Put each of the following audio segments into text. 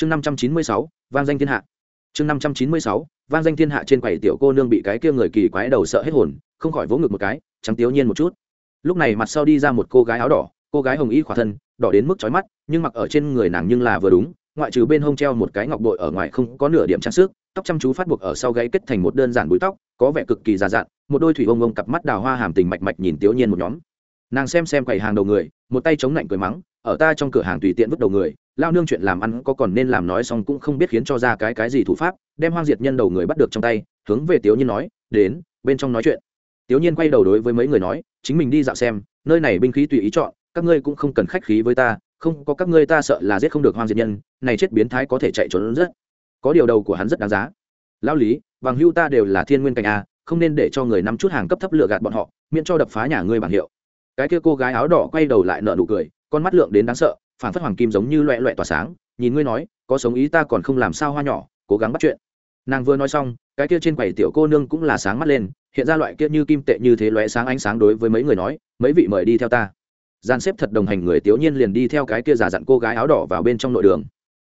chương năm trăm chín mươi sáu, vang danh thiên hạ. Chương năm trăm chín mươi sáu, vang danh thiên hạ trên quầy tiểu cô nương bị cái kia người kỳ quái đầu sợ hết hồn, không khỏi vỗ ngực một cái, trắng tiếu nhiên một chút. Lúc này mặt sau đi ra một cô gái áo đỏ, cô gái hồng y khỏa thân, đỏ đến mức chói mắt, nhưng mặc ở trên người nàng nhưng là vừa đúng, ngoại trừ bên hông treo một cái ngọc bội ở ngoài không có nửa điểm trang sức, tóc chăm chú phát buộc ở sau gáy kết thành một đơn giản búi tóc, có vẻ cực kỳ già dặn, một đôi thủy ông ông cặp mắt đào hoa hàm tình mạch mạch nhìn tiểu nhiên một nhóm. Nàng xem xem quầy hàng đầu người một tay chống lạnh cười mắng, ở ta trong cửa hàng tùy tiện vứt đầu người, lao nương chuyện làm ăn có còn nên làm nói xong cũng không biết khiến cho ra cái cái gì thủ pháp. Đem hoang diệt nhân đầu người bắt được trong tay, hướng về tiểu nhiên nói, đến, bên trong nói chuyện. Tiểu nhiên quay đầu đối với mấy người nói, chính mình đi dạo xem, nơi này binh khí tùy ý chọn, các ngươi cũng không cần khách khí với ta, không có các ngươi ta sợ là giết không được hoang diệt nhân, này chết biến thái có thể chạy trốn rất. Có điều đầu của hắn rất đáng giá. Lão lý, bằng hưu ta đều là thiên nguyên cảnh a, không nên để cho người nắm chút hàng cấp thấp lựa gạt bọn họ, miễn cho đập phá nhà ngươi bảng hiệu cái kia cô gái áo đỏ quay đầu lại nợ nụ cười, con mắt lượng đến đáng sợ phản phất hoàng kim giống như loẹ loẹ tỏa sáng, nhìn ngươi nói, có sống ý ta còn không làm sao hoa nhỏ, cố gắng bắt chuyện. Nàng vừa nói xong, cái kia trên quầy tiểu cô nương cũng là sáng mắt lên, hiện ra loại kia như kim tệ như thế lóe sáng ánh sáng đối với mấy người nói, mấy vị mời đi theo ta. Gian xếp thật đồng hành người tiểu nhiên liền đi theo cái kia giả dặn cô gái áo đỏ vào bên trong nội đường.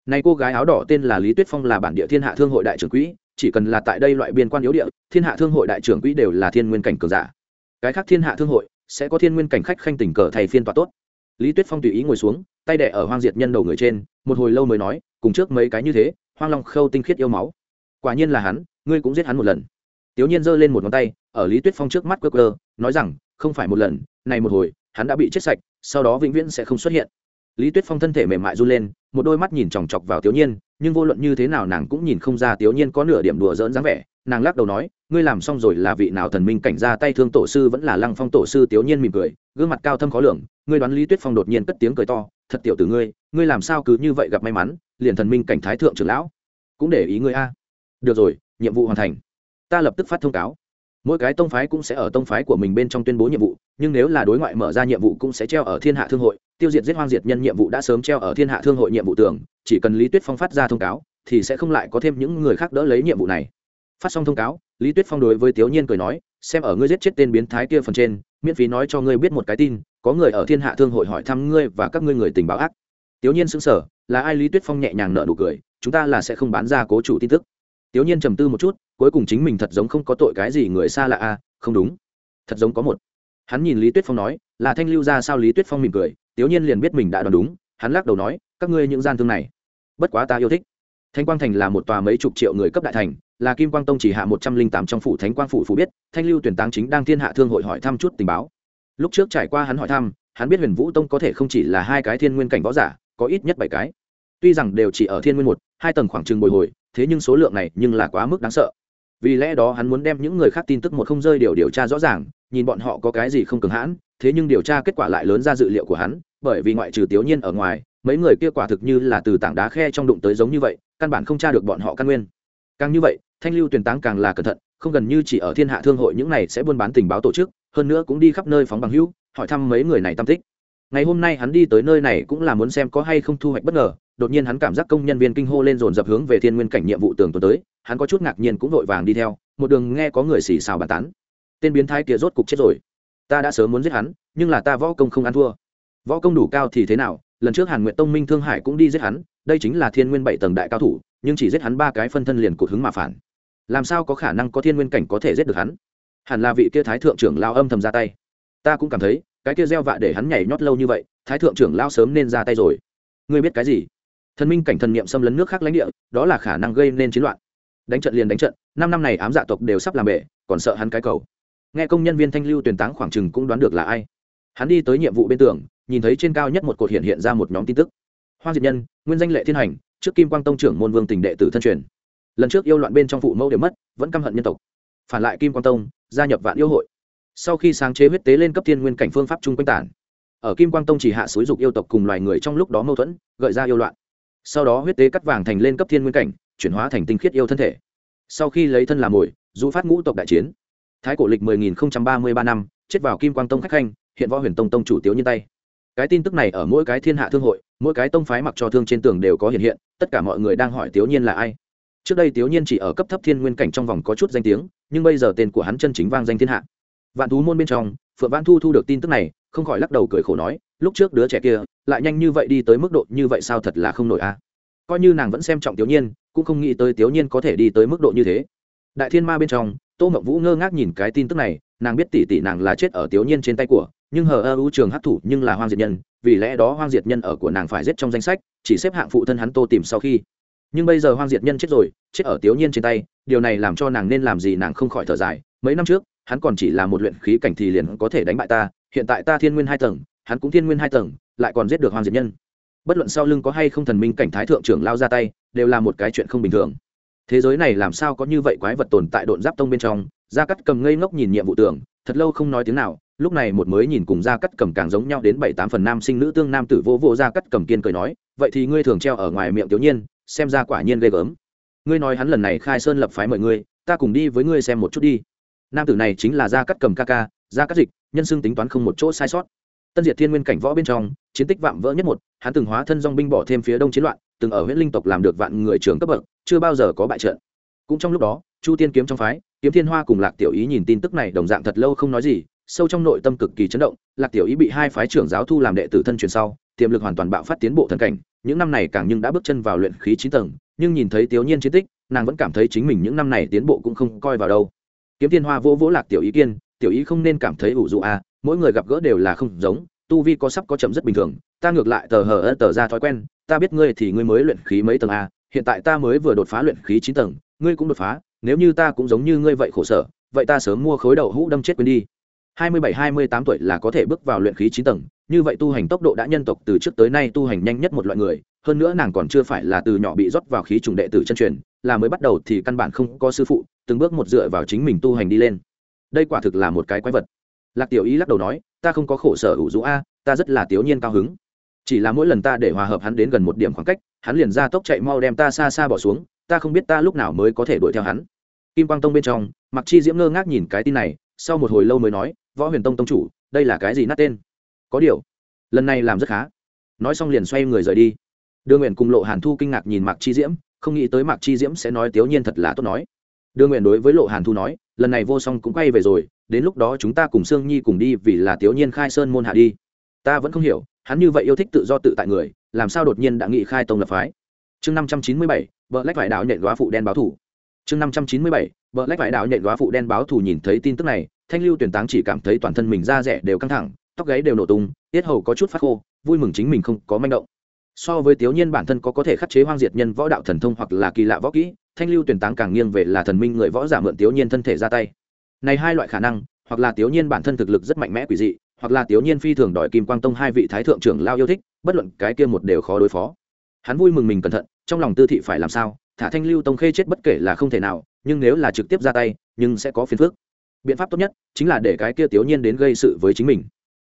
Nay cô gái áo đỏ tên là lý tuyết phong là bản địa thiên hạ thương hội đại trưởng quỹ, chỉ cần là tại đây loại biên quan yếu địa, thiên hạ thương hội đại trưởng quỹ đều là thiên nguyên cảnh cường giả. Cái khác thiên hạ thương hội sẽ có thiên nguyên cảnh khách khanh tình cờ thầy phiên tòa tốt. Lý tuyết phong tùy ý ngồi xuống, tay đẻ ở hoang diệt nhân đầu người trên, một hồi lâu mới nói, cùng trước mấy cái như thế, hoang long khâu tinh khiết yêu máu. Quả nhiên là hắn, ngươi cũng giết hắn một lần. Tiểu nhiên giơ lên một ngón tay, ở lý tuyết phong trước mắt quơ cơ nói rằng, không phải một lần, này một hồi, hắn đã bị chết sạch, sau đó vĩnh viễn sẽ không xuất hiện. Lý tuyết phong thân thể mềm mại run lên, một đôi mắt nhìn chòng chọc vào tiểu nhiên, nhưng vô luận như thế nào nàng cũng nhìn không ra tiểu nhiên có nửa điểm đùa dỡn dáng vẻ nàng lắc đầu nói, ngươi làm xong rồi là vị nào thần minh cảnh ra tay thương tổ sư vẫn là lăng phong tổ sư tiểu nhiên mỉm cười, gương mặt cao thâm khó lường, ngươi đoán lý tuyết phong đột nhiên cất tiếng cười to, thật tiểu tử ngươi ngươi làm sao cứ như vậy gặp may mắn, liền thần minh cảnh thái thượng trưởng lão, cũng để ý ngươi a. Được rồi, nhiệm vụ hoàn thành. Ta lập tức phát thông cáo. Mỗi cái tông phái cũng sẽ ở tông phái của mình bên trong tuyên bố nhiệm vụ, nhưng nếu là đối ngoại mở ra nhiệm vụ cũng sẽ treo ở thiên hạ thương hội, tiêu diệt giết hoang diệt nhân nhiệm vụ đã sớm treo ở thiên hạ thương hội nhiệm vụ tưởng chỉ cần lý tuyết phong phát ra thông cáo, thì sẽ không lại có thêm những người khác đỡ lấy nhiệm vụ này phát xong thông cáo lý tuyết phong đối với tiểu nhiên cười nói xem ở ngươi giết chết tên biến thái kia phần trên miễn phí nói cho ngươi biết một cái tin có người ở thiên hạ thương hội hỏi thăm ngươi và các ngươi người tình báo ác. Tiểu nhiên xứng sở là ai? Lý tuyết phong nhẹ nhàng nợ nụ cười chúng ta là sẽ không bán ra cố chủ tin tức. Tiểu nhiên trầm tư một chút cuối cùng chính mình thật giống không có tội cái gì người xa lạ a à, không đúng. Thật giống có một. Hắn nhìn lý tuyết phong nói là thanh lưu ra sao? Lý tuyết phong mỉm cười tiểu nhiên liền biết mình đã đoán đúng hắn lắc đầu nói các ngươi những gian thương này bất quá ta yêu thích. Thanh quang thành là một tòa mấy chục triệu người cấp đại thành là kim quang tông chỉ hạ một trăm linh tám trong phủ thánh quang phủ phủ biết, thanh lưu tuyển táng chính đang thiên hạ thương hội hỏi thăm chút tình báo. Lúc trước trải qua hắn hỏi thăm, hắn biết huyền vũ tông có thể không chỉ là hai cái thiên nguyên cảnh võ giả, có ít nhất bảy cái. Tuy rằng đều chỉ ở thiên nguyên một, hai tầng khoảng trừng bồi hồi, thế nhưng số lượng này nhưng là quá mức đáng sợ. Vì lẽ đó hắn muốn đem những người khác tin tức một không rơi điều điều tra rõ ràng, nhìn bọn họ có cái gì không cường hãn, thế nhưng điều tra kết quả lại lớn ra dự liệu của hắn, bởi vì ngoại trừ tiểu nhiên ở ngoài, mấy người kia quả thực như là từ tảng đá khe trong đụng tới giống như vậy, căn bản không tra được bọn họ căn nguyên. Càng như vậy thanh lưu tuyển táng càng là cẩn thận, không gần như chỉ ở thiên hạ thương hội những này sẽ buôn bán tình báo tổ chức, hơn nữa cũng đi khắp nơi phóng bằng hữu, hỏi thăm mấy người này tâm tích. Ngày hôm nay hắn đi tới nơi này cũng là muốn xem có hay không thu hoạch bất ngờ, đột nhiên hắn cảm giác công nhân viên kinh hô lên dồn dập hướng về thiên nguyên cảnh nhiệm vụ tường tuần tới, hắn có chút ngạc nhiên cũng vội vàng đi theo, một đường nghe có người xì xào bàn tán. Tên biến thái kia rốt cục chết rồi. Ta đã sớm muốn giết hắn, nhưng là ta võ công không ăn thua. Võ công đủ cao thì thế nào? Lần trước hàn nguyện tông minh thương hải cũng đi giết hắn, đây chính là thiên nguyên bảy tầng đại cao thủ, nhưng chỉ giết hắn ba cái phân thân liền cụt hứng mà phản làm sao có khả năng có thiên nguyên cảnh có thể giết được hắn? Hẳn là vị kia thái thượng trưởng lao âm thầm ra tay. Ta cũng cảm thấy, cái kia gieo vạ để hắn nhảy nhót lâu như vậy, thái thượng trưởng lao sớm nên ra tay rồi. Ngươi biết cái gì? Thần minh cảnh thần niệm xâm lấn nước khác lãnh địa, đó là khả năng gây nên chiến loạn. Đánh trận liền đánh trận, năm năm này ám dạ tộc đều sắp làm bể, còn sợ hắn cái cầu. Nghe công nhân viên thanh lưu tuyển táng khoảng chừng cũng đoán được là ai. Hắn đi tới nhiệm vụ bên tường, nhìn thấy trên cao nhất một cột hiện hiện ra một nhóm tin tức. Hoa diệt nhân, nguyên danh lệ thiên hành, trước kim quang tông trưởng môn vương tình đệ tử thân truyền lần trước yêu loạn bên trong phụ mẫu đều mất, vẫn căm hận nhân tộc. Phản lại kim quang tông, gia nhập vạn yêu hội. Sau khi sáng chế huyết tế lên cấp thiên nguyên cảnh phương pháp chung quanh tản, ở kim quang tông chỉ hạ xúi dục yêu tộc cùng loài người trong lúc đó mâu thuẫn, gợi ra yêu loạn. Sau đó huyết tế cắt vàng thành lên cấp thiên nguyên cảnh, chuyển hóa thành tinh khiết yêu thân thể. Sau khi lấy thân làm mồi, dụ phát ngũ tộc đại chiến. Thái cổ lịch 10.033 năm, chết vào kim quang tông khách khanh, hiện võ huyền tông tông chủ tiếu như tay cái tin tức này ở mỗi cái thiên hạ thương hội, mỗi cái tông phái mặc cho thương trên tường đều có hiện hiện, tất cả mọi người đang hỏi tiếu nhiên là ai trước đây tiếu nhiên chỉ ở cấp thấp thiên nguyên cảnh trong vòng có chút danh tiếng, nhưng bây giờ tên của hắn chân chính vang danh thiên hạ. Vạn thú môn bên trong, phượng văn thu thu được tin tức này, không khỏi lắc đầu cười khổ nói, lúc trước đứa trẻ kia, lại nhanh như vậy đi tới mức độ như vậy sao thật là không nổi a. Coi như nàng vẫn xem trọng tiểu nhiên, cũng không nghĩ tới tiểu nhiên có thể đi tới mức độ như thế. Đại thiên ma bên trong, tô mộng vũ ngơ ngác nhìn cái tin tức này, nàng biết tỷ tỷ nàng là chết ở tiểu nhiên trên tay của, nhưng hờ ơ ưu trường hấp thủ nhưng là hoang diệt nhân, vì lẽ đó hoang diệt nhân ở của nàng phải giết trong danh sách, chỉ xếp hạng phụ thân hắn tô tìm sau khi nhưng bây giờ hoang diệt nhân chết rồi, chết ở tiểu nhiên trên tay, điều này làm cho nàng nên làm gì nàng không khỏi thở dài. Mấy năm trước, hắn còn chỉ là một luyện khí cảnh thì liền có thể đánh bại ta, hiện tại ta thiên nguyên hai tầng, hắn cũng thiên nguyên hai tầng, lại còn giết được hoang diệt nhân. Bất luận sau lưng có hay không thần minh cảnh thái thượng trưởng lao ra tay, đều là một cái chuyện không bình thường. Thế giới này làm sao có như vậy quái vật tồn tại độn giáp tông bên trong? Gia cắt cầm ngây ngốc nhìn nhiệm vụ tưởng, thật lâu không nói tiếng nào, lúc này một mới nhìn cùng gia cắt cầm càng giống nhau đến bảy tám phần nam sinh nữ tương nam tử vô vô gia cắt cầm kiên cười nói, vậy thì ngươi thường treo ở ngoài miệng tiểu nhiên xem ra quả nhiên ghê gớm. Ngươi nói hắn lần này khai sơn lập phái mời ngươi, ta cùng đi với ngươi xem một chút đi. Nam tử này chính là gia cắt cầm ca ca, gia cắt dịch, nhân xưng tính toán không một chỗ sai sót. Tân diệt thiên nguyên cảnh võ bên trong, chiến tích vạm vỡ nhất một, hắn từng hóa thân dong binh bỏ thêm phía đông chiến loạn, từng ở huyện linh tộc làm được vạn người trưởng cấp bậc, chưa bao giờ có bại trận. Cũng trong lúc đó, chu tiên kiếm trong phái, kiếm thiên hoa cùng lạc tiểu ý nhìn tin tức này đồng dạng thật lâu không nói gì, sâu trong nội tâm cực kỳ chấn động, lạc tiểu ý bị hai phái trưởng giáo thu làm đệ tử thân truyền sau tiềm lực hoàn toàn bạo phát tiến bộ thần cảnh, những năm này càng nhưng đã bước chân vào luyện khí chín tầng, nhưng nhìn thấy tiểu nhiên chiến tích, nàng vẫn cảm thấy chính mình những năm này tiến bộ cũng không coi vào đâu. Kiếm thiên hoa vỗ vỗ lạc tiểu ý kiên, tiểu ý không nên cảm thấy ủ dụ a à, mỗi người gặp gỡ đều là không giống, tu vi có sắp có chậm rất bình thường, ta ngược lại tờ hờ ơ tờ ra thói quen, ta biết ngươi thì ngươi mới luyện khí mấy tầng a hiện tại ta mới vừa đột phá luyện khí chín tầng, ngươi cũng đột phá, nếu như ta cũng giống như ngươi vậy khổ sở, vậy ta sớm mua khối đậu hũ đâm chết quên đi. Hai mươi bảy, hai mươi tám tuổi là có thể bước vào luyện khí chín tầng như vậy tu hành tốc độ đã nhân tộc từ trước tới nay tu hành nhanh nhất một loại người, hơn nữa nàng còn chưa phải là từ nhỏ bị rót vào khí trùng đệ tử chân truyền, là mới bắt đầu thì căn bản không có sư phụ, từng bước một dựa vào chính mình tu hành đi lên. Đây quả thực là một cái quái vật. Lạc tiểu Y lắc đầu nói, ta không có khổ sở ủ rũ a, ta rất là tiểu nhiên cao hứng. Chỉ là mỗi lần ta để hòa hợp hắn đến gần một điểm khoảng cách, hắn liền ra tốc chạy mau đem ta xa xa bỏ xuống, ta không biết ta lúc nào mới có thể đuổi theo hắn. Kim quang tông bên trong mặc chi diễm ngơ ngác nhìn cái tin này, sau một hồi lâu mới nói, võ huyền tông tông chủ, đây là cái gì nát tên? Có điều, lần này làm rất khá. Nói xong liền xoay người rời đi. Đưa nguyện cùng lộ hàn thu kinh ngạc nhìn mạc chi diễm, không nghĩ tới mạc chi diễm sẽ nói Tiếu nhiên thật là tốt nói. Đưa nguyện đối với lộ hàn thu nói, lần này vô song cũng quay về rồi, đến lúc đó chúng ta cùng sương nhi cùng đi vì là Tiếu nhiên khai sơn môn hạ đi. Ta vẫn không hiểu, hắn như vậy yêu thích tự do tự tại người, làm sao đột nhiên đã nghị khai tông lập phái? Chương năm trăm chín mươi bảy, vợ lách vải đạo nhện góa phụ đen báo thủ. Chương năm trăm chín mươi bảy, vợ lách vải đạo nhện góa phụ đen báo thủ nhìn thấy tin tức này, thanh lưu tuyển táng chỉ cảm thấy toàn thân mình da rẻ đều căng thẳng tóc gáy đều nổ tung, tiết hầu có chút phát khô, vui mừng chính mình không có manh động. So với tiểu nhiên bản thân có có thể khắc chế hoang diệt nhân võ đạo thần thông hoặc là kỳ lạ võ kỹ, thanh lưu tuyển táng càng nghiêng về là thần minh người võ giả mượn tiểu nhiên thân thể ra tay. Này hai loại khả năng, hoặc là tiểu nhiên bản thân thực lực rất mạnh mẽ quỷ dị, hoặc là tiểu nhiên phi thường đòi kim quang tông hai vị thái thượng trưởng lao yêu thích, bất luận cái kia một đều khó đối phó. Hắn vui mừng mình cẩn thận, trong lòng tư thị phải làm sao, thả thanh lưu tông khê chết bất kể là không thể nào, nhưng nếu là trực tiếp ra tay, nhưng sẽ có phiền phức. Biện pháp tốt nhất chính là để cái kia tiểu nhiên đến gây sự với chính mình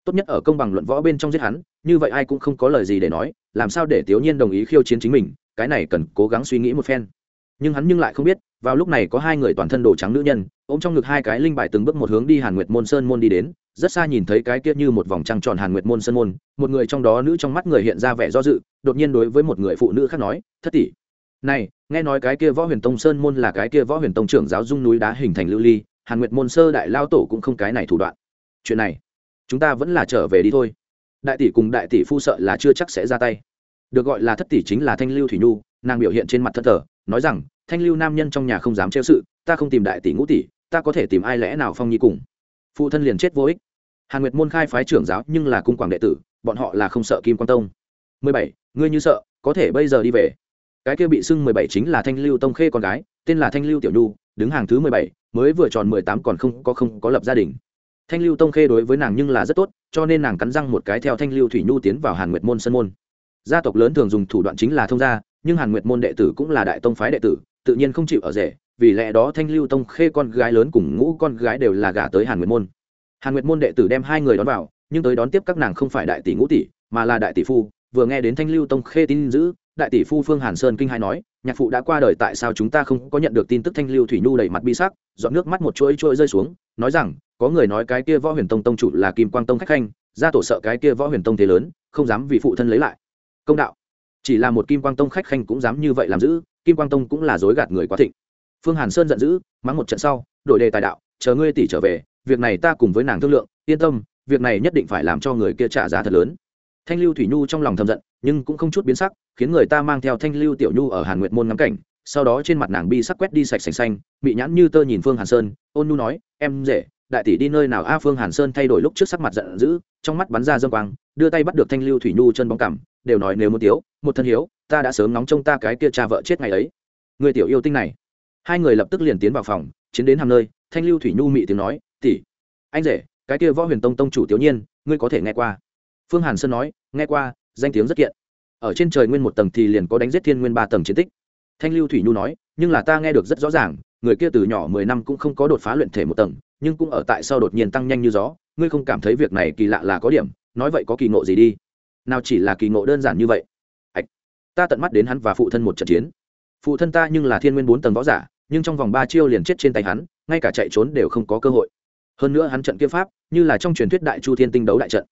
tốt nhất ở công bằng luận võ bên trong giết hắn, như vậy ai cũng không có lời gì để nói, làm sao để tiểu nhiên đồng ý khiêu chiến chính mình, cái này cần cố gắng suy nghĩ một phen. Nhưng hắn nhưng lại không biết, vào lúc này có hai người toàn thân đồ trắng nữ nhân, ôm trong ngực hai cái linh bài từng bước một hướng đi hàn nguyệt môn sơn môn đi đến, rất xa nhìn thấy cái kia như một vòng trăng tròn hàn nguyệt môn sơn môn, một người trong đó nữ trong mắt người hiện ra vẻ do dự, đột nhiên đối với một người phụ nữ khác nói, thất tỷ, này, nghe nói cái kia võ huyền tông sơn môn là cái kia võ huyền tông trưởng giáo dung núi đá hình thành lưu ly, hàn nguyệt môn sơ đại lao tổ cũng không cái này thủ đoạn. Chuyện này chúng ta vẫn là trở về đi thôi. Đại tỷ cùng đại tỷ phu sợ là chưa chắc sẽ ra tay. Được gọi là thất tỷ chính là thanh lưu thủy nhu, nàng biểu hiện trên mặt thất thờ, nói rằng, thanh lưu nam nhân trong nhà không dám treo sự, ta không tìm đại tỷ ngũ tỷ, ta có thể tìm ai lẽ nào phong nhi cùng. Phụ thân liền chết vô ích. Hàn nguyệt môn khai phái trưởng giáo nhưng là cung quảng đệ tử, bọn họ là không sợ kim quan tông. Mười bảy, ngươi như sợ, có thể bây giờ đi về. Cái kia bị xưng mười bảy chính là thanh lưu tông khê con gái, tên là thanh lưu tiểu nhu, đứng hàng thứ mười bảy, mới vừa tròn mười tám còn không có không có lập gia đình thanh lưu tông khê đối với nàng nhưng là rất tốt, cho nên nàng cắn răng một cái theo thanh lưu thủy nhu tiến vào hàn nguyệt môn sân môn. Gia tộc lớn thường dùng thủ đoạn chính là thông gia, nhưng hàn nguyệt môn đệ tử cũng là đại tông phái đệ tử, tự nhiên không chịu ở rể, vì lẽ đó thanh lưu tông khê con gái lớn cùng ngũ con gái đều là gả tới hàn nguyệt môn. Hàn nguyệt môn đệ tử đem hai người đón vào, nhưng tới đón tiếp các nàng không phải đại tỷ ngũ tỷ, mà là đại tỷ phu, vừa nghe đến thanh lưu tông khê tin giữ đại tỷ phu phương hàn sơn kinh hai nói, nhạc phụ đã qua đời tại sao chúng ta không có nhận được tin tức thanh lưu thủy nhu đầy mặt bi sắc? Dọn nước mắt một chuỗi chuỗi rơi xuống, nói rằng có người nói cái kia võ huyền tông tông chủ là kim quang tông khách khanh gia tổ sợ cái kia võ huyền tông thế lớn, không dám vì phụ thân lấy lại. Công đạo. Chỉ là một kim quang tông khách khanh cũng dám như vậy làm giữ, kim quang tông cũng là dối gạt người quá thịnh. Phương hàn sơn giận dữ, mắng một trận sau, đổi đề tài đạo, chờ ngươi tỷ trở về, việc này ta cùng với nàng thương lượng, yên tâm, việc này nhất định phải làm cho người kia trả giá thật lớn. Thanh lưu thủy nhu trong lòng thầm giận, nhưng cũng không chút biến sắc, khiến người ta mang theo thanh lưu tiểu nhu ở hàn nguyệt môn ngắm cảnh, sau đó trên mặt nàng bi sắc quét đi sạch sành xanh, bị nhãn như tơ nhìn phương hàn sơn, ôn nhu nói, em dễ đại tỷ đi nơi nào? A phương hàn sơn thay đổi lúc trước sắc mặt giận dữ, trong mắt bắn ra dâm quang, đưa tay bắt được thanh lưu thủy nhu chân bóng cảm đều nói nếu muốn tiếu một thân hiếu, ta đã sớm nóng trông ta cái kia cha vợ chết ngày ấy. Người tiểu yêu tinh này. Hai người lập tức liền tiến vào phòng, chiến đến hàng nơi, thanh lưu thủy nhu mị tiếng nói, tỷ, anh rể, cái kia võ huyền tông tông chủ tiểu nhiên, ngươi có thể nghe qua. Phương hàn sơn nói, nghe qua, danh tiếng rất kiện. Ở trên trời nguyên một tầng thì liền có đánh giết thiên nguyên ba tầng chiến tích. Thanh lưu thủy nhu nói, nhưng là ta nghe được rất rõ ràng, người kia từ nhỏ mười năm cũng không có đột phá luyện thể một tầng nhưng cũng ở tại sao đột nhiên tăng nhanh như gió, ngươi không cảm thấy việc này kỳ lạ là có điểm, nói vậy có kỳ ngộ gì đi. Nào chỉ là kỳ ngộ đơn giản như vậy. Ạch ta tận mắt đến hắn và phụ thân một trận chiến. Phụ thân ta nhưng là thiên nguyên bốn tầng võ giả, nhưng trong vòng ba chiêu liền chết trên tay hắn, ngay cả chạy trốn đều không có cơ hội. Hơn nữa hắn trận kia pháp, như là trong truyền thuyết đại chu thiên tinh đấu đại trận.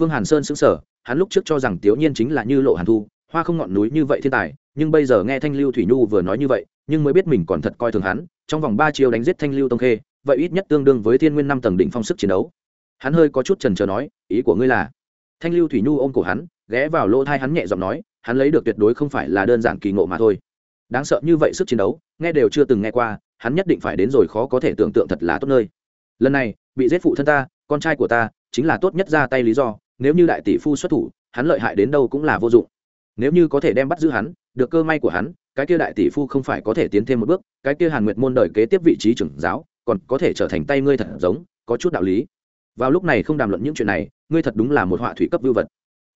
Phương hàn sơn xứng sở hắn lúc trước cho rằng tiểu nhiên chính là như lộ hàn thu, hoa không ngọn núi như vậy thiên tài, nhưng bây giờ nghe thanh lưu thủy nhu vừa nói như vậy, nhưng mới biết mình còn thật coi thường hắn, trong vòng ba chiêu đánh giết thanh lưu tông khê vậy ít nhất tương đương với thiên nguyên năm tầng đỉnh phong sức chiến đấu. Hắn hơi có chút trần trờ nói, ý của ngươi là? Thanh lưu thủy nhu ôm cổ hắn, ghé vào lỗ thai hắn nhẹ giọng nói, hắn lấy được tuyệt đối không phải là đơn giản kỳ ngộ mà thôi. Đáng sợ như vậy sức chiến đấu, nghe đều chưa từng nghe qua, hắn nhất định phải đến rồi khó có thể tưởng tượng thật là tốt nơi. Lần này, bị giết phụ thân ta, con trai của ta, chính là tốt nhất ra tay lý do, nếu như đại tỷ phu xuất thủ, hắn lợi hại đến đâu cũng là vô dụng. Nếu như có thể đem bắt giữ hắn, được cơ may của hắn, cái kia đại tỷ phu không phải có thể tiến thêm một bước, cái kia hàn nguyệt môn đời kế tiếp vị trí trưởng giáo còn có thể trở thành tay ngươi thật giống, có chút đạo lý. Vào lúc này không đàm luận những chuyện này, ngươi thật đúng là một họa thủy cấp vưu vật.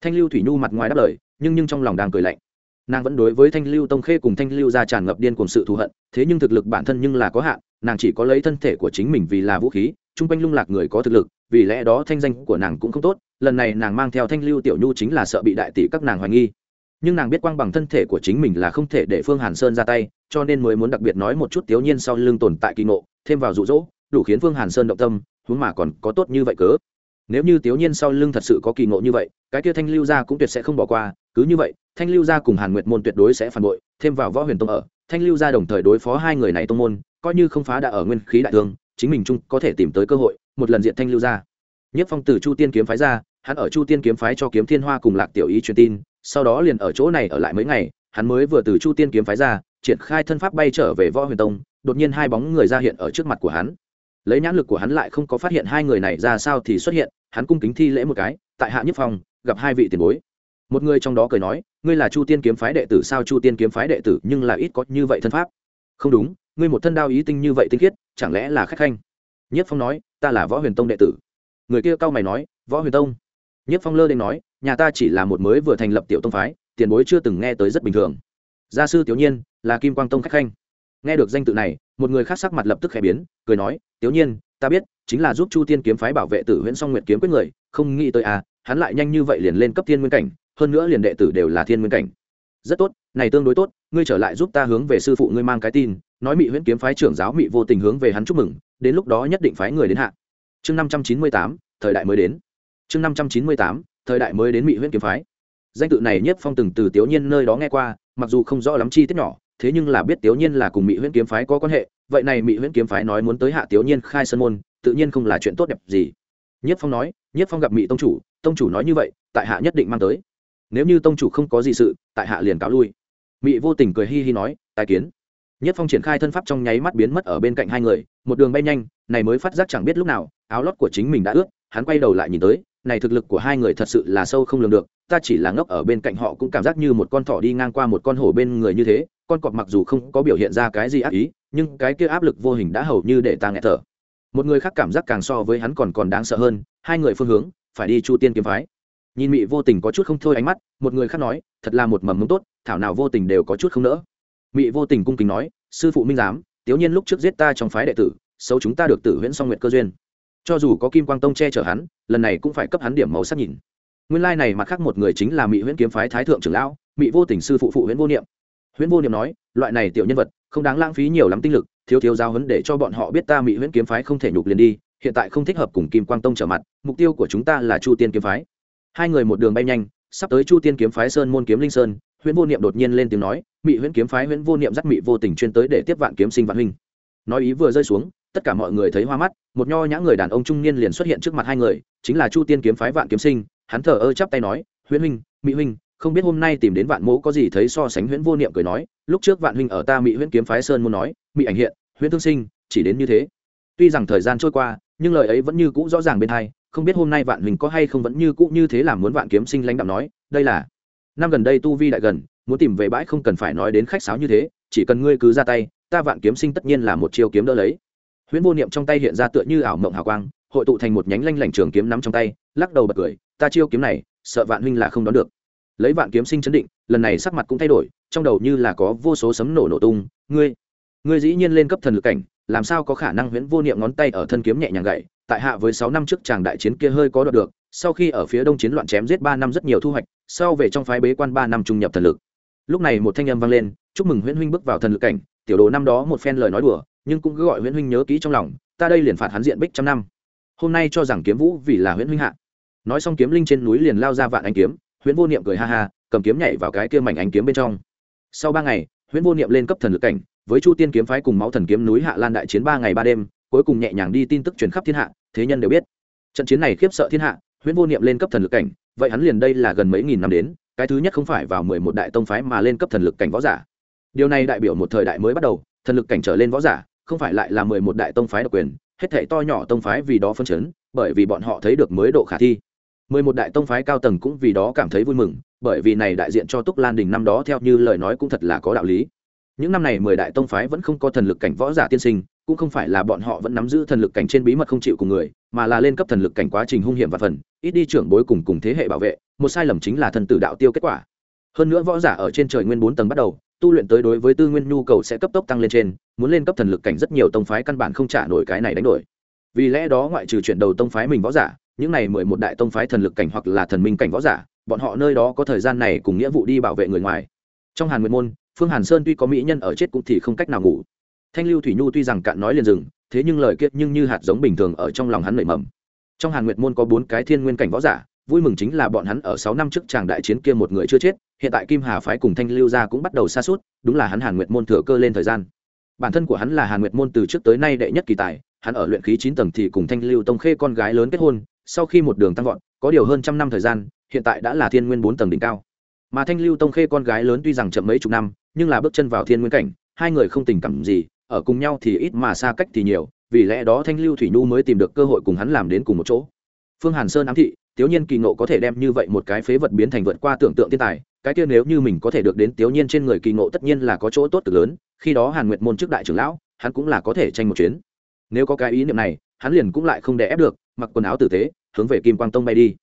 Thanh lưu thủy nhu mặt ngoài đáp lời, nhưng nhưng trong lòng đang cười lạnh. Nàng vẫn đối với thanh lưu tông khê cùng thanh lưu ra tràn ngập điên cùng sự thù hận, thế nhưng thực lực bản thân nhưng là có hạn, nàng chỉ có lấy thân thể của chính mình vì là vũ khí, chung quanh lung lạc người có thực lực, vì lẽ đó thanh danh của nàng cũng không tốt, lần này nàng mang theo thanh lưu tiểu nhu chính là sợ bị đại tỷ các nàng hoài nghi. Nhưng nàng biết quang bằng thân thể của chính mình là không thể để phương hàn sơn ra tay, cho nên mới muốn đặc biệt nói một chút tiểu nhiên sau lưng tồn tại kỳ ngộ thêm vào rụ rỗ đủ khiến Vương hàn sơn động tâm, huống mà còn có tốt như vậy cớ. Nếu như tiểu nhiên sau lưng thật sự có kỳ ngộ như vậy, cái kia thanh lưu gia cũng tuyệt sẽ không bỏ qua, cứ như vậy, thanh lưu gia cùng hàn nguyệt môn tuyệt đối sẽ phản bội, thêm vào võ huyền tông ở, thanh lưu gia đồng thời đối phó hai người này tông môn, coi như không phá đã ở nguyên khí đại thương, chính mình chung có thể tìm tới cơ hội, một lần diện thanh lưu gia. Nhất phong từ chu tiên kiếm phái ra, hắn ở chu tiên kiếm phái cho kiếm thiên hoa cùng lạc tiểu ý truyền tin, sau đó liền ở chỗ này ở lại mấy ngày, hắn mới vừa từ chu tiên kiếm phái ra, triển khai thân pháp bay trở về võ huyền tông đột nhiên hai bóng người ra hiện ở trước mặt của hắn. Lấy nhãn lực của hắn lại không có phát hiện hai người này ra sao thì xuất hiện, hắn cung kính thi lễ một cái, tại hạ nhất phong, gặp hai vị tiền bối. Một người trong đó cười nói, ngươi là chu tiên kiếm phái đệ tử sao? Chu tiên kiếm phái đệ tử nhưng là ít có như vậy thân pháp. Không đúng, ngươi một thân đao ý tinh như vậy tinh khiết, chẳng lẽ là khách khanh? Nhất phong nói, ta là võ huyền tông đệ tử. Người kia cau mày nói, võ huyền tông? Nhất phong lơ đ nói, nhà ta chỉ là một mới vừa thành lập tiểu tông phái, tiền bối chưa từng nghe tới rất bình thường. Gia sư tiểu nhiên, là kim quang tông khách khanh nghe được danh tự này, một người khác sắc mặt lập tức khẽ biến, cười nói, tiểu nhiên, ta biết, chính là giúp chu tiên kiếm phái bảo vệ tử huyễn song nguyệt kiếm quyết người, không nghĩ tới à hắn lại nhanh như vậy liền lên cấp thiên nguyên cảnh, hơn nữa liền đệ tử đều là thiên nguyên cảnh. Rất tốt, này tương đối tốt, ngươi trở lại giúp ta hướng về sư phụ ngươi mang cái tin, nói mị huyễn kiếm phái trưởng giáo mị vô tình hướng về hắn chúc mừng, đến lúc đó nhất định phái người đến hạ. Chương năm trăm chín mươi tám, thời đại mới đến. Chương năm trăm chín mươi tám, thời đại mới đến mị huyễn kiếm phái. Danh tự này nhất phong từng từ tiểu nhiên nơi đó nghe qua, mặc dù không rõ lắm chi tiết nhỏ thế nhưng là biết tiểu nhiên là cùng mỹ huyễn kiếm phái có quan hệ, vậy này mỹ huyễn kiếm phái nói muốn tới hạ tiểu nhiên khai sơn môn, tự nhiên không là chuyện tốt đẹp gì. Nhất phong nói, nhất phong gặp mỹ tông chủ tông chủ nói như vậy, tại hạ nhất định mang tới. Nếu như tông chủ không có gì sự, tại hạ liền cáo lui. Mỹ vô tình cười hi hi nói, tài kiến. Nhất phong triển khai thân pháp trong nháy mắt biến mất ở bên cạnh hai người, một đường bay nhanh, này mới phát giác chẳng biết lúc nào, áo lót của chính mình đã ướt, hắn quay đầu lại nhìn tới, này thực lực của hai người thật sự là sâu không lường được, ta chỉ là ngốc ở bên cạnh họ cũng cảm giác như một con thỏ đi ngang qua một con hổ bên người như thế con cọp mặc dù không có biểu hiện ra cái gì ác ý, nhưng cái kia áp lực vô hình đã hầu như để ta nghẹt thở. Một người khác cảm giác càng so với hắn còn còn đáng sợ hơn, hai người phương hướng, phải đi chu tiên kiếm phái. Nhìn mị vô tình có chút không thôi ánh mắt, một người khác nói, thật là một mầm mông tốt, thảo nào vô tình đều có chút không nỡ. Mị vô tình cung kính nói, sư phụ minh giám, tiểu nhiên lúc trước giết ta trong phái đệ tử, xấu chúng ta được tử huyễn song nguyện cơ duyên. Cho dù có kim quang tông che chở hắn, lần này cũng phải cấp hắn điểm màu sắc nhìn. Nguyên lai này mặt khác một người chính là mỹ huyễn kiếm phái thái thượng trưởng lão mỹ vô tình sư phụ phụ huyễn vô niệm huyễn vô niệm nói, loại này tiểu nhân vật, không đáng lãng phí nhiều lắm tinh lực, thiếu thiếu giao huấn để cho bọn họ biết ta mỹ huyễn kiếm phái không thể nhục liền đi, hiện tại không thích hợp cùng kim quang tông trở mặt, mục tiêu của chúng ta là chu tiên kiếm phái. Hai người một đường bay nhanh, sắp tới chu tiên kiếm phái sơn môn kiếm linh sơn, huyễn vô niệm đột nhiên lên tiếng nói mỹ huyễn kiếm phái huyễn vô niệm dắt mỹ vô tình chuyên tới để tiếp vạn kiếm sinh vạn huynh. Nói ý vừa rơi xuống, tất cả mọi người thấy hoa mắt, một nho nhã người đàn ông trung niên liền xuất hiện trước mặt hai người, chính là chu tiên kiếm phái vạn kiếm sinh, hắn thờ ơ chắp tay nói, huyễn huynh mỹ huynh không biết hôm nay tìm đến vạn mẫu có gì thấy so sánh huyễn vô niệm cười nói, lúc trước vạn huynh ở ta mỹ huyễn kiếm phái sơn muốn nói, mỹ ảnh hiện, huyễn thương sinh, chỉ đến như thế. Tuy rằng thời gian trôi qua, nhưng lời ấy vẫn như cũ rõ ràng bên hai, không biết hôm nay vạn huynh có hay không vẫn như cũ như thế làm muốn vạn kiếm sinh lãnh đạo nói, đây là, năm gần đây tu vi đại gần, muốn tìm về bãi không cần phải nói đến khách sáo như thế, chỉ cần ngươi cứ ra tay, ta vạn kiếm sinh tất nhiên là một chiêu kiếm đỡ lấy. Huyễn vô niệm trong tay hiện ra tựa như ảo mộng hào quang, hội tụ thành một nhánh lanh lảnh trường kiếm nắm trong tay, lắc đầu bật cười, ta chiêu kiếm này, sợ vạn huynh là không đón được lấy vạn kiếm sinh chấn định, lần này sắc mặt cũng thay đổi, trong đầu như là có vô số sấm nổ nổ tung, ngươi ngươi dĩ nhiên lên cấp thần lực cảnh, làm sao có khả năng huyễn vô niệm ngón tay ở thân kiếm nhẹ nhàng gậy? Tại hạ với sáu năm trước chàng đại chiến kia hơi có đoạt được, sau khi ở phía đông chiến loạn chém giết ba năm rất nhiều thu hoạch, sau về trong phái bế quan ba năm trung nhập thần lực. Lúc này một thanh âm vang lên, chúc mừng huyễn huynh bước vào thần lực cảnh. Tiểu đồ năm đó một phen lời nói đùa, nhưng cũng cứ gọi huyễn huynh nhớ kỹ trong lòng, ta đây liền phạt hắn diện bích trăm năm. Hôm nay cho rằng kiếm vũ vì là huyễn huynh hạ. Nói xong kiếm linh trên núi liền lao ra vạn anh kiếm huyễn vô niệm cười ha ha, cầm kiếm nhảy vào cái kia mảnh ánh kiếm bên trong. Sau ba ngày, huyễn vô niệm lên cấp thần lực cảnh, với chu tiên kiếm phái cùng máu thần kiếm núi hạ lan đại chiến ba ngày ba đêm, cuối cùng nhẹ nhàng đi tin tức truyền khắp thiên hạ, thế nhân đều biết. Trận chiến này khiếp sợ thiên hạ, huyễn vô niệm lên cấp thần lực cảnh, vậy hắn liền đây là gần mấy nghìn năm đến, cái thứ nhất không phải vào mười một đại tông phái mà lên cấp thần lực cảnh võ giả. Điều này đại biểu một thời đại mới bắt đầu, thần lực cảnh trở lên võ giả, không phải lại là mười một đại tông phái độc quyền, hết thảy to nhỏ tông phái vì đó phân chấn, bởi vì bọn họ thấy được mới độ khả thi mười một đại tông phái cao tầng cũng vì đó cảm thấy vui mừng, bởi vì này đại diện cho túc lan đình năm đó theo như lời nói cũng thật là có đạo lý. Những năm này mười đại tông phái vẫn không có thần lực cảnh võ giả tiên sinh, cũng không phải là bọn họ vẫn nắm giữ thần lực cảnh trên bí mật không chịu cùng người, mà là lên cấp thần lực cảnh quá trình hung hiểm và phần, ít đi trưởng bối cùng cùng thế hệ bảo vệ, một sai lầm chính là thần tử đạo tiêu kết quả. Hơn nữa võ giả ở trên trời nguyên bốn tầng bắt đầu, tu luyện tới đối với tư nguyên nhu cầu sẽ cấp tốc tăng lên trên, muốn lên cấp thần lực cảnh rất nhiều tông phái căn bản không trả nổi cái này đánh đổi. Vì lẽ đó ngoại trừ chuyển đầu tông phái mình võ giả những này mười một đại tông phái thần lực cảnh hoặc là thần minh cảnh võ giả, bọn họ nơi đó có thời gian này cùng nghĩa vụ đi bảo vệ người ngoài. Trong hàn nguyệt môn, phương hàn sơn tuy có mỹ nhân ở chết cũng thì không cách nào ngủ. Thanh lưu thủy nhu tuy rằng cạn nói liền rừng thế nhưng lời kiệt nhưng như hạt giống bình thường ở trong lòng hắn nảy mầm. Trong hàn nguyệt môn có bốn cái thiên nguyên cảnh võ giả, vui mừng chính là bọn hắn ở sáu năm trước tràng đại chiến kia một người chưa chết, hiện tại kim hà phái cùng thanh lưu gia cũng bắt đầu xa suốt đúng là hắn hàn nguyệt môn thừa cơ lên thời gian. Bản thân của hắn là hàn nguyệt môn từ trước tới nay đệ nhất kỳ tài, hắn ở luyện khí chín tầng thì cùng thanh lưu tông khê con gái lớn kết hôn sau khi một đường tăng vọt, có điều hơn trăm năm thời gian, hiện tại đã là thiên nguyên bốn tầng đỉnh cao. Mà thanh lưu tông khê con gái lớn tuy rằng chậm mấy chục năm, nhưng là bước chân vào thiên nguyên cảnh, hai người không tình cảm gì, ở cùng nhau thì ít mà xa cách thì nhiều, vì lẽ đó thanh lưu thủy nhu mới tìm được cơ hội cùng hắn làm đến cùng một chỗ. Phương hàn sơn ám thị tiểu nhiên kỳ ngộ có thể đem như vậy một cái phế vật biến thành vượt qua tưởng tượng thiên tài, cái kia nếu như mình có thể được đến tiểu nhiên trên người kỳ ngộ tất nhiên là có chỗ tốt cực lớn, khi đó hàn nguyệt môn trước đại trưởng lão, hắn cũng là có thể tranh một chuyến. Nếu có cái ý niệm này, hắn liền cũng lại không đè ép được mặc quần áo tử tế, hướng về kim quang tông bay đi.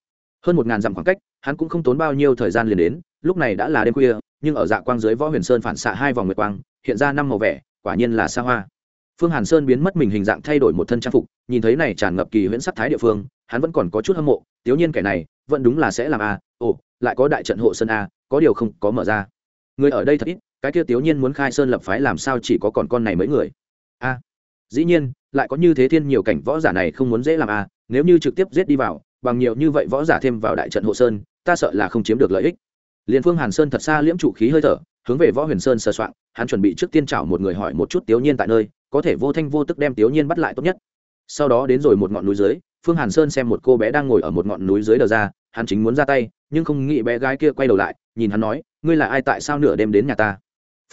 Hơn một ngàn dặm khoảng cách, hắn cũng không tốn bao nhiêu thời gian liền đến, lúc này đã là đêm khuya, nhưng ở dạ quang dưới võ huyền sơn phản xạ hai vòng nguyệt quang, hiện ra năm màu vẻ, quả nhiên là xa hoa. Phương hàn sơn biến mất mình hình dạng thay đổi một thân trang phục, nhìn thấy này tràn ngập kỳ huyễn sắc thái địa phương, hắn vẫn còn có chút hâm mộ, tiểu nhiên kẻ này, vẫn đúng là sẽ làm a ồ, lại có đại trận hộ sơn a có điều không có mở ra. Người ở đây thật ít, cái kia tiểu nhiên muốn khai sơn lập phái làm sao chỉ có còn con này mấy người? A, dĩ nhiên, lại có như thế thiên nhiều cảnh võ giả này không muốn dễ làm a nếu như trực tiếp giết đi vào, bằng nhiều như vậy võ giả thêm vào đại trận hộ sơn, ta sợ là không chiếm được lợi ích. Liền phương hàn sơn thật xa liễm trụ khí hơi thở, hướng về võ huyền sơn sơ soạn, hắn chuẩn bị trước tiên chảo một người hỏi một chút tiểu nhiên tại nơi, có thể vô thanh vô tức đem tiểu nhiên bắt lại tốt nhất. Sau đó đến rồi một ngọn núi dưới, phương hàn sơn xem một cô bé đang ngồi ở một ngọn núi dưới đờ ra, hắn chính muốn ra tay, nhưng không nghĩ bé gái kia quay đầu lại, nhìn hắn nói, ngươi là ai tại sao nửa đêm đến nhà ta?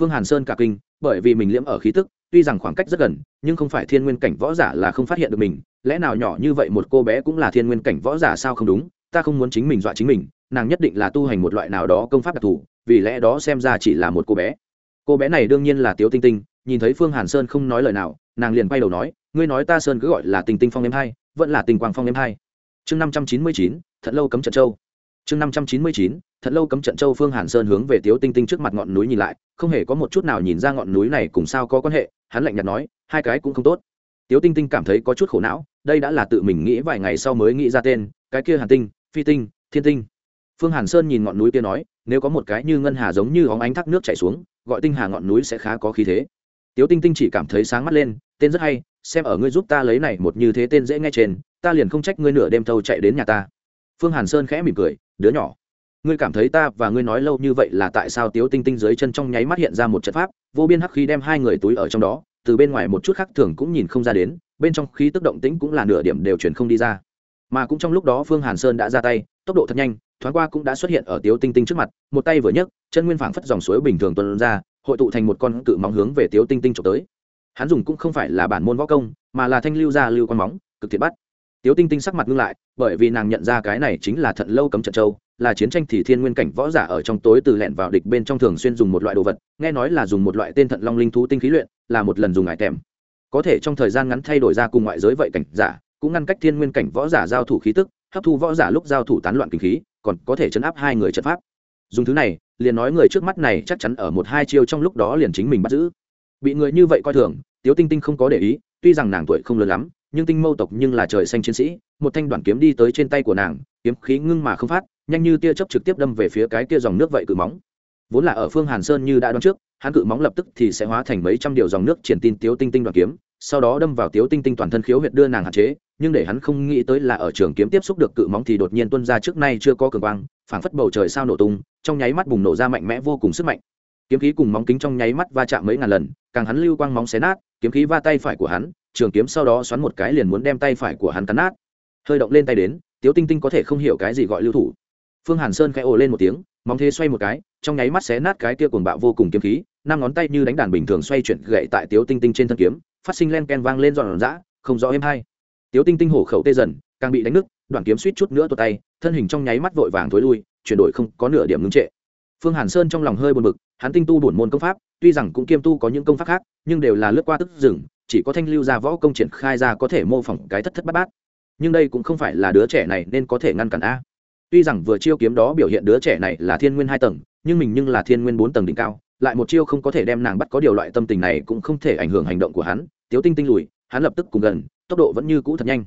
Phương hàn sơn cả kinh, bởi vì mình liễm ở khí tức, tuy rằng khoảng cách rất gần, nhưng không phải thiên nguyên cảnh võ giả là không phát hiện được mình lẽ nào nhỏ như vậy một cô bé cũng là thiên nguyên cảnh võ giả sao không đúng? Ta không muốn chính mình dọa chính mình, nàng nhất định là tu hành một loại nào đó công pháp đặc thù, vì lẽ đó xem ra chỉ là một cô bé. Cô bé này đương nhiên là tiếu tinh tinh, nhìn thấy phương hàn sơn không nói lời nào, nàng liền quay đầu nói, ngươi nói ta sơn cứ gọi là tình tinh phong em hai, vẫn là tình quang phong em hai. Chương năm trăm chín mươi chín, thật lâu cấm trận châu. Chương năm trăm chín mươi chín, thật lâu cấm trận châu phương hàn sơn hướng về tiếu tinh tinh trước mặt ngọn núi nhìn lại, không hề có một chút nào nhìn ra ngọn núi này cùng sao có quan hệ, hắn lạnh nhạt nói, hai cái cũng không tốt tiếu tinh tinh cảm thấy có chút khổ não, đây đã là tự mình nghĩ vài ngày sau mới nghĩ ra tên, cái kia hàn tinh, phi tinh, thiên tinh. Phương hàn sơn nhìn ngọn núi kia nói, nếu có một cái như ngân hà giống như óng ánh thác nước chảy xuống, gọi tinh hà ngọn núi sẽ khá có khí thế. Tiếu tinh tinh chỉ cảm thấy sáng mắt lên, tên rất hay, xem ở ngươi giúp ta lấy này một như thế tên dễ nghe trên, ta liền không trách ngươi nửa đêm thâu chạy đến nhà ta. Phương hàn sơn khẽ mỉm cười, đứa nhỏ, ngươi cảm thấy ta và ngươi nói lâu như vậy là tại sao tiếu tinh tinh dưới chân trong nháy mắt hiện ra một trận pháp, vô biên hắc khí đem hai người túi ở trong đó từ bên ngoài một chút khác thường cũng nhìn không ra đến, bên trong khí tức động tĩnh cũng là nửa điểm đều chuyển không đi ra. Mà cũng trong lúc đó phương hàn sơn đã ra tay, tốc độ thật nhanh, thoáng qua cũng đã xuất hiện ở tiếu tinh tinh trước mặt, một tay vừa nhấc, chân nguyên phảng phất dòng suối bình thường tuần ra, hội tụ thành một con cự móng hướng về tiếu tinh tinh trộm tới. Hắn dùng cũng không phải là bản môn võ công, mà là thanh lưu ra lưu con móng, cực thiệt bắt tiếu tinh tinh sắc mặt ngưng lại, bởi vì nàng nhận ra cái này chính là thận lâu cấm trận châu, là chiến tranh thì thiên nguyên cảnh võ giả ở trong tối từ lẹn vào địch bên trong thường xuyên dùng một loại đồ vật, nghe nói là dùng một loại tên thận long linh thú tinh khí luyện, là một lần dùng ngại tèm. Có thể trong thời gian ngắn thay đổi ra cùng ngoại giới vậy cảnh giả, cũng ngăn cách thiên nguyên cảnh võ giả giao thủ khí tức, hấp thu võ giả lúc giao thủ tán loạn kinh khí, còn có thể chấn áp hai người trận pháp. Dùng thứ này, liền nói người trước mắt này chắc chắn ở một hai chiêu trong lúc đó liền chính mình bắt giữ. Bị người như vậy coi thường, tiếu tinh tinh không có để ý, tuy rằng nàng tuổi không lớn lắm nhưng tinh mâu tộc nhưng là trời xanh chiến sĩ, một thanh đoàn kiếm đi tới trên tay của nàng, kiếm khí ngưng mà không phát, nhanh như tia chớp trực tiếp đâm về phía cái kia dòng nước vậy cự móng. Vốn là ở phương hàn sơn như đã đoán trước, hắn cự móng lập tức thì sẽ hóa thành mấy trăm điều dòng nước triển tin tiếu tinh tinh đoàn kiếm, sau đó đâm vào tiếu tinh tinh toàn thân khiếu huyệt đưa nàng hạn chế, nhưng để hắn không nghĩ tới là ở trường kiếm tiếp xúc được cự móng thì đột nhiên tuân ra trước nay chưa có cường quang, phảng phất bầu trời sao nổ tung, trong nháy mắt bùng nổ ra mạnh mẽ vô cùng sức mạnh. Kiếm khí cùng móng kính trong nháy mắt va chạm mấy ngàn lần, càng hắn lưu quang móng xé nát, kiếm khí va tay phải của hắn trường kiếm sau đó xoắn một cái liền muốn đem tay phải của hắn cắn nát. Hơi động lên tay đến, tiếu tinh tinh có thể không hiểu cái gì gọi lưu thủ. Phương hàn sơn khẽ ồ lên một tiếng, móng thế xoay một cái, trong nháy mắt xé nát cái kia cuồng bạo vô cùng kiếm khí, năm ngón tay như đánh đàn bình thường xoay chuyển gậy tại tiếu tinh tinh trên thân kiếm, phát sinh len ken vang lên dọn dã không rõ êm hay. Tiếu tinh tinh hổ khẩu tê dần, càng bị đánh nứt, đoạn kiếm suýt chút nữa tụt tay, thân hình trong nháy mắt vội vàng thối lui, chuyển đổi không có nửa điểm ngưng trệ. Phương hàn sơn trong lòng hơi buồn bực, hắn tinh tu bổn môn công pháp, tuy rằng cũng kiêm tu có những công pháp khác, nhưng đều là lướt qua tức rừng chỉ có thanh lưu gia võ công triển khai ra có thể mô phỏng cái thất thất bát bát. Nhưng đây cũng không phải là đứa trẻ này nên có thể ngăn cản a. Tuy rằng vừa chiêu kiếm đó biểu hiện đứa trẻ này là thiên nguyên hai tầng, nhưng mình nhưng là thiên nguyên bốn tầng đỉnh cao, lại một chiêu không có thể đem nàng bắt có điều loại tâm tình này cũng không thể ảnh hưởng hành động của hắn. Tiếu tinh tinh lùi, hắn lập tức cùng gần, tốc độ vẫn như cũ thật nhanh.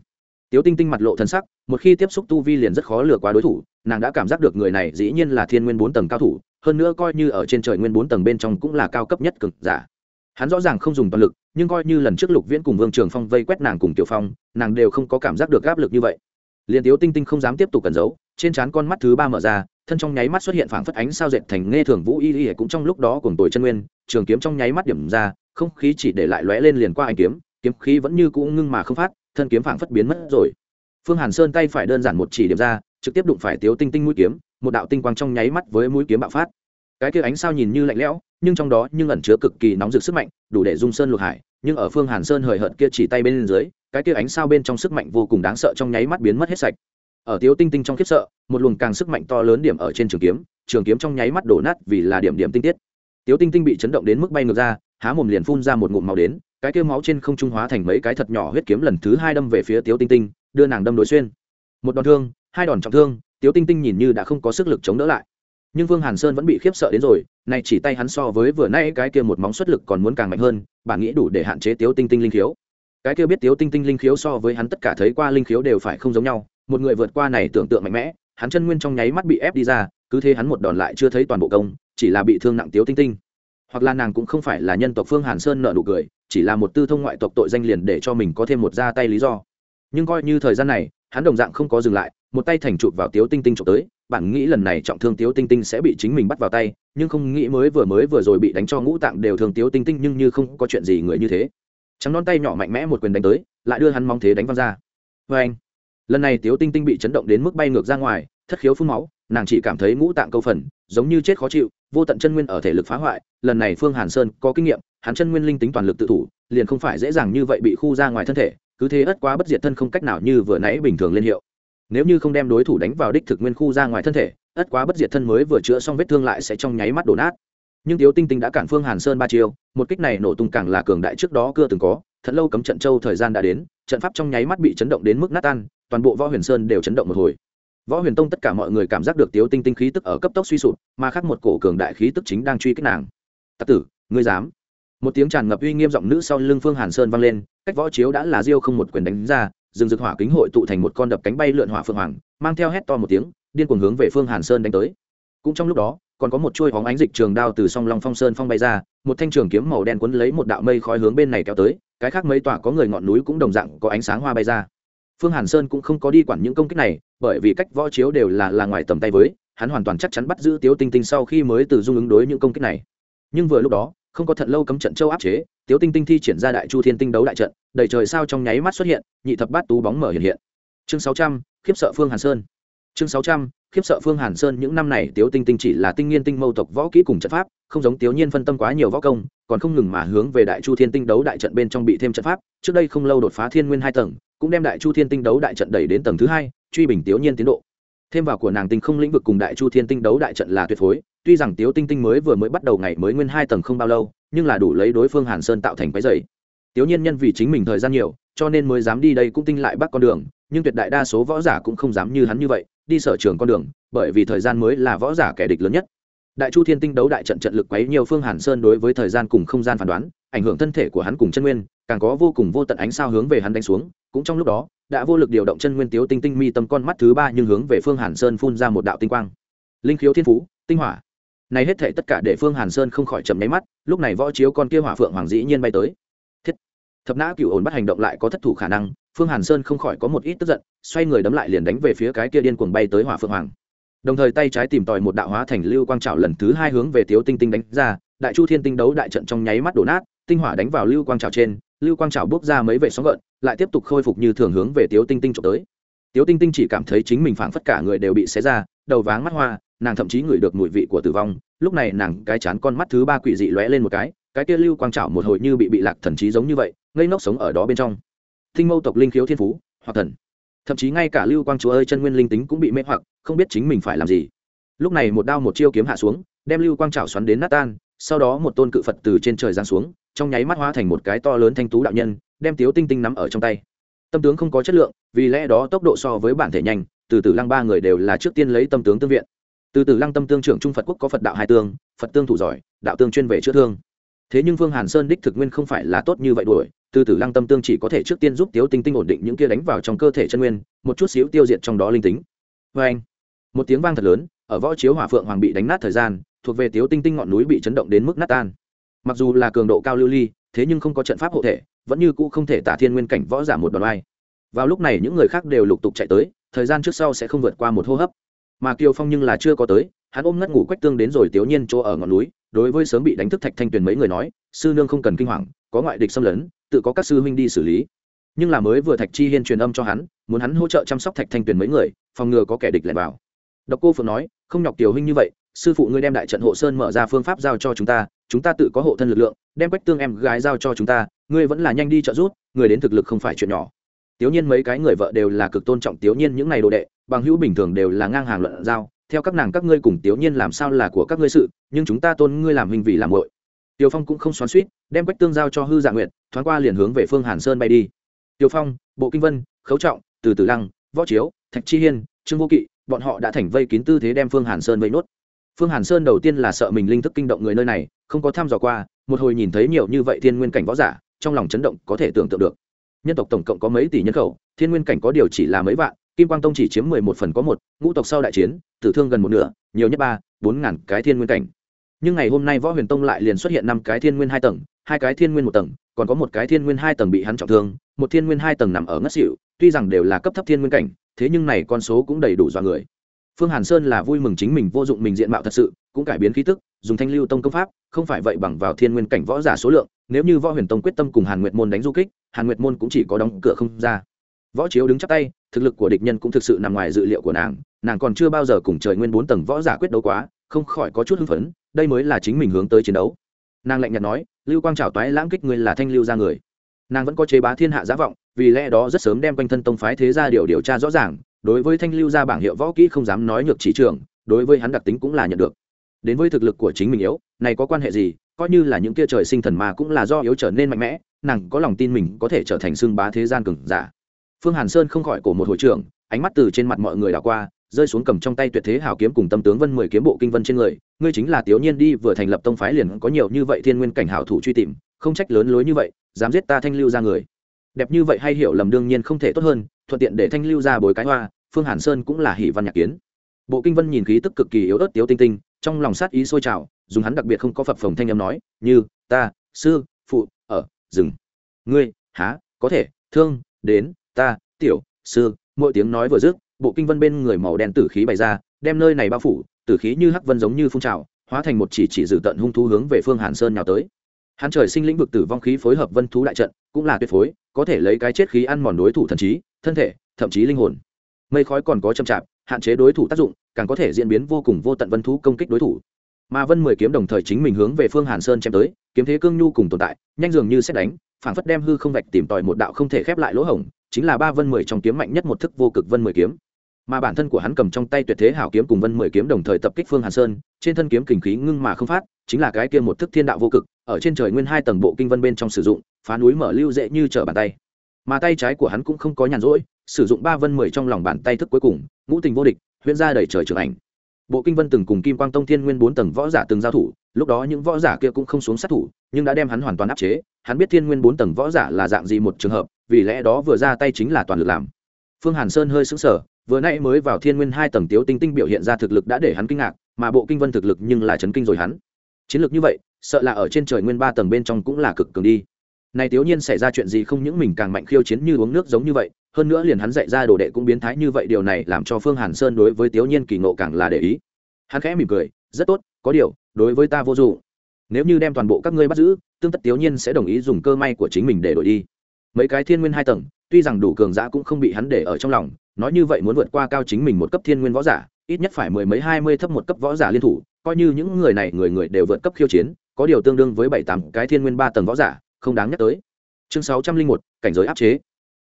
Tiếu tinh tinh mặt lộ thân sắc, một khi tiếp xúc tu vi liền rất khó lừa qua đối thủ, nàng đã cảm giác được người này dĩ nhiên là thiên nguyên bốn tầng cao thủ, hơn nữa coi như ở trên trời nguyên bốn tầng bên trong cũng là cao cấp nhất cực giả hắn rõ ràng không dùng toàn lực, nhưng coi như lần trước lục viễn cùng vương trường phong vây quét nàng cùng tiểu phong, nàng đều không có cảm giác được áp lực như vậy. Liền tiếu tinh tinh không dám tiếp tục cẩn giấu, trên trán con mắt thứ ba mở ra, thân trong nháy mắt xuất hiện phảng phất ánh sao dệt thành nghe thường vũ y y cũng trong lúc đó cùng tuổi chân nguyên, trường kiếm trong nháy mắt điểm ra, không khí chỉ để lại lóe lên liền qua anh kiếm kiếm khí vẫn như cũ ngưng mà không phát, thân kiếm phảng phất biến mất rồi. Phương hàn sơn tay phải đơn giản một chỉ điểm ra, trực tiếp đụng phải tiếu tinh tinh mũi kiếm, một đạo tinh quang trong nháy mắt với mũi kiếm bạo phát cái kia ánh sao nhìn như lạnh lẽo, nhưng trong đó nhưng ẩn chứa cực kỳ nóng rực sức mạnh, đủ để dung sơn lục hải, nhưng ở phương hàn sơn hời hợt kia chỉ tay bên dưới, cái kia ánh sao bên trong sức mạnh vô cùng đáng sợ trong nháy mắt biến mất hết sạch. Ở tiếu tinh tinh trong khiếp sợ, một luồng càng sức mạnh to lớn điểm ở trên trường kiếm trường kiếm trong nháy mắt đổ nát vì là điểm điểm tinh tiết. Tiếu tinh tinh bị chấn động đến mức bay ngược ra, há mồm liền phun ra một ngụm máu đến, cái kia máu trên không trung hóa thành mấy cái thật nhỏ huyết kiếm lần thứ hai đâm về phía tiếu tinh tinh, đưa nàng đâm đối xuyên. Một đòn thương, hai đòn trọng thương, tiếu tinh tinh nhìn như đã không có sức lực chống đỡ lại nhưng vương hàn sơn vẫn bị khiếp sợ đến rồi, nay chỉ tay hắn so với vừa nay cái kia một móng xuất lực còn muốn càng mạnh hơn, bản nghĩ đủ để hạn chế tiếu tinh tinh linh khiếu. Cái kia biết tiếu tinh tinh linh khiếu so với hắn tất cả thấy qua linh khiếu đều phải không giống nhau, một người vượt qua này tưởng tượng mạnh mẽ, hắn chân nguyên trong nháy mắt bị ép đi ra, cứ thế hắn một đòn lại chưa thấy toàn bộ công, chỉ là bị thương nặng tiếu tinh tinh. Hoặc là nàng cũng không phải là nhân tộc phương hàn sơn nợ nụ cười, chỉ là một tư thông ngoại tộc tội danh liền để cho mình có thêm một ra tay lý do. Nhưng coi như thời gian này, hắn đồng dạng không có dừng lại một tay thành chụp vào tiếu tinh tinh trộm tới, bạn nghĩ lần này trọng thương tiếu tinh tinh sẽ bị chính mình bắt vào tay, nhưng không nghĩ mới vừa mới vừa rồi bị đánh cho ngũ tạng đều thường tiếu tinh tinh nhưng như không có chuyện gì người như thế. Trắng non tay nhỏ mạnh mẽ một quyền đánh tới, lại đưa hắn mong thế đánh văng ra. Vê anh, lần này tiếu tinh tinh bị chấn động đến mức bay ngược ra ngoài, thất khiếu phun máu, nàng chỉ cảm thấy ngũ tạng câu phần, giống như chết khó chịu, vô tận chân nguyên ở thể lực phá hoại, lần này phương hàn sơn có kinh nghiệm, hắn chân nguyên linh tính toàn lực tự thủ, liền không phải dễ dàng như vậy bị khu ra ngoài thân thể, cứ thế ất quá bất diệt thân không cách nào như vừa nãy bình thường lên hiệu nếu như không đem đối thủ đánh vào đích thực nguyên khu ra ngoài thân thể, ất quá bất diệt thân mới vừa chữa xong vết thương lại sẽ trong nháy mắt đổ nát. Nhưng tiếu tinh tinh đã cản phương hàn sơn ba chiêu, một kích này nổ tung càng là cường đại trước đó cưa từng có, thật lâu cấm trận châu thời gian đã đến, trận pháp trong nháy mắt bị chấn động đến mức nát tan, toàn bộ võ huyền sơn đều chấn động một hồi. Võ huyền tông tất cả mọi người cảm giác được tiếu tinh tinh khí tức ở cấp tốc suy sụp, mà khác một cổ cường đại khí tức chính đang truy kích nàng. Tặc tử, ngươi dám? Một tiếng tràn ngập uy nghiêm giọng nữ sau lưng phương hàn sơn vang lên, cách võ chiếu đã là diêu không một quyền đánh ra rừng rực hỏa kính hội tụ thành một con đập cánh bay lượn hỏa phượng hoàng, mang theo hét to một tiếng, điên cuồng hướng về phương hàn sơn đánh tới. Cũng trong lúc đó, còn có một chuôi hóng ánh dịch trường đao từ song long phong sơn phong bay ra, một thanh trường kiếm màu đen quấn lấy một đạo mây khói hướng bên này kéo tới, cái khác mấy tòa có người ngọn núi cũng đồng dạng có ánh sáng hoa bay ra. Phương hàn sơn cũng không có đi quản những công kích này, bởi vì cách võ chiếu đều là là ngoài tầm tay với, hắn hoàn toàn chắc chắn bắt giữ tiếu tinh tinh sau khi mới từ dung ứng đối những công kích này. Nhưng vừa lúc đó không có thật lâu cấm trận châu áp chế, tiếu tinh tinh thi triển ra đại chu thiên tinh đấu đại trận, đầy trời sao trong nháy mắt xuất hiện, nhị thập bát tú bóng mở hiện hiện. Chương sáu trăm, khiếp sợ phương hàn sơn. Chương sáu trăm, khiếp sợ phương hàn sơn những năm này tiếu tinh tinh chỉ là tinh nghiên tinh mâu tộc võ kỹ cùng trận pháp, không giống tiếu nhiên phân tâm quá nhiều võ công, còn không ngừng mà hướng về đại chu thiên tinh đấu đại trận bên trong bị thêm trận pháp, trước đây không lâu đột phá thiên nguyên hai tầng, cũng đem đại chu thiên tinh đấu đại trận đẩy đến tầng thứ hai, truy bình tiếu nhiên tiến độ thêm vào của nàng tinh không lĩnh vực cùng đại chu thiên tinh đấu đại trận là tuyệt phối, tuy rằng tiếu tinh tinh mới vừa mới bắt đầu ngày mới nguyên hai tầng không bao lâu, nhưng là đủ lấy đối phương hàn sơn tạo thành cái dày. Tiếu nhiên nhân vì chính mình thời gian nhiều, cho nên mới dám đi đây cũng tinh lại bắt con đường, nhưng tuyệt đại đa số võ giả cũng không dám như hắn như vậy, đi sở trường con đường, bởi vì thời gian mới là võ giả kẻ địch lớn nhất. Đại chu thiên tinh đấu đại trận trận lực quấy nhiều phương hàn sơn đối với thời gian cùng không gian phán đoán, ảnh hưởng thân thể của hắn cùng chân nguyên, càng có vô cùng vô tận ánh sao hướng về hắn đánh xuống, cũng trong lúc đó đã vô lực điều động chân nguyên tiếu tinh tinh mi tâm con mắt thứ ba nhưng hướng về phương hàn sơn phun ra một đạo tinh quang. Linh khiếu thiên phú, tinh hỏa. Này hết thể tất cả để phương hàn sơn không khỏi chầm nháy mắt, lúc này võ chiếu con kia hỏa phượng hoàng dĩ nhiên bay tới. Thiết. Thập nã cựu ổn bắt hành động lại có thất thủ khả năng, phương hàn sơn không khỏi có một ít tức giận, xoay người đấm lại liền đánh về phía cái kia điên cuồng bay tới hỏa phượng hoàng. Đồng thời tay trái tìm tòi một đạo hóa thành lưu quang trào lần thứ hai hướng về tiếu tinh tinh đánh ra, đại chu thiên tinh đấu đại trận trong nháy mắt đổ nát, tinh hỏa đánh vào lưu quang trào trên lưu quang trào bước ra mấy vệ sóng gợn, lại tiếp tục khôi phục như thường hướng về tiếu tinh tinh trộm tới. Tiếu tinh tinh chỉ cảm thấy chính mình phảng phất cả người đều bị xé ra, đầu váng mắt hoa, nàng thậm chí ngửi được mùi vị của tử vong. Lúc này nàng cái chán con mắt thứ ba quỷ dị lóe lên một cái cái kia lưu quang trào một hồi như bị bị lạc thần trí giống như vậy, ngây ngốc sống ở đó bên trong. Thinh mâu tộc linh khiếu thiên phú, hoặc thần. Thậm chí ngay cả lưu quang chúa ơi, chân nguyên linh tính cũng bị mê hoặc, không biết chính mình phải làm gì. Lúc này một đao một chiêu kiếm hạ xuống, đem lưu quang trào xoắn đến nát tan, sau đó một tôn cự phật từ trên trời giáng xuống trong nháy mắt hóa thành một cái to lớn thanh tú đạo nhân, đem tiếu tinh tinh nắm ở trong tay. Tâm tướng không có chất lượng, vì lẽ đó tốc độ so với bản thể nhanh, từ từ lăng ba người đều là trước tiên lấy tâm tướng tương viện. Từ từ lăng tâm tương trưởng trung phật quốc có phật đạo hai tương, phật tương thủ giỏi, đạo tương chuyên về chữa thương. Thế nhưng vương hàn sơn đích thực nguyên không phải là tốt như vậy đuổi, từ từ lăng tâm tương chỉ có thể trước tiên giúp tiếu tinh tinh ổn định những kia đánh vào trong cơ thể chân nguyên, một chút xíu tiêu diệt trong đó linh tính. Vê anh, một tiếng vang thật lớn, ở võ chiếu hỏa phượng hoàng bị đánh nát thời gian, thuộc về tiếu tinh tinh ngọn núi bị chấn động đến mức nát tan mặc dù là cường độ cao lưu ly, thế nhưng không có trận pháp hộ thể, vẫn như cũ không thể tả thiên nguyên cảnh võ giả một đòn ai. vào lúc này những người khác đều lục tục chạy tới, thời gian trước sau sẽ không vượt qua một hô hấp. Mà kiều phong nhưng là chưa có tới, hắn ôm ngất ngủ quách tương đến rồi tiểu nhiên chỗ ở ngọn núi, đối với sớm bị đánh thức thạch thanh tuyền mấy người nói, sư nương không cần kinh hoàng, có ngoại địch xâm lấn, tự có các sư huynh đi xử lý. Nhưng là mới vừa thạch chi hiên truyền âm cho hắn, muốn hắn hỗ trợ chăm sóc thạch thanh tuyền mấy người, phòng ngừa có kẻ địch lẻn vào. Độc cô phượng nói, không nhọc tiểu huynh như vậy, sư phụ ngươi đem đại trận hộ sơn mở ra phương pháp giao cho chúng ta chúng ta tự có hộ thân lực lượng đem quách tương em gái giao cho chúng ta ngươi vẫn là nhanh đi trợ giúp người đến thực lực không phải chuyện nhỏ tiểu nhiên mấy cái người vợ đều là cực tôn trọng tiểu nhiên những ngày đồ đệ bằng hữu bình thường đều là ngang hàng luận giao theo các nàng các ngươi cùng tiểu nhiên làm sao là của các ngươi sự nhưng chúng ta tôn ngươi làm hình vì làm vội. Tiêu Phong cũng không xoắn suýt đem Quách Tương giao cho Hư Dạ Nguyệt, thoáng qua liền hướng về phương Hàn Sơn bay đi. Tiêu Phong, Bộ Kinh Vân, Khấu Trọng, Từ Từ Lăng, Võ Chiếu, Thạch Chi Hiên, Trương Vô Kỵ, bọn họ đã thành vây kín tư thế đem Phương Hàn Sơn vây nốt. Phương Hàn Sơn đầu tiên là sợ mình linh thức kinh động người nơi này, không có tham dò qua, một hồi nhìn thấy nhiều như vậy thiên nguyên cảnh võ giả, trong lòng chấn động có thể tưởng tượng được. Nhân tộc tổng cộng có mấy tỷ nhân khẩu, thiên nguyên cảnh có điều chỉ là mấy vạn, Kim Quang Tông chỉ chiếm mười một phần có một, ngũ tộc sau đại chiến, tử thương gần một nửa, nhiều nhất ba, bốn ngàn cái thiên nguyên cảnh nhưng ngày hôm nay võ huyền tông lại liền xuất hiện năm cái thiên nguyên hai tầng hai cái thiên nguyên một tầng còn có một cái thiên nguyên hai tầng bị hắn trọng thương một thiên nguyên hai tầng nằm ở ngất xỉu tuy rằng đều là cấp thấp thiên nguyên cảnh thế nhưng này con số cũng đầy đủ dọa người phương hàn sơn là vui mừng chính mình vô dụng mình diện mạo thật sự, cũng cải biến khí tức, dùng thanh lưu tông công pháp, không phải vậy bằng vào thiên nguyên cảnh võ giả số lượng, nếu như võ huyền tông quyết tâm cùng hàn nguyệt môn đánh du kích, hàn nguyệt môn cũng chỉ có đóng cửa không ra. Võ chiếu đứng chắp tay, thực lực của địch nhân cũng thực sự nằm ngoài dự liệu của nàng nàng còn chưa bao giờ cùng trời nguyên bốn tầng võ giả quyết đấu quá, không khỏi có chút hưng phấn, đây mới là chính mình hướng tới chiến đấu. Nàng lạnh nhạt nói, lưu quang trào toái lãng kích ngươi là thanh lưu ra người. Nàng vẫn có chế bá thiên hạ giá vọng, vì lẽ đó rất sớm đem quanh thân tông phái thế ra điều điều tra rõ ràng đối với thanh lưu ra bảng hiệu võ kỹ không dám nói nhược chỉ trưởng đối với hắn đặc tính cũng là nhận được. Đến với thực lực của chính mình yếu, này có quan hệ gì? Coi như là những kia trời sinh thần mà cũng là do yếu trở nên mạnh mẽ, nàng có lòng tin mình có thể trở thành xương bá thế gian cường giả. Phương hàn sơn không khỏi cổ một hội trưởng, ánh mắt từ trên mặt mọi người đảo qua, rơi xuống cầm trong tay tuyệt thế hảo kiếm cùng tâm tướng vân mười kiếm bộ kinh vân trên người. Ngươi chính là tiểu nhiên đi, vừa thành lập tông phái liền có nhiều như vậy thiên nguyên cảnh hảo thủ truy tìm, không trách lớn lối như vậy, dám giết ta thanh lưu ra người. Đẹp như vậy hay hiểu lầm đương nhiên không thể tốt hơn thuận tiện để thanh lưu ra bồi cái hoa, phương hàn sơn cũng là hỷ văn nhạc kiến. Bộ kinh vân nhìn khí tức cực kỳ yếu ớt tiếu tinh tinh, trong lòng sát ý sôi trào, dùng hắn đặc biệt không có phập phồng thanh âm nói, như, ta, sư, phụ, ở rừng ngươi, há, có thể, thương, đến, ta, tiểu, sư. Mỗi tiếng nói vừa dứt, bộ kinh vân bên người màu đen tử khí bày ra, đem nơi này bao phủ, tử khí như hắc vân giống như phun trào, hóa thành một chỉ chỉ dử tận hung thú hướng về phương hàn sơn nhào tới. Hắn trời sinh lĩnh vực tử vong khí phối hợp vân thú đại trận, cũng là tuyệt phối, có thể lấy cái chết khí ăn mòn đối thủ thần trí thân thể, thậm chí linh hồn. Mây khói còn có chậm chạp, hạn chế đối thủ tác dụng, càng có thể diễn biến vô cùng vô tận vân thú công kích đối thủ. Mà vân mười kiếm đồng thời chính mình hướng về phương hàn sơn chém tới, kiếm thế cương nhu cùng tồn tại, nhanh dường như xét đánh, phảng phất đem hư không vạch tìm tòi một đạo không thể khép lại lỗ hổng, chính là ba vân mười trong kiếm mạnh nhất một thức vô cực vân mười kiếm. Mà bản thân của hắn cầm trong tay tuyệt thế hảo kiếm cùng vân mười kiếm đồng thời tập kích phương hàn sơn, trên thân kiếm kình khí ngưng mà không phát, chính là cái kia một thức thiên đạo vô cực, ở trên trời nguyên hai tầng bộ kinh vân bên trong sử dụng, phá núi mở lưu dễ như trở bàn tay mà tay trái của hắn cũng không có nhàn rỗi, sử dụng ba vân mười trong lòng bàn tay thức cuối cùng, ngũ tình vô địch, huyễn ra đầy trời trưởng ảnh. Bộ kinh vân từng cùng kim quang tông thiên nguyên bốn tầng võ giả từng giao thủ, lúc đó những võ giả kia cũng không xuống sát thủ, nhưng đã đem hắn hoàn toàn áp chế. Hắn biết thiên nguyên bốn tầng võ giả là dạng gì một trường hợp, vì lẽ đó vừa ra tay chính là toàn lực làm. Phương hàn sơn hơi sững sờ, vừa nãy mới vào thiên nguyên hai tầng tiếu tinh tinh biểu hiện ra thực lực đã để hắn kinh ngạc, mà bộ kinh vân thực lực nhưng là chấn kinh rồi hắn. Chiến lược như vậy, sợ là ở trên trời nguyên ba tầng bên trong cũng là cực cường đi này thiếu nhiên xảy ra chuyện gì không những mình càng mạnh khiêu chiến như uống nước giống như vậy, hơn nữa liền hắn dạy ra đồ đệ cũng biến thái như vậy, điều này làm cho phương hàn sơn đối với thiếu nhiên kỳ ngộ càng là để ý. Hắn khẽ mỉm cười, rất tốt, có điều, đối với ta vô dụng. Nếu như đem toàn bộ các ngươi bắt giữ, tương tất thiếu nhiên sẽ đồng ý dùng cơ may của chính mình để đổi đi. Mấy cái thiên nguyên hai tầng, tuy rằng đủ cường giã cũng không bị hắn để ở trong lòng, nói như vậy muốn vượt qua cao chính mình một cấp thiên nguyên võ giả, ít nhất phải mười mấy, hai mươi thấp một cấp võ giả liên thủ, coi như những người này người người đều vượt cấp khiêu chiến, có điều tương đương với bảy, tám cái thiên nguyên ba tầng võ giả không đáng nhắc tới. Chương sáu trăm linh một, cảnh giới áp chế.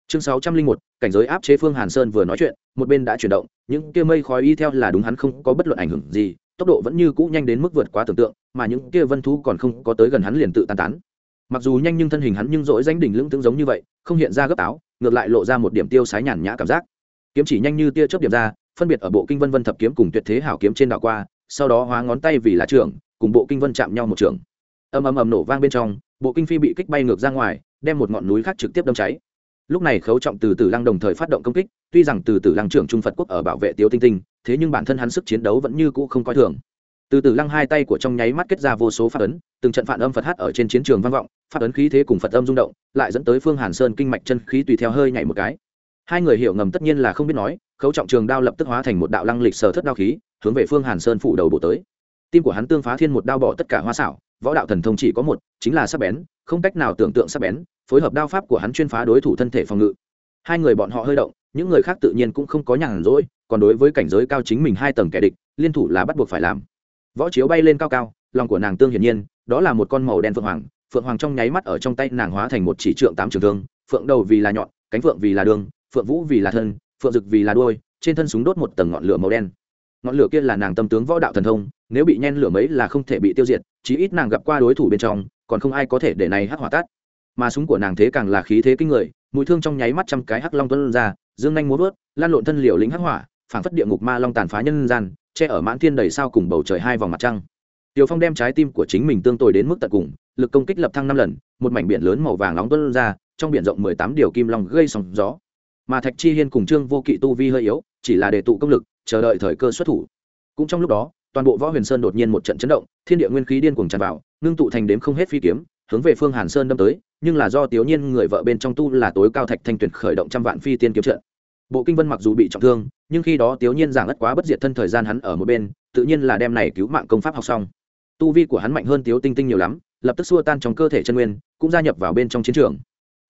Chương sáu trăm linh một, cảnh giới áp chế phương hàn sơn vừa nói chuyện, một bên đã chuyển động, những kia mây khói y theo là đúng hắn không có bất luận ảnh hưởng gì, tốc độ vẫn như cũ nhanh đến mức vượt quá tưởng tượng, mà những kia vân thú còn không có tới gần hắn liền tự tan tán. Mặc dù nhanh nhưng thân hình hắn nhưng dỗi danh đỉnh lưỡng tướng giống như vậy, không hiện ra gấp áo, ngược lại lộ ra một điểm tiêu sái nhàn nhã cảm giác. Kiếm chỉ nhanh như tia chớp điểm ra, phân biệt ở bộ kinh vân vân thập kiếm cùng tuyệt thế hảo kiếm trên đảo qua, sau đó hóa ngón tay vì là trưởng, cùng bộ kinh vân chạm nhau một trường ầm ầm ầm nổ vang bên trong bộ kinh phi bị kích bay ngược ra ngoài, đem một ngọn núi khác trực tiếp đâm cháy. Lúc này khấu trọng từ tử lăng đồng thời phát động công kích, tuy rằng từ tử lăng trưởng trung phật quốc ở bảo vệ tiếu tinh tinh, thế nhưng bản thân hắn sức chiến đấu vẫn như cũ không coi thường. Từ tử lăng hai tay của trong nháy mắt kết ra vô số phát ấn, từng trận phản âm phật hát ở trên chiến trường vang vọng, phát ấn khí thế cùng phật âm rung động, lại dẫn tới phương hàn sơn kinh mạch chân khí tùy theo hơi nhảy một cái. Hai người hiểu ngầm tất nhiên là không biết nói, khấu trọng trường đao lập tức hóa thành một đạo lăng lịch sở thất đao khí, hướng về phương hàn sơn phủ đầu bộ tới tim của hắn tương phá thiên một đao bỏ tất cả hoa xảo, võ đạo thần thông chỉ có một, chính là sắc bén, không cách nào tưởng tượng sắc bén, phối hợp đao pháp của hắn chuyên phá đối thủ thân thể phòng ngự. Hai người bọn họ hơi động, những người khác tự nhiên cũng không có nhàn rỗi, còn đối với cảnh giới cao chính mình hai tầng kẻ địch, liên thủ là bắt buộc phải làm. Võ chiếu bay lên cao cao, lòng của nàng tương hiển nhiên, đó là một con màu đen phượng hoàng phượng hoàng trong nháy mắt ở trong tay nàng hóa thành một chỉ trượng tám trường thương, phượng đầu vì là nhọn, cánh phượng vì là đường, phượng vũ vì là thân, phượng dực vì là đôi trên thân súng đốt một tầng ngọn lửa màu đen ngọn lửa kia là nàng tâm tướng võ đạo thần thông nếu bị nhen lửa mấy là không thể bị tiêu diệt chí ít nàng gặp qua đối thủ bên trong còn không ai có thể để này hắc hỏa tát mà súng của nàng thế càng là khí thế kinh người mũi thương trong nháy mắt trăm cái hắc long tuân ra dương nhanh muốn vớt lan lộn thân liều lính hắc hỏa phảng phất địa ngục ma long tàn phá nhân gian che ở mãn thiên đầy sao cùng bầu trời hai vòng mặt trăng Tiêu Phong đem trái tim của chính mình tương tồi đến mức tận cùng, lực công kích lập thăng năm lần, một mảnh biển lớn màu vàng nóng tuôn ra, trong biển rộng mười tám điều kim long gây sóng gió. Mà Thạch Chi Hiên cùng Trương Vô Kỵ tu vi hơi yếu, chỉ là để tụ công lực, chờ đợi thời cơ xuất thủ. Cũng trong lúc đó, toàn bộ Võ Huyền Sơn đột nhiên một trận chấn động, thiên địa nguyên khí điên cuồng tràn vào, ngưng tụ thành đếm không hết phi kiếm, hướng về Phương Hàn Sơn đâm tới, nhưng là do Tiểu Nhiên người vợ bên trong tu là tối cao Thạch Thanh Tuyển khởi động trăm vạn phi tiên kiếm trận. Bộ Kinh Vân mặc dù bị trọng thương, nhưng khi đó Tiểu Nhiên giảng ất quá bất diệt thân thời gian hắn ở một bên, tự nhiên là đem này cứu mạng công pháp học xong tu vi của hắn mạnh hơn tiểu tinh tinh nhiều lắm lập tức xua tan trong cơ thể chân nguyên cũng gia nhập vào bên trong chiến trường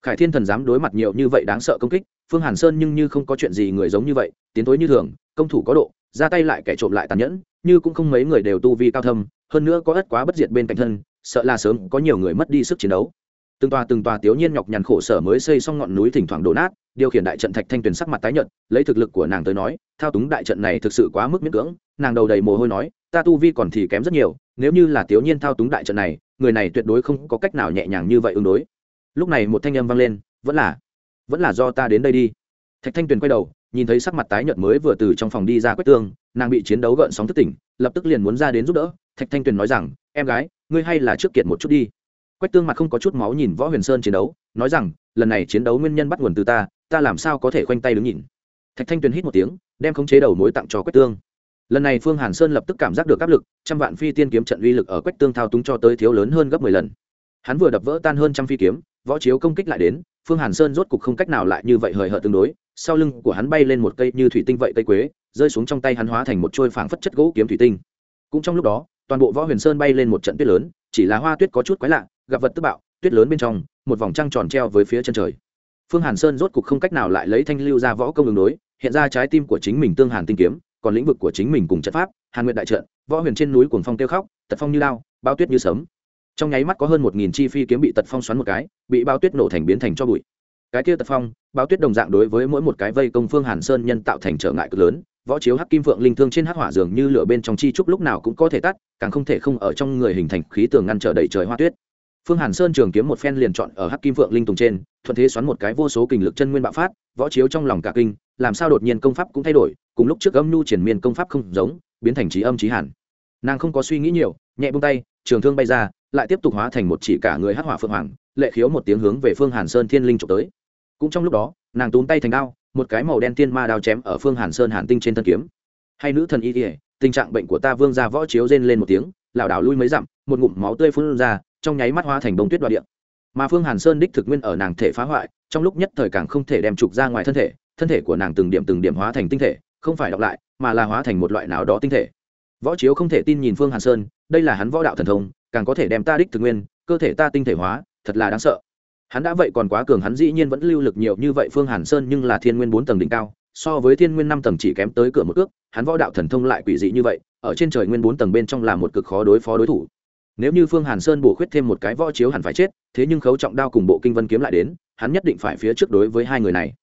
khải thiên thần dám đối mặt nhiều như vậy đáng sợ công kích, phương hàn sơn nhưng như không có chuyện gì người giống như vậy, tiến tối như thường, công thủ có độ, ra tay lại kẻ trộm lại tàn nhẫn, như cũng không mấy người đều tu vi cao thâm, hơn nữa có ất quá bất diệt bên cạnh thân, sợ là sớm có nhiều người mất đi sức chiến đấu. Từng tòa từng tòa tiểu nhiên nhọc nhằn khổ sở mới xây xong ngọn núi thỉnh thoảng đổ nát, điều khiển đại trận thạch thanh tuyền sắc mặt tái nhợt, lấy thực lực của nàng tới nói, thao túng đại trận này thực sự quá mức miễn cưỡng, nàng đầu đầy mồ hôi nói, ta tu vi còn thì kém rất nhiều, nếu như là tiểu nhiên thao túng đại trận này, người này tuyệt đối không có cách nào nhẹ nhàng như vậy ứng đối lúc này một thanh âm vang lên, vẫn là vẫn là do ta đến đây đi. Thạch thanh tuyền quay đầu, nhìn thấy sắc mặt tái nhợt mới vừa từ trong phòng đi ra quách tương, nàng bị chiến đấu gợn sóng thất tỉnh, lập tức liền muốn ra đến giúp đỡ. Thạch thanh tuyền nói rằng, em gái, ngươi hay là trước kiệt một chút đi. Quách tương mặt không có chút máu nhìn võ huyền sơn chiến đấu, nói rằng, lần này chiến đấu nguyên nhân bắt nguồn từ ta ta làm sao có thể khoanh tay đứng nhìn? Thạch thanh tuyền hít một tiếng, đem khống chế đầu mối tặng cho quách tương. Lần này phương hàn sơn lập tức cảm giác được áp lực, trăm vạn phi tiên kiếm trận uy lực ở quách tương thao túng cho tới thiếu lớn hơn gấp mười lần. Hắn vừa đập vỡ tan hơn trăm phi kiếm võ chiếu công kích lại đến, phương hàn sơn rốt cục không cách nào lại như vậy hời hợt tương đối, sau lưng của hắn bay lên một cây như thủy tinh vậy cây quế, rơi xuống trong tay hắn hóa thành một trôi phảng phất chất gỗ kiếm thủy tinh. Cũng trong lúc đó, toàn bộ võ huyền sơn bay lên một trận tuyết lớn, chỉ là hoa tuyết có chút quái lạ, gặp vật tức bạo, tuyết lớn bên trong, một vòng trăng tròn treo với phía chân trời. Phương hàn sơn rốt cục không cách nào lại lấy thanh lưu ra võ công đường đối, hiện ra trái tim của chính mình tương hàn tinh kiếm, còn lĩnh vực của chính mình cùng trận pháp, hàn nguyện đại trận, võ huyền trên núi cuồng phong tiêu khóc, tật phong như lao bao tuyết như sấm trong nháy mắt có hơn một nghìn chi phi kiếm bị tật phong xoắn một cái, bị bao tuyết nổ thành biến thành cho bụi. Cái kia tật phong bao tuyết đồng dạng đối với mỗi một cái vây công phương hàn sơn nhân tạo thành trở ngại cực lớn. Võ chiếu hắc kim phượng linh thương trên hắc hỏa dường như lửa bên trong chi trúc lúc nào cũng có thể tắt, càng không thể không ở trong người hình thành khí tường ngăn trở đầy trời hoa tuyết. Phương hàn sơn trường kiếm một phen liền chọn ở hắc kim phượng linh tùng trên, thuận thế xoắn một cái vô số kình lực chân nguyên bạo phát, võ chiếu trong lòng cả kinh, làm sao đột nhiên công pháp cũng thay đổi, cùng lúc trước âm nhu triển miên công pháp không giống, biến thành trí âm trí hàn. Nàng không có suy nghĩ nhiều, nhẹ bông tay, trường thương bay ra lại tiếp tục hóa thành một chỉ cả người hắc hỏa phượng hoàng, lệ khiếu một tiếng hướng về phương hàn sơn thiên linh chụp tới. Cũng trong lúc đó, nàng túm tay thành đao, một cái màu đen tiên ma đao chém ở phương hàn sơn hàn tinh trên thân kiếm. Hay nữ thần y kỉa tình trạng bệnh của ta vương gia võ chiếu rên lên một tiếng, lảo đảo lui mấy dặm, một ngụm máu tươi phun ra, trong nháy mắt hóa thành bông tuyết đoạt địa mà phương hàn sơn đích thực nguyên ở nàng thể phá hoại, trong lúc nhất thời càng không thể đem trục ra ngoài thân thể thân thể của nàng từng điểm từng điểm hóa thành tinh thể, không phải đọc lại, mà là hóa thành một loại nào đó tinh thể. Võ chiếu không thể tin nhìn phương hàn sơn, đây là hắn võ đạo thần thông càng có thể đem ta đích thực nguyên, cơ thể ta tinh thể hóa, thật là đáng sợ. Hắn đã vậy còn quá cường, hắn dĩ nhiên vẫn lưu lực nhiều như vậy, phương hàn sơn nhưng là thiên nguyên bốn tầng đỉnh cao, so với thiên nguyên năm tầng chỉ kém tới cửa một ước hắn võ đạo thần thông lại quỷ dị như vậy, ở trên trời nguyên bốn tầng bên trong là một cực khó đối phó đối thủ. Nếu như phương hàn sơn bổ khuyết thêm một cái võ chiếu hẳn phải chết, thế nhưng khấu trọng đao cùng bộ kinh vân kiếm lại đến, hắn nhất định phải phía trước đối với hai người này.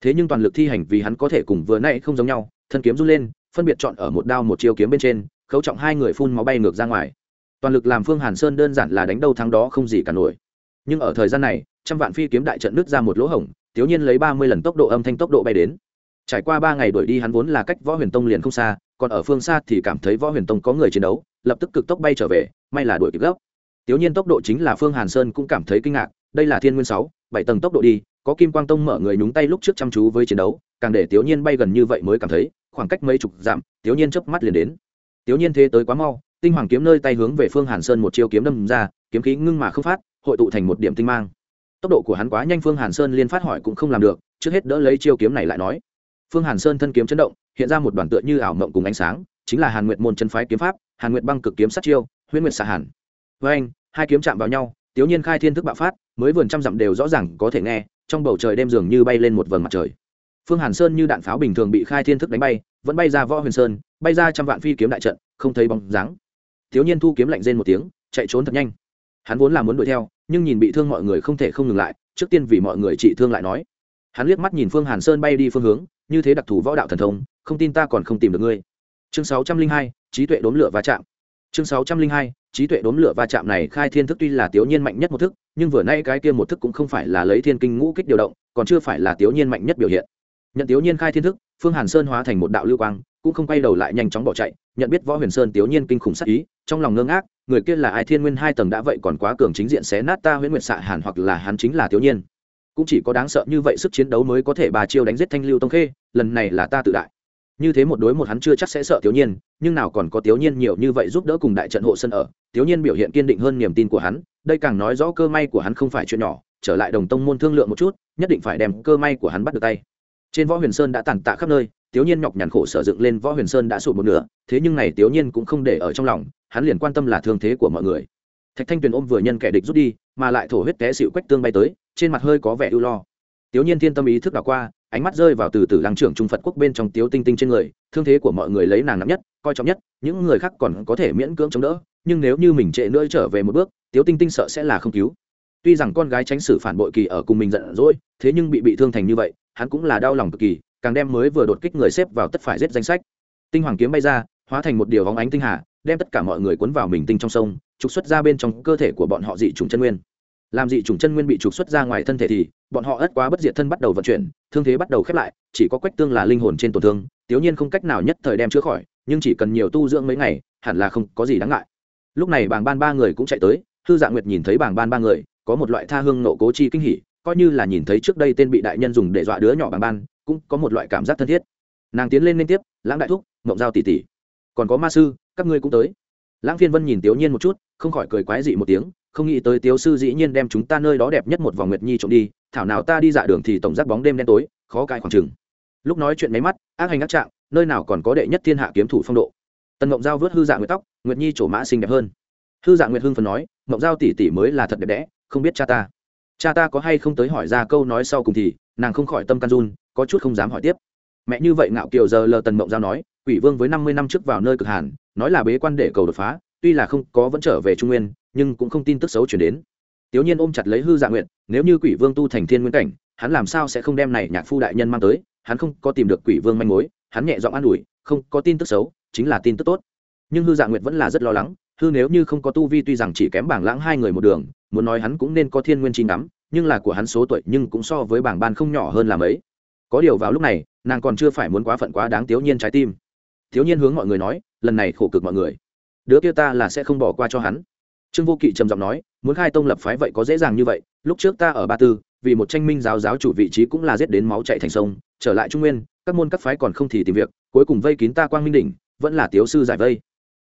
Thế nhưng toàn lực thi hành vì hắn có thể cùng vừa nay không giống nhau, thân kiếm run lên, phân biệt chọn ở một đao một chiêu kiếm bên trên, khấu trọng hai người phun máu bay ngược ra ngoài toàn lực làm phương hàn sơn đơn giản là đánh đâu thắng đó không gì cả nổi. Nhưng ở thời gian này trăm vạn phi kiếm đại trận nứt ra một lỗ hổng thiếu nhiên lấy ba mươi lần tốc độ âm thanh tốc độ bay đến. Trải qua ba ngày đuổi đi hắn vốn là cách võ huyền tông liền không xa còn ở phương xa thì cảm thấy võ huyền tông có người chiến đấu lập tức cực tốc bay trở về may là đuổi kịp gốc, Tiểu Nhiên tốc độ chính là Phương Hàn Sơn cũng cảm thấy kinh ngạc, đây là Thiên Nguyên sáu, bảy tầng tốc độ đi, có Kim Quang Tông mở người nhúng tay lúc trước chăm chú với chiến đấu, càng để Tiểu Nhiên bay gần như vậy mới cảm thấy, khoảng cách mấy chục dặm, Tiểu Nhiên chớp mắt liền đến. Tiểu Nhiên thế tới quá mau, tinh hoàng kiếm nơi tay hướng về Phương Hàn Sơn một chiêu kiếm đâm ra, kiếm khí ngưng mà không phát, hội tụ thành một điểm tinh mang. Tốc độ của hắn quá nhanh Phương Hàn Sơn liên phát hỏi cũng không làm được, trước hết đỡ lấy chiêu kiếm này lại nói. Phương Hàn Sơn thân kiếm chấn động, hiện ra một đoàn tựa như ảo mộng cùng ánh sáng, chính là Hàn Nguyệt môn chân phái kiếm pháp, Hàn Nguyệt băng cực kiếm sát chiêu, Huyễn Nguyệt xạ hàn. Với anh, hai kiếm chạm vào nhau tiếu nhiên khai thiên thức bạo phát mới vườn trăm dặm đều rõ ràng có thể nghe trong bầu trời đêm dường như bay lên một vầng mặt trời phương hàn sơn như đạn pháo bình thường bị khai thiên thức đánh bay vẫn bay ra võ huyền sơn bay ra trăm vạn phi kiếm đại trận không thấy bóng dáng thiếu niên thu kiếm lạnh rên một tiếng, chạy trốn thật nhanh. Hắn vốn là muốn đuổi theo, nhưng nhìn bị thương mọi người không thể không ngừng lại, trước tiên vì mọi người trị thương lại nói. Hắn liếc mắt nhìn phương hàn sơn bay đi phương hướng, như thế đặc thù võ đạo thần thông, không tin ta còn không tìm được ngươi. Chương sáu trăm linh hai, trí tuệ đốn lửa va chạm. Chương sáu trăm linh hai, trí tuệ đốn lửa va chạm này khai thiên thức tuy là tiểu nhiên mạnh nhất một thức, nhưng vừa nay cái kia một thức cũng không phải là lấy thiên kinh ngũ kích điều động, còn chưa phải là tiểu nhiên mạnh nhất biểu hiện. Nhận tiểu nhiên khai thiên thức, phương hàn sơn hóa thành một đạo lưu quang, cũng không quay đầu lại nhanh chóng bỏ chạy, nhận biết võ huyền sơn tiểu nhiên kinh khủng sắc ý trong lòng ngơ ngác người kia là ai? Thiên nguyên hai tầng đã vậy còn quá cường chính diện xé nát ta huyễn nguyệt xạ hàn hoặc là hắn chính là thiếu niên, cũng chỉ có đáng sợ như vậy sức chiến đấu mới có thể bà chiêu đánh giết thanh lưu tông khê lần này là ta tự đại. Như thế một đối một hắn chưa chắc sẽ sợ thiếu niên, nhưng nào còn có thiếu niên nhiều như vậy giúp đỡ cùng đại trận hộ sân ở thiếu niên biểu hiện kiên định hơn niềm tin của hắn đây càng nói rõ cơ may của hắn không phải chuyện nhỏ trở lại đồng tông môn thương lượng một chút nhất định phải đem cơ may của hắn bắt được tay. Trên võ huyền sơn đã tàn tạ khắp nơi thiếu niên nhọc nhằn khổ sở dựng lên võ huyền sơn đã sụt một nửa thế nhưng này thiếu niên cũng không để ở trong lòng hắn liền quan tâm là thương thế của mọi người. Thạch thanh tuyền ôm vừa nhân kẻ địch rút đi, mà lại thổ huyết té xịu quách tương bay tới, trên mặt hơi có vẻ ưu lo. Tiểu nhiên thiên tâm ý thức đảo qua, ánh mắt rơi vào từ từ lăng trưởng trung phật quốc bên trong tiếu tinh tinh trên người, thương thế của mọi người lấy nàng nặng nhất, coi trọng nhất, những người khác còn có thể miễn cưỡng chống đỡ, nhưng nếu như mình trệ nữa trở về một bước, tiếu tinh tinh sợ sẽ là không cứu. Tuy rằng con gái tránh xử phản bội kỳ ở cùng mình giận dỗi, thế nhưng bị bị thương thành như vậy, hắn cũng là đau lòng cực kỳ, càng đem mới vừa đột kích người xếp vào tất phải giết danh sách. Tinh hoàng kiếm bay ra, hóa thành một điều vóng ánh tinh hà đem tất cả mọi người cuốn vào mình tinh trong sông, trục xuất ra bên trong cơ thể của bọn họ dị trùng chân nguyên. Làm dị trùng chân nguyên bị trục xuất ra ngoài thân thể thì, bọn họ ất quá bất diệt thân bắt đầu vận chuyển, thương thế bắt đầu khép lại, chỉ có quách tương là linh hồn trên tổn thương, tiểu nhiên không cách nào nhất thời đem chữa khỏi, nhưng chỉ cần nhiều tu dưỡng mấy ngày, hẳn là không có gì đáng ngại. Lúc này bảng ban ba người cũng chạy tới thư dạng nguyệt nhìn thấy bảng ban ba người, có một loại tha hương nộ cố chi kinh hỉ, coi như là nhìn thấy trước đây tên bị đại nhân dùng để dọa đứa nhỏ bảng ban, cũng có một loại cảm giác thân thiết. Nàng tiến lên liên tiếp, lãng đại thúc mộng giao tỷ tỷ, còn có ma sư các ngươi cũng tới. Lãng phiên vân nhìn tiểu nhiên một chút, không khỏi cười quái dị một tiếng, không nghĩ tới tiếu sư dĩ nhiên đem chúng ta nơi đó đẹp nhất một vòng nguyệt nhi trộm đi, thảo nào ta đi dạ đường thì tổng giác bóng đêm đen tối, khó cai khoảng chừng. Lúc nói chuyện máy mắt, ác hành ác trạng, nơi nào còn có đệ nhất thiên hạ kiếm thủ phong độ. Tần ngọc giao vớt hư dạ nguyệt tóc, nguyệt nhi trổ mã xinh đẹp hơn. Hư dạ nguyệt hưng phần nói, mộng giao tỷ tỷ mới là thật đẹp đẽ, không biết cha ta. Cha ta có hay không tới hỏi ra câu nói sau cùng thì, nàng không khỏi tâm can run, có chút không dám hỏi tiếp. Mẹ như vậy ngạo kiều giờ lờ tần ngọc giao nói, quỷ vương với năm mươi năm trước vào nơi cực hàn nói là bế quan để cầu đột phá, tuy là không có vẫn trở về trung nguyên, nhưng cũng không tin tức xấu chuyển đến. Tiểu nhiên ôm chặt lấy hư dạ nguyện nếu như quỷ vương tu thành thiên nguyên cảnh, hắn làm sao sẽ không đem này nhạc phu đại nhân mang tới, hắn không có tìm được quỷ vương manh mối, hắn nhẹ giọng an ủi, không có tin tức xấu, chính là tin tức tốt. Nhưng hư dạ nguyệt vẫn là rất lo lắng, hư nếu như không có tu vi tuy rằng chỉ kém bảng lãng hai người một đường, muốn nói hắn cũng nên có thiên nguyên chi ngắm, nhưng là của hắn số tuổi nhưng cũng so với bảng ban không nhỏ hơn là mấy. Có điều vào lúc này, nàng còn chưa phải muốn quá phận quá đáng tiểu nhiên trái tim thiếu nhiên hướng mọi người nói, lần này khổ cực mọi người. Đứa kia ta là sẽ không bỏ qua cho hắn. Trương vô kỵ trầm giọng nói, muốn khai tông lập phái vậy có dễ dàng như vậy, lúc trước ta ở ba tư, vì một tranh minh giáo giáo chủ vị trí cũng là giết đến máu chạy thành sông, trở lại trung nguyên, các môn các phái còn không thì tìm việc, cuối cùng vây kín ta quang minh đỉnh, vẫn là tiếu sư giải vây.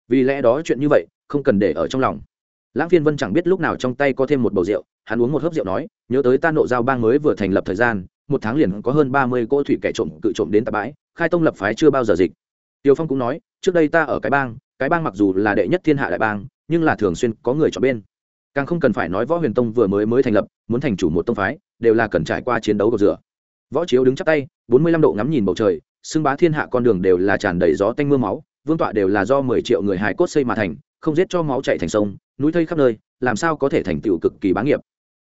Vì lẽ đó chuyện như vậy, không cần để ở trong lòng. Lãng phiên vân chẳng biết lúc nào trong tay có thêm một bầu rượu, hắn uống một hớp rượu nói, nhớ tới ta nộ giao bang mới vừa thành lập thời gian, một tháng liền có hơn ba mươi cỗ thủy kẻ trộm cự trộm đến tạ bãi, khai tông lập phái chưa bao giờ dịch tiêu phong cũng nói, trước đây ta ở cái bang cái bang mặc dù là đệ nhất thiên hạ đại bang, nhưng là thường xuyên có người chọn bên. Càng không cần phải nói võ huyền tông vừa mới mới thành lập, muốn thành chủ một tông phái, đều là cần trải qua chiến đấu cầu rửa võ chiếu đứng chắp tay, bốn mươi lăm độ ngắm nhìn bầu trời, xưng bá thiên hạ con đường đều là tràn đầy gió tanh mưa máu, vương tọa đều là do mười triệu người hài cốt xây mà thành, không giết cho máu chạy thành sông, núi thây khắp nơi, làm sao có thể thành tựu cực kỳ bá nghiệp.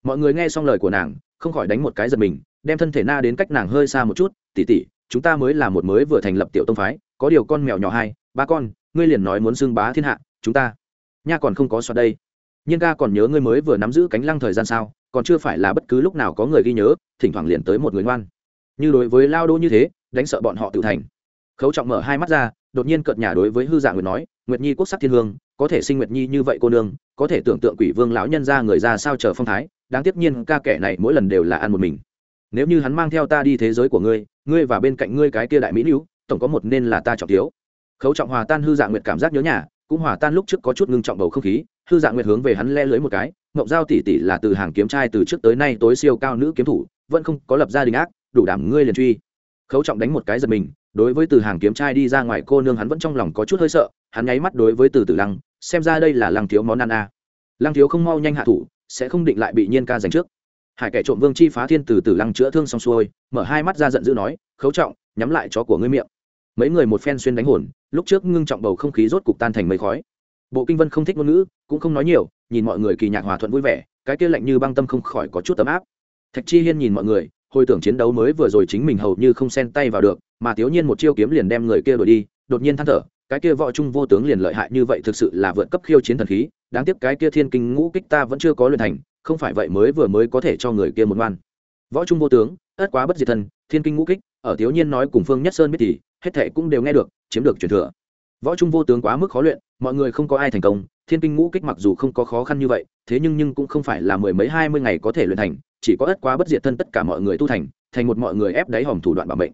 Mọi người nghe xong lời của nàng, không khỏi đánh một cái giật mình, đem thân thể na đến cách nàng hơi xa một chút tỉ tỉ chúng ta mới là một mới vừa thành lập tiểu tông phái có điều con mèo nhỏ hai, ba con, ngươi liền nói muốn xưng bá thiên hạ, chúng ta. Nha còn không có soạt đây. Nhiên ca còn nhớ ngươi mới vừa nắm giữ cánh lăng thời gian sao, còn chưa phải là bất cứ lúc nào có người ghi nhớ, thỉnh thoảng liền tới một người ngoan. Như đối với lao đô như thế, đánh sợ bọn họ tự thành. Khấu trọng mở hai mắt ra, đột nhiên cợt nhà đối với hư dạng nguyệt nói, nguyệt nhi quốc sắc thiên hương, có thể sinh nguyệt nhi như vậy cô nương, có thể tưởng tượng quỷ vương lão nhân ra người ra sao chờ phong thái, đáng tiếc nhiên ca kẻ này mỗi lần đều là ăn một mình. Nếu như hắn mang theo ta đi thế giới của ngươi ngươi và bên cạnh ngươi cái kia đại mỹ nữ tổng có một nên là ta trọng thiếu. Khấu trọng hòa tan hư dạng nguyệt cảm giác nhớ nhà, cũng hòa tan lúc trước có chút ngưng trọng bầu không khí, hư dạng nguyệt hướng về hắn le lưới một cái ngộng giao tỷ tỷ là từ hàng kiếm trai từ trước tới nay tối siêu cao nữ kiếm thủ, vẫn không có lập gia đình ác, đủ đảm ngươi liền truy. Khấu trọng đánh một cái giật mình, đối với từ hàng kiếm trai đi ra ngoài cô nương hắn vẫn trong lòng có chút hơi sợ, hắn nháy mắt đối với từ tử lăng, xem ra đây là lăng thiếu món ăn a. À. lăng thiếu không mau nhanh hạ thủ, sẽ không định lại bị nhiên ca giành trước. Hải kẻ trộm vương chi phá thiên từ tử lăng chữa thương xong xuôi, mở hai mắt ra giận dữ nói, khấu trọng, nhắm lại chó của ngươi miệng mấy người một phen xuyên đánh hồn, lúc trước ngưng trọng bầu không khí rốt cục tan thành mây khói. Bộ kinh vân không thích ngôn ngữ, cũng không nói nhiều, nhìn mọi người kỳ nhạc hòa thuận vui vẻ, cái kia lạnh như băng tâm không khỏi có chút tấm áp. Thạch chi hiên nhìn mọi người, hồi tưởng chiến đấu mới vừa rồi chính mình hầu như không xen tay vào được, mà thiếu nhiên một chiêu kiếm liền đem người kia đuổi đi, đột nhiên than thở, cái kia võ trung vô tướng liền lợi hại như vậy thực sự là vượt cấp khiêu chiến thần khí, đáng tiếc cái kia thiên kinh ngũ kích ta vẫn chưa có luyện thành, không phải vậy mới vừa mới có thể cho người kia một ngoan. Võ trung vô tướng, ất quá bất diệt thân, thiên kinh ngũ kích, ở thiếu nhiên nói cùng phương nhất sơn biết thì hết thệ cũng đều nghe được, chiếm được truyền thừa. Võ trung vô tướng quá mức khó luyện, mọi người không có ai thành công, thiên kinh ngũ kích mặc dù không có khó khăn như vậy, thế nhưng nhưng cũng không phải là mười mấy hai mươi ngày có thể luyện thành, chỉ có ất quá bất diệt thân tất cả mọi người tu thành thành một mọi người ép đáy hòm thủ đoạn bảo mệnh.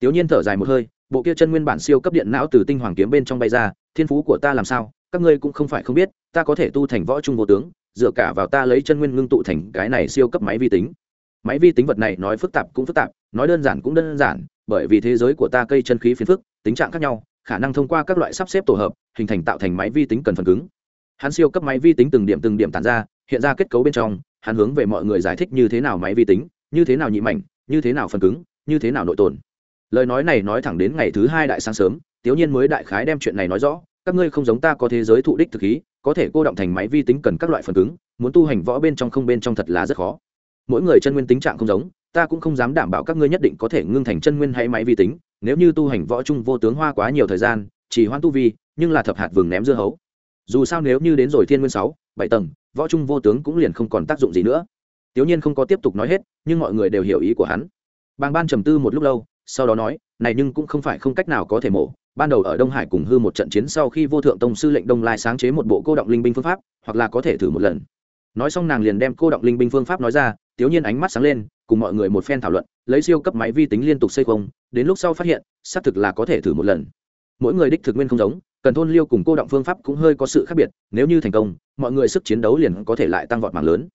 Tiểu nhiên thở dài một hơi, bộ kia chân nguyên bản siêu cấp điện não từ tinh hoàng kiếm bên trong bay ra, thiên phú của ta làm sao, các ngươi cũng không phải không biết, ta có thể tu thành võ trung vô tướng, dựa cả vào ta lấy chân nguyên ngưng tụ thành cái này siêu cấp máy vi tính. Máy vi tính vật này nói phức tạp cũng phức tạp, nói đơn giản cũng đơn giản bởi vì thế giới của ta cây chân khí phiền phức, tính trạng khác nhau, khả năng thông qua các loại sắp xếp tổ hợp, hình thành tạo thành máy vi tính cần phần cứng. Hắn siêu cấp máy vi tính từng điểm từng điểm tàn ra, hiện ra kết cấu bên trong, hắn hướng về mọi người giải thích như thế nào máy vi tính, như thế nào nhị mảnh, như thế nào phần cứng, như thế nào nội tồn. Lời nói này nói thẳng đến ngày thứ hai đại sáng sớm tiểu nhiên mới đại khái đem chuyện này nói rõ, các ngươi không giống ta có thế giới thụ đích thực khí, có thể cô động thành máy vi tính cần các loại phần cứng, muốn tu hành võ bên trong không bên trong thật là rất khó. Mỗi người chân nguyên tính trạng không giống ta cũng không dám đảm bảo các ngươi nhất định có thể ngưng thành chân nguyên hay máy vi tính, nếu như tu hành võ trung vô tướng hoa quá nhiều thời gian, chỉ hoan tu vi, nhưng là thập hạt vừng ném dưa hấu. Dù sao nếu như đến rồi thiên nguyên sáu, bảy tầng, võ trung vô tướng cũng liền không còn tác dụng gì nữa. Tiểu nhiên không có tiếp tục nói hết, nhưng mọi người đều hiểu ý của hắn. Bàng ban trầm tư một lúc lâu, sau đó nói, này nhưng cũng không phải không cách nào có thể mổ. Ban đầu ở đông hải cùng hư một trận chiến sau khi vô thượng tông sư lệnh đông lai sáng chế một bộ cô động linh binh phương pháp, hoặc là có thể thử một lần. Nói xong nàng liền đem cô động linh binh phương pháp nói ra, tiểu nhiên ánh mắt sáng lên cùng mọi người một phen thảo luận, lấy siêu cấp máy vi tính liên tục xây không, đến lúc sau phát hiện, xác thực là có thể thử một lần. Mỗi người đích thực nguyên không giống, cần thôn liêu cùng cô động phương pháp cũng hơi có sự khác biệt, nếu như thành công, mọi người sức chiến đấu liền có thể lại tăng vọt mạng lớn.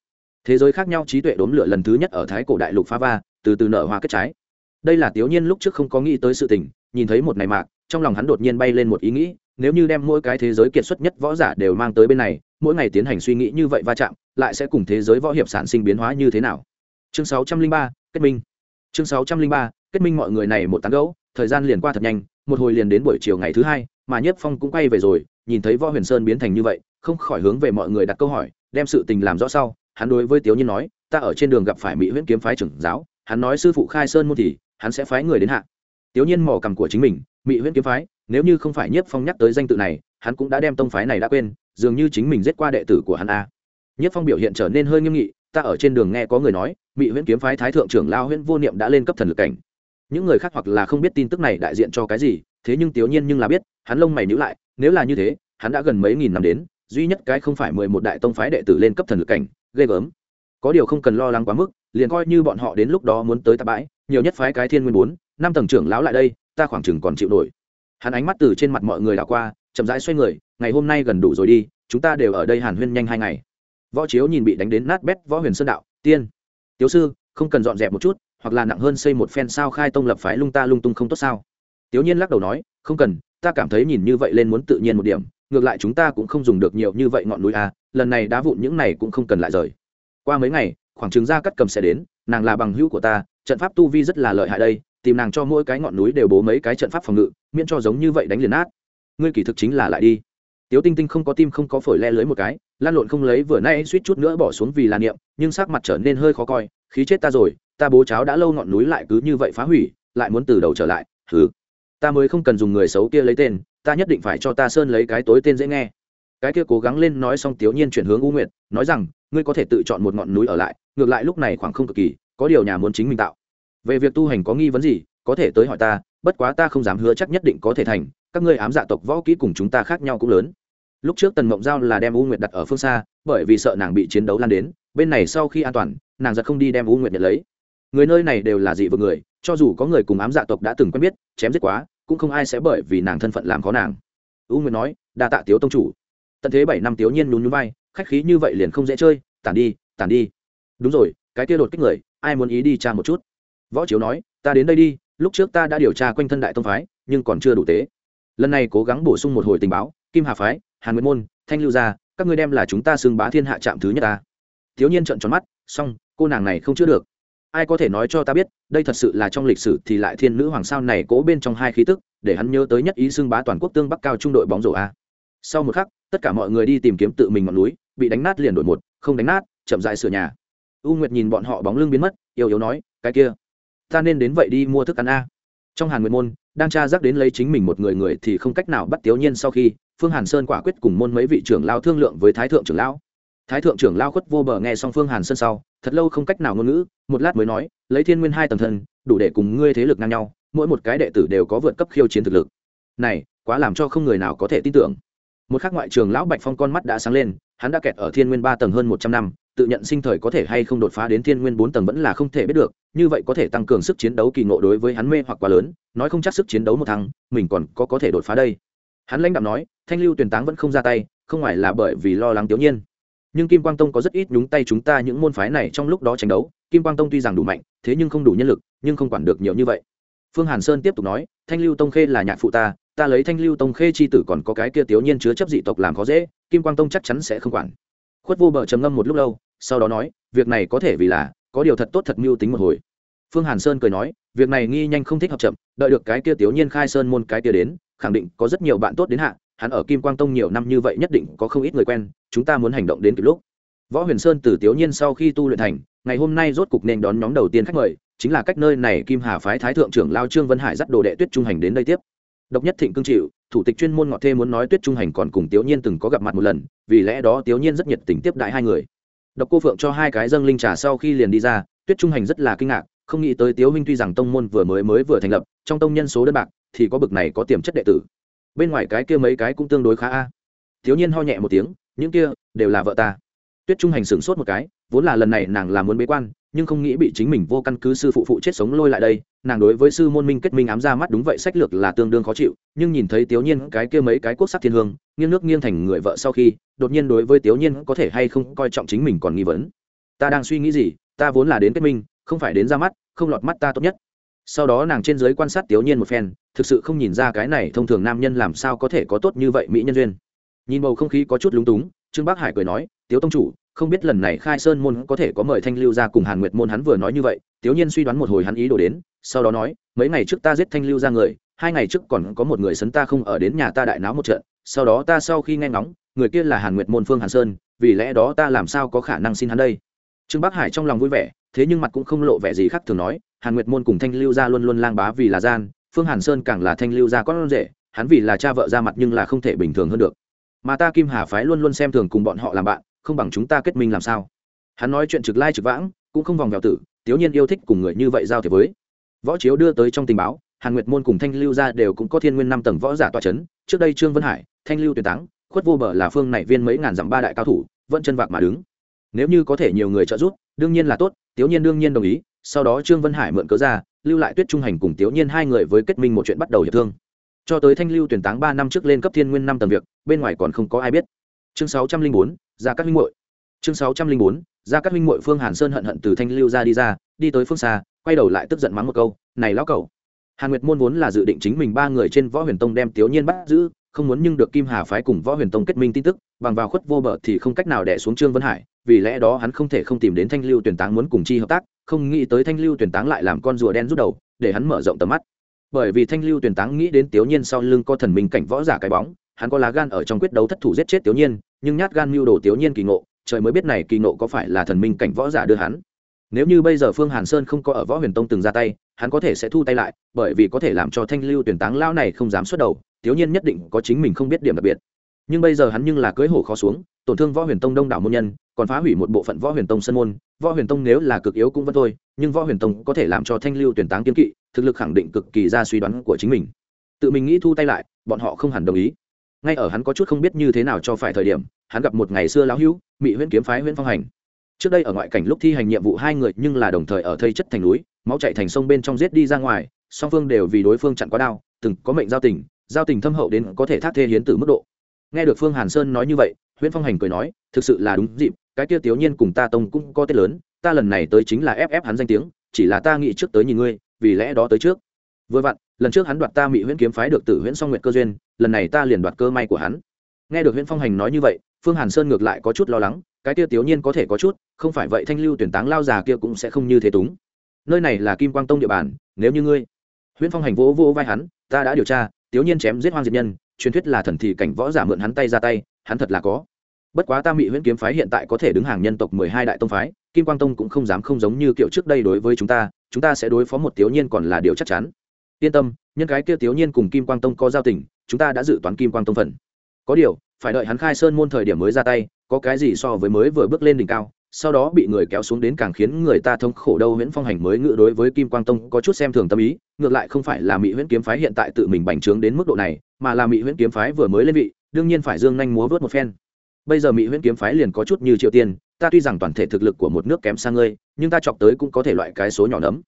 Thế giới khác nhau, trí tuệ đốn lửa lần thứ nhất ở thái cổ đại lục phá va, từ từ nở hoa kết trái. Đây là tiểu nhiên lúc trước không có nghĩ tới sự tình, nhìn thấy một này mạc, trong lòng hắn đột nhiên bay lên một ý nghĩ, nếu như đem mỗi cái thế giới kiệt xuất nhất võ giả đều mang tới bên này, mỗi ngày tiến hành suy nghĩ như vậy va chạm, lại sẽ cùng thế giới võ hiệp sản sinh biến hóa như thế nào? Chương sáu trăm linh ba, kết minh. Chương sáu trăm linh ba, kết minh mọi người này một tán gẫu, thời gian liền qua thật nhanh, một hồi liền đến buổi chiều ngày thứ hai, mà nhất phong cũng quay về rồi, nhìn thấy võ huyền sơn biến thành như vậy, không khỏi hướng về mọi người đặt câu hỏi, đem sự tình làm rõ sau, hắn đối với tiếu nhiên nói, ta ở trên đường gặp phải mỹ huyễn kiếm phái trưởng giáo, hắn nói sư phụ khai sơn môn thì, hắn sẽ phái người đến hạ. Tiếu nhiên mò cằm của chính mình mỹ huyễn kiếm phái, nếu như không phải nhất phong nhắc tới danh tự này, hắn cũng đã đem tông phái này đã quên, dường như chính mình giết qua đệ tử của hắn a. Nhất phong biểu hiện trở nên hơi nghiêm nghị, ta ở trên đường nghe có người nói mỹ huyễn kiếm phái thái thượng trưởng lao huyễn vô niệm đã lên cấp thần lực cảnh. Những người khác hoặc là không biết tin tức này đại diện cho cái gì, thế nhưng tiểu nhiên nhưng là biết, hắn lông mày nhíu lại, nếu là như thế, hắn đã gần mấy nghìn năm đến, duy nhất cái không phải mười một đại tông phái đệ tử lên cấp thần lực cảnh, ghê gớm. Có điều không cần lo lắng quá mức, liền coi như bọn họ đến lúc đó muốn tới tạp bãi, nhiều nhất phái cái thiên nguyên bốn, năm tầng trưởng lão lại đây, ta khoảng chừng còn chịu nổi. Hắn ánh mắt từ trên mặt mọi người đảo qua, chậm rãi xoay người, ngày hôm nay gần đủ rồi đi, chúng ta đều ở đây hàn huyên nhanh hai ngày. Võ chiếu nhìn bị đánh đến nát bét võ huyền sơn đạo, tiên. Tiểu sư, không cần dọn dẹp một chút, hoặc là nặng hơn xây một phen sao khai tông lập phái lung ta lung tung không tốt sao? Tiểu nhiên lắc đầu nói, không cần, ta cảm thấy nhìn như vậy lên muốn tự nhiên một điểm, ngược lại chúng ta cũng không dùng được nhiều như vậy ngọn núi a lần này đá vụn những này cũng không cần lại rời. Qua mấy ngày, khoảng trừng ra cắt cầm sẽ đến, nàng là bằng hữu của ta, trận pháp tu vi rất là lợi hại đây, tìm nàng cho mỗi cái ngọn núi đều bố mấy cái trận pháp phòng ngự, miễn cho giống như vậy đánh liền nát. Ngươi kỳ thực chính là lại đi. Tiếu tinh tinh không có tim không có phổi le lưới một cái lan lộn không lấy vừa nay suýt chút nữa bỏ xuống vì là niệm, nhưng sắc mặt trở nên hơi khó coi, khí chết ta rồi, ta bố cháo đã lâu ngọn núi lại cứ như vậy phá hủy, lại muốn từ đầu trở lại thứ ta mới không cần dùng người xấu kia lấy tên, ta nhất định phải cho ta sơn lấy cái tối tên dễ nghe. Cái kia cố gắng lên nói xong tiểu nhiên chuyển hướng u nguyệt, nói rằng, ngươi có thể tự chọn một ngọn núi ở lại, ngược lại lúc này khoảng không cực kỳ, có điều nhà muốn chính mình tạo. Về việc tu hành có nghi vấn gì, có thể tới hỏi ta, bất quá ta không dám hứa chắc nhất định có thể thành, các ngươi ám dạ tộc võ kỹ cùng chúng ta khác nhau cũng lớn lúc trước tần mộng giao là đem u nguyệt đặt ở phương xa, bởi vì sợ nàng bị chiến đấu lan đến, bên này sau khi an toàn, nàng giật không đi đem u nguyệt nhận lấy. Người nơi này đều là dị vực người, cho dù có người cùng ám dạ tộc đã từng quen biết, chém giết quá, cũng không ai sẽ bởi vì nàng thân phận làm khó nàng. U nguyệt nói, đa tạ tiếu tông chủ. Tận thế bảy năm tiếu nhiên nhún nhún vai, khách khí như vậy liền không dễ chơi, tản đi tản đi. Đúng rồi, cái kia đột kích người, ai muốn ý đi tra một chút? Võ chiếu nói, ta đến đây đi, lúc trước ta đã điều tra quanh thân đại tông phái, nhưng còn chưa đủ tế. Lần này cố gắng bổ sung một hồi tình báo, kim hà phái hàn nguyệt môn, thanh lưu gia, các ngươi đem là chúng ta xưng bá thiên hạ trạm thứ nhất ta. Thiếu nhiên trợn tròn mắt, xong, cô nàng này không chữa được. Ai có thể nói cho ta biết, đây thật sự là trong lịch sử thì lại thiên nữ hoàng sao này cố bên trong hai khí tức, để hắn nhớ tới nhất ý xưng bá toàn quốc tương bắc cao trung đội bóng rổ a. Sau một khắc, tất cả mọi người đi tìm kiếm tự mình ngọn núi, bị đánh nát liền đổi một, không đánh nát, chậm dại sửa nhà. U nguyệt nhìn bọn họ bóng lưng biến mất yêu yếu nói, cái kia, ta nên đến vậy đi mua thức ăn a. Trong hàn nguyệt môn, đang tra rắc đến lấy chính mình một người người thì không cách nào bắt tiểu nhiên sau khi phương hàn sơn quả quyết cùng môn mấy vị trưởng lao thương lượng với thái thượng trưởng lão. Thái thượng trưởng lao khuất vô bờ nghe xong phương hàn sơn sau, thật lâu không cách nào ngôn ngữ, một lát mới nói, lấy thiên nguyên hai tầng thân, đủ để cùng ngươi thế lực ngang nhau, mỗi một cái đệ tử đều có vượt cấp khiêu chiến thực lực. Này, quá làm cho không người nào có thể tin tưởng. Một khắc ngoại trường lão bạch phong con mắt đã sáng lên, hắn đã kẹt ở thiên nguyên ba tầng hơn một trăm năm, tự nhận sinh thời có thể hay không đột phá đến thiên nguyên bốn tầng vẫn là không thể biết được, như vậy có thể tăng cường sức chiến đấu kỳ ngộ đối với hắn mê hoặc quá lớn, nói không chắc sức chiến đấu một thằng, mình còn có có thể đột phá đây hắn lãnh đạo nói, thanh lưu tuyển táng vẫn không ra tay, không ngoài là bởi vì lo lắng tiểu nhiên. Nhưng kim quang tông có rất ít nhúng tay chúng ta những môn phái này trong lúc đó tranh đấu. Kim quang tông tuy rằng đủ mạnh, thế nhưng không đủ nhân lực, nhưng không quản được nhiều như vậy. Phương hàn sơn tiếp tục nói, thanh lưu tông khê là nhạc phụ ta ta lấy thanh lưu tông khê chi tử còn có cái kia tiểu nhiên chứa chấp dị tộc làm khó dễ, kim quang tông chắc chắn sẽ không quản. Khuất vô bờ trầm ngâm một lúc lâu, sau đó nói, việc này có thể vì là, có điều thật tốt thật mưu tính một hồi. Phương hàn sơn cười nói, việc này nghi nhanh không thích hợp chậm, đợi được cái kia tiểu nhiên khai sơn môn cái kia đến khẳng định có rất nhiều bạn tốt đến hạ, hắn ở kim quang tông nhiều năm như vậy nhất định có không ít người quen, chúng ta muốn hành động đến kịp lúc. Võ huyền sơn từ tiểu nhiên sau khi tu luyện thành, ngày hôm nay rốt cục nên đón nhóm đầu tiên khách mời, chính là cách nơi này kim hà phái thái thượng trưởng lao trương vân hải dắt đồ đệ tuyết trung hành đến đây tiếp. Độc nhất thịnh cương chịu, thủ tịch chuyên môn ngọt thê muốn nói tuyết trung hành còn cùng tiểu nhiên từng có gặp mặt một lần, vì lẽ đó tiểu nhiên rất nhiệt tình tiếp đại hai người. Độc cô phượng cho hai cái dâng linh trà sau khi liền đi ra, tuyết trung hành rất là kinh ngạc, không nghĩ tới tiếu minh tuy rằng tông môn vừa mới mới vừa thành lập, trong tông nhân số đơn bạc thì có bực này có tiềm chất đệ tử. Bên ngoài cái kia mấy cái cũng tương đối khá a. Thiếu nhiên ho nhẹ một tiếng, những kia đều là vợ ta. Tuyết trung hành sửng sốt một cái, vốn là lần này nàng là muốn bế quan, nhưng không nghĩ bị chính mình vô căn cứ sư phụ phụ chết sống lôi lại đây, nàng đối với sư môn minh kết minh ám ra mắt đúng vậy sách lược là tương đương khó chịu, nhưng nhìn thấy tiểu nhiên cái kia mấy cái quốc sắc thiên hương, nghiêng nước nghiêng thành người vợ sau khi, đột nhiên đối với tiểu nhiên có thể hay không coi trọng chính mình còn nghi vấn. Ta đang suy nghĩ gì, ta vốn là đến kết minh, không phải đến ra mắt, không lọt mắt ta tốt nhất sau đó nàng trên giới quan sát tiểu nhiên một phen, thực sự không nhìn ra cái này thông thường nam nhân làm sao có thể có tốt như vậy mỹ nhân duyên. Nhìn bầu không khí có chút lúng túng, trương bắc hải cười nói tiếu tông chủ, không biết lần này khai sơn môn có thể có mời thanh lưu ra cùng hàn nguyệt môn hắn vừa nói như vậy. Tiểu nhiên suy đoán một hồi hắn ý đồ đến, sau đó nói, mấy ngày trước ta giết thanh lưu ra người, hai ngày trước còn có một người sấn ta không ở đến nhà ta đại náo một trận, sau đó ta sau khi nghe ngóng, người kia là hàn nguyệt môn phương hàn sơn, vì lẽ đó ta làm sao có khả năng xin hắn đây? Trương bắc hải trong lòng vui vẻ thế nhưng mặt cũng không lộ vẻ gì khác thường nói, hàn nguyệt môn cùng thanh lưu gia luôn luôn lang bá vì là gian, phương hàn sơn càng là thanh lưu gia con rể, hắn vì là cha vợ ra mặt nhưng là không thể bình thường hơn được. Mà ta kim hà phái luôn luôn xem thường cùng bọn họ làm bạn, không bằng chúng ta kết minh làm sao? Hắn nói chuyện trực lai trực vãng, cũng không vòng vèo tử, thiếu nhiên yêu thích cùng người như vậy giao thế với. Võ chiếu đưa tới trong tình báo, hàn nguyệt môn cùng thanh lưu gia đều cũng có thiên nguyên năm tầng võ giả toa c h ấ n trước đây trương vân hải, thanh lưu tuyển táng, khuất vô bờ là phương này viên mấy ngàn dặm ba đại cao thủ, vẫn chân vạc mà đứng. Nếu như có thể nhiều người trợ giúp, đương nhiên là tốt Tiếu nhiên đương nhiên đồng ý, sau đó trương vân hải mượn cớ ra, lưu lại tuyết trung hành cùng Tiếu nhiên hai người với kết minh một chuyện bắt đầu hiệp thương. Cho tới thanh lưu tuyển táng ba năm trước lên cấp thiên nguyên năm tầng việc, bên ngoài còn không có ai biết. Chương sáu trăm linh bốn ra các minh muội. Chương sáu trăm linh bốn ra các minh muội phương hàn sơn hận hận từ thanh lưu ra đi ra, đi tới phương xa, quay đầu lại tức giận mắng một câu, này lão cẩu. Hàn nguyệt môn vốn là dự định chính mình ba người trên võ huyền tông đem Tiếu nhiên bắt giữ, không muốn nhưng được kim hà phái cùng võ huyền tông kết minh tin tức, bằng vào khuất vô bờ thì không cách nào đè xuống trương vân hải vì lẽ đó hắn không thể không tìm đến thanh lưu tuyển táng muốn cùng chi hợp tác, không nghĩ tới thanh lưu tuyển táng lại làm con rùa đen rút đầu, để hắn mở rộng tầm mắt. Bởi vì thanh lưu tuyển táng nghĩ đến tiểu nhiên sau lưng có thần minh cảnh võ giả cái bóng, hắn có lá gan ở trong quyết đấu thất thủ giết chết tiểu nhiên, nhưng nhát gan mưu đồ tiểu nhiên kỳ ngộ, trời mới biết này kỳ ngộ có phải là thần minh cảnh võ giả đưa hắn. Nếu như bây giờ phương hàn sơn không có ở võ huyền tông từng ra tay, hắn có thể sẽ thu tay lại, bởi vì có thể làm cho thanh lưu tuyển táng lao này không dám xuất đầu tiểu nhiên nhất định có chính mình không biết điểm đặc biệt nhưng bây giờ hắn nhưng là cưới hổ khó xuống, tổn thương võ huyền tông đông đảo môn nhân, còn phá hủy một bộ phận võ huyền tông sân môn. Võ huyền tông nếu là cực yếu cũng vẫn thôi, nhưng võ huyền tông có thể làm cho thanh lưu tuyển táng kiếm kỵ, thực lực khẳng định cực kỳ ra suy đoán của chính mình. Tự mình nghĩ thu tay lại, bọn họ không hẳn đồng ý. Ngay ở hắn có chút không biết như thế nào cho phải thời điểm, hắn gặp một ngày xưa lão hữu mỹ huyễn kiếm phái huyễn phong hành. Trước đây ở ngoại cảnh lúc thi hành nhiệm vụ hai người nhưng là đồng thời ở thây chất thành núi, máu chạy thành sông bên trong giết đi ra ngoài, song phương đều vì đối phương chặn quá đao từng có mệnh giao tình giao tình thâm hậu đến có thể thác thê hiến tử mức độ nghe được phương hàn sơn nói như vậy, huyễn phong hành cười nói, thực sự là đúng dịp, cái kia tiểu nhiên cùng ta tông cũng có tết lớn, ta lần này tới chính là ép ép hắn danh tiếng, chỉ là ta nghĩ trước tới nhìn ngươi, vì lẽ đó tới trước. Vừa vặn, lần trước hắn đoạt ta mỹ huyễn kiếm phái được tử huyễn song nguyệt cơ duyên, lần này ta liền đoạt cơ may của hắn. Nghe được huyễn phong hành nói như vậy, phương hàn sơn ngược lại có chút lo lắng, cái kia tiểu nhiên có thể có chút, không phải vậy thanh lưu tuyển táng lao già kia cũng sẽ không như thế túng. Nơi này là kim quang tông địa bàn, nếu như ngươi, huyễn phong hành vỗ vỗ vai hắn, ta đã điều tra, tiểu nhiên chém giết hoang diệt nhân truyền thuyết là thần thị cảnh võ giả mượn hắn tay ra tay, hắn thật là có. Bất quá ta mỹ huyễn kiếm phái hiện tại có thể đứng hàng nhân tộc mười hai đại tông phái, kim quang tông cũng không dám không giống như kiểu trước đây đối với chúng ta chúng ta sẽ đối phó một tiểu nhiên còn là điều chắc chắn. Yên tâm, nhân cái kia tiểu nhiên cùng kim quang tông có giao tình, chúng ta đã dự toán kim quang tông phần. Có điều, phải đợi hắn khai sơn môn thời điểm mới ra tay, có cái gì so với mới vừa bước lên đỉnh cao, sau đó bị người kéo xuống đến càng khiến người ta thống khổ đâu. Huyễn phong hành mới ngự đối với kim quang tông có chút xem thường tâm ý, ngược lại không phải là mỹ huyễn kiếm phái hiện tại tự mình bành trướng đến mức độ này mà là mỹ huyễn kiếm phái vừa mới lên vị, đương nhiên phải dương nhanh múa vớt một phen. Bây giờ mỹ huyễn kiếm phái liền có chút như triệu tiên, ta tuy rằng toàn thể thực lực của một nước kém sang ngươi, nhưng ta chọc tới cũng có thể loại cái số nhỏ nấm.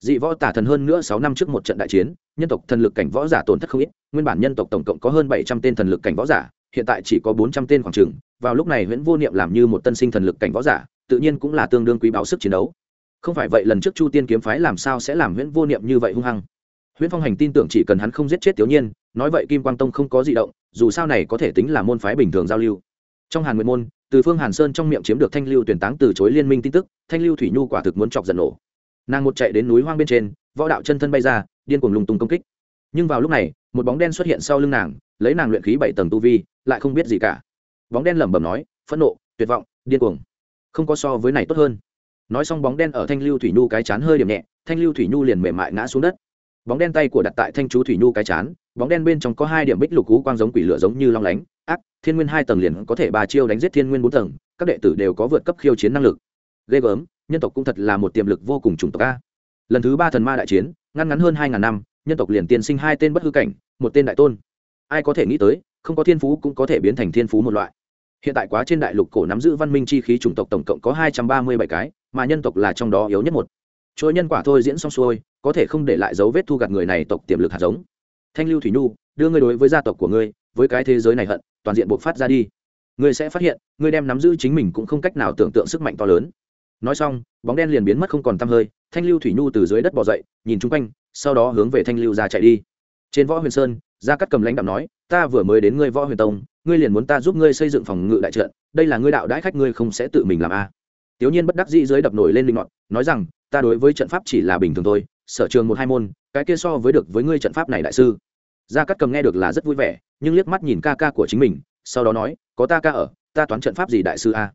Dị võ tả thần hơn nữa sáu năm trước một trận đại chiến, nhân tộc thần lực cảnh võ giả tổn thất không ít, nguyên bản nhân tộc tổng cộng có hơn bảy trăm tên thần lực cảnh võ giả, hiện tại chỉ có bốn trăm tên khoảng trường vào lúc này nguyễn vô niệm làm như một tân sinh thần lực cảnh võ giả, tự nhiên cũng là tương đương quý báo sức chiến đấu. Không phải vậy lần trước chu tiên kiếm phái làm sao sẽ làm nguyễn vô niệm như vậy hung hăng? Nguyễn phong hành tin tưởng chỉ cần hắn không giết chết tiểu nhiên nói vậy kim quang tông không có di động, dù sao này có thể tính là môn phái bình thường giao lưu. Trong hàn Nguyên môn, từ phương hàn sơn trong miệng chiếm được thanh lưu tuyển táng từ chối liên minh tin tức, thanh lưu thủy nhu quả thực muốn chọc giận nổ. Nàng một chạy đến núi hoang bên trên, võ đạo chân thân bay ra, điên cuồng lùng tung công kích. Nhưng vào lúc này, một bóng đen xuất hiện sau lưng nàng, lấy nàng luyện khí bảy tầng tu vi, lại không biết gì cả. Bóng đen lẩm bẩm nói, phẫn nộ, tuyệt vọng, điên cuồng. Không có so với này tốt hơn. Nói xong bóng đen ở thanh lưu thủy nhu cái chán hơi điểm nhẹ, thanh lưu thủy nhu liền mềm mại ngã xuống đất bóng đen tay của đặt tại thanh chú thủy nhu cái chán, bóng đen bên trong có hai điểm bích lục cú quang giống quỷ lửa giống như long lánh. Ác, thiên nguyên hai tầng liền có thể bà chiêu đánh giết thiên nguyên bốn tầng, các đệ tử đều có vượt cấp khiêu chiến năng lực. Ghê gớm, nhân tộc cũng thật là một tiềm lực vô cùng trùng tộc a. Lần thứ ba thần ma đại chiến ngăn ngắn hơn hai ngàn năm, nhân tộc liền tiên sinh hai tên bất hư cảnh, một tên đại tôn. Ai có thể nghĩ tới, không có thiên phú cũng có thể biến thành thiên phú một loại. Hiện tại quá trên đại lục cổ nắm giữ văn minh chi khí chủng tộc tổng cộng có hai trăm ba mươi bảy cái, mà nhân tộc là trong đó yếu nhất một. Chuỗi nhân quả thôi diễn xong xuôi có thể không để lại dấu vết thu gặt người này tộc tiềm lực hạt giống. Thanh lưu thủy nhu, đưa ngươi đối với gia tộc của ngươi, với cái thế giới này hận, toàn diện buộc phát ra đi. Ngươi sẽ phát hiện, ngươi đem nắm giữ chính mình cũng không cách nào tưởng tượng sức mạnh to lớn. Nói xong, bóng đen liền biến mất không còn t hơi, thanh lưu thủy nhu từ dưới đất bỏ dậy, nhìn chung quanh, sau đó hướng về thanh lưu ra chạy đi. Trên võ huyền sơn, gia cắt cầm lãnh đạo nói, ta vừa mới đến ngươi võ huyền tông, ngươi liền muốn ta giúp ngươi xây dựng phòng ngự đại trận, đây là ngươi đạo đãi khách ngươi không sẽ tự mình làm a. À. tiểu nhiên bất đắc dĩ dưới đập nổi lên linh ngọn, nói rằng, ta đối với trận pháp chỉ là bình thường thôi sở trường một hai môn, cái kia so với được với ngươi trận pháp này đại sư. Gia cát cầm nghe được là rất vui vẻ, nhưng liếc mắt nhìn ca ca của chính mình, sau đó nói, có ta ca ở, ta toán trận pháp gì đại sư a?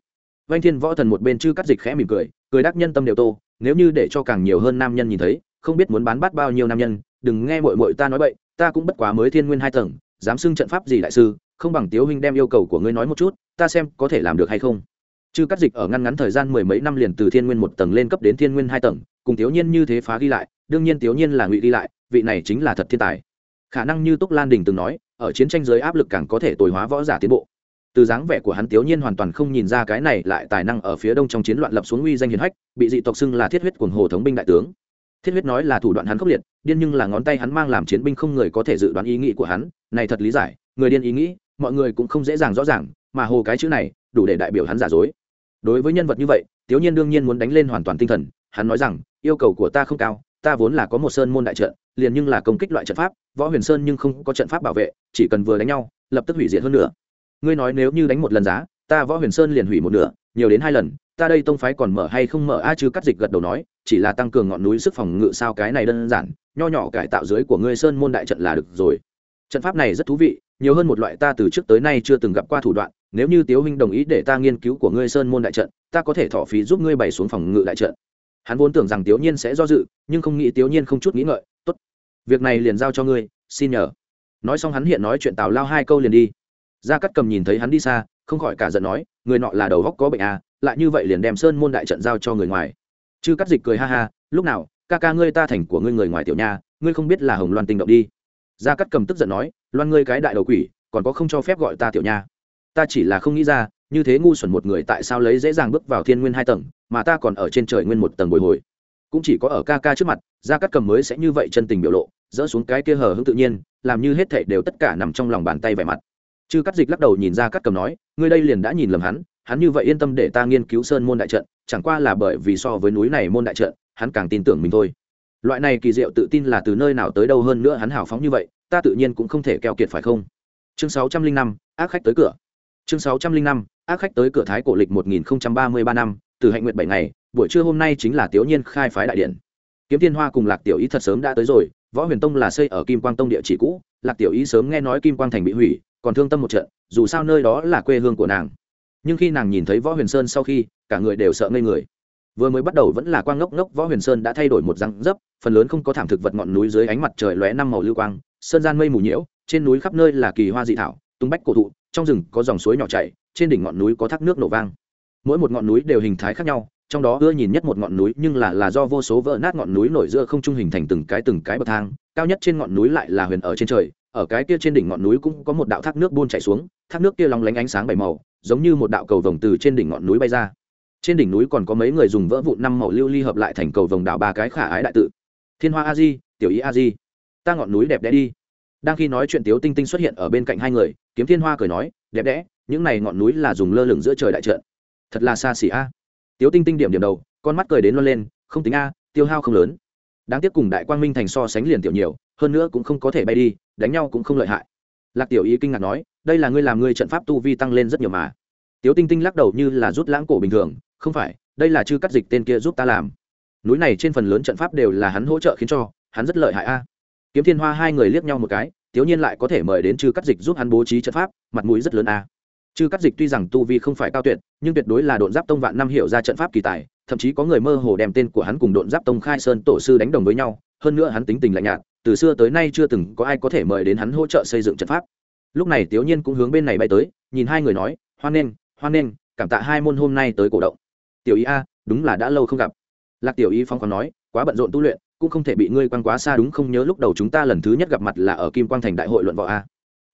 Vanh thiên võ thần một bên chư cắt dịch khẽ mỉm cười cười đắc nhân tâm đều tô, nếu như để cho càng nhiều hơn nam nhân nhìn thấy, không biết muốn bán bắt bao nhiêu nam nhân, đừng nghe mội mội ta nói vậy ta cũng bất quá mới thiên nguyên hai tầng, dám xưng trận pháp gì đại sư, không bằng tiếu huynh đem yêu cầu của ngươi nói một chút, ta xem có thể làm được hay không. Chư cắt dịch ở ngăn ngắn thời gian mười mấy năm liền từ thiên nguyên một tầng lên cấp đến thiên nguyên hai tầng cùng thiếu nhiên như thế phá ghi lại, đương nhiên thiếu nhiên là ngụy ghi lại, vị này chính là thật thiên tài. Khả năng như túc lan đình từng nói, ở chiến tranh giới áp lực càng có thể tồi hóa võ giả tiến bộ. Từ dáng vẻ của hắn thiếu nhiên hoàn toàn không nhìn ra cái này lại tài năng ở phía đông trong chiến loạn lập xuống uy danh hiền hách, bị dị tộc xưng là thiết huyết cuồng hồ thống binh đại tướng. Thiết huyết nói là thủ đoạn hắn khốc liệt, điên nhưng là ngón tay hắn mang làm chiến binh không người có thể dự đoán ý nghĩ của hắn, này thật lý giải, người điên ý nghĩ, mọi người cũng không dễ dàng rõ ràng, mà hồ cái chữ này, đủ để đại biểu hắn giả dối. Đối với nhân vật như vậy thiếu nhiên đương nhiên muốn đánh lên hoàn toàn tinh thần hắn nói rằng, yêu cầu của ta không cao, ta vốn là có một sơn môn đại trận, liền nhưng là công kích loại trận pháp, võ huyền sơn nhưng không có trận pháp bảo vệ, chỉ cần vừa đánh nhau, lập tức hủy diệt hơn nữa. Ngươi nói nếu như đánh một lần giá, ta võ huyền sơn liền hủy một nửa, nhiều đến hai lần, ta đây tông phái còn mở hay không mở, a chứ cắt dịch gật đầu nói, chỉ là tăng cường ngọn núi sức phòng ngự sao cái này đơn giản, nho nhỏ cải tạo dưới của ngươi sơn môn đại trận là được rồi. Trận pháp này rất thú vị, nhiều hơn một loại ta từ trước tới nay chưa từng gặp qua thủ đoạn, nếu như tiếu huynh đồng ý để ta nghiên cứu của ngươi sơn môn đại trận, ta có thể thọ phí giúp ngươi bày xuống phòng ngự đại trận hắn vốn tưởng rằng tiếu nhiên sẽ do dự, nhưng không nghĩ tiếu nhiên không chút nghĩ ngợi, tốt, việc này liền giao cho ngươi, xin nhờ. Nói xong hắn hiện nói chuyện tào lao hai câu liền đi. Gia cắt cầm nhìn thấy hắn đi xa, không khỏi cả giận nói, người nọ là đầu góc có bệnh à lại như vậy liền đem sơn môn đại trận giao cho người ngoài. Chư cắt dịch cười ha ha, lúc nào, ca ca ngươi ta thành của ngươi người ngoài tiểu nha, ngươi không biết là hồng loan tinh động đi. Gia cắt cầm tức giận nói, loan ngươi cái đại đầu quỷ, còn có không cho phép gọi ta tiểu nha. Ta chỉ là không nghĩ ra như thế ngu xuẩn một người tại sao lấy dễ dàng bước vào thiên nguyên hai tầng, mà ta còn ở trên trời nguyên một tầng bồi hồi. Cũng chỉ có ở ca ca trước mặt, gia cắt cầm mới sẽ như vậy chân tình biểu lộ, dỡ xuống cái kia hờ hững tự nhiên, làm như hết thảy đều tất cả nằm trong lòng bàn tay vẻ mặt. Chư cắt dịch lắc đầu nhìn ra cắt cầm nói, ngươi đây liền đã nhìn lầm hắn hắn như vậy yên tâm để ta nghiên cứu sơn môn đại trận, chẳng qua là bởi vì so với núi này môn đại trận, hắn càng tin tưởng mình thôi. Loại này kỳ diệu tự tin là từ nơi nào tới đâu hơn nữa hắn hào phóng như vậy, ta tự nhiên cũng không thể keo kiệt phải không? Chương sáu trăm linh năm, ác khách tới cửa chương sáu trăm linh năm, ác khách tới cửa thái cổ lịch một nghìn ba mươi ba năm, từ hạnh nguyện bảy ngày, buổi trưa hôm nay chính là tiểu nhiên khai phái đại điện. Kiếm thiên hoa cùng lạc tiểu ý thật sớm đã tới rồi, võ huyền tông là xây ở kim quang tông địa chỉ cũ, lạc tiểu ý sớm nghe nói kim quang thành bị hủy, còn thương tâm một trận, dù sao nơi đó là quê hương của nàng. Nhưng khi nàng nhìn thấy võ huyền sơn sau khi, cả người đều sợ ngây người. Vừa mới bắt đầu vẫn là quang ngốc ngốc, võ huyền sơn đã thay đổi một răng dấp, phần lớn không có thảm thực vật ngọn núi dưới ánh mặt trời lóe năm màu lưu quang, sơn gian mây mù nhiễu, trên núi khắp nơi là kỳ hoa dị thảo tung bách cổ thụ, trong rừng có dòng suối nhỏ chảy, trên đỉnh ngọn núi có thác nước nổ vang. Mỗi một ngọn núi đều hình thái khác nhau, trong đó ưa nhìn nhất một ngọn núi nhưng là là do vô số vỡ nát ngọn núi nổi giữa không trung hình thành từng cái từng cái bậc thang, cao nhất trên ngọn núi lại là huyền ở trên trời, ở cái kia trên đỉnh ngọn núi cũng có một đạo thác nước buôn chảy xuống, thác nước kia lóng lánh ánh sáng bảy màu, giống như một đạo cầu vồng từ trên đỉnh ngọn núi bay ra. Trên đỉnh núi còn có mấy người dùng vỡ vụn năm màu lưu ly hợp lại thành cầu vồng đảo ba cái khả ái đại tự. Thiên hoa a di, tiểu ý a di, ta ngọn núi đẹp đẽ đi đang khi nói chuyện tiếu tinh tinh xuất hiện ở bên cạnh hai người, kiếm thiên hoa cười nói, đẹp đẽ, những này ngọn núi là dùng lơ lửng giữa trời đại trận. Thật là xa xỉ a. Tiếu tinh tinh điểm điểm đầu, con mắt cười đến luôn lên, không tính a, tiêu hao không lớn. Đáng tiếc cùng đại quang minh thành so sánh liền tiểu nhiều, hơn nữa cũng không có thể bay đi, đánh nhau cũng không lợi hại. Lạc tiểu ý kinh ngạc nói, đây là ngươi làm ngươi trận pháp tu vi tăng lên rất nhiều mà. Tiếu tinh tinh lắc đầu như là rút lãng cổ bình thường, không phải, đây là chư cắt dịch tên kia giúp ta làm. Núi này trên phần lớn trận pháp đều là hắn hỗ trợ khiến cho, hắn rất lợi hại a kiếm thiên hoa hai người liếc nhau một cái, tiếu nhiên lại có thể mời đến chư cắt dịch giúp hắn bố trí trận pháp, mặt mũi rất lớn a. Chư cắt dịch tuy rằng tu vi không phải cao tuyệt, nhưng tuyệt đối là độn giáp tông vạn năm hiểu ra trận pháp kỳ tài, thậm chí có người mơ hồ đem tên của hắn cùng độn giáp tông khai sơn tổ sư đánh đồng với nhau, hơn nữa hắn tính tình lạnh nhạt, từ xưa tới nay chưa từng có ai có thể mời đến hắn hỗ trợ xây dựng trận pháp. Lúc này tiếu nhiên cũng hướng bên này bay tới, nhìn hai người nói, hoan nghênh hoan nghênh, cảm tạ hai môn hôm nay tới cổ động. Tiểu ý a, đúng là đã lâu không gặp. Lạc tiểu ý phong còn nói, quá bận rộn tu luyện cũng không thể bị ngươi quan quá xa đúng không? Nhớ lúc đầu chúng ta lần thứ nhất gặp mặt là ở kim quang thành đại hội luận võ a.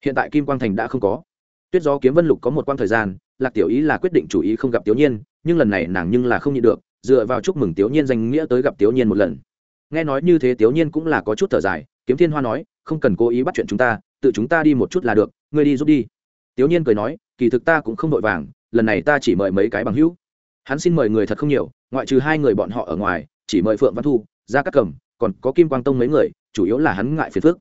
Hiện tại kim quang thành đã không có. Tuyết gió kiếm vân lục có một quang thời gian, lạc tiểu ý là quyết định chủ ý không gặp tiểu nhiên, nhưng lần này nàng nhưng là không nhịn được, dựa vào chúc mừng tiểu nhiên danh nghĩa tới gặp tiểu nhiên một lần. Nghe nói như thế tiểu nhiên cũng là có chút thở dài, kiếm thiên hoa nói, không cần cố ý bắt chuyện chúng ta, tự chúng ta đi một chút là được, ngươi đi giúp đi. Tiểu nhiên cười nói, kỳ thực ta cũng không vội vàng, lần này ta chỉ mời mấy cái bằng hữu. Hắn xin mời người thật không nhiều, ngoại trừ hai người bọn họ ở ngoài, chỉ mời phượng văn thu gia cát cầm còn có kim quang tông mấy người chủ yếu là hắn ngại phiền phước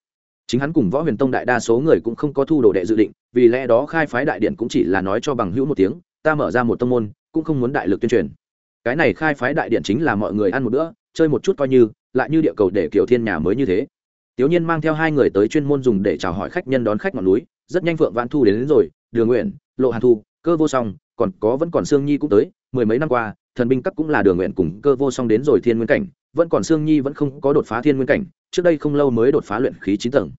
chính hắn cùng võ huyền tông đại đa số người cũng không có thu đồ đệ dự định vì lẽ đó khai phái đại điện cũng chỉ là nói cho bằng hữu một tiếng ta mở ra một tông môn cũng không muốn đại lực tuyên truyền. Cái này khai phái đại điện chính là mọi người ăn một bữa chơi một chút coi như lại như địa cầu để kiểu thiên nhà mới như thế. Tiểu nhiên mang theo hai người tới chuyên môn dùng để chào hỏi khách nhân đón khách ngọn núi rất nhanh phượng vạn thu đến, đến rồi đường nguyện lộ hàn thu cơ vô song còn có vẫn còn sương nhi cũng tới mười mấy năm qua thần binh cấp cũng là đường nguyện cùng cơ vô song đến rồi thiên nguyên cảnh vẫn còn sương nhi vẫn không có đột phá thiên nguyên cảnh, trước đây không lâu mới đột phá luyện khí chín tầng.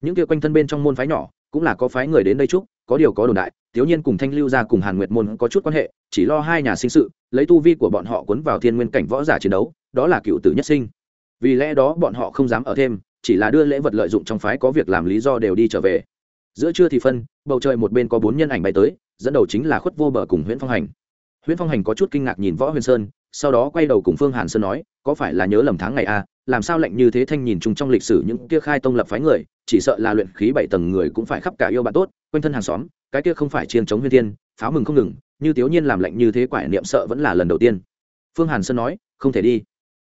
Những kia quanh thân bên trong môn phái nhỏ, cũng là có phái người đến đây chúc, có điều có đồn đại thiếu nhiên cùng thanh lưu gia cùng hàn nguyệt môn có chút quan hệ, chỉ lo hai nhà sinh sự, lấy tu vi của bọn họ cuốn vào thiên nguyên cảnh võ giả chiến đấu, đó là cựu tử nhất sinh. Vì lẽ đó bọn họ không dám ở thêm, chỉ là đưa lễ vật lợi dụng trong phái có việc làm lý do đều đi trở về. Giữa trưa thì phân, bầu trời một bên có bốn nhân ảnh bay tới, dẫn đầu chính là khuất vô bờ cùng huyễn phong hành. Huyễn phong hành có chút kinh ngạc nhìn võ huyền sơn sau đó quay đầu cùng phương hàn sơn nói có phải là nhớ lầm tháng ngày a à, làm sao lệnh như thế thanh nhìn chung trong lịch sử những kia khai tông lập phái người chỉ sợ là luyện khí bảy tầng người cũng phải khắp cả yêu bạn tốt quanh thân hàng xóm cái kia không phải chiên chống huyên thiên pháo mừng không ngừng như thiếu nhiên làm lệnh như thế quải niệm sợ vẫn là lần đầu tiên. Phương hàn sơn nói không thể đi.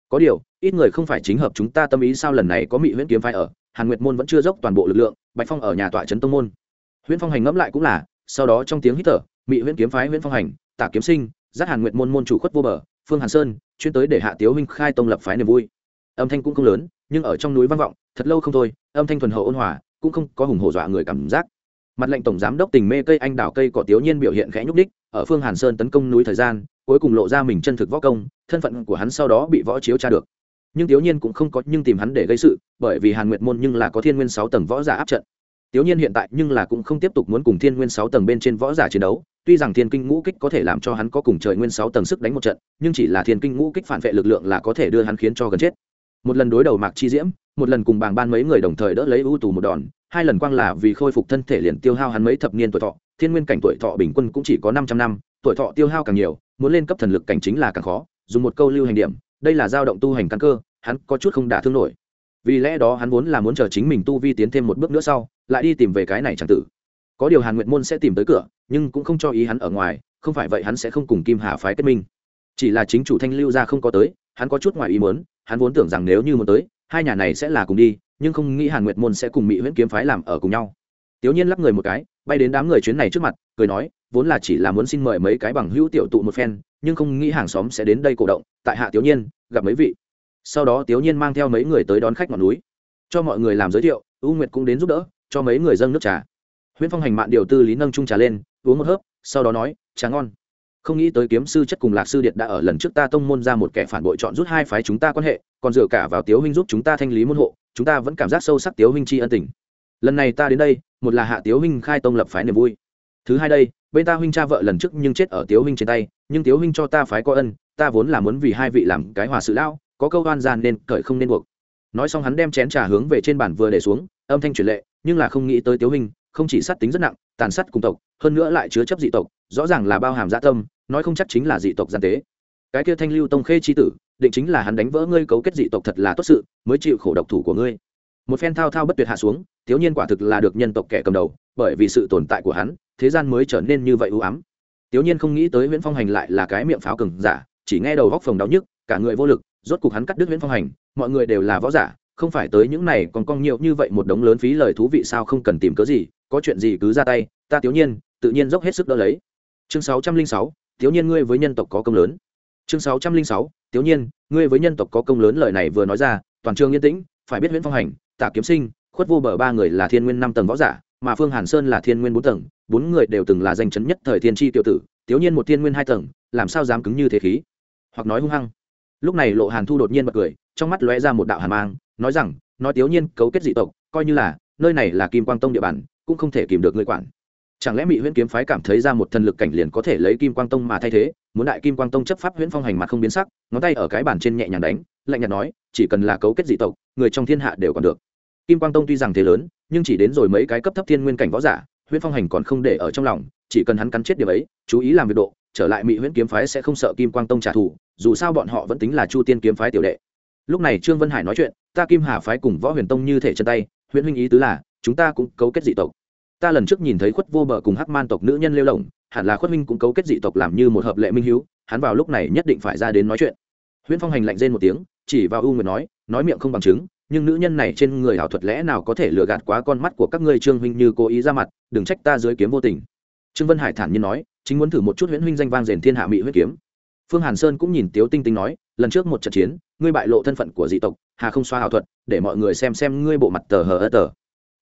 Có điều ít người không phải chính hợp chúng ta tâm ý sao lần này có mỹ huyễn kiếm phái ở hàn nguyệt môn vẫn chưa dốc toàn bộ lực lượng bạch phong ở nhà tọa trấn tông môn. Huyễn phong hành ngẫm lại cũng là sau đó trong tiếng hít thở mỹ huyễn kiếm phái huyễn phong hành tả kiếm sinh giác hàn nguyệt môn môn chủ khuất vô bờ phương hàn sơn, chuyên tới để hạ tiếu huynh khai tông lập phái niềm vui. Âm thanh cũng không lớn, nhưng ở trong núi vang vọng, thật lâu không thôi, âm thanh thuần hậu ôn hòa, cũng không có hùng hổ dọa người cảm giác. Mặt lệnh tổng giám đốc tình mê cây anh đào cây cỏ tiếu nhiên biểu hiện khẽ nhúc đích ở phương hàn sơn tấn công núi thời gian, cuối cùng lộ ra mình chân thực võ công, thân phận của hắn sau đó bị võ chiếu tra được. Nhưng tiếu nhiên cũng không có nhưng tìm hắn để gây sự, bởi vì hàn nguyệt môn nhưng là có thiên nguyên sáu tầng võ giả áp trận. Tiếu nhiên hiện tại nhưng là cũng không tiếp tục muốn cùng thiên nguyên sáu tầng bên trên võ giả chiến đấu tuy rằng thiên kinh ngũ kích có thể làm cho hắn có cùng trời nguyên sáu tầng sức đánh một trận, nhưng chỉ là thiên kinh ngũ kích phản vệ lực lượng là có thể đưa hắn khiến cho gần chết. Một lần đối đầu mạc chi diễm, một lần cùng bảng ban mấy người đồng thời đỡ lấy ưu tù một đòn, hai lần quang là vì khôi phục thân thể liền tiêu hao hắn mấy thập niên tuổi thọ. Thiên nguyên cảnh tuổi thọ bình quân cũng chỉ có năm trăm năm, tuổi thọ tiêu hao càng nhiều, muốn lên cấp thần lực cảnh chính là càng khó. Dùng một câu lưu hành điểm, đây là dao động tu hành căn cơ, hắn có chút không đả thương nổi. Vì lẽ đó hắn vốn là muốn chờ chính mình tu vi tiến thêm một bước nữa sau, lại đi tìm về cái này chẳng tử có điều hàn nguyện môn sẽ tìm tới cửa, nhưng cũng không cho ý hắn ở ngoài, không phải vậy hắn sẽ không cùng kim hà phái kết minh. Chỉ là chính chủ thanh lưu ra không có tới, hắn có chút ngoài ý muốn, hắn vốn tưởng rằng nếu như muốn tới, hai nhà này sẽ là cùng đi, nhưng không nghĩ hàn nguyệt môn sẽ cùng mỹ huyễn kiếm phái làm ở cùng nhau. Tiểu nhiên lắp người một cái, bay đến đám người chuyến này trước mặt, cười nói, vốn là chỉ là muốn xin mời mấy cái bằng hữu tiểu tụ một phen, nhưng không nghĩ hàng xóm sẽ đến đây cổ động, tại hạ tiểu nhiên, gặp mấy vị. Sau đó tiểu nhiên mang theo mấy người tới đón khách ngọn núi. Cho mọi người làm giới thiệu ưu nguyệt cũng đến giúp đỡ, cho mấy người dâng nước trà huyễn phong hành mạn điều tư lý nâng trung trà lên, uống một hớp, sau đó nói, trà ngon. Không nghĩ tới kiếm sư chất cùng lạc sư điện đã ở lần trước ta tông môn ra một kẻ phản bội chọn rút hai phái chúng ta quan hệ, còn dựa cả vào tiếu huynh giúp chúng ta thanh lý môn hộ, chúng ta vẫn cảm giác sâu sắc tiếu huynh tri ân tình. Lần này ta đến đây, một là hạ tiếu huynh khai tông lập phái niềm vui. Thứ hai đây, bên ta huynh cha vợ lần trước nhưng chết ở tiếu huynh trên tay, nhưng tiếu huynh cho ta phái có ân, ta vốn là muốn vì hai vị làm cái hòa sự lão, có câu oan gian nên cởi không nên buộc. Nói xong hắn đem chén trà hướng về trên bàn vừa để xuống, âm thanh truyền lệ, nhưng là không nghĩ tới tiếu huynh không chỉ sát tính rất nặng, tàn sát cùng tộc, hơn nữa lại chứa chấp dị tộc, rõ ràng là bao hàm dạ tâm, nói không chắc chính là dị tộc gian tế. Cái kia thanh lưu tông khê chi tử, định chính là hắn đánh vỡ ngươi cấu kết dị tộc thật là tốt sự, mới chịu khổ độc thủ của ngươi. Một phen thao thao bất tuyệt hạ xuống, thiếu nhiên quả thực là được nhân tộc kẻ cầm đầu, bởi vì sự tồn tại của hắn, thế gian mới trở nên như vậy ưu ám. Thiếu nhiên không nghĩ tới nguyễn phong hành lại là cái miệng pháo cừng giả, chỉ nghe đầu góc phòng đau nhức, cả người vô lực, rốt cục hắn cắt đứt nguyễn phong hành, mọi người đều là võ giả, không phải tới những này còn cong nhiều như vậy một đống lớn phí lời thú vị sao không cần tìm cớ gì có chuyện gì cứ ra tay, ta thiếu nhiên, tự nhiên dốc hết sức đỡ lấy. Chương sáu trăm linh sáu thiếu nhiên ngươi với nhân tộc có công lớn. Chương sáu trăm linh sáu thiếu nhiên, ngươi với nhân tộc có công lớn lời này vừa nói ra, toàn trường yên tĩnh, phải biết nguyễn phong hành, tạ kiếm sinh, khuất vô bờ ba người là thiên nguyên năm tầng võ giả, mà phương hàn sơn là thiên nguyên bốn tầng, bốn người đều từng là danh chấn nhất thời thiên tri tiểu tử thiếu nhiên một thiên nguyên hai tầng, làm sao dám cứng như thế khí? Hoặc nói hung hăng. Lúc này lộ hàn thu đột nhiên bật cười, trong mắt lóe ra một đạo hàn mang, nói rằng, nói thiếu nhiên cấu kết dị tộc, coi như là, nơi này là kim quang tông địa bàn cũng không thể kìm được người quản. Chẳng lẽ mỹ huyễn kiếm phái cảm thấy ra một thần lực cảnh liền có thể lấy kim quang tông mà thay thế, muốn đại kim quang tông chấp pháp huyễn phong hành mặt không biến sắc, ngón tay ở cái bàn trên nhẹ nhàng đánh, lạnh nhạt nói, chỉ cần là cấu kết dị tộc, người trong thiên hạ đều còn được. Kim quang tông tuy rằng thế lớn, nhưng chỉ đến rồi mấy cái cấp thấp thiên nguyên cảnh võ giả, huyễn phong hành còn không để ở trong lòng, chỉ cần hắn cắn chết điều ấy, chú ý làm việc độ, trở lại mỹ huyễn kiếm phái sẽ không sợ kim quang tông trả thù, dù sao bọn họ vẫn tính là chu tiên kiếm phái tiểu đệ. Lúc này trương vân hải nói chuyện, ta kim hà phái cùng võ huyền tông như thể chân tay, huyễn huynh ý tứ là, chúng ta cũng cấu kết dị tộc ta lần trước nhìn thấy khuất vô bờ cùng hắc man tộc nữ nhân lêu lồng hẳn là khuất minh cũng cấu kết dị tộc làm như một hợp lệ minh hiếu, hắn vào lúc này nhất định phải ra đến nói chuyện. Huyễn phong hành lạnh rên một tiếng, chỉ vào u nguyệt nói nói miệng không bằng chứng, nhưng nữ nhân này trên người ảo thuật lẽ nào có thể lừa gạt quá con mắt của các ngươi trương huynh như cố ý ra mặt, đừng trách ta dưới kiếm vô tình. Trương vân hải thản nhiên nói, chính muốn thử một chút huyễn huynh danh vang rền thiên hạ mỹ huyết kiếm. Phương hàn sơn cũng nhìn tiếu tinh tinh nói, lần trước một trận chiến, ngươi bại lộ thân phận của dị tộc, hà không xoa ảo thuật, để mọi người xem xem ngươi bộ mặt tờ hờ ơ tờ.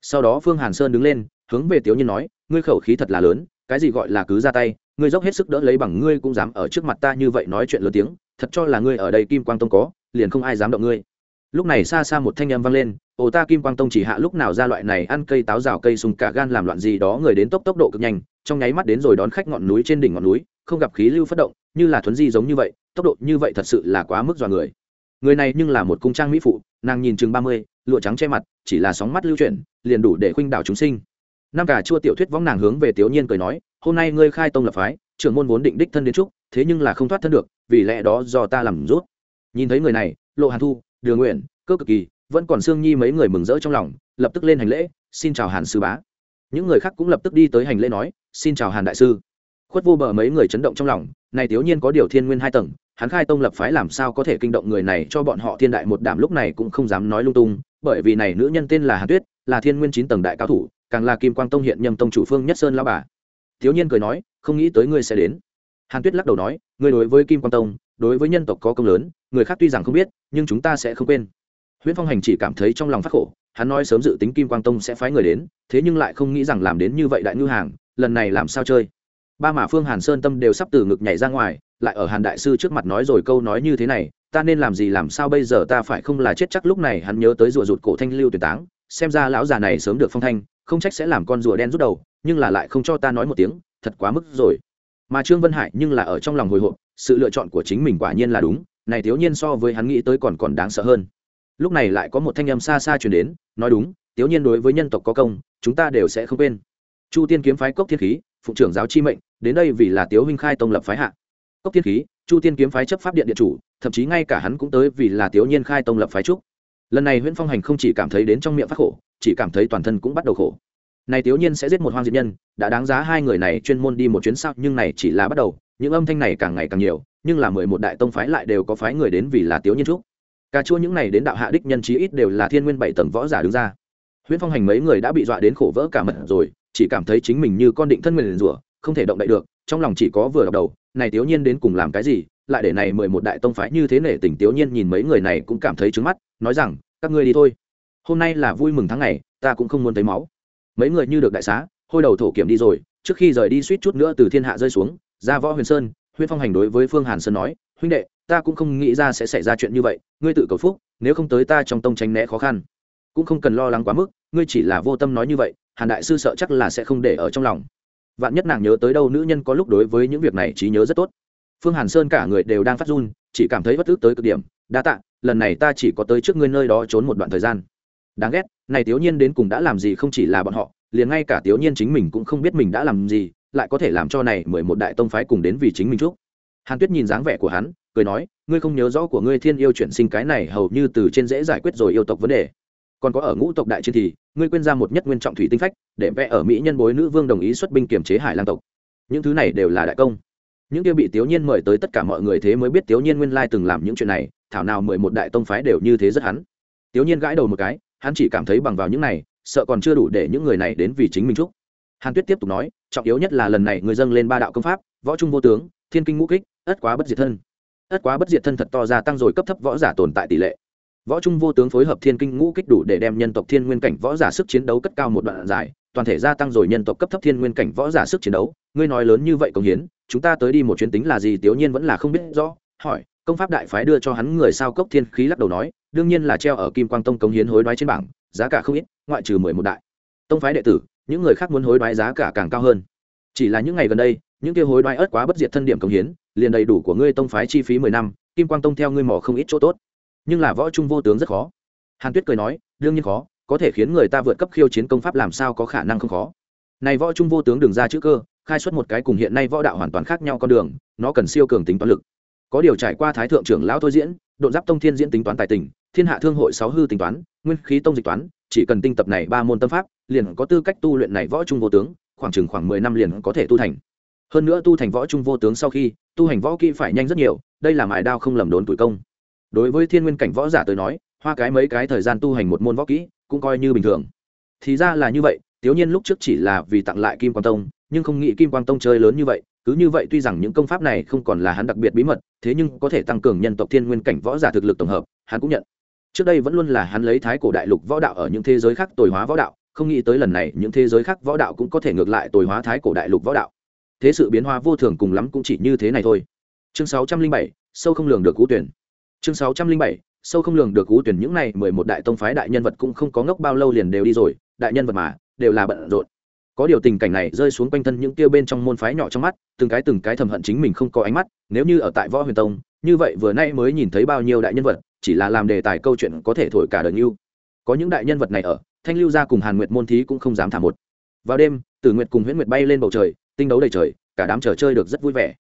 Sau đó phương hàn sơn đứng lên hướng về tiếu nhiên nói, ngươi khẩu khí thật là lớn, cái gì gọi là cứ ra tay, ngươi dốc hết sức đỡ lấy bằng ngươi cũng dám ở trước mặt ta như vậy nói chuyện lớn tiếng, thật cho là ngươi ở đây kim quang tông có, liền không ai dám động ngươi. Lúc này xa xa một thanh âm vang lên, ồ ta kim quang tông chỉ hạ lúc nào ra loại này ăn cây táo rào cây sùng cả gan làm loạn gì đó, người đến tốc tốc độ cực nhanh, trong nháy mắt đến rồi đón khách ngọn núi trên đỉnh ngọn núi, không gặp khí lưu phát động, như là thuấn di giống như vậy, tốc độ như vậy thật sự là quá mức dọa người. Người này nhưng là một cung trang mỹ phụ, nàng nhìn chừng ba mươi, lụa trắng che mặt, chỉ là sóng mắt lưu chuyển, liền đủ để khuynh đảo chúng sinh năm cả chua tiểu thuyết võng nàng hướng về tiểu nhiên cười nói, hôm nay ngươi khai tông lập phái, trưởng môn vốn định đích thân đến trúc thế nhưng là không thoát thân được, vì lẽ đó do ta làm rút. Nhìn thấy người này, lộ hàn thu, đường nguyện, cơ cực kỳ, vẫn còn sương nhi mấy người mừng rỡ trong lòng, lập tức lên hành lễ, xin chào hàn sư bá. Những người khác cũng lập tức đi tới hành lễ nói, xin chào hàn đại sư. Khuất vô bờ mấy người chấn động trong lòng, này tiểu nhiên có điều thiên nguyên hai tầng, hắn khai tông lập phái làm sao có thể kinh động người này cho bọn họ thiên đại một đảm lúc này cũng không dám nói lung tung, bởi vì này nữ nhân tên là hàn tuyết, là thiên nguyên chín tầng đại cao thủ càng là kim quang tông hiện nhâm tông chủ phương nhất sơn lao bà. Thiếu nhiên cười nói, không nghĩ tới ngươi sẽ đến. Hàn tuyết lắc đầu nói, ngươi đối với kim quang tông, đối với nhân tộc có công lớn, người khác tuy rằng không biết, nhưng chúng ta sẽ không quên. Nguyễn phong hành chỉ cảm thấy trong lòng phát khổ, hắn nói sớm dự tính kim quang tông sẽ phái người đến, thế nhưng lại không nghĩ rằng làm đến như vậy đại ngư hàng, lần này làm sao chơi. Ba mã phương hàn sơn tâm đều sắp từ ngực nhảy ra ngoài, lại ở hàn đại sư trước mặt nói rồi câu nói như thế này, ta nên làm gì làm sao bây giờ ta phải không là chết chắc lúc này hắn nhớ tới rùa rụt cổ thanh lưu tuyệt táng, xem ra lão già này sớm được phong thanh không trách sẽ làm con rùa đen rút đầu, nhưng là lại không cho ta nói một tiếng, thật quá mức rồi. Mà trương vân hải nhưng là ở trong lòng hồi hộp, sự lựa chọn của chính mình quả nhiên là đúng, này thiếu nhiên so với hắn nghĩ tới còn còn đáng sợ hơn. Lúc này lại có một thanh âm xa xa truyền đến, nói đúng, thiếu nhiên đối với nhân tộc có công, chúng ta đều sẽ không quên. Chu tiên kiếm phái cốc thiên khí phụ trưởng giáo chi mệnh, đến đây vì là tiếu huynh khai tông lập phái hạ. Cốc thiên khí, chu tiên kiếm phái chấp pháp điện điện chủ, thậm chí ngay cả hắn cũng tới vì là tiếu nhiên khai tông lập phái trúc lần này nguyễn phong hành không chỉ cảm thấy đến trong miệng phát khổ, chỉ cảm thấy toàn thân cũng bắt đầu khổ. Này tiểu nhiên sẽ giết một hoang diệt nhân, đã đáng giá hai người này chuyên môn đi một chuyến sao nhưng này chỉ là bắt đầu, những âm thanh này càng ngày càng nhiều, nhưng là mười một đại tông phái lại đều có phái người đến vì là tiểu nhiên trúc. Cà chua những này đến đạo hạ đích nhân chí ít đều là thiên nguyên bảy tầng võ giả đứng ra. Nguyễn phong hành mấy người đã bị dọa đến khổ vỡ cả mật rồi, chỉ cảm thấy chính mình như con định thân nguyền rủa, không thể động đậy được, trong lòng chỉ có vừa đọc đầu, này tiểu nhiên đến cùng làm cái gì, lại để này mười một đại tông phái như thế nể tình tiểu nhiên nhìn mấy người này cũng cảm thấy trứng mắt, nói rằng các ngươi đi thôi. Hôm nay là vui mừng tháng ngày, ta cũng không muốn thấy máu. Mấy người như được đại xá, hôi đầu thổ kiểm đi rồi, trước khi rời đi suýt chút nữa từ thiên hạ rơi xuống, ra võ huyền sơn, huyên phong hành đối với phương hàn sơn nói, huynh đệ, ta cũng không nghĩ ra sẽ xảy ra chuyện như vậy, ngươi tự cầu phúc, nếu không tới ta trong tông tránh né khó khăn. Cũng không cần lo lắng quá mức, ngươi chỉ là vô tâm nói như vậy, hàn đại sư sợ chắc là sẽ không để ở trong lòng. Vạn nhất nàng nhớ tới đâu nữ nhân có lúc đối với những việc này trí nhớ rất tốt. Phương hàn sơn cả người đều đang phát run, chỉ cảm thấy bất ức tới cực điểm. Đa tạ lần này ta chỉ có tới trước ngươi nơi đó trốn một đoạn thời gian. Đáng ghét, này tiểu nhiên đến cùng đã làm gì không chỉ là bọn họ, liền ngay cả tiểu nhiên chính mình cũng không biết mình đã làm gì, lại có thể làm cho này mười một đại tông phái cùng đến vì chính mình chúc hàn tuyết nhìn dáng vẻ của hắn, cười nói, ngươi không nhớ rõ của ngươi thiên yêu chuyển sinh cái này hầu như từ trên dễ giải quyết rồi yêu tộc vấn đề. Còn có ở ngũ tộc đại chiến thì, ngươi quên ra một nhất nguyên trọng thủy tinh phách, để vẽ ở mỹ nhân bối nữ vương đồng ý xuất binh kiềm chế hải lang tộc. Những thứ này đều là đại công. Những kia bị tiểu nhiên mời tới tất cả mọi người thế mới biết tiểu nhiên nguyên lai từng làm những chuyện này thảo nào mười một đại tông phái đều như thế rất hắn. Tiểu nhiên gãi đầu một cái, hắn chỉ cảm thấy bằng vào những này, sợ còn chưa đủ để những người này đến vì chính mình chúc. Hàn tuyết tiếp tục nói, trọng yếu nhất là lần này người dâng lên ba đạo công pháp, võ trung vô tướng, thiên kinh ngũ kích, ất quá bất diệt thân. Ất quá bất diệt thân thật to ra tăng rồi cấp thấp võ giả tồn tại tỷ lệ. Võ trung vô tướng phối hợp thiên kinh ngũ kích đủ để đem nhân tộc thiên nguyên cảnh võ giả sức chiến đấu cất cao một đoạn dài, toàn thể gia tăng rồi nhân tộc cấp thấp thiên nguyên cảnh võ giả sức chiến đấu. Ngươi nói lớn như vậy công hiến, chúng ta tới đi một chuyến tính là gì? Tiểu nhiên vẫn là không biết rõ, hỏi công pháp đại phái đưa cho hắn người sao cốc thiên khí lắc đầu nói, đương nhiên là treo ở kim quang tông công hiến hối đoái trên bảng, giá cả không ít, ngoại trừ mười một đại. Tông phái đệ tử, những người khác muốn hối đoái giá cả càng cao hơn. Chỉ là những ngày gần đây, những kia hối đoái ớt quá bất diệt thân điểm công hiến, liền đầy đủ của ngươi tông phái chi phí mười năm, kim quang tông theo ngươi mỏ không ít chỗ tốt. Nhưng là võ trung vô tướng rất khó. Hàn tuyết cười nói, đương nhiên khó, có thể khiến người ta vượt cấp khiêu chiến công pháp làm sao có khả năng không khó. Này võ trung vô tướng đường ra chữ cơ, khai xuất một cái cùng hiện nay võ đạo hoàn toàn khác nhau con đường, nó cần siêu cường tính toán lực có điều trải qua thái thượng trưởng lão thôi diễn độ giáp tông thiên diễn tính toán tài tình, thiên hạ thương hội sáu hư tính toán, nguyên khí tông dịch toán, chỉ cần tinh tập này ba môn tâm pháp, liền có tư cách tu luyện này võ trung vô tướng, khoảng chừng khoảng mười năm liền có thể tu thành. Hơn nữa tu thành võ trung vô tướng sau khi, tu hành võ kỹ phải nhanh rất nhiều, đây là mài đao không lầm đốn tuổi công. Đối với thiên nguyên cảnh võ giả tới nói, hoa cái mấy cái thời gian tu hành một môn võ kỹ, cũng coi như bình thường. Thì ra là như vậy, tiểu nhiên lúc trước chỉ là vì tặng lại kim quang tông, nhưng không nghĩ kim quang tông chơi lớn như vậy cứ như vậy tuy rằng những công pháp này không còn là hắn đặc biệt bí mật, thế nhưng có thể tăng cường nhân tộc thiên nguyên cảnh võ giả thực lực tổng hợp, hắn cũng nhận. Trước đây vẫn luôn là hắn lấy thái cổ đại lục võ đạo ở những thế giới khác tồi hóa võ đạo, không nghĩ tới lần này những thế giới khác võ đạo cũng có thể ngược lại tồi hóa thái cổ đại lục võ đạo. Thế sự biến hóa vô thường cùng lắm cũng chỉ như thế này thôi. Chương sáu trăm linh bảy, sâu không lường được cú tuyển. Chương sáu trăm linh bảy, sâu không lường được cú tuyển, những này mười một đại tông phái đại nhân vật cũng không có ngốc bao lâu liền đều đi rồi, đại nhân vật mà, đều là bận rộn có điều tình cảnh này rơi xuống quanh thân những tiêu bên trong môn phái nhỏ trong mắt, từng cái từng cái thầm hận chính mình không có ánh mắt, nếu như ở tại võ huyền tông, như vậy vừa nay mới nhìn thấy bao nhiêu đại nhân vật, chỉ là làm đề tài câu chuyện có thể thổi cả đời như. Có những đại nhân vật này ở, thanh lưu gia cùng hàn nguyệt môn thí cũng không dám thả một. Vào đêm, tử nguyệt cùng huyễn nguyệt bay lên bầu trời, tinh đấu đầy trời, cả đám trò chơi được rất vui vẻ.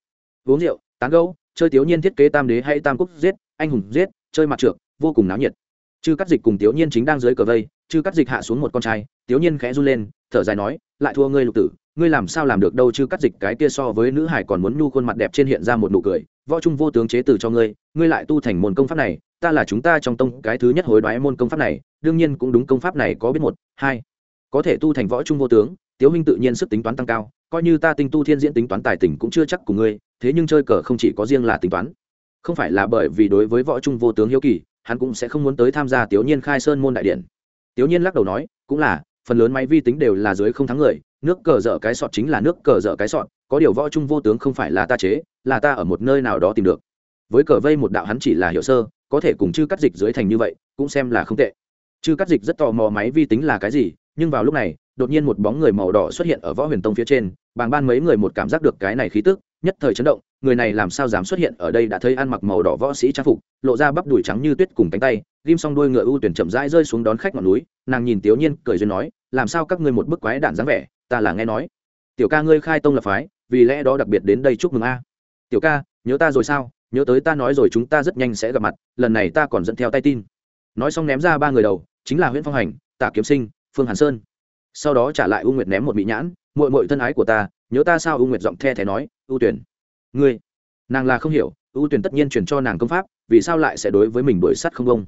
Uống rượu, tán gấu chơi tiểu nhiên thiết kế tam đế hay tam quốc giết, anh hùng giết, chơi mặt trượt vô cùng náo nhiệt. Chư cắt dịch cùng tiểu nhiên chính đang dưới cờ vây, chư cắt dịch hạ xuống một con trai tiểu nhiên khẽ run lên thở dài nói, lại thua ngươi lục tử, ngươi làm sao làm được đâu chứ? Cắt dịch cái kia so với nữ hải còn muốn nhu khuôn mặt đẹp trên hiện ra một nụ cười. Võ trung vô tướng chế từ cho ngươi ngươi lại tu thành môn công pháp này, ta là chúng ta trong tông cái thứ nhất hối đoái môn công pháp này, đương nhiên cũng đúng công pháp này có biết một, hai. Có thể tu thành võ trung vô tướng, tiếu huynh tự nhiên sức tính toán tăng cao, coi như ta tinh tu thiên diễn tính toán tài tình cũng chưa chắc của ngươi, thế nhưng chơi cờ không chỉ có riêng là tính toán. Không phải là bởi vì đối với võ trung vô tướng hiếu kỳ, hắn cũng sẽ không muốn tới tham gia tiểu nhiên khai sơn môn đại điện. Tiểu nhiên lắc đầu nói, cũng là phần lớn máy vi tính đều là dưới không thắng người, nước cờ dở cái sọt chính là nước cờ dở cái sọt, có điều võ trung vô tướng không phải là ta chế, là ta ở một nơi nào đó tìm được. Với cờ vây một đạo hắn chỉ là hiệu sơ, có thể cùng chư cắt dịch dưới thành như vậy, cũng xem là không tệ. Chư cắt dịch rất tò mò máy vi tính là cái gì, nhưng vào lúc này, đột nhiên một bóng người màu đỏ xuất hiện ở võ huyền tông phía trên, bàng ban mấy người một cảm giác được cái này khí tức nhất thời chấn động, người này làm sao dám xuất hiện ở đây đã thấy ăn mặc màu đỏ võ sĩ trang phục, lộ ra bắp đùi trắng như tuyết cùng cánh tay, ghim xong đuôi ngựa ưu tuyển chậm rãi rơi xuống đón khách ngọn núi, nàng nhìn tiểu nhiên cười duyên nói, làm sao các ngươi một bức quái đản dáng vẻ, ta là nghe nói. Tiểu ca ngươi khai tông lập phái, vì lẽ đó đặc biệt đến đây chúc mừng a. Tiểu ca, nhớ ta rồi sao? Nhớ tới ta nói rồi chúng ta rất nhanh sẽ gặp mặt, lần này ta còn dẫn theo tay tin. Nói xong ném ra ba người đầu, chính là nguyễn phong hành, tạ kiếm sinh, phương hàn sơn. Sau đó trả lại u nguyệt ném một mỹ nhãn mội mội thân ái của ta nhớ ta sao u nguyệt giọng the thé nói ưu tuyển ngươi. Nàng là không hiểu ưu tuyển tất nhiên truyền cho nàng công pháp, vì sao lại sẽ đối với mình đuổi sắt không công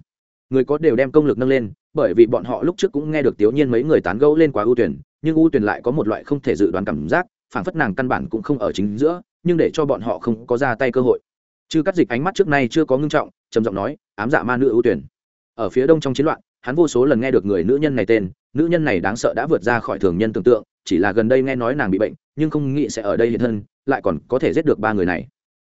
người có đều đem công lực nâng lên, bởi vì bọn họ lúc trước cũng nghe được tiểu nhiên mấy người tán gẫu lên quá ưu tuyển nhưng ưu tuyển lại có một loại không thể dự đoán cảm giác, phảng phất nàng căn bản cũng không ở chính giữa, nhưng để cho bọn họ không có ra tay cơ hội. Chư cắt dịch ánh mắt trước nay chưa có ngưng trọng, trầm giọng nói, ám dạ ma nữ ưu tuyển ở phía đông trong chiến loạn, hắn vô số lần nghe được người nữ nhân này tên, nữ nhân này đáng sợ đã vượt ra khỏi thường nhân tưởng tượng, chỉ là gần đây nghe nói nàng bị bệnh nhưng không nghĩ sẽ ở đây hiện thân lại còn có thể giết được ba người này.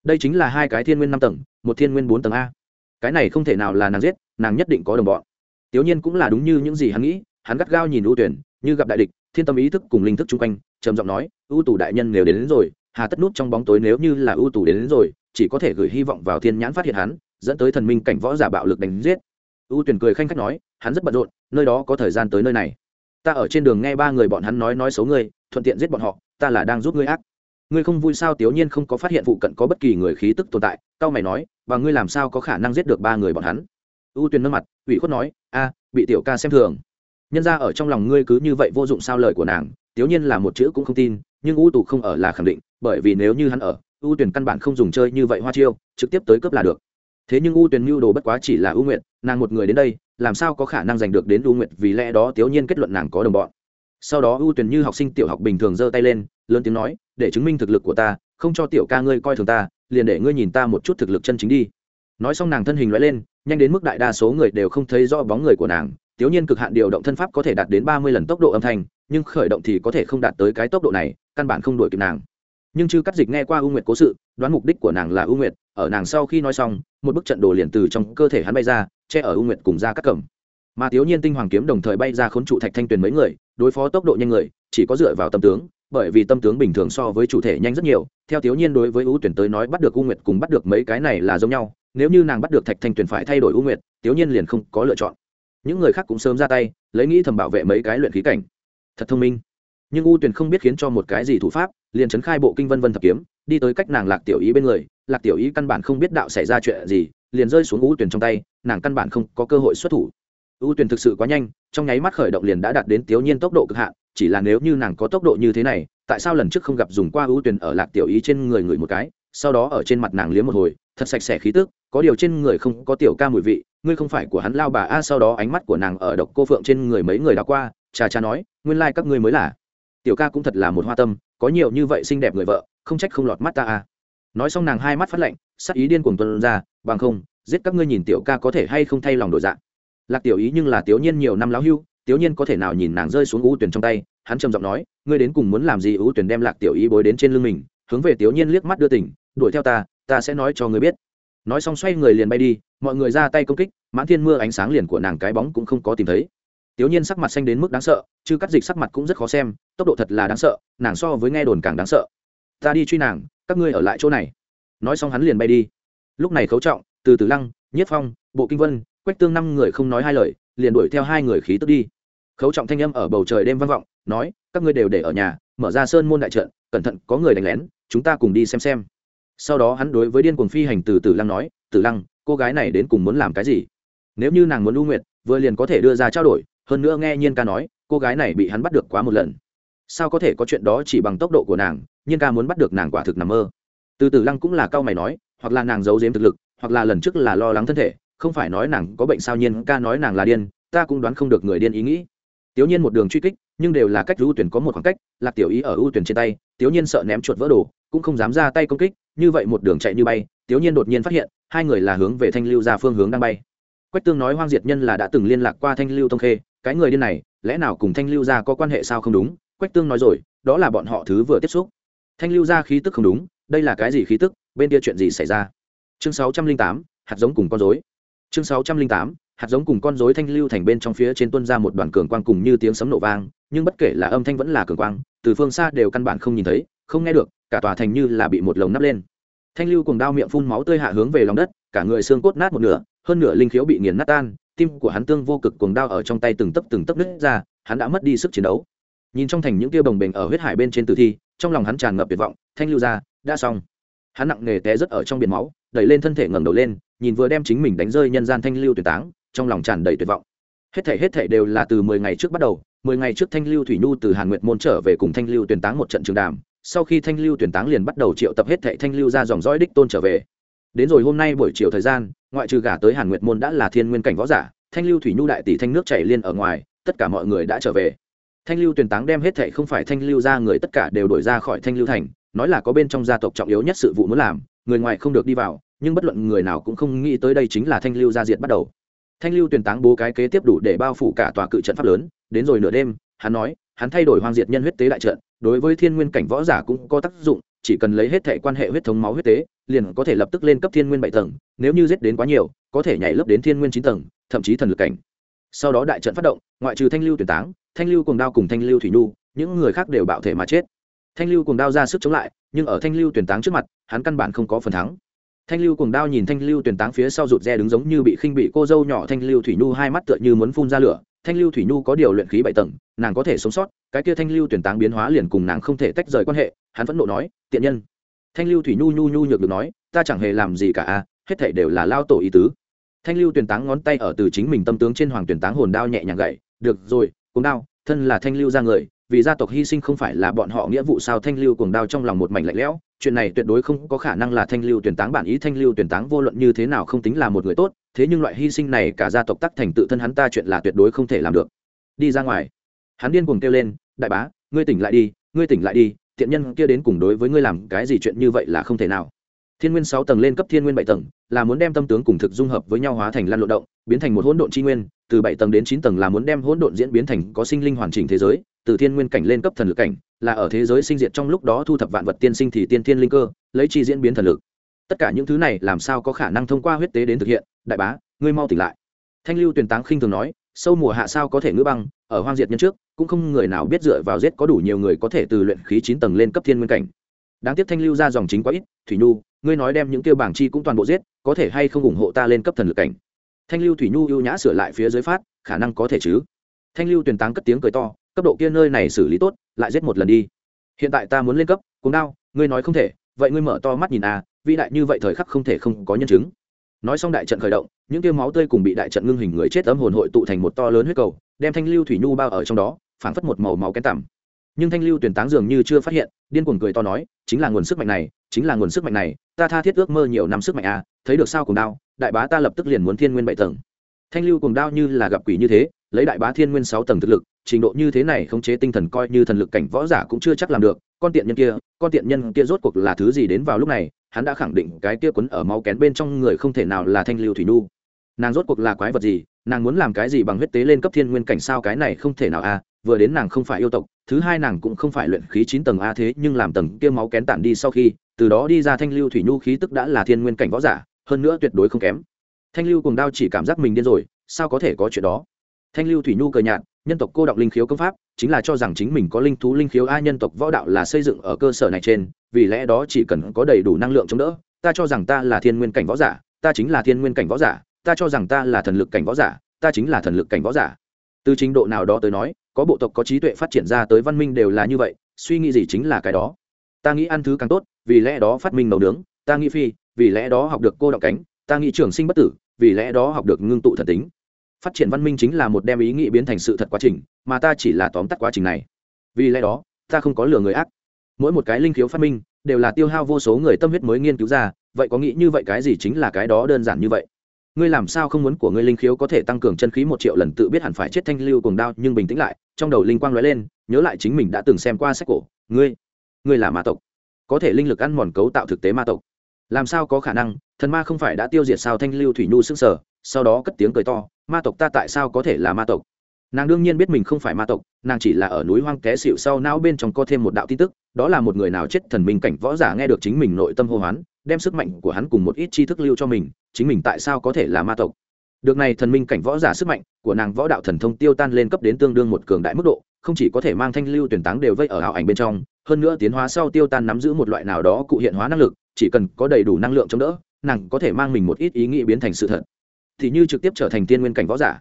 Đây chính là hai cái thiên nguyên năm tầng một thiên nguyên bốn tầng a. Cái này không thể nào là nàng giết nàng nhất định có đồng bọn. Tiểu nhiên cũng là đúng như những gì hắn nghĩ hắn gắt gao nhìn ưu tuyển như gặp đại địch thiên tâm ý thức cùng linh thức chung quanh trầm giọng nói ưu tù đại nhân nếu đến, đến rồi hà tất nút trong bóng tối nếu như là ưu tù đến, đến rồi chỉ có thể gửi hy vọng vào thiên nhãn phát hiện hắn dẫn tới thần minh cảnh võ giả bạo lực đánh giết. Ưu tuyển cười khanh khách nói hắn rất bận rộn nơi đó có thời gian tới nơi này. Ta ở trên đường nghe ba người bọn hắn nói nói xấu ngươi thuận tiện giết bọn họ ta là đang giúp ngươi ác. Ngươi không vui sao tiểu nhiên không có phát hiện vụ cận có bất kỳ người khí tức tồn tại tao mày nói, và ngươi làm sao có khả năng giết được ba người bọn hắn? U tuyền nâng mặt, ủy khuất nói, a, bị tiểu ca xem thường. Nhân ra ở trong lòng ngươi cứ như vậy vô dụng sao lời của nàng tiểu nhiên là một chữ cũng không tin, nhưng U tù không ở là khẳng định, bởi vì nếu như hắn ở, U tuyển căn bản không dùng chơi như vậy hoa chiêu, trực tiếp tới cướp là được. Thế nhưng U tuyển mưu đồ bất quá chỉ là U nguyện nàng một người đến đây, làm sao có khả năng giành được đến U nguyện vì lẽ đó tiểu nhiên kết luận nàng có đồng bọn sau đó ưu tuyển như học sinh tiểu học bình thường giơ tay lên, lớn tiếng nói, để chứng minh thực lực của ta, không cho tiểu ca ngươi coi thường ta, liền để ngươi nhìn ta một chút thực lực chân chính đi. Nói xong nàng thân hình loại lên, nhanh đến mức đại đa số người đều không thấy rõ bóng người của nàng tiểu nhiên cực hạn điều động thân pháp có thể đạt đến ba mươi lần tốc độ âm thanh, nhưng khởi động thì có thể không đạt tới cái tốc độ này, căn bản không đuổi kịp nàng. Nhưng chư cắt dịch nghe qua u nguyệt cố sự, đoán mục đích của nàng là u nguyệt, ở nàng sau khi nói xong, một bức trận đồ liền từ trong cơ thể hắn bay ra, che ở u nguyệt cùng ra cắt cẩm mà thiếu nhiên tinh hoàng kiếm đồng thời bay ra khốn trụ thạch thanh tuyền mấy người, đối phó tốc độ nhanh người, chỉ có dựa vào tâm tướng, bởi vì tâm tướng bình thường so với chủ thể nhanh rất nhiều, theo thiếu nhiên đối với ưu tuyển tới nói bắt được u nguyệt cùng bắt được mấy cái này là giống nhau, nếu như nàng bắt được thạch thanh tuyền phải thay đổi u nguyệt, thiếu nhiên liền không có lựa chọn. Những người khác cũng sớm ra tay, lấy nghĩ thầm bảo vệ mấy cái luyện khí cảnh. Thật thông minh. Nhưng u tuyển không biết khiến cho một cái gì thủ pháp, liền trấn khai bộ kinh vân vân thập kiếm, đi tới cách nàng lạc tiểu ý bên người, lạc tiểu ý căn bản không biết đạo xảy ra chuyện gì, liền rơi xuống u tuyển trong tay, nàng căn bản không có cơ hội xuất thủ ưu tuyển thực sự quá nhanh, trong nháy mắt khởi động liền đã đạt đến tiểu nhiên tốc độ cực hạn, chỉ là nếu như nàng có tốc độ như thế này, tại sao lần trước không gặp dùng qua ưu tuyển ở lạc tiểu ý trên người người một cái, sau đó ở trên mặt nàng liếm một hồi, thật sạch sẽ khí tức, có điều trên người không có tiểu ca mùi vị, ngươi không phải của hắn lao bà, a, sau đó ánh mắt của nàng ở độc cô phượng trên người mấy người đã qua, cha cha nói, nguyên lai các ngươi mới là. Tiểu ca cũng thật là một hoa tâm, có nhiều như vậy xinh đẹp người vợ, không trách không lọt mắt ta, a. Nói xong nàng hai mắt phát lạnh, sắc ý điên cuồng tuân ra, bằng không, giết các ngươi nhìn tiểu ca có thể hay không thay lòng đổi dạng lạc tiểu ý nhưng là tiểu nhiên nhiều năm lão hưu tiểu nhiên có thể nào nhìn nàng rơi xuống ưu tuyển trong tay, hắn trầm giọng nói, ngươi đến cùng muốn làm gì ưu tuyển đem lạc tiểu ý bối đến trên lưng mình, hướng về tiểu nhiên liếc mắt đưa tỉnh, đuổi theo ta ta sẽ nói cho ngươi biết. Nói xong xoay người liền bay đi, mọi người ra tay công kích, mãn thiên mưa ánh sáng liền của nàng cái bóng cũng không có tìm thấy. Tiểu nhiên sắc mặt xanh đến mức đáng sợ chứ cắt dịch sắc mặt cũng rất khó xem, tốc độ thật là đáng sợ, nàng so với nghe đồn càng đáng sợ. Ta đi truy nàng, các ngươi ở lại chỗ này. Nói xong hắn liền bay đi. Lúc này khấu trọng, từ từ lăng, nhất phong, bộ kinh vân quách tương năm người không nói hai lời, liền đuổi theo hai người khí tức đi. Khấu trọng thanh âm ở bầu trời đêm vang vọng, nói, các ngươi đều để ở nhà, mở ra sơn môn đại trận, cẩn thận, có người đánh lén, chúng ta cùng đi xem xem. Sau đó hắn đối với điên cuồng phi hành từ Tử lăng nói, Tử lăng, cô gái này đến cùng muốn làm cái gì? Nếu như nàng muốn lưu nguyệt vừa liền có thể đưa ra trao đổi, hơn nữa nghe nhiên ca nói, cô gái này bị hắn bắt được quá một lần. Sao có thể có chuyện đó chỉ bằng tốc độ của nàng, nhiên ca muốn bắt được nàng quả thực nằm mơ. Từ Tử lăng cũng là cao mày nói, hoặc là nàng giấu giếm thực lực, hoặc là lần trước là lo lắng thân thể không phải nói nàng có bệnh sao nhiên, ca nói nàng là điên, ta cũng đoán không được người điên ý nghĩ. Tiểu nhiên một đường truy kích, nhưng đều là cách ưu tuyển có một khoảng cách, lạc tiểu ý ở ưu tuyển trên tay tiểu nhiên sợ ném chuột vỡ đồ, cũng không dám ra tay công kích, như vậy một đường chạy như bay tiểu nhiên đột nhiên phát hiện, hai người là hướng về thanh lưu ra phương hướng đang bay. Quách tương nói hoang diệt nhân là đã từng liên lạc qua thanh lưu thông khê, cái người điên này, lẽ nào cùng thanh lưu ra có quan hệ sao không đúng? Quách tương nói rồi, đó là bọn họ thứ vừa tiếp xúc. Thanh lưu ra khí tức không đúng, đây là cái gì khí tức? Bên kia chuyện gì xảy ra? Chương sáu trăm linh tám, hạt giống cùng con dối chương sáu trăm linh tám, hạt giống cùng con rối thanh lưu thành bên trong phía trên tuân ra một đoàn cường quang cùng như tiếng sấm nổ vang, nhưng bất kể là âm thanh vẫn là cường quang, từ phương xa đều căn bản không nhìn thấy, không nghe được, cả tòa thành như là bị một lồng nắp lên. Thanh lưu cùng đao miệng phun máu tươi hạ hướng về lòng đất, cả người xương cốt nát một nửa, hơn nửa linh khiếu bị nghiền nát tan, tim của hắn tương vô cực cuồng đao ở trong tay từng tấc từng tấc nứt ra, hắn đã mất đi sức chiến đấu. Nhìn trong thành những tia bồng bềnh ở huyết hải bên trên tử thi, trong lòng hắn tràn ngập tuyệt vọng, thanh lưu ra, đã xong. Hắn nặng nề té rất ở trong biển máu, đẩy lên thân thể ngẩng đầu lên nhìn vừa đem chính mình đánh rơi nhân gian thanh lưu tuyệt táng, trong lòng tràn đầy tuyệt vọng. Hết thể hết thể đều là từ mười ngày trước bắt đầu. Mười ngày trước thanh lưu thủy nhu từ hàn nguyệt môn trở về cùng thanh lưu tuyển táng một trận trường đàm. Sau khi thanh lưu tuyển táng liền bắt đầu triệu tập hết thệ thanh lưu ra dòng dõi đích tôn trở về. Đến rồi hôm nay buổi chiều thời gian, ngoại trừ gả tới hàn nguyệt môn đã là thiên nguyên cảnh võ giả, thanh lưu thủy nhu đại tỷ thanh nước chảy liên ở ngoài, tất cả mọi người đã trở về. Thanh lưu tuyển táng đem hết thệ không phải thanh lưu ra người tất cả đều đổi ra khỏi thanh lưu thành, nói là có bên trong gia tộc trọng yếu nhất sự vụ muốn làm, người ngoài không được đi vào nhưng bất luận người nào cũng không nghĩ tới đây chính là thanh lưu gia diệt bắt đầu. Thanh lưu tuyển táng bố cái kế tiếp đủ để bao phủ cả tòa cự trận pháp lớn, đến rồi nửa đêm, hắn nói, hắn thay đổi hoang diệt nhân huyết tế đại trận, đối với thiên nguyên cảnh võ giả cũng có tác dụng, chỉ cần lấy hết thể quan hệ huyết thống máu huyết tế, liền có thể lập tức lên cấp thiên nguyên bảy tầng, nếu như giết đến quá nhiều, có thể nhảy lớp đến thiên nguyên chín tầng, thậm chí thần lực cảnh. Sau đó đại trận phát động, ngoại trừ thanh lưu tuyển táng, thanh lưu cùng đao cùng thanh lưu thủy nhu, những người khác đều bạo thể mà chết. Thanh lưu cùng đao ra sức chống lại, nhưng ở thanh lưu tuyển táng trước mặt, hắn căn bản không có phần thắng thanh lưu cùng đao nhìn thanh lưu tuyển táng phía sau rụt re đứng giống như bị khinh bị cô dâu nhỏ thanh lưu thủy nhu hai mắt tựa như muốn phun ra lửa. Thanh lưu thủy nhu có điều luyện khí bảy tầng, nàng có thể sống sót, cái kia thanh lưu tuyển táng biến hóa liền cùng nàng không thể tách rời quan hệ, hắn vẫn nộ nói, tiện nhân. Thanh lưu thủy nhu nhu nhu nhược được nói, ta chẳng hề làm gì cả a, hết thể đều là lao tổ ý tứ. Thanh lưu tuyển táng ngón tay ở từ chính mình tâm tướng trên hoàng tuyển táng hồn đao nhẹ nhàng gậy, được rồi cùng đao, thân là thanh lưu ra người, vì gia tộc hy sinh không phải là bọn họ nghĩa vụ sao? Thanh lưu cuồng đao trong lòng một mảnh lạnh lẽo chuyện này tuyệt đối không có khả năng là thanh lưu tuyển táng bản ý, thanh lưu tuyển táng vô luận như thế nào không tính là một người tốt, thế nhưng loại hy sinh này cả gia tộc tắc thành tự thân hắn ta chuyện là tuyệt đối không thể làm được. Đi ra ngoài. Hắn điên cuồng kêu lên, đại bá, ngươi tỉnh lại đi, ngươi tỉnh lại đi thiện nhân kia đến cùng đối với ngươi làm cái gì chuyện như vậy là không thể nào. Thiên nguyên sáu tầng lên cấp thiên nguyên bảy tầng, là muốn đem tâm tướng cùng thực dung hợp với nhau hóa thành lan lộ động, biến thành một hỗn độn tri nguyên, từ bảy tầng đến chín tầng là muốn đem hỗn độn diễn biến thành có sinh linh hoàn chỉnh thế giới, từ thiên nguyên cảnh lên cấp thần lực cảnh là ở thế giới sinh diệt trong lúc đó thu thập vạn vật tiên sinh thì tiên thiên linh cơ, lấy chi diễn biến thần lực. Tất cả những thứ này làm sao có khả năng thông qua huyết tế đến thực hiện? Đại bá, ngươi mau tỉnh lại. Thanh lưu tuyển táng khinh thường nói, sâu mùa hạ sao có thể ngữ băng, ở hoang diệt nhân trước, cũng không người nào biết dựa vào giết có đủ nhiều người có thể từ luyện khí chín tầng lên cấp thiên nguyên cảnh. Đáng tiếc thanh lưu ra dòng chính quá ít, thủy nhu, ngươi nói đem những kêu bảng chi cũng toàn bộ giết, có thể hay không ủng hộ ta lên cấp thần lực cảnh? Thanh lưu thủy nhu ưu nhã sửa lại phía dưới phát, khả năng có thể chứ? Thanh lưu tuyển táng cất tiếng cười to cấp độ kia nơi này xử lý tốt, lại giết một lần đi. Hiện tại ta muốn lên cấp cùng đao, ngươi nói không thể, vậy ngươi mở to mắt nhìn à vĩ đại như vậy thời khắc không thể không có nhân chứng. Nói xong đại trận khởi động, những tiêu máu tươi cùng bị đại trận ngưng hình người chết ấm hồn hội tụ thành một to lớn huyết cầu, đem thanh lưu thủy nhu bao ở trong đó, phảng phất một màu máu kén tằm. Nhưng thanh lưu tuyển táng dường như chưa phát hiện, điên cuồng cười to nói, chính là nguồn sức mạnh này, chính là nguồn sức mạnh này, ta tha thiết ước mơ nhiều năm sức mạnh à thấy được sao cùng đao, đại bá ta lập tức liền muốn thiên nguyên bảy tầng. Thanh lưu cùng đao như là gặp quỷ như thế, lấy đại bá thiên nguyên sáu tầng thực lực trình độ như thế này khống chế tinh thần coi như thần lực cảnh võ giả cũng chưa chắc làm được, con tiện nhân kia, con tiện nhân kia rốt cuộc là thứ gì đến vào lúc này, hắn đã khẳng định cái kia quấn ở máu kén bên trong người không thể nào là thanh lưu thủy nu nàng rốt cuộc là quái vật gì, nàng muốn làm cái gì bằng huyết tế lên cấp thiên nguyên cảnh sao cái này không thể nào a vừa đến nàng không phải yêu tộc, thứ hai nàng cũng không phải luyện khí chín tầng a thế, nhưng làm tầng kia máu kén tản đi sau khi, từ đó đi ra thanh lưu thủy nhu khí tức đã là thiên nguyên cảnh võ giả, hơn nữa tuyệt đối không kém. Thanh lưu cùng đao chỉ cảm giác mình điên rồi, sao có thể có chuyện đó? Thanh lưu thủy nhu cờ nhạt, nhân tộc cô đọng linh khiếu công pháp, chính là cho rằng chính mình có linh thú, linh khiếu a nhân tộc võ đạo là xây dựng ở cơ sở này trên, vì lẽ đó chỉ cần có đầy đủ năng lượng chống đỡ, ta cho rằng ta là thiên nguyên cảnh võ giả, ta chính là thiên nguyên cảnh võ giả, ta cho rằng ta là thần lực cảnh võ giả, ta chính là thần lực cảnh võ giả. Từ trình độ nào đó tới nói, có bộ tộc có trí tuệ phát triển ra tới văn minh đều là như vậy, suy nghĩ gì chính là cái đó. Ta nghĩ ăn thứ càng tốt, vì lẽ đó phát minh nấu nướng, ta nghĩ phi, vì lẽ đó học được cô đọng cánh, ta nghĩ trường sinh bất tử, vì lẽ đó học được ngưng tụ thần tính phát triển văn minh chính là một đem ý nghĩ biến thành sự thật quá trình, mà ta chỉ là tóm tắt quá trình này. Vì lẽ đó, ta không có lừa người ác. Mỗi một cái linh khiếu phát minh, đều là tiêu hao vô số người tâm huyết mới nghiên cứu ra, vậy có nghĩ như vậy cái gì chính là cái đó đơn giản như vậy? Ngươi làm sao không muốn của ngươi linh khiếu có thể tăng cường chân khí một triệu lần tự biết hẳn phải chết thanh lưu cùng đao, nhưng bình tĩnh lại, trong đầu linh quang lóe lên, nhớ lại chính mình đã từng xem qua sách cổ. Ngươi ngươi là ma tộc. Có thể linh lực ăn mòn cấu tạo thực tế ma tộc. Làm sao có khả năng, thần ma không phải đã tiêu diệt sao thanh lưu thủy nhu sức sở sau đó cất tiếng cười to ma tộc ta tại sao có thể là ma tộc? Nàng đương nhiên biết mình không phải ma tộc, nàng chỉ là ở núi hoang té xịu sau não bên trong có thêm một đạo tin tức, đó là một người nào chết thần minh cảnh võ giả nghe được chính mình nội tâm hô hoán, đem sức mạnh của hắn cùng một ít tri thức lưu cho mình, chính mình tại sao có thể là ma tộc? Được này, thần minh cảnh võ giả sức mạnh của nàng võ đạo thần thông tiêu tan lên cấp đến tương đương một cường đại mức độ, không chỉ có thể mang thanh lưu tuyển táng đều vây ở ảo ảnh bên trong, hơn nữa tiến hóa sau tiêu tan nắm giữ một loại nào đó cụ hiện hóa năng lực, chỉ cần có đầy đủ năng lượng chống đỡ, nàng có thể mang mình một ít ý nghĩ biến thành sự thật thì như trực tiếp trở thành tiên nguyên cảnh võ giả.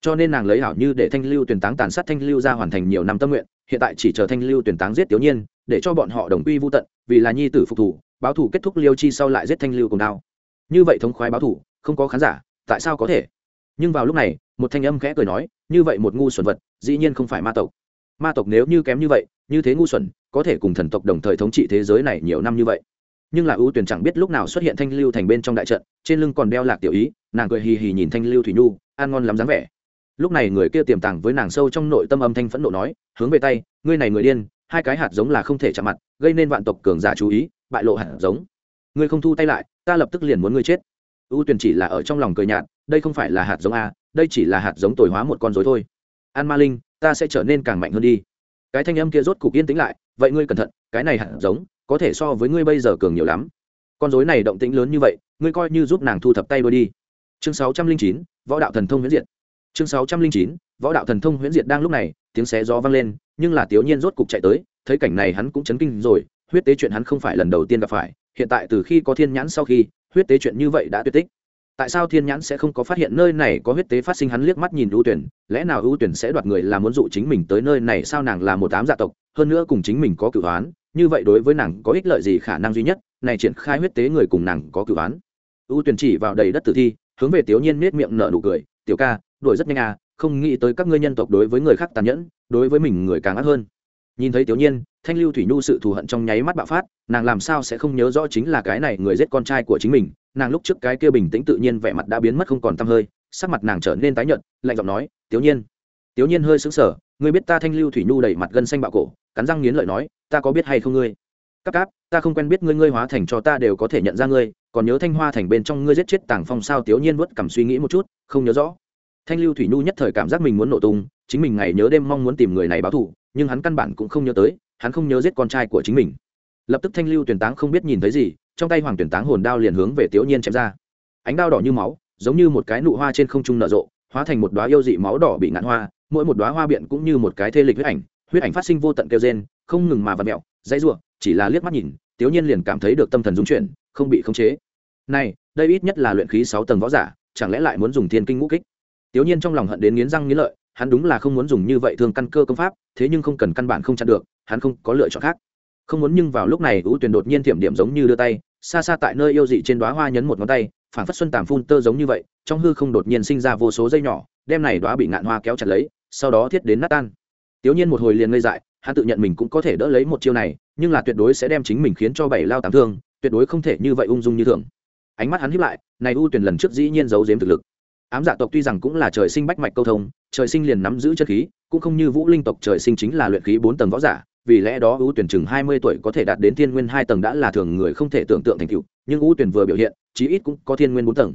Cho nên nàng lấy hảo như để thanh lưu tuyển táng tàn sát thanh lưu ra hoàn thành nhiều năm tâm nguyện, hiện tại chỉ chờ thanh lưu tuyển táng giết tiểu nhiên, để cho bọn họ đồng quy vô tận, vì là nhi tử phục thủ, báo thủ kết thúc liêu chi sau lại giết thanh lưu cùng đao. Như vậy thống khoái báo thủ không có khán giả, tại sao có thể? Nhưng vào lúc này, một thanh âm khẽ cười nói, như vậy một ngu xuẩn vật, dĩ nhiên không phải ma tộc. Ma tộc nếu như kém như vậy, như thế ngu xuẩn, có thể cùng thần tộc đồng thời thống trị thế giới này nhiều năm như vậy nhưng là ưu tuyển chẳng biết lúc nào xuất hiện thanh lưu thành bên trong đại trận, trên lưng còn đeo lạc tiểu ý, nàng cười hì hì nhìn thanh lưu thủy nhu, ăn ngon lắm dáng vẻ. Lúc này người kia tiềm tàng với nàng sâu trong nội tâm âm thanh phẫn nộ nói, hướng về tay, ngươi này người điên, hai cái hạt giống là không thể chạm mặt, gây nên vạn tộc cường giả chú ý, bại lộ hạt giống. Ngươi không thu tay lại, ta lập tức liền muốn ngươi chết. Ưu tuyển chỉ là ở trong lòng cười nhạt, đây không phải là hạt giống a, đây chỉ là hạt giống tồi hóa một con dối thôi. An ma linh, ta sẽ trở nên càng mạnh hơn đi. Cái thanh âm kia rốt cục yên tĩnh lại, vậy ngươi cẩn thận, cái này hạt giống có thể so với ngươi bây giờ cường nhiều lắm. Con dối này động tĩnh lớn như vậy, ngươi coi như giúp nàng thu thập tay đôi đi. Chương sáu trăm linh chín, võ đạo thần thông huyễn diệt. Chương sáu trăm linh chín, võ đạo thần thông huyễn diệt đang lúc này, tiếng xé gió vang lên, nhưng là tiểu nhiên rốt cục chạy tới, thấy cảnh này hắn cũng chấn kinh rồi, huyết tế chuyện hắn không phải lần đầu tiên gặp phải, hiện tại từ khi có thiên nhãn sau khi, huyết tế chuyện như vậy đã tuyệt tích. Tại sao thiên nhãn sẽ không có phát hiện nơi này có huyết tế phát sinh hắn liếc mắt nhìn ưu tuyển, lẽ nào ưu tuyển sẽ đoạt người là muốn dụ chính mình tới nơi này sao nàng là một tám gia dạ tộc, hơn nữa cùng chính mình có cửu hoán như vậy đối với nàng có ích lợi gì khả năng duy nhất, này triển khai huyết tế người cùng nàng có cửu án. Ưu tuyển chỉ vào đầy đất tử thi, hướng về tiểu nhiên nết miệng nở nụ cười, tiểu ca, đuổi rất nhanh à không nghĩ tới các ngươi nhân tộc đối với người khác tàn nhẫn, đối với mình người càng ác hơn. Nhìn thấy tiểu nhiên, thanh lưu thủy nhu sự thù hận trong nháy mắt bạo phát, nàng làm sao sẽ không nhớ rõ chính là cái này người giết con trai của chính mình, nàng lúc trước cái kia bình tĩnh tự nhiên vẻ mặt đã biến mất không còn t hơi, sắc mặt nàng trở nên tái nhợt, lạnh giọng nói, tiểu nhiên. Tiểu nhiên hơi sững sờ, ngươi biết ta thanh lưu thủy nhu đầy mặt gân xanh bạo cổ cắn răng nghiến lợi nói, ta có biết hay không ngươi? Cáp cáp, ta không quen biết ngươi ngươi hóa thành cho ta đều có thể nhận ra ngươi, còn nhớ thanh hoa thành bên trong ngươi giết chết tàng phong sao? Tiểu nhiên vất cảm suy nghĩ một chút, không nhớ rõ. Thanh lưu thủy nhu nhất thời cảm giác mình muốn nổ tung, chính mình ngày nhớ đêm mong muốn tìm người này báo thù, nhưng hắn căn bản cũng không nhớ tới, hắn không nhớ giết con trai của chính mình. Lập tức thanh lưu tuyển táng không biết nhìn thấy gì, trong tay hoàng tuyển táng hồn đao liền hướng về tiểu nhiên chém ra. Ánh đao đỏ như máu, giống như một cái nụ hoa trên không trung nở rộ, hóa thành một đóa yêu dị máu đỏ bị ngạn hoa, mỗi một đóa hoa biện cũng như một cái thê lịch huyết ảnh huyết ảnh phát sinh vô tận kêu gen không ngừng mà vặt mẹo dãy ruộng chỉ là liếc mắt nhìn tiểu nhiên liền cảm thấy được tâm thần dung chuyển, không bị khống chế. Này, đây ít nhất là luyện khí sáu tầng võ giả, chẳng lẽ lại muốn dùng thiên kinh ngũ kích? Tiểu nhiên trong lòng hận đến nghiến răng nghiến lợi, hắn đúng là không muốn dùng như vậy thường căn cơ công pháp, thế nhưng không cần căn bản không chặn được, hắn không có lựa chọn khác. Không muốn nhưng vào lúc này ưu tuyển đột nhiên thiểm điểm giống như đưa tay, xa xa tại nơi yêu dị trên đoá hoa nhấn một ngón tay phản phất xuân tàm phun tơ giống như vậy, trong hư không đột nhiên sinh ra vô số dây nhỏ, đem này đoá bị ngạn hoa kéo chặt lấy, sau đó thiết đến nát tan tiểu nhiên một hồi liền ngây dại, hắn tự nhận mình cũng có thể đỡ lấy một chiêu này, nhưng là tuyệt đối sẽ đem chính mình khiến cho bảy lao tám thương, tuyệt đối không thể như vậy ung dung như thường. Ánh mắt hắn híp lại, này u tuyển lần trước dĩ nhiên giấu giếm thực lực. Ám dạ tộc tuy rằng cũng là trời sinh bách mạch câu thông, trời sinh liền nắm giữ chất khí, cũng không như vũ linh tộc trời sinh chính là luyện khí bốn tầng võ giả, vì lẽ đó u tuyển chừng hai mươi tuổi có thể đạt đến thiên nguyên hai tầng đã là thường người không thể tưởng tượng thành tựu, nhưng u tuyển vừa biểu hiện, chí ít cũng có thiên nguyên bốn tầng.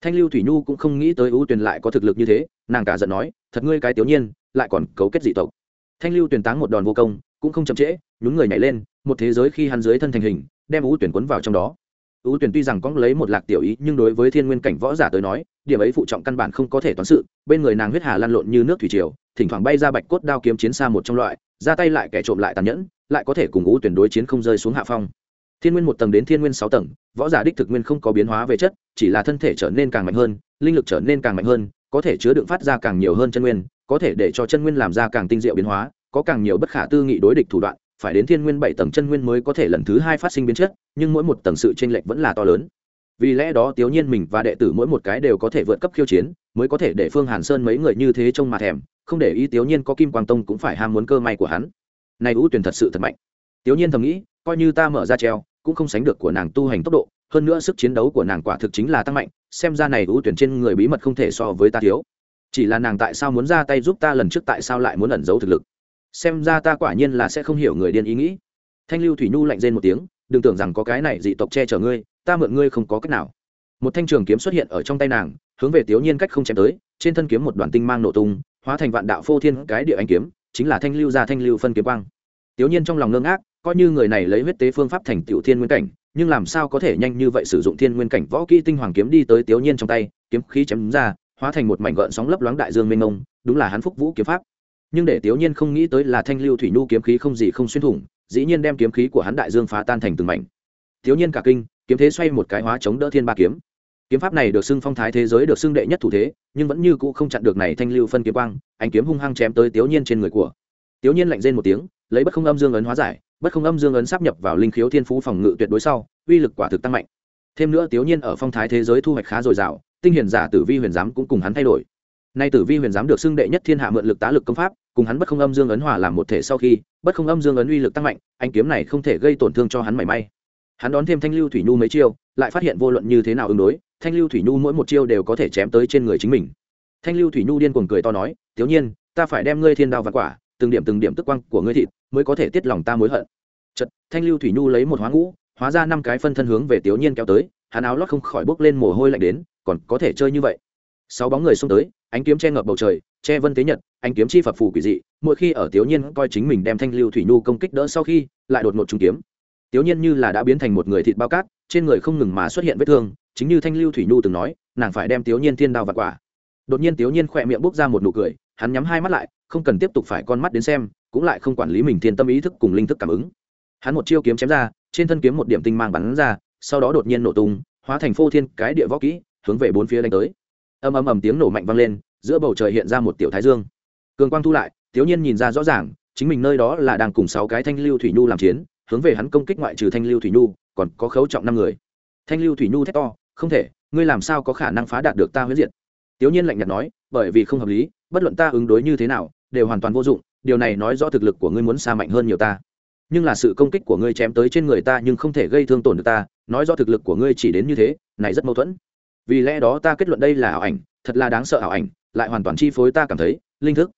Thanh lưu thủy nhu cũng không nghĩ tới u tuyển lại có thực lực như thế, nàng cả giận nói, thật ngươi cái tiểu nhiên, lại còn cấu kết dị tộc thanh lưu tuyển táng một đòn vô công, cũng không chậm trễ, nhún người nhảy lên, một thế giới khi hắn dưới thân thành hình, đem ưu tuyển quấn vào trong đó. Ưu tuyển tuy rằng có lấy một lạc tiểu ý, nhưng đối với thiên nguyên cảnh võ giả tới nói, điểm ấy phụ trọng căn bản không có thể toán sự, bên người nàng huyết hà lăn lộn như nước thủy triều, thỉnh thoảng bay ra bạch cốt đao kiếm chiến xa một trong loại, ra tay lại kẻ trộm lại tàn nhẫn, lại có thể cùng ưu tuyển đối chiến không rơi xuống hạ phong. Thiên nguyên một tầng đến thiên nguyên sáu tầng, võ giả đích thực nguyên không có biến hóa về chất, chỉ là thân thể trở nên càng mạnh hơn, linh lực trở nên càng mạnh hơn, có thể chứa đựng phát ra càng nhiều hơn chân nguyên có thể để cho chân nguyên làm ra càng tinh diệu biến hóa, có càng nhiều bất khả tư nghị đối địch thủ đoạn, phải đến thiên nguyên bảy tầng chân nguyên mới có thể lần thứ hai phát sinh biến chất, nhưng mỗi một tầng sự tranh lệch vẫn là to lớn. Vì lẽ đó tiểu nhiên mình và đệ tử mỗi một cái đều có thể vượt cấp khiêu chiến, mới có thể để phương hàn sơn mấy người như thế trông mà thèm, không để ý tiểu nhiên có kim quang tông cũng phải ham muốn cơ may của hắn. Này ưu tuyển thật sự thật mạnh. Tiểu nhiên thầm nghĩ, coi như ta mở ra treo, cũng không sánh được của nàng tu hành tốc độ, hơn nữa sức chiến đấu của nàng quả thực chính là tăng mạnh, xem ra này ưu tuyển trên người bí mật không thể so với ta thiếu chỉ là nàng tại sao muốn ra tay giúp ta lần trước tại sao lại muốn ẩn giấu thực lực? Xem ra ta quả nhiên là sẽ không hiểu người điên ý nghĩ. Thanh lưu thủy nhu lạnh rên một tiếng, đừng tưởng rằng có cái này dị tộc che chở ngươi, ta mượn ngươi không có cách nào. Một thanh trường kiếm xuất hiện ở trong tay nàng, hướng về tiểu nhiên cách không chém tới, trên thân kiếm một đoàn tinh mang nổ tung, hóa thành vạn đạo phô thiên cái địa anh kiếm, chính là thanh lưu ra thanh lưu phân kiếm quang. Tiểu nhiên trong lòng ngưng ác coi như người này lấy huyết tế phương pháp thành tiểu thiên nguyên cảnh, nhưng làm sao có thể nhanh như vậy sử dụng thiên nguyên cảnh võ kỹ tinh hoàng kiếm đi tới tiểu nhiên trong tay, kiếm khí chém ra hóa thành một mảnh gợn sóng lấp loáng đại dương mênh mông, đúng là hắn phúc vũ kiếm pháp. Nhưng để tiểu nhiên không nghĩ tới là thanh lưu thủy nhu kiếm khí không gì không xuyên thủng, dĩ nhiên đem kiếm khí của hắn đại dương phá tan thành từng mảnh. Tiểu nhiên cả kinh, kiếm thế xoay một cái hóa chống đỡ thiên ba kiếm. Kiếm pháp này được xưng phong thái thế giới được xưng đệ nhất thủ thế, nhưng vẫn như cũ không chặn được này thanh lưu phân kiếm quang anh kiếm hung hăng chém tới tiểu nhiên trên người của. Tiểu nhiên lạnh rên một tiếng, lấy bất không âm dương ấn hóa giải, bất không âm dương ấn sắp nhập vào linh khiếu thiên phú phòng ngự tuyệt đối sau, uy lực quả thực tăng mạnh thêm nữa tiểu nhiên ở phong thái thế giới thu hoạch khá dồi dào, tinh hiền giả tử vi huyền giám cũng cùng hắn thay đổi. Nay tử vi huyền giám được xưng đệ nhất thiên hạ mượn lực tá lực công pháp, cùng hắn bất không âm dương ấn hòa làm một thể sau khi, bất không âm dương ấn uy lực tăng mạnh, anh kiếm này không thể gây tổn thương cho hắn mảy may. Hắn đón thêm thanh lưu thủy nhu mấy chiêu, lại phát hiện vô luận như thế nào ứng đối, thanh lưu thủy nhu mỗi một chiêu đều có thể chém tới trên người chính mình. Thanh lưu thủy nhu điên cuồng cười to nói thiếu nhiên, ta phải đem ngươi thiên đao và quả, từng điểm từng điểm tức quang của ngươi thịt, mới có thể tiết lòng ta mối hận. Chật thanh lưu thủy nhu lấy một hóa ngũ hóa ra năm cái phân thân hướng về tiểu nhiên kéo tới, hắn áo lót không khỏi bốc lên mồ hôi lạnh đến, còn có thể chơi như vậy. Sáu bóng người xông tới, ánh kiếm che ngập bầu trời, che vân tế nhật, ánh kiếm chi phập phù quỷ dị, mỗi khi ở tiểu nhiên coi chính mình đem thanh lưu thủy nhu công kích đỡ sau khi, lại đột ngột trúng kiếm. Tiểu nhiên như là đã biến thành một người thịt bao cát, trên người không ngừng mà xuất hiện vết thương, chính như thanh lưu thủy nhu từng nói, nàng phải đem tiểu nhiên thiên đao và quả. Đột nhiên tiểu nhiên khỏe miệng bốc ra một nụ cười, hắn nhắm hai mắt lại, không cần tiếp tục phải con mắt đến xem, cũng lại không quản lý mình thiên tâm ý thức cùng linh thức cảm ứng hắn một chiêu kiếm chém ra, trên thân kiếm một điểm tinh mang bắn ra, sau đó đột nhiên nổ tung, hóa thành phô thiên cái địa võ kỹ, hướng về bốn phía đánh tới. Ầm ầm ầm tiếng nổ mạnh vang lên, giữa bầu trời hiện ra một tiểu thái dương. Cường quang thu lại, thiếu nhiên nhìn ra rõ ràng, chính mình nơi đó là đang cùng sáu cái thanh lưu thủy nhu làm chiến, hướng về hắn công kích ngoại trừ thanh lưu thủy nhu, còn có khấu trọng năm người. Thanh lưu thủy nhu thét to, không thể, ngươi làm sao có khả năng phá đạt được ta huyết diệt? Thiếu nhiên lạnh nhạt nói, bởi vì không hợp lý, bất luận ta ứng đối như thế nào, đều hoàn toàn vô dụng, điều này nói rõ thực lực của ngươi muốn xa mạnh hơn nhiều ta nhưng là sự công kích của ngươi chém tới trên người ta nhưng không thể gây thương tổn được ta, nói do thực lực của ngươi chỉ đến như thế, này rất mâu thuẫn. Vì lẽ đó ta kết luận đây là ảo ảnh, thật là đáng sợ ảo ảnh, lại hoàn toàn chi phối ta cảm thấy, linh thức.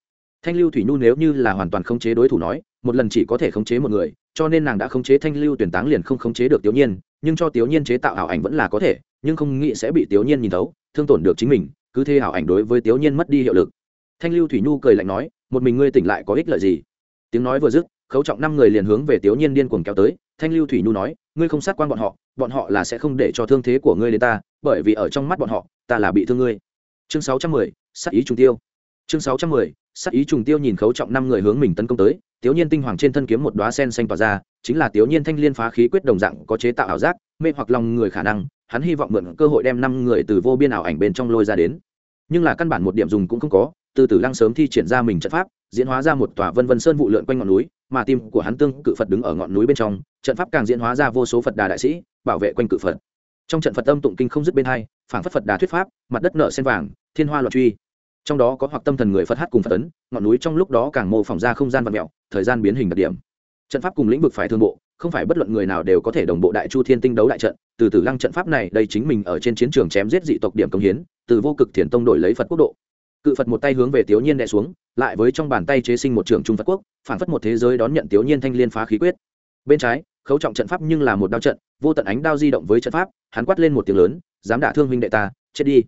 Thanh lưu thủy nhu nếu như là hoàn toàn khống chế đối thủ nói, một lần chỉ có thể khống chế một người, cho nên nàng đã khống chế thanh lưu tuyển táng liền không khống chế được tiểu nhiên, nhưng cho tiểu nhiên chế tạo ảo ảnh vẫn là có thể, nhưng không nghĩ sẽ bị tiểu nhiên nhìn thấu, thương tổn được chính mình, cứ thế ảo ảnh đối với tiểu nhiên mất đi hiệu lực. Thanh lưu thủy nhu cười lạnh nói, một mình ngươi tỉnh lại có ích lợi gì? Tiếng nói vừa dứt khấu trọng năm người liền hướng về tiểu nhiên điên cuồng kéo tới, thanh lưu thủy nhu nói, ngươi không sát quan bọn họ bọn họ là sẽ không để cho thương thế của ngươi đến ta, bởi vì ở trong mắt bọn họ, ta là bị thương ngươi. Chương sáu trăm mười, sát ý trùng tiêu. Chương sáu trăm mười, sát ý trùng tiêu nhìn khấu trọng năm người hướng mình tấn công tới tiểu nhiên tinh hoàng trên thân kiếm một đóa sen xanh tỏa ra, chính là tiểu nhiên thanh liên phá khí quyết đồng dạng có chế tạo ảo giác, mê hoặc lòng người khả năng, hắn hy vọng mượn cơ hội đem năm người từ vô biên ảo ảnh bên trong lôi ra đến. Nhưng là căn bản một điểm dùng cũng không có từ từ lăng sớm thi triển ra mình trận pháp, diễn hóa ra một tòa vân vân sơn vụ lượn quanh ngọn núi, mà tim của hắn tương cự phật đứng ở ngọn núi bên trong, trận pháp càng diễn hóa ra vô số phật đà đại sĩ, bảo vệ quanh cự phật. Trong trận phật âm tụng kinh không dứt bên hai, phảng phất phật đà thuyết pháp, mặt đất nợ sen vàng, thiên hoa loạn truy. Trong đó có hoặc tâm thần người phật hát cùng phật ấn, ngọn núi trong lúc đó càng mô phỏng ra không gian vật mẹo, thời gian biến hình đặc điểm. Trận pháp cùng lĩnh vực phải thương bộ, không phải bất luận người nào đều có thể đồng bộ đại chu thiên tinh đấu đại trận, từ từ lăng trận pháp này đây chính mình ở trên chiến trường chém giết dị tộc điểm công hiến, từ vô cực thiền tông đổi lấy phật quốc độ cự phật một tay hướng về tiểu nhiên đè xuống, lại với trong bàn tay chế sinh một trường trung phật quốc phản phất một thế giới đón nhận tiểu nhiên thanh liên phá khí quyết. Bên trái, khấu trọng trận pháp nhưng là một đao trận, vô tận ánh đao di động với trận pháp, hắn quát lên một tiếng lớn, dám đả thương huynh đệ ta, chết đi.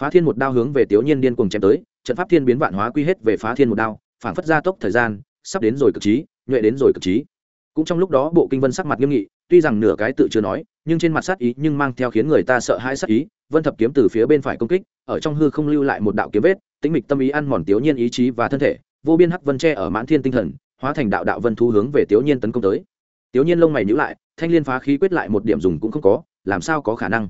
Phá thiên một đao hướng về tiểu nhiên điên cuồng chém tới, trận pháp thiên biến vạn hóa quy hết về phá thiên một đao phản phất gia tốc thời gian, sắp đến rồi cực trí, nhuệ đến rồi cực trí. Cũng trong lúc đó, bộ kinh vân sắc mặt nghiêm nghị, tuy rằng nửa cái tự chưa nói, nhưng trên mặt sát ý nhưng mang theo khiến người ta sợ hãi sát ý, vân thập kiếm từ phía bên phải công kích, ở trong hư không lưu lại một đạo kiếm vết tĩnh mịch tâm ý ăn mòn tiểu nhiên ý chí và thân thể, vô biên hắc vân tre ở mãn thiên tinh thần, hóa thành đạo đạo vân thu hướng về tiểu nhiên tấn công tới. Tiểu nhiên lông mày nhíu lại, thanh liên phá khí quyết lại một điểm dùng cũng không có, làm sao có khả năng?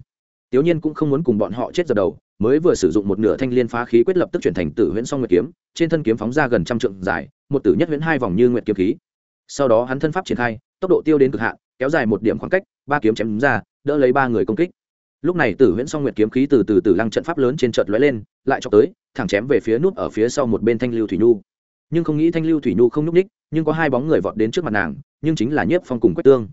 Tiểu nhiên cũng không muốn cùng bọn họ chết giờ đầu, mới vừa sử dụng một nửa thanh liên phá khí quyết lập tức chuyển thành tử huyễn song nguyệt kiếm, trên thân kiếm phóng ra gần trăm trượng dài, một tử nhất huyễn hai vòng như nguyệt kiếm khí. Sau đó hắn thân pháp triển khai, tốc độ tiêu đến cực hạn, kéo dài một điểm khoảng cách, ba kiếm chém ra, đỡ lấy ba người công kích lúc này tử huyễn song nguyệt kiếm khí từ từ từ lăng trận pháp lớn trên trận lóe lên, lại cho tới, thẳng chém về phía nút ở phía sau một bên thanh lưu thủy nhu. Nhưng không nghĩ thanh lưu thủy nhu không nhúc ních nhưng có hai bóng người vọt đến trước mặt nàng, nhưng chính là nhiếp phong cùng quách tương.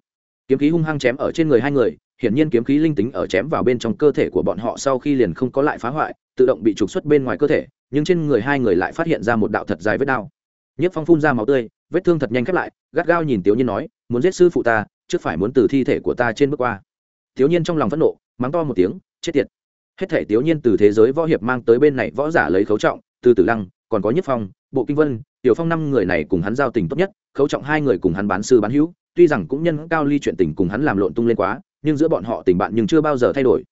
Kiếm khí hung hăng chém ở trên người hai người, hiển nhiên kiếm khí linh tính ở chém vào bên trong cơ thể của bọn họ sau khi liền không có lại phá hoại, tự động bị trục xuất bên ngoài cơ thể, nhưng trên người hai người lại phát hiện ra một đạo thật dài vết đao. Nhiếp phong phun ra máu tươi, vết thương thật nhanh khép lại, gắt gao nhìn tiểu nhiên nói, muốn giết sư phụ ta, trước phải muốn từ thi thể của ta trên bước qua. Tiểu nhiên trong lòng phẫn nộ mắng to một tiếng, chết tiệt. Hết thể tiểu nhiên từ thế giới võ hiệp mang tới bên này võ giả lấy khấu trọng, từ tử lăng, còn có nhất phong, bộ kinh vân, tiểu phong năm người này cùng hắn giao tình tốt nhất, khấu trọng hai người cùng hắn bán sư bán hữu, tuy rằng cũng nhân cao ly chuyện tình cùng hắn làm lộn tung lên quá, nhưng giữa bọn họ tình bạn nhưng chưa bao giờ thay đổi.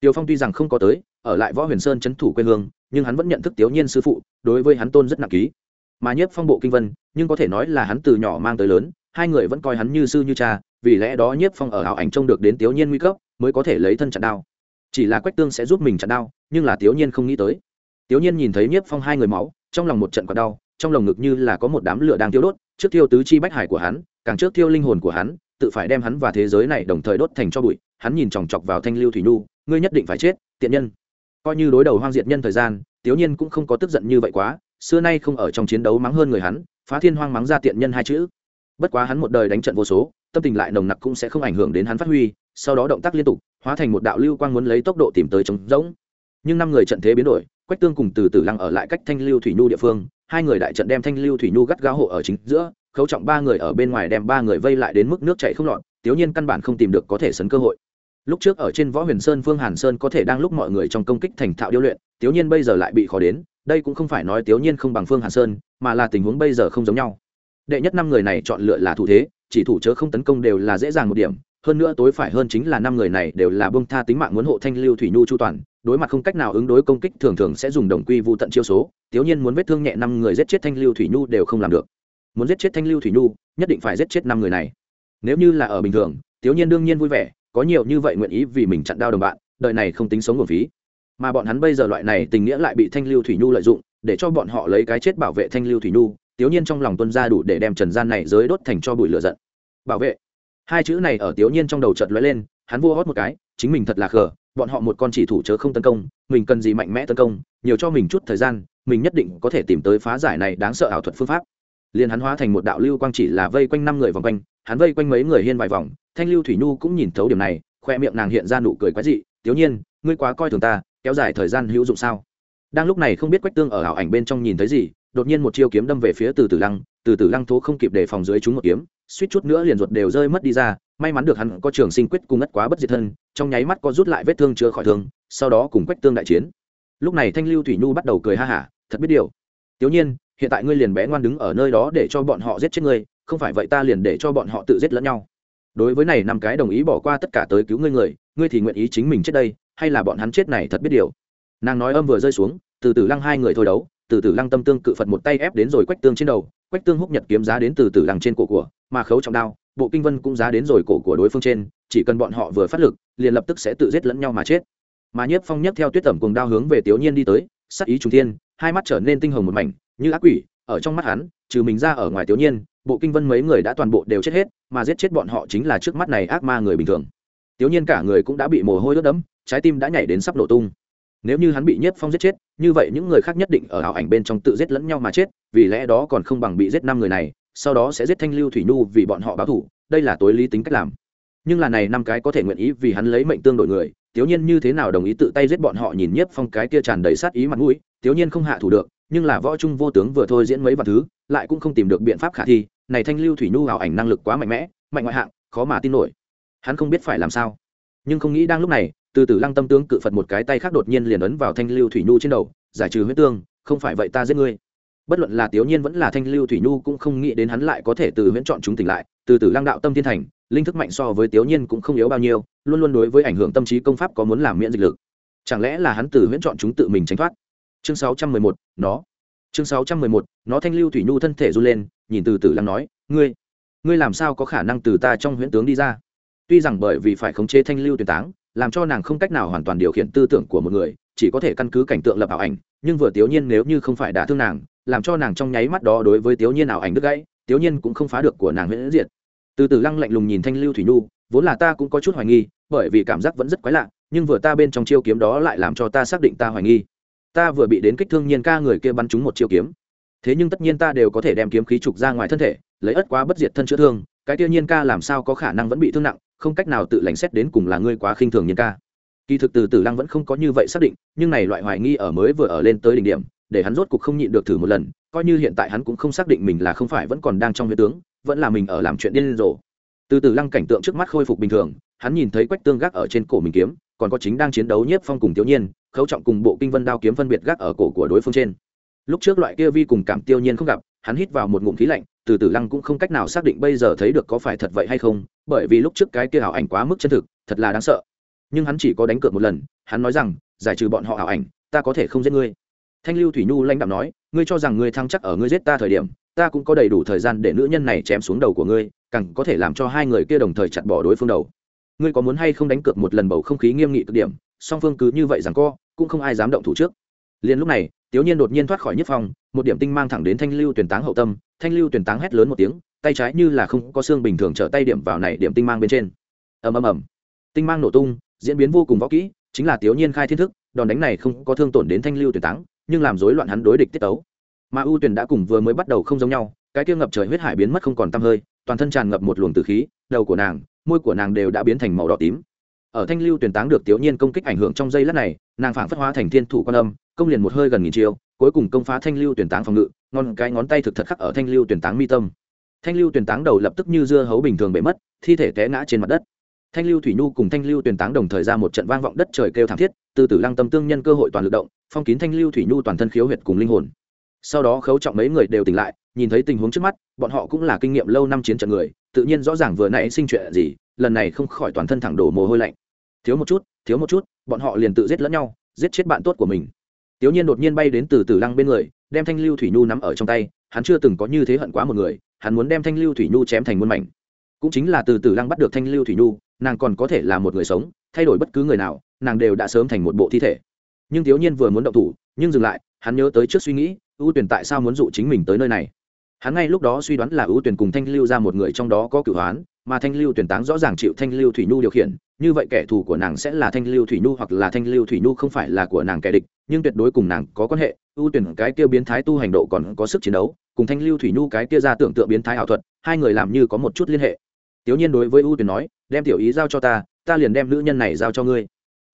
Tiểu phong tuy rằng không có tới, ở lại võ huyền sơn c thủ quê hương, nhưng hắn vẫn nhận thức tiểu nhiên sư phụ, đối với hắn tôn rất nặng ký. Mà nhất phong, bộ kinh vân, nhưng có thể nói là hắn từ nhỏ mang tới lớn, hai người vẫn coi hắn như sư như cha, vì lẽ đó nhất phong ở ảo ảnh trông được đến tiểu nhiên nguy cấp mới có thể lấy thân chặn đao. Chỉ là quách tương sẽ giúp mình chặn đao, nhưng là tiểu nhiên không nghĩ tới. Tiểu nhiên nhìn thấy nhiếp phong hai người máu, trong lòng một trận còn đau, trong lòng ngực như là có một đám lửa đang tiêu đốt, trước tiêu tứ chi bách hải của hắn, càng trước tiêu linh hồn của hắn, tự phải đem hắn và thế giới này đồng thời đốt thành cho bụi. Hắn nhìn chòng chọc vào thanh lưu thủy nhu, ngươi nhất định phải chết, tiện nhân. Coi như đối đầu hoang diệt nhân thời gian tiểu nhiên cũng không có tức giận như vậy quá, xưa nay không ở trong chiến đấu mắng hơn người hắn, phá thiên hoang mắng ra tiện nhân hai chữ. Bất quá hắn một đời đánh trận vô số, tâm tình lại nồng nặc cũng sẽ không ảnh hưởng đến hắn phát huy sau đó động tác liên tục, hóa thành một đạo lưu quang muốn lấy tốc độ tìm tới trống rỗng. Nhưng năm người trận thế biến đổi, quách tương cùng từ từ lăng ở lại cách thanh lưu thủy nhu địa phương, hai người đại trận đem thanh lưu thủy nhu gắt gao hộ ở chính giữa, khấu trọng ba người ở bên ngoài đem ba người vây lại đến mức nước chảy không lọt tiểu nhiên căn bản không tìm được có thể sấn cơ hội. Lúc trước ở trên võ huyền sơn, phương hàn sơn có thể đang lúc mọi người trong công kích thành thạo điêu luyện tiểu nhiên bây giờ lại bị khó đến, đây cũng không phải nói tiểu nhiên không bằng phương hàn sơn, mà là tình huống bây giờ không giống nhau. Đệ nhất năm người này chọn lựa là thủ thế, chỉ thủ chớ không tấn công đều là dễ dàng một điểm hơn nữa tối phải hơn chính là năm người này đều là bông tha tính mạng muốn hộ thanh lưu thủy nhu chu toàn, đối mặt không cách nào ứng đối công kích thường thường sẽ dùng đồng quy vu tận chiêu số tiểu nhiên muốn vết thương nhẹ năm người giết chết thanh lưu thủy nhu đều không làm được. Muốn giết chết thanh lưu thủy nhu, nhất định phải giết chết năm người này. Nếu như là ở bình thường tiểu nhiên đương nhiên vui vẻ, có nhiều như vậy nguyện ý vì mình chặn đao đồng bạn đợi này không tính sống nguồn phí. Mà bọn hắn bây giờ loại này tình nghĩa lại bị thanh lưu thủy nhu lợi dụng, để cho bọn họ lấy cái chết bảo vệ thanh lưu thủy nhu tiểu nhiên trong lòng tuân ra đủ để đem trần gian này giới đốt thành cho bụi lửa giận. Bảo vệ hai chữ này ở tiểu nhiên trong đầu chợt lóe lên, hắn vua hót một cái, chính mình thật là khờ, bọn họ một con chỉ thủ chớ không tấn công, mình cần gì mạnh mẽ tấn công, nhiều cho mình chút thời gian, mình nhất định có thể tìm tới phá giải này đáng sợ ảo thuật phương pháp. Liền hắn hóa thành một đạo lưu quang chỉ là vây quanh năm người vòng quanh, hắn vây quanh mấy người hiên vài vòng, thanh lưu thủy nhu cũng nhìn thấu điểm này, khoe miệng nàng hiện ra nụ cười quái dị tiểu nhiên, ngươi quá coi thường ta, kéo dài thời gian hữu dụng sao? Đang lúc này không biết quách tương ở ảo ảnh bên trong nhìn thấy gì, đột nhiên một chiêu kiếm đâm về phía từ tử lăng từ từ lăng thố không kịp đề phòng dưới chúng một kiếm, suýt chút nữa liền ruột đều rơi mất đi ra, may mắn được hắn có trường sinh quyết cùng ngất quá bất diệt thân, trong nháy mắt có rút lại vết thương chưa khỏi thương, sau đó cùng quách tương đại chiến. Lúc này thanh lưu thủy nhu bắt đầu cười ha hả, thật biết điều. Tiểu nhiên, hiện tại ngươi liền bé ngoan đứng ở nơi đó để cho bọn họ giết chết ngươi, không phải vậy ta liền để cho bọn họ tự giết lẫn nhau. Đối với này năm cái đồng ý bỏ qua tất cả tới cứu ngươi người, ngươi thì nguyện ý chính mình chết đây, hay là bọn hắn chết này thật biết điều. Nàng nói âm vừa rơi xuống, từ từ lăng hai người thôi đấu, từ từ lăng tâm tương cự phật một tay ép đến rồi quách tương trên đầu quách tương húc nhật kiếm giá đến từ từ đằng trên cổ của, mà khấu trọng đao, bộ kinh vân cũng giá đến rồi cổ của đối phương trên, chỉ cần bọn họ vừa phát lực, liền lập tức sẽ tự giết lẫn nhau mà chết. Mà nhiếp phong nhất theo tuyết tẩm cùng đao hướng về tiểu nhiên đi tới, sắc ý trung thiên, hai mắt trở nên tinh hồng một mảnh, như ác quỷ, ở trong mắt hắn, trừ mình ra ở ngoài tiểu nhiên, bộ kinh vân mấy người đã toàn bộ đều chết hết, mà giết chết bọn họ chính là trước mắt này ác ma người bình thường. Tiểu nhiên cả người cũng đã bị mồ hôi ướt đẫm, trái tim đã nhảy đến sắp nổ tung nếu như hắn bị nhiếp phong giết chết, như vậy những người khác nhất định ở ảo ảnh bên trong tự giết lẫn nhau mà chết, vì lẽ đó còn không bằng bị giết năm người này, sau đó sẽ giết thanh lưu thủy nhu vì bọn họ báo thủ đây là tối lý tính cách làm. Nhưng là này năm cái có thể nguyện ý vì hắn lấy mệnh tương đổi người tiểu nhiên như thế nào đồng ý tự tay giết bọn họ nhìn nhiếp phong cái kia tràn đầy sát ý mặt mũi tiểu nhiên không hạ thủ được, nhưng là võ trung vô tướng vừa thôi diễn mấy vài thứ, lại cũng không tìm được biện pháp khả thi, này thanh lưu thủy nhu ảo ảnh năng lực quá mạnh mẽ, mạnh ngoại hạng, khó mà tin nổi. Hắn không biết phải làm sao. Nhưng không nghĩ đang lúc này từ từ lăng tâm tướng cự phật một cái tay khác đột nhiên liền ấn vào thanh lưu thủy nhu trên đầu giải trừ huyết tương không phải vậy ta giết ngươi. Bất luận là tiểu nhiên vẫn là thanh lưu thủy nhu cũng không nghĩ đến hắn lại có thể từ huyễn chọn chúng tỉnh lại từ từ lăng đạo tâm thiên thành linh thức mạnh so với tiểu nhiên cũng không yếu bao nhiêu luôn luôn đối với ảnh hưởng tâm trí công pháp có muốn làm miễn dịch lực. Chẳng lẽ là hắn từ huyễn chọn chúng tự mình tránh thoát? Chương 611, nó. Chương 611, nó thanh lưu thủy nhu thân thể run lên nhìn từ từ lăng nói ngươi ngươi làm sao có khả năng từ ta trong huyễn tướng đi ra? Tuy rằng bởi vì phải khống chế thanh lưu tuyển táng làm cho nàng không cách nào hoàn toàn điều khiển tư tưởng của một người, chỉ có thể căn cứ cảnh tượng lập ảo ảnh, nhưng vừa tiểu nhiên nếu như không phải đã thương nàng, làm cho nàng trong nháy mắt đó đối với tiểu nhiên ảo ảnh đứt gãy tiểu nhiên cũng không phá được của nàng huyễn diệt. Từ từ lăng lạnh lùng nhìn thanh lưu thủy nhu, vốn là ta cũng có chút hoài nghi, bởi vì cảm giác vẫn rất quái lạ, nhưng vừa ta bên trong chiêu kiếm đó lại làm cho ta xác định ta hoài nghi. Ta vừa bị đến kích thương nhiên ca người kia bắn trúng một chiêu kiếm. Thế nhưng tất nhiên ta đều có thể đem kiếm khí trục ra ngoài thân thể, lấy ất quá bất diệt thân chữa thương cái tiêu nhiên ca làm sao có khả năng vẫn bị thương nặng, không cách nào tự lãnh xét đến cùng là ngươi quá khinh thường nhiên ca. Kỳ thực từ tử lăng vẫn không có như vậy xác định, nhưng này loại hoài nghi ở mới vừa ở lên tới đỉnh điểm, để hắn rốt cuộc không nhịn được thử một lần, coi như hiện tại hắn cũng không xác định mình là không phải vẫn còn đang trong huyết tướng, vẫn là mình ở làm chuyện điên rồ. Từ từ lăng cảnh tượng trước mắt khôi phục bình thường, hắn nhìn thấy quách tương gác ở trên cổ mình kiếm, còn có chính đang chiến đấu nhiếp phong cùng tiểu nhiên, khấu trọng cùng bộ kinh vân đao kiếm phân biệt gác ở cổ của đối phương trên. Lúc trước loại kia vi cùng cảm tiêu nhiên không gặp hắn hít vào một ngụm khí lạnh, từ từ lăng cũng không cách nào xác định bây giờ thấy được có phải thật vậy hay không, bởi vì lúc trước cái kia ảo ảnh quá mức chân thực, thật là đáng sợ. Nhưng hắn chỉ có đánh cược một lần, hắn nói rằng, giải trừ bọn họ ảo ảnh, ta có thể không giết ngươi. Thanh lưu thủy nhu lãnh đạo nói, ngươi cho rằng ngươi thăng chắc ở ngươi giết ta thời điểm, ta cũng có đầy đủ thời gian để nữ nhân này chém xuống đầu của ngươi, càng có thể làm cho hai người kia đồng thời chặt bỏ đối phương đầu. Ngươi có muốn hay không đánh cược một lần bầu không khí nghiêm nghị cực điểm, song phương cứ như vậy rằng co, cũng không ai dám động thủ trước. Liền lúc này tiểu nhiên đột nhiên thoát khỏi nhất phòng, một điểm tinh mang thẳng đến thanh lưu tuyển táng hậu tâm thanh lưu tuyển táng hét lớn một tiếng tay trái như là không có xương bình thường trở tay điểm vào này điểm tinh mang bên trên. Ầm ầm ầm. Tinh mang nổ tung diễn biến vô cùng võ kỹ chính là tiểu nhiên khai thiên thức đòn đánh này không có thương tổn đến thanh lưu tuyển táng nhưng làm rối loạn hắn đối địch tiết tấu. Mà U tuyển đã cùng vừa mới bắt đầu không giống nhau cái kia ngập trời huyết hải biến mất không còn tăm hơi toàn thân tràn ngập một luồng tử khí đầu của nàng môi của nàng đều đã biến thành màu đỏ tím ở thanh lưu tuyển táng được tiểu nhiên công kích ảnh hưởng trong giây lát này, nàng phảng phất hóa thành thiên thủ quan âm, công liền một hơi gần nghìn chiêu, cuối cùng công phá thanh lưu tuyển táng phòng ngự, ngon cái ngón tay thực thật khắc ở thanh lưu tuyển táng mi tâm. Thanh lưu tuyển táng đầu lập tức như dưa hấu bình thường bể mất, thi thể té ngã trên mặt đất. Thanh lưu thủy nhu cùng thanh lưu tuyển táng đồng thời ra một trận vang vọng đất trời kêu thảm thiết, từ từ lăng tâm tương nhân cơ hội toàn lực động, phong kín thanh lưu thủy nhu toàn thân khiếu huyệt cùng linh hồn. Sau đó khấu trọng mấy người đều tỉnh lại, nhìn thấy tình huống trước mắt, bọn họ cũng là kinh nghiệm lâu năm chiến trận người, tự nhiên rõ ràng vừa nãy sinh chuyện gì, lần này không khỏi toàn thân thẳng đổ mồ hôi lạnh thiếu một chút, thiếu một chút, bọn họ liền tự giết lẫn nhau, giết chết bạn tốt của mình. Tiểu nhiên đột nhiên bay đến từ từ lăng bên người, đem thanh lưu thủy nhu nắm ở trong tay, hắn chưa từng có như thế hận quá một người, hắn muốn đem thanh lưu thủy nhu chém thành muôn mảnh. Cũng chính là từ từ lăng bắt được thanh lưu thủy nhu, nàng còn có thể là một người sống, thay đổi bất cứ người nào, nàng đều đã sớm thành một bộ thi thể. Nhưng thiếu nhiên vừa muốn động thủ, nhưng dừng lại, hắn nhớ tới trước suy nghĩ, ưu tuyển tại sao muốn dụ chính mình tới nơi này. Hắn ngay lúc đó suy đoán là ưu tuyển cùng thanh lưu ra một người trong đó có cửu hoán mà thanh lưu tuyển táng rõ ràng chịu thanh lưu thủy nhu điều khiển, như vậy kẻ thù của nàng sẽ là thanh lưu thủy nhu hoặc là thanh lưu thủy nhu không phải là của nàng kẻ địch, nhưng tuyệt đối cùng nàng có quan hệ, ưu tuyển cái kia biến thái tu hành độ còn có sức chiến đấu, cùng thanh lưu thủy nhu cái kia ra tưởng tượng biến thái ảo thuật, hai người làm như có một chút liên hệ. Tiểu nhiên đối với ưu tuyển nói, đem tiểu ý giao cho ta ta liền đem nữ nhân này giao cho ngươi.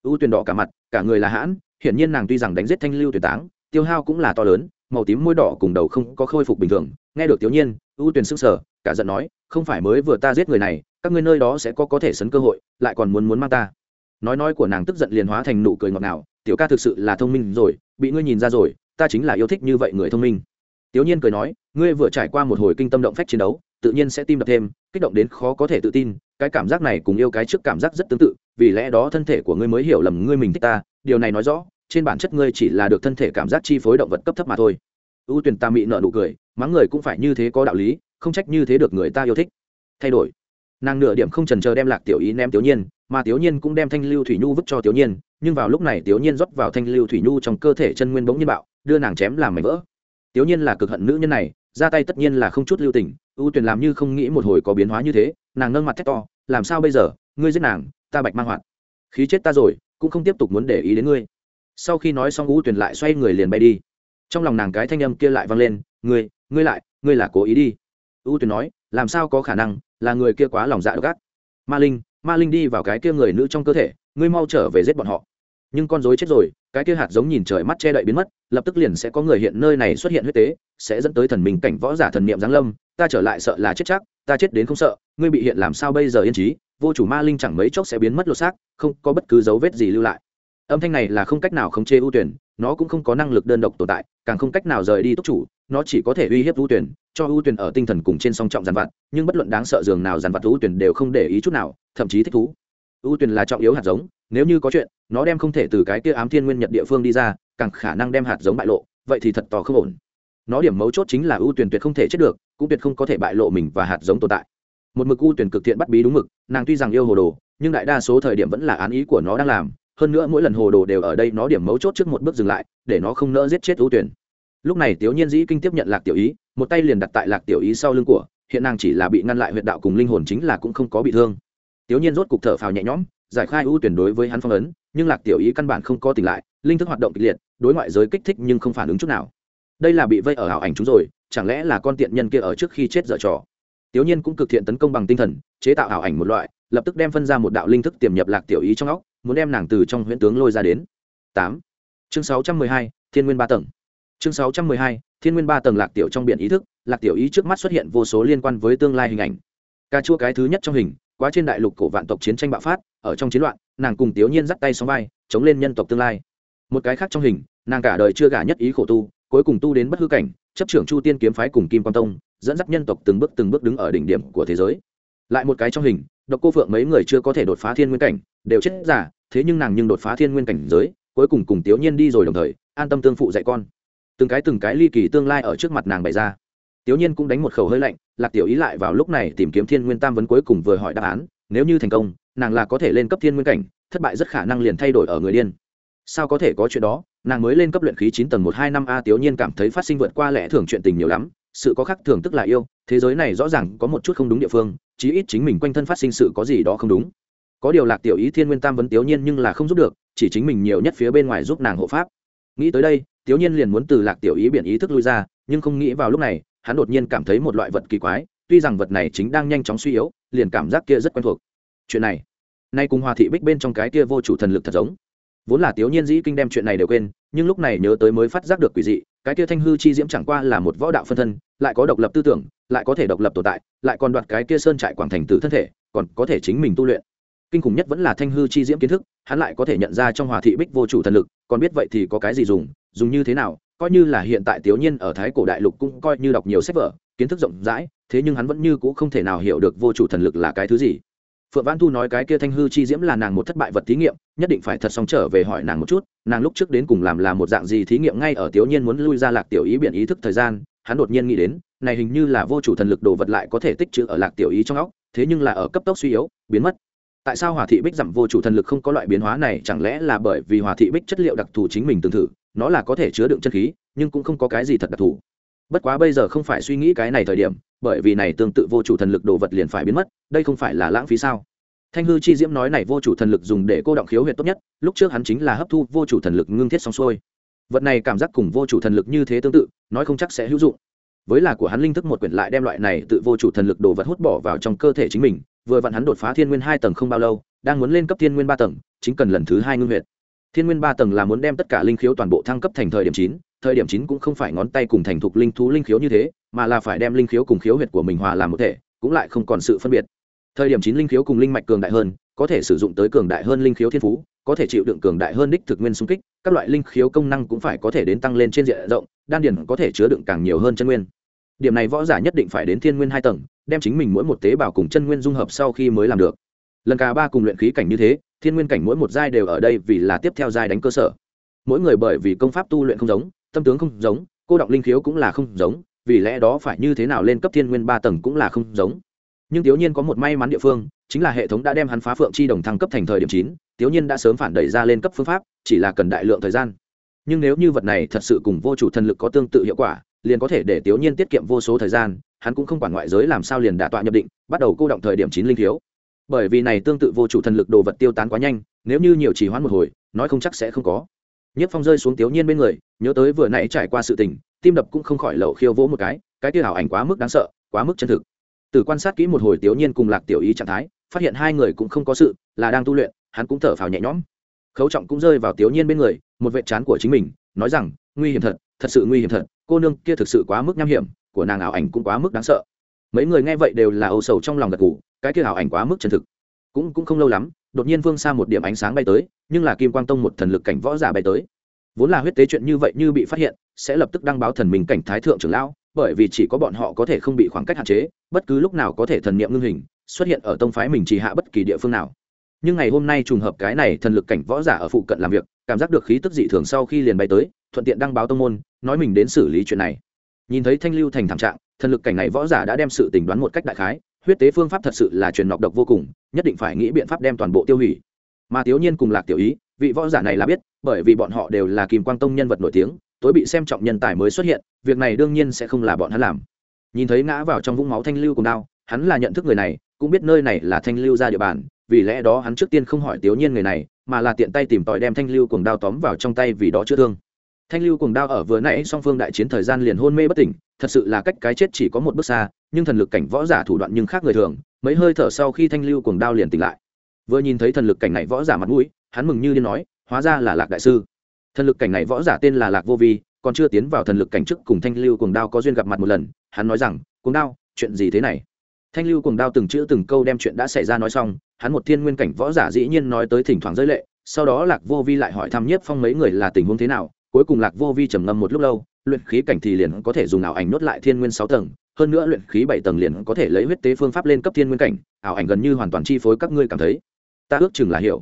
Ưu tuyển đỏ cả mặt, cả người là hãn, hiển nhiên nàng tuy rằng đánh giết thanh lưu tuyển táng, tiêu hao cũng là to lớn, màu tím môi đỏ cùng đầu không có khôi phục bình thường nghe được tiểu nhiên ưu tuyển sức sở cả giận nói, không phải mới vừa ta giết người này, các ngươi nơi đó sẽ có có thể sấn cơ hội, lại còn muốn muốn mang ta. Nói nói của nàng tức giận liền hóa thành nụ cười ngọt ngào, tiểu ca thực sự là thông minh rồi, bị ngươi nhìn ra rồi, ta chính là yêu thích như vậy người thông minh. Tiểu nhiên cười nói, ngươi vừa trải qua một hồi kinh tâm động phách chiến đấu, tự nhiên sẽ tim đập thêm, kích động đến khó có thể tự tin, cái cảm giác này cùng yêu cái trước cảm giác rất tương tự, vì lẽ đó thân thể của ngươi mới hiểu lầm ngươi mình thích ta, điều này nói rõ, trên bản chất ngươi chỉ là được thân thể cảm giác chi phối động vật cấp thấp mà thôi. Ưu tuyển ta mị nợ nụ cười mắng người cũng phải như thế có đạo lý, không trách như thế được người ta yêu thích. Thay đổi. Nàng nửa điểm không trần chờ đem lạc tiểu ý ném tiểu nhiên, mà tiểu nhiên cũng đem thanh lưu thủy nhu vứt cho tiểu nhiên, nhưng vào lúc này tiểu nhiên rót vào thanh lưu thủy nhu trong cơ thể chân nguyên bỗng nhiên bạo, đưa nàng chém làm mảnh vỡ. Tiểu nhiên là cực hận nữ nhân này, ra tay tất nhiên là không chút lưu tình, ưu tuyển làm như không nghĩ một hồi có biến hóa như thế, nàng nâng mặt thét to, làm sao bây giờ? Ngươi giết nàng, ta bạch mang hoạt. Khí chết ta rồi, cũng không tiếp tục muốn để ý đến ngươi. Sau khi nói xong, ưu tuyển lại xoay người liền bay đi. Trong lòng nàng cái thanh âm kia lại vang lên ngươi ngươi lại, ngươi là cố ý đi. Ưu tuyền nói, làm sao có khả năng, là người kia quá lòng dạ gắt ma linh ma linh đi vào cái kia người nữ trong cơ thể, ngươi mau trở về giết bọn họ. Nhưng con dối chết rồi, cái kia hạt giống nhìn trời mắt che đậy biến mất, lập tức liền sẽ có người hiện nơi này xuất hiện huyết tế, sẽ dẫn tới thần minh cảnh võ giả thần niệm giáng lâm, ta trở lại sợ là chết chắc, ta chết đến không sợ, ngươi bị hiện làm sao bây giờ yên trí vô chủ ma linh chẳng mấy chốc sẽ biến mất lột xác, không có bất cứ dấu vết gì lưu lại âm thanh này là không cách nào khống chế ưu tuyển, nó cũng không có năng lực đơn độc tồn tại, càng không cách nào rời đi túc chủ, nó chỉ có thể uy hiếp ưu tuyển, cho ưu tuyển ở tinh thần cùng trên song trọng dàn vặt, nhưng bất luận đáng sợ dường nào dàn vặt ưu tuyển đều không để ý chút nào, thậm chí thích thú. Ưu tuyển là trọng yếu hạt giống, nếu như có chuyện, nó đem không thể từ cái kia ám thiên nguyên nhật địa phương đi ra, càng khả năng đem hạt giống bại lộ, vậy thì thật tò không ổn. Nó điểm mấu chốt chính là ưu tuyển tuyệt không thể chết được, cũng tuyệt không có thể bại lộ mình và hạt giống tồn tại. Một mực ưu tuyển cực thiện bắt bí đúng mực, nàng tuy rằng yêu hồ đồ, nhưng đại đa số thời điểm vẫn là án ý của nó đang làm hơn nữa mỗi lần hồ đồ đều ở đây, nó điểm mấu chốt trước một bước dừng lại, để nó không nỡ giết chết ưu tuyển. Lúc này tiểu nhiên dĩ kinh tiếp nhận lạc tiểu ý, một tay liền đặt tại lạc tiểu ý sau lưng của, hiện nàng chỉ là bị ngăn lại huyệt đạo cùng linh hồn chính là cũng không có bị thương. Tiểu nhiên rốt cục thở phào nhẹ nhõm, giải khai ưu tuyển đối với hắn phong ấn, nhưng lạc tiểu ý căn bản không có tỉnh lại, linh thức hoạt động kịch liệt, đối ngoại giới kích thích nhưng không phản ứng chút nào. Đây là bị vây ở ảo ảnh chúng rồi, chẳng lẽ là con tiện nhân kia ở trước khi chết dở trò? Tiểu nhiên cũng cực thiện tấn công bằng tinh thần, chế tạo ảo ảnh một loại, lập tức đem phân ra một đạo linh thức tiềm nhập lạc tiểu ý trong óc muốn đem nàng từ trong huyễn tướng lôi ra đến. Tám. Chương sáu trăm mười hai, thiên nguyên ba tầng. Chương sáu trăm mười hai, thiên nguyên ba tầng lạc tiểu trong biển ý thức, lạc tiểu ý trước mắt xuất hiện vô số liên quan với tương lai hình ảnh. Ca chua cái thứ nhất trong hình, quá trên đại lục cổ vạn tộc chiến tranh bạo phát, ở trong chiến loạn, nàng cùng tiểu nhiên dắt tay sóng vai, chống lên nhân tộc tương lai. Một cái khác trong hình, nàng cả đời chưa gả nhất ý khổ tu, cuối cùng tu đến bất hư cảnh, chấp trưởng chu tiên kiếm phái cùng kim quan tông, dẫn dắt nhân tộc từng bước từng bước đứng ở đỉnh điểm của thế giới. Lại một cái trong hình độc cô phượng mấy người chưa có thể đột phá thiên nguyên cảnh, đều chết giả thế nhưng nàng nhưng đột phá thiên nguyên cảnh giới, cuối cùng cùng tiểu nhiên đi rồi đồng thời, an tâm tương phụ dạy con. Từng cái từng cái ly kỳ tương lai ở trước mặt nàng bày ra. Tiểu nhiên cũng đánh một khẩu hơi lạnh, lạc tiểu ý lại vào lúc này tìm kiếm thiên nguyên tam vấn cuối cùng vừa hỏi đáp án, nếu như thành công, nàng là có thể lên cấp thiên nguyên cảnh, thất bại rất khả năng liền thay đổi ở người điên. Sao có thể có chuyện đó, nàng mới lên cấp luyện khí chín tầng một hai năm a tiểu nhiên cảm thấy phát sinh vượt qua lẽ thường chuyện tình nhiều lắm, sự có khác thường tức là yêu, thế giới này rõ ràng có một chút không đúng địa phương chí ít chính mình quanh thân phát sinh sự có gì đó không đúng. Có điều lạc tiểu ý thiên nguyên tam vấn tiểu nhiên nhưng là không giúp được, chỉ chính mình nhiều nhất phía bên ngoài giúp nàng hộ pháp. Nghĩ tới đây tiểu nhiên liền muốn từ lạc tiểu ý biển ý thức lui ra, nhưng không nghĩ vào lúc này, hắn đột nhiên cảm thấy một loại vật kỳ quái, tuy rằng vật này chính đang nhanh chóng suy yếu, liền cảm giác kia rất quen thuộc. Chuyện này, nay cùng hòa thị bích bên trong cái kia vô chủ thần lực thật giống. Vốn là tiểu nhiên dĩ kinh đem chuyện này đều quên, nhưng lúc này nhớ tới mới phát giác được quỷ dị cái kia thanh hư chi diễm chẳng qua là một võ đạo phân thân, lại có độc lập tư tưởng, lại có thể độc lập tồn tại, lại còn đoạt cái kia sơn trại quảng thành tử thân thể, còn có thể chính mình tu luyện. Kinh khủng nhất vẫn là thanh hư chi diễm kiến thức, hắn lại có thể nhận ra trong hòa thị bích vô chủ thần lực, còn biết vậy thì có cái gì dùng dùng như thế nào, coi như là hiện tại tiểu nhiên ở thái cổ đại lục cũng coi như đọc nhiều sách vở, kiến thức rộng rãi, thế nhưng hắn vẫn như cũng không thể nào hiểu được vô chủ thần lực là cái thứ gì phượng văn thu nói cái kia thanh hư chi diễm là nàng một thất bại vật thí nghiệm, nhất định phải thật xong trở về hỏi nàng một chút, nàng lúc trước đến cùng làm là một dạng gì thí nghiệm ngay ở tiểu nhiên muốn lui ra lạc tiểu ý biện ý thức thời gian, hắn đột nhiên nghĩ đến, này hình như là vô chủ thần lực đồ vật lại có thể tích trữ ở lạc tiểu ý trong óc, thế nhưng là ở cấp tốc suy yếu, biến mất. Tại sao hòa thị bích giảm vô chủ thần lực không có loại biến hóa này, chẳng lẽ là bởi vì hòa thị bích chất liệu đặc thù chính mình tương thử, nó là có thể chứa đựng chân khí, nhưng cũng không có cái gì thật đặc thù. Bất quá bây giờ không phải suy nghĩ cái này thời điểm bởi vì này tương tự vô chủ thần lực đồ vật liền phải biến mất, đây không phải là lãng phí sao? Thanh hư chi diễm nói này vô chủ thần lực dùng để cô động khiếu huyệt tốt nhất, lúc trước hắn chính là hấp thu vô chủ thần lực ngưng thiết xong xuôi. Vật này cảm giác cùng vô chủ thần lực như thế tương tự, nói không chắc sẽ hữu dụng. Với là của hắn linh thức một quyển lại đem loại này tự vô chủ thần lực đồ vật hút bỏ vào trong cơ thể chính mình, vừa vặn hắn đột phá thiên nguyên hai tầng không bao lâu, đang muốn lên cấp thiên nguyên ba tầng, chính cần lần thứ hai ngưng huyệt. Thiên nguyên ba tầng là muốn đem tất cả linh khiếu toàn bộ thăng cấp thành thời điểm chín thời điểm chín cũng không phải ngón tay cùng thành thục linh thú linh khiếu như thế, mà là phải đem linh khiếu cùng khiếu huyệt của mình hòa làm một thể, cũng lại không còn sự phân biệt. Thời điểm chín linh khiếu cùng linh mạch cường đại hơn, có thể sử dụng tới cường đại hơn linh khiếu thiên phú, có thể chịu đựng cường đại hơn đích thực nguyên xung kích, các loại linh khiếu công năng cũng phải có thể đến tăng lên trên diện rộng, đan điển có thể chứa đựng càng nhiều hơn chân nguyên. Điểm này võ giả nhất định phải đến thiên nguyên hai tầng, đem chính mình mỗi một tế bào cùng chân nguyên dung hợp sau khi mới làm được. Lần cả ba cùng luyện khí cảnh như thế, thiên nguyên cảnh mỗi một giai đều ở đây vì là tiếp theo giai đánh cơ sở. Mỗi người bởi vì công pháp tu luyện không giống tâm tướng không giống, cô động linh khiếu cũng là không giống, vì lẽ đó phải như thế nào lên cấp thiên nguyên ba tầng cũng là không giống. Nhưng tiểu nhiên có một may mắn địa phương, chính là hệ thống đã đem hắn phá phượng chi đồng thăng cấp thành thời điểm chín tiểu nhiên đã sớm phản đẩy ra lên cấp phương pháp, chỉ là cần đại lượng thời gian. Nhưng nếu như vật này thật sự cùng vô chủ thần lực có tương tự hiệu quả, liền có thể để tiểu nhiên tiết kiệm vô số thời gian, hắn cũng không quản ngoại giới làm sao liền đả tọa nhập định, bắt đầu cô động thời điểm chín linh thiếu bởi vì này tương tự vô chủ thần lực đồ vật tiêu tán quá nhanh, nếu như nhiều chỉ hoãn một hồi, nói không chắc sẽ không có nhất phong rơi xuống tiểu nhiên bên người, nhớ tới vừa nãy trải qua sự tình, tim đập cũng không khỏi lậu khiêu vỗ một cái cái tia ảo ảnh quá mức đáng sợ, quá mức chân thực. Từ quan sát kỹ một hồi tiểu nhiên cùng lạc tiểu ý trạng thái, phát hiện hai người cũng không có sự, là đang tu luyện, hắn cũng thở phào nhẹ nhõm. Khấu trọng cũng rơi vào tiểu nhiên bên người, một vệ trán của chính mình, nói rằng, nguy hiểm thật thật sự nguy hiểm thật, cô nương kia thực sự quá mức nham hiểm, của nàng ảo ảnh cũng quá mức đáng sợ. Mấy người nghe vậy đều là âu sầu trong lòng gật ngủ cái kia ảo ảnh quá mức chân thực. Cũng cũng không lâu lắm, đột nhiên vương xa một điểm ánh sáng bay tới nhưng là kim quang tông một thần lực cảnh võ giả bay tới. Vốn là huyết tế chuyện như vậy như bị phát hiện, sẽ lập tức đăng báo thần mình cảnh thái thượng trưởng lão, bởi vì chỉ có bọn họ có thể không bị khoảng cách hạn chế, bất cứ lúc nào có thể thần niệm ngưng hình, xuất hiện ở tông phái mình chỉ hạ bất kỳ địa phương nào. Nhưng ngày hôm nay trùng hợp cái này thần lực cảnh võ giả ở phụ cận làm việc, cảm giác được khí tức dị thường sau khi liền bay tới, thuận tiện đăng báo tông môn, nói mình đến xử lý chuyện này. Nhìn thấy thanh lưu thành thảm trạng, thần lực cảnh này võ giả đã đem sự tình đoán một cách đại khái, huyết tế phương pháp thật sự là truyền nọc độc vô cùng, nhất định phải nghĩ biện pháp đem toàn bộ tiêu hủy mà thiếu nhiên cùng lạc tiểu ý, vị võ giả này là biết, bởi vì bọn họ đều là kim quang tông nhân vật nổi tiếng, tối bị xem trọng nhân tài mới xuất hiện, việc này đương nhiên sẽ không là bọn hắn làm. Nhìn thấy ngã vào trong vũng máu thanh lưu cùng đao, hắn là nhận thức người này, cũng biết nơi này là thanh lưu ra địa bàn, vì lẽ đó hắn trước tiên không hỏi tiểu nhiên người này, mà là tiện tay tìm tòi đem thanh lưu cùng đao tóm vào trong tay vì đó chữa thương. Thanh lưu cùng đao ở vừa nãy song phương đại chiến thời gian liền hôn mê bất tỉnh, thật sự là cách cái chết chỉ có một bước xa, nhưng thần lực cảnh võ giả thủ đoạn nhưng khác người thường, mấy hơi thở sau khi thanh lưu cùng đao liền tỉnh lại vừa nhìn thấy thần lực cảnh này võ giả mặt mũi, hắn mừng như điên nói, hóa ra là lạc đại sư. Thần lực cảnh này võ giả tên là lạc vô vi, còn chưa tiến vào thần lực cảnh trước cùng thanh lưu cuồng đao có duyên gặp mặt một lần, hắn nói rằng, cuồng đao, chuyện gì thế này? Thanh lưu cuồng đao từng chữ từng câu đem chuyện đã xảy ra nói xong, hắn một thiên nguyên cảnh võ giả dĩ nhiên nói tới thỉnh thoảng giới lệ, sau đó lạc vô vi lại hỏi thăm nhiếp phong mấy người là tình huống thế nào, cuối cùng lạc vô vi trầm ngâm một lúc lâu, luyện khí cảnh thì liền có thể dùng ảo ảnh nốt lại thiên nguyên sáu tầng, hơn nữa luyện khí bảy tầng liền có thể lấy huyết tế phương pháp lên cấp thiên nguyên cảnh, ảo ảnh gần như hoàn toàn chi phối các ngươi cảm thấy ta ước chừng là hiểu.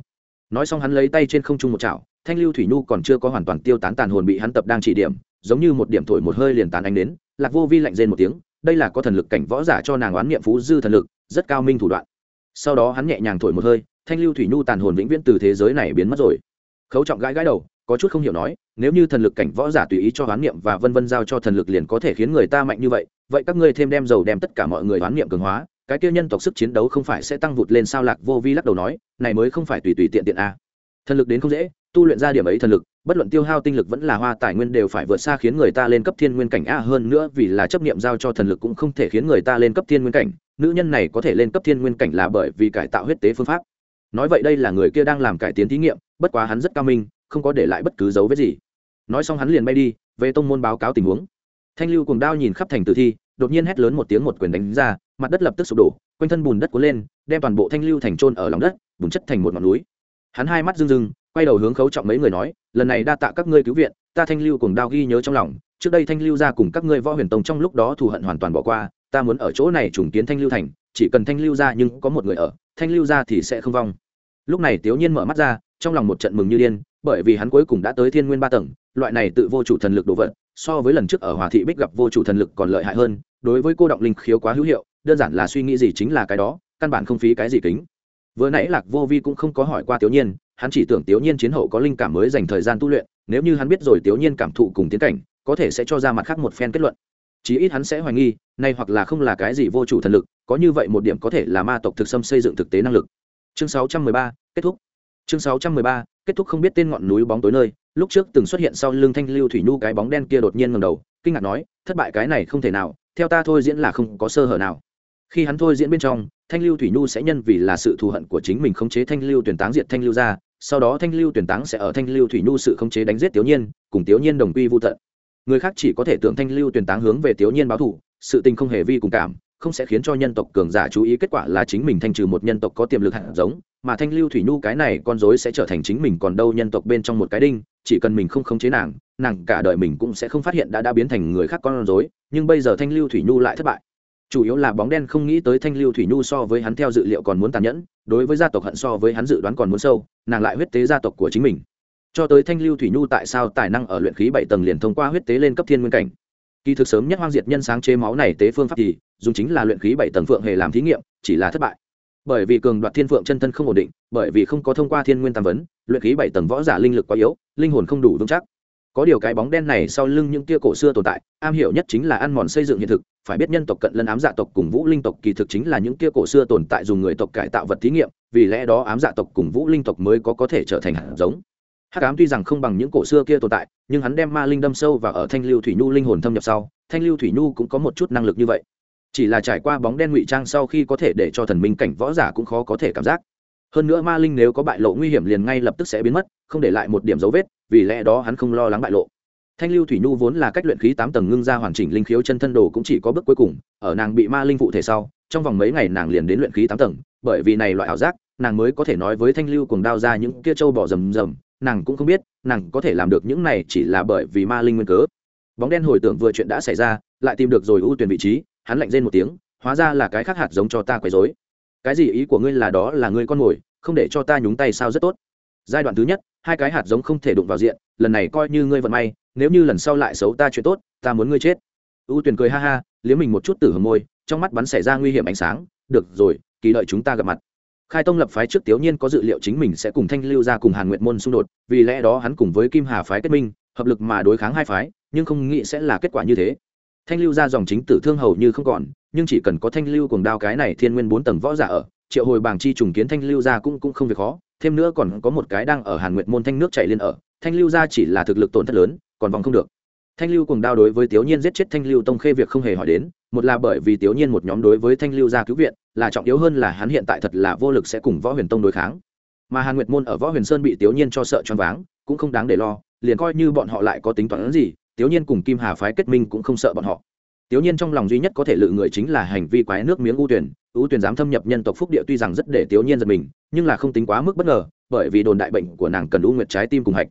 Nói xong hắn lấy tay trên không trung một chảo, thanh lưu thủy nhu còn chưa có hoàn toàn tiêu tán tàn hồn bị hắn tập đang chỉ điểm, giống như một điểm thổi một hơi liền tàn anh đến, lạc vô vi lạnh rên một tiếng, đây là có thần lực cảnh võ giả cho nàng oán niệm phú dư thần lực, rất cao minh thủ đoạn. Sau đó hắn nhẹ nhàng thổi một hơi, thanh lưu thủy nhu tàn hồn vĩnh viễn từ thế giới này biến mất rồi. Khấu trọng gãi gãi đầu, có chút không hiểu nói, nếu như thần lực cảnh võ giả tùy ý cho hoán niệm và vân vân giao cho thần lực liền có thể khiến người ta mạnh như vậy vậy các ngươi thêm đem dầu đem tất cả mọi người hoán niệm cường hóa cái kia nhân tộc sức chiến đấu không phải sẽ tăng vụt lên sao lạc vô vi lắc đầu nói, này mới không phải tùy tùy tiện tiện a thần lực đến không dễ, tu luyện ra điểm ấy thần lực, bất luận tiêu hao tinh lực vẫn là hoa tài nguyên đều phải vượt xa khiến người ta lên cấp thiên nguyên cảnh a hơn nữa vì là chấp niệm giao cho thần lực cũng không thể khiến người ta lên cấp thiên nguyên cảnh, nữ nhân này có thể lên cấp thiên nguyên cảnh là bởi vì cải tạo huyết tế phương pháp. Nói vậy đây là người kia đang làm cải tiến thí nghiệm, bất quá hắn rất cao minh, không có để lại bất cứ dấu vết gì. Nói xong hắn liền bay đi, về tông môn báo cáo tình huống. Thanh lưu cùng đao nhìn khắp thành tử thi, đột nhiên hét lớn một tiếng một quyền đánh ra mặt đất lập tức sụp đổ, quanh thân bùn đất cuốn lên, đem toàn bộ thanh lưu thành trôn ở lòng đất, bùn chất thành một ngọn núi. Hắn hai mắt rưng rưng, quay đầu hướng khấu trọng mấy người nói, lần này đa tạ các ngươi cứu viện, ta thanh lưu cùng đao ghi nhớ trong lòng, trước đây thanh lưu ra cùng các ngươi võ huyền tông trong lúc đó thù hận hoàn toàn bỏ qua, ta muốn ở chỗ này trùng kiến thanh lưu thành, chỉ cần thanh lưu ra nhưng có một người ở, thanh lưu ra thì sẽ không vong. Lúc này tiểu nhiên mở mắt ra, trong lòng một trận mừng như điên, bởi vì hắn cuối cùng đã tới thiên nguyên ba tầng, loại này tự vô chủ thần lực đồ vật, so với lần trước ở hòa thị bích gặp vô chủ thần lực còn lợi hại hơn, đối với cô động linh khiếu quá hữu hiệu đơn giản là suy nghĩ gì chính là cái đó căn bản không phí cái gì kính. Vừa nãy lạc vô vi cũng không có hỏi qua tiểu nhiên hắn chỉ tưởng tiểu nhiên chiến hậu có linh cảm mới dành thời gian tu luyện nếu như hắn biết rồi tiểu nhiên cảm thụ cùng tiến cảnh có thể sẽ cho ra mặt khác một phen kết luận. Chí ít hắn sẽ hoài nghi nay hoặc là không là cái gì vô chủ thần lực có như vậy một điểm có thể là ma tộc thực xâm xây dựng thực tế năng lực. Chương 613, kết thúc. Chương 613, kết thúc không biết tên ngọn núi bóng tối nơi lúc trước từng xuất hiện sau lưng thanh lưu thủy nhu cái bóng đen kia đột nhiên ngầm đầu kinh ngạc nói thất bại cái này không thể nào theo ta thôi diễn là không có sơ hở nào khi hắn thôi diễn bên trong, thanh lưu thủy nhu sẽ nhân vì là sự thù hận của chính mình khống chế thanh lưu tuyển táng diệt thanh lưu ra, sau đó thanh lưu tuyển táng sẽ ở thanh lưu thủy nhu sự khống chế đánh giết tiểu nhiên, cùng tiểu nhiên đồng quy vô tận. Người khác chỉ có thể tưởng thanh lưu tuyển táng hướng về tiểu nhiên báo thù, sự tình không hề vi cùng cảm, không sẽ khiến cho nhân tộc cường giả chú ý kết quả là chính mình thanh trừ một nhân tộc có tiềm lực hạt giống, mà thanh lưu thủy nhu cái này con dối sẽ trở thành chính mình còn đâu nhân tộc bên trong một cái đinh, chỉ cần mình không khống chế nàng nàng cả đời mình cũng sẽ không phát hiện đã đã biến thành người khác con dối nhưng bây giờ thanh lưu thủy nhu lại thất bại chủ yếu là bóng đen không nghĩ tới thanh lưu thủy nhu so với hắn theo dự liệu còn muốn tàn nhẫn, đối với gia tộc hận so với hắn dự đoán còn muốn sâu, nàng lại huyết tế gia tộc của chính mình. Cho tới thanh lưu thủy nhu tại sao tài năng ở luyện khí bảy tầng liền thông qua huyết tế lên cấp thiên nguyên cảnh. Kỳ thực sớm nhất hoang diệt nhân sáng chế máu này tế phương pháp thì, dùng chính là luyện khí bảy tầng phượng hề làm thí nghiệm, chỉ là thất bại. Bởi vì cường đoạt thiên phượng chân thân không ổn định, bởi vì không có thông qua thiên nguyên tam vấn, luyện khí bảy tầng võ giả linh lực quá yếu, linh hồn không đủ vững chắc có điều cái bóng đen này sau lưng những tia cổ xưa tồn tại, am hiểu nhất chính là ăn mòn xây dựng hiện thực, phải biết nhân tộc cận lân ám dạ tộc cùng vũ linh tộc kỳ thực chính là những tia cổ xưa tồn tại dùng người tộc cải tạo vật thí nghiệm, vì lẽ đó ám dạ tộc cùng vũ linh tộc mới có có thể trở thành hạt giống. Hắc ám tuy rằng không bằng những cổ xưa kia tồn tại, nhưng hắn đem ma linh đâm sâu và ở thanh lưu thủy nhu linh hồn thâm nhập sau, thanh lưu thủy nhu cũng có một chút năng lực như vậy. Chỉ là trải qua bóng đen ngụy trang sau khi có thể để cho thần minh cảnh võ giả cũng khó có thể cảm giác hơn nữa ma linh nếu có bại lộ nguy hiểm liền ngay lập tức sẽ biến mất, không để lại một điểm dấu vết, vì lẽ đó hắn không lo lắng bại lộ. Thanh lưu thủy nhu vốn là cách luyện khí tám tầng ngưng ra hoàn chỉnh linh khiếu chân thân đồ cũng chỉ có bước cuối cùng, ở nàng bị ma linh phụ thể sau, trong vòng mấy ngày nàng liền đến luyện khí tám tầng, bởi vì này loại ảo giác, nàng mới có thể nói với thanh lưu cùng đao ra những kia trâu bỏ rầm rầm, nàng cũng không biết, nàng có thể làm được những này chỉ là bởi vì ma linh nguyên cớ. Bóng đen hồi tưởng vừa chuyện đã xảy ra, lại tìm được rồi ưu tuyển vị trí, hắn lạnh rên một tiếng, hóa ra là cái khác hạt giống cho ta quấy dối cái gì ý của ngươi là đó là ngươi con mồi, không để cho ta nhúng tay sao rất tốt. Giai đoạn thứ nhất, hai cái hạt giống không thể đụng vào diện, lần này coi như ngươi vận may, nếu như lần sau lại xấu ta chuyện tốt, ta muốn ngươi chết. U tuyền cười ha ha, liếm mình một chút từ hầm môi, trong mắt bắn xảy ra nguy hiểm ánh sáng, được rồi, kỳ đợi chúng ta gặp mặt. Khai tông lập phái trước tiểu nhiên có dự liệu chính mình sẽ cùng thanh lưu ra cùng hàn nguyện môn xung đột, vì lẽ đó hắn cùng với kim hà phái kết minh, hợp lực mà đối kháng hai phái, nhưng không nghĩ sẽ là kết quả như thế. Thanh lưu ra dòng chính tử thương hầu như không còn nhưng chỉ cần có thanh lưu cùng đao cái này thiên nguyên bốn tầng võ giả ở, triệu hồi bảng chi trùng kiến thanh lưu ra cũng cũng không việc khó, thêm nữa còn có một cái đang ở hàn nguyệt môn thanh nước chảy lên ở, thanh lưu ra chỉ là thực lực tổn thất lớn, còn vòng không được. Thanh lưu cùng đao đối với tiểu nhiên giết chết thanh lưu tông khê việc không hề hỏi đến, một là bởi vì tiểu nhiên một nhóm đối với thanh lưu gia cứu viện, là trọng yếu hơn là hắn hiện tại thật là vô lực sẽ cùng võ huyền tông đối kháng. Mà hàn nguyệt môn ở võ huyền sơn bị tiểu nhiên cho sợ choáng váng, cũng không đáng để lo, liền coi như bọn họ lại có tính toán gì tiểu nhiên cùng kim hà phái kết minh cũng không sợ bọn họ tiểu nhiên trong lòng duy nhất có thể lự người chính là hành vi quái nước miếng U Tuyền. U Tuyền dám thâm nhập nhân tộc phúc địa tuy rằng rất để tiểu nhiên giật mình, nhưng là không tính quá mức bất ngờ, bởi vì đồn đại bệnh của nàng cần u nguyệt trái tim cùng hạch.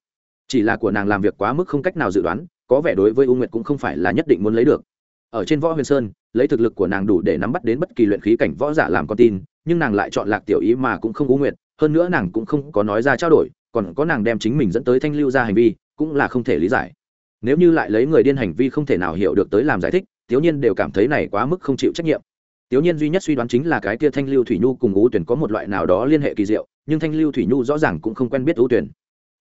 Chỉ là của nàng làm việc quá mức không cách nào dự đoán, có vẻ đối với u nguyệt cũng không phải là nhất định muốn lấy được. Ở trên võ huyền sơn, lấy thực lực của nàng đủ để nắm bắt đến bất kỳ luyện khí cảnh võ giả làm con tin, nhưng nàng lại chọn lạc tiểu ý mà cũng không u nguyệt, hơn nữa nàng cũng không có nói ra trao đổi, còn có nàng đem chính mình dẫn tới thanh lưu ra hành vi, cũng là không thể lý giải. Nếu như lại lấy người điên hành vi không thể nào hiểu được tới làm giải thích tiểu nhiên đều cảm thấy này quá mức không chịu trách nhiệm. Tiểu nhiên duy nhất suy đoán chính là cái kia thanh lưu thủy nhu cùng ú tuyển có một loại nào đó liên hệ kỳ diệu, nhưng thanh lưu thủy nhu rõ ràng cũng không quen biết ú tuyển.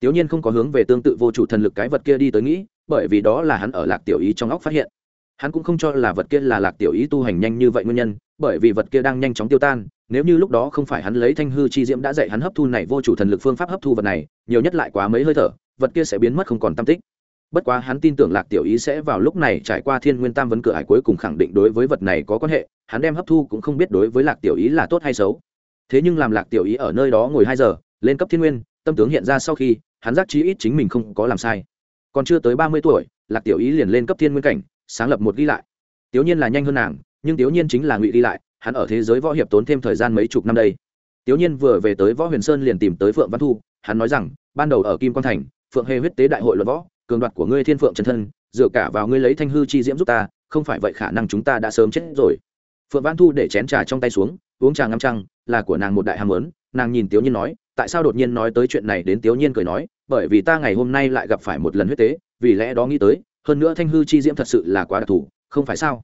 Tiểu nhiên không có hướng về tương tự vô chủ thần lực cái vật kia đi tới nghĩ, bởi vì đó là hắn ở lạc tiểu ý trong óc phát hiện. Hắn cũng không cho là vật kia là lạc tiểu ý tu hành nhanh như vậy nguyên nhân, bởi vì vật kia đang nhanh chóng tiêu tan, nếu như lúc đó không phải hắn lấy thanh hư chi diễm đã dạy hắn hấp thu này vô chủ thần lực phương pháp hấp thu vật này, nhiều nhất lại quá mấy hơi thở, vật kia sẽ biến mất không còn tam tích bất quá hắn tin tưởng lạc tiểu ý sẽ vào lúc này trải qua thiên nguyên tam vấn cửa hải cuối cùng khẳng định đối với vật này có quan hệ, hắn đem hấp thu cũng không biết đối với lạc tiểu ý là tốt hay xấu. Thế nhưng làm lạc tiểu ý ở nơi đó ngồi hai giờ, lên cấp thiên nguyên, tâm tướng hiện ra sau khi, hắn giác chí ít chính mình không có làm sai. Còn chưa tới ba mươi tuổi, lạc tiểu ý liền lên cấp thiên nguyên cảnh, sáng lập một ghi lại. Tiểu nhiên là nhanh hơn nàng, nhưng tiểu nhiên chính là ngụy ghi lại, hắn ở thế giới võ hiệp tốn thêm thời gian mấy chục năm đây. Tiểu nhiên vừa về tới võ huyền sơn liền tìm tới phượng văn thu, hắn nói rằng, ban đầu ở kim quan thành, phượng hề huyết tế đại hội luận võ cường đoạt của ngươi thiên phượng chân thân, dựa cả vào ngươi lấy thanh hư chi diễm giúp ta, không phải vậy khả năng chúng ta đã sớm chết rồi. Phượng văn thu để chén trà trong tay xuống, uống trà ngắm trăng, là của nàng một đại ham lớn nàng nhìn tiểu nhiên nói, tại sao đột nhiên nói tới chuyện này đến tiểu nhiên cười nói, bởi vì ta ngày hôm nay lại gặp phải một lần huyết tế, vì lẽ đó nghĩ tới, hơn nữa thanh hư chi diễm thật sự là quá đặc thù, không phải sao?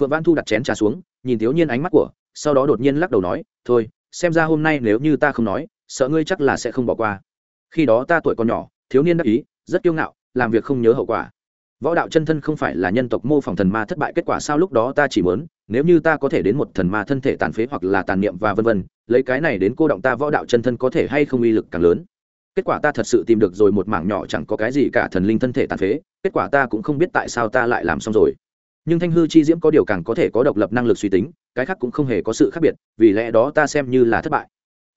Phượng văn thu đặt chén trà xuống, nhìn tiểu nhiên ánh mắt của, sau đó đột nhiên lắc đầu nói, thôi, xem ra hôm nay nếu như ta không nói, sợ ngươi chắc là sẽ không bỏ qua. Khi đó ta tuổi còn nhỏ, thiếu niên đắc ý, rất kiêu ngạo làm việc không nhớ hậu quả. Võ đạo chân thân không phải là nhân tộc mô phỏng thần ma thất bại kết quả sao lúc đó ta chỉ muốn, nếu như ta có thể đến một thần ma thân thể tàn phế hoặc là tàn niệm và vân vân, lấy cái này đến cô động ta võ đạo chân thân có thể hay không uy lực càng lớn. Kết quả ta thật sự tìm được rồi một mảng nhỏ chẳng có cái gì cả thần linh thân thể tàn phế, kết quả ta cũng không biết tại sao ta lại làm xong rồi. Nhưng thanh hư chi diễm có điều càng có thể có độc lập năng lực suy tính, cái khác cũng không hề có sự khác biệt, vì lẽ đó ta xem như là thất bại.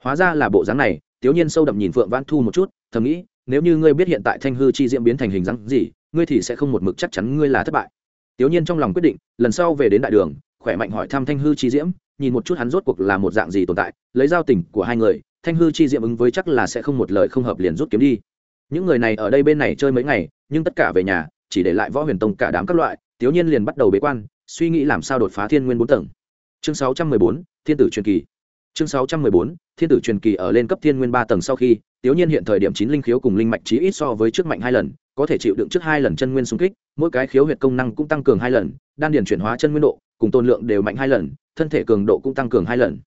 Hóa ra là bộ dáng này tiểu nhiên sâu đậm nhìn phượng văn thu một chút, thầm nghĩ nếu như ngươi biết hiện tại thanh hư chi diễm biến thành hình dáng gì, ngươi thì sẽ không một mực chắc chắn ngươi là thất bại. Tiểu nhiên trong lòng quyết định, lần sau về đến đại đường, khỏe mạnh hỏi thăm thanh hư chi diễm, nhìn một chút hắn rốt cuộc là một dạng gì tồn tại, lấy giao tình của hai người, thanh hư chi diễm ứng với chắc là sẽ không một lời không hợp liền rút kiếm đi. Những người này ở đây bên này chơi mấy ngày, nhưng tất cả về nhà, chỉ để lại võ huyền tông cả đám các loại tiểu nhiên liền bắt đầu bế quan, suy nghĩ làm sao đột phá thiên nguyên bốn tầng. Chương sáu trăm mười bốn, thiên tử truyền kỳ chương sáu trăm mười bốn, thiên tử truyền kỳ ở lên cấp thiên nguyên ba tầng sau khi, tiểu nhiên hiện thời điểm chín linh khiếu cùng linh mạch chí ít so với trước mạnh hai lần, có thể chịu đựng trước hai lần chân nguyên xung kích, mỗi cái khiếu huyệt công năng cũng tăng cường hai lần, đan điền chuyển hóa chân nguyên độ, cùng tôn lượng đều mạnh hai lần, thân thể cường độ cũng tăng cường hai lần.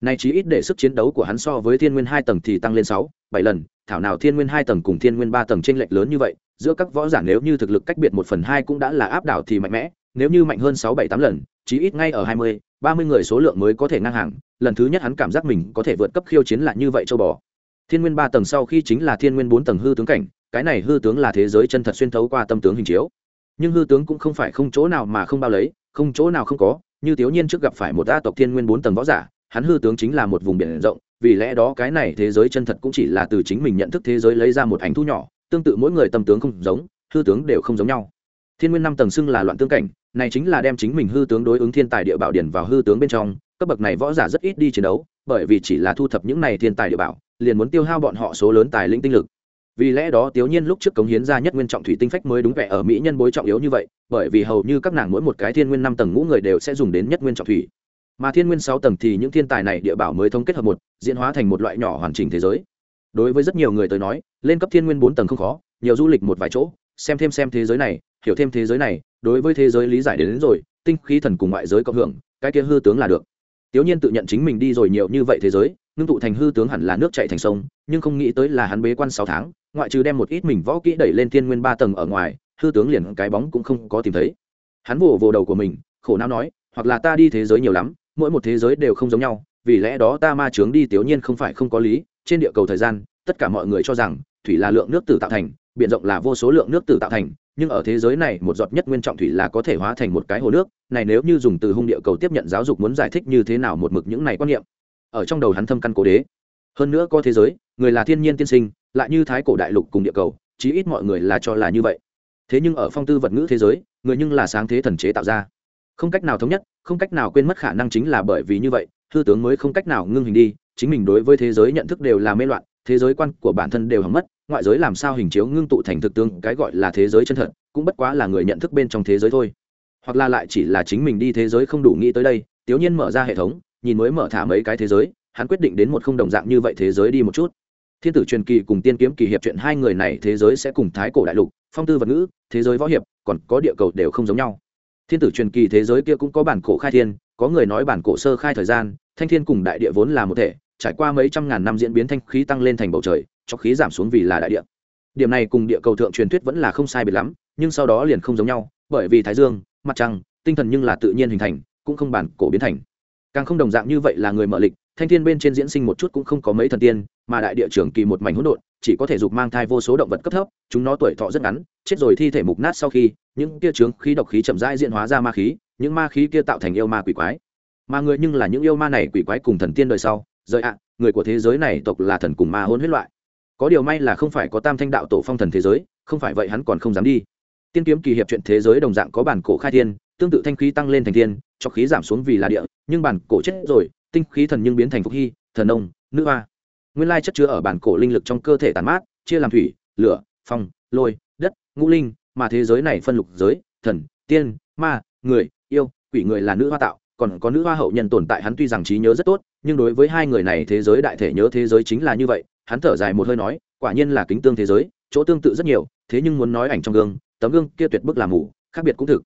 Nay chí ít để sức chiến đấu của hắn so với thiên nguyên hai tầng thì tăng lên sáu, bảy lần, thảo nào thiên nguyên hai tầng cùng thiên nguyên ba tầng t r ê n lệch lớn như vậy, giữa các võ giả nếu như thực lực cách biệt một phần hai cũng đã là áp đảo thì mạnh mẽ, nếu như mạnh hơn sáu, bảy, tám lần chí ít ngay ở hai mươi, ba mươi người số lượng mới có thể ngang hàng, lần thứ nhất hắn cảm giác mình có thể vượt cấp khiêu chiến lại như vậy châu bò. Thiên nguyên ba tầng sau khi chính là thiên nguyên bốn tầng hư tướng cảnh, cái này hư tướng là thế giới chân thật xuyên thấu qua tâm tướng hình chiếu. Nhưng hư tướng cũng không phải không chỗ nào mà không bao lấy, không chỗ nào không có, như thiếu nhiên trước gặp phải một gia tộc thiên nguyên bốn tầng võ giả, hắn hư tướng chính là một vùng biển rộng, vì lẽ đó cái này thế giới chân thật cũng chỉ là từ chính mình nhận thức thế giới lấy ra một ảnh thu nhỏ, tương tự mỗi người tâm tướng không giống, hư tướng đều không giống nhau thiên nguyên năm tầng xưng là loạn tương cảnh, này chính là đem chính mình hư tướng đối ứng thiên tài địa bảo điển vào hư tướng bên trong, cấp bậc này võ giả rất ít đi chiến đấu, bởi vì chỉ là thu thập những này thiên tài địa bảo, liền muốn tiêu hao bọn họ số lớn tài lĩnh tinh lực. Vì lẽ đó tiểu nhiên lúc trước cống hiến ra nhất nguyên trọng thủy tinh phách mới đúng vẻ ở mỹ nhân bối trọng yếu như vậy, bởi vì hầu như các nàng mỗi một cái thiên nguyên năm tầng ngũ người đều sẽ dùng đến nhất nguyên trọng thủy. Mà thiên nguyên sáu tầng thì những thiên tài này địa bảo mới thống kết hợp một, diễn hóa thành một loại nhỏ hoàn chỉnh thế giới. Đối với rất nhiều người tới nói, lên cấp thiên nguyên bốn tầng không khó, nhiều du lịch một vài chỗ, xem thêm xem thế giới này hiểu thêm thế giới này đối với thế giới lý giải đến, đến rồi tinh khí thần cùng ngoại giới cộng hưởng cái kia hư tướng là được Tiểu Nhiên tự nhận chính mình đi rồi nhiều như vậy thế giới, ngưng tụ thành hư tướng hẳn là nước chảy thành sông, nhưng không nghĩ tới là hắn bế quan sáu tháng, ngoại trừ đem một ít mình võ kỹ đẩy lên thiên nguyên ba tầng ở ngoài, hư tướng liền cái bóng cũng không có tìm thấy. Hắn vồ vồ đầu của mình, khổ não nói, hoặc là ta đi thế giới nhiều lắm, mỗi một thế giới đều không giống nhau, vì lẽ đó ta ma chướng đi Tiểu Nhiên không phải không có lý, trên địa cầu thời gian, tất cả mọi người cho rằng thủy là lượng nước tử tạo thành, biển rộng là vô số lượng nước tử tạo thành, nhưng ở thế giới này một giọt nhất nguyên trọng thủy là có thể hóa thành một cái hồ nước. Này nếu như dùng từ hung địa cầu tiếp nhận giáo dục muốn giải thích như thế nào một mực những này quan niệm, ở trong đầu hắn thâm căn cố đế. Hơn nữa có thế giới, người là thiên nhiên tiên sinh, lại như thái cổ đại lục cùng địa cầu, chí ít mọi người là cho là như vậy. Thế nhưng ở phong tư vật ngữ thế giới, người nhưng là sáng thế thần chế tạo ra. Không cách nào thống nhất, không cách nào quên mất khả năng chính là bởi vì như vậy thư tướng mới không cách nào ngưng hình đi. Chính mình đối với thế giới nhận thức đều là mê loạn, thế giới quan của bản thân đều hỏng mất ngoại giới làm sao hình chiếu ngưng tụ thành thực tương, cái gọi là thế giới chân thật, cũng bất quá là người nhận thức bên trong thế giới thôi. Hoặc là lại chỉ là chính mình đi thế giới không đủ nghĩ tới đây tiểu nhiên mở ra hệ thống, nhìn mới mở thả mấy cái thế giới, hắn quyết định đến một không đồng dạng như vậy thế giới đi một chút. Thiên tử truyền kỳ cùng tiên kiếm kỳ hiệp chuyện hai người này thế giới sẽ cùng thái cổ đại lục, phong tư vật ngữ, thế giới võ hiệp, còn có địa cầu đều không giống nhau. Thiên tử truyền kỳ thế giới kia cũng có bản cổ khai thiên, có người nói bản cổ sơ khai thời gian, thanh thiên cùng đại địa vốn là một thể, trải qua mấy trăm ngàn năm diễn biến thanh khí tăng lên thành bầu trời cho khí giảm xuống vì là đại địa. Điểm này cùng địa cầu thượng truyền thuyết vẫn là không sai biệt lắm, nhưng sau đó liền không giống nhau, bởi vì thái dương, mặt trăng, tinh thần nhưng là tự nhiên hình thành, cũng không bản cổ biến thành. Càng không đồng dạng như vậy là người mở lịch, thanh thiên bên trên diễn sinh một chút cũng không có mấy thần tiên, mà đại địa trưởng kỳ một mảnh hỗn độn, chỉ có thể dục mang thai vô số động vật cấp thấp, chúng nó tuổi thọ rất ngắn, chết rồi thi thể mục nát sau khi, những kia trướng khí độc khí chậm rãi diễn hóa ra ma khí, những ma khí kia tạo thành yêu ma quỷ quái. Mà người nhưng là những yêu ma này quỷ quái cùng thần tiên đời sau, rời ạ, người của thế giới này tộc là thần cùng ma hôn huyết loại có điều may là không phải có tam thanh đạo tổ phong thần thế giới, không phải vậy hắn còn không dám đi. Tiên kiếm kỳ hiệp chuyện thế giới đồng dạng có bản cổ khai thiên, tương tự thanh khí tăng lên thành thiên, cho khí giảm xuống vì là địa, nhưng bản cổ chết rồi, tinh khí thần nhưng biến thành phục hy, thần ông nữ hoa. Nguyên lai chất chứa ở bản cổ linh lực trong cơ thể tàn mát, chia làm thủy, lửa, phong, lôi, đất, ngũ linh, mà thế giới này phân lục giới, thần, tiên, ma, người, yêu, quỷ người là nữ hoa tạo, còn có nữ hoa hậu nhân tồn tại hắn tuy rằng trí nhớ rất tốt, nhưng đối với hai người này thế giới đại thể nhớ thế giới chính là như vậy hắn thở dài một hơi nói, quả nhiên là kính tương thế giới, chỗ tương tự rất nhiều, thế nhưng muốn nói ảnh trong gương, tấm gương kia tuyệt bức làm mù, khác biệt cũng thực.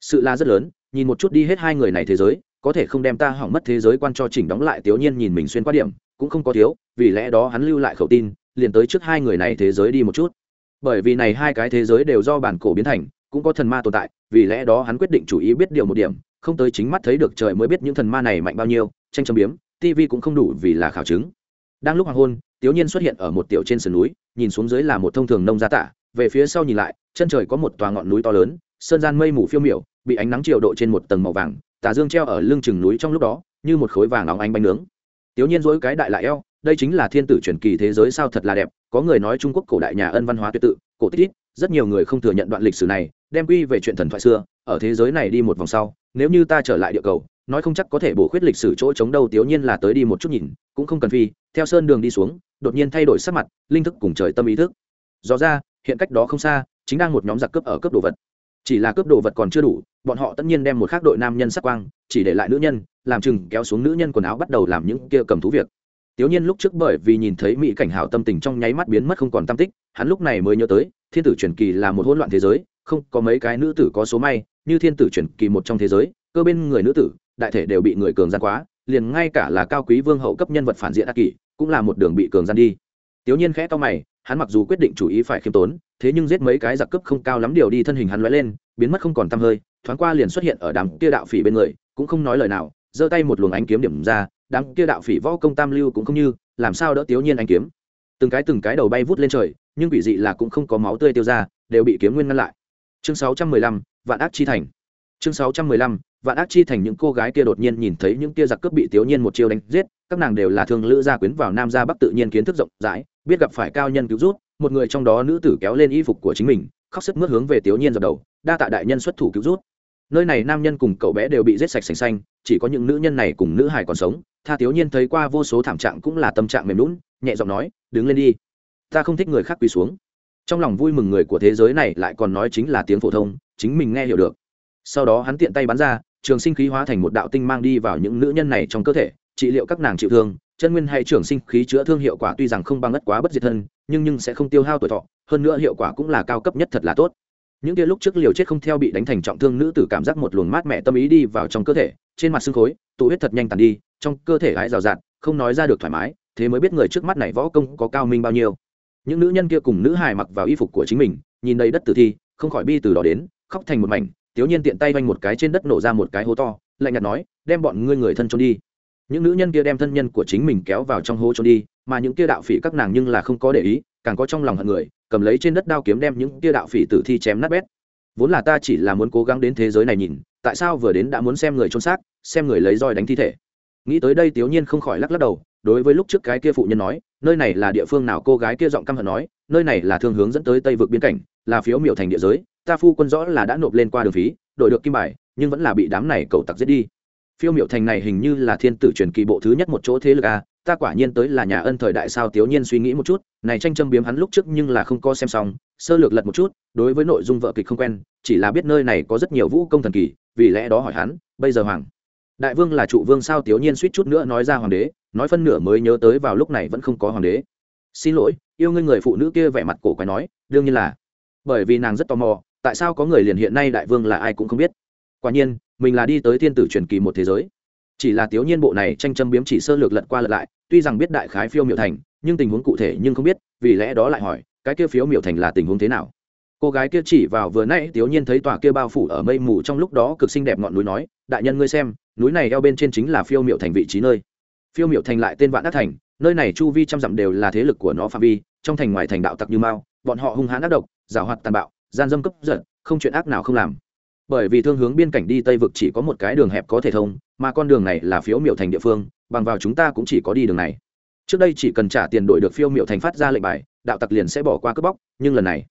Sự là rất lớn, nhìn một chút đi hết hai người này thế giới, có thể không đem ta hỏng mất thế giới quan cho chỉnh đóng lại tiểu nhiên nhìn mình xuyên qua điểm, cũng không có thiếu, vì lẽ đó hắn lưu lại khẩu tin, liền tới trước hai người này thế giới đi một chút. Bởi vì này hai cái thế giới đều do bản cổ biến thành, cũng có thần ma tồn tại, vì lẽ đó hắn quyết định chủ ý biết điều một điểm, không tới chính mắt thấy được trời mới biết những thần ma này mạnh bao nhiêu, tranh châm biếm tv cũng không đủ vì là khảo chứng. Đang lúc hoàng hôn tiểu nhiên xuất hiện ở một tiểu trên sườn núi, nhìn xuống dưới là một thông thường nông gia tả, về phía sau nhìn lại, chân trời có một tòa ngọn núi to lớn, sơn gian mây mù phiêu miểu, bị ánh nắng chiều độ trên một tầng màu vàng, tà dương treo ở lưng chừng núi trong lúc đó, như một khối vàng óng ánh bánh nướng. Tiểu nhiên dỗi cái đại lại eo, đây chính là thiên tử truyền kỳ thế giới sao thật là đẹp, có người nói trung quốc cổ đại nhà ân văn hóa tuyệt tự, cổ tích ít, rất nhiều người không thừa nhận đoạn lịch sử này, đem quy về chuyện thần thoại xưa, ở thế giới này đi một vòng sau, nếu như ta trở lại địa cầu nói không chắc có thể bổ khuyết lịch sử chỗ chống đâu tiểu nhiên là tới đi một chút nhìn cũng không cần phi theo sơn đường đi xuống đột nhiên thay đổi sắc mặt linh thức cùng trời tâm ý thức. Do ra hiện cách đó không xa chính đang một nhóm giặc cướp ở cướp đồ vật. Chỉ là cướp đồ vật còn chưa đủ bọn họ tất nhiên đem một khác đội nam nhân sắc quang chỉ để lại nữ nhân làm chừng kéo xuống nữ nhân quần áo bắt đầu làm những kia cầm thú việc. Tiểu Nhiên lúc trước bởi vì nhìn thấy mỹ cảnh hảo tâm tình trong nháy mắt biến mất không còn tâm tích, hắn lúc này mới nhớ tới, thiên tử truyền kỳ là một hỗn loạn thế giới, không có mấy cái nữ tử có số may, như thiên tử truyền kỳ một trong thế giới, cơ bên người nữ tử, đại thể đều bị người cường gian quá, liền ngay cả là cao quý vương hậu cấp nhân vật phản diện ác kỷ, cũng là một đường bị cường gian đi. Tiểu Nhiên khẽ to mày, hắn mặc dù quyết định chủ ý phải khiêm tốn, thế nhưng giết mấy cái giặc cướp không cao lắm điều đi thân hình hắn lóe lên, biến mất không còn tăm hơi, thoáng qua liền xuất hiện ở đám kia đạo phỉ bên người, cũng không nói lời nào, giơ tay một luồng ánh kiếm điểm ra, đám kia đạo phỉ võ công tam lưu cũng không như, làm sao đỡ Tiểu Nhiên ánh kiếm. Từng cái từng cái đầu bay vút lên trời, nhưng quỷ dị là cũng không có máu tươi tiêu ra, đều bị kiếm nguyên ngăn lại. Chương 615, Vạn ác chi thành. Chương 615, vạn ác chi thành những cô gái kia đột nhiên nhìn thấy những tia giặc cướp bị tiểu nhiên một chiêu đánh giết, các nàng đều là thương lữ gia quyến vào nam gia bắc tự nhiên kiến thức rộng rãi, biết gặp phải cao nhân cứu rút một người trong đó nữ tử kéo lên y phục của chính mình, khóc sức mướt hướng về tiểu nhiên dập đầu, đa tạ đại nhân xuất thủ cứu rút nơi này nam nhân cùng cậu bé đều bị giết sạch sành xanh, chỉ có những nữ nhân này cùng nữ hài còn sống. Tha tiểu nhiên thấy qua vô số thảm trạng cũng là tâm trạng mềm lún nhẹ giọng nói, đứng lên đi. Ta không thích người khác quỳ xuống. Trong lòng vui mừng người của thế giới này lại còn nói chính là tiếng phổ thông, chính mình nghe hiểu được sau đó hắn tiện tay bắn ra, trường sinh khí hóa thành một đạo tinh mang đi vào những nữ nhân này trong cơ thể, trị liệu các nàng chịu thương. Chân nguyên hay trường sinh khí chữa thương hiệu quả tuy rằng không bằng ất quá bất diệt thân, nhưng nhưng sẽ không tiêu hao tuổi thọ, hơn nữa hiệu quả cũng là cao cấp nhất thật là tốt. Những kia lúc trước liều chết không theo bị đánh thành trọng thương nữ tử cảm giác một luồng mát mẻ tâm ý đi vào trong cơ thể, trên mặt xương khối, tụ huyết thật nhanh tàn đi, trong cơ thể ái rào rạt, không nói ra được thoải mái, thế mới biết người trước mắt này võ công có cao minh bao nhiêu. Những nữ nhân kia cùng nữ hài mặc vào y phục của chính mình, nhìn đầy đất tử thi, không khỏi bi từ đó đến, khóc thành một mảnh tiểu nhiên tiện tay vanh một cái trên đất nổ ra một cái hố to, lạnh nhạt nói, đem bọn ngươi người thân trốn đi. Những nữ nhân kia đem thân nhân của chính mình kéo vào trong hố trốn đi, mà những kia đạo phỉ các nàng nhưng là không có để ý, càng có trong lòng hận người, cầm lấy trên đất đao kiếm đem những kia đạo phỉ tử thi chém nát bét. Vốn là ta chỉ là muốn cố gắng đến thế giới này nhìn, tại sao vừa đến đã muốn xem người trôn xác, xem người lấy roi đánh thi thể. Nghĩ tới đây tiểu nhiên không khỏi lắc lắc đầu, đối với lúc trước cái kia phụ nhân nói, nơi này là địa phương nào? Cô gái kia giọng căm hận nói, nơi này là thương hướng dẫn tới tây vực biên cảnh, là phiếu miểu thành địa giới ta phu quân rõ là đã nộp lên qua đường phí, đổi được kim bài, nhưng vẫn là bị đám này cầu tặc giết đi. Phiêu miểu thành này hình như là thiên tử truyền kỳ bộ thứ nhất một chỗ thế lực a, ta quả nhiên tới là nhà ân thời đại sao tiểu nhiên suy nghĩ một chút, này tranh châm biếm hắn lúc trước nhưng là không có xem xong, sơ lược lật một chút, đối với nội dung vợ kịch không quen, chỉ là biết nơi này có rất nhiều vũ công thần kỳ, vì lẽ đó hỏi hắn, bây giờ hoàng, đại vương là trụ vương sao tiểu nhiên suýt chút nữa nói ra hoàng đế, nói phân nửa mới nhớ tới vào lúc này vẫn không có hoàng đế. Xin lỗi, yêu ngươi người phụ nữ kia vẻ mặt cổ quái nói, đương nhiên là. Bởi vì nàng rất tò mò tại sao có người liền hiện nay đại vương là ai cũng không biết. Quả nhiên, mình là đi tới thiên tử truyền kỳ một thế giới. Chỉ là tiểu nhiên bộ này tranh châm biếm chỉ sơ lược lật qua lật lại, tuy rằng biết đại khái phiêu miểu thành, nhưng tình huống cụ thể nhưng không biết, vì lẽ đó lại hỏi, cái kia phiếu miểu thành là tình huống thế nào? Cô gái kia chỉ vào vừa nãy tiểu nhiên thấy tòa kia bao phủ ở mây mù trong lúc đó cực xinh đẹp ngọn núi nói, đại nhân ngươi xem, núi này eo bên trên chính là phiêu miểu thành vị trí nơi. Phiêu miểu thành lại tên vạn đắc thành, nơi này chu vi trăm dặm đều là thế lực của nó phạm vi, trong thành ngoài thành đạo tặc như mao bọn họ hung hãn ác độc, giảo hoạt tàn bạo gian dâm cấp giật, không chuyện ác nào không làm. Bởi vì thương hướng biên cảnh đi tây vực chỉ có một cái đường hẹp có thể thông, mà con đường này là phiếu miệu thành địa phương, bằng vào chúng ta cũng chỉ có đi đường này. Trước đây chỉ cần trả tiền đổi được phiêu miệu thành phát ra lệnh bài, đạo tặc liền sẽ bỏ qua cướp bóc, nhưng lần này,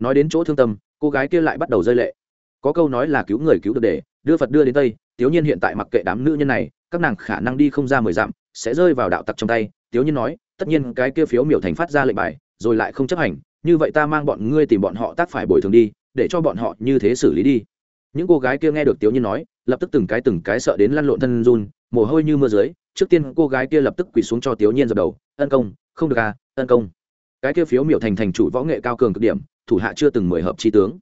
nói đến chỗ thương tâm, cô gái kia lại bắt đầu rơi lệ. Có câu nói là cứu người cứu được để, đưa phật đưa đến tây, tiếu nhiên hiện tại mặc kệ đám nữ nhân này, các nàng khả năng đi không ra mười dặm, sẽ rơi vào đạo tặc trong tay. Tiếu nhiên nói, tất nhiên cái kia phiếu miểu thành phát ra lệnh bài, rồi lại không chấp hành như vậy ta mang bọn ngươi tìm bọn họ tác phải bồi thường đi, để cho bọn họ như thế xử lý đi. Những cô gái kia nghe được tiếu nhiên nói, lập tức từng cái từng cái sợ đến lăn lộn thân run, mồ hôi như mưa dưới, trước tiên cô gái kia lập tức quỳ xuống cho tiếu nhiên dập đầu, ân công, không được à ân công. Cái kia phiếu miểu thành thành chủ võ nghệ cao cường cực điểm, thủ hạ chưa từng mười hợp chi tướng.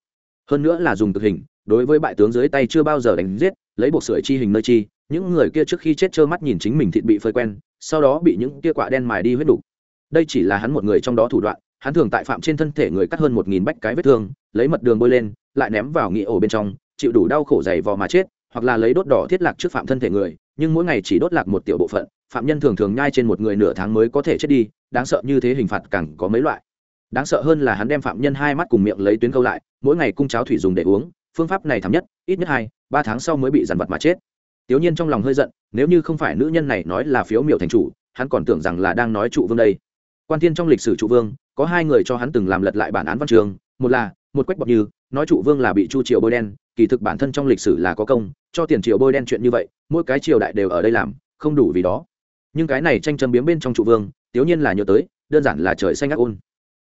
Hơn nữa là dùng cực hình, đối với bại tướng dưới tay chưa bao giờ đánh giết, lấy buộc sưởi chi hình nơi chi, những người kia trước khi chết trơ mắt nhìn chính mình thịt bị phơi quen, sau đó bị những kia quả đen mài đi huyết đủ. đây chỉ là hắn một người trong đó thủ đoạn hắn thường tại phạm trên thân thể người cắt hơn một nghìn bách cái vết thương, lấy mật đường bôi lên, lại ném vào nghị ổ bên trong, chịu đủ đau khổ dày vò mà chết, hoặc là lấy đốt đỏ thiết lạc trước phạm thân thể người, nhưng mỗi ngày chỉ đốt lạc một tiểu bộ phận, phạm nhân thường thường nhai trên một người nửa tháng mới có thể chết đi, đáng sợ như thế hình phạt càng có mấy loại. Đáng sợ hơn là hắn đem phạm nhân hai mắt cùng miệng lấy tuyến câu lại, mỗi ngày cung cháo thủy dùng để uống, phương pháp này thảm nhất, ít nhất hai, ba tháng sau mới bị dằn vặt mà chết. Tiểu nhiên trong lòng hơi giận, nếu như không phải nữ nhân này nói là phiếu miểu thành chủ, hắn còn tưởng rằng là đang nói trụ vương đây quan thiên trong lịch sử trụ vương, có hai người cho hắn từng làm lật lại bản án văn trường, một là, một quách bọc như, nói trụ vương là bị chu triều bôi đen, kỳ thực bản thân trong lịch sử là có công, cho tiền triều bôi đen chuyện như vậy, mỗi cái triều đại đều ở đây làm, không đủ vì đó. Nhưng cái này tranh châm biếm bên trong trụ vương, tiểu nhiên là nhớ tới, đơn giản là trời xanh ác ôn.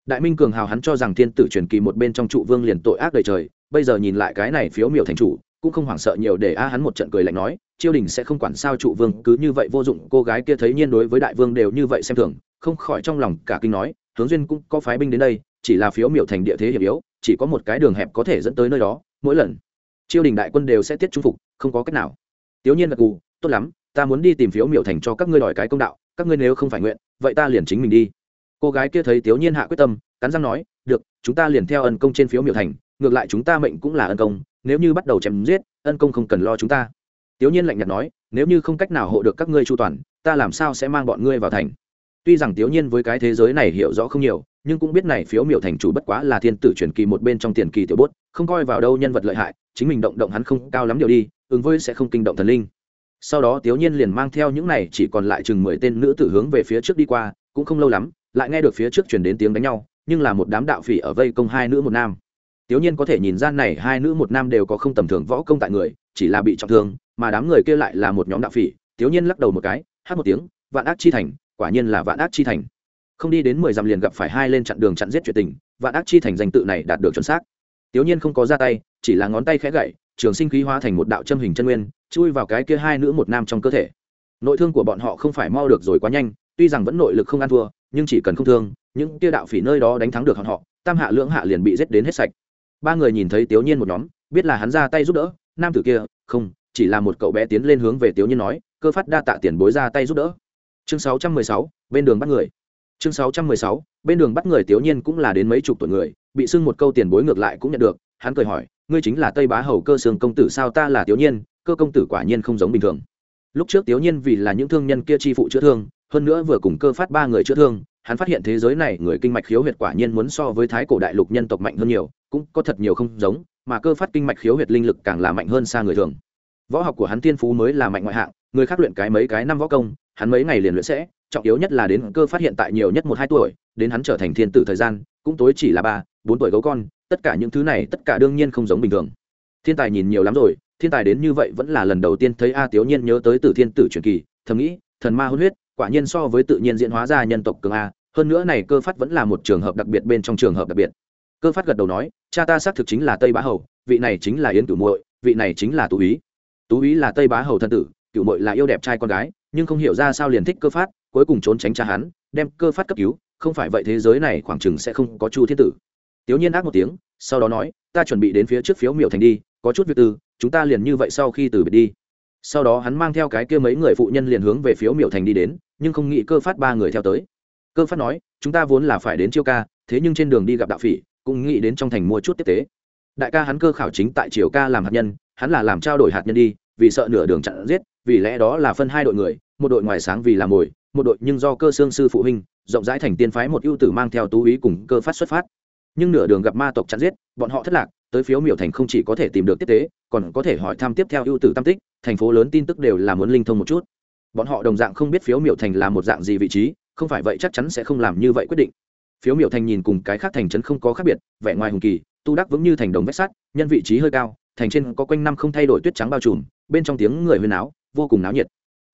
Đại minh cường hào hắn cho rằng thiên tử truyền kỳ một bên trong trụ vương liền tội ác đời trời, bây giờ nhìn lại cái này phiếu miểu thành chủ, cũng không hoảng sợ nhiều để a hắn một trận cười lạnh nói chiêu đình sẽ không quản sao trụ vương, cứ như vậy vô dụng, cô gái kia thấy nhiên đối với đại vương đều như vậy xem thường, không khỏi trong lòng cả kinh nói, hướng duyên cũng có phái binh đến đây, chỉ là phiếu miểu thành địa thế hiểm yếu, chỉ có một cái đường hẹp có thể dẫn tới nơi đó, mỗi lần chiêu đình đại quân đều sẽ tiết trung phục, không có cách nào. Tiểu nhiên gật gù, tốt lắm, ta muốn đi tìm phiếu miểu thành cho các ngươi đòi cái công đạo, các ngươi nếu không phải nguyện, vậy ta liền chính mình đi. Cô gái kia thấy tiểu nhiên hạ quyết tâm, cắn răng nói, được, chúng ta liền theo ân công trên phiếu miểu thành, ngược lại chúng ta mệnh cũng là ân công, nếu như bắt đầu chém giết, ân công không cần lo chúng ta. Tiếu nhiên lạnh nhạt nói, nếu như không cách nào hộ được các ngươi chu toàn, ta làm sao sẽ mang bọn ngươi vào thành? Tuy rằng Tiếu nhiên với cái thế giới này hiểu rõ không nhiều, nhưng cũng biết này phiếu miểu thành chủ bất quá là thiên tử truyền kỳ một bên trong tiền kỳ tiểu bốt, không coi vào đâu nhân vật lợi hại, chính mình động động hắn không cao lắm điều đi, ứng với sẽ không kinh động thần linh. Sau đó Tiếu nhiên liền mang theo những này chỉ còn lại chừng mười tên nữ tử hướng về phía trước đi qua, cũng không lâu lắm, lại nghe được phía trước truyền đến tiếng đánh nhau, nhưng là một đám đạo phỉ ở vây công hai nữ một nam. Tiếu nhiên có thể nhìn ra này hai nữ một nam đều có không tầm thường võ công tại người, chỉ là bị trọng thương mà đám người kia lại là một nhóm đạo phỉ tiểu nhiên lắc đầu một cái, hát một tiếng, vạn ác chi thành, quả nhiên là vạn ác chi thành. Không đi đến mười dặm liền gặp phải hai lên chặn đường chặn giết chuyện tình, vạn ác chi thành danh tự này đạt được chuẩn xác. Tiểu nhiên không có ra tay, chỉ là ngón tay khẽ gậy, trường sinh khí hóa thành một đạo châm hình chân nguyên, chui vào cái kia hai nữ một nam trong cơ thể. Nội thương của bọn họ không phải mau được rồi quá nhanh, tuy rằng vẫn nội lực không ăn thua, nhưng chỉ cần không thương, những kia đạo phỉ nơi đó đánh thắng được họ họ, tam hạ lưỡng hạ liền bị giết đến hết sạch. Ba người nhìn thấy tiểu nhiên một nhóm, biết là hắn ra tay giúp đỡ, nam tử kia, không chỉ là một cậu bé tiến lên hướng về tiểu nhiên nói cơ phát đa tạ tiền bối ra tay giúp đỡ. Chương 616, bên đường bắt người. Chương 616, bên đường bắt người tiểu nhiên cũng là đến mấy chục tuổi người bị xưng một câu tiền bối ngược lại cũng nhận được hắn cười hỏi ngươi chính là tây bá hầu cơ sương công tử sao ta là tiểu nhiên cơ công tử quả nhiên không giống bình thường. Lúc trước tiểu nhiên vì là những thương nhân kia chi phụ chữa thương hơn nữa vừa cùng cơ phát ba người chữa thương hắn phát hiện thế giới này người kinh mạch khiếu huyệt quả nhiên muốn so với thái cổ đại lục nhân tộc mạnh hơn nhiều cũng có thật nhiều không giống mà cơ phát kinh mạch khiếu huyệt linh lực càng là mạnh hơn xa người thường võ học của hắn tiên phú mới là mạnh ngoại hạng, người khác luyện cái mấy cái năm võ công, hắn mấy ngày liền luyện sẽ, trọng yếu nhất là đến cơ phát hiện tại nhiều nhất một hai tuổi, đến hắn trở thành thiên tử thời gian, cũng tối chỉ là ba, bốn tuổi gấu con, tất cả những thứ này, tất cả đương nhiên không giống bình thường. Thiên tài nhìn nhiều lắm rồi, thiên tài đến như vậy vẫn là lần đầu tiên thấy a tiểu nhiên nhớ tới Tử thiên tử truyền kỳ, thầm nghĩ, thần ma hôn huyết, quả nhiên so với tự nhiên diễn hóa ra nhân tộc cường a, hơn nữa này cơ phát vẫn là một trường hợp đặc biệt bên trong trường hợp đặc biệt. Cơ phát gật đầu nói, cha ta xác thực chính là tây bá hầu, vị này chính là yến cửu muội, vị này chính là tú ý tú ý là tây bá hầu thân tử, Cựu Mội là yêu đẹp trai con gái, nhưng không hiểu ra sao liền thích cơ phát, cuối cùng trốn tránh cha hắn, đem cơ phát cấp cứu, không phải vậy thế giới này khoảng chừng sẽ không có chu thiên tử. Tiểu nhiên ác một tiếng, sau đó nói, ta chuẩn bị đến phía trước phiếu miểu thành đi, có chút việc tư, chúng ta liền như vậy sau khi từ biệt đi. Sau đó hắn mang theo cái kia mấy người phụ nhân liền hướng về phiếu miểu thành đi đến, nhưng không nghĩ cơ phát ba người theo tới. Cơ phát nói, chúng ta vốn là phải đến chiêu ca, thế nhưng trên đường đi gặp đạo phỉ, cũng nghĩ đến trong thành mua chút tiếp tế. Đại ca hắn cơ khảo chính tại triều ca làm hạt nhân hắn là làm trao đổi hạt nhân đi, vì sợ nửa đường chặn giết, vì lẽ đó là phân hai đội người, một đội ngoài sáng vì làm mồi, một đội nhưng do cơ xương sư phụ huynh, rộng rãi thành tiên phái một ưu tử mang theo tú ý cùng cơ phát xuất phát. Nhưng nửa đường gặp ma tộc chặn giết, bọn họ thất lạc, tới phiếu miểu thành không chỉ có thể tìm được tiếp tế, còn có thể hỏi thăm tiếp theo ưu tử tam tích, thành phố lớn tin tức đều là muốn linh thông một chút. Bọn họ đồng dạng không biết phiếu miểu thành là một dạng gì vị trí, không phải vậy chắc chắn sẽ không làm như vậy quyết định. Phiếu miểu thành nhìn cùng cái khác thành trấn không có khác biệt, vẻ ngoài hùng kỳ, tu đắc vững như thành đồng vách sắt, nhân vị trí hơi cao thành trên có quanh năm không thay đổi tuyết trắng bao trùm, bên trong tiếng người huyên áo vô cùng náo nhiệt.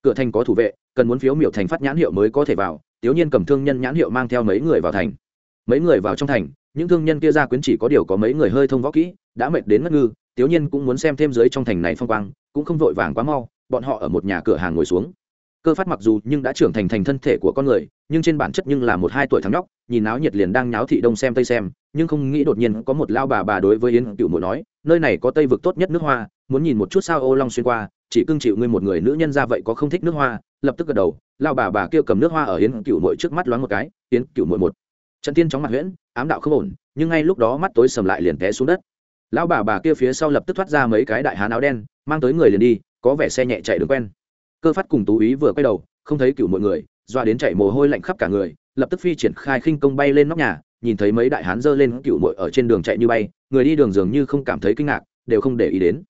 Cửa thành có thủ vệ, cần muốn phiếu miểu thành phát nhãn hiệu mới có thể vào tiếu nhiên cầm thương nhân nhãn hiệu mang theo mấy người vào thành. Mấy người vào trong thành, những thương nhân kia ra quyến chỉ có điều có mấy người hơi thông võ kỹ, đã mệt đến ngất ngư tiếu nhiên cũng muốn xem thêm dưới trong thành này phong quang, cũng không vội vàng quá mau, bọn họ ở một nhà cửa hàng ngồi xuống. Cơ phát mặc dù nhưng đã trưởng thành thành thân thể của con người, nhưng trên bản chất nhưng là một hai tuổi thắng nhóc, nhìn náo nhiệt liền đang nháo thị đông xem tây xem, nhưng không nghĩ đột nhiên có một lao bà bà đối với yến cựu muội nói nơi này có tây vực tốt nhất nước hoa, muốn nhìn một chút sao ô long xuyên qua, chỉ cưng chịu ngươi một người nữ nhân ra vậy có không thích nước hoa, lập tức gật đầu, lao bà bà kêu cầm nước hoa ở yến cựu muội trước mắt loáng một cái, yến cựu muội một. Trận tiên chóng mặt huyễn, ám đạo không ổn, nhưng ngay lúc đó mắt tối sầm lại liền té xuống đất. Lão bà bà kia phía sau lập tức thoát ra mấy cái đại hán áo đen, mang tới người liền đi, có vẻ xe nhẹ chạy đường quen. Cơ phát cùng tú ý vừa quay đầu, không thấy cựu mọi người, doa đến chạy mồ hôi lạnh khắp cả người lập tức phi triển khai khinh công bay lên nóc nhà, nhìn thấy mấy đại hán dơ lên cựu mội ở trên đường chạy như bay, người đi đường dường như không cảm thấy kinh ngạc, đều không để ý đến.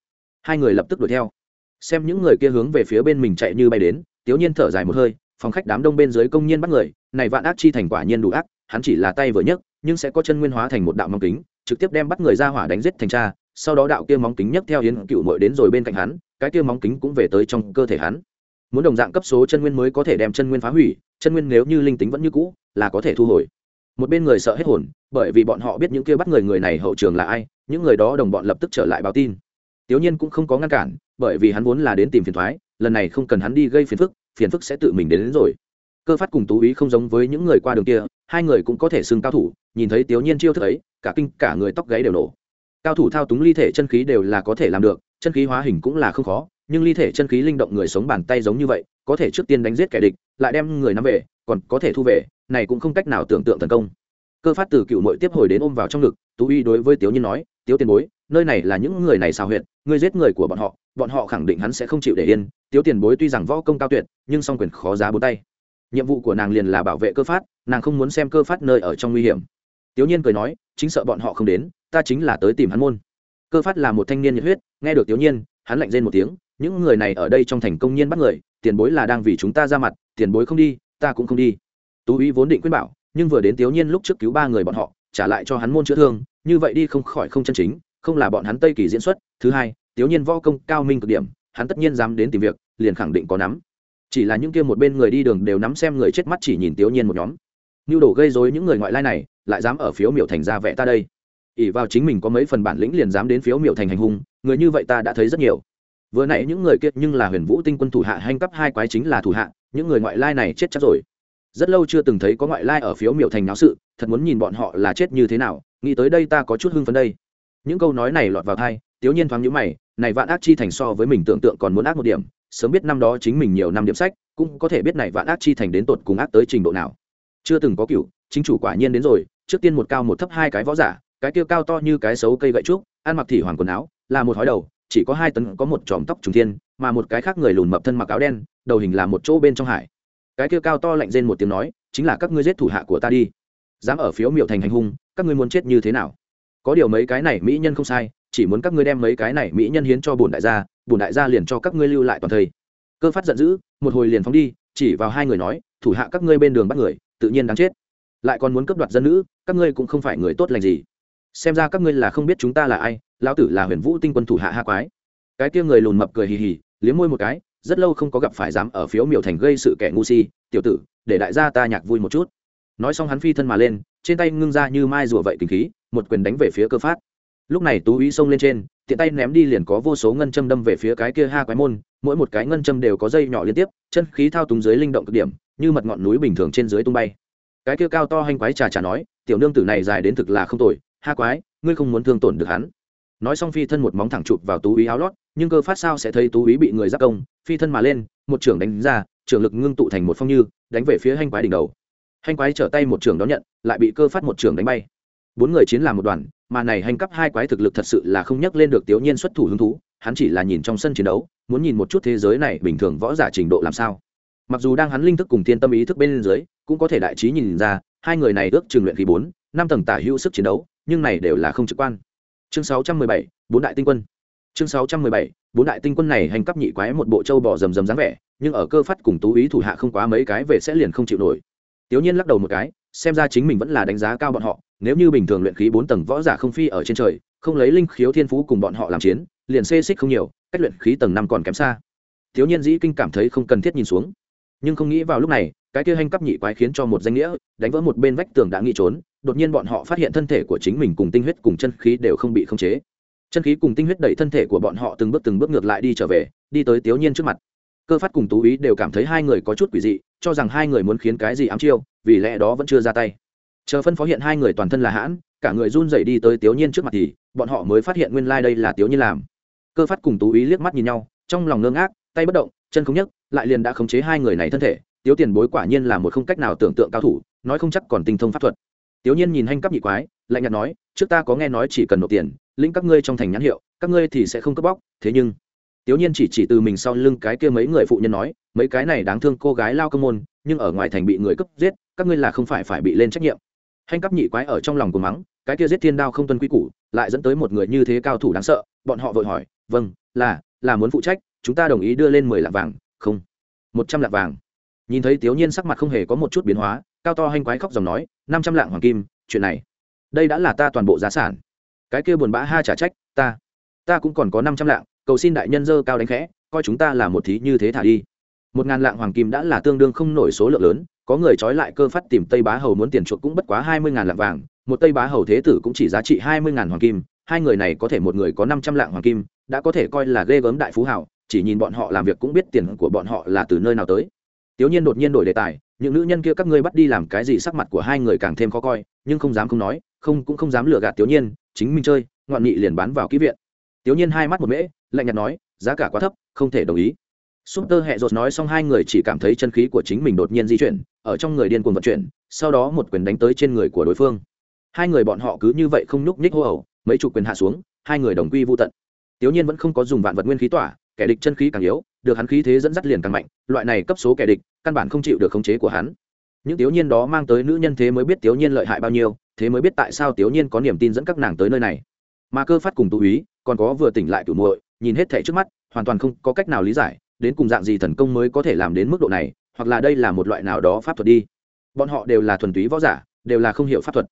Hai người lập tức đuổi theo. Xem những người kia hướng về phía bên mình chạy như bay đến, tiếu nhiên thở dài một hơi, phòng khách đám đông bên dưới công nhiên bắt người, này vạn ác chi thành quả nhiên đủ ác, hắn chỉ là tay vừa nhấc, nhưng sẽ có chân nguyên hóa thành một đạo mong kính, trực tiếp đem bắt người ra hỏa đánh giết thành cha, sau đó đạo kia móng kính nhấc theo hiến cựu mội đến rồi bên cạnh hắn, cái kia móng kính cũng về tới trong cơ thể hắn. Muốn đồng dạng cấp số chân nguyên mới có thể đem chân nguyên phá hủy chân nguyên nếu như linh tính vẫn như cũ là có thể thu hồi. Một bên người sợ hết hồn bởi vì bọn họ biết những kia bắt người người này hậu trường là ai những người đó đồng bọn lập tức trở lại báo tin. Tiểu nhiên cũng không có ngăn cản bởi vì hắn vốn là đến tìm phiền thoái lần này không cần hắn đi gây phiền phức phiền phức sẽ tự mình đến, đến rồi. Cơ phát cùng tú ý không giống với những người qua đường kia hai người cũng có thể xưng cao thủ nhìn thấy tiểu nhiên chiêu thức ấy cả kinh cả người tóc gáy đều nổ. Cao thủ thao túng ly thể chân khí đều là có thể làm được chân khí hóa hình cũng là không khó nhưng ly thể chân khí linh động người sống bàn tay giống như vậy có thể trước tiên đánh giết kẻ địch, lại đem người nắm về, còn có thể thu về, này cũng không cách nào tưởng tượng tấn công. Cơ phát từ cựu mội tiếp hồi đến ôm vào trong ngực, tú uy đối với tiếu nhiên nói, tiếu tiền bối, nơi này là những người này xào huyệt, ngươi giết người của bọn họ bọn họ khẳng định hắn sẽ không chịu để yên. Tiếu tiền bối tuy rằng võ công cao tuyệt, nhưng song quyền khó giá bốn tay. Nhiệm vụ của nàng liền là bảo vệ cơ phát, nàng không muốn xem cơ phát nơi ở trong nguy hiểm. Tiếu nhiên cười nói, chính sợ bọn họ không đến, ta chính là tới tìm hắn môn. Cơ phát là một thanh niên nhiệt huyết, nghe được tiểu nhiên, hắn lạnh rên một tiếng những người này ở đây trong thành công nhiên bắt người, tiền bối là đang vì chúng ta ra mặt, tiền bối không đi, ta cũng không đi. Tú ý vốn định khuyên bảo, nhưng vừa đến tiểu nhiên lúc trước cứu ba người bọn họ, trả lại cho hắn môn chữa thương, như vậy đi không khỏi không chân chính, không là bọn hắn tây kỳ diễn xuất. Thứ hai tiểu nhiên võ công cao minh cực điểm, hắn tất nhiên dám đến tìm việc, liền khẳng định có nắm. Chỉ là những kia một bên người đi đường đều nắm xem người chết mắt chỉ nhìn tiểu nhiên một nhóm. Nhu đồ gây rối những người ngoại lai này, lại dám ở phiếu miểu thành ra vẽ ta đây. Ỉ vào chính mình có mấy phần bản lĩnh liền dám đến phiếu miểu thành hành hung, người như vậy ta đã thấy rất nhiều vừa nãy những người kia nhưng là huyền vũ tinh quân thủ hạ hành cấp hai quái chính là thủ hạ, những người ngoại lai này chết chắc rồi. Rất lâu chưa từng thấy có ngoại lai ở phiếu miểu thành náo sự, thật muốn nhìn bọn họ là chết như thế nào, nghĩ tới đây ta có chút hưng phấn đây. Những câu nói này lọt vào thai tiếu nhiên thoáng nhữ mày, này vạn ác chi thành so với mình tưởng tượng còn muốn ác một điểm, sớm biết năm đó chính mình nhiều năm điểm sách, cũng có thể biết này vạn ác chi thành đến tột cùng ác tới trình độ nào. Chưa từng có cựu, chính chủ quả nhiên đến rồi, trước tiên một cao một thấp hai cái võ giả, cái kia cao to như cái xấu cây gậy trúc, ăn mặc thị hoàng quần áo, là một hói đầu chỉ có hai tấn có một chòm tóc trùng thiên, mà một cái khác người lùn mập thân mặc áo đen, đầu hình là một chỗ bên trong hải. Cái kia cao to lạnh rên một tiếng nói, chính là các ngươi giết thủ hạ của ta đi. Dám ở phiếu miệu thành hành hung, các ngươi muốn chết như thế nào? Có điều mấy cái này mỹ nhân không sai, chỉ muốn các ngươi đem mấy cái này mỹ nhân hiến cho bùn đại gia bùn đại gia liền cho các ngươi lưu lại toàn thây. Cơ phát giận dữ, một hồi liền phóng đi, chỉ vào hai người nói, thủ hạ các ngươi bên đường bắt người, tự nhiên đáng chết. Lại còn muốn cướp đoạt dân nữ, các ngươi cũng không phải người tốt lành gì xem ra các ngươi là không biết chúng ta là ai, lão tử là huyền vũ tinh quân thủ hạ hạ quái. Cái kia người lùn mập cười hì hì, liếm môi một cái, rất lâu không có gặp phải dám ở phiếu miểu thành gây sự kẻ ngu si, tiểu tử, để đại gia ta nhạc vui một chút. Nói xong hắn phi thân mà lên, trên tay ngưng ra như mai rùa vậy kinh khí, một quyền đánh về phía cơ phát. Lúc này tú ý xông lên trên, tiện tay ném đi liền có vô số ngân châm đâm về phía cái kia ha quái môn, mỗi một cái ngân châm đều có dây nhỏ liên tiếp, chân khí thao túng dưới linh động cực điểm, như mật ngọn núi bình thường trên dưới tung bay. Cái kia cao to hanh quái trà trà nói, tiểu nương tử này dài đến thực là không tồi ha quái, ngươi không muốn thương tổn được hắn. Nói xong phi thân một móng thẳng chụp vào tú ý áo lót, nhưng cơ phát sao sẽ thấy tú ý bị người giáp công, phi thân mà lên, một trưởng đánh ra, trưởng lực ngưng tụ thành một phong như, đánh về phía hanh quái đỉnh đầu. Hanh quái trở tay một trưởng đón nhận, lại bị cơ phát một trưởng đánh bay. Bốn người chiến làm một đoàn, mà này hành cấp hai quái thực lực thật sự là không nhắc lên được tiểu nhiên xuất thủ hứng thú, hắn chỉ là nhìn trong sân chiến đấu, muốn nhìn một chút thế giới này bình thường võ giả trình độ làm sao. Mặc dù đang hắn linh thức cùng thiên tâm ý thức bên dưới, cũng có thể đại trí nhìn ra, hai người này ước trường luyện khí bốn, năm tầng tả hữu sức chiến đấu nhưng này đều là không trực quan. Chương sáu trăm mười bảy, bốn đại tinh quân. Chương sáu trăm mười bảy, bốn đại tinh quân này hành cấp nhị quái một bộ châu bò rầm rầm dáng vẻ, nhưng ở cơ phát cùng tú ý thủ hạ không quá mấy cái về sẽ liền không chịu nổi. Tiểu nhiên lắc đầu một cái, xem ra chính mình vẫn là đánh giá cao bọn họ, nếu như bình thường luyện khí bốn tầng võ giả không phi ở trên trời, không lấy linh khiếu thiên phú cùng bọn họ làm chiến, liền xê xích không nhiều, cách luyện khí tầng năm còn kém xa. Thiếu nhiên dĩ kinh cảm thấy không cần thiết nhìn xuống. Nhưng không nghĩ vào lúc này, cái kia hành cấp nhị quái khiến cho một danh nghĩa, đánh vỡ một bên vách tường đã nghĩ trốn đột nhiên bọn họ phát hiện thân thể của chính mình cùng tinh huyết cùng chân khí đều không bị khống chế. Chân khí cùng tinh huyết đẩy thân thể của bọn họ từng bước từng bước ngược lại đi trở về, đi tới tiểu nhiên trước mặt. Cơ phát cùng tú ý đều cảm thấy hai người có chút quỷ dị, cho rằng hai người muốn khiến cái gì ám chiêu, vì lẽ đó vẫn chưa ra tay. Chờ phân phó hiện hai người toàn thân là hãn, cả người run rẩy đi tới tiểu nhiên trước mặt thì, bọn họ mới phát hiện nguyên lai、like、đây là tiểu nhiên làm. Cơ phát cùng tú ý liếc mắt nhìn nhau, trong lòng ngơ ngác, tay bất động, chân không nhấc, lại liền đã khống chế hai người này thân thể. Tiếu tiền bối quả nhiên là một không cách nào tưởng tượng cao thủ, nói không chắc còn tinh thông pháp thuật tiểu nhiên nhìn hanh cấp nhị quái, lạnh nhạt nói, trước ta có nghe nói chỉ cần nộp tiền, lĩnh các ngươi trong thành nhãn hiệu, các ngươi thì sẽ không cướp bóc, thế nhưng tiểu nhiên chỉ chỉ từ mình sau lưng cái kia mấy người phụ nhân nói, mấy cái này đáng thương cô gái lao cơ môn, nhưng ở ngoài thành bị người cướp giết, các ngươi là không phải phải bị lên trách nhiệm. Hành cấp nhị quái ở trong lòng của mắng, cái kia giết thiên đao không tuân quy củ, lại dẫn tới một người như thế cao thủ đáng sợ. Bọn họ vội hỏi vâng là là muốn phụ trách, chúng ta đồng ý đưa lên mười lạng vàng. Không, một trăm lạng vàng. Nhìn thấy tiểu nhiên sắc mặt không hề có một chút biến hóa, cao to hành quái khóc ròng nói năm trăm lạng hoàng kim, chuyện này. Đây đã là ta toàn bộ giá sản. Cái kia buồn bã ha trả trách, ta. Ta cũng còn có năm trăm lạng, cầu xin đại nhân dơ cao đánh khẽ, coi chúng ta là một thí như thế thả đi. Một ngàn lạng hoàng kim đã là tương đương không nổi số lượng lớn, có người trói lại cơ phát tìm tây bá hầu muốn tiền chuộc cũng bất quá hai mươi ngàn lạng vàng, một tây bá hầu thế tử cũng chỉ giá trị hai mươi ngàn hoàng kim, hai người này có thể một người có năm trăm lạng hoàng kim, đã có thể coi là ghê gớm đại phú hảo, chỉ nhìn bọn họ làm việc cũng biết tiền của bọn họ là từ nơi nào tới tiểu nhiên đột nhiên đổi đề tài, những nữ nhân kia các ngươi bắt đi làm cái gì sắc mặt của hai người càng thêm khó coi, nhưng không dám không nói, không cũng không dám lừa gạt tiểu nhiên, chính mình chơi, ngoạn nghị liền bán vào ký viện. Tiểu nhiên hai mắt một mễ, lạnh nhạt nói, giá cả quá thấp, không thể đồng ý. Super tơ rột nói xong hai người chỉ cảm thấy chân khí của chính mình đột nhiên di chuyển, ở trong người điên cuồng vận chuyển, sau đó một quyền đánh tới trên người của đối phương. Hai người bọn họ cứ như vậy không nhúc nhích hô ẩu mấy chục quyền hạ xuống, hai người đồng quy vô tận. Tiểu nhiên vẫn không có dùng vạn vật nguyên khí tỏa, kẻ địch chân khí càng yếu được hắn khí thế dẫn dắt liền càng mạnh, loại này cấp số kẻ địch, căn bản không chịu được khống chế của hắn. Những tiểu nhiên đó mang tới nữ nhân thế mới biết tiểu nhiên lợi hại bao nhiêu, thế mới biết tại sao tiểu nhiên có niềm tin dẫn các nàng tới nơi này. Mà cơ phát cùng tụ ý còn có vừa tỉnh lại cửu muội, nhìn hết thể trước mắt, hoàn toàn không có cách nào lý giải, đến cùng dạng gì thần công mới có thể làm đến mức độ này, hoặc là đây là một loại nào đó pháp thuật đi. Bọn họ đều là thuần túy võ giả, đều là không hiểu pháp thuật.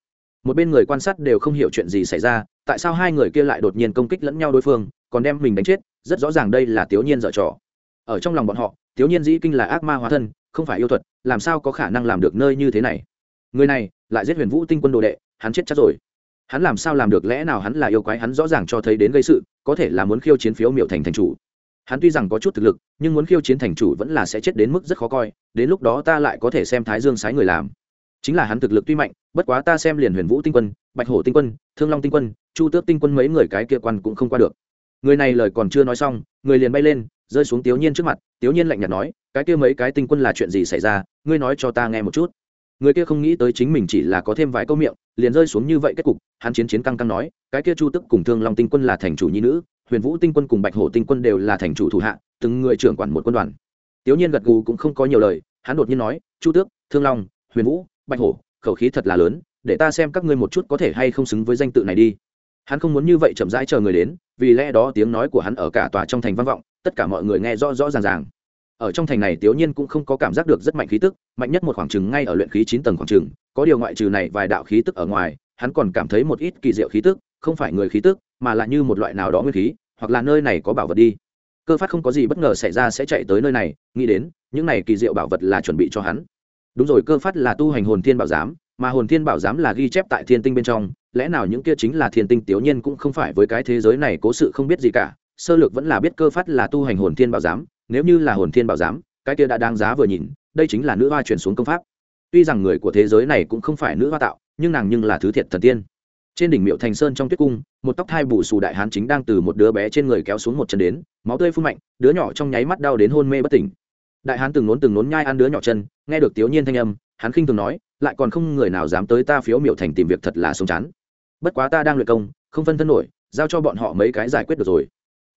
Một bên người quan sát đều không hiểu chuyện gì xảy ra, tại sao hai người kia lại đột nhiên công kích lẫn nhau đối phương, còn đem mình đánh chết, rất rõ ràng đây là tiểu nhiên dở trò ở trong lòng bọn họ, thiếu nhiên dĩ kinh là ác ma hóa thân, không phải yêu thuật, làm sao có khả năng làm được nơi như thế này? Người này lại giết huyền vũ tinh quân đồ đệ, hắn chết chắc rồi. Hắn làm sao làm được lẽ nào hắn là yêu quái hắn rõ ràng cho thấy đến gây sự, có thể là muốn khiêu chiến phiếu miệu thành thành chủ. Hắn tuy rằng có chút thực lực, nhưng muốn khiêu chiến thành chủ vẫn là sẽ chết đến mức rất khó coi, đến lúc đó ta lại có thể xem thái dương sái người làm. Chính là hắn thực lực tuy mạnh, bất quá ta xem liền huyền vũ tinh quân, bạch hổ tinh quân, thương long tinh quân, chu tước tinh quân mấy người cái kia quan cũng không qua được. Người này lời còn chưa nói xong, người liền bay lên rơi xuống tiểu nhiên trước mặt tiểu nhiên lạnh nhạt nói, cái kia mấy cái tinh quân là chuyện gì xảy ra? Ngươi nói cho ta nghe một chút. Người kia không nghĩ tới chính mình chỉ là có thêm vài câu miệng, liền rơi xuống như vậy kết cục, hắn chiến chiến căng căng nói, cái kia chu tức cùng thương long tinh quân là thành chủ nhi nữ, huyền vũ tinh quân cùng bạch hổ tinh quân đều là thành chủ thủ hạ, từng người trưởng quản một quân đoàn. Tiểu nhiên gật gù cũng không có nhiều lời, hắn đột nhiên nói, chu tước, thương long, huyền vũ, bạch hổ, khẩu khí thật là lớn, để ta xem các ngươi một chút có thể hay không xứng với danh tự này đi. Hắn không muốn như vậy chậm rãi chờ người đến, vì lẽ đó tiếng nói của hắn ở cả tòa trong thành vang vọng tất cả mọi người nghe rõ rõ ràng ràng. Ở trong thành này tiểu nhiên cũng không có cảm giác được rất mạnh khí tức, mạnh nhất một khoảng trừng ngay ở luyện khí chín tầng khoảng trừng, có điều ngoại trừ này vài đạo khí tức ở ngoài, hắn còn cảm thấy một ít kỳ diệu khí tức, không phải người khí tức, mà là như một loại nào đó nguyên khí, hoặc là nơi này có bảo vật đi. Cơ phát không có gì bất ngờ xảy ra sẽ chạy tới nơi này, nghĩ đến, những này kỳ diệu bảo vật là chuẩn bị cho hắn. Đúng rồi, cơ phát là tu hành hồn thiên bảo giám, mà hồn thiên bảo giám là ghi chép tại thiên tinh bên trong, lẽ nào những kia chính là thiên tinh tiểu nhiên cũng không phải với cái thế giới này cố sự không biết gì cả sơ lược vẫn là biết cơ phát là tu hành hồn thiên bảo giám, nếu như là hồn thiên bảo giám, cái kia đã đáng giá vừa nhìn, đây chính là nữ hoa truyền xuống công pháp. Tuy rằng người của thế giới này cũng không phải nữ hoa tạo, nhưng nàng nhưng là thứ thiệt thần tiên. Trên đỉnh miệu thành sơn trong tuyết cung, một tóc thai bù xù đại hán chính đang từ một đứa bé trên người kéo xuống một chân đến, máu tươi phun mạnh, đứa nhỏ trong nháy mắt đau đến hôn mê bất tỉnh. Đại hán từng nốn từng nốn nhai ăn đứa nhỏ chân, nghe được tiểu nhiên thanh âm, hắn khinh thường nói, lại còn không người nào dám tới ta phiếu miệu thành tìm việc thật là sống chán. Bất quá ta đang luyện công, không phân thân nổi, giao cho bọn họ mấy cái giải quyết được rồi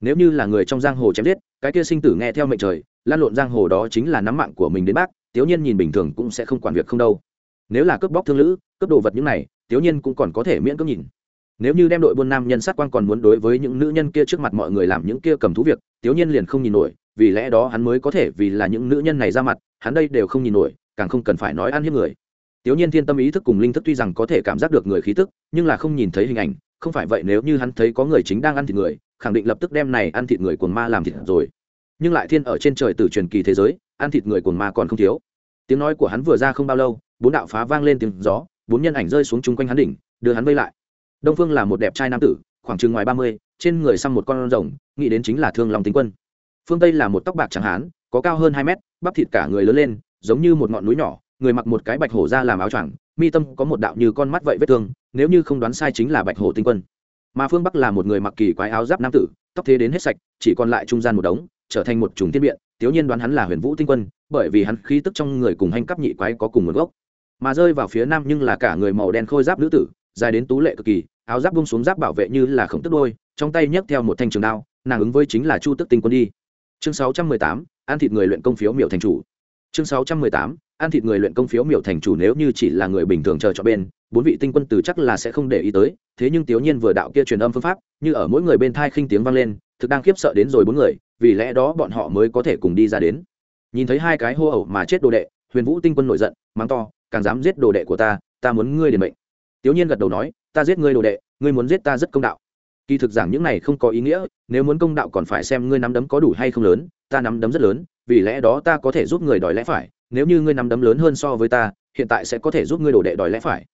nếu như là người trong giang hồ chém giết, cái kia sinh tử nghe theo mệnh trời, lan lộn giang hồ đó chính là nắm mạng của mình đến bác, tiểu nhiên nhìn bình thường cũng sẽ không quản việc không đâu. Nếu là cướp bóc thương lữ, cướp đồ vật những này, tiểu nhiên cũng còn có thể miễn cưỡng nhìn. Nếu như đem đội buôn nam nhân sát quan còn muốn đối với những nữ nhân kia trước mặt mọi người làm những kia cầm thú việc, tiểu nhiên liền không nhìn nổi, vì lẽ đó hắn mới có thể vì là những nữ nhân này ra mặt, hắn đây đều không nhìn nổi, càng không cần phải nói ăn hiếp người. Tiểu nhiên thiên tâm ý thức cùng linh thức tuy rằng có thể cảm giác được người khí tức, nhưng là không nhìn thấy hình ảnh không phải vậy nếu như hắn thấy có người chính đang ăn thịt người, khẳng định lập tức đem này ăn thịt người cồn ma làm thịt rồi. Nhưng lại thiên ở trên trời từ truyền kỳ thế giới, ăn thịt người cồn ma còn không thiếu. Tiếng nói của hắn vừa ra không bao lâu, bốn đạo phá vang lên tiếng gió, bốn nhân ảnh rơi xuống chung quanh hắn đỉnh, đưa hắn vây lại. Đông phương là một đẹp trai nam tử, khoảng chừng ngoài ba mươi, trên người xăm một con rồng, nghĩ đến chính là thương long tính quân. Phương tây là một tóc bạc trắng hán, có cao hơn hai mét, bắp thịt cả người lớn lên, giống như một ngọn núi nhỏ, người mặc một cái bạch hổ ra làm áo choàng mi tâm có một đạo như con mắt vậy vết thương, nếu như không đoán sai chính là bạch hổ tinh quân. Mà phương bắc là một người mặc kỳ quái áo giáp nam tử, tóc thế đến hết sạch, chỉ còn lại trung gian một đống, trở thành một trùng tiên biện tiếu nhiên đoán hắn là huyền vũ tinh quân, bởi vì hắn khí tức trong người cùng hành cấp nhị quái có cùng nguồn gốc. Mà rơi vào phía nam nhưng là cả người màu đen khôi giáp nữ tử, dài đến tú lệ cực kỳ, áo giáp bung xuống giáp bảo vệ như là khổng tức đôi, trong tay nhấc theo một thanh trường đao, nàng ứng với chính là chu tức tinh quân đi. Chương sáu trăm mười tám, ăn thịt người luyện công phiếu miểu thành chủ. Chương sáu trăm mười tám ăn thịt người luyện công phiếu miểu thành chủ nếu như chỉ là người bình thường chờ cho bên, bốn vị tinh quân từ chắc là sẽ không để ý tới, thế nhưng tiểu nhiên vừa đạo kia truyền âm phương pháp, như ở mỗi người bên thai khinh tiếng vang lên, thực đang khiếp sợ đến rồi bốn người, vì lẽ đó bọn họ mới có thể cùng đi ra đến. Nhìn thấy hai cái hô ẩu mà chết đồ đệ, huyền vũ tinh quân nổi giận, mắng to, càng dám giết đồ đệ của ta ta muốn ngươi đền mệnh. Tiểu nhiên gật đầu nói, ta giết ngươi đồ đệ, ngươi muốn giết ta rất công đạo. Kỳ thực giảng những này không có ý nghĩa, nếu muốn công đạo còn phải xem ngươi nắm đấm có đủ hay không lớn, ta nắm đấm rất lớn, vì lẽ đó ta có thể giúp người đòi lẽ phải nếu như ngươi nắm đấm lớn hơn so với ta, hiện tại sẽ có thể giúp ngươi đồ đệ đòi lẽ phải.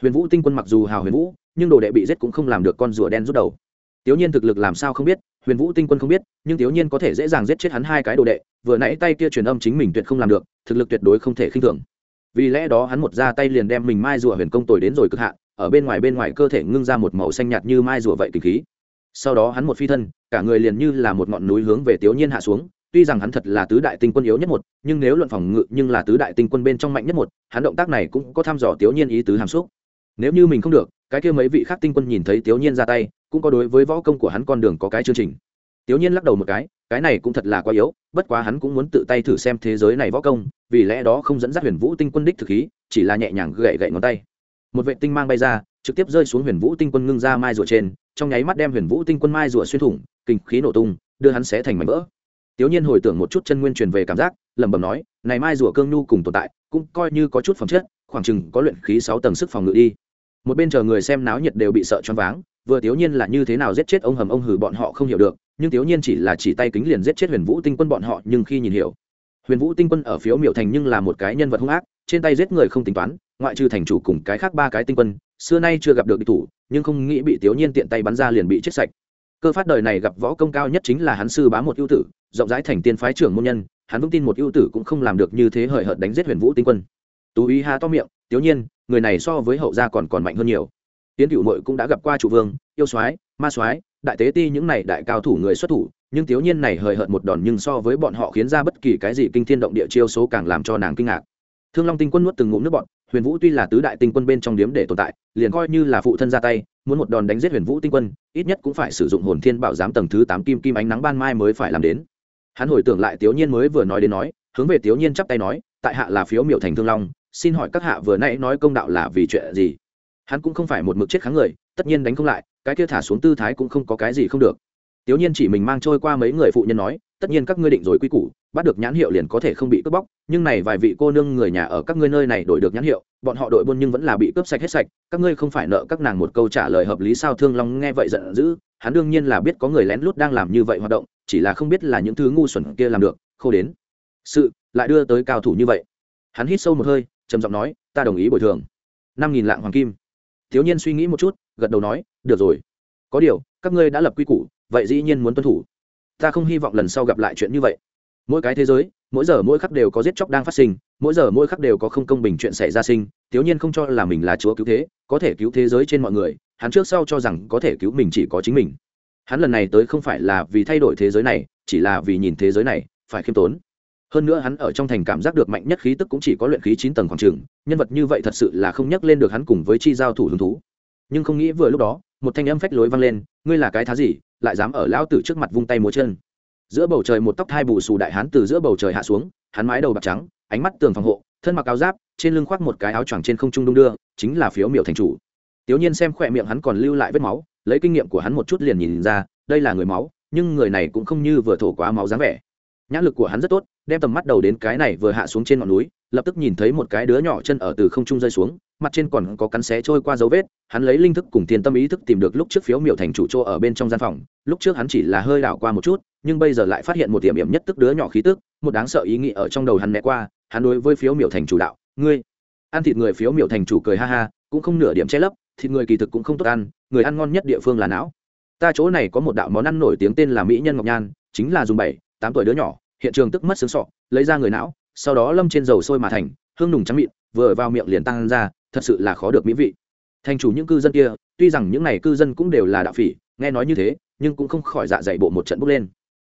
Huyền vũ tinh quân mặc dù hào huyền vũ, nhưng đồ đệ bị giết cũng không làm được con rùa đen rút đầu. Tiểu nhiên thực lực làm sao không biết, huyền vũ tinh quân không biết, nhưng tiểu nhiên có thể dễ dàng giết chết hắn hai cái đồ đệ, vừa nãy tay kia truyền âm chính mình tuyệt không làm được, thực lực tuyệt đối không thể khinh thường. Vì lẽ đó hắn một ra tay liền đem mình mai rùa huyền công tồi đến rồi cực hạn, ở bên ngoài bên ngoài cơ thể ngưng ra một màu xanh nhạt như mai rùa vậy kinh khí. Sau đó hắn một phi thân, cả người liền như là một ngọn núi hướng về tiểu nhiên hạ xuống tuy rằng hắn thật là tứ đại tinh quân yếu nhất một, nhưng nếu luận phòng ngự nhưng là tứ đại tinh quân bên trong mạnh nhất một, hắn động tác này cũng có thăm dò tiểu nhiên ý tứ hàm xúc. Nếu như mình không được, cái kia mấy vị khác tinh quân nhìn thấy tiểu nhiên ra tay, cũng có đối với võ công của hắn con đường có cái chương trình. Tiểu nhiên lắc đầu một cái cái này cũng thật là quá yếu, bất quá hắn cũng muốn tự tay thử xem thế giới này võ công, vì lẽ đó không dẫn dắt huyền vũ tinh quân đích thực khí, chỉ là nhẹ nhàng gậy gậy ngón tay. Một vệ tinh mang bay ra, trực tiếp rơi xuống huyền vũ tinh quân ngưng ra mai rùa trên, trong nháy mắt đem huyền vũ tinh quân mai rùa xuyên thủng, kinh khí nổ tung, đưa hắn xé thành mảnh vỡ tiểu nhiên hồi tưởng một chút chân nguyên truyền về cảm giác, lẩm bẩm nói, này mai rùa cương nhu cùng tồn tại, cũng coi như có chút phẩm chất, khoảng chừng có luyện khí sáu tầng sức phòng ngự đi. Một bên chờ người xem náo nhiệt đều bị sợ choáng váng, vừa tiểu nhiên là như thế nào giết chết ông hầm ông hử bọn họ không hiểu được, nhưng tiểu nhiên chỉ là chỉ tay kính liền giết chết huyền vũ tinh quân bọn họ, nhưng khi nhìn hiểu, huyền vũ tinh quân ở phiếu miểu thành nhưng là một cái nhân vật hung ác, trên tay giết người không tính toán, ngoại trừ thành chủ cùng cái khác ba cái tinh quân, xưa nay chưa gặp được địch thủ, nhưng không nghĩ bị tiểu nhiên tiện tay bắn ra liền bị chết sạch cơ phát đời này gặp võ công cao nhất chính là hắn sư bá một ưu tử, rộng rãi thành tiên phái trưởng môn nhân, hắn vững tin một ưu tử cũng không làm được như thế hời hợt đánh giết huyền vũ tinh quân. Tú ý ha to miệng, tiểu nhiên, người này so với hậu gia còn còn mạnh hơn nhiều. Tiến cựu mội cũng đã gặp qua chủ vương, yêu soái, ma soái, đại tế ti những này đại cao thủ người xuất thủ, nhưng tiểu nhiên này hời hợt một đòn nhưng so với bọn họ khiến ra bất kỳ cái gì kinh thiên động địa chiêu số càng làm cho nàng kinh ngạc thương long tinh quân nuốt từng ngụm nước bọn huyền vũ tuy là tứ đại tinh quân bên trong điếm để tồn tại, liền coi như là phụ thân ra tay, muốn một đòn đánh giết huyền vũ tinh quân, ít nhất cũng phải sử dụng hồn thiên bảo giám tầng thứ tám kim kim ánh nắng ban mai mới phải làm đến. Hắn hồi tưởng lại tiểu nhiên mới vừa nói đến nói, hướng về tiểu nhiên chắp tay nói, tại hạ là phiếu miệu thành thương long, xin hỏi các hạ vừa nãy nói công đạo là vì chuyện gì? Hắn cũng không phải một mực chết kháng người, tất nhiên đánh không lại, cái kia thả xuống tư thái cũng không có cái gì không được. Tiểu nhiên chỉ mình mang trôi qua mấy người phụ nhân nói tất nhiên các ngươi định rồi quy củ, bắt được nhãn hiệu liền có thể không bị cướp bóc, nhưng này vài vị cô nương người nhà ở các ngươi nơi này đổi được nhãn hiệu, bọn họ đội buôn nhưng vẫn là bị cướp sạch hết sạch, các ngươi không phải nợ các nàng một câu trả lời hợp lý sao? Thương long nghe vậy giận dữ, hắn đương nhiên là biết có người lén lút đang làm như vậy hoạt động, chỉ là không biết là những thứ ngu xuẩn kia làm được, khô đến. Sự, lại đưa tới cao thủ như vậy. Hắn hít sâu một hơi, trầm giọng nói, ta đồng ý bồi thường. Năm nghìn lạng hoàng kim. Thiếu nhiên suy nghĩ một chút, gật đầu nói, được rồi. Có điều, các ngươi đã lập quy củ, vậy dĩ nhiên muốn tuân thủ ta không hy vọng lần sau gặp lại chuyện như vậy. Mỗi cái thế giới, mỗi giờ mỗi khắc đều có giết chóc đang phát sinh, mỗi giờ mỗi khắc đều có không công bình chuyện xảy ra sinh, thiếu nhiên không cho là mình là chúa cứu thế, có thể cứu thế giới trên mọi người, hắn trước sau cho rằng có thể cứu mình chỉ có chính mình. Hắn lần này tới không phải là vì thay đổi thế giới này, chỉ là vì nhìn thế giới này, phải khiêm tốn. Hơn nữa hắn ở trong thành cảm giác được mạnh nhất khí tức cũng chỉ có luyện khí chín tầng khoảng trường, nhân vật như vậy thật sự là không nhắc lên được hắn cùng với chi giao thủ hứng thú. Nhưng không nghĩ vừa lúc đó một thanh âm phách lối vang lên, ngươi là cái thá gì, lại dám ở lão tử trước mặt vung tay múa chân? Giữa bầu trời một tóc hai bù xù đại hán từ giữa bầu trời hạ xuống, hắn mái đầu bạc trắng, ánh mắt tường phòng hộ, thân mặc áo giáp, trên lưng khoác một cái áo choàng trên không trung đung đưa, chính là phiếu miểu thành chủ. Tiểu nhiên xem khỏe miệng hắn còn lưu lại vết máu, lấy kinh nghiệm của hắn một chút liền nhìn ra, đây là người máu, nhưng người này cũng không như vừa thổ quá máu dáng vẻ. Nhãn lực của hắn rất tốt, đem tầm mắt đầu đến cái này vừa hạ xuống trên ngọn núi lập tức nhìn thấy một cái đứa nhỏ chân ở từ không trung rơi xuống, mặt trên còn có cắn xé trôi qua dấu vết, hắn lấy linh thức cùng tiền tâm ý thức tìm được lúc trước phiếu miểu thành chủ chỗ ở bên trong gian phòng, lúc trước hắn chỉ là hơi đảo qua một chút, nhưng bây giờ lại phát hiện một điểm điểm nhất tức đứa nhỏ khí tức, một đáng sợ ý nghĩ ở trong đầu hắn né qua, hắn đối với phiếu miểu thành chủ đạo, ngươi, ăn thịt người phiếu miểu thành chủ cười ha ha, cũng không nửa điểm che lấp, thịt người kỳ thực cũng không tốt ăn, người ăn ngon nhất địa phương là não. Ta chỗ này có một đạo món ăn nổi tiếng tên là mỹ nhân ngọc nhan, chính là dùng bảy, tám tuổi đứa nhỏ, hiện trường tức mất xương sọ, lấy ra người não sau đó lâm trên dầu sôi mà thành, hương nùng trắng mịn, vừa vào miệng liền tăng ra, thật sự là khó được mỹ vị. Thành chủ những cư dân kia, tuy rằng những n à y cư dân cũng đều là đạo phỉ, nghe nói như thế, nhưng cũng không khỏi dạ dày bộ một trận bốc lên.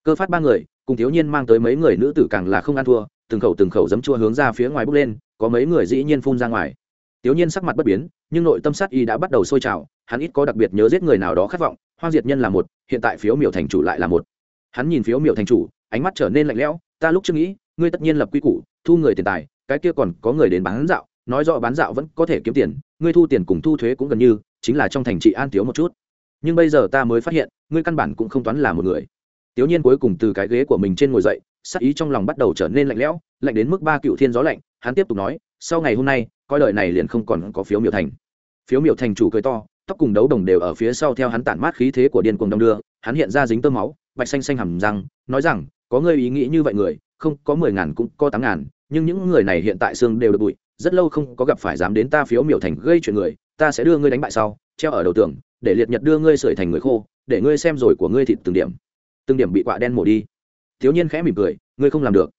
Cơ phát ba người, cùng thiếu nhiên mang tới mấy người nữ tử càng là không ăn thua, từng khẩu từng khẩu giấm chua hướng ra phía ngoài bốc lên, có mấy người dĩ nhiên phun ra ngoài. Thiếu nhiên sắc mặt bất biến, nhưng nội tâm sát y đã bắt đầu sôi trào, hắn ít có đặc biệt nhớ giết người nào đó khát vọng, hoang diệt nhân là một, hiện tại phiếu miểu thành chủ lại là một. Hắn nhìn phiếu miểu thành chủ, ánh mắt trở nên lạnh lẽo, ta lúc trước nghĩ ngươi tất nhiên lập quy củ, thu người tiền tài, cái kia còn có người đến bán dạo, nói rõ bán dạo vẫn có thể kiếm tiền, ngươi thu tiền cùng thu thuế cũng gần như, chính là trong thành trị an thiếu một chút. Nhưng bây giờ ta mới phát hiện, ngươi căn bản cũng không toán là một người. Tiểu nhiên cuối cùng từ cái ghế của mình trên ngồi dậy, sắc ý trong lòng bắt đầu trở nên lạnh lẽo, lạnh đến mức ba cựu thiên gió lạnh, hắn tiếp tục nói, sau ngày hôm nay, coi đời này liền không còn có phiếu miểu thành. Phiếu miểu thành chủ cười to, tóc cùng đấu đồng đều ở phía sau theo hắn tản mát khí thế của điên cuồng đông đưa, hắn hiện ra dính tơ máu, bạch xanh xanh hầm răng, nói rằng, có ngươi ý nghĩ như vậy người không có mười ngàn cũng có tám ngàn, nhưng những người này hiện tại xương đều được bụi, rất lâu không có gặp phải dám đến ta phiếu miểu thành gây chuyện người, ta sẽ đưa ngươi đánh bại sau, treo ở đầu tường, để liệt nhật đưa ngươi sưởi thành người khô, để ngươi xem rồi của ngươi thịt từng điểm. Từng điểm bị quạ đen mổ đi. Thiếu nhiên khẽ mỉm cười, ngươi không làm được.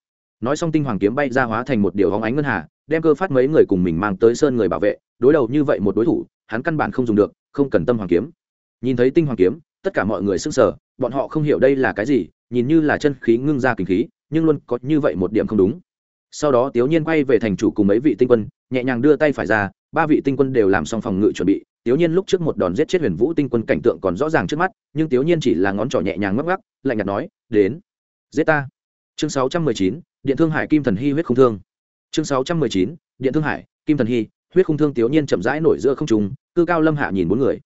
Nói xong tinh hoàng kiếm bay ra hóa thành một điều hóng ánh ngân hà, đem cơ phát mấy người cùng mình mang tới sơn người bảo vệ, đối đầu như vậy một đối thủ, hắn căn bản không dùng được, không cần tâm hoàng kiếm. Nhìn thấy tinh hoàng kiếm, tất cả mọi người sững sờ bọn họ không hiểu đây là cái gì nhìn như là chân khí ngưng ra kinh khí nhưng luôn có như vậy một điểm không đúng. Sau đó tiểu nhiên quay về thành chủ cùng mấy vị tinh quân nhẹ nhàng đưa tay phải ra ba vị tinh quân đều làm xong phòng ngự chuẩn bị. Tiểu nhiên lúc trước một đòn giết chết huyền vũ tinh quân cảnh tượng còn rõ ràng trước mắt nhưng tiểu nhiên chỉ là ngón trỏ nhẹ nhàng ngấp ngắc lạnh nhạt nói đến giết ta. Chương 619, điện thương hải kim thần hy huyết không thương. Chương 619, điện thương hải kim thần hy huyết không thương tiểu nhiên chậm rãi nổi giữa không trung cư cao lâm hạ nhìn bốn người.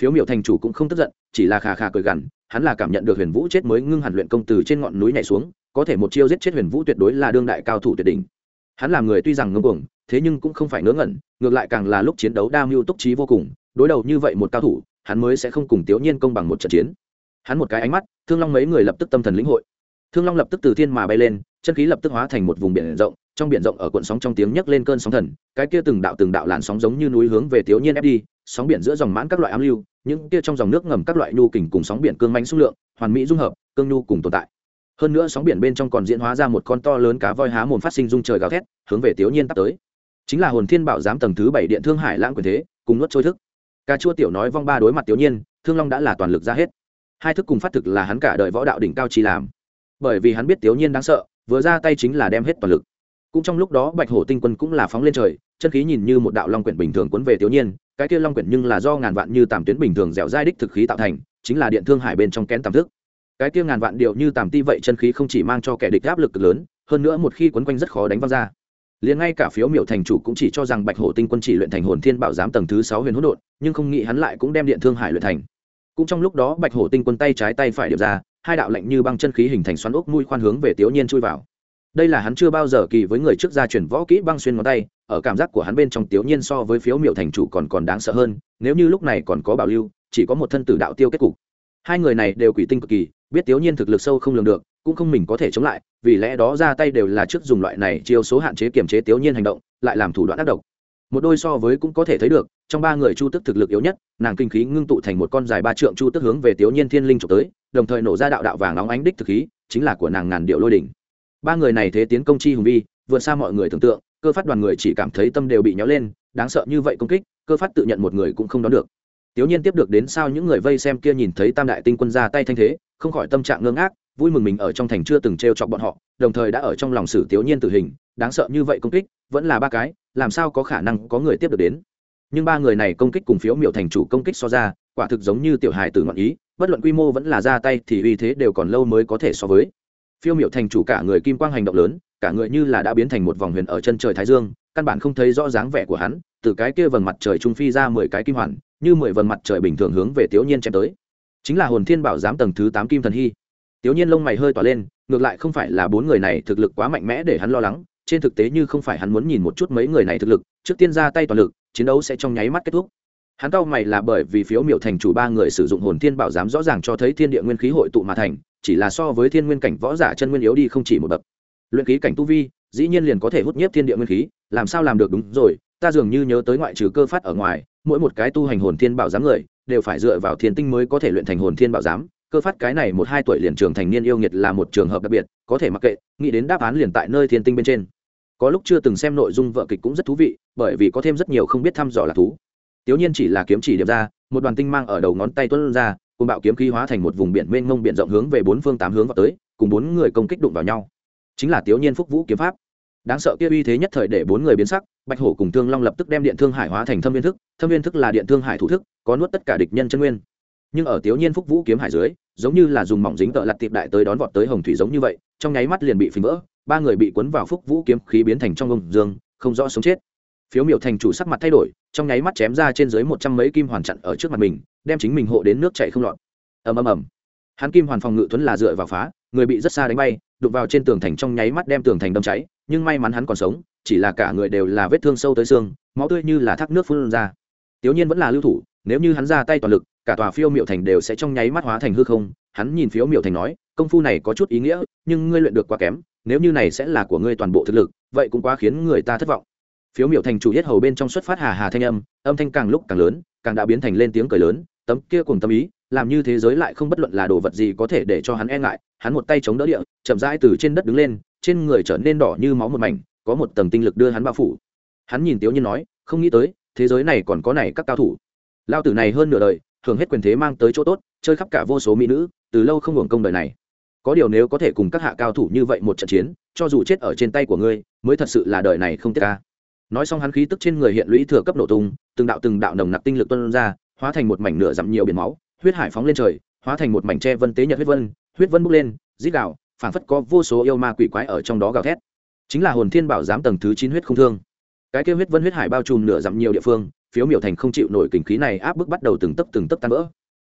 Phiếu miểu thành chủ cũng không tức giận chỉ là khà khà cười gằn hắn là cảm nhận được huyền vũ chết mới ngưng hẳn luyện công từ trên ngọn núi nhảy xuống, có thể một chiêu giết chết huyền vũ tuyệt đối là đương đại cao thủ tuyệt đỉnh. Hắn là người tuy rằng ngưng cuồng, thế nhưng cũng không phải ngớ ngẩn, ngược lại càng là lúc chiến đấu đa mưu túc trí vô cùng, đối đầu như vậy một cao thủ, hắn mới sẽ không cùng tiểu nhiên công bằng một trận chiến. Hắn một cái ánh mắt, thương long mấy người lập tức tâm thần lĩnh hội. Thương long lập tức từ thiên mà bay lên, chân khí lập tức hóa thành một vùng biển rộng, trong biển rộng ở cuộn sóng trong tiếng nhấc lên cơn sóng thần, cái kia từng đạo từng đạo làn sóng giống như núi hướng về tiểu nhiên ép đi sóng biển giữa dòng mãn các loại ám lưu, những kia trong dòng nước ngầm các loại nhu kình cùng sóng biển cương manh xung lượng, hoàn mỹ dung hợp, cương nhu cùng tồn tại. Hơn nữa sóng biển bên trong còn diễn hóa ra một con to lớn cá voi há mồm phát sinh dung trời gào thét, hướng về tiểu nhiên tắt tới. Chính là hồn thiên bảo giám tầng thứ bảy điện thương hải lãng quyền thế, cùng nuốt trôi thức. Cà chua tiểu nói vong ba đối mặt tiểu nhiên, thương long đã là toàn lực ra hết. Hai thức cùng phát thực là hắn cả đời võ đạo đỉnh cao chỉ làm. Bởi vì hắn biết tiểu nhiên đáng sợ, vừa ra tay chính là đem hết toàn lực. Cũng trong lúc đó bạch hổ tinh quân cũng là phóng lên trời, chân khí nhìn như một đạo long quyển bình thường cuốn về tiểu nhiên cái kia long quyển nhưng là do ngàn vạn như tàm tuyến bình thường dẻo dai đích thực khí tạo thành, chính là điện thương hải bên trong kén tàm thức. Cái kia ngàn vạn điệu như tàm ti vậy chân khí không chỉ mang cho kẻ địch áp lực cực lớn, hơn nữa một khi quấn quanh rất khó đánh văng ra. Liền ngay cả phiếu miểu thành chủ cũng chỉ cho rằng bạch hổ tinh quân chỉ luyện thành hồn thiên bảo giám tầng thứ sáu huyền hỗn độn, nhưng không nghĩ hắn lại cũng đem điện thương hải luyện thành. Cũng trong lúc đó bạch hổ tinh quân tay trái tay phải điệp ra, hai đạo lạnh như băng chân khí hình thành xoắn ốc mũi khoan hướng về tiểu nhiên chui vào đây là hắn chưa bao giờ kỳ với người trước gia truyền võ kỹ băng xuyên ngón tay, ở cảm giác của hắn bên trong tiểu nhiên so với phiếu Miệu thành chủ còn còn đáng sợ hơn, nếu như lúc này còn có bảo lưu, chỉ có một thân tử đạo tiêu kết cục. Hai người này đều quỷ tinh cực kỳ, biết tiểu nhiên thực lực sâu không lường được, cũng không mình có thể chống lại, vì lẽ đó ra tay đều là trước dùng loại này chiêu số hạn chế kiềm chế tiểu nhiên hành động, lại làm thủ đoạn ác độc. Một đôi so với cũng có thể thấy được, trong ba người chu tức thực lực yếu nhất, nàng kinh khí ngưng tụ thành một con dài ba trượng chu tức hướng về tiểu nhiên thiên linh trục tới, đồng thời nổ ra đạo đạo vàng nóng ánh đích thực khí, chính là của nàng ngàn điệu lôi đỉnh ba người này thế tiến công chi hùng vi, vượt xa mọi người tưởng tượng, cơ phát đoàn người chỉ cảm thấy tâm đều bị nhó lên, đáng sợ như vậy công kích, cơ phát tự nhận một người cũng không đón được. Tiểu nhiên tiếp được đến sao những người vây xem kia nhìn thấy tam đại tinh quân ra tay thanh thế, không khỏi tâm trạng ngơ ngác, vui mừng mình ở trong thành chưa từng t r e o chọc bọn họ, đồng thời đã ở trong lòng xử tiểu nhiên tử hình, đáng sợ như vậy công kích, vẫn là ba cái, làm sao có khả năng có người tiếp được đến? Nhưng ba người này công kích cùng phiếu miệu thành chủ công kích so ra, quả thực giống như tiểu hài từ ngọn ý, bất luận quy mô vẫn là ra tay thì uy thế đều còn lâu mới có thể so với phiêu miệu thành chủ cả người kim quang hành động lớn, cả người như là đã biến thành một vòng huyền ở chân trời thái dương, căn bản không thấy rõ dáng vẻ của hắn, từ cái kia vầng mặt trời trung phi ra mười cái kim hoàn, như mười vầng mặt trời bình thường hướng về tiểu nhiên chém tới. Chính là hồn thiên bảo giám tầng thứ tám kim thần hy. Tiểu nhiên lông mày hơi tỏa lên, ngược lại không phải là bốn người này thực lực quá mạnh mẽ để hắn lo lắng, trên thực tế như không phải hắn muốn nhìn một chút mấy người này thực lực, trước tiên ra tay toàn lực, chiến đấu sẽ trong nháy mắt kết thúc hắn cau mày là bởi vì phiếu miệu thành chủ ba người sử dụng hồn thiên bảo giám rõ ràng cho thấy thiên địa nguyên khí hội tụ mà thành, chỉ là so với thiên nguyên cảnh võ giả chân nguyên yếu đi không chỉ một bậc. Luyện khí cảnh tu vi, dĩ nhiên liền có thể hút nhiếp thiên địa nguyên khí, làm sao làm được đúng rồi, ta dường như nhớ tới ngoại trừ cơ phát ở ngoài, mỗi một cái tu hành hồn thiên bảo giám người, đều phải dựa vào thiên tinh mới có thể luyện thành hồn thiên bảo giám, cơ phát cái này một hai tuổi liền trường thành niên yêu nghiệt là một trường hợp đặc biệt, có thể mặc kệ, nghĩ đến đáp án liền tại nơi thiên tinh bên trên. Có lúc chưa từng xem nội dung vợ kịch cũng rất thú vị, bởi vì có thêm rất nhiều không biết thăm dò là thú. Tiếu nhiên chỉ là kiếm chỉ điểm ra một đoàn tinh mang ở đầu ngón tay tuôn ra cùng bạo kiếm khí hóa thành một vùng biển mênh mông biển rộng hướng về bốn phương tám hướng vào tới cùng bốn người công kích đụng vào nhau. Chính là Tiếu nhiên phúc vũ kiếm pháp. Đáng sợ kia uy thế nhất thời để bốn người biến sắc bạch hổ cùng thương long lập tức đem điện thương hải hóa thành thâm viên thức thâm viên thức là điện thương hải thủ thức có nuốt tất cả địch nhân chân nguyên. Nhưng ở Tiếu nhiên phúc vũ kiếm hải dưới giống như là dùng mỏng dính tợ lật tiệp đại tới đón vọt tới hồng thủy giống như vậy trong nháy mắt liền bị phình vỡ ba người bị cuốn vào phúc vũ kiếm khí biến thành trong ngông, dương không rõ sống chết. Phiếu miểu thành chủ sắc mặt thay đổi trong nháy mắt chém ra trên dưới một trăm mấy kim hoàn chặn ở trước mặt mình, đem chính mình hộ đến nước chạy không lọt. Ầm ầm ầm. Hắn kim hoàn phòng ngự tuấn là dựa vào phá, người bị rất xa đánh bay, đụng vào trên tường thành trong nháy mắt đem tường thành đâm cháy, nhưng may mắn hắn còn sống, chỉ là cả người đều là vết thương sâu tới xương, máu tươi như là thác nước phun ra. Tiểu nhiên vẫn là lưu thủ, nếu như hắn ra tay toàn lực, cả tòa phiêu miệu thành đều sẽ trong nháy mắt hóa thành hư không. Hắn nhìn phiếu miệu thành nói, công phu này có chút ý nghĩa, nhưng ngươi luyện được quá kém, nếu như này sẽ là của ngươi toàn bộ thực lực, vậy cũng quá khiến người ta thất vọng phiếu miểu thành chủ yết hầu bên trong xuất phát hà hà thanh âm âm thanh càng lúc càng lớn, càng đã biến thành lên tiếng cười lớn, tấm kia cùng tâm ý, làm như thế giới lại không bất luận là đồ vật gì có thể để cho hắn e ngại, hắn một tay chống đỡ địa, chậm rãi từ trên đất đứng lên, trên người trở nên đỏ như máu một mảnh, có một tầng tinh lực đưa hắn bao phủ. Hắn nhìn tiểu nhiên nói, không nghĩ tới, thế giới này còn có này các cao thủ. Lao tử này hơn nửa đời thường hết quyền thế mang tới chỗ tốt, chơi khắp cả vô số mỹ nữ, từ lâu không hưởng công đời này. Có điều nếu có thể cùng các hạ cao thủ như vậy một trận chiến, cho dù chết ở trên tay của ngươi, mới thật sự là đời này không tiết ca nói xong hắn khí tức trên người hiện lũy thừa cấp nổ tung, từng đạo từng đạo nồng nặc tinh lực tuân ra, hóa thành một mảnh nửa dặm nhiều biển máu, huyết hải phóng lên trời, hóa thành một mảnh tre vân tế nhật huyết vân huyết vân bốc lên dít gạo phảng phất có vô số yêu ma quỷ quái ở trong đó gào thét. Chính là hồn thiên bảo giám tầng thứ chín huyết không thương. Cái kêu huyết vân huyết hải bao trùm nửa dặm nhiều địa phương, phiếu miểu thành không chịu nổi kình khí này áp bức bắt đầu từng tấc từng tấc tan vỡ.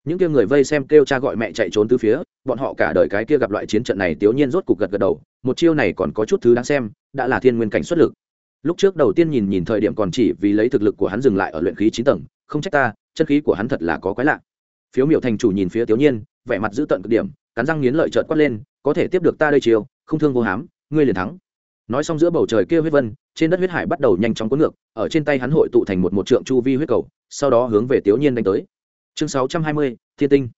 Những kia người vây xem kêu cha gọi mẹ chạy trốn từ phía, bọn họ cả đời cái kia gặp loại chiến trận này tiểu nhiên rốt cục gật gật đầu, một chiêu này còn có chút thứ đáng xem, đã là thiên nguyên cảnh xuất lực lúc trước đầu tiên nhìn nhìn thời điểm còn chỉ vì lấy thực lực của hắn dừng lại ở luyện khí chín tầng không trách ta chân khí của hắn thật là có quái lạ. Phiếu miểu thành chủ nhìn phía tiểu nhiên vẻ mặt giữ tận cực điểm cắn răng nghiến lợi trợt quát lên có thể tiếp được ta đây chiều không thương vô hám ngươi liền thắng. Nói xong giữa bầu trời kia huyết vân trên đất huyết hải bắt đầu nhanh chóng cuốn ngược ở trên tay hắn hội tụ thành một một trượng chu vi huyết cầu sau đó hướng về tiểu nhiên đánh tới. Chương 620, thiên tinh.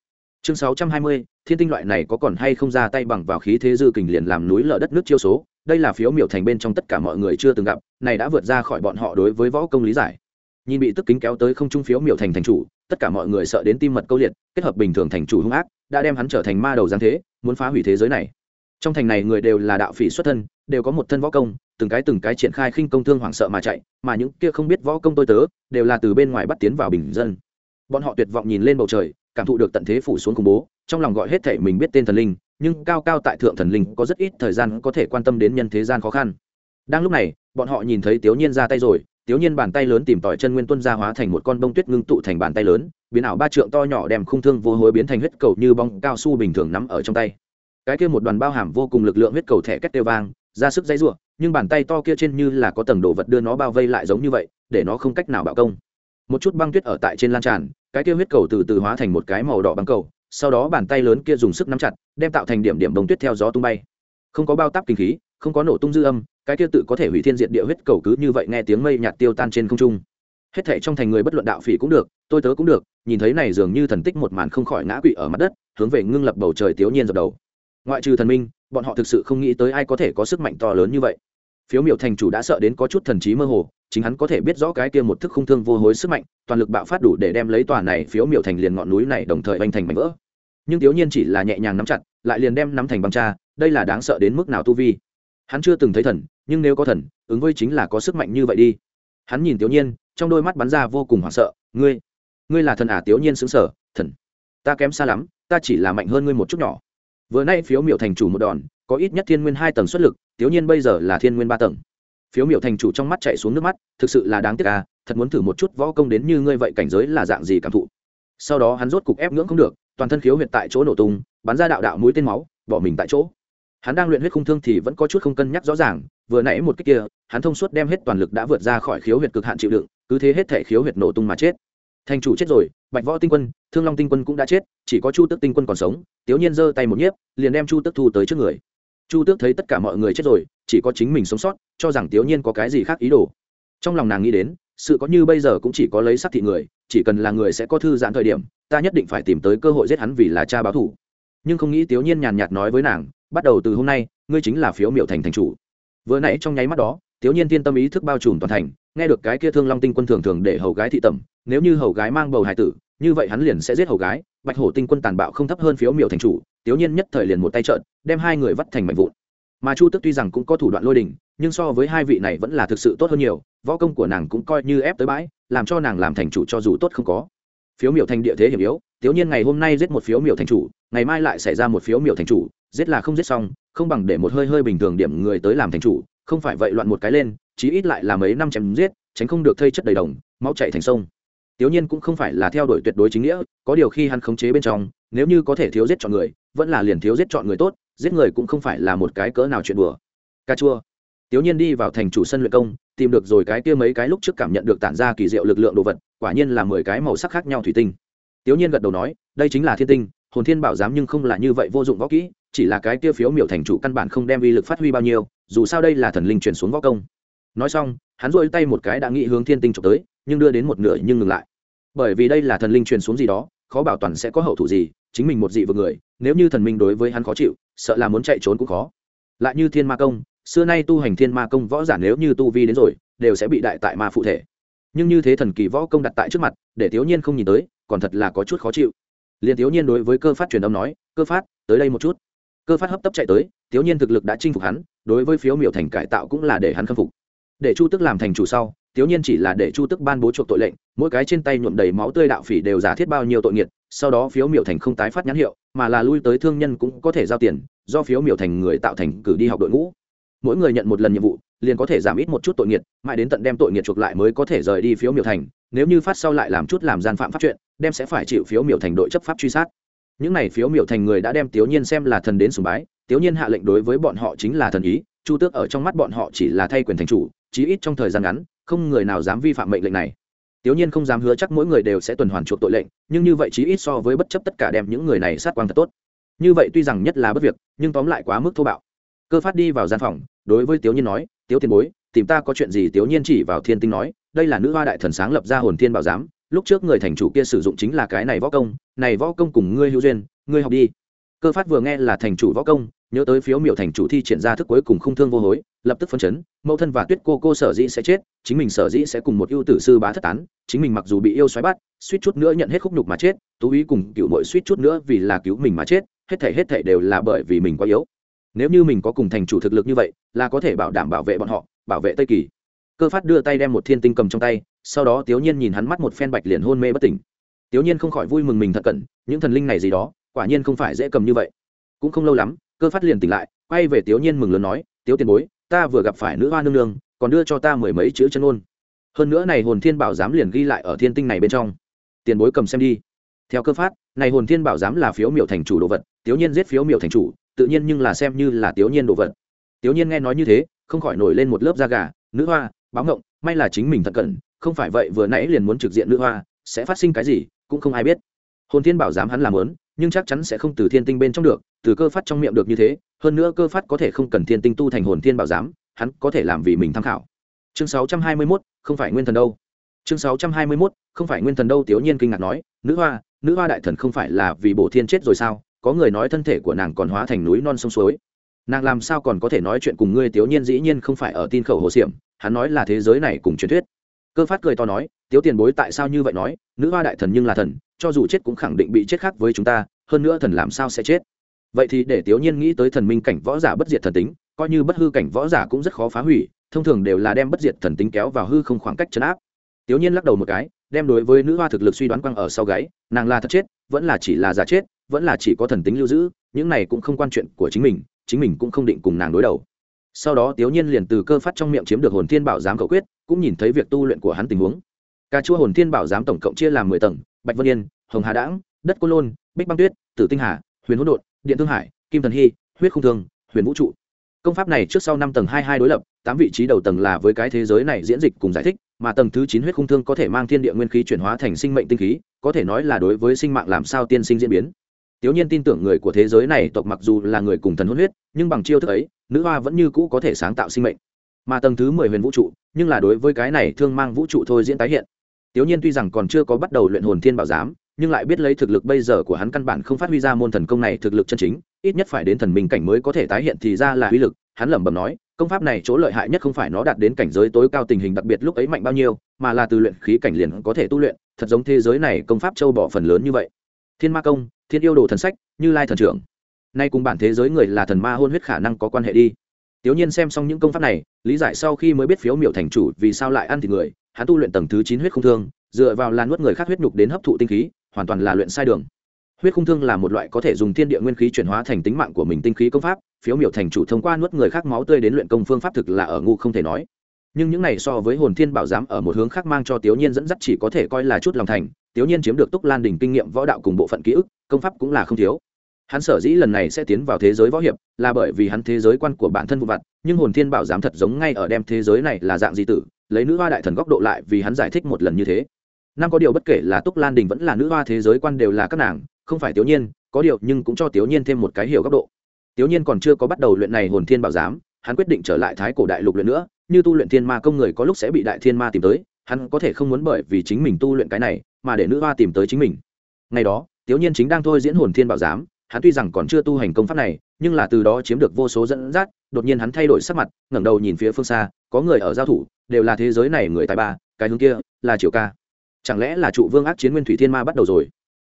Chương 620, thiên tinh loại này có còn hay không ra tay bằng vào khí thế dư kình liền làm núi lở đất nước chiêu số đây là phiếu miểu thành bên trong tất cả mọi người chưa từng gặp này đã vượt ra khỏi bọn họ đối với võ công lý giải. Nhìn bị tức kính kéo tới không trung phiếu miểu thành thành chủ, tất cả mọi người sợ đến tim mật câu liệt, kết hợp bình thường thành chủ hung ác, đã đem hắn trở thành ma đầu giáng thế, muốn phá hủy thế giới này. Trong thành này người đều là đạo phỉ xuất thân, đều có một thân võ công, từng cái từng cái triển khai khinh công thương hoảng sợ mà chạy, mà những kia không biết võ công tôi tớ, đều là từ bên ngoài bắt tiến vào bình dân. Bọn họ tuyệt vọng nhìn lên bầu trời, cảm thụ được tận thế phủ xuống khủng bố, trong lòng gọi hết thể mình biết tên thần linh, nhưng cao cao tại thượng thần linh có rất ít thời gian có thể quan tâm đến nhân thế gian khó khăn. Đang lúc này bọn họ nhìn thấy tiểu nhiên ra tay rồi tiểu nhiên bàn tay lớn tìm tỏi chân nguyên tuân ra hóa thành một con bông tuyết ngưng tụ thành bàn tay lớn, biến ảo ba trượng to nhỏ đem khung thương vô hối biến thành huyết cầu như bong cao su bình thường nắm ở trong tay. Cái kia một đoàn bao hàm vô cùng lực lượng huyết cầu thẻ kết tiêu vang, ra sức dây ruộng nhưng bàn tay to kia trên như là có tầng đồ vật đưa nó bao vây lại giống như vậy, để nó không cách nào bạo công. Một chút băng tuyết ở tại trên lan tràn, cái kia huyết cầu từ từ hóa thành một cái màu đỏ băng cầu, sau đó bàn tay lớn kia dùng sức nắm chặt, đem tạo thành điểm điểm bông tuyết theo gió tung bay. Không có bao tắp kinh khí không có nổ tung dư âm, cái kia tự có thể hủy thiên diệt địa huyết cầu cứ như vậy nghe tiếng mây nhạt tiêu tan trên không trung. Hết thảy trong thành người bất luận đạo phỉ cũng được, tôi tớ cũng được, nhìn thấy này dường như thần tích một màn không khỏi ngã quỵ ở mặt đất, hướng về ngưng lập bầu trời tiểu nhiên dập đầu. Ngoại trừ thần minh, bọn họ thực sự không nghĩ tới ai có thể có sức mạnh to lớn như vậy. Phiếu miểu thành chủ đã sợ đến có chút thần trí mơ hồ, chính hắn có thể biết rõ cái kia một thức không thương vô hối sức mạnh, toàn lực bạo phát đủ để đem lấy tòa này phiếu miểu thành liền ngọn núi này đồng thời oanh thành mảnh vỡ. Nhưng tiểu nhiên chỉ là nhẹ nhàng nắm chặt, lại liền đem nắm thành băng cha, đây là đáng sợ đến mức nào tu vi hắn chưa từng thấy thần nhưng nếu có thần ứng với chính là có sức mạnh như vậy đi. Hắn nhìn tiểu nhiên trong đôi mắt bắn ra vô cùng hoảng sợ ngươi ngươi là thần à, tiểu nhiên xứng sở thần ta kém xa lắm ta chỉ là mạnh hơn ngươi một chút nhỏ. Vừa nay phiếu miểu thành chủ một đòn có ít nhất thiên nguyên hai tầng xuất lực tiểu nhiên bây giờ là thiên nguyên ba tầng. Phiếu miểu thành chủ trong mắt chạy xuống nước mắt thực sự là đáng tiếc à thật muốn thử một chút võ công đến như ngươi vậy cảnh giới là dạng gì cảm thụ. Sau đó hắn rốt cục ép ngưỡng không được toàn thân khiếu huyệt tại chỗ nổ tung bắn ra đạo đạo mũi tên máu bỏ mình tại chỗ hắn đang luyện huyết khung thương thì vẫn có chút không cân nhắc rõ ràng, vừa nãy một cách kia, hắn thông suốt đem hết toàn lực đã vượt ra khỏi khiếu huyệt cực hạn chịu đựng, cứ thế hết thể khiếu huyệt nổ tung mà chết. Thành chủ chết rồi, bạch võ tinh quân, thương long tinh quân cũng đã chết, chỉ có chu tước tinh quân còn sống tiểu nhiên giơ tay một nhiếp, liền đem chu tước thu tới trước người. Chu tước thấy tất cả mọi người chết rồi, chỉ có chính mình sống sót, cho rằng tiểu nhiên có cái gì khác ý đồ. Trong lòng nàng nghĩ đến, sự có như bây giờ cũng chỉ có lấy sắc thị người, chỉ cần là người sẽ có thư giãn thời điểm, ta nhất định phải tìm tới cơ hội giết hắn vì là cha báo thủ. Nhưng không nghĩ tiểu nhiên nhàn nhạt nói với nàng bắt đầu từ hôm nay, ngươi chính là phiếu Miệu thành thành chủ. Vừa nãy trong nháy mắt đó thiếu nhiên tiên tâm ý thức bao trùm toàn thành, nghe được cái kia thương long tinh quân thường thường để hầu gái thị tẩm, nếu như hầu gái mang bầu hài tử, như vậy hắn liền sẽ giết hầu gái, bạch hổ tinh quân tàn bạo không thấp hơn phiếu Miệu thành chủ thiếu nhiên nhất thời liền một tay trợn, đem hai người vắt thành mảnh vụn. Mà chu tức tuy rằng cũng có thủ đoạn lôi đình, nhưng so với hai vị này vẫn là thực sự tốt hơn nhiều, võ công của nàng cũng coi như ép tới bãi, làm cho nàng làm thành chủ cho dù tốt không có. Phiếu miểu thành địa thế hiểm yếu tiểu nhiên ngày hôm nay giết một phiếu miểu thành chủ, ngày mai lại xảy ra một phiếu miểu thành chủ, giết là không giết xong, không bằng để một hơi hơi bình thường điểm người tới làm thành chủ, không phải vậy loạn một cái lên, chí ít lại là mấy năm chém giết, tránh không được thây chất đầy đồng, máu chạy thành sông. Tiểu nhiên cũng không phải là theo đuổi tuyệt đối chính nghĩa, có điều khi hắn khống chế bên trong, nếu như có thể thiếu giết chọn người, vẫn là liền thiếu giết chọn người tốt, giết người cũng không phải là một cái cỡ nào chuyện đùa. Ca chua. Tiểu nhiên đi vào thành chủ sân luyện công, tìm được rồi cái kia mấy cái lúc trước cảm nhận được tản ra kỳ diệu lực lượng đồ vật, quả nhiên là mười cái màu sắc khác nhau thủy tinh tiếu nhiên gật đầu nói, đây chính là thiên tinh, hồn thiên bảo giám nhưng không là như vậy vô dụng võ kỹ, chỉ là cái kia phiếu miểu thành chủ căn bản không đem uy lực phát huy bao nhiêu, dù sao đây là thần linh truyền xuống võ công. Nói xong, hắn duỗi tay một cái đã nghĩ hướng thiên tinh chụp tới, nhưng đưa đến một nửa nhưng ngừng lại. Bởi vì đây là thần linh truyền xuống gì đó, khó bảo toàn sẽ có hậu thủ gì, chính mình một dị vực người, nếu như thần minh đối với hắn khó chịu, sợ là muốn chạy trốn cũng khó. Lại như thiên ma công, xưa nay tu hành thiên ma công võ giả nếu như tu vi đến rồi, đều sẽ bị đại tại ma phụ thể. Nhưng như thế thần kỳ võ công đặt tại trước mặt, để thiếu nhiên không nhìn tới còn thật là có chút khó chịu. Liền thiếu nhiên đối với cơ phát truyền âm nói, cơ phát, tới đây một chút. Cơ phát hấp tấp chạy tới, thiếu nhiên thực lực đã chinh phục hắn, đối với phiếu miểu thành cải tạo cũng là để hắn khâm phục. Để chu tức làm thành chủ sau, thiếu nhiên chỉ là để chu tức ban bố chuộc tội lệnh, mỗi cái trên tay nhuộm đầy máu tươi đạo phỉ đều giả thiết bao nhiêu tội nghiệt, sau đó phiếu miểu thành không tái phát nhãn hiệu, mà là lui tới thương nhân cũng có thể giao tiền, do phiếu miểu thành người tạo thành cử đi học đội ngũ. Mỗi người nhận một lần nhiệm vụ, liền có thể giảm ít một chút tội nghiệt, mãi đến tận đem tội nghiệt chuộc lại mới có thể rời đi phiếu miểu thành, nếu như phát sau lại làm chút làm gian phạm pháp chuyện đem sẽ phải chịu phiếu miểu thành đội chấp pháp truy sát. Những này phiếu miểu thành người đã đem tiểu nhiên xem là thần đến sùng bái tiểu nhiên hạ lệnh đối với bọn họ chính là thần ý, chu tước ở trong mắt bọn họ chỉ là thay quyền thành chủ, chí ít trong thời gian ngắn, không người nào dám vi phạm mệnh lệnh này. Tiểu nhiên không dám hứa chắc mỗi người đều sẽ tuần hoàn chuộc tội lệnh, nhưng như vậy chí ít so với bất chấp tất cả đem những người này sát quang thật tốt. Như vậy tuy rằng nhất là bất việc, nhưng tóm lại quá mức thô bạo. Cơ phát đi vào gian phòng, đối với tiểu nhiên nói tiểu tiền bối, tìm ta có chuyện gì? Tiểu nhiên chỉ vào thiên tinh nói, đây là nữ hoa đại thần sáng lập ra hồn thiên bảo giám lúc trước người thành chủ kia sử dụng chính là cái này võ công, này võ công cùng ngươi hữu duyên, ngươi học đi. Cơ phát vừa nghe là thành chủ võ công, nhớ tới phiếu miểu thành chủ thi triển ra thức cuối cùng không thương vô hối, lập tức phân chấn, mẫu thân và tuyết cô cô sở dĩ sẽ chết, chính mình sở dĩ sẽ cùng một ưu tử sư bá thất tán, chính mình mặc dù bị yêu xoáy bắt, suýt chút nữa nhận hết khúc nhục mà chết, tú ý cùng cựu mội suýt chút nữa vì là cứu mình mà chết, hết thể hết thể đều là bởi vì mình quá yếu. Nếu như mình có cùng thành chủ thực lực như vậy, là có thể bảo đảm bảo vệ bọn họ, bảo vệ tây kỳ. Cơ phát đưa tay đem một thiên tinh cầm trong tay sau đó tiểu nhiên nhìn hắn mắt một phen bạch liền hôn mê bất tỉnh. Tiểu nhiên không khỏi vui mừng mình thật cẩn, những thần linh này gì đó, quả nhiên không phải dễ cầm như vậy. Cũng không lâu lắm, cơ phát liền tỉnh lại, quay về tiểu nhiên mừng lớn nói tiểu tiền bối, ta vừa gặp phải nữ hoa nương nương, còn đưa cho ta mười mấy chữ chân ôn. Hơn nữa này hồn thiên bảo giám liền ghi lại ở thiên tinh này bên trong. Tiền bối cầm xem đi. Theo cơ phát, này hồn thiên bảo giám là phiếu miểu thành chủ đồ vật tiểu nhiên giết phiếu miểu thành chủ, tự nhiên nhưng là xem như là tiểu nhiên đồ vật. Tiểu nhiên nghe nói như thế, không khỏi nổi lên một lớp da gà, nữ hoa, báo ngộng, may là chính mình thật cẩn không phải vậy vừa nãy liền muốn trực diện nữ hoa sẽ phát sinh cái gì cũng không ai biết. Hồn thiên bảo giám hắn làm lớn nhưng chắc chắn sẽ không từ thiên tinh bên trong được từ cơ phát trong miệng được như thế hơn nữa cơ phát có thể không cần thiên tinh tu thành hồn thiên bảo giám hắn có thể làm vì mình tham khảo. Chương 621, không phải nguyên thần đâu. Chương 621, không phải nguyên thần đâu tiểu nhiên kinh ngạc nói nữ hoa nữ hoa đại thần không phải là vì bổ thiên chết rồi sao? Có người nói thân thể của nàng còn hóa thành núi non sông suối. Nàng làm sao còn có thể nói chuyện cùng ngươi tiểu nhiên dĩ nhiên không phải ở tin khẩu hồ xiểm hắn nói là thế giới này cùng truyền thuyết cơ phát cười to nói, tiếu tiền bối tại sao như vậy nói? Nữ hoa đại thần nhưng là thần, cho dù chết cũng khẳng định bị chết khác với chúng ta, hơn nữa thần làm sao sẽ chết? Vậy thì để Tiếu nhiên nghĩ tới thần minh cảnh võ giả bất diệt thần tính, coi như bất hư cảnh võ giả cũng rất khó phá hủy, thông thường đều là đem bất diệt thần tính kéo vào hư không khoảng cách chấn áp. Tiếu nhiên lắc đầu một cái, đem đối với nữ hoa thực lực suy đoán quăng ở sau gáy, nàng là thật chết, vẫn là chỉ là giả chết, vẫn là chỉ có thần tính lưu giữ, những này cũng không quan chuyện của chính mình chính mình cũng không định cùng nàng đối đầu sau đó tiểu nhiên liền từ cơ phát trong miệng chiếm được hồn thiên bảo giám cầu quyết, cũng nhìn thấy việc tu luyện của hắn tình huống. Cà chua hồn thiên bảo giám tổng cộng chia làm mười tầng, bạch vân yên, hồng hà đãng, đất côn lôn, bích băng tuyết, tử tinh hà, huyền hỗn độn, điện thương hải, kim thần hy, huyết không thương, huyền vũ trụ. Công pháp này trước sau năm tầng hai hai đối lập, tám vị trí đầu tầng là với cái thế giới này diễn dịch cùng giải thích, mà tầng thứ chín huyết khung thương có thể mang thiên địa nguyên khí chuyển hóa thành sinh mệnh tinh khí, có thể nói là đối với sinh mạng làm sao tiên sinh diễn biến. Tiểu Nhiên tin tưởng người của thế giới này tộc mặc dù là người cùng thần hôn huyết, nhưng bằng chiêu thức ấy, nữ hoa vẫn như cũ có thể sáng tạo sinh mệnh. Mà tầng thứ mười huyền vũ trụ, nhưng là đối với cái này thương mang vũ trụ thôi diễn tái hiện. Tiểu Nhiên tuy rằng còn chưa có bắt đầu luyện hồn thiên bảo giám, nhưng lại biết lấy thực lực bây giờ của hắn căn bản không phát huy ra môn thần công này thực lực chân chính, ít nhất phải đến thần minh cảnh mới có thể tái hiện thì ra là uy lực, hắn lẩm bẩm nói, công pháp này chỗ lợi hại nhất không phải nó đạt đến cảnh giới tối cao tình hình đặc biệt lúc ấy mạnh bao nhiêu, mà là từ luyện khí cảnh liền có thể tu luyện, thật giống thế giới này công pháp châu bỏ phần lớn như vậy. Thiên Ma công, Thiên yêu đồ thần sách, Như Lai thần trưởng. Nay cùng bản thế giới người là thần ma hôn huyết khả năng có quan hệ đi. Tiểu Nhiên xem xong những công pháp này, lý giải sau khi mới biết phiếu miểu thành chủ vì sao lại ăn thịt người, hắn tu luyện tầng thứ chín huyết không thương, dựa vào là nuốt người khác huyết nhục đến hấp thụ tinh khí, hoàn toàn là luyện sai đường huyết không thương là một loại có thể dùng thiên địa nguyên khí chuyển hóa thành tính mạng của mình tinh khí công pháp phiếu miểu thành chủ thông qua nuốt người khác máu tươi đến luyện công phương pháp thực là ở ngu không thể nói nhưng những này so với hồn thiên bảo giám ở một hướng khác mang cho tiểu nhiên dẫn dắt chỉ có thể coi là chút lòng thành tiểu nhiên chiếm được túc lan đình kinh nghiệm võ đạo cùng bộ phận ký ức, công pháp cũng là không thiếu. Hắn sở dĩ lần này sẽ tiến vào thế giới võ hiệp, là bởi vì hắn thế giới quan của bản thân vụ vặt, nhưng hồn thiên bảo giám thật giống ngay ở đem thế giới này là dạng gì tử, lấy nữ hoa đại thần góc độ lại vì hắn giải thích một lần như thế. Năm có điều bất kể là túc lan đình vẫn là nữ hoa thế giới quan đều là các nàng, không phải tiểu nhiên, có điều nhưng cũng cho tiểu nhiên thêm một cái hiểu góc độ. Tiểu nhiên còn chưa có bắt đầu luyện này hồn thiên bảo giám, hắn quyết định trở lại thái cổ đại lục luyện nữa, như tu luyện thiên ma công người có lúc sẽ bị đại thiên ma tìm tới hắn có thể không muốn bởi vì chính mình tu luyện cái này mà để nữ hoa tìm tới chính mình. Ngày đó tiểu nhiên chính đang thôi diễn hồn thiên bảo giám, hắn tuy rằng còn chưa tu hành công pháp này, nhưng là từ đó chiếm được vô số dẫn dắt, đột nhiên hắn thay đổi sắc mặt, ngẩng đầu nhìn phía phương xa, có người ở giao thủ, đều là thế giới này người tài ba, cái hướng kia là triều ca. Chẳng lẽ là trụ vương ác chiến nguyên thủy thiên ma bắt đầu rồi?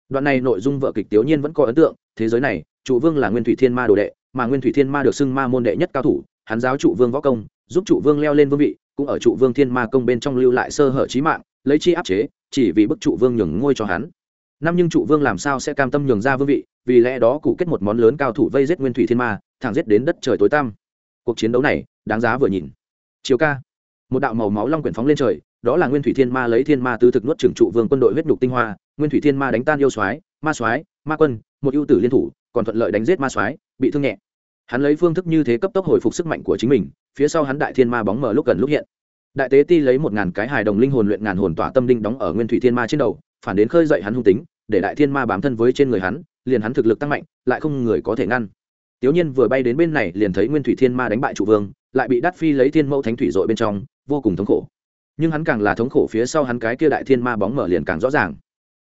Đoạn này nội dung vợ kịch tiểu nhiên vẫn có ấn tượng, thế giới này, trụ vương là nguyên thủy thiên ma đồ đệ, mà nguyên thủy thiên ma được xưng ma môn đệ nhất cao thủ, hắn giáo trụ vương võ công, giúp trụ vương leo lên vương vị cũng ở trụ vương thiên ma công bên trong lưu lại sơ hở trí mạng, lấy chi áp chế, chỉ vì bức trụ vương nhường ngôi cho hắn. Năm nhưng trụ vương làm sao sẽ cam tâm nhường ra vương vị, vì lẽ đó cụ kết một món lớn cao thủ vây giết nguyên thủy thiên ma, thẳng giết đến đất trời tối tăm. Cuộc chiến đấu này, đáng giá vừa nhìn. Chiều ca. Một đạo màu máu long quyển phóng lên trời, đó là nguyên thủy thiên ma lấy thiên ma tứ thực nuốt trừng trụ vương quân đội huyết nhục tinh hoa, nguyên thủy thiên ma đánh tan yêu soái, ma soái, ma quân, một ưu tử liên thủ, còn thuận lợi đánh giết ma soái, bị thương nhẹ. Hắn lấy phương thức như thế cấp tốc hồi phục sức mạnh của chính mình phía sau hắn đại thiên ma bóng mờ lúc gần lúc hiện. Đại tế ti lấy một ngàn cái hài đồng linh hồn luyện ngàn hồn tỏa tâm đinh đóng ở nguyên thủy thiên ma trên đầu, phản đến khơi dậy hắn hung tính, để đại thiên ma bám thân với trên người hắn, liền hắn thực lực tăng mạnh, lại không người có thể ngăn. Tiểu nhiên vừa bay đến bên này, liền thấy nguyên thủy thiên ma đánh bại trụ vương, lại bị đắt phi lấy thiên mẫu thánh thủy dội bên trong, vô cùng thống khổ. Nhưng hắn càng là thống khổ phía sau hắn cái kia đại thiên ma bóng mở liền càng rõ ràng.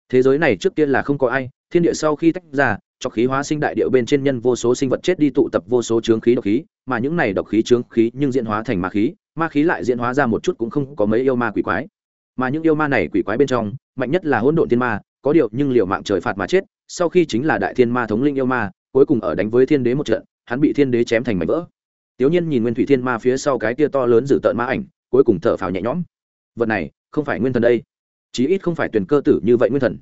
Thế giới này trước kia là không có ai, thiên địa sau khi tách ra cho khí hóa sinh đại điệu bên trên nhân vô số sinh vật chết đi tụ tập vô số chướng khí độc khí, mà những này độc khí chướng khí nhưng diễn hóa thành ma khí ma khí lại diễn hóa ra một chút cũng không có mấy yêu ma quỷ quái. Mà những yêu ma này quỷ quái bên trong, mạnh nhất là hỗn độn thiên ma, có điều nhưng liều mạng trời phạt mà chết, sau khi chính là đại thiên ma thống linh yêu ma, cuối cùng ở đánh với thiên đế một trận, hắn bị thiên đế chém thành mảnh vỡ. Tiểu nhiên nhìn nguyên thủy thiên ma phía sau cái kia to lớn dữ tợn ma ảnh, cuối cùng thở phào nhẹ nhõm. Vật này không phải nguyên thần đây. Chí ít không phải tuyển cơ tử như vậy nguyên thần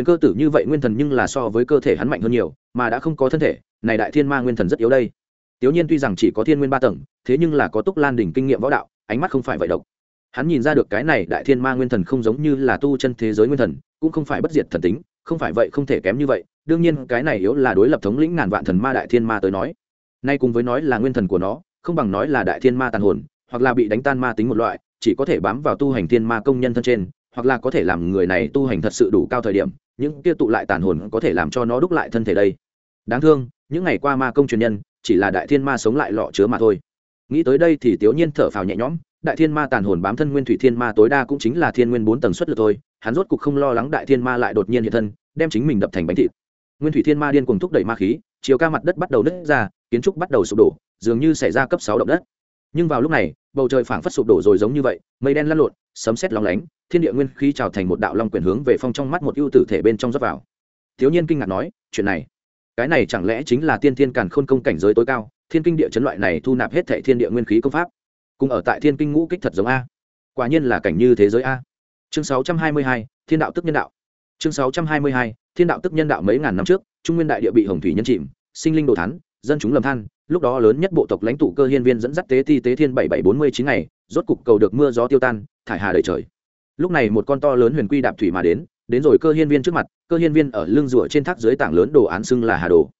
huyền cơ tử như vậy nguyên thần nhưng là so với cơ thể hắn mạnh hơn nhiều, mà đã không có thân thể, này đại thiên ma nguyên thần rất yếu đây. Tiểu nhiên tuy rằng chỉ có thiên nguyên ba tầng, thế nhưng là có túc lan đỉnh kinh nghiệm võ đạo, ánh mắt không phải vậy độc. Hắn nhìn ra được cái này đại thiên ma nguyên thần không giống như là tu chân thế giới nguyên thần, cũng không phải bất diệt thần tính, không phải vậy không thể kém như vậy, đương nhiên cái này yếu là đối lập thống lĩnh ngàn vạn thần ma đại thiên ma tới nói. Nay cùng với nói là nguyên thần của nó, không bằng nói là đại thiên ma tàn hồn, hoặc là bị đánh tan ma tính một loại, chỉ có thể bám vào tu hành thiên ma công nhân thân trên, hoặc là có thể làm người này tu hành thật sự đủ cao thời điểm những kia tụ lại tàn hồn có thể làm cho nó đúc lại thân thể đây. Đáng thương, những ngày qua ma công truyền nhân, chỉ là đại thiên ma sống lại lọ chứa mà thôi. Nghĩ tới đây thì tiểu nhiên thở phào nhẹ nhõm, đại thiên ma tàn hồn bám thân nguyên thủy thiên ma tối đa cũng chính là thiên nguyên bốn tầng suất lực thôi, hắn rốt cục không lo lắng đại thiên ma lại đột nhiên hiện thân, đem chính mình đập thành bánh thịt. Nguyên thủy thiên ma điên cùng thúc đẩy ma khí, chiều ca mặt đất bắt đầu nứt ra, kiến trúc bắt đầu sụp đổ, dường như xảy ra cấp sáu động đất. Nhưng vào lúc này, bầu trời phảng phất sụp đổ rồi giống như vậy, mây đen lăn lộn, sấm sét lóng lánh thiên địa nguyên khí trào thành một đạo long quyền hướng về phong trong mắt một ưu tử thể bên trong rót vào. Thiếu nhiên kinh ngạc nói chuyện này cái này chẳng lẽ chính là tiên thiên càn khôn công cảnh giới tối cao thiên kinh địa chấn loại này thu nạp hết thệ thiên địa nguyên khí công pháp cùng ở tại thiên kinh ngũ kích thật giống a. Quả nhiên là cảnh như thế giới a. Chương 622, thiên đạo tức nhân đạo. Chương 622, thiên đạo tức nhân đạo mấy ngàn năm trước trung nguyên đại địa bị hồng thủy nhân chìm sinh linh đồ thán dân chúng lầm than lúc đó lớn nhất bộ tộc lãnh tụ cơ hiên viên dẫn dắt tế ti tế thiên bảy bảy bốn mươi chín ngày rốt cục cầu được mưa gió tiêu tan thải hà đời trời lúc này một con to lớn huyền quy đạp thủy mà đến đến rồi cơ hiên viên trước mặt, cơ hiên viên ở lưng rủa trên thác dưới tảng lớn đồ án xưng là hà đồ.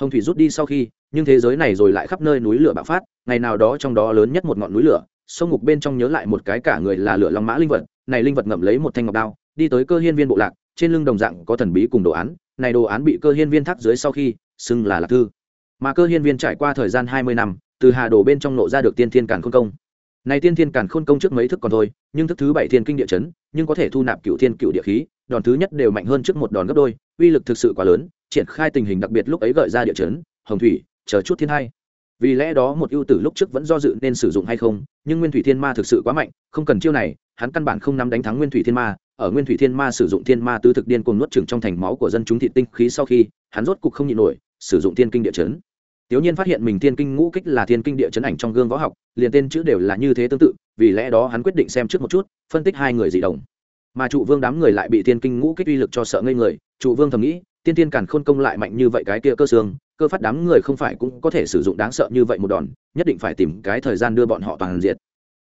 Hồng thủy rút đi sau khi, nhưng thế giới này rồi lại khắp nơi núi lửa bạo phát, ngày nào đó trong đó lớn nhất một ngọn núi lửa, sông ngục bên trong nhớ lại một cái cả người là lửa long mã linh vật, này linh vật ngậm lấy một thanh ngọc đao, đi tới cơ hiên viên bộ lạc, trên lưng đồng dạng có thần bí cùng đồ án, này đồ án bị cơ hiên viên thác dưới sau khi, xưng là lạc thư. Mà cơ hiên viên trải qua thời gian hai mươi năm, từ hà đồ bên trong nộ ra được tiên thiên càn khôn công này tiên thiên càn khôn công trước mấy thức còn thôi, nhưng thức thứ bảy thiên kinh địa chấn, nhưng có thể thu nạp cựu thiên cựu địa khí, đòn thứ nhất đều mạnh hơn trước một đòn gấp đôi, uy lực thực sự quá lớn, triển khai tình hình đặc biệt lúc ấy gợi ra địa chấn, hồng thủy, chờ chút thiên hai. Vì lẽ đó một ưu tử lúc trước vẫn do dự nên sử dụng hay không, nhưng nguyên thủy thiên ma thực sự quá mạnh, không cần chiêu này, hắn căn bản không nắm đánh thắng nguyên thủy thiên ma, ở nguyên thủy thiên ma sử dụng thiên ma tứ thực điên cuồng nuốt chửng trong thành máu của dân chúng thị tinh khí sau khi, hắn rốt cục không nhịn nổi, sử dụng thiên kinh địa chấn. Tiểu Nhiên phát hiện mình thiên kinh ngũ kích là thiên kinh địa chấn ảnh trong gương võ học, liền tên chữ đều là như thế tương tự, vì lẽ đó hắn quyết định xem trước một chút, phân tích hai người dị đồng. Mà trụ vương đám người lại bị thiên kinh ngũ kích uy lực cho sợ ngây người, trụ vương thầm nghĩ, tiên tiên càn khôn công lại mạnh như vậy cái kia cơ xương, cơ phát đám người không phải cũng có thể sử dụng đáng sợ như vậy một đòn, nhất định phải tìm cái thời gian đưa bọn họ toàn diệt.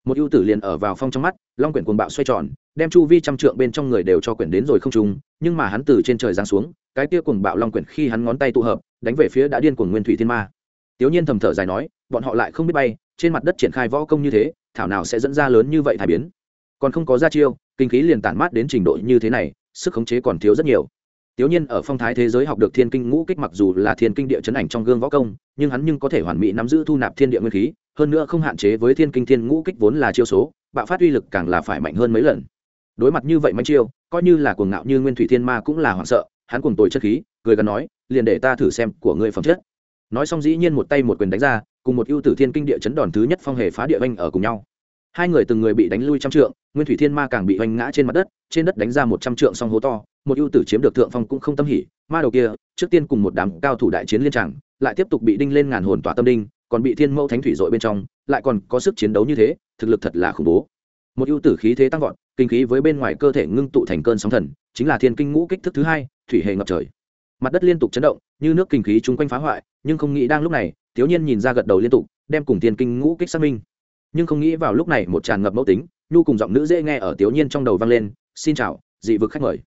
Một ưu tử liền ở vào phong trong mắt, long quyển cuồng bạo xoay tròn, đem chu vi trăm trượng bên trong người đều cho quyển đến rồi không trung, nhưng mà hắn từ trên trời giáng xuống, cái kia cuồng bạo long quyển khi hắn ngón tay tụ hợp, đánh về phía đã điên cuồng nguyên thủy thiên ma Tiểu Nhiên thầm thở dài nói, bọn họ lại không biết bay, trên mặt đất triển khai võ công như thế, thảo nào sẽ dẫn ra lớn như vậy thải biến. Còn không có ra chiêu, kinh khí liền tản mát đến trình độ như thế này, sức khống chế còn thiếu rất nhiều. Tiểu Nhiên ở phong thái thế giới học được Thiên Kinh Ngũ Kích mặc dù là Thiên Kinh địa chấn ảnh trong gương võ công, nhưng hắn nhưng có thể hoàn mỹ nắm giữ thu nạp thiên địa nguyên khí, hơn nữa không hạn chế với Thiên Kinh Thiên Ngũ Kích vốn là chiêu số, bạo phát uy lực càng là phải mạnh hơn mấy lần. Đối mặt như vậy mấy chiêu, coi như là cuồng ngạo như Nguyên Thủy Thiên Ma cũng là hoảng sợ, hắn cuồng tồi chất khí, cười gần nói, liền để ta thử xem của ngươi phẩm chất nói xong dĩ nhiên một tay một quyền đánh ra cùng một ưu tử thiên kinh địa chấn đòn thứ nhất phong hề phá địa oanh ở cùng nhau hai người từng người bị đánh lui trăm trượng nguyên thủy thiên ma càng bị oanh ngã trên mặt đất trên đất đánh ra một trăm trượng song hố to một ưu tử chiếm được thượng phong cũng không tâm hỉ ma đầu kia trước tiên cùng một đám cao thủ đại chiến liên tràng lại tiếp tục bị đinh lên ngàn hồn tỏa tâm đinh còn bị thiên mẫu thánh thủy dội bên trong, lại còn có sức chiến đấu như thế, thực lực thật là khủng bố. Một ưu tử khí thế tăng vọt, kinh khí với bên ngoài cơ thể ngưng tụ thành cơn sóng thần, chính là thiên kinh ngũ kích thước thứ hai, thủy hệ ngập trời. Mặt đất liên tục chấn động, như nước kinh khí chung quanh phá hoại, nhưng không nghĩ đang lúc này, thiếu nhiên nhìn ra gật đầu liên tục, đem cùng thiên kinh ngũ kích xác minh. Nhưng không nghĩ vào lúc này một tràn ngập mẫu tính, nhu cùng giọng nữ dễ nghe ở thiếu nhiên trong đầu vang lên, xin chào, dị vực khách mời.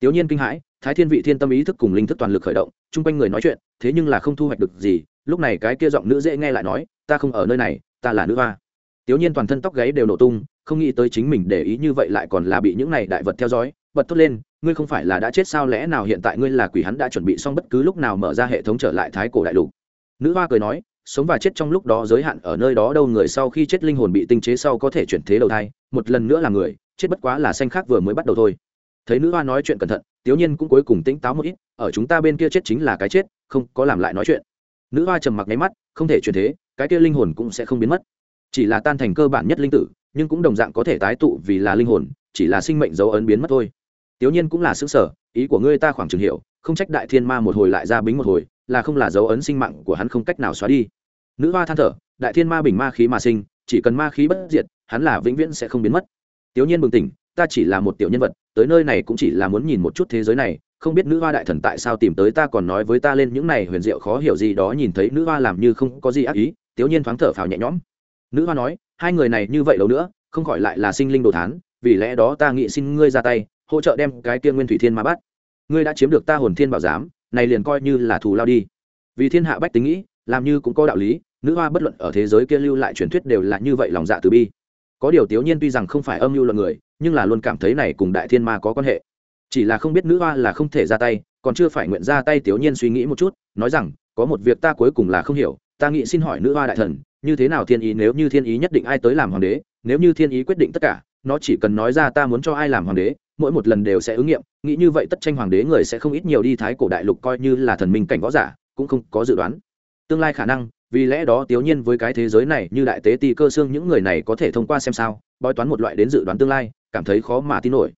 Thiếu nhiên kinh hãi thái thiên vị thiên tâm ý thức cùng linh thức toàn lực khởi động, chung quanh người nói chuyện, thế nhưng là không thu hoạch được gì, lúc này cái kia giọng nữ dễ nghe lại nói, ta không ở nơi này, ta là nữ hoa. Tiểu nhiên toàn thân tóc gáy đều nổ tung, không nghĩ tới chính mình để ý như vậy lại còn là bị những này đại vật theo dõi, bật thốt lên, ngươi không phải là đã chết sao, lẽ nào hiện tại ngươi là quỷ hắn đã chuẩn bị xong bất cứ lúc nào mở ra hệ thống trở lại thái cổ đại lục? Nữ hoa cười nói, sống và chết trong lúc đó giới hạn ở nơi đó đâu, người sau khi chết linh hồn bị tinh chế sau có thể chuyển thế đầu thai, một lần nữa là người, chết bất quá là xanh khác vừa mới bắt đầu thôi thấy nữ hoa nói chuyện cẩn thận tiểu nhiên cũng cuối cùng tỉnh táo một ít, ở chúng ta bên kia chết chính là cái chết, không có làm lại nói chuyện. Nữ hoa trầm mặc nháy mắt, không thể chuyển thế, cái kia linh hồn cũng sẽ không biến mất. Chỉ là tan thành cơ bản nhất linh tử, nhưng cũng đồng dạng có thể tái tụ vì là linh hồn, chỉ là sinh mệnh dấu ấn biến mất thôi. Tiểu nhiên cũng là xứ sở ý của ngươi ta khoảng chừng hiểu, không trách đại thiên ma một hồi lại ra bính một hồi, là không là dấu ấn sinh mạng của hắn không cách nào xóa đi. Nữ hoa than thở, đại thiên ma bình ma khí mà sinh, chỉ cần ma khí bất diệt, hắn là vĩnh viễn sẽ không biến mất. Tiểu nhiên bừng tỉnh ta chỉ là một tiểu nhân vật, tới nơi này cũng chỉ là muốn nhìn một chút thế giới này, không biết nữ hoa đại thần tại sao tìm tới ta còn nói với ta lên những này huyền diệu khó hiểu gì đó nhìn thấy nữ hoa làm như không có gì ác ý, tiểu nhiên thoáng thở phào nhẹ nhõm. Nữ hoa nói, hai người này như vậy đâu nữa, không gọi lại là sinh linh đồ thán, vì lẽ đó ta nghĩ xin ngươi ra tay, hỗ trợ đem cái kia nguyên thủy thiên mà bắt. Ngươi đã chiếm được ta hồn thiên bảo giám, này liền coi như là thù lao đi. Vì thiên hạ bách tính nghĩ, làm như cũng có đạo lý, nữ hoa bất luận ở thế giới kia lưu lại truyền thuyết đều là như vậy lòng dạ từ bi có điều tiểu nhiên tuy rằng không phải âm mưu luận người, nhưng là luôn cảm thấy này cùng đại thiên ma có quan hệ. Chỉ là không biết nữ hoa là không thể ra tay, còn chưa phải nguyện ra tay tiểu nhiên suy nghĩ một chút, nói rằng, có một việc ta cuối cùng là không hiểu, ta nghĩ xin hỏi nữ hoa đại thần, như thế nào thiên ý nếu như thiên ý nhất định ai tới làm hoàng đế, nếu như thiên ý quyết định tất cả, nó chỉ cần nói ra ta muốn cho ai làm hoàng đế, mỗi một lần đều sẽ ứng nghiệm, nghĩ như vậy tất tranh hoàng đế người sẽ không ít nhiều đi thái cổ đại lục coi như là thần minh cảnh võ giả, cũng không có dự đoán. Tương lai khả năng vì lẽ đó tiểu nhiên với cái thế giới này như đại tế ti cơ xương những người này có thể thông qua xem sao, bói toán một loại đến dự đoán tương lai, cảm thấy khó mà tin nổi.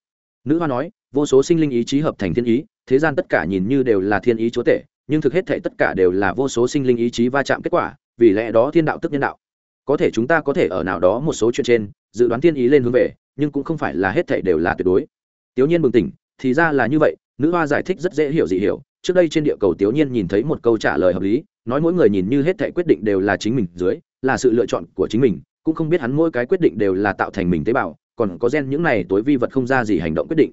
Nữ hoa nói, vô số sinh linh ý chí hợp thành thiên ý, thế gian tất cả nhìn như đều là thiên ý chúa tể, nhưng thực hết thể tất cả đều là vô số sinh linh ý chí va chạm kết quả, vì lẽ đó thiên đạo tức nhân đạo. Có thể chúng ta có thể ở nào đó một số chuyện trên, dự đoán thiên ý lên hướng về, nhưng cũng không phải là hết thể đều là tuyệt đối. Tiểu nhiên bừng tỉnh, thì ra là như vậy, nữ hoa giải thích rất dễ hiểu dị hiểu, trước đây trên địa cầu tiểu nhiên nhìn thấy một câu trả lời hợp lý nói mỗi người nhìn như hết thể quyết định đều là chính mình dưới, là sự lựa chọn của chính mình, cũng không biết hắn mỗi cái quyết định đều là tạo thành mình tế bào, còn có gen những này tối vi vật không ra gì hành động quyết định.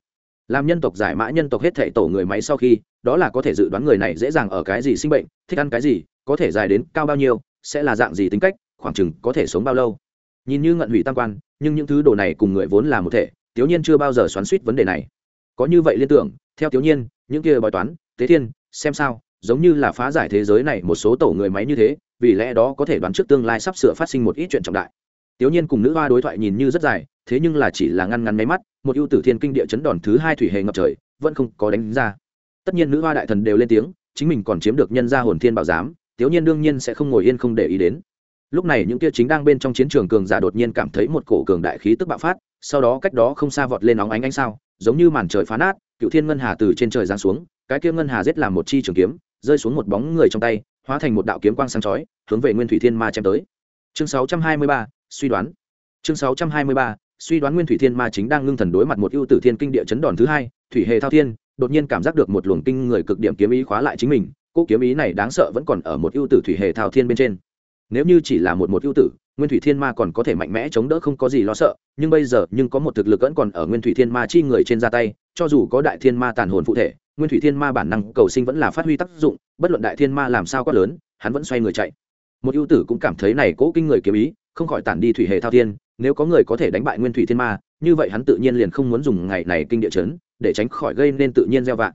Làm nhân tộc giải mã nhân tộc hết thể tổ người máy sau khi, đó là có thể dự đoán người này dễ dàng ở cái gì sinh bệnh, thích ăn cái gì, có thể dài đến cao bao nhiêu, sẽ là dạng gì tính cách, khoảng chừng có thể sống bao lâu. Nhìn như ngận hủy tam quan, nhưng những thứ đồ này cùng người vốn là một thể, tiểu nhiên chưa bao giờ xoắn suýt vấn đề này. Có như vậy liên tưởng, theo tiểu nhiên, những kia bói toán, tế thiên, xem sao giống như là phá giải thế giới này một số tổ người máy như thế, vì lẽ đó có thể đoán trước tương lai sắp sửa phát sinh một ít chuyện trọng đại. Tiểu nhiên cùng nữ hoa đối thoại nhìn như rất dài, thế nhưng là chỉ là ngăn ngắn máy mắt, một ưu tử thiên kinh địa chấn đòn thứ hai thủy hệ ngập trời, vẫn không có đánh ra. Tất nhiên nữ hoa đại thần đều lên tiếng, chính mình còn chiếm được nhân gia hồn thiên bảo giám, tiểu nhiên đương nhiên sẽ không ngồi yên không để ý đến. Lúc này những kia chính đang bên trong chiến trường cường giả đột nhiên cảm thấy một cổ cường đại khí tức bạo phát, sau đó cách đó không xa vọt lên nóng ánh ánh sao, giống như màn trời phá nát, cựu thiên ngân hà từ trên trời giáng xuống, cái kia ngân hà giết làm một chi trường kiếm rơi xuống một bóng người trong tay hóa thành một đạo kiếm quang sáng chói hướng về nguyên thủy thiên ma chém tới. Chương 623, suy đoán. Chương 623, suy đoán nguyên thủy thiên ma chính đang ngưng thần đối mặt một ưu tử thiên kinh địa chấn đòn thứ hai thủy hề thao thiên đột nhiên cảm giác được một luồng kinh người cực điểm kiếm ý khóa lại chính mình cô kiếm ý này đáng sợ vẫn còn ở một ưu tử thủy hề thao thiên bên trên. Nếu như chỉ là một một ưu tử nguyên thủy thiên ma còn có thể mạnh mẽ chống đỡ không có gì lo sợ nhưng bây giờ nhưng có một thực lực vẫn còn ở nguyên thủy thiên ma chi người trên ra tay cho dù có đại thiên ma tàn hồn phụ thể nguyên thủy thiên ma bản năng cầu sinh vẫn là phát huy tác dụng, bất luận đại thiên ma làm sao quá lớn, hắn vẫn xoay người chạy. Một ưu tử cũng cảm thấy này cố kinh người kiếm ý, không khỏi tản đi thủy hệ thao thiên, nếu có người có thể đánh bại nguyên thủy thiên ma, như vậy hắn tự nhiên liền không muốn dùng ngày này kinh địa chấn, để tránh khỏi gây nên tự nhiên gieo vạn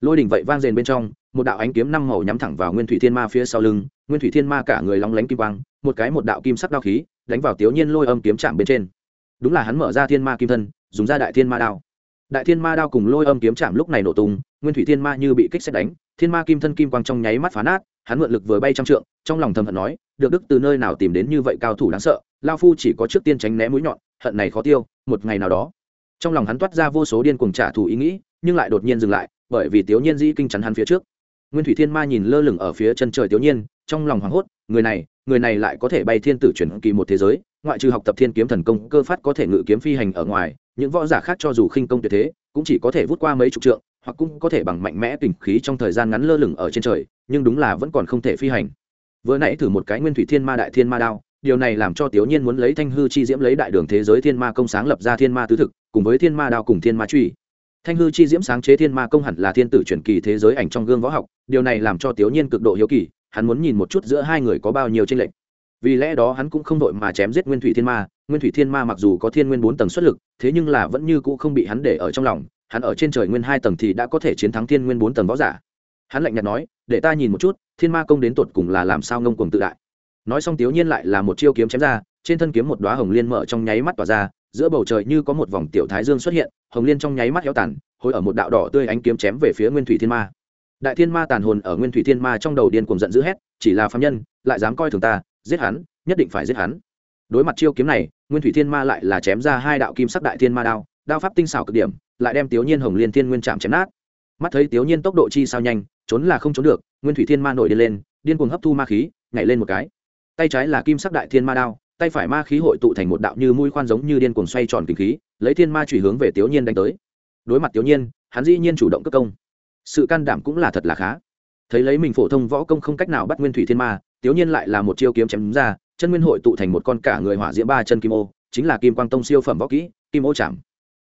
lôi đỉnh vậy vang rền bên trong, một đạo ánh kiếm năm màu nhắm thẳng vào nguyên thủy thiên ma phía sau lưng, nguyên thủy thiên ma cả người lóng lánh kim quang, một cái một đạo kim sắc đao khí, đánh vào tiểu nhiên lôi âm kiếm chạm bên trên. Đúng là hắn mở ra thiên ma kim thân, dùng ra đại thiên ma đao đại thiên ma đao cùng lôi âm kiếm chạm lúc này nổ tung, nguyên thủy thiên ma như bị kích xét đánh, thiên ma kim thân kim quang trong nháy mắt phá nát, hắn mượn lực vừa bay trăm trượng, trong lòng thầm hận nói, được đức từ nơi nào tìm đến như vậy cao thủ đáng sợ, lao phu chỉ có trước tiên tránh né mũi nhọn, hận này khó tiêu, một ngày nào đó. Trong lòng hắn toát ra vô số điên cuồng trả thù ý nghĩ, nhưng lại đột nhiên dừng lại, bởi vì tiểu nhiên dĩ kinh chắn hắn phía trước. Nguyên thủy thiên ma nhìn lơ lửng ở phía chân trời tiểu nhiên trong lòng hoảng hốt, người này người này lại có thể bay thiên tử chuyển kỳ một thế giới, ngoại trừ học tập thiên kiếm thần công, cơ phát có thể ngự kiếm phi hành ở ngoài, những võ giả khác cho dù khinh công tuyệt thế, cũng chỉ có thể vút qua mấy chục trượng, hoặc cũng có thể bằng mạnh mẽ kình khí trong thời gian ngắn lơ lửng ở trên trời, nhưng đúng là vẫn còn không thể phi hành. Vừa nãy thử một cái nguyên thủy thiên ma đại thiên ma đao, điều này làm cho tiểu nhiên muốn lấy thanh hư chi diễm lấy đại đường thế giới thiên ma công sáng lập ra thiên ma tứ thực, cùng với thiên ma đao cùng thiên ma truy. Thanh hư chi diễm sáng chế thiên ma công hẳn là thiên tử truyền kỳ thế giới ảnh trong gương võ học, điều này làm cho tiểu nhiên cực độ hiếu kỳ hắn muốn nhìn một chút giữa hai người có bao nhiêu tranh lệch. Vì lẽ đó hắn cũng không đội mà chém giết nguyên thủy thiên ma. Nguyên thủy thiên ma mặc dù có thiên nguyên bốn tầng xuất lực, thế nhưng là vẫn như cũ không bị hắn để ở trong lòng. Hắn ở trên trời nguyên hai tầng thì đã có thể chiến thắng thiên nguyên bốn tầng võ giả. Hắn lạnh nhạt nói, để ta nhìn một chút, thiên ma công đến tột cùng là làm sao ngông cuồng tự đại? Nói xong Tiếu nhiên lại là một chiêu kiếm chém ra, trên thân kiếm một đoá hồng liên mở trong nháy mắt tỏa ra, giữa bầu trời như có một vòng tiểu thái dương xuất hiện, hồng liên trong nháy mắt héo tàn hồi ở một đạo đỏ tươi ánh kiếm chém về phía nguyên thủy thiên ma đại thiên ma tàn hồn ở nguyên thủy thiên ma trong đầu điên cùng giận dữ hét, chỉ là phạm nhân, lại dám coi thường ta, giết hắn, nhất định phải giết hắn. Đối mặt chiêu kiếm này, nguyên thủy thiên ma lại là chém ra hai đạo kim sắc đại thiên ma đao đao pháp tinh xảo cực điểm, lại đem tiểu nhiên hồng liên thiên nguyên chạm chém nát. Mắt thấy tiểu nhiên tốc độ chi sao nhanh, trốn là không trốn được, nguyên thủy thiên ma nổi điên lên, điên cuồng hấp thu ma khí, nhảy lên một cái. Tay trái là kim sắc đại thiên ma đao, tay phải ma khí hội tụ thành một đạo như mũi khoan giống như điên cuồng xoay tròn kinh khí, lấy thiên ma chủy hướng về tiểu nhiên đánh tới. Đối mặt tiểu nhiên, hắn dĩ nhiên chủ động cất công sự can đảm cũng là thật là khá. Thấy lấy mình phổ thông võ công không cách nào bắt nguyên thủy thiên ma tiểu nhiên lại là một chiêu kiếm chém ra, chân nguyên hội tụ thành một con cả người hỏa diễm ba chân kim ô, chính là kim quang tông siêu phẩm võ kỹ, kim ô chạm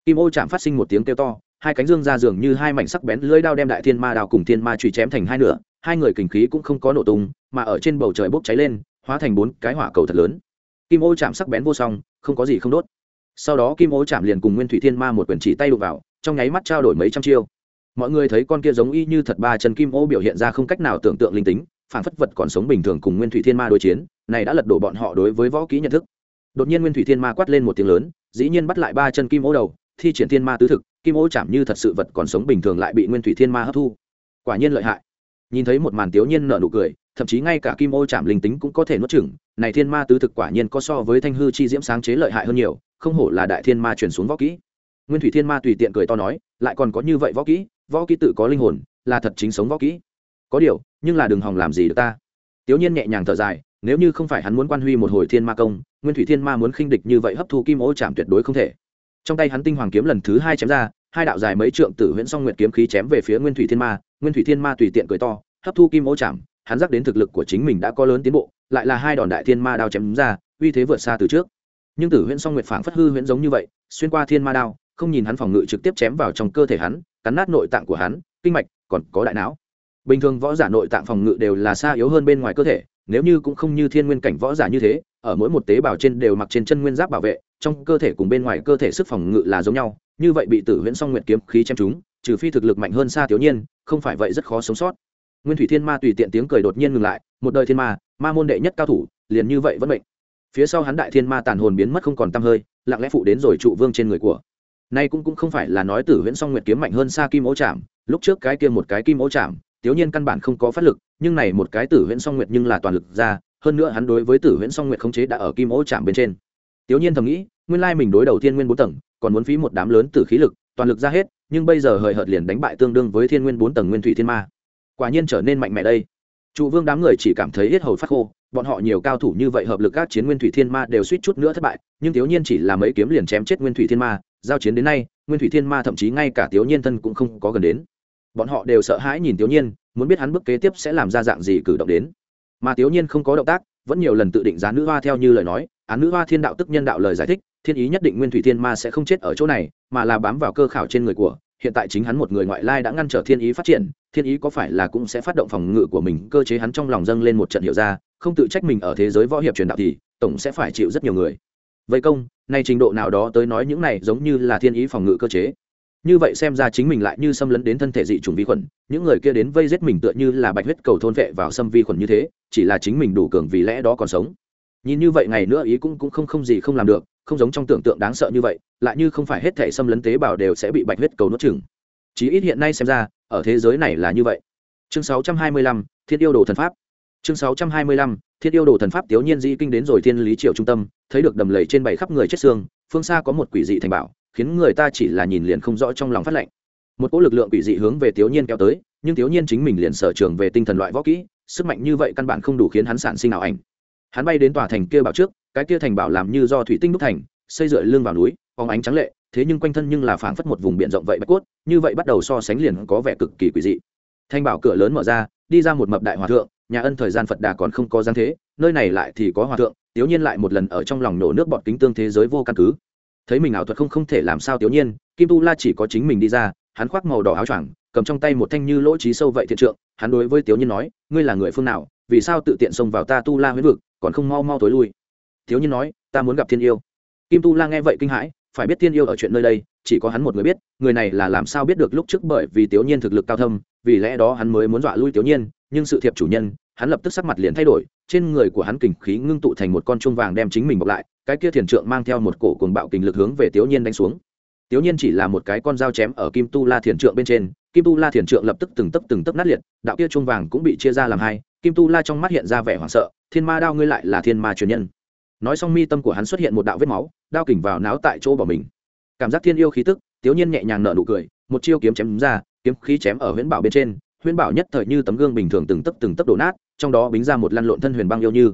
kim ô chạm phát sinh một tiếng kêu to, hai cánh dương ra dường như hai mảnh sắc bén lưỡi đao đem đại thiên ma đào cùng thiên ma truy chém thành hai nửa, hai người kình khí cũng không có nổ tung, mà ở trên bầu trời bốc cháy lên, hóa thành bốn cái hỏa cầu thật lớn. Kim ô chạm sắc bén vô song, không có gì không đốt. Sau đó kim ô chạm liền cùng nguyên thủy thiên ma một quyển chỉ tay đụng vào, trong nháy mắt trao đổi mấy trăm chiêu mọi người thấy con kia giống y như thật ba chân kim ô biểu hiện ra không cách nào tưởng tượng linh tính phản phất vật còn sống bình thường cùng nguyên thủy thiên ma đối chiến, này đã lật đổ bọn họ đối với võ kỹ nhận thức. Đột nhiên nguyên thủy thiên ma quát lên một tiếng lớn, dĩ nhiên bắt lại ba chân kim ô đầu, thi triển thiên ma tứ thực, kim ô chạm như thật sự vật còn sống bình thường lại bị nguyên thủy thiên ma hấp thu. Quả nhiên lợi hại. Nhìn thấy một màn tiểu nhiên nở nụ cười, thậm chí ngay cả kim ô chạm linh tính cũng có thể nuốt chửng, này thiên ma tứ thực quả nhiên có so với thanh hư chi diễm sáng chế lợi hại hơn nhiều, không hổ là đại thiên ma truyền xuống võ kỹ nguyên thủy thiên ma tùy tiện cười to nói, lại còn có như vậy võ kỹ võ kỹ tự có linh hồn, là thật chính sống võ kỹ. Có điều, nhưng là đừng hòng làm gì được ta. Tiểu nhiên nhẹ nhàng thở dài, nếu như không phải hắn muốn quan huy một hồi thiên ma công, nguyên thủy thiên ma muốn khinh địch như vậy hấp thu kim ô chạm tuyệt đối không thể. Trong tay hắn tinh hoàng kiếm lần thứ hai chém ra, hai đạo dài mấy trượng tử huyễn song nguyệt kiếm khí chém về phía nguyên thủy thiên ma, nguyên thủy thiên ma tùy tiện cười to, hấp thu kim ô chạm, hắn giác đến thực lực của chính mình đã có lớn tiến bộ, lại là hai đòn đại thiên ma đao chém ra, uy thế vượt xa từ trước. Nhưng tử huyễn song nguyệt phảng phất hư huyễn giống như vậy, xuyên qua thiên ma đao không nhìn hắn phòng ngự trực tiếp chém vào trong cơ thể hắn, cắn nát nội tạng của hắn, kinh mạch, còn có đại não. Bình thường võ giả nội tạng phòng ngự đều là xa yếu hơn bên ngoài cơ thể, nếu như cũng không như thiên nguyên cảnh võ giả như thế, ở mỗi một tế bào trên đều mặc trên chân nguyên giáp bảo vệ, trong cơ thể cùng bên ngoài cơ thể sức phòng ngự là giống nhau, như vậy bị tử huyễn song nguyệt kiếm khí chém chúng trừ phi thực lực mạnh hơn xa thiếu nhiên không phải vậy rất khó sống sót. Nguyên thủy thiên ma tùy tiện tiếng cười đột nhiên ngừng lại, một đời thiên ma ma môn đệ nhất cao thủ, liền như vậy vẫn bệnh phía sau hắn đại thiên ma tàn hồn biến mất không còn t hơi, lặng lẽ phụ đến rồi trụ vương trên người của nay cũng cũng không phải là nói tử huyễn song nguyệt kiếm mạnh hơn xa kim ố chạm lúc trước cái kia một cái kim ố chạm tiểu nhiên căn bản không có phát lực, nhưng này một cái tử huyễn song nguyệt nhưng là toàn lực ra, hơn nữa hắn đối với tử huyễn song nguyệt khống chế đã ở kim ố chạm bên trên. Tiểu nhiên thầm nghĩ, nguyên lai mình đối đầu tiên nguyên bốn tầng, còn muốn phí một đám lớn tử khí lực, toàn lực ra hết, nhưng bây giờ hời hợt liền đánh bại tương đương với thiên nguyên bốn tầng nguyên thủy thiên ma. Quả nhiên trở nên mạnh mẽ đây. Trụ vương đám người chỉ cảm thấy hết hầu phát khô, bọn họ nhiều cao thủ như vậy hợp lực các chiến nguyên thủy thiên ma đều suýt chút nữa thất bại, nhưng tiểu nhiên chỉ là mấy kiếm liền chém chết nguyên thủy thiên ma giao chiến đến nay, nguyên thủy thiên ma thậm chí ngay cả tiểu nhiên thân cũng không có gần đến. Bọn họ đều sợ hãi nhìn tiểu nhiên, muốn biết hắn bước kế tiếp sẽ làm ra dạng gì cử động đến. Mà tiểu nhiên không có động tác, vẫn nhiều lần tự định giá nữ hoa theo như lời nói, án nữ hoa thiên đạo tức nhân đạo lời giải thích, thiên ý nhất định nguyên thủy thiên ma sẽ không chết ở chỗ này, mà là bám vào cơ khảo trên người của, hiện tại chính hắn một người ngoại lai đã ngăn trở thiên ý phát triển, thiên ý có phải là cũng sẽ phát động phòng ngự của mình, cơ chế hắn trong lòng dâng lên một trận hiệu ra, không tự trách mình ở thế giới võ hiệp truyền đạo thì, tổng sẽ phải chịu rất nhiều người. Vây công nay trình độ nào đó tới nói những này giống như là thiên ý phòng ngự cơ chế. Như vậy xem ra chính mình lại như xâm lấn đến thân thể dị chủng vi khuẩn những người kia đến vây giết mình tựa như là bạch huyết cầu thôn vệ vào xâm vi khuẩn như thế chỉ là chính mình đủ cường vì lẽ đó còn sống. Nhìn như vậy ngày nữa ý cũng cũng không không gì không làm được không giống trong tưởng tượng đáng sợ như vậy lại như không phải hết thể xâm lấn tế bào đều sẽ bị bạch huyết cầu nuốt chừng chí ít hiện nay xem ra ở thế giới này là như vậy. Chương 625, thiên yêu đồ thần pháp. Chương 625, thiên yêu đồ thần pháp tiểu nhiên di kinh đến rồi thiên lý triều trung tâm, thấy được đầm lầy trên bảy khắp người chết xương, phương xa có một quỷ dị thành bảo, khiến người ta chỉ là nhìn liền không rõ trong lòng phát lệnh. Một cỗ lực lượng quỷ dị hướng về tiểu nhiên kéo tới, nhưng tiểu nhiên chính mình liền sở trường về tinh thần loại võ kỹ, sức mạnh như vậy căn bản không đủ khiến hắn sản sinh nào ảnh. Hắn bay đến tòa thành kia bảo trước, cái kia thành bảo làm như do thủy tinh đúc thành, xây dựa lưng vào núi phóng ánh trắng lệ, thế nhưng quanh thân nhưng là phảng phất một vùng biển rộng vậy bạch cốt, như vậy bắt đầu so sánh liền có vẻ cực kỳ quỷ dị. Thanh bảo cửa lớn mở ra, đi ra một mập đại hòa thượng nhà ân thời gian phật đà còn không có giáng thế, nơi này lại thì có hòa thượng tiểu nhiên lại một lần ở trong lòng nổ nước bọt kính tương thế giới vô căn cứ. Thấy mình ảo thuật không không thể làm sao tiểu nhiên, kim tu la chỉ có chính mình đi ra, hắn khoác màu đỏ áo choàng, cầm trong tay một thanh như lỗ trí sâu vậy thiện trượng, hắn đối với tiểu nhiên nói, ngươi là người phương nào, vì sao tự tiện xông vào ta tu la huyết vực, còn không mau mau tối lui? Tiểu nhiên nói, ta muốn gặp thiên yêu. Kim tu la nghe vậy kinh hãi, phải biết thiên yêu ở chuyện nơi đây, chỉ có hắn một người biết, người này là làm sao biết được lúc trước bởi vì tiểu nhiên thực lực cao thâm, vì lẽ đó hắn mới muốn dọa lui tiểu nhiên, nhưng sự thiệp chủ nhân hắn lập tức sắc mặt liền thay đổi, trên người của hắn kình khí ngưng tụ thành một con chuông vàng đem chính mình bọc lại, cái kia thiền trượng mang theo một cổ cuồng bạo kình lực hướng về tiểu nhiên đánh xuống. Tiểu nhiên chỉ là một cái con dao chém ở kim tu la thiền trượng bên trên, kim tu la thiền trượng lập tức từng tấp từng tấp nát liệt, đạo kia chuông vàng cũng bị chia ra làm hai, kim tu la trong mắt hiện ra vẻ hoảng sợ, thiên ma đao ngươi lại là thiên ma truyền nhân. Nói xong mi tâm của hắn xuất hiện một đạo vết máu, đao kình vào náo tại chỗ bỏ mình. Cảm giác thiên yêu khí tức tiểu nhiên nhẹ nhàng nở nụ cười, một chiêu kiếm chém ra, kiếm khí chém ở huyễn bảo bên trên huyên bảo nhất thời như tấm gương bình thường từng tấp từng tấp đổ nát, trong đó bính ra một lăn lộn thân huyền băng yêu như.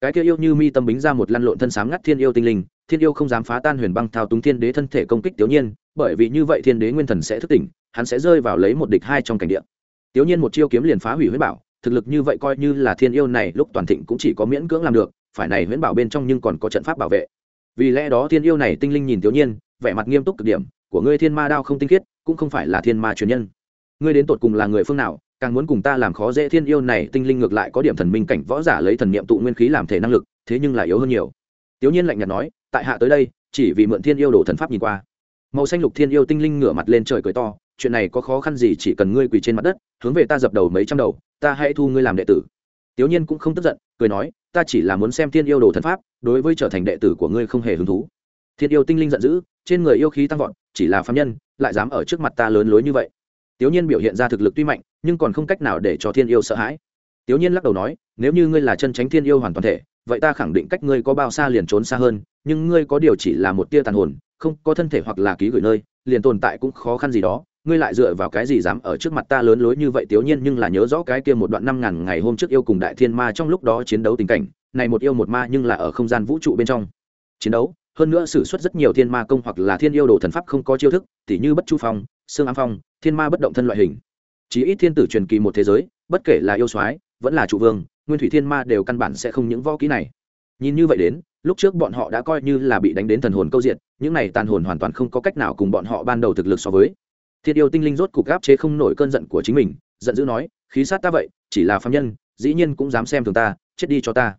Cái kia yêu như mi tâm bính ra một lăn lộn thân sáng ngắt thiên yêu tinh linh, thiên yêu không dám phá tan huyền băng thao túng thiên đế thân thể công kích tiểu nhiên, bởi vì như vậy thiên đế nguyên thần sẽ thức tỉnh, hắn sẽ rơi vào lấy một địch hai trong cảnh địa. Tiểu nhiên một chiêu kiếm liền phá hủy huyết bảo, thực lực như vậy coi như là thiên yêu này lúc toàn thịnh cũng chỉ có miễn cưỡng làm được, phải này huyễn bảo bên trong nhưng còn có trận pháp bảo vệ. Vì lẽ đó thiên yêu này tinh linh nhìn tiểu nhiên, vẻ mặt nghiêm túc cực điểm, của ngươi thiên ma đao không tinh khiết, cũng không phải là thiên ma truyền nhân ngươi đến tột cùng là người phương nào, càng muốn cùng ta làm khó dễ thiên yêu này, tinh linh ngược lại có điểm thần minh cảnh võ giả lấy thần niệm tụ nguyên khí làm thể năng lực, thế nhưng là yếu hơn nhiều. Tiểu nhiên lạnh nhạt nói, tại hạ tới đây, chỉ vì mượn thiên yêu đổ thần pháp nhìn qua. Màu xanh lục thiên yêu tinh linh ngửa mặt lên trời cười to, chuyện này có khó khăn gì chỉ cần ngươi quỳ trên mặt đất, hướng về ta dập đầu mấy trăm đầu, ta hãy thu ngươi làm đệ tử. Tiểu nhiên cũng không tức giận, cười nói, ta chỉ là muốn xem thiên yêu đồ thần pháp, đối với trở thành đệ tử của ngươi không hề hứng thú. Thiên yêu tinh linh giận dữ, trên người yêu khí tăng vọt, chỉ là phạm nhân, lại dám ở trước mặt ta lớn lối như vậy tiểu nhiên biểu hiện ra thực lực tuy mạnh, nhưng còn không cách nào để cho thiên yêu sợ hãi. Tiểu nhiên lắc đầu nói, nếu như ngươi là chân tránh thiên yêu hoàn toàn thể, vậy ta khẳng định cách ngươi có bao xa liền trốn xa hơn, nhưng ngươi có điều chỉ là một tia tàn hồn, không có thân thể hoặc là ký gửi nơi, liền tồn tại cũng khó khăn gì đó. Ngươi lại dựa vào cái gì dám ở trước mặt ta lớn lối như vậy tiểu nhiên nhưng là nhớ rõ cái kia một đoạn năm ngàn ngày hôm trước yêu cùng đại thiên ma trong lúc đó chiến đấu tình cảnh, này một yêu một ma nhưng là ở không gian vũ trụ bên trong. Chiến đấu? Hơn nữa sử xuất rất nhiều thiên ma công hoặc là thiên yêu đồ thần pháp không có chiêu thức, tỉ như bất chu phong, xương ám phong, thiên ma bất động thân loại hình. Chỉ ít thiên tử truyền kỳ một thế giới, bất kể là yêu soái, vẫn là trụ vương, nguyên thủy thiên ma đều căn bản sẽ không những võ kỹ này. Nhìn như vậy đến, lúc trước bọn họ đã coi như là bị đánh đến thần hồn câu diện những này tàn hồn hoàn toàn không có cách nào cùng bọn họ ban đầu thực lực so với. Thiên yêu tinh linh rốt cục gáp chế không nổi cơn giận của chính mình, giận dữ nói, khí sát ta vậy, chỉ là phạm nhân, dĩ nhiên cũng dám xem thường ta, chết đi cho ta.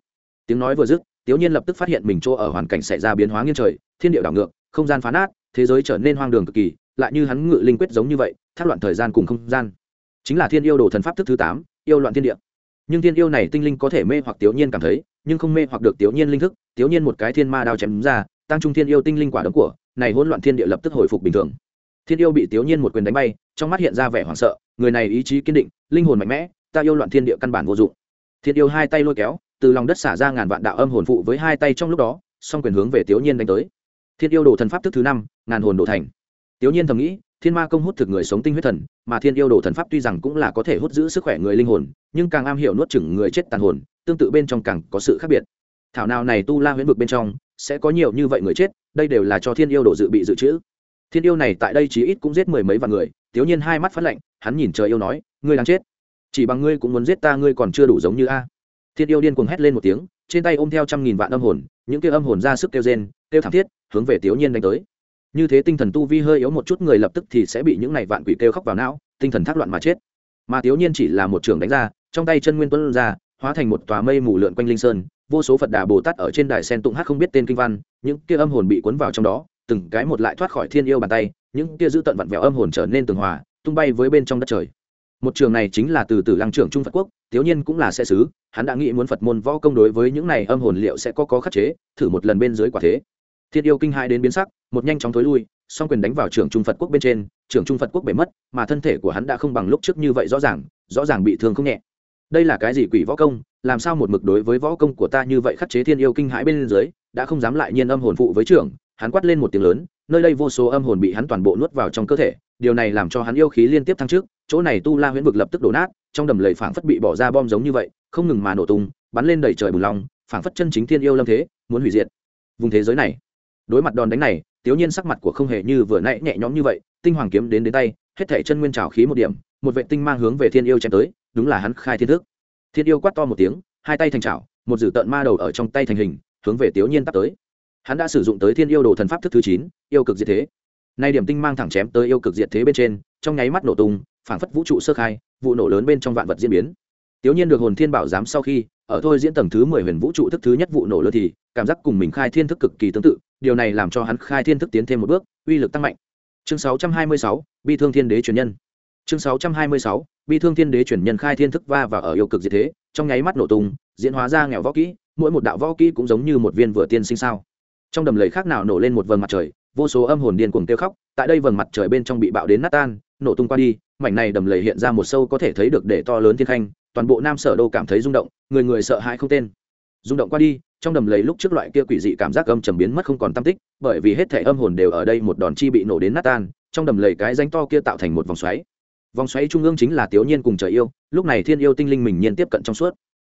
Tiếng nói vừa dứt tiểu nhiên lập tức phát hiện mình chỗ ở hoàn cảnh xảy ra biến hóa nghiêng trời, thiên địa đảo ngược, không gian phá nát, thế giới trở nên hoang đường cực kỳ, lại như hắn ngự linh quyết giống như vậy, thác loạn thời gian cùng không gian. Chính là thiên yêu đồ thần pháp thức thứ tám, yêu loạn thiên địa. Nhưng thiên yêu này tinh linh có thể mê hoặc tiểu nhiên cảm thấy, nhưng không mê hoặc được tiểu nhiên linh thức tiểu nhiên một cái thiên ma đao chém ra, tăng trung thiên yêu tinh linh quả đấm của, này hỗn loạn thiên địa lập tức hồi phục bình thường. Thiên yêu bị tiểu nhiên một quyền đánh bay, trong mắt hiện ra vẻ hoảng sợ, người này ý chí kiên định, linh hồn mạnh mẽ, ta yêu loạn thiên địa căn bản vô dụng. Thiên yêu hai tay lôi kéo từ lòng đất xả ra ngàn vạn đạo âm hồn phụ với hai tay trong lúc đó, song quyền hướng về tiểu nhiên đánh tới. Thiên yêu đồ thần pháp thức thứ năm, ngàn hồn đổ thành. Tiểu nhiên thầm nghĩ, thiên ma công hút thực người sống tinh huyết thần, mà thiên yêu đồ thần pháp tuy rằng cũng là có thể hút giữ sức khỏe người linh hồn, nhưng càng am hiểu nuốt chửng người chết tàn hồn, tương tự bên trong càng có sự khác biệt. Thảo nào này tu la huyễn vực bên trong, sẽ có nhiều như vậy người chết, đây đều là cho thiên yêu đồ dự bị dự trữ. Thiên yêu này tại đây chí ít cũng giết mười mấy vạn người tiểu nhiên hai mắt phát lạnh, hắn nhìn trời yêu nói, ngươi đang chết. Chỉ bằng ngươi cũng muốn giết ta, ngươi còn chưa đủ giống như a thiên yêu điên cuồng hét lên một tiếng, trên tay ôm theo trăm nghìn vạn âm hồn, những kia âm hồn ra sức kêu rên, kêu thảm thiết, hướng về tiểu nhiên đánh tới. Như thế tinh thần tu vi hơi yếu một chút người lập tức thì sẽ bị những này vạn quỷ kêu khóc vào não, tinh thần thác loạn mà chết. Mà tiểu nhiên chỉ là một trường đánh ra, trong tay chân nguyên tuấn ra, hóa thành một tòa mây mù lượn quanh linh sơn, vô số phật đà bồ tát ở trên đài sen tụng hát không biết tên kinh văn, những kia âm hồn bị cuốn vào trong đó, từng cái một lại thoát khỏi thiên yêu bàn tay, những kia giữ tận vặn vẹo âm hồn trở nên tường hòa, tung bay với bên trong đất trời một trường này chính là từ từ lăng trưởng trung phật quốc thiếu nhiên cũng là sẽ sứ, hắn đã nghĩ muốn phật môn võ công đối với những này âm hồn liệu sẽ có có khắc chế thử một lần bên dưới quả thế. Thiên yêu kinh hai đến biến sắc một nhanh chóng thối lui song quyền đánh vào trưởng trung phật quốc bên trên trưởng trung phật quốc bể mất mà thân thể của hắn đã không bằng lúc trước như vậy rõ ràng rõ ràng bị thương không nhẹ. Đây là cái gì quỷ võ công làm sao một mực đối với võ công của ta như vậy khắc chế thiên yêu kinh hãi bên dưới đã không dám lại nhiên âm hồn phụ với trưởng hắn quát lên một tiếng lớn nơi đây vô số âm hồn bị hắn toàn bộ nuốt vào trong cơ thể, điều này làm cho hắn yêu khí liên tiếp thăng trước, chỗ này tu la huyễn vực lập tức đổ nát, trong đầm lầy phảng phất bị bỏ ra bom giống như vậy, không ngừng mà nổ tung, bắn lên đầy trời bùn lòng, phảng phất chân chính thiên yêu lâm thế, muốn hủy diệt. Vùng thế giới này, đối mặt đòn đánh này, tiểu nhiên sắc mặt của không hề như vừa nãy nhẹ nhõm như vậy, tinh hoàng kiếm đến đến tay, hết thảy chân nguyên trào khí một điểm, một vệ tinh mang hướng về thiên yêu chém tới, đúng là hắn khai thiên thức. Thiên yêu quát to một tiếng, hai tay thành trào một dử tợn ma đầu ở trong tay thành hình, hướng về tiểu nhiên tắt tới hắn đã sử dụng tới thiên yêu đồ thần pháp thức thứ chín, yêu cực diệt thế. Nay điểm tinh mang thẳng chém tới yêu cực diệt thế bên trên, trong nháy mắt nổ tung, phảng phất vũ trụ sơ khai, vụ nổ lớn bên trong vạn vật diễn biến. Tiểu nhiên được hồn thiên bảo giám sau khi, ở thôi diễn tầng thứ mười huyền vũ trụ thức thứ nhất vụ nổ lớn thì, cảm giác cùng mình khai thiên thức cực kỳ tương tự, điều này làm cho hắn khai thiên thức tiến thêm một bước, uy lực tăng mạnh. Chương sáu trăm hai mươi sáu, bi thương thiên đế truyền nhân. Chương sáu trăm hai mươi sáu, bi thương thiên đế truyền nhân khai thiên thức va và ở yêu cực diệt thế, trong nháy mắt nổ tung, diễn hóa ra nghèo võ kỹ, mỗi một đạo võ kỹ cũng giống như một viên vừa tiên sinh sao trong đầm lầy khác nào nổ lên một vầng mặt trời, vô số âm hồn điên cuồng kêu khóc, tại đây vầng mặt trời bên trong bị bạo đến nát tan, nổ tung qua đi, mảnh này đầm lầy hiện ra một sâu có thể thấy được để to lớn thiên khanh, toàn bộ nam sở đô cảm thấy rung động, người người sợ hãi không tên. Rung động qua đi, trong đầm lầy lúc trước loại kia quỷ dị cảm giác âm trầm biến mất không còn tâm tích, bởi vì hết thể âm hồn đều ở đây một đòn chi bị nổ đến nát tan, trong đầm lầy cái danh to kia tạo thành một vòng xoáy. Vòng xoáy trung ương chính là tiểu nhiên cùng trời yêu, lúc này thiên yêu tinh linh mình nhiên tiếp cận trong suốt.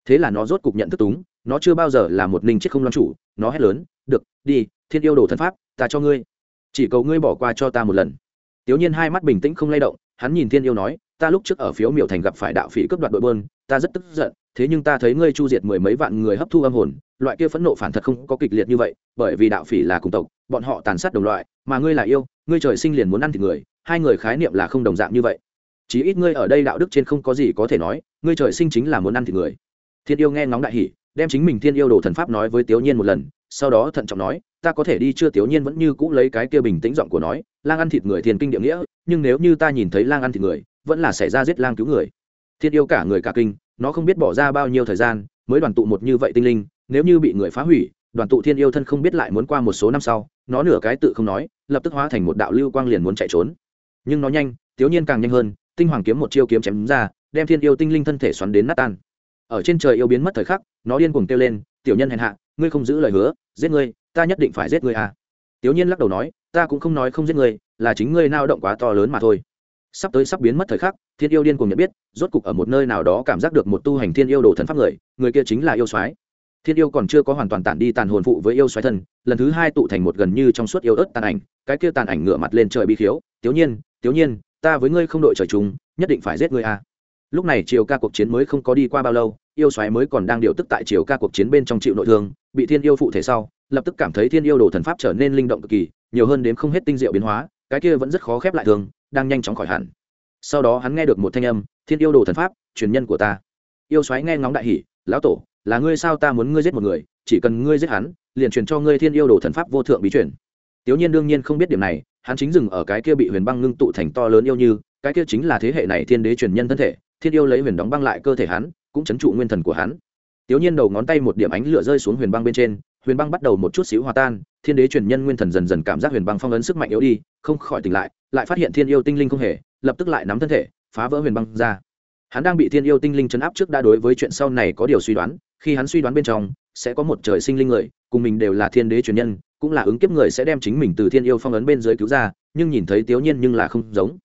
Thế là nó rốt cục nhận thức túng nó chưa bao giờ là một ninh chết không loan chủ, nó hét lớn, được, đi, thiên yêu đồ thần pháp, ta cho ngươi. Chỉ cầu ngươi bỏ qua cho ta một lần. Tiểu nhiên hai mắt bình tĩnh không lay động, hắn nhìn thiên yêu nói, ta lúc trước ở phiếu miểu thành gặp phải đạo phỉ cướp đoạt đội bơn ta rất tức giận, thế nhưng ta thấy ngươi chu diệt mười mấy vạn người hấp thu âm hồn, loại kia phẫn nộ phản thật không có kịch liệt như vậy, bởi vì đạo phỉ là cùng tộc, bọn họ tàn sát đồng loại, mà ngươi là yêu, ngươi trời sinh liền muốn ăn thịt người, hai người khái niệm là không đồng dạng như vậy. Chí ít ngươi ở đây đạo đức trên không có gì có thể nói, ngươi trời sinh chính là muốn ăn thịt người. Thiên yêu nghe ngóng đại hỉ đem chính mình thiên yêu đồ thần pháp nói với tiểu nhiên một lần, sau đó thận trọng nói, ta có thể đi chưa? Tiểu nhiên vẫn như cũ lấy cái kia bình tĩnh giọng của nói, lang ăn thịt người thiền kinh địa nghĩa, nhưng nếu như ta nhìn thấy lang ăn thịt người, vẫn là xảy ra giết lang cứu người. Thiên yêu cả người cả kinh, nó không biết bỏ ra bao nhiêu thời gian, mới đoàn tụ một như vậy tinh linh, nếu như bị người phá hủy, đoàn tụ thiên yêu thân không biết lại muốn qua một số năm sau, nó nửa cái tự không nói, lập tức hóa thành một đạo lưu quang liền muốn chạy trốn. Nhưng nó nhanh tiểu nhiên càng nhanh hơn, tinh hoàng kiếm một chiêu kiếm chém ra, đem thiên yêu tinh linh thân thể xoắn đến nát tan. Ở trên trời yêu biến mất thời khắc nó điên cuồng kêu lên, tiểu nhân hèn hạ, ngươi không giữ lời hứa, giết ngươi, ta nhất định phải giết ngươi à. Tiểu nhiên lắc đầu nói, ta cũng không nói không giết ngươi, là chính ngươi nao động quá to lớn mà thôi. Sắp tới sắp biến mất thời khắc, thiên yêu điên cùng nhận biết, rốt cục ở một nơi nào đó cảm giác được một tu hành thiên yêu đồ thần pháp người người kia chính là yêu soái. Thiên yêu còn chưa có hoàn toàn tản đi tàn hồn phụ với yêu soái thân, lần thứ hai tụ thành một gần như trong suốt yêu ớt tàn ảnh, cái kia tàn ảnh ngửa mặt lên trời bi khiếu, tiểu nhiên tiểu nhiên, ta với ngươi không đội trời chung, nhất định phải giết ngươi à lúc này chiều ca cuộc chiến mới không có đi qua bao lâu, yêu xoáy mới còn đang điều tức tại chiều ca cuộc chiến bên trong chịu nội thương, bị thiên yêu phụ thể sau, lập tức cảm thấy thiên yêu đồ thần pháp trở nên linh động cực kỳ, nhiều hơn đến không hết tinh diệu biến hóa, cái kia vẫn rất khó khép lại thương đang nhanh chóng khỏi hẳn. Sau đó hắn nghe được một thanh âm, thiên yêu đồ thần pháp, truyền nhân của ta. Yêu xoáy nghe ngóng đại hỉ, lão tổ, là ngươi sao ta muốn ngươi giết một người, chỉ cần ngươi giết hắn, liền truyền cho ngươi thiên yêu đồ thần pháp vô thượng bí truyền. Tiểu nhiên đương nhiên không biết điểm này, hắn chính dừng ở cái kia bị huyền băng ngưng tụ thành to lớn yêu như, cái kia chính là thế hệ này thiên đế truyền nhân thân thể thiên yêu lấy huyền đóng băng lại cơ thể hắn, cũng chấn trụ nguyên thần của hắn. Tiểu nhiên đầu ngón tay một điểm ánh lửa rơi xuống huyền băng bên trên, huyền băng bắt đầu một chút xíu hòa tan, thiên đế truyền nhân nguyên thần dần dần cảm giác huyền băng phong ấn sức mạnh yếu đi, không khỏi tỉnh lại lại phát hiện thiên yêu tinh linh không hề, lập tức lại nắm thân thể, phá vỡ huyền băng ra. Hắn đang bị thiên yêu tinh linh chấn áp trước đã đối với chuyện sau này có điều suy đoán, khi hắn suy đoán bên trong, sẽ có một trời sinh linh người, cùng mình đều là thiên đế truyền nhân, cũng là ứng kiếp người sẽ đem chính mình từ thiên yêu phong ấn bên dưới cứu ra, nhưng nhìn thấy tiểu nhiên nhưng là không giống.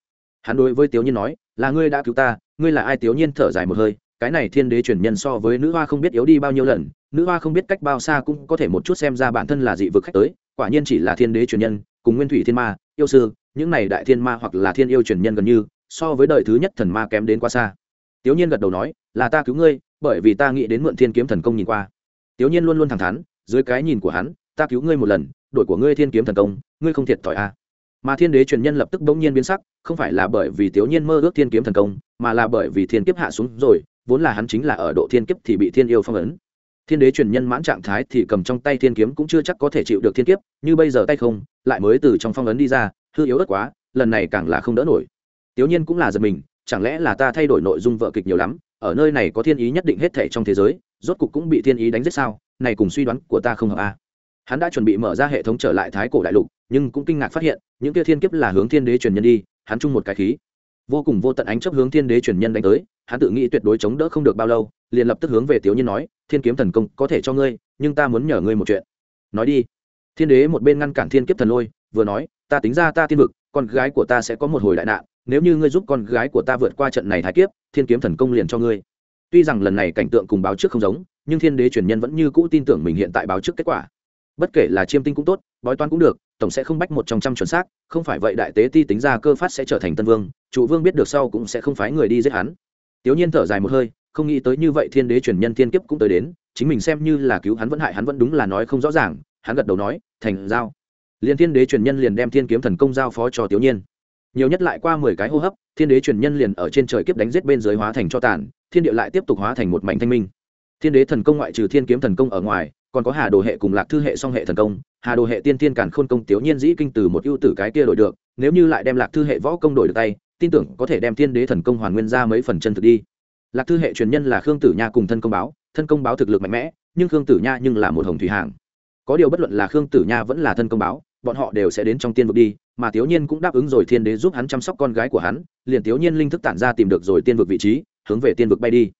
Hắn đối với tiểu nhiên nói, là ngươi đã cứu ta ngươi là ai? Tiểu nhiên thở dài một hơi, cái này thiên đế truyền nhân so với nữ hoa không biết yếu đi bao nhiêu lần, nữ hoa không biết cách bao xa cũng có thể một chút xem ra bản thân là dị vực khách tới, quả nhiên chỉ là thiên đế truyền nhân, cùng nguyên thủy thiên ma, yêu sư, những này đại thiên ma hoặc là thiên yêu truyền nhân gần như, so với đời thứ nhất thần ma kém đến quá xa. Tiểu nhiên gật đầu nói, là ta cứu ngươi, bởi vì ta nghĩ đến mượn thiên kiếm thần công nhìn qua. Tiểu nhiên luôn luôn thẳng thắn, dưới cái nhìn của hắn, ta cứu ngươi một lần đội của ngươi thiên kiếm thần công, ngươi không thiệt thòi a à mà thiên đế truyền nhân lập tức bỗng nhiên biến sắc, không phải là bởi vì tiểu nhiên mơ ước thiên kiếm thần công, mà là bởi vì thiên kiếp hạ xuống rồi, vốn là hắn chính là ở độ thiên kiếp thì bị thiên yêu phong ấn. Thiên đế truyền nhân mãn trạng thái thì cầm trong tay thiên kiếm cũng chưa chắc có thể chịu được thiên kiếp, như bây giờ tay không, lại mới từ trong phong ấn đi ra, hư yếu ớt quá, lần này càng là không đỡ nổi. Tiểu nhiên cũng là giật mình, chẳng lẽ là ta thay đổi nội dung vợ kịch nhiều lắm, ở nơi này có thiên ý nhất định hết thể trong thế giới, rốt cục cũng bị thiên ý đánh giết sao? Này cùng suy đoán của ta không hợp a. À. hắn đã chuẩn bị mở ra hệ thống trở lại thái cổ đại lục nhưng cũng kinh ngạc phát hiện, những kia thiên kiếp là hướng thiên đế truyền nhân đi, hắn chung một cái khí. Vô cùng vô tận ánh chấp hướng thiên đế truyền nhân đánh tới, hắn tự nghĩ tuyệt đối chống đỡ không được bao lâu, liền lập tức hướng về tiểu nhiên nói, thiên kiếm thần công có thể cho ngươi, nhưng ta muốn nhờ ngươi một chuyện. Nói đi. Thiên đế một bên ngăn cản thiên kiếp thần lôi, vừa nói, ta tính ra ta tiên vực, con gái của ta sẽ có một hồi đại nạn, nếu như ngươi giúp con gái của ta vượt qua trận này thái kiếp, thiên kiếm thần công liền cho ngươi. Tuy rằng lần này cảnh tượng cùng báo trước không giống, nhưng thiên đế truyền nhân vẫn như cũ tin tưởng mình hiện tại báo trước kết quả. Bất kể là chiêm tinh cũng tốt, bói toán cũng được tổng sẽ không bách một trong trăm chuẩn xác, không phải vậy đại tế ti tính ra cơ phát sẽ trở thành tân vương, trụ vương biết được sau cũng sẽ không phái người đi giết hắn. Tiểu nhiên thở dài một hơi, không nghĩ tới như vậy thiên đế truyền nhân thiên kiếp cũng tới đến, chính mình xem như là cứu hắn vẫn hại hắn vẫn đúng là nói không rõ ràng, hắn gật đầu nói, thành giao. Liền thiên đế truyền nhân liền đem thiên kiếm thần công giao phó cho tiểu nhiên. Nhiều nhất lại qua mười cái hô hấp, thiên đế truyền nhân liền ở trên trời kiếp đánh giết bên dưới hóa thành cho tàn, thiên địa lại tiếp tục hóa thành một mảnh thanh minh. Thiên đế thần công ngoại trừ thiên kiếm thần công ở ngoài còn có hà đồ hệ cùng lạc thư hệ song hệ thần công, hà đồ hệ tiên tiên càn khôn công tiểu nhiên dĩ kinh từ một ưu tử cái kia đổi được, nếu như lại đem lạc thư hệ võ công đổi được tay, tin tưởng có thể đem thiên đế thần công hoàn nguyên ra mấy phần chân thực đi. Lạc thư hệ truyền nhân là khương tử nha cùng thân công báo, thân công báo thực lực mạnh mẽ, nhưng khương tử nha nhưng là một hồng thủy hàng. Có điều bất luận là khương tử nha vẫn là thân công báo, bọn họ đều sẽ đến trong tiên vực đi, mà tiểu nhiên cũng đáp ứng rồi thiên đế giúp hắn chăm sóc con gái của hắn, liền tiểu nhiên linh thức tản ra tìm được rồi tiên vực vị trí, hướng về tiên vực bay đi.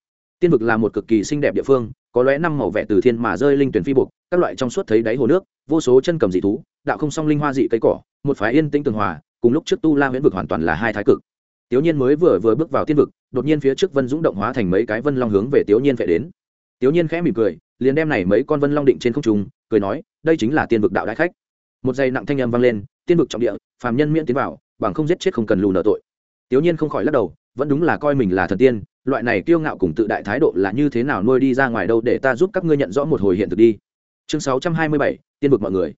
Tiên vực là một cực kỳ xinh đẹp địa phương có lóe năm màu vẽ từ thiên mà rơi linh tuyển phi buộc, các loại trong suốt thấy đáy hồ nước, vô số chân cầm dị thú, đạo không song linh hoa dị cây cỏ, một phái yên tĩnh tường hòa, cùng lúc trước tu la huyễn vực hoàn toàn là hai thái cực. Tiểu nhiên mới vừa vừa bước vào tiên vực, đột nhiên phía trước vân dũng động hóa thành mấy cái vân long hướng về tiểu nhiên về đến. Tiểu nhiên khẽ mỉm cười, liền đem này mấy con vân long định trên không trung, cười nói, đây chính là tiên vực đạo đại khách. Một giây nặng thanh âm vang lên, tiên vực trọng địa, phàm nhân miễn tiến vào, bằng không giết chết không cần lù nợ tội. Tiểu nhiên không khỏi lắc đầu, vẫn đúng là coi mình là thần tiên loại này kiêu ngạo cùng tự đại thái độ là như thế nào nuôi đi ra ngoài đâu để ta giúp các ngươi nhận rõ một hồi hiện thực đi. Chương 627, tiên vực mọi người.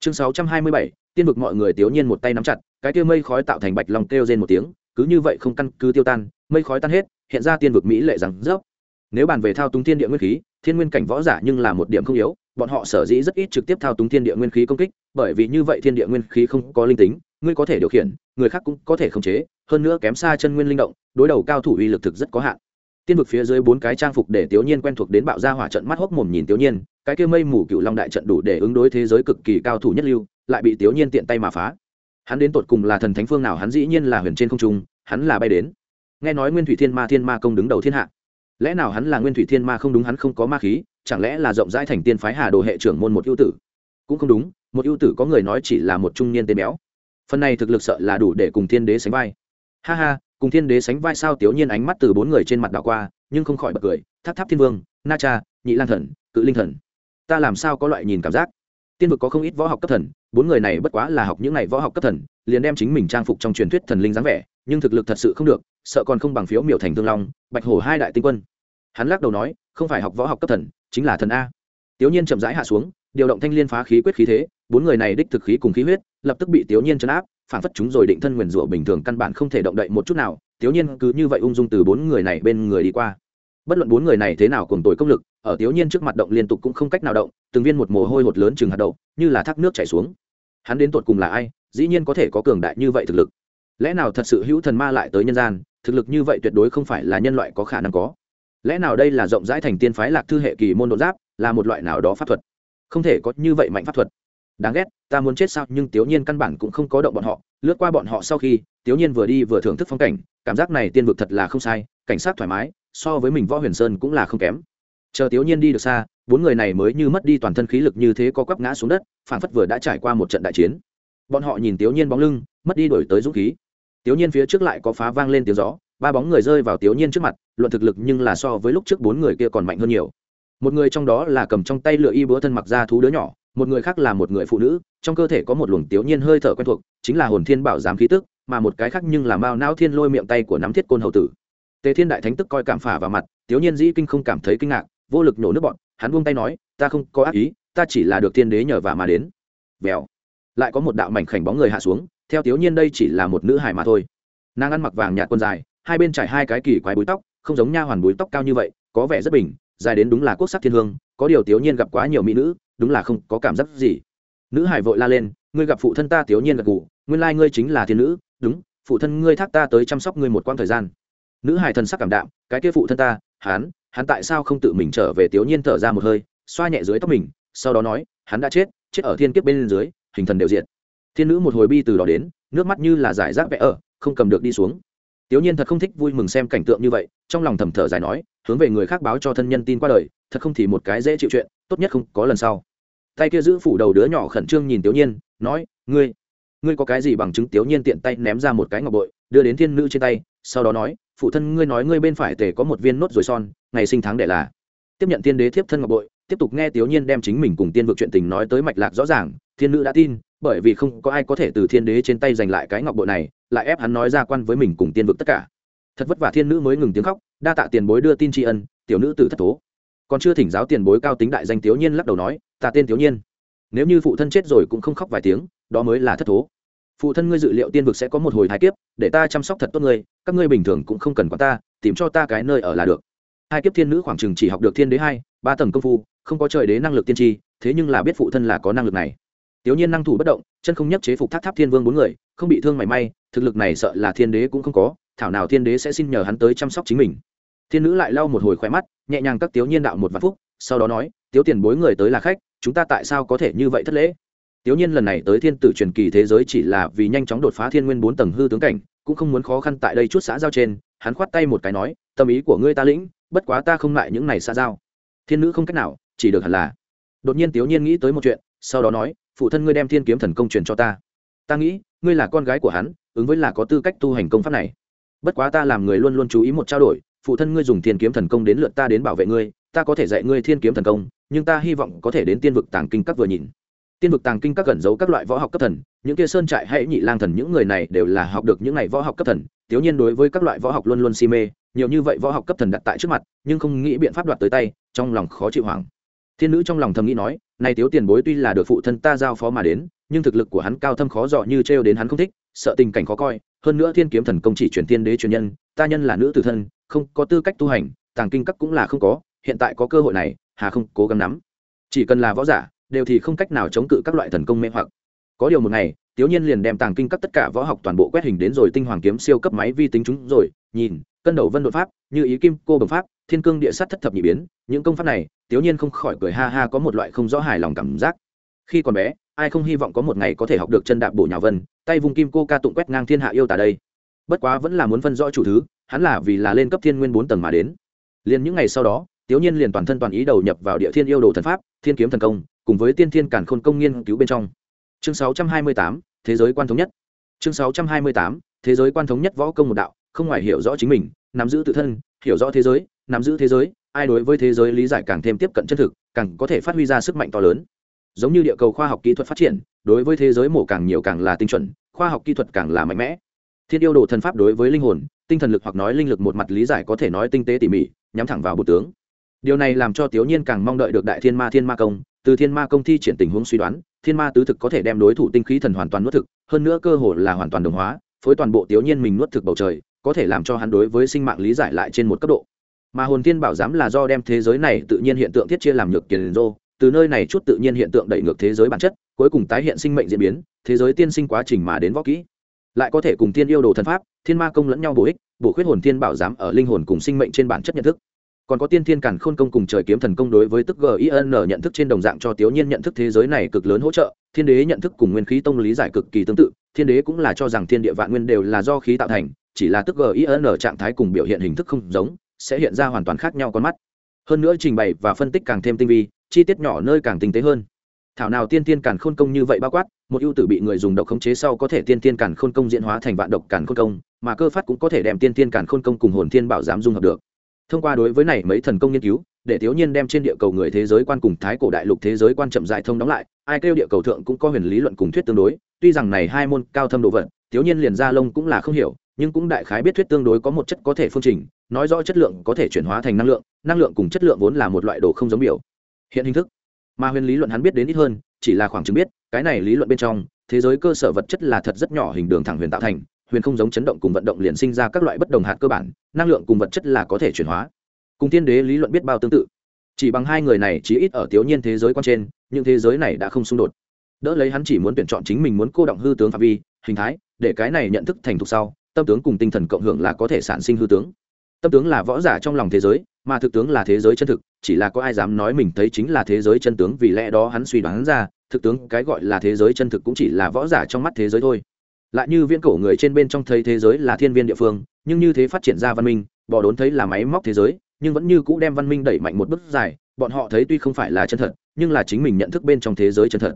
Chương 627, tiên vực mọi người tiểu nhiên một tay nắm chặt cái kia mây khói tạo thành bạch long kêu rên một tiếng cứ như vậy không căn cứ tiêu tan mây khói tan hết hiện ra tiên vực mỹ lệ rằng rớp. Nếu bàn về thao túng thiên địa nguyên khí thiên nguyên cảnh võ giả nhưng là một điểm không yếu bọn họ sở dĩ rất ít trực tiếp thao túng thiên địa nguyên khí công kích bởi vì như vậy thiên địa nguyên khí không có linh tính ngươi có thể điều khiển người khác cũng có thể khống chế hơn nữa kém xa chân nguyên linh động, đối đầu cao thủ uy lực thực rất có hạn. Tiên vực phía dưới bốn cái trang phục để tiểu nhiên quen thuộc đến bạo ra hỏa trận mắt hốc mồm nhìn tiểu nhiên, cái kia mây mù cựu long đại trận đủ để ứng đối thế giới cực kỳ cao thủ nhất lưu, lại bị tiểu nhiên tiện tay mà phá. Hắn đến tột cùng là thần thánh phương nào hắn dĩ nhiên là huyền trên không trung, hắn là bay đến. Nghe nói nguyên thủy thiên ma thiên ma công đứng đầu thiên hạ. Lẽ nào hắn là nguyên thủy thiên ma không đúng hắn không có ma khí, chẳng lẽ là rộng rãi thành tiên phái hà đồ hệ trưởng môn một ưu tử? Cũng không đúng, một ưu tử có người nói chỉ là một trung niên tên béo. Phần này thực lực sợ là đủ để cùng thiên đế sánh vai ha ha, cùng thiên đế sánh vai sao tiểu nhiên ánh mắt từ bốn người trên mặt đảo qua, nhưng không khỏi bật cười. Tháp tháp thiên vương, na cha, nhị Lan thần, cự linh thần. Ta làm sao có loại nhìn cảm giác? Tiên vực có không ít võ học cấp thần, bốn người này bất quá là học những ngày võ học cấp thần, liền đem chính mình trang phục trong truyền thuyết thần linh dáng vẻ, nhưng thực lực thật sự không được, sợ còn không bằng phiếu miểu thành thương long, bạch hổ hai đại tinh quân. Hắn lắc đầu nói, không phải học võ học cấp thần, chính là thần a. Tiểu nhiên chậm rãi hạ xuống, điều động thanh liên phá khí quyết khí thế, bốn người này đích thực khí cùng khí huyết, lập tức bị tiểu nhiên chấn áp phản phất chúng rồi định thân nguyền rủa bình thường căn bản không thể động đậy một chút nào tiểu nhiên cứ như vậy ung dung từ bốn người này bên người đi qua. Bất luận bốn người này thế nào cùng tồi công lực, ở tiểu nhiên trước mặt động liên tục cũng không cách nào động, từng viên một mồ hôi hột lớn chừng hạt đậu, như là thác nước chảy xuống. Hắn đến tột cùng là ai? Dĩ nhiên có thể có cường đại như vậy thực lực. Lẽ nào thật sự hữu thần ma lại tới nhân gian, thực lực như vậy tuyệt đối không phải là nhân loại có khả năng có. Lẽ nào đây là rộng rãi thành tiên phái lạc thư hệ kỳ môn đột giáp, là một loại nào đó pháp thuật? Không thể có như vậy mạnh pháp thuật đáng ghét, ta muốn chết sao, nhưng tiểu nhiên căn bản cũng không có động bọn họ. Lướt qua bọn họ sau khi tiểu nhiên vừa đi vừa thưởng thức phong cảnh, cảm giác này tiên vực thật là không sai, cảnh sát thoải mái, so với mình võ huyền sơn cũng là không kém. Chờ tiểu nhiên đi được xa, bốn người này mới như mất đi toàn thân khí lực như thế có quắp ngã xuống đất phản phất vừa đã trải qua một trận đại chiến. Bọn họ nhìn tiểu nhiên bóng lưng, mất đi đổi tới dũng khí. Tiểu nhiên phía trước lại có phá vang lên tiếng gió, ba bóng người rơi vào tiểu nhiên trước mặt, luận thực lực nhưng là so với lúc trước bốn người kia còn mạnh hơn nhiều. Một người trong đó là cầm trong tay lựa y búa thân mặc ra thú đứa nhỏ một người khác là một người phụ nữ, trong cơ thể có một luồng tiểu nhiên hơi thở quen thuộc, chính là hồn thiên bảo giám khí tức, mà một cái khác nhưng là mao não thiên lôi miệng tay của nắm thiết côn hầu tử. Tề thiên đại thánh tức coi cảm phả vào mặt, tiểu nhiên dĩ kinh không cảm thấy kinh ngạc, vô lực nổ nước bọn, hắn buông tay nói, ta không có ác ý, ta chỉ là được thiên đế nhờ và mà đến. Vèo. Lại có một đạo mảnh khảnh bóng người hạ xuống, theo tiểu nhiên đây chỉ là một nữ hài mà thôi. Nàng ăn mặc vàng nhạt quần dài, hai bên trải hai cái kỳ quái búi tóc, không giống nha hoàn búi tóc cao như vậy, có vẻ rất bình, dài đến đúng là quốc sắc thiên hương, có điều tiểu nhiên gặp quá nhiều mỹ nữ đúng là không có cảm giác gì. Nữ hải vội la lên, ngươi gặp phụ thân ta tiểu nhiên gật gù, nguyên lai ngươi chính là thiên nữ, đúng, phụ thân ngươi thác ta tới chăm sóc ngươi một quãng thời gian. Nữ hải thần sắc cảm đạm, cái kia phụ thân ta, hắn hắn tại sao không tự mình trở về tiểu nhiên thở ra một hơi, xoa nhẹ dưới tóc mình, sau đó nói, hắn đã chết chết ở thiên kiếp bên dưới, hình thần đều diện thiên nữ một hồi bi từ đó đến, nước mắt như là giải rác vẽ ở, không cầm được đi xuống. Tiểu nhiên thật không thích vui mừng xem cảnh tượng như vậy, trong lòng thầm thở dài nói, hướng về người khác báo cho thân nhân tin qua đời, thật không thì một cái dễ chịu chuyện, tốt nhất không có lần sau tay kia giữ phủ đầu đứa nhỏ khẩn trương nhìn tiểu nhiên, nói, ngươi ngươi có cái gì bằng chứng tiểu nhiên tiện tay ném ra một cái ngọc bội, đưa đến thiên nữ trên tay, sau đó nói, phụ thân ngươi nói ngươi bên phải tề có một viên nốt rồi son, ngày sinh tháng để là. Tiếp nhận tiên đế thiếp thân ngọc bội, tiếp tục nghe tiểu nhiên đem chính mình cùng tiên vực chuyện tình nói tới mạch lạc rõ ràng, thiên nữ đã tin, bởi vì không có ai có thể từ thiên đế trên tay giành lại cái ngọc bội này, lại ép hắn nói ra quan với mình cùng tiên vực tất cả. Thật vất vả thiên nữ mới ngừng tiếng khóc, đa tạ tiền bối đưa tin tri ân, tiểu nữ từ thất tố còn chưa thỉnh giáo tiền bối cao tính đại danh thiếu nhiên lắc đầu nói, ta tên thiếu nhiên nếu như phụ thân chết rồi cũng không khóc vài tiếng, đó mới là thất thố. Phụ thân ngươi dự liệu tiên vực sẽ có một hồi thái kiếp, để ta chăm sóc thật tốt ngươi, các ngươi bình thường cũng không cần quản ta, tìm cho ta cái nơi ở là được. Hai kiếp thiên nữ khoảng chừng chỉ học được thiên đế hai, ba tầng công phu, không có trời đế năng lực tiên tri, thế nhưng là biết phụ thân là có năng lực này. Tiểu nhiên năng thủ bất động, chân không nhất chế phục tháp tháp thiên vương bốn người, không bị thương mảy may, thực lực này sợ là thiên đế cũng không có, thảo nào thiên đế sẽ xin nhờ hắn tới chăm sóc chính mình thiên nữ lại lau một hồi khỏe mắt, nhẹ nhàng các tiểu nhiên đạo một vạn phúc, sau đó nói, tiếu tiền bối người tới là khách, chúng ta tại sao có thể như vậy thất lễ? Tiểu nhiên lần này tới thiên tử truyền kỳ thế giới chỉ là vì nhanh chóng đột phá thiên nguyên bốn tầng hư tướng cảnh, cũng không muốn khó khăn tại đây chút xã giao trên, hắn khoát tay một cái nói, tâm ý của ngươi ta lĩnh, bất quá ta không ngại những này xã giao. Thiên nữ không cách nào, chỉ được hẳn là. Đột nhiên tiểu nhiên nghĩ tới một chuyện, sau đó nói, phụ thân ngươi đem thiên kiếm thần công truyền cho ta. Ta nghĩ, ngươi là con gái của hắn, ứng với là có tư cách tu hành công pháp này. Bất quá ta làm người luôn luôn chú ý một trao đổi phụ thân ngươi dùng thiên kiếm thần công đến lượt ta đến bảo vệ ngươi, ta có thể dạy ngươi thiên kiếm thần công, nhưng ta hy vọng có thể đến tiên vực tàng kinh các vừa nhìn. Tiên vực tàng kinh các cẩn giấu các loại võ học cấp thần, những kia sơn trại hay nhị lang thần, những người này đều là học được những này võ học cấp thần. Tiểu nhiên đối với các loại võ học luôn luôn si mê, nhiều như vậy võ học cấp thần đặt tại trước mặt, nhưng không nghĩ biện pháp đoạt tới tay, trong lòng khó chịu hoảng. Thiên nữ trong lòng thầm nghĩ nói nay tiếu tiền bối tuy là được phụ thân ta giao phó mà đến, nhưng thực lực của hắn cao thâm khó dọ như trêu đến hắn không thích, sợ tình cảnh khó coi, hơn nữa thiên kiếm thần công chỉ truyền tiên đế truyền nhân ta nhân là nữ tử thân, không có tư cách tu hành, tàng kinh các cũng là không có, hiện tại có cơ hội này, hà không cố gắng nắm. Chỉ cần là võ giả, đều thì không cách nào chống cự các loại thần công mê hoặc. Có điều một ngày tiểu nhiên liền đem tàng kinh các tất cả võ học toàn bộ quét hình đến rồi tinh hoàng kiếm siêu cấp máy vi tính chúng rồi, nhìn, cân đầu vân đột pháp, như ý kim, cô bẩm pháp, thiên cương địa sát thất thập nhị biến, những công pháp này tiểu nhiên không khỏi cười ha ha có một loại không rõ hài lòng cảm giác. Khi còn bé, ai không hy vọng có một ngày có thể học được chân đạp bổ nhào vân, tay vùng kim cô ca tụng quét ngang thiên hạ yêu tả đây bất quá vẫn là muốn phân rõ chủ thứ hắn là vì là lên cấp thiên nguyên bốn tầng mà đến. Liền những ngày sau đó tiểu nhiên liền toàn thân toàn ý đầu nhập vào địa thiên yêu đồ thần pháp thiên kiếm thần công cùng với tiên thiên cản khôn công nghiên cứu bên trong. Chương 628, thế giới quan thống nhất. Chương 628, thế giới quan thống nhất võ công một đạo không ngoài hiểu rõ chính mình nắm giữ tự thân hiểu rõ thế giới nắm giữ thế giới ai đối với thế giới lý giải càng thêm tiếp cận chân thực càng có thể phát huy ra sức mạnh to lớn. Giống như địa cầu khoa học kỹ thuật phát triển đối với thế giới mổ càng nhiều càng là tinh chuẩn khoa học kỹ thuật càng là mạnh mẽ thiên yêu đồ thần pháp đối với linh hồn, tinh thần lực hoặc nói linh lực một mặt lý giải có thể nói tinh tế tỉ mỉ, nhắm thẳng vào bột tướng. Điều này làm cho tiểu nhiên càng mong đợi được đại thiên ma thiên ma công. Từ thiên ma công thi triển tình huống suy đoán, thiên ma tứ thực có thể đem đối thủ tinh khí thần hoàn toàn nuốt thực, hơn nữa cơ hồ là hoàn toàn đồng hóa, phối toàn bộ tiểu nhiên mình nuốt thực bầu trời, có thể làm cho hắn đối với sinh mạng lý giải lại trên một cấp độ. Mà hồn thiên bảo giám là do đem thế giới này tự nhiên hiện tượng thiết chia làm nhược kiền rô, từ nơi này chút tự nhiên hiện tượng đẩy ngược thế giới bản chất, cuối cùng tái hiện sinh mệnh diễn biến, thế giới tiên sinh quá trình mà đến võ kỹ lại có thể cùng tiên yêu đồ thần pháp, thiên ma công lẫn nhau bổ ích, bổ khuyết hồn thiên bảo giám ở linh hồn cùng sinh mệnh trên bản chất nhận thức. Còn có tiên thiên cản khôn công cùng trời kiếm thần công đối với tức gin nhận thức trên đồng dạng cho tiểu nhiên nhận thức thế giới này cực lớn hỗ trợ, thiên đế nhận thức cùng nguyên khí tông lý giải cực kỳ tương tự, thiên đế cũng là cho rằng thiên địa vạn nguyên đều là do khí tạo thành, chỉ là tức gin trạng thái cùng biểu hiện hình thức không giống, sẽ hiện ra hoàn toàn khác nhau con mắt. Hơn nữa trình bày và phân tích càng thêm tinh vi, chi tiết nhỏ nơi càng tinh tế hơn thảo nào tiên tiên càn khôn công như vậy bao quát, một ưu tử bị người dùng độc khống chế sau có thể tiên tiên càn khôn công diễn hóa thành vạn độc càn khôn công, mà cơ phát cũng có thể đem tiên tiên càn khôn công cùng hồn thiên bảo giám dung hợp được. Thông qua đối với này mấy thần công nghiên cứu, để thiếu nhiên đem trên địa cầu người thế giới quan cùng thái cổ đại lục thế giới quan chậm dài thông đóng lại, ai kêu địa cầu thượng cũng có huyền lý luận cùng thuyết tương đối, tuy rằng này hai môn cao thâm độ vận, thiếu nhiên liền ra lông cũng là không hiểu, nhưng cũng đại khái biết thuyết tương đối có một chất có thể phương trình, nói rõ chất lượng có thể chuyển hóa thành năng lượng năng lượng cùng chất lượng vốn là một loại đồ không giống biểu. Hiện hình thức mà huyền lý luận hắn biết đến ít hơn, chỉ là khoảng chứng biết, cái này lý luận bên trong, thế giới cơ sở vật chất là thật rất nhỏ hình đường thẳng huyền tạo thành, huyền không giống chấn động cùng vận động liền sinh ra các loại bất đồng hạt cơ bản, năng lượng cùng vật chất là có thể chuyển hóa. Cùng tiên đế lý luận biết bao tương tự. Chỉ bằng hai người này chỉ ít ở thiếu nhiên thế giới quan trên nhưng thế giới này đã không xung đột. Đỡ lấy hắn chỉ muốn tuyển chọn chính mình muốn cô động hư tướng phạm vi, hình thái, để cái này nhận thức thành thục sau, tâm tướng cùng tinh thần cộng hưởng là có thể sản sinh hư tướng. Tâm tướng là võ giả trong lòng thế giới mà thực tướng là thế giới chân thực, chỉ là có ai dám nói mình thấy chính là thế giới chân tướng vì lẽ đó hắn suy đoán ra, thực tướng cái gọi là thế giới chân thực cũng chỉ là võ giả trong mắt thế giới thôi. Lại như viễn cổ người trên bên trong thấy thế giới là thiên viên địa phương, nhưng như thế phát triển ra văn minh, bỏ đốn thấy là máy móc thế giới, nhưng vẫn như cũ đem văn minh đẩy mạnh một bước dài, bọn họ thấy tuy không phải là chân thật, nhưng là chính mình nhận thức bên trong thế giới chân thật.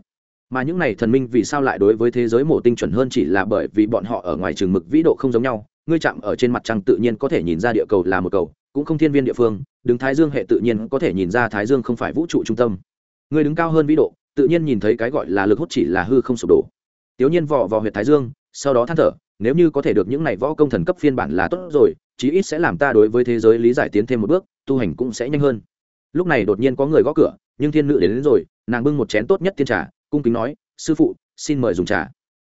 Mà những này thần minh vì sao lại đối với thế giới mổ tinh chuẩn hơn chỉ là bởi vì bọn họ ở ngoài trường mực vĩ độ không giống nhau, ngươi chạm ở trên mặt trăng tự nhiên có thể nhìn ra địa cầu là một cầu cũng không thiên viên địa phương đứng thái dương hệ tự nhiên có thể nhìn ra thái dương không phải vũ trụ trung tâm. Người đứng cao hơn vĩ độ tự nhiên nhìn thấy cái gọi là lực hút chỉ là hư không sụp đổ. Tiểu nhiên vò vào huyệt thái dương sau đó than thở nếu như có thể được những này võ công thần cấp phiên bản là tốt rồi chí ít sẽ làm ta đối với thế giới lý giải tiến thêm một bước tu hành cũng sẽ nhanh hơn. Lúc này đột nhiên có người gõ cửa nhưng thiên nữ đến, đến rồi nàng bưng một chén tốt nhất tiên trà cung kính nói sư phụ xin mời dùng trà.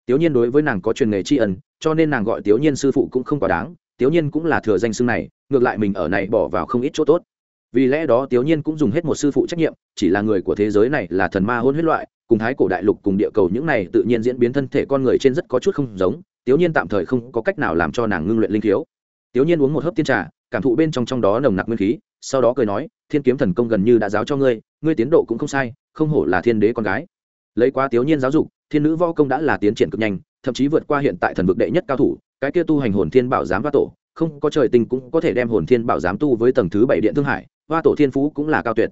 Tiểu nhiên đối với nàng có truyền nghề tri ân cho nên nàng gọi tiểu nhiên sư phụ cũng không quá đáng tiểu nhiên cũng là thừa danh xưng này, ngược lại mình ở này bỏ vào không ít chỗ tốt. Vì lẽ đó tiểu nhiên cũng dùng hết một sư phụ trách nhiệm, chỉ là người của thế giới này là thần ma hôn huyết loại, cùng thái cổ đại lục cùng địa cầu những này tự nhiên diễn biến thân thể con người trên rất có chút không giống tiểu nhiên tạm thời không có cách nào làm cho nàng ngưng luyện linh thiếu tiểu nhiên uống một hớp tiên trà, cảm thụ bên trong trong đó nồng nặc nguyên khí, sau đó cười nói, thiên kiếm thần công gần như đã giáo cho ngươi ngươi tiến độ cũng không sai, không hổ là thiên đế con gái. Lấy qua tiểu nhiên giáo dục, thiên nữ võ công đã là tiến triển cực nhanh, thậm chí vượt qua hiện tại thần vực đệ nhất cao thủ cái kia tu hành hồn thiên bảo giám hoa tổ, không có trời tình cũng có thể đem hồn thiên bảo giám tu với tầng thứ bảy điện thương hải, hoa tổ thiên phú cũng là cao tuyệt.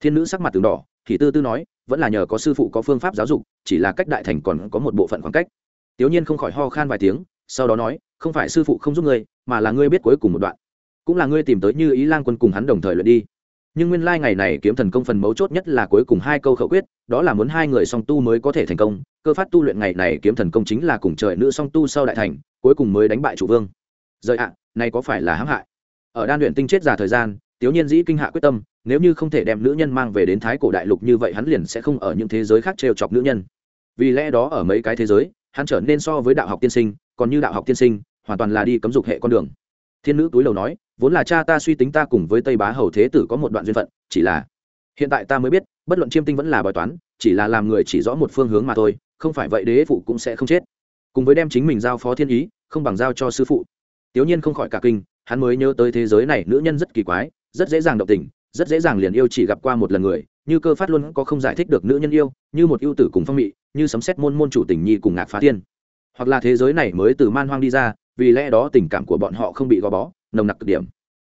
Thiên nữ sắc mặt từng đỏ, thì tư tư nói, vẫn là nhờ có sư phụ có phương pháp giáo dục, chỉ là cách đại thành còn có một bộ phận khoảng cách. Tiểu nhiên không khỏi ho khan vài tiếng, sau đó nói, không phải sư phụ không giúp ngươi, mà là ngươi biết cuối cùng một đoạn. Cũng là ngươi tìm tới như ý lang quân cùng hắn đồng thời luyện đi. Nhưng nguyên lai ngày này kiếm thần công phần mấu chốt nhất là cuối cùng hai câu khẩu quyết, đó là muốn hai người song tu mới có thể thành công. Cơ phát tu luyện ngày này kiếm thần công chính là cùng trời nữ song tu sau đại thành cuối cùng mới đánh bại chủ vương. Rời ạ, này có phải là hãm hại? Ở đan luyện tinh chết già thời gian, tiếu nhiên dĩ kinh hạ quyết tâm, nếu như không thể đem nữ nhân mang về đến thái cổ đại lục như vậy hắn liền sẽ không ở những thế giới khác trêu chọc nữ nhân. Vì lẽ đó ở mấy cái thế giới, hắn trở nên so với đạo học tiên sinh, còn như đạo học tiên sinh, hoàn toàn là đi cấm dục hệ con đường. Thiên nữ túi lầu nói, vốn là cha ta suy tính ta cùng với tây bá hầu thế tử có một đoạn duyên phận, chỉ là hiện tại ta mới biết, bất luận chiêm tinh vẫn là bài toán, chỉ là làm người chỉ rõ một phương hướng mà thôi, không phải vậy đế phụ cũng sẽ không chết cùng với đem chính mình giao phó thiên ý, không bằng giao cho sư phụ. Tiểu nhiên không khỏi cả kinh, hắn mới nhớ tới thế giới này nữ nhân rất kỳ quái, rất dễ dàng động tình, rất dễ dàng liền yêu chỉ gặp qua một lần người, như cơ phát luôn có không giải thích được nữ nhân yêu, như một ưu tử cùng phong mị, như sấm xét môn môn chủ tình nhi cùng ngạc phá thiên. Hoặc là thế giới này mới từ man hoang đi ra, vì lẽ đó tình cảm của bọn họ không bị gò bó, nồng nặc cực điểm.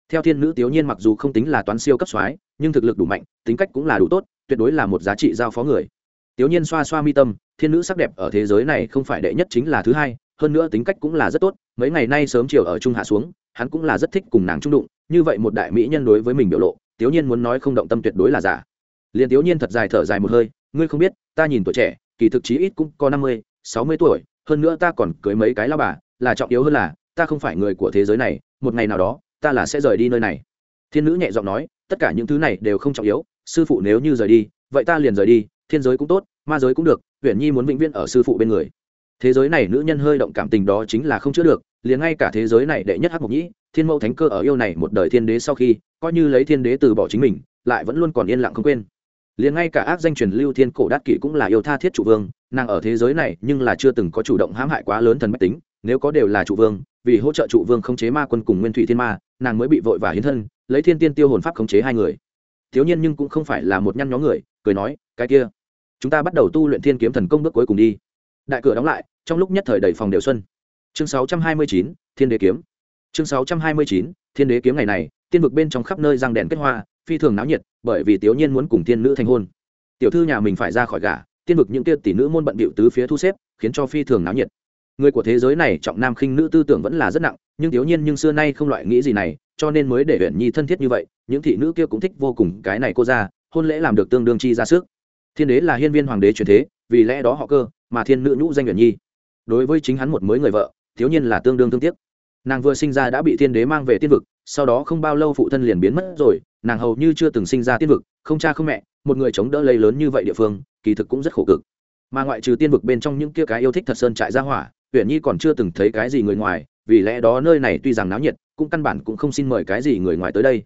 Theo thiên nữ tiểu nhiên mặc dù không tính là toán siêu cấp soái, nhưng thực lực đủ mạnh, tính cách cũng là đủ tốt, tuyệt đối là một giá trị giao phó người tiểu nhiên xoa xoa mi tâm, thiên nữ sắc đẹp ở thế giới này không phải đệ nhất chính là thứ hai, hơn nữa tính cách cũng là rất tốt, mấy ngày nay sớm chiều ở trung hạ xuống, hắn cũng là rất thích cùng nàng trung đụng, như vậy một đại mỹ nhân đối với mình biểu lộ tiểu nhiên muốn nói không động tâm tuyệt đối là giả. Liên tiểu nhiên thật dài thở dài một hơi, ngươi không biết, ta nhìn tuổi trẻ, kỳ thực chí ít cũng có năm mươi, sáu mươi tuổi, hơn nữa ta còn cưới mấy cái lão bà, là trọng yếu hơn là, ta không phải người của thế giới này, một ngày nào đó, ta là sẽ rời đi nơi này. Thiên nữ nhẹ giọng nói, tất cả những thứ này đều không trọng yếu, sư phụ nếu như rời đi, vậy ta liền rời đi thiên giới cũng tốt, ma giới cũng được huyện nhi muốn vĩnh viễn ở sư phụ bên người. Thế giới này nữ nhân hơi động cảm tình đó chính là không chữa được, liền ngay cả thế giới này đệ nhất hắc mục nhĩ, thiên mẫu thánh cơ ở yêu này một đời thiên đế sau khi, coi như lấy thiên đế từ bỏ chính mình, lại vẫn luôn còn yên lặng không quên. Liền ngay cả ác danh truyền lưu thiên cổ đát kỷ cũng là yêu tha thiết chủ vương, nàng ở thế giới này nhưng là chưa từng có chủ động hãm hại quá lớn thần mách tính, nếu có đều là chủ vương, vì hỗ trợ trụ vương khống chế ma quân cùng nguyên thủy thiên ma, nàng mới bị vội và hiến thân, lấy thiên tiên tiêu hồn pháp khống chế hai người. Thiếu nhiên nhưng cũng không phải là một nhăn nhó người, cười nói, cái kia chúng ta bắt đầu tu luyện thiên kiếm thần công bước cuối cùng đi. Đại cửa đóng lại trong lúc nhất thời đầy phòng đều xuân. Chương 629, thiên đế kiếm. Chương 629, thiên đế kiếm ngày này tiên vực bên trong khắp nơi răng đèn kết hoa phi thường náo nhiệt bởi vì tiểu nhiên muốn cùng tiên nữ thành hôn. Tiểu thư nhà mình phải ra khỏi gả tiên vực những kia tỷ nữ môn bận bịu tứ phía thu xếp khiến cho phi thường náo nhiệt. Người của thế giới này trọng nam khinh nữ tư tưởng vẫn là rất nặng nhưng tiểu nhiên nhưng xưa nay không loại nghĩ gì này cho nên mới để huyện nhi thân thiết như vậy những thị nữ kia cũng thích vô cùng cái này cô ra hôn lễ làm được tương đương chi ra sức thiên đế là hiên viên hoàng đế truyền thế, vì lẽ đó họ cơ, mà thiên nữ nhũ danh nguyện nhi. Đối với chính hắn một mới người vợ, thiếu nhiên là tương đương tương tiếc. Nàng vừa sinh ra đã bị thiên đế mang về tiên vực, sau đó không bao lâu phụ thân liền biến mất rồi, nàng hầu như chưa từng sinh ra tiên vực, không cha không mẹ, một người chống đỡ lấy lớn như vậy địa phương, kỳ thực cũng rất khổ cực. Mà ngoại trừ tiên vực bên trong những kia cái yêu thích thật sơn trại ra hỏa huyện nhi còn chưa từng thấy cái gì người ngoài, vì lẽ đó nơi này tuy rằng náo nhiệt, cũng căn bản cũng không xin mời cái gì người ngoài tới đây.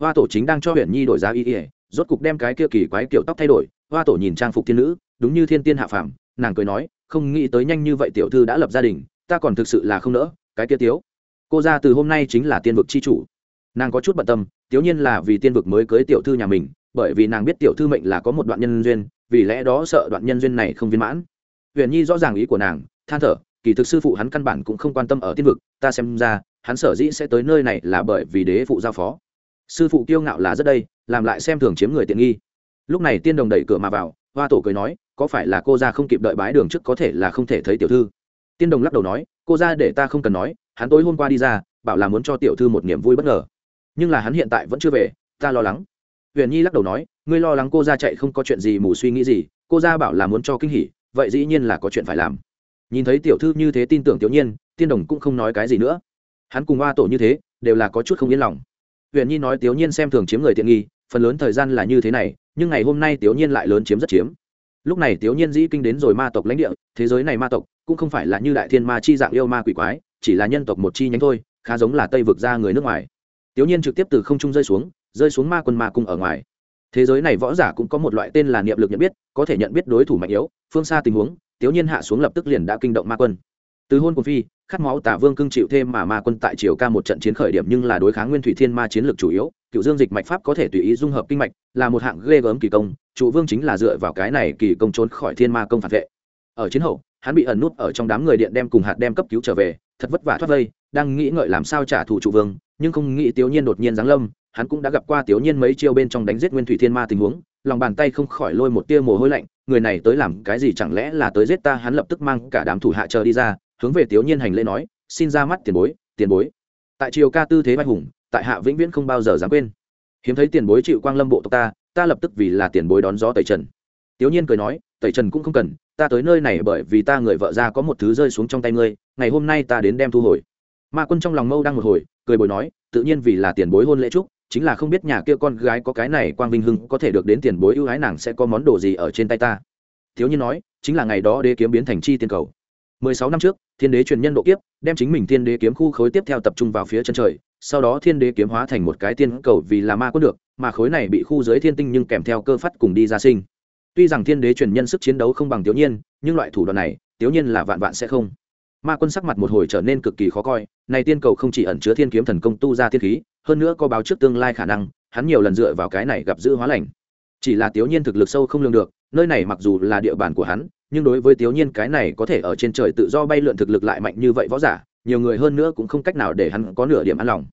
Hoa tổ chính đang cho huyện nhi đổi giá y ỉa rốt cục đem cái kia kỳ quái kiểu tóc thay đổi hoa tổ nhìn trang phục thiên nữ, đúng như thiên tiên hạ phàm, nàng cười nói, không nghĩ tới nhanh như vậy tiểu thư đã lập gia đình, ta còn thực sự là không nỡ, cái kia tiếu. Cô ra từ hôm nay chính là tiên vực c h i chủ. Nàng có chút bận tâm, tiếu nhiên là vì tiên vực mới cưới tiểu thư nhà mình, bởi vì nàng biết tiểu thư mệnh là có một đoạn nhân duyên, vì lẽ đó sợ đoạn nhân duyên này không viên mãn. Huyền nhi rõ ràng ý của nàng, than thở, kỳ thực sư phụ hắn căn bản cũng không quan tâm ở tiên vực, ta xem ra, hắn sở dĩ sẽ tới nơi này là bởi vì đế phụ giao phó. Sư phụ kiêu ngạo là rất đây, làm lại xem thường chiếm người tiện nghi lúc này tiên đồng đẩy cửa mà vào, hoa tổ cười nói, có phải là cô ra không kịp đợi bái đường trước có thể là không thể thấy tiểu thư? Tiên đồng lắc đầu nói, cô ra để ta không cần nói, hắn tối hôm qua đi ra, bảo là muốn cho tiểu thư một niềm vui bất ngờ. Nhưng là hắn hiện tại vẫn chưa về, ta lo lắng. Huyền nhi lắc đầu nói, ngươi lo lắng cô ra chạy không có chuyện gì mù suy nghĩ gì, cô ra bảo là muốn cho kinh hỉ, vậy dĩ nhiên là có chuyện phải làm. Nhìn thấy tiểu thư như thế tin tưởng tiểu nhiên, tiên đồng cũng không nói cái gì nữa. Hắn cùng hoa tổ như thế, đều là có chút không yên lòng. Huyền nhi nói, tiểu nhiên xem thường chiếm người tiện nghi phần lớn thời gian là như thế này, nhưng ngày hôm nay tiểu nhiên lại lớn chiếm rất chiếm. Lúc này tiểu nhiên dĩ kinh đến rồi ma tộc lãnh địa, thế giới này ma tộc cũng không phải là như đại thiên ma chi dạng yêu ma quỷ quái, chỉ là nhân tộc một chi nhánh thôi, khá giống là tây vực ra người nước ngoài. Tiểu nhiên trực tiếp từ không trung rơi xuống rơi xuống ma quân ma cung ở ngoài. Thế giới này võ giả cũng có một loại tên là niệm lực nhận biết, có thể nhận biết đối thủ mạnh yếu, phương xa tình huống tiểu nhiên hạ xuống lập tức liền đã kinh động ma quân. Từ hôn của phi, khát máu tả vương cưng chịu thêm mà ma quân tại triều ca một trận chiến khởi điểm nhưng là đối kháng nguyên thủy thiên ma chiến lược chủ yếu cựu dương dịch mạch pháp có thể tùy ý dung hợp kinh mạch, là một hạng ghê gớm kỳ công trụ vương chính là dựa vào cái này kỳ công trốn khỏi thiên ma công phản vệ. Ở chiến hậu, hắn bị ẩn nút ở trong đám người điện đem cùng hạt đem cấp cứu trở về, thật vất vả thoát vây, đang nghĩ ngợi làm sao trả thù trụ vương, nhưng không nghĩ tiểu nhiên đột nhiên giáng lâm, hắn cũng đã gặp qua tiểu nhiên mấy chiêu bên trong đánh giết nguyên thủy thiên ma tình huống, lòng bàn tay không khỏi lôi một tia mồ hôi lạnh, người này tới làm cái gì chẳng lẽ là tới giết ta, hắn lập tức mang cả đám thủ hạ chờ đi ra, hướng về tiểu nhiên hành lễ nói, xin ra mắt tiền bối tiền bối. Tại triều ca tư thế vai hùng tại hạ vĩnh viễn không bao giờ dám quên. Hiếm thấy tiền bối chịu quang lâm bộ tộc ta ta lập tức vì là tiền bối đón gió tẩy trần. Tiểu nhiên cười nói, tẩy trần cũng không cần, ta tới nơi này bởi vì ta người vợ ra có một thứ rơi xuống trong tay ngươi, ngày hôm nay ta đến đem thu hồi. Ma quân trong lòng mâu đang một hồi, cười bồi nói, tự nhiên vì là tiền bối hôn lễ trúc chính là không biết nhà kia con gái có cái này quang vinh hưng có thể được đến tiền bối ưu ái nàng sẽ có món đồ gì ở trên tay ta. Thiếu nhiên nói, chính là ngày đó đế kiếm biến thành chi tiên cầu. Mười sáu năm trước, thiên đế truyền nhân độ kiếp, đem chính mình thiên đế kiếm khu khối tiếp theo tập trung vào phía chân trời sau đó thiên đế kiếm hóa thành một cái tiên cầu vì là ma quân được, mà khối này bị khu giới thiên tinh nhưng kèm theo cơ phát cùng đi ra sinh. Tuy rằng thiên đế truyền nhân sức chiến đấu không bằng tiểu nhiên, nhưng loại thủ đoạn này, tiểu nhiên là vạn vạn sẽ không. Ma quân sắc mặt một hồi trở nên cực kỳ khó coi, này tiên cầu không chỉ ẩn chứa thiên kiếm thần công tu ra thiên khí, hơn nữa có báo trước tương lai khả năng, hắn nhiều lần dựa vào cái này gặp giữ hóa lành. Chỉ là tiểu nhiên thực lực sâu không lường được, nơi này mặc dù là địa bàn của hắn, nhưng đối với tiểu nhiên cái này có thể ở trên trời tự do bay lượn thực lực lại mạnh như vậy võ giả nhiều người hơn nữa cũng không cách nào để hắn có nửa điểm an lòng.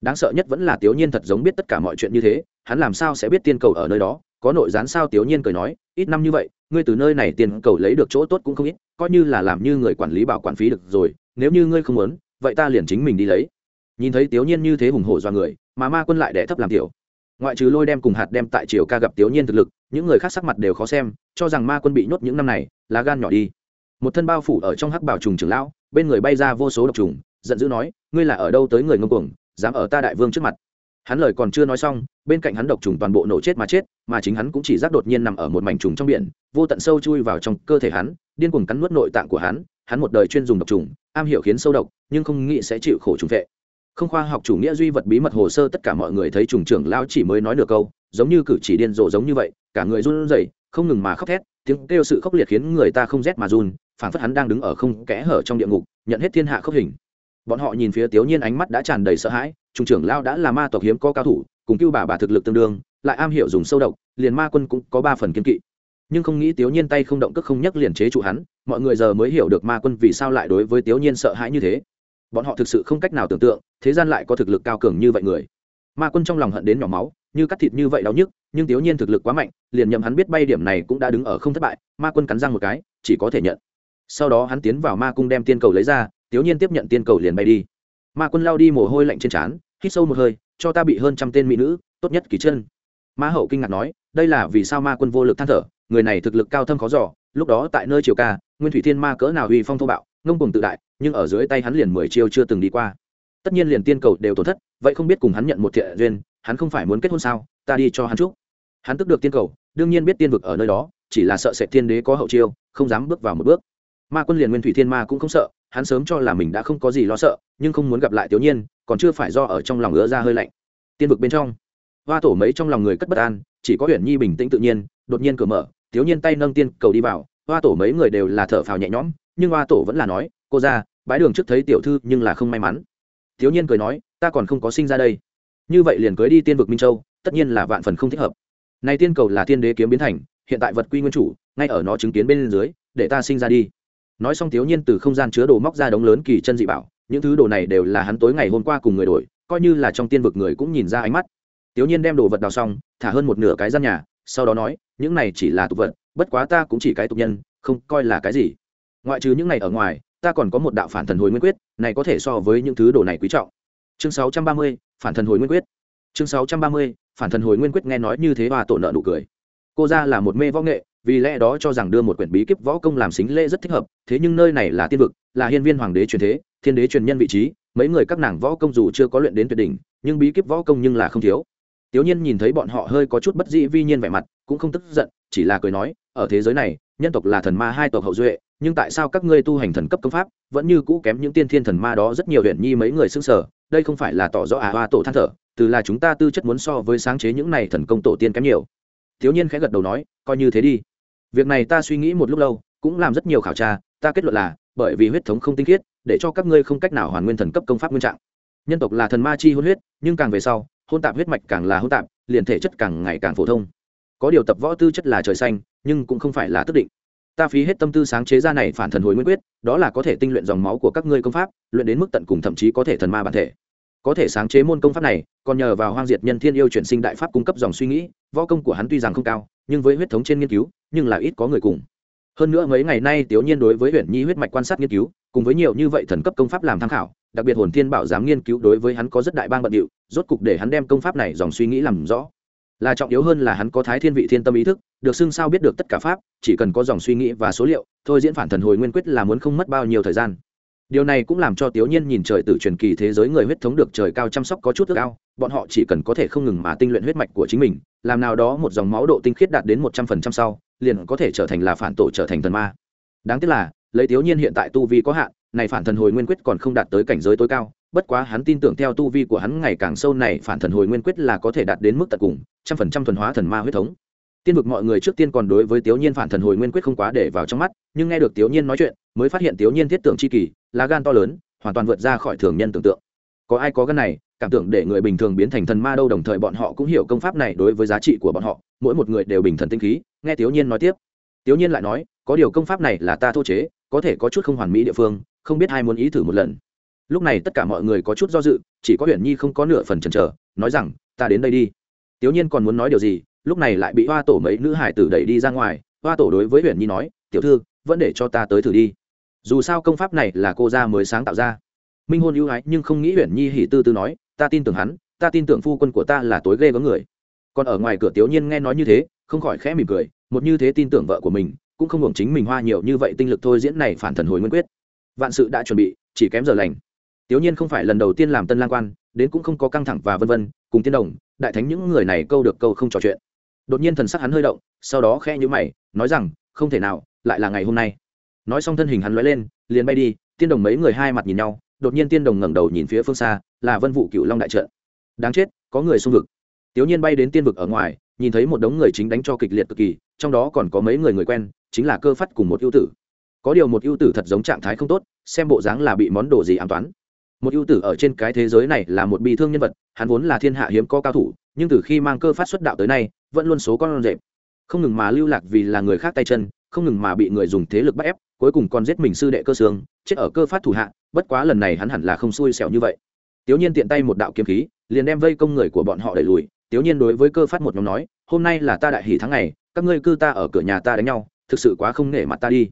Đáng sợ nhất vẫn là tiểu nhiên thật giống biết tất cả mọi chuyện như thế, hắn làm sao sẽ biết tiên cầu ở nơi đó? Có nội gián sao tiểu nhiên cười nói, ít năm như vậy, ngươi từ nơi này tiền cầu lấy được chỗ tốt cũng không ít, coi như là làm như người quản lý bảo quản phí được rồi, nếu như ngươi không muốn, vậy ta liền chính mình đi lấy. Nhìn thấy tiểu nhiên như thế hùng hổ do người, mà ma quân lại đẻ thấp làm tiểu. Ngoại trừ lôi đem cùng hạt đem tại triều ca gặp tiểu nhiên thực lực, những người khác sắc mặt đều khó xem, cho rằng ma quân bị nhốt những năm này là gan nhỏ đi. Một thân bao phủ ở trong hắc bảo trùng trưởng lão bên người bay ra vô số độc trùng, giận dữ nói, ngươi là ở đâu tới người ngông cuồng, dám ở ta đại vương trước mặt? Hắn lời còn chưa nói xong, bên cạnh hắn độc trùng toàn bộ nổ chết mà chết, mà chính hắn cũng chỉ giác đột nhiên nằm ở một mảnh trùng trong biển, vô tận sâu chui vào trong cơ thể hắn, điên cuồng cắn nuốt nội tạng của hắn hắn một đời chuyên dùng độc trùng, am hiểu khiến sâu độc, nhưng không nghĩ sẽ chịu khổ trùng vệ. Không khoa học chủ nghĩa duy vật bí mật hồ sơ tất cả mọi người thấy trùng trưởng lao chỉ mới nói được câu, giống như cử chỉ điên rồ giống như vậy, cả người run rẩy, không ngừng mà khóc thét, tiếng kêu sự khốc liệt khiến người ta không rét mà run phảng phất hắn đang đứng ở không kẽ hở trong địa ngục, nhận hết thiên hạ khốc hình. Bọn họ nhìn phía tiểu nhiên ánh mắt đã tràn đầy sợ hãi, trung trưởng lao đã là ma tộc hiếm có cao thủ, cùng cưu bà bà thực lực tương đương, lại am hiểu dùng sâu độc, liền ma quân cũng có ba phần kiên kỵ. Nhưng không nghĩ tiểu nhiên tay không động cước không nhắc liền chế trụ hắn, mọi người giờ mới hiểu được ma quân vì sao lại đối với tiểu nhiên sợ hãi như thế. Bọn họ thực sự không cách nào tưởng tượng, thế gian lại có thực lực cao cường như vậy người. Ma quân trong lòng hận đến nhỏ máu, như cắt thịt như vậy đau nhức, nhưng tiểu nhiên thực lực quá mạnh, liền nhậm hắn biết bay điểm này cũng đã đứng ở không thất bại, ma quân cắn răng một cái, chỉ có thể nhận sau đó hắn tiến vào ma cung đem tiên cầu lấy ra, tiếu nhiên tiếp nhận tiên cầu liền bay đi. Ma quân lao đi mồ hôi lạnh trên trán, hít sâu một hơi, cho ta bị hơn trăm tên mỹ nữ, tốt nhất kỳ chân. Ma hậu kinh ngạc nói, đây là vì sao ma quân vô lực than thở, người này thực lực cao thâm khó giỏ lúc đó tại nơi triều ca, nguyên thủy thiên ma cỡ nào uy phong thô bạo, ngông cùng tự đại, nhưng ở dưới tay hắn liền mười chiêu chưa từng đi qua. Tất nhiên liền tiên cầu đều tổn thất, vậy không biết cùng hắn nhận một thiện duyên, hắn không phải muốn kết hôn sao, ta đi cho hắn chúc. Hắn tức được tiên cầu, đương nhiên biết tiên vực ở nơi đó, chỉ là sợ sẽ thiên đế có hậu chiêu, không dám bước vào một bước ma quân liền nguyên thủy thiên ma cũng không sợ, hắn sớm cho là mình đã không có gì lo sợ, nhưng không muốn gặp lại tiểu nhiên, còn chưa phải do ở trong lòng ứa ra hơi lạnh. Tiên vực bên trong, hoa tổ mấy trong lòng người cất bất an, chỉ có huyền nhi bình tĩnh tự nhiên, đột nhiên cửa mở, tiểu nhiên tay nâng tiên cầu đi vào, hoa tổ mấy người đều là thở phào nhẹ nhõm, nhưng hoa tổ vẫn là nói, cô ra, bái đường trước thấy tiểu thư nhưng là không may mắn. Tiểu nhiên cười nói, ta còn không có sinh ra đây. Như vậy liền cưới đi tiên vực minh châu, tất nhiên là vạn phần không thích hợp. Này tiên cầu là tiên đế kiếm biến thành, hiện tại vật quy nguyên chủ, ngay ở nó chứng kiến bên dưới, để ta sinh ra đi nói xong thiếu nhiên từ không gian chứa đồ móc ra đống lớn kỳ chân dị bảo những thứ đồ này đều là hắn tối ngày hôm qua cùng người đổi coi như là trong tiên vực người cũng nhìn ra ánh mắt. Thiếu nhiên đem đồ vật đào xong thả hơn một nửa cái gian nhà sau đó nói những này chỉ là tục vật bất quá ta cũng chỉ cái tục nhân không coi là cái gì. Ngoại trừ những này ở ngoài ta còn có một đạo phản thần hồi nguyên quyết này có thể so với những thứ đồ này quý trọng. Chương 630, phản thần hồi nguyên quyết. Chương 630, phản thần hồi nguyên quyết nghe nói như thế và tổ nợ nụ cười. Cô ra là một mê võ nghệ vì lẽ đó cho rằng đưa một quyển bí kíp võ công làm xính lễ rất thích hợp, thế nhưng nơi này là tiên vực, là hiên viên hoàng đế truyền thế, thiên đế truyền nhân vị trí, mấy người các nàng võ công dù chưa có luyện đến tuyệt đỉnh, nhưng bí kíp võ công nhưng là không thiếu. Tiểu nhiên nhìn thấy bọn họ hơi có chút bất dĩ vi nhiên vẻ mặt, cũng không tức giận, chỉ là cười nói, ở thế giới này, nhân tộc là thần ma hai tộc hậu duệ, nhưng tại sao các ngươi tu hành thần cấp công pháp, vẫn như cũ kém những tiên thiên thần ma đó rất nhiều huyện nhi mấy người xưng sở đây không phải là tỏ rõ à hoa tổ than thở, từ là chúng ta tư chất muốn so với sáng chế những này thần công tổ tiên kém nhiều. Thiếu nhiên khẽ gật đầu nói, coi như thế đi việc này ta suy nghĩ một lúc lâu, cũng làm rất nhiều khảo tra, ta kết luận là, bởi vì huyết thống không tinh khiết, để cho các ngươi không cách nào hoàn nguyên thần cấp công pháp nguyên trạng. Nhân tộc là thần ma chi hôn huyết, nhưng càng về sau, hôn tạp huyết mạch càng là hôn tạp, liền thể chất càng ngày càng phổ thông. Có điều tập võ tư chất là trời xanh, nhưng cũng không phải là tức định. Ta phí hết tâm tư sáng chế ra này phản thần hồi nguyên quyết, đó là có thể tinh luyện dòng máu của các ngươi công pháp, luyện đến mức tận cùng thậm chí có thể thần ma bản thể có thể sáng chế môn công pháp này, còn nhờ vào hoang diệt nhân thiên yêu chuyển sinh đại pháp cung cấp dòng suy nghĩ, võ công của hắn tuy rằng không cao, nhưng với huyết thống trên nghiên cứu, nhưng là ít có người cùng. Hơn nữa mấy ngày nay tiểu nhiên đối với huyện nhi huyết mạch quan sát nghiên cứu, cùng với nhiều như vậy thần cấp công pháp làm tham khảo, đặc biệt hồn thiên bảo giám nghiên cứu đối với hắn có rất đại bang bận điệu, rốt cục để hắn đem công pháp này dòng suy nghĩ làm rõ. Là trọng yếu hơn là hắn có thái thiên vị thiên tâm ý thức, được xưng sao biết được tất cả pháp, chỉ cần có dòng suy nghĩ và số liệu, thôi diễn phản thần hồi nguyên quyết là muốn không mất bao nhiêu thời gian điều này cũng làm cho tiểu nhiên nhìn trời từ truyền kỳ thế giới người huyết thống được trời cao chăm sóc có chút ước ao, bọn họ chỉ cần có thể không ngừng mà tinh luyện huyết mạch của chính mình, làm nào đó một dòng máu độ tinh khiết đạt đến một trăm phần trăm sau, liền có thể trở thành là phản tổ trở thành thần ma. Đáng tiếc là, lấy tiểu nhiên hiện tại tu vi có hạn, này phản thần hồi nguyên quyết còn không đạt tới cảnh giới tối cao, bất quá hắn tin tưởng theo tu vi của hắn ngày càng sâu này phản thần hồi nguyên quyết là có thể đạt đến mức tận cùng, trăm phần trăm thuần hóa thần ma huyết thống. Tiên vực mọi người trước tiên còn đối với tiểu nhiên phản thần hồi nguyên quyết không quá để vào trong mắt, nhưng nghe được tiểu nhiên nói chuyện, mới phát hiện tiểu nhiên thiết tưởng chi kỳ lá gan to lớn, hoàn toàn vượt ra khỏi thường nhân tưởng tượng. Có ai có gan này, cảm tưởng để người bình thường biến thành thần ma đâu đồng thời bọn họ cũng hiểu công pháp này đối với giá trị của bọn họ, mỗi một người đều bình thần tinh khí, nghe tiểu nhiên nói tiếp. Tiểu nhiên lại nói, có điều công pháp này là ta thô chế, có thể có chút không hoàn mỹ địa phương, không biết ai muốn ý thử một lần. Lúc này tất cả mọi người có chút do dự, chỉ có huyền nhi không có nửa phần chần chờ, nói rằng, ta đến đây đi. Tiểu nhiên còn muốn nói điều gì, lúc này lại bị hoa tổ mấy nữ hải tử đẩy đi ra ngoài. Hoa tổ đối với huyền nhi nói, tiểu thư, vẫn để cho ta tới thử đi dù sao công pháp này là cô gia mới sáng tạo ra. Minh hôn ưu ái nhưng không nghĩ huyền nhi hỉ tư tư nói, ta tin tưởng hắn, ta tin tưởng phu quân của ta là tối ghê có người. Còn ở ngoài cửa tiểu nhiên nghe nói như thế, không khỏi khẽ mỉm cười, một như thế tin tưởng vợ của mình, cũng không hưởng chính mình hoa nhiều như vậy tinh lực thôi diễn này phản thần hồi nguyên quyết. Vạn sự đã chuẩn bị, chỉ kém giờ lành. Tiểu nhiên không phải lần đầu tiên làm tân lang quan, đến cũng không có căng thẳng và vân vân, cùng tiên đồng, đại thánh những người này câu được câu không trò chuyện. Đột nhiên thần sắc hắn hơi động, sau đó khẽ nhíu mày, nói rằng, không thể nào, lại là ngày hôm nay nói xong thân hình hắn lóe lên, liền bay đi, tiên đồng mấy người hai mặt nhìn nhau, đột nhiên tiên đồng ngẩng đầu nhìn phía phương xa, là vân vụ cựu long đại trận. Đáng chết, có người xung vực. Tiểu nhiên bay đến tiên vực ở ngoài, nhìn thấy một đống người chính đánh cho kịch liệt cực kỳ, trong đó còn có mấy người người quen, chính là cơ phát cùng một ưu tử. Có điều một ưu tử thật giống trạng thái không tốt, xem bộ dáng là bị món đồ gì ám toán. Một ưu tử ở trên cái thế giới này là một bi thương nhân vật, hắn vốn là thiên hạ hiếm có cao thủ, nhưng từ khi mang cơ phát xuất đạo tới nay, vẫn luôn số con rệp. Không ngừng mà lưu lạc vì là người khác tay chân, không ngừng mà bị người dùng thế lực bắt ép cuối cùng còn giết mình sư đệ cơ sương chết ở cơ phát thủ hạ, bất quá lần này hắn hẳn là không xui xẻo như vậy. Tiểu nhiên tiện tay một đạo kiếm khí, liền đem vây công người của bọn họ đẩy lùi. Tiểu nhiên đối với cơ phát một nhóm nói, hôm nay là ta đại hỷ tháng ngày, các ngươi cư ta ở cửa nhà ta đánh nhau, thực sự quá không nể mặt ta đi.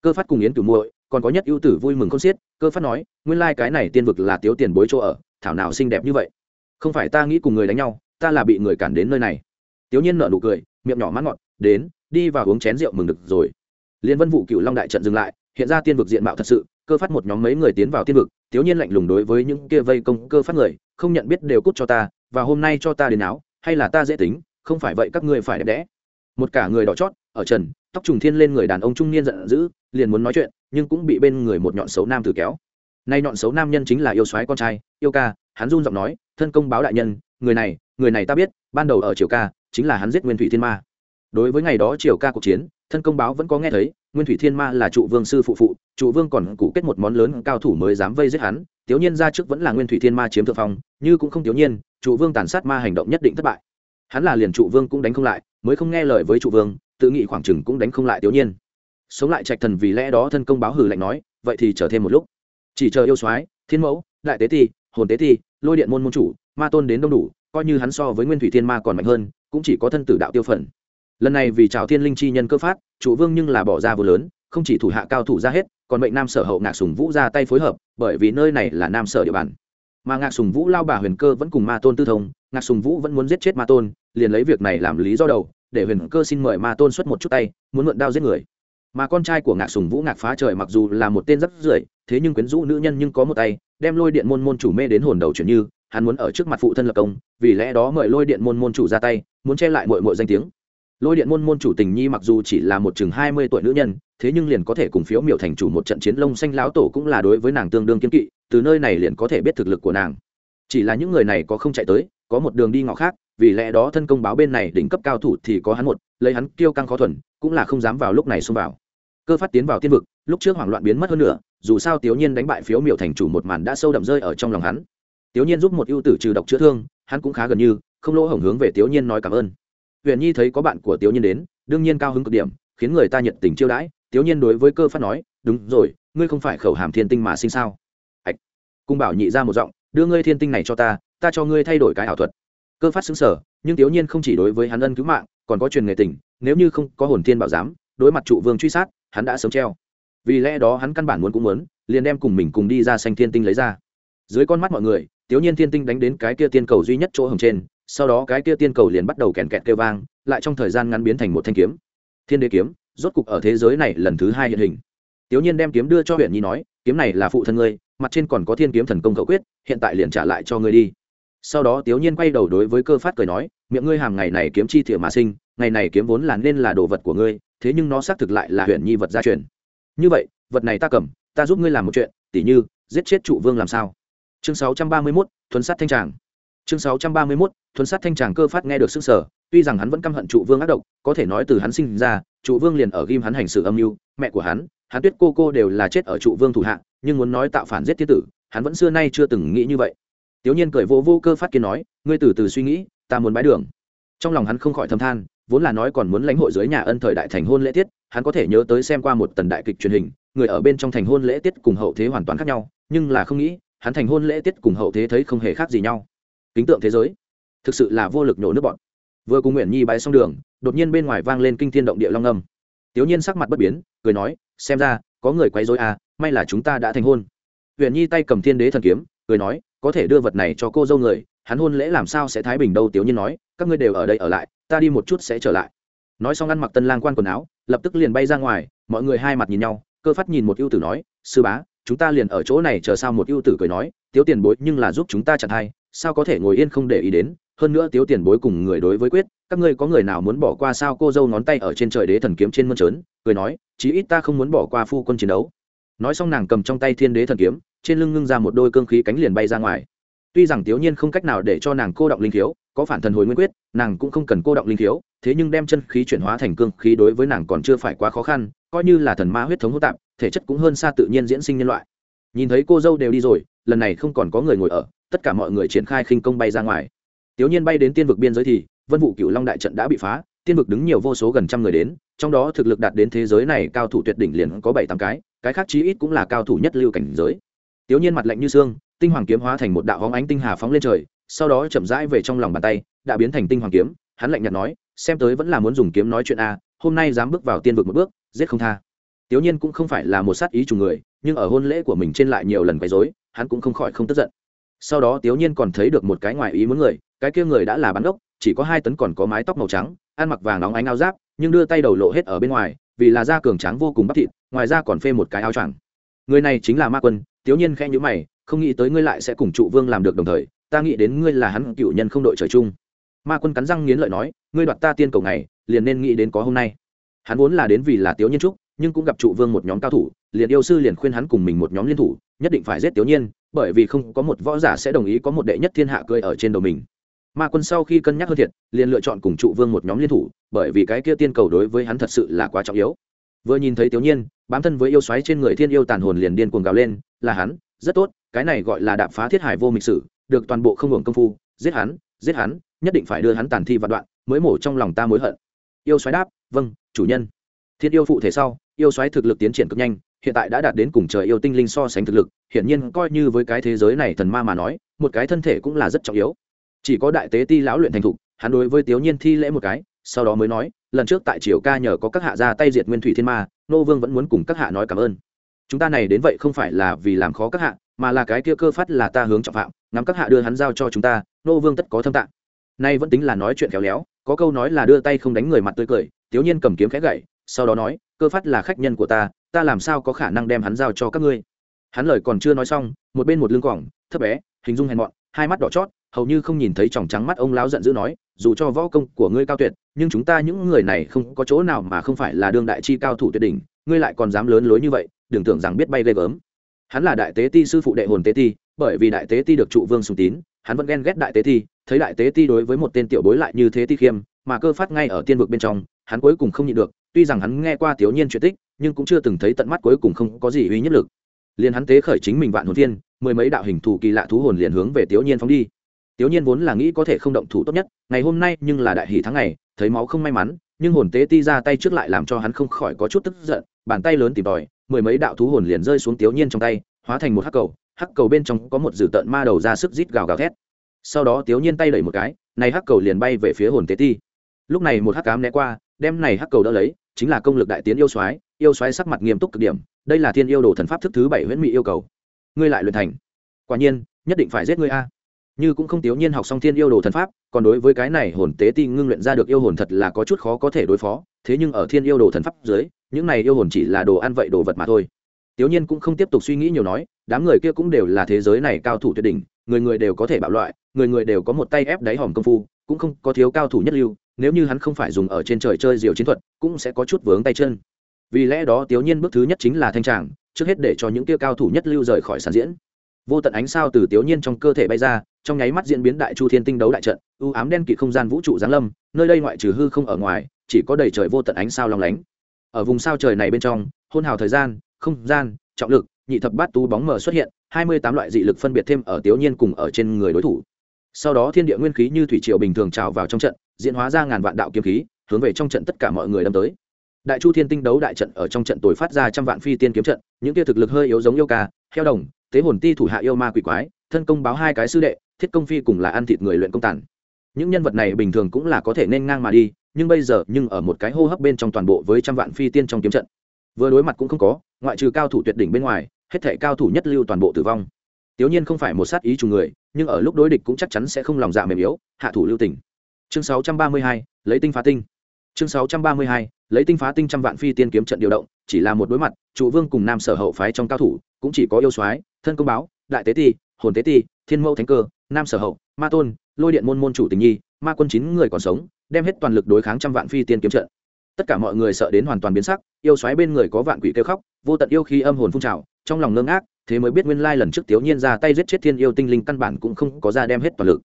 Cơ phát cùng yến tử muội, còn có nhất ưu tử vui mừng con xiết, cơ phát nói, nguyên lai cái này tiên vực là tiếu tiền bối chỗ ở, thảo nào xinh đẹp như vậy. Không phải ta nghĩ cùng người đánh nhau, ta là bị người cản đến nơi này. Tiểu nhiên nở nụ cười, miệng nhỏ mắt ngọt, đến, đi vào uống chén rượu mừng được rồi liên vân vụ cựu long đại trận dừng lại, hiện ra tiên vực diện mạo thật sự, cơ phát một nhóm mấy người tiến vào tiên vực, thiếu nhiên lạnh lùng đối với những kia vây công cơ phát người, không nhận biết đều cút cho ta, và hôm nay cho ta đến áo hay là ta dễ tính, không phải vậy các ngươi phải đẹp đẽ. Một cả người đỏ chót, ở trần, tóc trùng thiên lên người đàn ông trung niên giận dữ, liền muốn nói chuyện, nhưng cũng bị bên người một nhọn xấu nam tử kéo. Nay nhọn xấu nam nhân chính là yêu soái con trai, yêu ca, hắn run giọng nói, thân công báo đại nhân, người này người này ta biết, ban đầu ở triều ca, chính là hắn giết nguyên thủy thiên ma. Đối với ngày đó triều ca cuộc chiến thân công báo vẫn có nghe thấy, nguyên thủy thiên ma là trụ vương sư phụ phụ, trụ vương còn cụ kết một món lớn cao thủ mới dám vây giết hắn, tiểu nhiên ra trước vẫn là nguyên thủy thiên ma chiếm thượng phong, như cũng không tiểu nhiên, trụ vương tàn sát ma hành động nhất định thất bại. Hắn là liền trụ vương cũng đánh không lại, mới không nghe lời với trụ vương, tự nghĩ khoảng chừng cũng đánh không lại tiểu nhiên. Sống lại trạch thần vì lẽ đó thân công báo hử lạnh nói, vậy thì chờ thêm một lúc. Chỉ chờ yêu soái, thiên mẫu, đại tế ti, hồn tế ti, lôi điện môn môn chủ, ma tôn đến đông đủ, coi như hắn so với nguyên thủy thiên ma còn mạnh hơn, cũng chỉ có thân tử đạo tiêu phần lần này vì trào thiên linh chi nhân cơ phát, chủ vương nhưng là bỏ ra vô lớn, không chỉ thủ hạ cao thủ ra hết, còn mệnh nam sở hậu ngạc sùng vũ ra tay phối hợp, bởi vì nơi này là nam sở địa bàn. Mà ngạc sùng vũ lao bà huyền cơ vẫn cùng ma tôn tư thông, ngạc sùng vũ vẫn muốn giết chết ma tôn, liền lấy việc này làm lý do đầu, để huyền cơ xin mời ma tôn xuất một chút tay, muốn mượn đao giết người. Mà con trai của ngạc sùng vũ ngạc phá trời mặc dù là một tên rất rưởi, thế nhưng quyến rũ nữ nhân nhưng có một tay, đem lôi điện môn môn chủ mê đến hồn đầu chuyển như, hắn muốn ở trước mặt phụ thân lập công, vì lẽ đó mời lôi điện môn môn chủ ra tay, muốn che lại mọi mọi danh tiếng lôi điện môn môn chủ tình nhi mặc dù chỉ là một chừng hai mươi tuổi nữ nhân, thế nhưng liền có thể cùng phiếu miểu thành chủ một trận chiến lông xanh lão tổ cũng là đối với nàng tương đương kiên kỵ, từ nơi này liền có thể biết thực lực của nàng. Chỉ là những người này có không chạy tới, có một đường đi ngõ khác, vì lẽ đó thân công báo bên này đỉnh cấp cao thủ thì có hắn một, lấy hắn kêu căng khó thuần, cũng là không dám vào lúc này xông vào. Cơ phát tiến vào tiên vực, lúc trước hoảng loạn biến mất hơn nữa, dù sao tiểu nhiên đánh bại phiếu miểu thành chủ một màn đã sâu đậm rơi ở trong lòng hắn. Tiểu nhiên giúp một ưu tử trừ độc chữa thương, hắn cũng khá gần như, không lỗ hổng hướng về tiểu nhiên nói cảm ơn huyền nhi thấy có bạn của tiểu nhiên đến, đương nhiên cao hứng cực điểm, khiến người ta nhiệt tình chiêu đãi. Tiểu nhiên đối với cơ phát nói, đúng rồi, ngươi không phải khẩu hàm thiên tinh mà sinh sao? Ạch cung bảo nhị ra một giọng, đưa ngươi thiên tinh này cho ta ta cho ngươi thay đổi cái ảo thuật. Cơ phát xứng sở nhưng tiểu nhiên không chỉ đối với hắn ân cứu mạng, còn có truyền nghề tình, nếu như không có hồn thiên bảo giám, đối mặt trụ vương truy sát, hắn đã sớm treo. Vì lẽ đó hắn căn bản muốn cũng muốn, liền đem cùng mình cùng đi ra xanh thiên tinh lấy ra. Dưới con mắt mọi người tiểu nhiên thiên tinh đánh đến cái kia tiên cầu duy nhất chỗ hồng trên sau đó cái kia tiên cầu liền bắt đầu kèn kẹt kêu vang lại trong thời gian ngắn biến thành một thanh kiếm. Thiên đế kiếm rốt cục ở thế giới này lần thứ hai hiện hình. Tiểu nhiên đem kiếm đưa cho huyện nhi nói kiếm này là phụ thân ngươi mặt trên còn có thiên kiếm thần công khẩu quyết hiện tại liền trả lại cho ngươi đi. Sau đó tiểu nhiên quay đầu đối với cơ phát cười nói miệng ngươi hàng ngày này kiếm chi thiệu mà sinh ngày này kiếm vốn là nên là đồ vật của ngươi thế nhưng nó xác thực lại là huyện nhi vật gia truyền. Như vậy vật này ta cầm ta giúp ngươi làm một chuyện tỉ như giết chết trụ vương làm sao? Chương 631, thuấn sát thanh tràng chương 631, thuấn sát thanh tràng cơ phát nghe được sức sở tuy rằng hắn vẫn căm hận trụ vương ác độc có thể nói từ hắn sinh ra trụ vương liền ở ghim hắn hành xử âm mưu mẹ của hắn hắn tuyết cô cô đều là chết ở trụ vương thủ hạ nhưng muốn nói tạo phản giết thiên tử hắn vẫn xưa nay chưa từng nghĩ như vậy. Tiểu nhiên cười vô vô cơ phát kiến nói ngươi từ từ suy nghĩ ta muốn bái đường. Trong lòng hắn không khỏi thầm than vốn là nói còn muốn lãnh hội dưới nhà ân thời đại thành hôn lễ tiết hắn có thể nhớ tới xem qua một tần đại kịch truyền hình người ở bên trong thành hôn lễ tiết cùng hậu thế hoàn toàn khác nhau nhưng là không nghĩ hắn thành hôn lễ tiết cùng hậu thế thấy không hề khác gì nhau kính tượng thế giới. Thực sự là vô lực nhổ nước bọn. Vừa cùng nguyễn nhi bay xong đường, đột nhiên bên ngoài vang lên kinh thiên động địa long âm. Tiểu nhiên sắc mặt bất biến, cười nói, xem ra, có người quấy rối à may là chúng ta đã thành hôn. Nguyễn nhi tay cầm thiên đế thần kiếm, cười nói, có thể đưa vật này cho cô dâu người, hắn hôn lễ làm sao sẽ thái bình đâu? Tiểu nhiên nói, các ngươi đều ở đây ở lại, ta đi một chút sẽ trở lại. Nói xong ăn mặc tân lang quan quần áo, lập tức liền bay ra ngoài, mọi người hai mặt nhìn nhau, cơ phát nhìn một ưu tử nói, sư bá, chúng ta liền ở chỗ này chờ sao? Một ưu tử cười nói, tiếu tiền bối nhưng là giúp chúng ta chặt hai sao có thể ngồi yên không để ý đến? Hơn nữa tiếu tiền bối cùng người đối với quyết, các ngươi có người nào muốn bỏ qua sao cô dâu ngón tay ở trên trời đế thần kiếm trên mơn trớn? Cười nói, chí ít ta không muốn bỏ qua phu quân chiến đấu. Nói xong nàng cầm trong tay thiên đế thần kiếm, trên lưng ngưng ra một đôi cương khí cánh liền bay ra ngoài. Tuy rằng tiểu nhiên không cách nào để cho nàng cô động linh thiếu có phản thần hồi nguyên quyết, nàng cũng không cần cô động linh thiếu thế nhưng đem chân khí chuyển hóa thành cương khí đối với nàng còn chưa phải quá khó khăn, coi như là thần ma huyết thống hô tạp, thể chất cũng hơn xa tự nhiên diễn sinh nhân loại. Nhìn thấy cô dâu đều đi rồi, lần này không còn có người ngồi ở tất cả mọi người triển khai khinh công bay ra ngoài. Tiểu nhiên bay đến tiên vực biên giới thì, vân vụ cựu long đại trận đã bị phá, tiên vực đứng nhiều vô số gần trăm người đến, trong đó thực lực đạt đến thế giới này cao thủ tuyệt đỉnh liền có bảy tám cái cái khác chí ít cũng là cao thủ nhất lưu cảnh giới. Tiểu nhiên mặt lạnh như xương, tinh hoàng kiếm hóa thành một đạo hóng ánh tinh hà phóng lên trời, sau đó chậm rãi về trong lòng bàn tay, đã biến thành tinh hoàng kiếm, hắn lạnh nhạt nói, xem tới vẫn là muốn dùng kiếm nói chuyện a, hôm nay dám bước vào tiên vực một bước, giết không tha. Tiểu nhiên cũng không phải là một sát ý chủ người, nhưng ở hôn lễ của mình trên lại nhiều lần quấy rối, hắn cũng không khỏi không tức giận sau đó tiểu nhiên còn thấy được một cái ngoài ý muốn người, cái kia người đã là bán ốc, chỉ có hai tấn còn có mái tóc màu trắng, ăn mặc vàng nóng ánh áo giáp, nhưng đưa tay đầu lộ hết ở bên ngoài, vì là da cường tráng vô cùng bắp thịt, ngoài ra còn phê một cái áo choàng. Người này chính là ma quân tiểu nhiên khẽ nhíu mày, không nghĩ tới ngươi lại sẽ cùng trụ vương làm được đồng thời, ta nghĩ đến ngươi là hắn cựu nhân không đội trời chung. Ma quân cắn răng nghiến lợi nói, ngươi đoạt ta tiên cầu này liền nên nghĩ đến có hôm nay. Hắn vốn là đến vì là tiểu nhiên trúc nhưng cũng gặp trụ vương một nhóm cao thủ, liền yêu sư liền khuyên hắn cùng mình một nhóm liên thủ, nhất định phải giết tiểu nhiên, bởi vì không có một võ giả sẽ đồng ý có một đệ nhất thiên hạ cười ở trên đầu mình. Ma quân sau khi cân nhắc hơn thiệt, liền lựa chọn cùng trụ vương một nhóm liên thủ, bởi vì cái kia tiên cầu đối với hắn thật sự là quá trọng yếu. Vừa nhìn thấy tiểu nhiên, bám thân với yêu xoáy trên người thiên yêu tàn hồn liền điên cuồng gào lên, là hắn, rất tốt, cái này gọi là đạp phá thiết hải vô mịch sử, được toàn bộ không hưởng công phu, giết hắn giết hắn, nhất định phải đưa hắn tàn thi vạn đoạn, mới mổ trong lòng ta mối hận. Yêu xoáy đáp vâng chủ nhân thiên yêu phụ thể sau, yêu xoáy thực lực tiến triển cực nhanh, hiện tại đã đạt đến cùng trời yêu tinh linh so sánh thực lực, hiển nhiên coi như với cái thế giới này thần ma mà nói, một cái thân thể cũng là rất trọng yếu. Chỉ có đại tế ti lão luyện thành thục, hắn đối với tiểu nhiên thi lễ một cái, sau đó mới nói, lần trước tại triều ca nhờ có các hạ ra tay diệt nguyên thủy thiên ma, nô vương vẫn muốn cùng các hạ nói cảm ơn. Chúng ta này đến vậy không phải là vì làm khó các hạ, mà là cái kia cơ phát là ta hướng trọng phạm, ngắm các hạ đưa hắn giao cho chúng ta, nô vương tất có thâm tạng. Nay vẫn tính là nói chuyện khéo léo, có câu nói là đưa tay không đánh người mặt tươi cười tiểu nhiên cầm kiếm khẽ gậy sau đó nói, cơ phát là khách nhân của ta ta làm sao có khả năng đem hắn giao cho các ngươi? Hắn lời còn chưa nói xong, một bên một lưng quỏng thấp bé, hình dung hèn mọn, hai mắt đỏ chót, hầu như không nhìn thấy tròng trắng mắt ông lão giận dữ nói, dù cho võ công của ngươi cao tuyệt, nhưng chúng ta những người này không có chỗ nào mà không phải là đương đại chi cao thủ tuyệt đỉnh, ngươi lại còn dám lớn lối như vậy, đừng tưởng rằng biết bay ghê gớm. Hắn là đại tế ti sư phụ đệ hồn tế ti, bởi vì đại tế ti được trụ vương sùng tín, hắn vẫn ghen ghét đại tế ti, thấy đại tế ti đối với một tên tiểu bối lại như thế ti khiêm, mà cơ phát ngay ở tiên vực bên trong, hắn cuối cùng không nhịn được tuy rằng hắn nghe qua tiểu nhiên chuyện tích, nhưng cũng chưa từng thấy tận mắt cuối cùng không có gì uy nhất lực. Liền hắn tế khởi chính mình vạn hồn thiên, mười mấy đạo hình thủ kỳ lạ thú hồn liền hướng về tiểu nhiên phóng đi. Tiểu nhiên vốn là nghĩ có thể không động thủ tốt nhất, ngày hôm nay nhưng là đại hỷ tháng ngày, thấy máu không may mắn, nhưng hồn tế ti ra tay trước lại làm cho hắn không khỏi có chút tức giận, bàn tay lớn tìm tòi, mười mấy đạo thú hồn liền rơi xuống tiểu nhiên trong tay, hóa thành một hắc cầu hắc cầu bên trong có một dử tợn ma đầu ra sức rít gào gào thét. Sau đó tiểu nhiên tay đẩy một cái, này hắc cầu liền bay về phía hồn tế ti. Lúc này một hắc cám né qua, đem này hắc cầu đỡ lấy chính là công lực đại tiến yêu soái yêu soái sắc mặt nghiêm túc cực điểm, đây là thiên yêu đồ thần pháp thức thứ bảy huyễn mỹ yêu cầu. Ngươi lại luyện thành. Quả nhiên, nhất định phải giết ngươi a. Như cũng không thiếu nhiên học xong thiên yêu đồ thần pháp, còn đối với cái này hồn tế ti ngưng luyện ra được yêu hồn thật là có chút khó có thể đối phó, thế nhưng ở thiên yêu đồ thần pháp dưới, những này yêu hồn chỉ là đồ ăn vậy đồ vật mà thôi. Tiểu nhiên cũng không tiếp tục suy nghĩ nhiều nói, đám người kia cũng đều là thế giới này cao thủ tuyệt đỉnh, người người đều có thể bạo loại, người người đều có một tay ép đáy hòm công phu, cũng không có thiếu cao thủ nhất lưu nếu như hắn không phải dùng ở trên trời chơi diều chiến thuật, cũng sẽ có chút vướng tay chân. Vì lẽ đó tiểu nhiên bước thứ nhất chính là thanh tràng, trước hết để cho những kia cao thủ nhất lưu rời khỏi sàn diễn. Vô tận ánh sao từ tiểu nhiên trong cơ thể bay ra, trong nháy mắt diễn biến đại chu thiên tinh đấu đại trận, u ám đen kịt không gian vũ trụ giáng lâm, nơi đây ngoại trừ hư không ở ngoài, chỉ có đầy trời vô tận ánh sao long lánh. Ở vùng sao trời này bên trong, hôn hào thời gian, không gian, trọng lực, nhị thập bát tú bóng mờ xuất hiện, hai mươi tám loại dị lực phân biệt thêm ở tiểu nhiên cùng ở trên người đối thủ. Sau đó thiên địa nguyên khí như thủy triều bình thường trào vào trong trận diễn hóa ra ngàn vạn đạo kiếm khí, hướng về trong trận tất cả mọi người đâm tới. Đại chu thiên tinh đấu đại trận ở trong trận tối phát ra trăm vạn phi tiên kiếm trận, những kia thực lực hơi yếu giống yêu ca, heo đồng, tế hồn ti thủ hạ yêu ma quỷ quái, thân công báo hai cái sư đệ, thiết công phi cùng là ăn thịt người luyện công tản những nhân vật này bình thường cũng là có thể nên ngang mà đi, nhưng bây giờ nhưng ở một cái hô hấp bên trong toàn bộ với trăm vạn phi tiên trong kiếm trận. Vừa đối mặt cũng không có, ngoại trừ cao thủ tuyệt đỉnh bên ngoài, hết thể cao thủ nhất lưu toàn bộ tử vong. Tiểu nhiên không phải một sát ý trùng người, nhưng ở lúc đối địch cũng chắc chắn sẽ không lòng dạ mềm yếu, hạ thủ lưu tình chương 632, lấy tinh phá tinh. Chương 632, lấy tinh phá tinh trăm vạn phi tiên kiếm trận điều động chỉ là một đối mặt trụ vương cùng nam sở hậu phái trong cao thủ cũng chỉ có yêu soái thân công báo đại tế ti hồn tế ti thiên mẫu thánh cơ nam sở hậu ma tôn lôi điện môn môn chủ tình nhi ma quân chín người còn sống đem hết toàn lực đối kháng trăm vạn phi tiên kiếm trận. Tất cả mọi người sợ đến hoàn toàn biến sắc yêu xoáy bên người có vạn quỷ kêu khóc vô tận yêu khi âm hồn phun trào trong lòng ngưng ngác thế mới biết nguyên lai lần trước tiểu nhiên ra tay giết chết thiên yêu tinh linh căn bản cũng không có ra đem hết toàn lực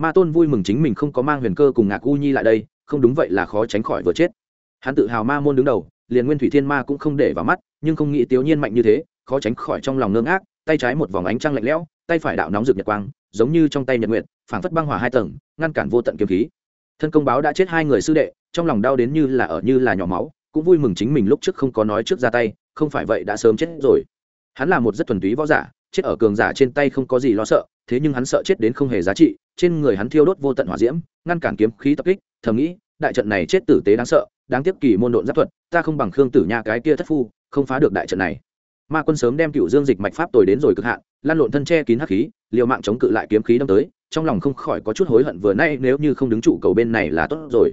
ma tôn vui mừng chính mình không có mang huyền cơ cùng ngạc u nhi lại đây, không đúng vậy là khó tránh khỏi vừa chết. Hắn tự hào ma môn đứng đầu, liền nguyên thủy thiên ma cũng không để vào mắt, nhưng không nghĩ tiểu nhiên mạnh như thế, khó tránh khỏi trong lòng ngưng ác tay trái một vòng ánh trăng lạnh lẽo, tay phải đạo nóng rực nhật quang, giống như trong tay nhật nguyện phảng phất băng hỏa hai tầng, ngăn cản vô tận kiếm khí. Thân công báo đã chết hai người sư đệ, trong lòng đau đến như là ở như là nhỏ máu, cũng vui mừng chính mình lúc trước không có nói trước ra tay, không phải vậy đã sớm chết rồi. Hắn là một rất thuần túy võ giả, chết ở cường giả trên tay không có gì lo sợ, thế nhưng hắn sợ chết đến không hề giá trị trên người hắn thiêu đốt vô tận hỏa diễm, ngăn cản kiếm khí tập kích, thầm nghĩ, đại trận này chết tử tế đáng sợ, đáng tiếc kỳ môn độn giáp thuật, ta không bằng khương tử nha cái kia thất phu, không phá được đại trận này. Ma quân sớm đem cựu dương dịch mạch pháp tồi đến rồi cực hạn, lan lộn thân che kín hắc khí, liều mạng chống cự lại kiếm khí đâm tới, trong lòng không khỏi có chút hối hận vừa nay nếu như không đứng trụ cầu bên này là tốt rồi.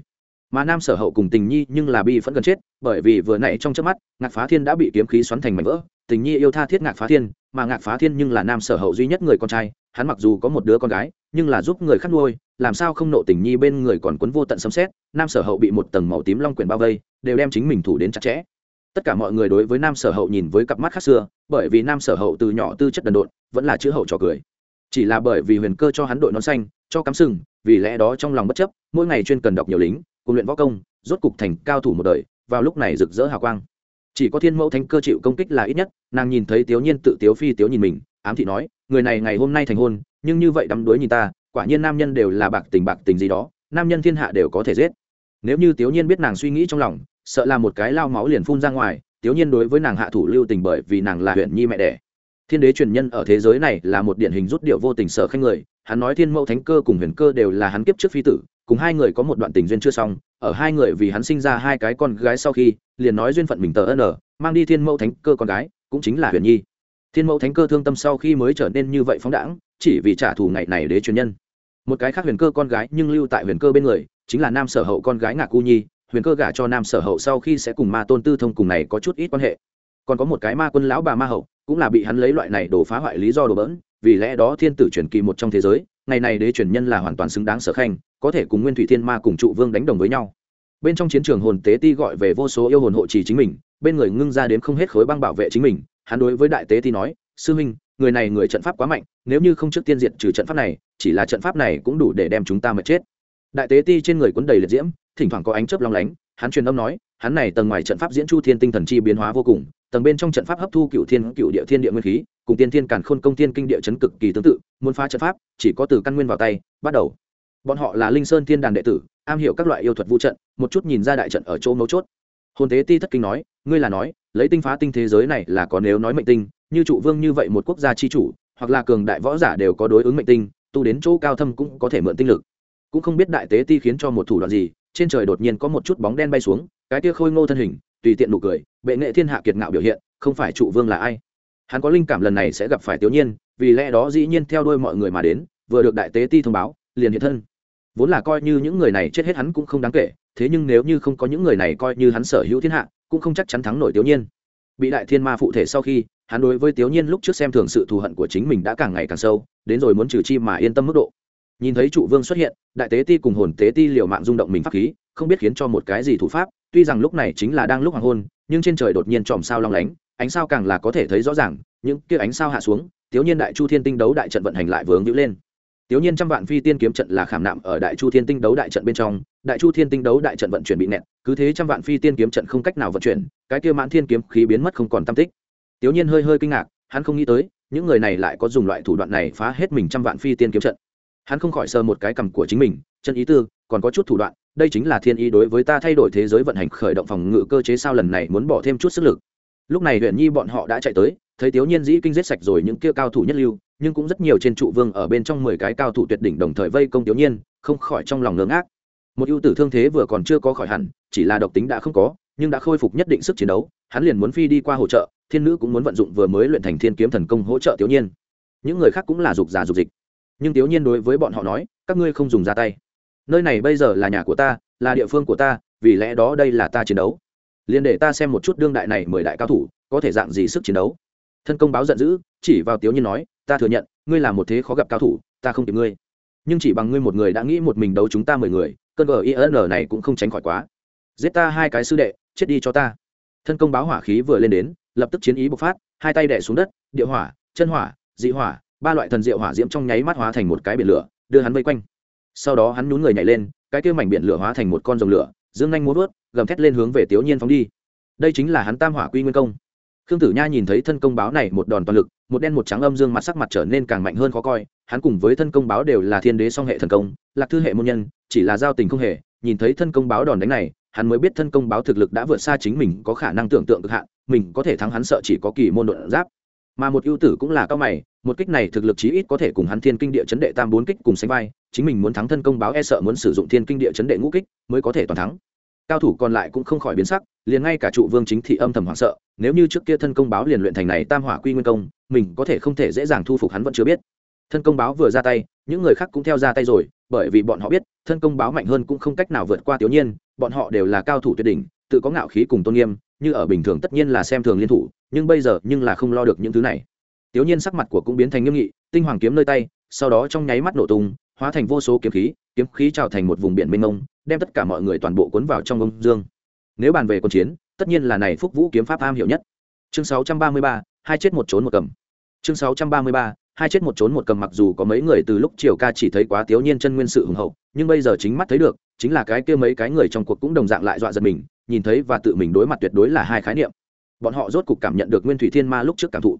Mà nam sở hậu cùng tình nhi nhưng là bi vẫn gần chết, bởi vì vừa nãy trong trước mắt, ngạc phá thiên đã bị kiếm khí xoắn thành mảnh vỡ, tình nhi yêu tha thiết ngạc phá thiên mà ngạc phá thiên nhưng là nam sở hậu duy nhất người con trai, hắn mặc dù có một đứa con gái, nhưng là giúp người khác nuôi, làm sao không nộ tình nhi bên người còn quấn vô tận sấm xét nam sở hậu bị một tầng màu tím long quyển bao vây, đều đem chính mình thủ đến chặt chẽ. Tất cả mọi người đối với nam sở hậu nhìn với cặp mắt khác xưa, bởi vì nam sở hậu từ nhỏ tư chất đần độn, vẫn là chữ hậu trò cười. Chỉ là bởi vì huyền cơ cho hắn đội nón xanh, cho cắm sừng, vì lẽ đó trong lòng bất chấp, mỗi ngày chuyên cần đọc nhiều lính, cùng luyện võ công, rốt cục thành cao thủ một đời, vào lúc này rực rỡ hào quang chỉ có thiên mẫu thánh cơ chịu công kích là ít nhất, nàng nhìn thấy tiểu nhiên tự tiếu phi tiếu nhìn mình, ám thị nói, người này ngày hôm nay thành hôn, nhưng như vậy đắm đuối nhìn ta, quả nhiên nam nhân đều là bạc tình bạc tình gì đó, nam nhân thiên hạ đều có thể giết. Nếu như tiểu nhiên biết nàng suy nghĩ trong lòng, sợ là một cái lao máu liền phun ra ngoài tiểu nhiên đối với nàng hạ thủ lưu tình bởi vì nàng là huyện nhi mẹ đẻ. Thiên đế truyền nhân ở thế giới này là một điển hình rút điệu vô tình sở khanh người, hắn nói thiên mẫu thánh cơ cùng huyền cơ đều là hắn kiếp trước phi tử, cùng hai người có một đoạn tình duyên chưa xong, ở hai người vì hắn sinh ra hai cái con gái sau khi liền nói duyên phận mình tờ ân mang đi thiên mẫu thánh cơ con gái, cũng chính là huyền nhi. Thiên mẫu thánh cơ thương tâm sau khi mới trở nên như vậy phóng đãng, chỉ vì trả thù ngày này đế truyền nhân. Một cái khác huyền cơ con gái nhưng lưu tại huyền cơ bên người, chính là nam sở hậu con gái ngạc cu nhi, huyền cơ gả cho nam sở hậu sau khi sẽ cùng ma tôn tư thông cùng này có chút ít quan hệ. Còn có một cái ma quân lão bà ma hậu, cũng là bị hắn lấy loại này đổ phá hoại lý do đổ bỡn, vì lẽ đó thiên tử truyền kỳ một trong thế giới, ngày này đế truyền nhân là hoàn toàn xứng đáng sở khanh, có thể cùng nguyên thủy thiên ma cùng trụ vương đánh đồng với nhau bên trong chiến trường hồn tế ti gọi về vô số yêu hồn hộ trì chính mình, bên người ngưng ra đến không hết khối băng bảo vệ chính mình, hắn đối với đại tế ti nói, sư huynh, người này người trận pháp quá mạnh, nếu như không trước tiên diện trừ trận pháp này, chỉ là trận pháp này cũng đủ để đem chúng ta mà chết. Đại tế ti trên người quấn đầy liệt diễm, thỉnh thoảng có ánh chớp long lánh, hắn truyền âm nói, hắn này tầng ngoài trận pháp diễn chu thiên tinh thần chi biến hóa vô cùng, tầng bên trong trận pháp hấp thu cựu thiên, cựu địa thiên địa nguyên khí, cùng tiên thiên càn khôn công thiên kinh địa chấn cực kỳ tương tự, muốn phá trận pháp, chỉ có từ căn nguyên vào tay, bắt đầu bọn họ là linh sơn thiên đàn đệ tử, am hiểu các loại yêu thuật vũ trận, một chút nhìn ra đại trận ở chỗ mấu chốt. Hồn thế ti thất kinh nói, ngươi là nói, lấy tinh phá tinh thế giới này là có nếu nói mệnh tinh, như trụ vương như vậy một quốc gia chi chủ, hoặc là cường đại võ giả đều có đối ứng mệnh tinh, tu đến chỗ cao thâm cũng có thể mượn tinh lực. Cũng không biết đại tế ti khiến cho một thủ đoạn gì, trên trời đột nhiên có một chút bóng đen bay xuống, cái kia khôi ngô thân hình, tùy tiện nụ cười, bệ nghệ thiên hạ kiệt ngạo biểu hiện, không phải trụ vương là ai? Hắn có linh cảm lần này sẽ gặp phải tiểu nhiên, vì lẽ đó dĩ nhiên theo đuôi mọi người mà đến, vừa được đại tế ti thông báo, liền hiện thân vốn là coi như những người này chết hết hắn cũng không đáng kể, thế nhưng nếu như không có những người này coi như hắn sở hữu thiên hạ, cũng không chắc chắn thắng nổi tiểu nhiên. Bị đại thiên ma phụ thể sau khi, hắn đối với tiểu nhiên lúc trước xem thường sự thù hận của chính mình đã càng ngày càng sâu, đến rồi muốn trừ chi mà yên tâm mức độ. Nhìn thấy trụ vương xuất hiện, đại tế ti cùng hồn tế ti liều mạng rung động mình pháp khí, không biết khiến cho một cái gì thủ pháp, tuy rằng lúc này chính là đang lúc hoàng hôn, nhưng trên trời đột nhiên chòm sao long lánh, ánh sao càng là có thể thấy rõ ràng, những kia ánh sao hạ xuống, tiểu nhiên đại chu thiên tinh đấu đại trận vận hành lại vướng nhữ lên tiểu nhiên trăm vạn phi tiên kiếm trận là khảm nạm ở đại chu thiên tinh đấu đại trận bên trong. Đại chu thiên tinh đấu đại trận vận chuyển bị nẹt, cứ thế trăm vạn phi tiên kiếm trận không cách nào vận chuyển, cái kia mãn thiên kiếm khí biến mất không còn tam tích. Tiểu nhiên hơi hơi kinh ngạc, hắn không nghĩ tới, những người này lại có dùng loại thủ đoạn này phá hết mình trăm vạn phi tiên kiếm trận. Hắn không khỏi sờ một cái cầm của chính mình, chân ý tư, còn có chút thủ đoạn, đây chính là thiên ý đối với ta thay đổi thế giới vận hành khởi động phòng ngự cơ chế sao lần này muốn bỏ thêm chút sức lực. Lúc này Huyền nhi bọn họ đã chạy tới, thấy tiểu nhiên dĩ kinh giết sạch rồi những kia cao thủ nhất lưu nhưng cũng rất nhiều trên trụ vương ở bên trong mười cái cao thủ tuyệt đỉnh đồng thời vây công tiểu nhiên, không khỏi trong lòng ngớ ngác một ưu tử thương thế vừa còn chưa có khỏi hẳn, chỉ là độc tính đã không có, nhưng đã khôi phục nhất định sức chiến đấu, hắn liền muốn phi đi qua hỗ trợ, thiên nữ cũng muốn vận dụng vừa mới luyện thành thiên kiếm thần công hỗ trợ tiểu nhiên. Những người khác cũng là dục giả dục dịch. Nhưng tiểu nhiên đối với bọn họ nói, các ngươi không dùng ra tay. Nơi này bây giờ là nhà của ta, là địa phương của ta, vì lẽ đó đây là ta chiến đấu. Liền để ta xem một chút đương đại này mười đại cao thủ, có thể dạng gì sức chiến đấu. Thân công báo giận dữ, chỉ vào tiểu nhiên nói ta thừa nhận, ngươi là một thế khó gặp cao thủ, ta không kịp ngươi. Nhưng chỉ bằng ngươi một người đã nghĩ một mình đấu chúng ta mười người, cơn gờ in này cũng không tránh khỏi quá. Giết ta hai cái sư đệ, chết đi cho ta. Thân công báo hỏa khí vừa lên đến, lập tức chiến ý bộc phát, hai tay đẻ xuống đất, địa hỏa, chân hỏa, dị hỏa, ba loại thần diệu hỏa diễm trong nháy mắt hóa thành một cái biển lửa, đưa hắn vây quanh. Sau đó hắn nhún người nhảy lên, cái kia mảnh biển lửa hóa thành một con rồng lửa, dương nhanh muốn vớt gầm thét lên hướng về tiểu nhiên phóng đi. Đây chính là hắn tam hỏa quy nguyên công khương tử nha nhìn thấy thân công báo này một đòn toàn lực, một đen một trắng âm dương mặt sắc mặt trở nên càng mạnh hơn khó coi, hắn cùng với thân công báo đều là thiên đế song hệ thần công, lạc thư hệ môn nhân, chỉ là giao tình không hề, nhìn thấy thân công báo đòn đánh này, hắn mới biết thân công báo thực lực đã vượt xa chính mình có khả năng tưởng tượng cực hạn, mình có thể thắng hắn sợ chỉ có kỳ môn đột giáp. Mà một ưu tử cũng là cao mày, một kích này thực lực chí ít có thể cùng hắn thiên kinh địa chấn đệ tam bốn kích cùng sánh vai, chính mình muốn thắng thân công báo e sợ muốn sử dụng thiên kinh địa chấn đệ ngũ kích mới có thể toàn thắng cao thủ còn lại cũng không khỏi biến sắc, liền ngay cả trụ vương chính thị âm thầm hoảng sợ, nếu như trước kia thân công báo liền luyện thành này tam hỏa quy nguyên công, mình có thể không thể dễ dàng thu phục hắn vẫn chưa biết. Thân công báo vừa ra tay, những người khác cũng theo ra tay rồi, bởi vì bọn họ biết, thân công báo mạnh hơn cũng không cách nào vượt qua tiểu nhiên, bọn họ đều là cao thủ tuyệt đỉnh, tự có ngạo khí cùng tôn nghiêm, như ở bình thường tất nhiên là xem thường liên thủ, nhưng bây giờ nhưng là không lo được những thứ này. Tiểu nhiên sắc mặt của cũng biến thành nghiêm nghị, tinh hoàng kiếm nơi tay, sau đó trong nháy mắt nổ tung, hóa thành vô số kiếm khí kiếm khí trào thành một vùng biển mênh mông đem tất cả mọi người toàn bộ cuốn vào trong ông dương. Nếu bàn về quân chiến tất nhiên là này phúc vũ kiếm pháp am hiểu nhất. Chương 633, hai chết một trốn một cầm. Chương 633, hai chết một trốn một cầm mặc dù có mấy người từ lúc triều ca chỉ thấy quá thiếu nhiên chân nguyên sự hùng hậu nhưng bây giờ chính mắt thấy được chính là cái kia mấy cái người trong cuộc cũng đồng dạng lại dọa giật mình nhìn thấy và tự mình đối mặt tuyệt đối là hai khái niệm. Bọn họ rốt cục cảm nhận được nguyên thủy thiên ma lúc trước cảm thụ.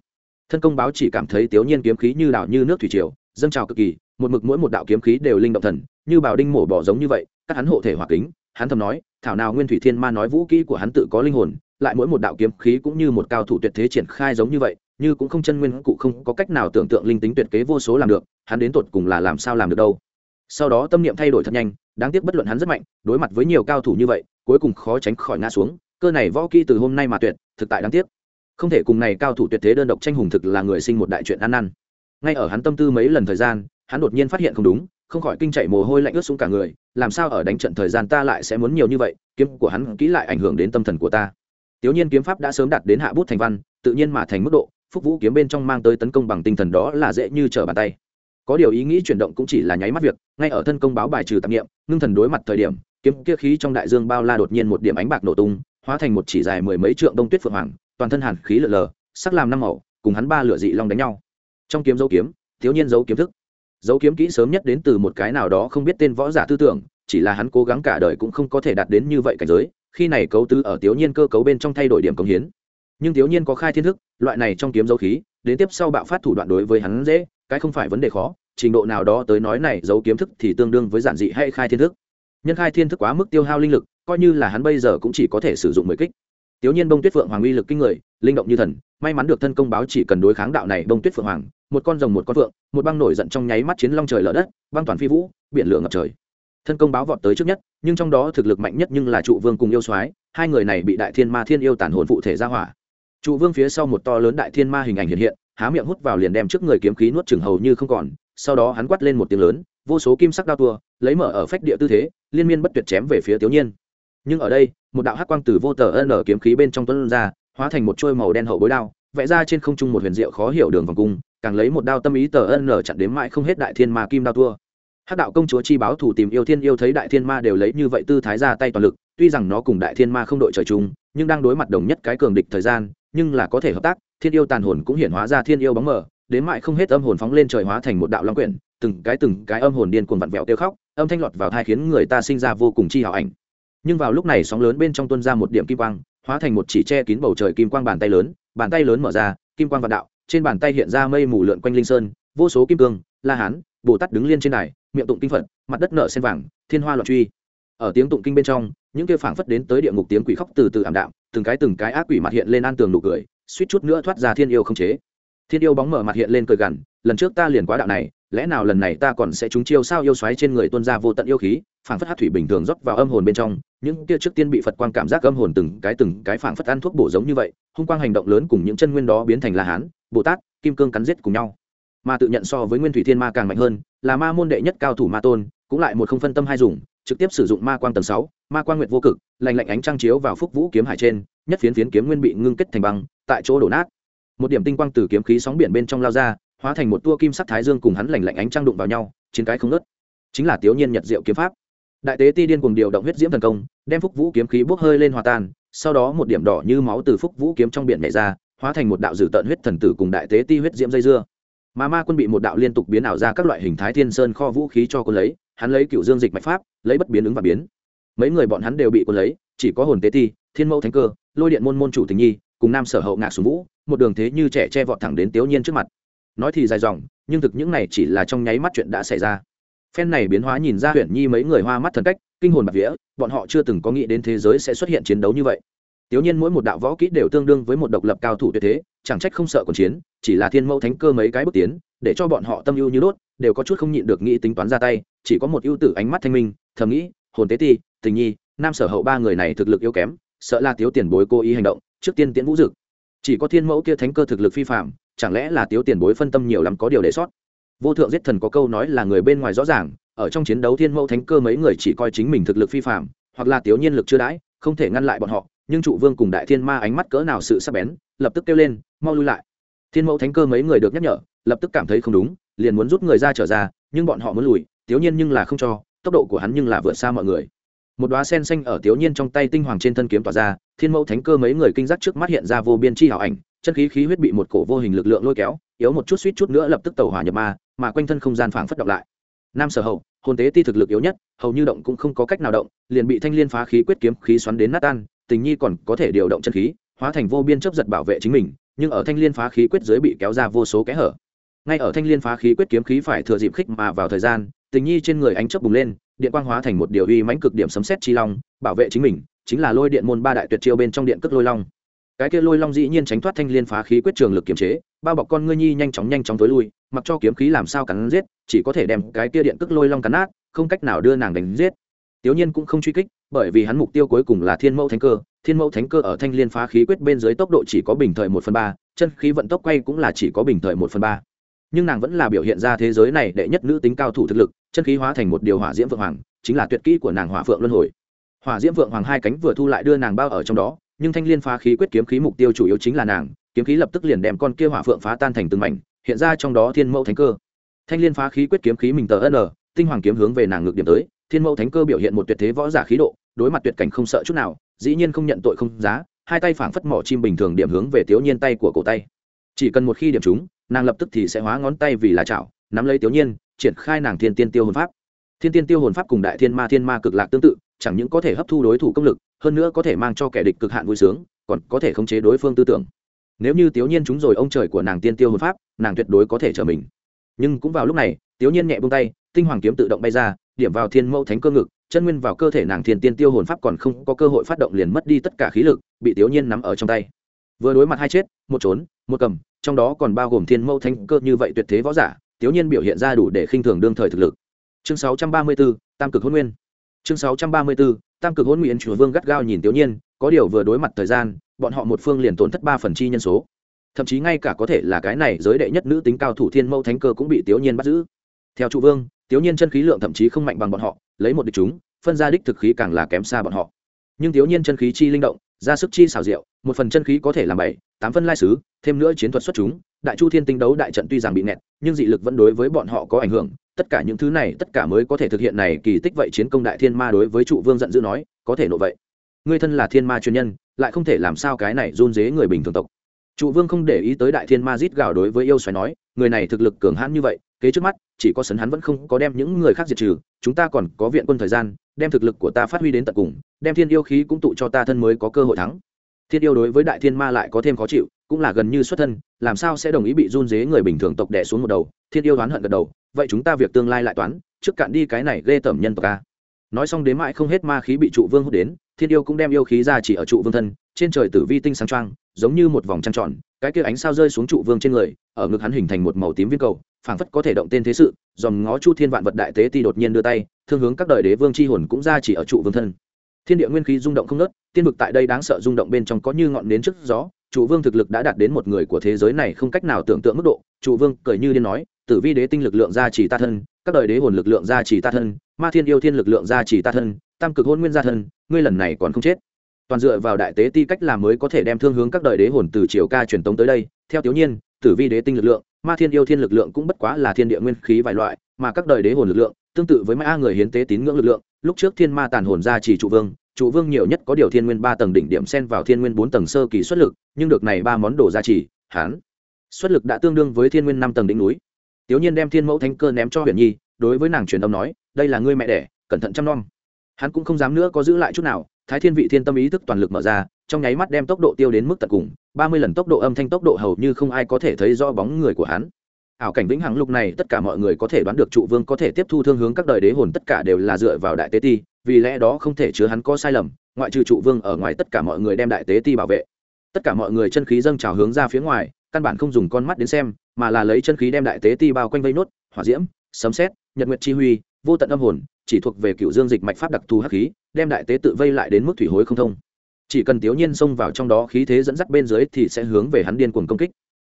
Thân công báo chỉ cảm thấy thiếu nhiên kiếm khí như đảo như nước thủy triều dâng trào cực kỳ một mực mỗi một đạo kiếm khí đều linh động thần, như bảo đinh mổ bỏ giống như vậy, các hắn hộ thể hỏa kính, hắn thầm nói, thảo nào nguyên thủy thiên ma nói vũ kỹ của hắn tự có linh hồn, lại mỗi một đạo kiếm khí cũng như một cao thủ tuyệt thế triển khai giống như vậy, như cũng không chân nguyên cụ không có cách nào tưởng tượng linh tính tuyệt kế vô số làm được, hắn đến tột cùng là làm sao làm được đâu. Sau đó tâm niệm thay đổi thật nhanh, đáng tiếc bất luận hắn rất mạnh, đối mặt với nhiều cao thủ như vậy, cuối cùng khó tránh khỏi ngã xuống, cơ này võ kỹ từ hôm nay mà tuyệt, thực tại đáng tiếc. Không thể cùng này cao thủ tuyệt thế đơn độc tranh hùng thực là người sinh một đại chuyện ăn năn. Ngay ở hắn tâm tư mấy lần thời gian hắn đột nhiên phát hiện không đúng, không khỏi kinh chạy mồ hôi lạnh ướt xuống cả người, làm sao ở đánh trận thời gian ta lại sẽ muốn nhiều như vậy, kiếm của hắn kỹ lại ảnh hưởng đến tâm thần của ta. Tiểu nhiên kiếm pháp đã sớm đạt đến hạ bút thành văn, tự nhiên mà thành mức độ, phúc vũ kiếm bên trong mang tới tấn công bằng tinh thần đó là dễ như trở bàn tay. Có điều ý nghĩ chuyển động cũng chỉ là nháy mắt việc, ngay ở thân công báo bài trừ tạp nghiệm ngưng thần đối mặt thời điểm, kiếm kia khí trong đại dương bao la đột nhiên một điểm ánh bạc nổ tung, hóa thành một chỉ dài mười mấy trượng đông tuyết phượng hoàng, toàn thân hàn khí lở lờ, sắc làm năm màu, cùng hắn ba lửa dị long đánh nhau. Trong kiếm dấu kiếm thiếu nhiên dấu kiếm thức dấu kiếm kỹ sớm nhất đến từ một cái nào đó không biết tên võ giả tư tưởng, chỉ là hắn cố gắng cả đời cũng không có thể đạt đến như vậy cảnh giới, khi này cấu tứ ở thiếu nhiên cơ cấu bên trong thay đổi điểm công hiến. Nhưng thiếu nhiên có khai thiên thức, loại này trong kiếm dấu khí, đến tiếp sau bạo phát thủ đoạn đối với hắn dễ, cái không phải vấn đề khó, trình độ nào đó tới nói này dấu kiếm thức thì tương đương với giản dị hay khai thiên thức. Nhân khai thiên thức quá mức tiêu hao linh lực, coi như là hắn bây giờ cũng chỉ có thể sử dụng mười kích. Tiểu nhiên bông tuyết phượng hoàng uy lực kinh người, linh động như thần, may mắn được thân công báo chỉ cần đối kháng đạo này bông tuyết phượng hoàng một con rồng một con phượng, một băng nổi giận trong nháy mắt chiến long trời lở đất, băng toàn phi vũ, biển lửa ngập trời. Thân công báo vọt tới trước nhất, nhưng trong đó thực lực mạnh nhất nhưng là trụ vương cùng yêu soái, hai người này bị đại thiên ma thiên yêu tàn hồn phụ thể ra hỏa. Trụ vương phía sau một to lớn đại thiên ma hình ảnh hiện hiện, há miệng hút vào liền đem trước người kiếm khí nuốt chừng hầu như không còn, sau đó hắn quát lên một tiếng lớn, vô số kim sắc đao tua, lấy mở ở phách địa tư thế, liên miên bất tuyệt chém về phía tiểu nhiên. Nhưng ở đây, một đạo hắc quang từ vô tờ ân ở kiếm khí bên trong tuấn ra, hóa thành một trôi màu đen hậu bối đao vẽ ra trên không trung một huyền diệu khó hiểu đường vòng cung, càng lấy một đao tâm ý tờ ân nở chặn đếm mãi không hết đại thiên ma kim đao tua. Hát đạo công chúa chi báo thủ tìm yêu thiên yêu thấy đại thiên ma đều lấy như vậy tư thái ra tay toàn lực, tuy rằng nó cùng đại thiên ma không đội trời chung, nhưng đang đối mặt đồng nhất cái cường địch thời gian, nhưng là có thể hợp tác, thiên yêu tàn hồn cũng hiện hóa ra thiên yêu bóng mờ, đến mãi không hết âm hồn phóng lên trời hóa thành một đạo long quyển, từng cái từng cái âm hồn điên cuồng vặn vẹo tiêu khóc, âm thanh lọt vào thai khiến người ta sinh ra vô cùng chi hào ảnh. Nhưng vào lúc này sóng lớn bên trong tuân ra một điểm kim quang, hóa thành một chỉ che kín bầu trời kim quang bàn tay lớn bàn tay lớn mở ra, kim quang vạn đạo, trên bàn tay hiện ra mây mù lượn quanh linh sơn, vô số kim cương, la hán, bồ tát đứng liên trên đài, miệng tụng kinh phật, mặt đất nở sen vàng, thiên hoa loạn truy. Ở tiếng tụng kinh bên trong, những kia phảng phất đến tới địa ngục tiếng quỷ khóc từ từ ảm đạm, từng cái từng cái ác quỷ mặt hiện lên an tường nụ cười, suýt chút nữa thoát ra thiên yêu không chế. Thiên yêu bóng mở mặt hiện lên cười gằn, lần trước ta liền quá đạo này, lẽ nào lần này ta còn sẽ trúng chiêu sao yêu xoáy trên người tuân ra vô tận yêu khí phảng phất hát thủy bình thường rót vào âm hồn bên trong, những kia trước tiên bị phật quang cảm giác âm hồn từng cái từng cái phảng phất ăn thuốc bổ giống như vậy, hung quang hành động lớn cùng những chân nguyên đó biến thành la hán, bồ tát, kim cương cắn giết cùng nhau. Mà tự nhận so với nguyên thủy thiên ma càng mạnh hơn, là ma môn đệ nhất cao thủ ma tôn, cũng lại một không phân tâm hai dùng, trực tiếp sử dụng ma quang tầng sáu, ma quang nguyệt vô cực lành lạnh ánh trăng chiếu vào phúc vũ kiếm hải trên, nhất phiến phiến kiếm nguyên bị ngưng kết thành băng, tại chỗ đổ nát. Một điểm tinh quang từ kiếm khí sóng biển bên trong lao ra, hóa thành một tua kim sắc thái dương cùng hắn lành lạnh ánh trăng đụng vào nhau, chiến cái không nớt chính là tiểu nhiên nhật diệu kiếm pháp đại tế ti điên cùng điều động huyết diễm thần công, đem phúc vũ kiếm khí bốc hơi lên hòa tan, sau đó một điểm đỏ như máu từ phúc vũ kiếm trong biển nhảy ra, hóa thành một đạo dử tận huyết thần tử cùng đại tế ti huyết diễm dây dưa. Mà ma quân bị một đạo liên tục biến ảo ra các loại hình thái thiên sơn kho vũ khí cho quân lấy, hắn lấy cựu dương dịch mạch pháp, lấy bất biến ứng và biến. Mấy người bọn hắn đều bị quân lấy, chỉ có hồn tế ti, thiên mẫu thánh cơ, lôi điện môn môn chủ tình nhi, cùng nam sở hậu ngạc xuống vũ, một đường thế như trẻ che vọt thẳng đến tiểu nhiên trước mặt. Nói thì dài dòng, nhưng thực những này chỉ là trong nháy mắt chuyện đã xảy ra phen này biến hóa nhìn ra huyện nhi mấy người hoa mắt thần cách, kinh hồn bạc vía, bọn họ chưa từng có nghĩ đến thế giới sẽ xuất hiện chiến đấu như vậy. Tiểu nhiên mỗi một đạo võ kỹ đều tương đương với một độc lập cao thủ tuyệt thế, chẳng trách không sợ còn chiến, chỉ là thiên mẫu thánh cơ mấy cái bước tiến, để cho bọn họ tâm ưu như đốt, đều có chút không nhịn được nghĩ tính toán ra tay, chỉ có một ưu tử ánh mắt thanh minh, thầm nghĩ, hồn tế ti, tình nhi, nam sở hậu ba người này thực lực yếu kém, sợ là tiếu tiền bối cố ý hành động, trước tiên tiễn vũ dực. Chỉ có thiên mẫu kia thánh cơ thực lực phi phạm chẳng lẽ là tiếu tiền bối phân tâm nhiều lắm có điều để sót? Vô thượng giết thần có câu nói là người bên ngoài rõ ràng, ở trong chiến đấu thiên mẫu thánh cơ mấy người chỉ coi chính mình thực lực phi phạm hoặc là tiếu nhiên lực chưa đãi, không thể ngăn lại bọn họ, nhưng trụ vương cùng đại thiên ma ánh mắt cỡ nào sự sắc bén, lập tức kêu lên, mau lui lại. Thiên mẫu thánh cơ mấy người được nhắc nhở, lập tức cảm thấy không đúng, liền muốn rút người ra trở ra, nhưng bọn họ muốn lùi tiếu nhiên nhưng là không cho, tốc độ của hắn nhưng là vượt xa mọi người. Một đoá sen xanh ở tiếu nhiên trong tay tinh hoàng trên thân kiếm tỏa ra, thiên mẫu thánh cơ mấy người kinh giác trước mắt hiện ra vô biên chi hảo ảnh, chân khí khí huyết bị một cổ vô hình lực lượng lôi kéo, yếu một chút suýt chút nữa lập tức tàu hỏa nhập ma mà quanh thân không gian phảng phất động lại. Nam sở hậu, hồn tế ti thực lực yếu nhất, hầu như động cũng không có cách nào động, liền bị thanh liên phá khí quyết kiếm khí xoắn đến nát tan, tình nhi còn có thể điều động chân khí, hóa thành vô biên chấp giật bảo vệ chính mình, nhưng ở thanh liên phá khí quyết dưới bị kéo ra vô số kẽ hở. Ngay ở thanh liên phá khí quyết kiếm khí phải thừa dịp khích mà vào thời gian, tình nhi trên người ánh chớp bùng lên, điện quang hóa thành một điều uy mãnh cực điểm sấm xét chi long, bảo vệ chính mình, chính là lôi điện môn ba đại tuyệt chiêu bên trong điện cất lôi long. Cái kia lôi long dĩ nhiên tránh thoát thanh liên phá khí quyết trường lực kiềm chế bao bọc con ngươi nhi nhanh chóng nhanh chóng tối lui, mặc cho kiếm khí làm sao cắn giết, chỉ có thể đem cái kia điện cất lôi long cắn nát, không cách nào đưa nàng đánh giết. Tiểu nhiên cũng không truy kích, bởi vì hắn mục tiêu cuối cùng là thiên mẫu thánh cơ. Thiên mẫu thánh cơ ở thanh liên phá khí quyết bên dưới tốc độ chỉ có bình thời một phần ba, chân khí vận tốc quay cũng là chỉ có bình thời một phần ba. Nhưng nàng vẫn là biểu hiện ra thế giới này đệ nhất nữ tính cao thủ thực lực, chân khí hóa thành một điều hỏa diễm vượng hoàng, chính là tuyệt kỹ của nàng hỏa phượng luân hồi. Hỏa diễm vượng hoàng hai cánh vừa thu lại đưa nàng bao ở trong đó, nhưng thanh liên phá khí quyết kiếm khí mục tiêu chủ yếu chính là nàng kiếm khí lập tức liền đem con kia hỏa phượng phá tan thành từng mảnh, hiện ra trong đó thiên mẫu thánh cơ. Thanh liên phá khí quyết kiếm khí mình tờ n, tinh hoàng kiếm hướng về nàng ngược điểm tới, thiên mẫu thánh cơ biểu hiện một tuyệt thế võ giả khí độ, đối mặt tuyệt cảnh không sợ chút nào, dĩ nhiên không nhận tội không giá, hai tay phảng phất mỏ chim bình thường điểm hướng về tiểu nhiên tay của cổ tay. Chỉ cần một khi điểm chúng nàng lập tức thì sẽ hóa ngón tay vì là chảo, nắm lấy tiểu nhiên, triển khai nàng thiên tiên tiêu hồn pháp. Thiên tiên tiêu hồn pháp cùng đại thiên ma thiên ma cực lạc tương tự, chẳng những có thể hấp thu đối thủ công lực, hơn nữa có thể mang cho kẻ địch cực hạn vui sướng, còn có thể khống chế đối phương tư tưởng nếu như tiểu nhiên chúng rồi ông trời của nàng tiên tiêu hồn pháp nàng tuyệt đối có thể trở mình. Nhưng cũng vào lúc này tiểu nhiên nhẹ buông tay tinh hoàng kiếm tự động bay ra điểm vào thiên mẫu thánh cơ ngực chân nguyên vào cơ thể nàng thiên tiên tiêu hồn pháp còn không có cơ hội phát động liền mất đi tất cả khí lực bị tiểu nhiên nắm ở trong tay. Vừa đối mặt hai chết một trốn một cầm trong đó còn bao gồm thiên mẫu thánh cơ như vậy tuyệt thế võ giả tiểu nhiên biểu hiện ra đủ để khinh thường đương thời thực lực. Chương 634, tam cực hôn nguyên. Chương 634, tam cực hôn nguyên chùa vương gắt gao nhìn tiểu nhiên có điều vừa đối mặt thời gian, bọn họ một phương liền tổn thất ba phần chi nhân số. Thậm chí ngay cả có thể là cái này giới đệ nhất nữ tính cao thủ thiên mẫu thánh cơ cũng bị tiểu nhiên bắt giữ. Theo trụ vương tiểu nhiên chân khí lượng thậm chí không mạnh bằng bọn họ, lấy một địch chúng, phân ra đích thực khí càng là kém xa bọn họ. Nhưng tiểu nhiên chân khí chi linh động, ra sức chi xảo diệu, một phần chân khí có thể làm bảy, tám phân lai sứ thêm nữa chiến thuật xuất chúng, đại chu thiên tinh đấu đại trận tuy rằng bị nẹt, nhưng dị lực vẫn đối với bọn họ có ảnh hưởng, tất cả những thứ này, tất cả mới có thể thực hiện này kỳ tích vậy chiến công đại thiên ma đối với trụ vương giận dữ nói, có thể nộ vậy ngươi thân là thiên ma chuyên nhân, lại không thể làm sao cái này run dế người bình thường tộc. Trụ vương không để ý tới đại thiên ma rít gào đối với yêu xoáy nói, người này thực lực cường hãn như vậy, kế trước mắt, chỉ có sấn hắn vẫn không có đem những người khác diệt trừ, chúng ta còn có viện quân thời gian, đem thực lực của ta phát huy đến tận cùng, đem thiên yêu khí cũng tụ cho ta thân mới có cơ hội thắng. Thiên yêu đối với đại thiên ma lại có thêm khó chịu, cũng là gần như xuất thân, làm sao sẽ đồng ý bị run dế người bình thường tộc đẻ xuống một đầu? Thiên yêu đoán hận gật đầu, vậy chúng ta việc tương lai lại toán, trước cạn đi cái này ghê tởm nhân tộc a. Nói xong đến mãi không hết ma khí bị trụ vương hút đến thiên yêu cũng đem yêu khí ra chỉ ở trụ vương thân, trên trời tử vi tinh sáng trang giống như một vòng trăng tròn, cái kia ánh sao rơi xuống trụ vương trên người, ở ngực hắn hình thành một màu tím viên cầu, phảng phất có thể động tên thế sự, dòm ngó chu thiên vạn vật đại tế ti đột nhiên đưa tay, thương hướng các đời đế vương c h i hồn cũng ra chỉ ở trụ vương thân. Thiên địa nguyên khí rung động không nớt tiên vực tại đây đáng sợ rung động bên trong có như ngọn nến trước gió, trụ vương thực lực đã đạt đến một người của thế giới này không cách nào tưởng tượng mức độ, trụ vương cười như điên nói, tử vi đế tinh lực lượng ra chỉ ta thân, các đời đế hồn lực lượng ra chỉ ta thân, ma thiên yêu thiên lực lượng ra chỉ ta thân tam cực hôn nguyên gia thân, ngươi lần này còn không chết. Toàn dựa vào đại tế ti cách làm mới có thể đem thương hướng các đời đế hồn từ triều ca truyền tống tới đây. Theo tiểu nhiên, tử vi đế tinh lực lượng, ma thiên yêu thiên lực lượng cũng bất quá là thiên địa nguyên khí vài loại, mà các đời đế hồn lực lượng, tương tự với mã người hiến tế tín ngưỡng lực lượng. Lúc trước thiên ma tàn hồn ra chỉ trụ vương trụ vương nhiều nhất có điều thiên nguyên ba tầng đỉnh điểm xen vào thiên nguyên bốn tầng sơ kỳ xuất lực, nhưng được này ba món đồ gia trì hán, xuất lực đã tương đương với thiên nguyên năm tầng đỉnh núi. Tiểu nhiên đem thiên mẫu thánh cơ ném cho huyền nhi, đối với nàng truyền âm nói, đây là ngươi mẹ đẻ, cẩn thận chăm nom hắn cũng không dám nữa có giữ lại chút nào, thái thiên vị thiên tâm ý thức toàn lực mở ra, trong nháy mắt đem tốc độ tiêu đến mức tận cùng, ba mươi lần tốc độ âm thanh tốc độ hầu như không ai có thể thấy rõ bóng người của hắn. Ảo cảnh vĩnh hằng lúc này tất cả mọi người có thể đoán được trụ vương có thể tiếp thu thương hướng các đời đế hồn tất cả đều là dựa vào đại tế ti, vì lẽ đó không thể chứa hắn có sai lầm, ngoại trừ trụ vương ở ngoài tất cả mọi người đem đại tế ti bảo vệ. Tất cả mọi người chân khí dâng trào hướng ra phía ngoài, căn bản không dùng con mắt đến xem, mà là lấy chân khí đem đại tế ti bao quanh vây nốt, hỏa diễm, sấm xét nhật nguyệt chi huy vô tận âm hồn, chỉ thuộc về cựu dương dịch mạch pháp đặc thù hắc khí, đem đại tế tự vây lại đến mức thủy hối không thông. Chỉ cần tiểu nhiên xông vào trong đó khí thế dẫn dắt bên dưới thì sẽ hướng về hắn điên cuồng công kích.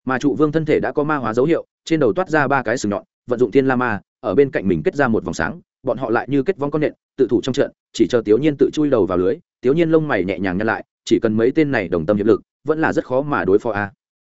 Mà trụ vương thân thể đã có ma hóa dấu hiệu, trên đầu toát ra ba cái sừng nhọn, vận dụng thiên la ma, ở bên cạnh mình kết ra một vòng sáng, bọn họ lại như kết vong con nện, tự thủ trong trận, chỉ chờ tiểu nhiên tự chui đầu vào lưới, tiểu nhiên lông mày nhẹ nhàng nhăn lại, chỉ cần mấy tên này đồng tâm hiệp lực, vẫn là rất khó mà đối phó a.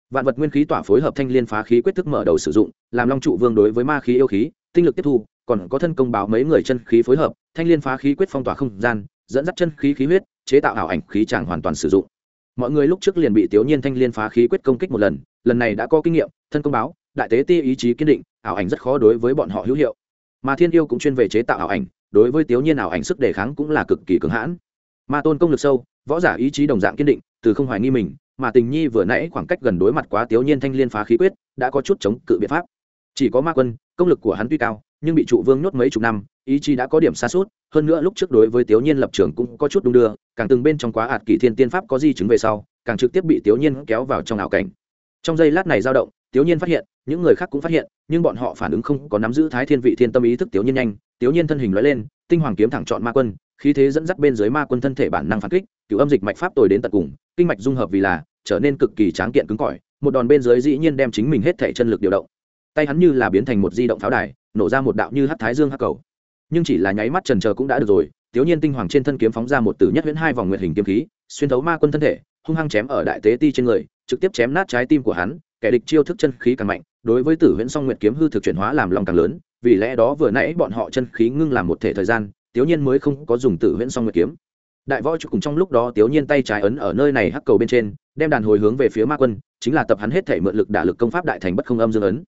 Vạn vật nguyên khí tỏa phối hợp thanh liên phá khí quyết thức mở đầu sử dụng, làm long trụ vương đối với ma khí yêu khí tinh lực tiếp thu, còn có thân công báo mấy người chân khí phối hợp, thanh liên phá khí quyết phong tỏa không gian, dẫn dắt chân khí khí huyết, chế tạo ảo ảnh khí tràng hoàn toàn sử dụng. Mọi người lúc trước liền bị tiểu nhiên thanh liên phá khí quyết công kích một lần lần này đã có kinh nghiệm, thân công báo, đại tế ti ý chí kiên định, ảo ảnh rất khó đối với bọn họ hữu hiệu. Mà thiên yêu cũng chuyên về chế tạo ảo ảnh, đối với tiểu nhiên ảo ảnh sức đề kháng cũng là cực kỳ cứng hãn. Ma tôn công lực sâu, võ giả ý chí đồng dạng kiên định, từ không hoài nghi mình, mà tình nhi vừa nãy khoảng cách gần đối mặt quá tiểu nhiên thanh liên phá khí quyết, đã có chút chống cự biện pháp chỉ có ma quân, công lực của hắn tuy cao, nhưng bị trụ vương nhốt mấy chục năm, ý chí đã có điểm xa suốt, hơn nữa lúc trước đối với tiểu nhiên lập trường cũng có chút đung đưa, càng từng bên trong quá ạt kỷ thiên tiên pháp có di chứng về sau, càng trực tiếp bị tiểu nhiên kéo vào trong ảo cảnh. Trong giây lát này dao động tiểu nhiên phát hiện, những người khác cũng phát hiện, nhưng bọn họ phản ứng không có nắm giữ thái thiên vị thiên tâm ý thức tiểu nhiên nhanh tiểu nhiên thân hình lóe lên, tinh hoàng kiếm thẳng chọn ma quân, khí thế dẫn dắt bên dưới ma quân thân thể bản năng phản kích, cựu âm dịch mạch pháp tồi đến tận cùng, kinh mạch dung hợp vì là, trở nên cực kỳ tráng kiện cứng cỏi, một đòn bên dưới dĩ nhiên đem chính mình hết thể chân lực điều động tay hắn như là biến thành một di động pháo đài, nổ ra một đạo như hát thái dương hắc cầu. Nhưng chỉ là nháy mắt trần chờ cũng đã được rồi Thiếu niên tinh hoàng trên thân kiếm phóng ra một tử nhất huyễn hai vòng nguyện hình kiếm khí, xuyên thấu ma quân thân thể, hung hăng chém ở đại tế ti trên người, trực tiếp chém nát trái tim của hắn, kẻ địch chiêu thức chân khí càng mạnh, đối với tử huyễn song nguyện kiếm hư thực chuyển hóa làm lòng càng lớn, vì lẽ đó vừa nãy bọn họ chân khí ngưng làm một thể thời gian thiếu niên mới không có dùng tử huyễn song nguyện kiếm. Đại võ trục cùng trong lúc đó thiếu niên tay trái ấn ở nơi này hắc cầu bên trên, đem đàn hồi hướng về phía ma quân, chính là tập hắn hết thể mượn lực đả lực công pháp đại thành bất không âm dương ấn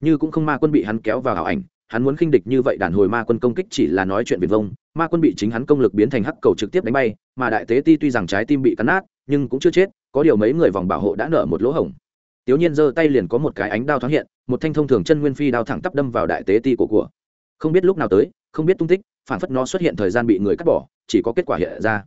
như cũng không ma quân bị hắn kéo vào ảo ảnh, hắn muốn khinh địch như vậy đàn hồi ma quân công kích chỉ là nói chuyện viền vông, ma quân bị chính hắn công lực biến thành hắc cầu trực tiếp đánh bay, mà đại tế ti tuy rằng trái tim bị cắn nát, nhưng cũng chưa chết, có điều mấy người vòng bảo hộ đã nở một lỗ hổng. Tiểu nhiên giơ tay liền có một cái ánh đao thoáng hiện, một thanh thông thường chân nguyên phi đao thẳng tắp đâm vào đại tế ti của của. Không biết lúc nào tới, không biết tung tích phản phất nó xuất hiện thời gian bị người cắt bỏ, chỉ có kết quả hiện ra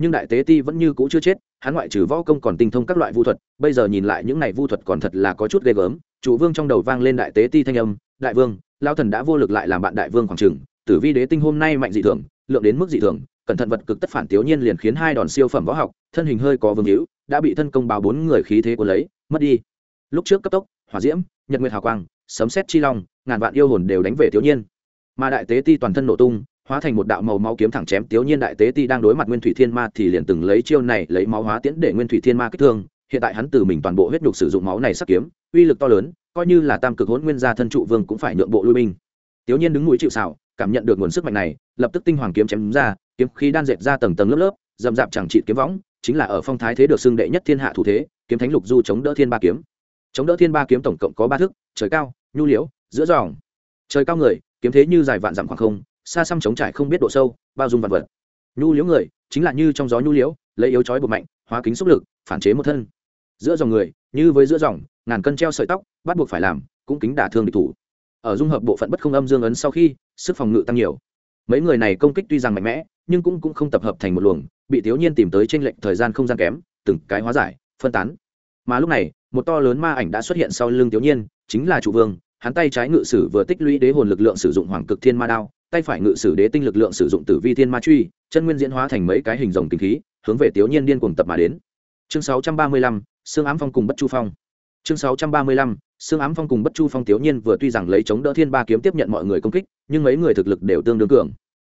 nhưng đại tế ti vẫn như cũ chưa chết, hắn ngoại trừ võ công còn tinh thông các loại vu thuật, bây giờ nhìn lại những này vu thuật còn thật là có chút ghê gớm. Chủ vương trong đầu vang lên đại tế ti thanh âm, đại vương lao thần đã vô lực lại làm bạn đại vương khoảng trừng tử vi đế tinh hôm nay mạnh dị thường, lượng đến mức dị thường, cẩn thận vật cực tất phản tiểu nhiên liền khiến hai đòn siêu phẩm võ học, thân hình hơi có vương hữu, đã bị thân công báo bốn người khí thế của lấy, mất đi. Lúc trước cấp tốc, hỏa diễm, nhật nguyệt hào quang, sấm xét chi long, ngàn vạn yêu hồn đều đánh về tiểu nhiên. Mà đại tế ti toàn thân nổ tung hóa thành một đạo màu máu kiếm thẳng chém tiểu nhiên đại tế ti đang đối mặt nguyên thủy thiên ma thì liền từng lấy chiêu này lấy máu hóa tiễn để nguyên thủy thiên ma kích thương. Hiện tại hắn từ mình toàn bộ huyết nhục sử dụng máu này sắc kiếm, uy lực to lớn, coi như là tam cực hỗn nguyên gia thân trụ vương cũng phải nhượng bộ lui binh. Tiểu nhiên đứng mũi chịu xảo cảm nhận được nguồn sức mạnh này, lập tức tinh hoàng kiếm chém ra, kiếm khí đan dệt ra tầng tầng lớp lớp dầm dạp chẳng trị kiếm võng, chính là ở phong thái thế được xưng đệ nhất thiên hạ thủ thế, kiếm thánh lục du chống đỡ thiên ba kiếm. Chống đỡ thiên ba kiếm tổng cộng có ba thức, trời cao, nhu liễu, giữa dòng. Trời cao người, kiếm thế như dài vạn dặm khoảng không xa xăm chống trải không biết độ sâu, bao dung vật vật. Nhu liễu người, chính là như trong gió nhu liễu, lấy yếu chói bột mạnh, hóa kính xúc lực, phản chế một thân. Giữa dòng người, như với giữa dòng, ngàn cân treo sợi tóc, bắt buộc phải làm, cũng kính đả thương địch thủ. Ở dung hợp bộ phận bất không âm dương ấn sau khi, sức phòng ngự tăng nhiều. Mấy người này công kích tuy rằng mạnh mẽ, nhưng cũng cũng không tập hợp thành một luồng, bị thiếu nhiên tìm tới tranh lệnh thời gian không gian kém, từng cái hóa giải, phân tán. Mà lúc này, một to lớn ma ảnh đã xuất hiện sau lưng thiếu nhiên chính là chủ vương, hắn tay trái ngự sử vừa tích lũy đế hồn lực lượng sử dụng hoàng cực thiên ma đao tay phải ngự sử đế tinh lực lượng sử dụng tử vi thiên ma truy chân nguyên diễn hóa thành mấy cái hình rồng kinh khí hướng về thiếu nhiên điên cuồng tập mà đến. Chương 635, xương ám phong cùng bất chu phong. Chương 635, xương ám phong cùng bất chu phong thiếu nhiên vừa tuy rằng lấy chống đỡ thiên ba kiếm tiếp nhận mọi người công kích nhưng mấy người thực lực đều tương đương cường.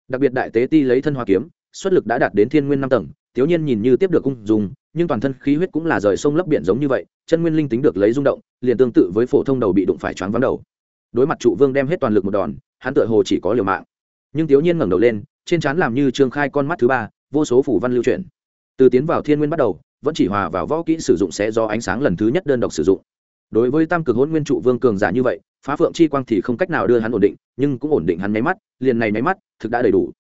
Đặc biệt đại tế ti lấy thân hoa kiếm xuất lực đã đạt đến thiên nguyên năm tầng thiếu nhiên nhìn như tiếp được cung dùng nhưng toàn thân khí huyết cũng là rời sông lấp biển giống như vậy chân nguyên linh tính được lấy rung động liền tương tự với phổ thông đầu bị đụng phải choáng vắng đầu. Đối mặt trụ vương đem hết toàn lực một đòn hắn tựa hồ chỉ có liều mạng. Nhưng thiếu nhiên ngẩng đầu lên trên trán làm như trương khai con mắt thứ ba vô số phủ văn lưu truyền, từ tiến vào thiên nguyên bắt đầu vẫn chỉ hòa vào võ kỹ sử dụng sẽ do ánh sáng lần thứ nhất đơn độc sử dụng. Đối với tam cực hôn nguyên trụ vương cường giả như vậy phá phượng chi quang thì không cách nào đưa hắn ổn định nhưng cũng ổn định hắn máy mắt liền này máy mắt thực đã đầy đủ.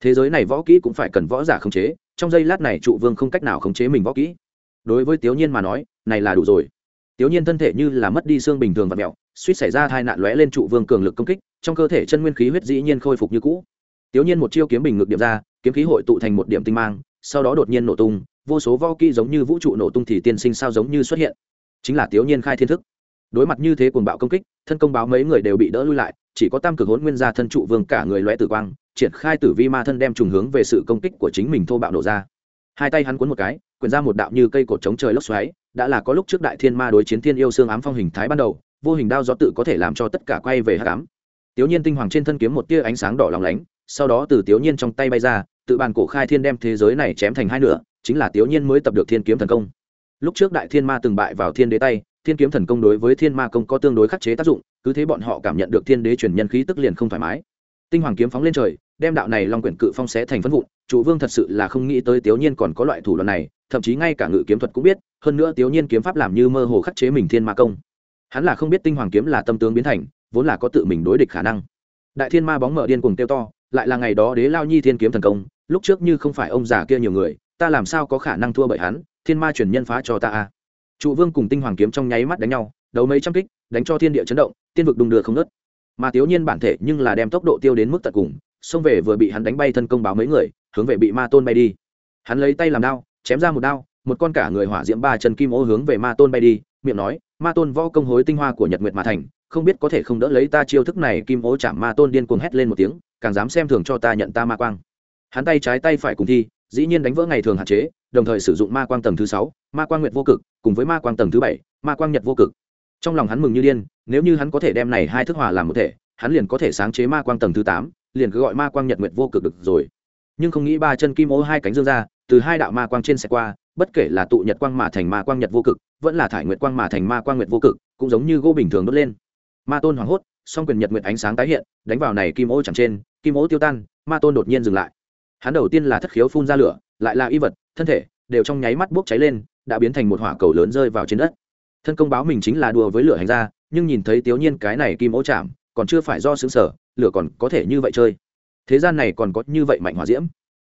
Thế giới này võ kỹ cũng phải cần võ giả khống chế trong giây lát này trụ vương không cách nào khống chế mình võ kỹ. Đối với tiểu nhiên mà nói này là đủ rồi. Tiểu nhiên thân thể như là mất đi xương bình thường và mẹo suýt xảy ra tai nạn lóe lên trụ vương cường lực công kích trong cơ thể chân nguyên khí huyết dĩ nhiên khôi phục như cũ. Tiểu nhiên một chiêu kiếm bình ngược điểm ra, kiếm khí hội tụ thành một điểm tinh mang, sau đó đột nhiên nổ tung, vô số vo kỹ giống như vũ trụ nổ tung thì tiên sinh sao giống như xuất hiện. Chính là tiểu nhiên khai thiên thức. Đối mặt như thế cuồng bạo công kích, thân công báo mấy người đều bị đỡ lui lại, chỉ có tam cực hốn nguyên gia thân trụ vương cả người loe tử quang, triển khai tử vi ma thân đem trùng hướng về sự công kích của chính mình thô bạo nổ ra. Hai tay hắn cuốn một cái, quyền ra một đạo như cây cột chống trời lốc xoáy, đã là có lúc trước đại thiên ma đối chiến thiên yêu xương ám phong hình thái ban đầu, vô hình đao gió tự có thể làm cho tất cả quay về hát cám tiểu nhiên tinh hoàng trên thân kiếm một tia ánh sáng đỏ lòng lánh, sau đó từ tiểu nhiên trong tay bay ra, tự bàn cổ khai thiên đem thế giới này chém thành hai nửa, chính là tiểu nhiên mới tập được thiên kiếm thần công. Lúc trước đại thiên ma từng bại vào thiên đế tay, thiên kiếm thần công đối với thiên ma công có tương đối khắc chế tác dụng, cứ thế bọn họ cảm nhận được thiên đế truyền nhân khí tức liền không thoải mái. Tinh hoàng kiếm phóng lên trời, đem đạo này long quyển cự phong xé thành phân vụn, chủ vương thật sự là không nghĩ tới tiểu nhiên còn có loại thủ đoạn này, thậm chí ngay cả ngự kiếm thuật cũng biết, hơn nữa tiểu nhiên kiếm pháp làm như mơ hồ khắc chế mình thiên ma công. Hắn là không biết tinh hoàng kiếm là tâm tướng biến thành vốn là có tự mình đối địch khả năng. Đại thiên ma bóng mở điên cuồng tiêu to, lại là ngày đó đế lao nhi thiên kiếm thần công, lúc trước như không phải ông già kia nhiều người, ta làm sao có khả năng thua bởi hắn, thiên ma truyền nhân phá cho ta a. Trụ vương cùng tinh hoàng kiếm trong nháy mắt đánh nhau, đấu mấy trăm kích, đánh cho thiên địa chấn động, tiên vực đùng đưa không nớt mà thiếu nhiên bản thể nhưng là đem tốc độ tiêu đến mức tận cùng, xông về vừa bị hắn đánh bay thân công báo mấy người, hướng về bị ma tôn bay đi. Hắn lấy tay làm đao, chém ra một đao, một con cả người hỏa diễm ba chân kim ô hướng về ma tôn bay đi, miệng nói, ma tôn võ công hối tinh hoa của nhật nguyệt mà thành không biết có thể không đỡ lấy ta chiêu thức này, kim ô chạm ma tôn điên cuồng hét lên một tiếng, càng dám xem thường cho ta nhận ta ma quang. Hắn tay trái tay phải cùng thi, dĩ nhiên đánh vỡ ngày thường hạn chế, đồng thời sử dụng ma quang tầng thứ sáu, ma quang nguyệt vô cực, cùng với ma quang tầng thứ bảy, ma quang nhật vô cực. Trong lòng hắn mừng như điên, nếu như hắn có thể đem này hai thức hòa làm một thể, hắn liền có thể sáng chế ma quang tầng thứ tám, liền cứ gọi ma quang nhật nguyệt vô cực được rồi. Nhưng không nghĩ ba chân kim ô hai cánh dương ra, từ hai đạo ma quang trên xe qua, bất kể là tụ nhật quang mà thành ma quang nhật vô cực, vẫn là thải nguyệt quang mà thành ma quang nguyệt vô cực, cũng giống như gỗ bình thường đốt lên ma tôn hoảng hốt, song quyền nhật nguyện ánh sáng tái hiện, đánh vào này kim ô chẳng trên, kim ô tiêu tan, ma tôn đột nhiên dừng lại. Hắn đầu tiên là thất khiếu phun ra lửa, lại là y vật, thân thể đều trong nháy mắt bốc cháy lên, đã biến thành một hỏa cầu lớn rơi vào trên đất. Thân công báo mình chính là đùa với lửa hành ra, nhưng nhìn thấy tiểu nhiên cái này kim ô chạm, còn chưa phải do xứng sở, lửa còn có thể như vậy chơi. Thế gian này còn có như vậy mạnh hỏa diễm.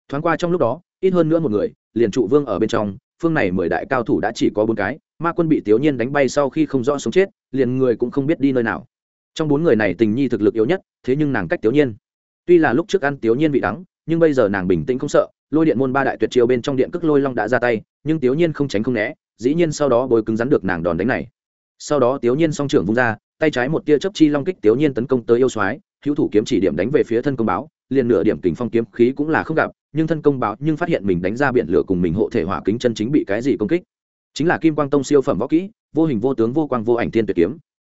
Thoáng qua trong lúc đó, ít hơn nữa một người, liền trụ vương ở bên trong phương này mười đại cao thủ đã chỉ có bốn cái, ma quân bị tiểu nhiên đánh bay sau khi không rõ sống chết, liền người cũng không biết đi nơi nào. Trong bốn người này tình nhi thực lực yếu nhất, thế nhưng nàng cách tiểu nhiên. Tuy là lúc trước ăn tiểu nhiên bị đắng, nhưng bây giờ nàng bình tĩnh không sợ, lôi điện môn ba đại tuyệt chiêu bên trong điện cước lôi long đã ra tay, nhưng tiểu nhiên không tránh không né, dĩ nhiên sau đó bồi cứng rắn được nàng đòn đánh này. Sau đó tiểu nhiên song trưởng vung ra, tay trái một tia chấp chi long kích tiểu nhiên tấn công tới yêu soái, hữu thủ kiếm chỉ điểm đánh về phía thân công báo liền nửa điểm kình phong kiếm khí cũng là không gặp, nhưng thân công báo nhưng phát hiện mình đánh ra biển lửa cùng mình hộ thể hỏa kính chân chính bị cái gì công kích. Chính là kim quang tông siêu phẩm võ kỹ, vô hình vô tướng vô quang vô ảnh thiên tuyệt kiếm.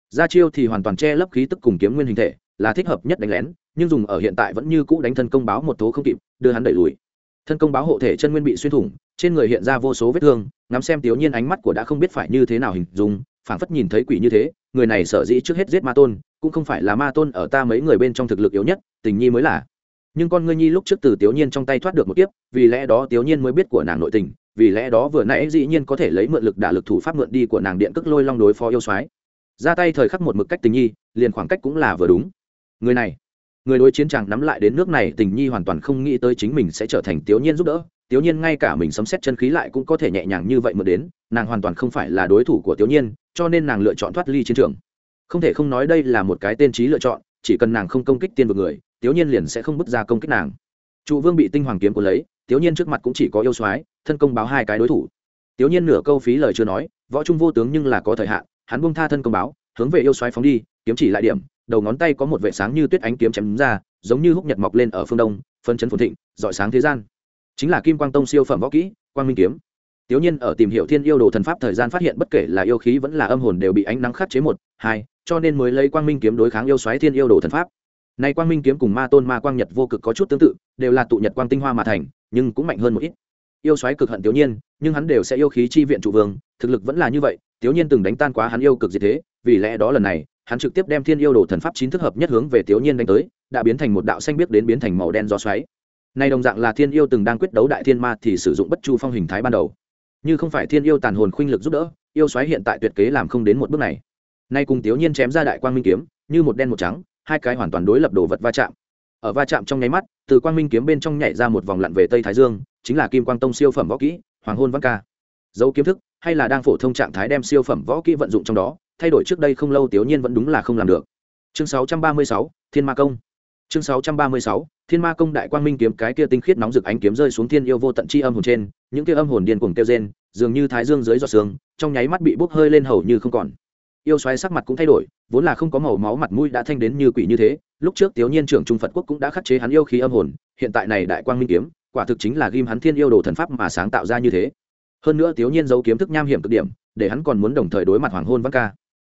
Ra chiêu thì hoàn toàn che lấp khí tức cùng kiếm nguyên hình thể, là thích hợp nhất đánh lén, nhưng dùng ở hiện tại vẫn như cũ đánh thân công báo một tố không kịp, đưa hắn đẩy lùi. Thân công báo hộ thể chân nguyên bị xuyên thủng, trên người hiện ra vô số vết thương, ngắm xem tiểu nhiên ánh mắt của đã không biết phải như thế nào hình dung, phảng phất nhìn thấy quỷ như thế, người này sở dĩ trước hết giết ma tôn, cũng không phải là ma tôn ở ta mấy người bên trong thực lực yếu nhất, tình nhi mới là nhưng con ngươi nhi lúc trước từ tiểu nhiên trong tay thoát được một kiếp, vì lẽ đó tiểu nhiên mới biết của nàng nội tình, vì lẽ đó vừa nãy dĩ nhiên có thể lấy mượn lực đả lực thủ pháp mượn đi của nàng điện cước lôi long đối phó yêu soái. Ra tay thời khắc một mực cách tình nhi, liền khoảng cách cũng là vừa đúng. Người này, người đối chiến chàng nắm lại đến nước này, tình nhi hoàn toàn không nghĩ tới chính mình sẽ trở thành tiểu nhiên giúp đỡ. Tiểu nhiên ngay cả mình sấm xét chân khí lại cũng có thể nhẹ nhàng như vậy mượn đến, nàng hoàn toàn không phải là đối thủ của tiểu nhiên, cho nên nàng lựa chọn thoát ly chiến trường. Không thể không nói đây là một cái tên trí lựa chọn, chỉ cần nàng không công kích tiên vực người tiểu nhiên liền sẽ không bước ra công kích nàng. Trụ vương bị tinh hoàng kiếm của lấy tiểu nhiên trước mặt cũng chỉ có yêu soái, thân công báo hai cái đối thủ. Tiểu nhiên nửa câu phí lời chưa nói, võ trung vô tướng nhưng là có thời hạn, hắn buông tha thân công báo, hướng về yêu soái phóng đi, kiếm chỉ lại điểm, đầu ngón tay có một vệ sáng như tuyết ánh kiếm chém ra, giống như húc nhật mọc lên ở phương đông, phân chấn phồn thịnh dọi sáng thế gian. Chính là kim quang tông siêu phẩm võ kỹ, quang minh kiếm. Tiểu nhiên ở tìm hiểu thiên yêu đồ thần pháp thời gian phát hiện bất kể là yêu khí vẫn là âm hồn đều bị ánh nắng khắc chế một, hai, cho nên mới lấy quang minh kiếm đối kháng yêu xoáy thiên yêu đồ thần pháp nay quang minh kiếm cùng ma tôn ma quang nhật vô cực có chút tương tự, đều là tụ nhật quang tinh hoa mà thành, nhưng cũng mạnh hơn một ít. Yêu xoáy cực hận tiểu nhiên, nhưng hắn đều sẽ yêu khí chi viện trụ vương, thực lực vẫn là như vậy, tiểu nhiên từng đánh tan quá hắn yêu cực gì thế, vì lẽ đó lần này, hắn trực tiếp đem thiên yêu đồ thần pháp chín thức hợp nhất hướng về tiểu nhiên đánh tới, đã biến thành một đạo xanh biết đến biến thành màu đen do xoáy. Này đồng dạng là thiên yêu từng đang quyết đấu đại thiên ma thì sử dụng bất chu phong hình thái ban đầu. Như không phải thiên yêu tàn hồn khuynh lực giúp đỡ, yêu xoáy hiện tại tuyệt kế làm không đến một bước này. Nay cùng tiểu nhiên chém ra đại quang minh kiếm, như một đen một trắng hai cái hoàn toàn đối lập đồ vật va chạm. Ở va chạm trong nháy mắt từ quang minh kiếm bên trong nhảy ra một vòng lặn về tây thái dương chính là kim quang tông siêu phẩm võ kỹ hoàng hôn văn ca. Dấu kiếm thức hay là đang phổ thông trạng thái đem siêu phẩm võ kỹ vận dụng trong đó thay đổi trước đây không lâu tiểu nhiên vẫn đúng là không làm được. Chương 636, thiên ma công. Chương 636, thiên ma công đại quang minh kiếm cái kia tinh khiết nóng rực ánh kiếm rơi xuống thiên yêu vô tận chi âm hồn trên những kia âm hồn điên cuồng kêu rên dường như thái dương dưới giọt sương trong nháy mắt bị bốc hơi lên hầu như không còn yêu xoáy sắc mặt cũng thay đổi, vốn là không có màu máu mặt mũi đã thanh đến như quỷ như thế, lúc trước tiểu nhiên trưởng trung phật quốc cũng đã khắc chế hắn yêu khí âm hồn, hiện tại này đại quang minh kiếm, quả thực chính là ghim hắn thiên yêu đồ thần pháp mà sáng tạo ra như thế. Hơn nữa tiểu nhiên giấu kiếm thức nham hiểm cực điểm, để hắn còn muốn đồng thời đối mặt hoàng hôn văn ca.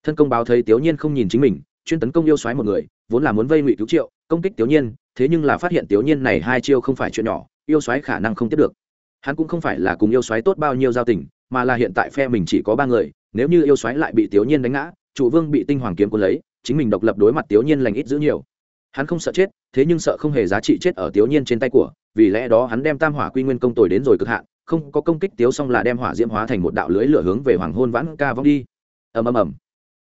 Thân công báo thấy tiểu nhiên không nhìn chính mình, chuyên tấn công yêu xoáy một người, vốn là muốn vây ngụy cứu triệu, công kích tiểu nhiên, thế nhưng là phát hiện tiểu nhiên này hai chiêu không phải chuyện nhỏ, yêu xoáy khả năng không tiếp được. Hắn cũng không phải là cùng yêu xoáy tốt bao nhiêu giao tình, mà là hiện tại phe mình chỉ có ba người nếu như yêu xoáy lại bị tiểu nhiên đánh ngã trụ vương bị tinh hoàng kiếm cuốn lấy, chính mình độc lập đối mặt tiểu nhiên lành ít giữ nhiều. Hắn không sợ chết, thế nhưng sợ không hề giá trị chết ở tiểu nhiên trên tay của, vì lẽ đó hắn đem tam hỏa quy nguyên công tồi đến rồi cực hạn, không có công kích tiếu xong là đem hỏa diễm hóa thành một đạo lưới lửa hướng về hoàng hôn vãn ca vong đi. Ầm ầm ầm.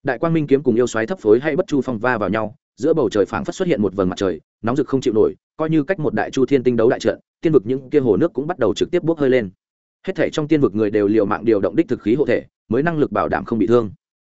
Đại quang minh kiếm cùng yêu xoáy thấp phối hay bất chu phong va vào nhau, giữa bầu trời phảng phất xuất hiện một vầng mặt trời, nóng rực không chịu nổi, coi như cách một đại chu thiên tinh đấu đại trận, tiên vực những kia hồ nước cũng bắt đầu trực tiếp bốc hơi lên hết thể trong tiên vực người đều liều mạng điều động đích thực khí hộ thể, mới năng lực bảo đảm không bị thương.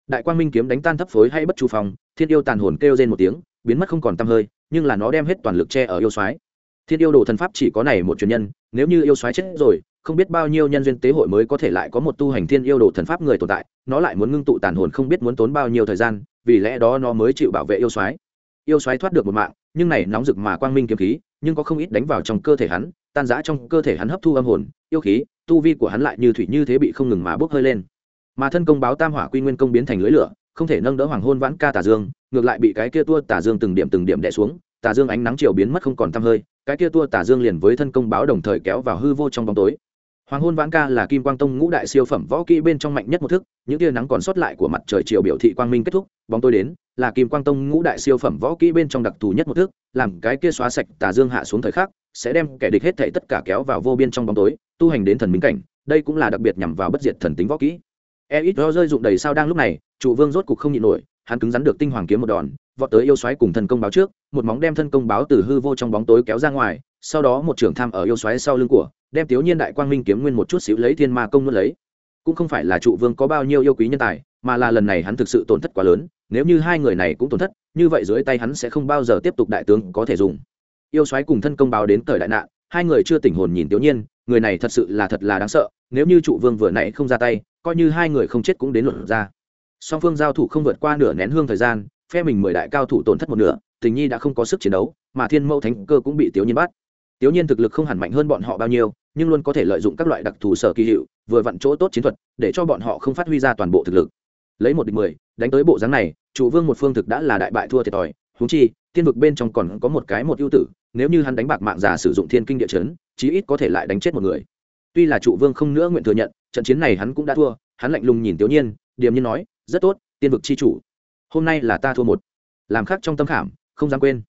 Đại quang minh kiếm đánh tan thấp phối hay bất chu phòng thiên yêu tàn hồn kêu rên một tiếng, biến mất không còn tăm hơi, nhưng là nó đem hết toàn lực che ở yêu soái. Thiên yêu đồ thần pháp chỉ có này một truyền nhân, nếu như yêu soái chết rồi, không biết bao nhiêu nhân duyên tế hội mới có thể lại có một tu hành thiên yêu đồ thần pháp người tồn tại, nó lại muốn ngưng tụ tàn hồn không biết muốn tốn bao nhiêu thời gian, vì lẽ đó nó mới chịu bảo vệ yêu soái. Yêu soái thoát được một mạng, nhưng này nóng rực mà quang minh kiếm khí, nhưng có không ít đánh vào trong cơ thể hắn, tan rã trong cơ thể hắn hấp thu âm hồn, yêu khí tu vi của hắn lại như thủy như thế bị không ngừng mà bốc hơi lên. Mà thân công báo tam hỏa quy nguyên công biến thành lưới lửa, không thể nâng đỡ hoàng hôn vãn ca tà dương, ngược lại bị cái kia tua tà dương từng điểm từng điểm đè xuống, tà dương ánh nắng chiều biến mất không còn tăm hơi, cái kia tua tà dương liền với thân công báo đồng thời kéo vào hư vô trong bóng tối hoàng hôn vãn ca là kim quang tông ngũ đại siêu phẩm võ kỹ bên trong mạnh nhất một thức, những tia nắng còn sót lại của mặt trời chiều biểu thị quang minh kết thúc, bóng tối đến, là kim quang tông ngũ đại siêu phẩm võ kỹ bên trong đặc thù nhất một thức, làm cái kia xóa sạch tà dương hạ xuống thời khắc, sẽ đem kẻ địch hết thảy tất cả kéo vào vô biên trong bóng tối, tu hành đến thần minh cảnh, đây cũng là đặc biệt nhằm vào bất diệt thần tính võ kỹ. E ít do rơi dụng đầy sao đang lúc này, trụ vương rốt cục không nhịn nổi, hắn cứng rắn được tinh hoàng kiếm một đòn, vọt tới yêu xoáy cùng thần công báo trước, một móng đem thân công báo từ hư vô trong bóng tối kéo ra ngoài, sau đó một trưởng tham ở yêu xoáy sau lưng của đem tiểu nhiên đại quang minh kiếm nguyên một chút xíu lấy thiên ma công nuốt lấy. Cũng không phải là trụ vương có bao nhiêu yêu quý nhân tài, mà là lần này hắn thực sự tổn thất quá lớn, nếu như hai người này cũng tổn thất, như vậy dưới tay hắn sẽ không bao giờ tiếp tục đại tướng có thể dùng. Yêu soái cùng thân công báo đến thời đại nạn, hai người chưa tỉnh hồn nhìn tiểu nhiên, người này thật sự là thật là đáng sợ, nếu như trụ vương vừa nãy không ra tay, coi như hai người không chết cũng đến luận ra. Song phương giao thủ không vượt qua nửa nén hương thời gian, phe mình mười đại cao thủ tổn thất một nửa, tình nhi đã không có sức chiến đấu, mà thiên mẫu thánh cơ cũng bị tiểu nhiên bắt. Tiểu nhiên thực lực không hẳn mạnh hơn bọn họ bao nhiêu nhưng luôn có thể lợi dụng các loại đặc thù sở kỳ hiệu, vừa vặn chỗ tốt chiến thuật, để cho bọn họ không phát huy ra toàn bộ thực lực. Lấy một địch mười, đánh tới bộ dáng này, chủ vương một phương thực đã là đại bại thua thiệt thòi húng chi, tiên vực bên trong còn có một cái một ưu tử, nếu như hắn đánh bạc mạng giả sử dụng thiên kinh địa chấn, chí ít có thể lại đánh chết một người. Tuy là trụ vương không nữa nguyện thừa nhận, trận chiến này hắn cũng đã thua, hắn lạnh lùng nhìn tiểu nhiên, điềm nhiên nói, rất tốt, tiên vực chi chủ, hôm nay là ta thua một. Làm khác trong tâm khảm, không dám quên.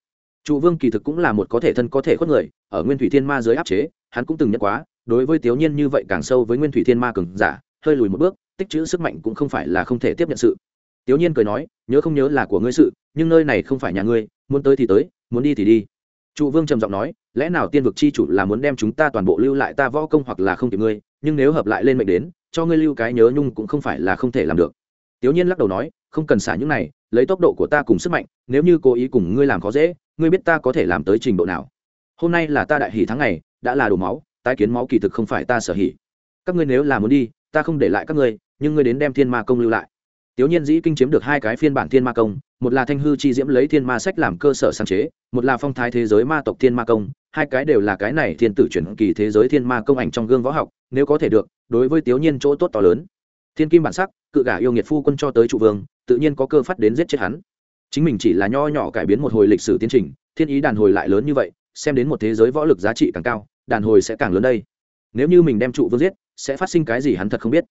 Trụ vương kỳ thực cũng là một có thể thân có thể khuất người, ở nguyên thủy thiên ma dưới áp chế hắn cũng từng nhận quá, đối với tiểu nhiên như vậy càng sâu với nguyên thủy thiên ma cường giả, hơi lùi một bước, tích chữ sức mạnh cũng không phải là không thể tiếp nhận sự. Tiểu nhiên cười nói, nhớ không nhớ là của ngươi sự, nhưng nơi này không phải nhà ngươi, muốn tới thì tới, muốn đi thì đi. Trụ vương trầm giọng nói, lẽ nào tiên vực chi chủ là muốn đem chúng ta toàn bộ lưu lại ta võ công hoặc là không kịp ngươi, nhưng nếu hợp lại lên mệnh đến, cho ngươi lưu cái nhớ nhung cũng không phải là không thể làm được. Tiểu nhiên lắc đầu nói, không cần xả những này, lấy tốc độ của ta cùng sức mạnh, nếu như cố ý cùng ngươi làm khó dễ, ngươi biết ta có thể làm tới trình độ nào. Hôm nay là ta đại hỷ tháng ngày đã là đổ máu, tái kiến máu kỳ thực không phải ta sở hỉ. Các ngươi nếu là muốn đi, ta không để lại các ngươi, nhưng ngươi đến đem thiên ma công lưu lại. Tiểu nhiên dĩ kinh chiếm được hai cái phiên bản thiên ma công, một là thanh hư chi diễm lấy thiên ma sách làm cơ sở sáng chế, một là phong thái thế giới ma tộc thiên ma công, hai cái đều là cái này thiên tử chuyển kỳ thế giới thiên ma công ảnh trong gương võ học, nếu có thể được, đối với tiểu nhiên chỗ tốt to lớn. Thiên kim bản sắc, cự gả yêu nghiệt phu quân cho tới trụ vương, tự nhiên có cơ phát đến giết chết hắn. Chính mình chỉ là nho nhỏ cải biến một hồi lịch sử tiến trình, thiên ý đàn hồi lại lớn như vậy, xem đến một thế giới võ lực giá trị càng cao đàn hồi sẽ càng lớn đây. Nếu như mình đem trụ vương giết, sẽ phát sinh cái gì hắn thật không biết.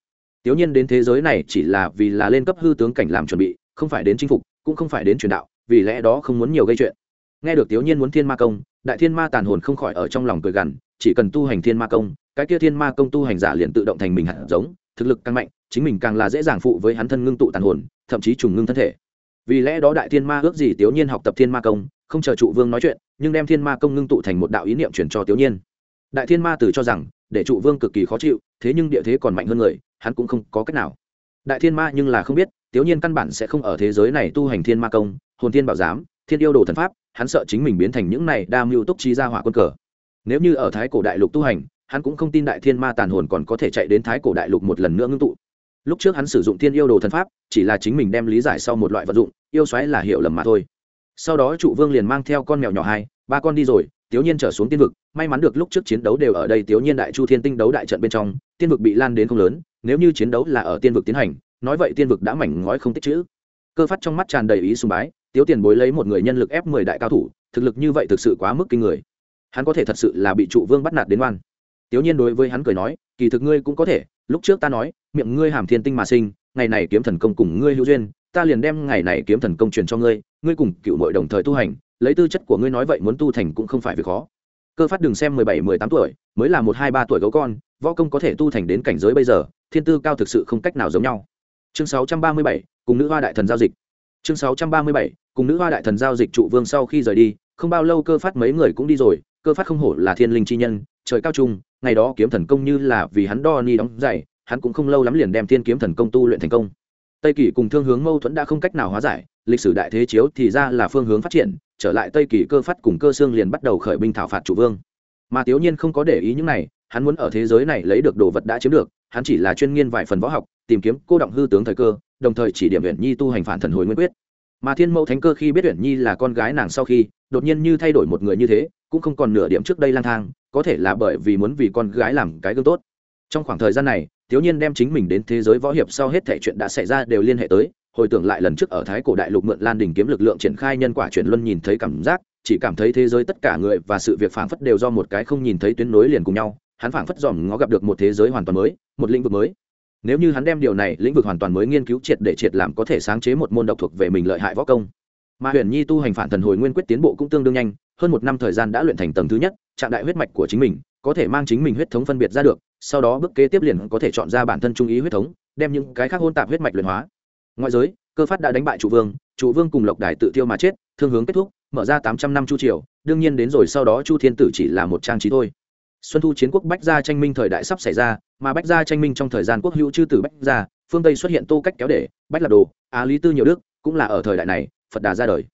Tiểu nhiên đến thế giới này chỉ là vì là lên cấp hư tướng cảnh làm chuẩn bị, không phải đến chinh phục, cũng không phải đến truyền đạo, vì lẽ đó không muốn nhiều gây chuyện. Nghe được tiểu nhiên muốn thiên ma công, đại thiên ma tàn hồn không khỏi ở trong lòng cười gằn, chỉ cần tu hành thiên ma công, cái kia thiên ma công tu hành giả liền tự động thành mình hạt giống, thực lực càng mạnh, chính mình càng là dễ dàng phụ với hắn thân ngưng tụ tàn hồn, thậm chí trùng ngưng thân thể. Vì lẽ đó đại thiên ma ước gì tiểu nhiên học tập thiên ma công, không chờ trụ vương nói chuyện, nhưng đem thiên ma công ngưng tụ thành một đạo ý niệm truyền cho tiểu nhiên đại thiên ma tử cho rằng, để trụ vương cực kỳ khó chịu, thế nhưng địa thế còn mạnh hơn người, hắn cũng không có cách nào. Đại thiên ma nhưng là không biết, tiểu nhiên căn bản sẽ không ở thế giới này tu hành thiên ma công, hồn thiên bảo giám, thiên yêu đồ thần pháp, hắn sợ chính mình biến thành những này đa mưu túc trí ra hỏa quân cờ. Nếu như ở thái cổ đại lục tu hành, hắn cũng không tin đại thiên ma tàn hồn còn có thể chạy đến thái cổ đại lục một lần nữa ngưng tụ. Lúc trước hắn sử dụng thiên yêu đồ thần pháp, chỉ là chính mình đem lý giải sau một loại vật dụng, yêu xoáy là hiểu lầm mà thôi. Sau đó trụ vương liền mang theo con mèo nhỏ hai, ba con đi rồi tiểu nhiên trở xuống tiên vực, may mắn được lúc trước chiến đấu đều ở đây tiểu nhiên đại chu thiên tinh đấu đại trận bên trong, tiên vực bị lan đến không lớn, nếu như chiến đấu là ở tiên vực tiến hành, nói vậy tiên vực đã mảnh ngói không tích chữ. Cơ phát trong mắt tràn đầy ý sùng bái, tiếu tiền bối lấy một người nhân lực ép mười đại cao thủ, thực lực như vậy thực sự quá mức kinh người. Hắn có thể thật sự là bị trụ vương bắt nạt đến oan. Tiếu nhiên đối với hắn cười nói, kỳ thực ngươi cũng có thể, lúc trước ta nói, miệng ngươi hàm thiên tinh mà sinh, ngày này kiếm thần công cùng ngươi hữu duyên, ta liền đem ngày này kiếm thần công truyền cho ngươi ngươi cùng cựu muội đồng thời tu hành lấy tư chất của ngươi nói vậy muốn tu thành cũng không phải việc khó. Cơ phát đừng xem mười bảy, mười tám tuổi, mới là một, hai, ba tuổi gấu con, võ công có thể tu thành đến cảnh giới bây giờ, thiên tư cao thực sự không cách nào giống nhau. Chương sáu trăm ba mươi bảy, cùng nữ hoa đại thần giao dịch. Chương sáu trăm ba mươi bảy, cùng nữ hoa đại thần giao dịch trụ vương sau khi rời đi, không bao lâu cơ phát mấy người cũng đi rồi, cơ phát không hổ là thiên linh chi nhân, trời cao trung, ngày đó kiếm thần công như là vì hắn đo ni đóng dày hắn cũng không lâu lắm liền đem thiên kiếm thần công tu luyện thành công tây kỳ cùng thương hướng mâu thuẫn đã không cách nào hóa giải, lịch sử đại thế chiếu thì ra là phương hướng phát triển, trở lại tây kỳ cơ phát cùng cơ xương liền bắt đầu khởi binh thảo phạt chủ vương. Mà tiểu nhiên không có để ý những này, hắn muốn ở thế giới này lấy được đồ vật đã chiếm được, hắn chỉ là chuyên nghiên vài phần võ học, tìm kiếm cô động hư tướng thời cơ, đồng thời chỉ điểm huyện nhi tu hành phản thần hồi nguyên quyết. Mà thiên mẫu thánh cơ khi biết huyện nhi là con gái nàng sau khi, đột nhiên như thay đổi một người như thế, cũng không còn nửa điểm trước đây lang thang, có thể là bởi vì muốn vì con gái làm cái gương tốt. Trong khoảng thời gian này thiếu nhiên đem chính mình đến thế giới võ hiệp sau hết thể chuyện đã xảy ra đều liên hệ tới, hồi tưởng lại lần trước ở thái cổ đại lục mượn lan đình kiếm lực lượng triển khai nhân quả chuyển luân nhìn thấy cảm giác, chỉ cảm thấy thế giới tất cả người và sự việc phảng phất đều do một cái không nhìn thấy tuyến nối liền cùng nhau, hắn phảng phất dòm ngó gặp được một thế giới hoàn toàn mới, một lĩnh vực mới. Nếu như hắn đem điều này lĩnh vực hoàn toàn mới nghiên cứu triệt để triệt làm có thể sáng chế một môn độc thuộc về mình lợi hại võ công. Mà huyền nhi tu hành phản thần hồi nguyên quyết tiến bộ cũng tương đương nhanh, hơn một năm thời gian đã luyện thành tầng thứ nhất, trạng đại huyết mạch của chính mình có thể mang chính mình huyết thống phân biệt ra được sau đó bước kế tiếp liền có thể chọn ra bản thân trung ý huyết thống, đem những cái khác hôn tạp huyết mạch luyện hóa. Ngoại giới, cơ phát đã đánh bại trụ vương trụ vương cùng lộc đài tự tiêu mà chết, thương hướng kết thúc, mở ra tám trăm năm chu triều, đương nhiên đến rồi sau đó chu thiên tử chỉ là một trang trí thôi. Xuân thu chiến quốc bách gia tranh minh thời đại sắp xảy ra, mà bách gia tranh minh trong thời gian quốc hữu chư tử bách gia, phương tây xuất hiện tô cách kéo để, bách lạc đồ, á lý tư nhiều đức, cũng là ở thời đại này, phật đà ra đời.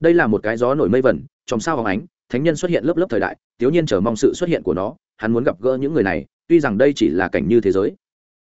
Đây là một cái gió nổi mây vẩn trong sao hóng ánh, thánh nhân xuất hiện lớp lớp thời đại tiếu nhiên chờ mong sự xuất hiện của nó hắn muốn gặp gỡ những người này, tuy rằng đây chỉ là cảnh như thế giới.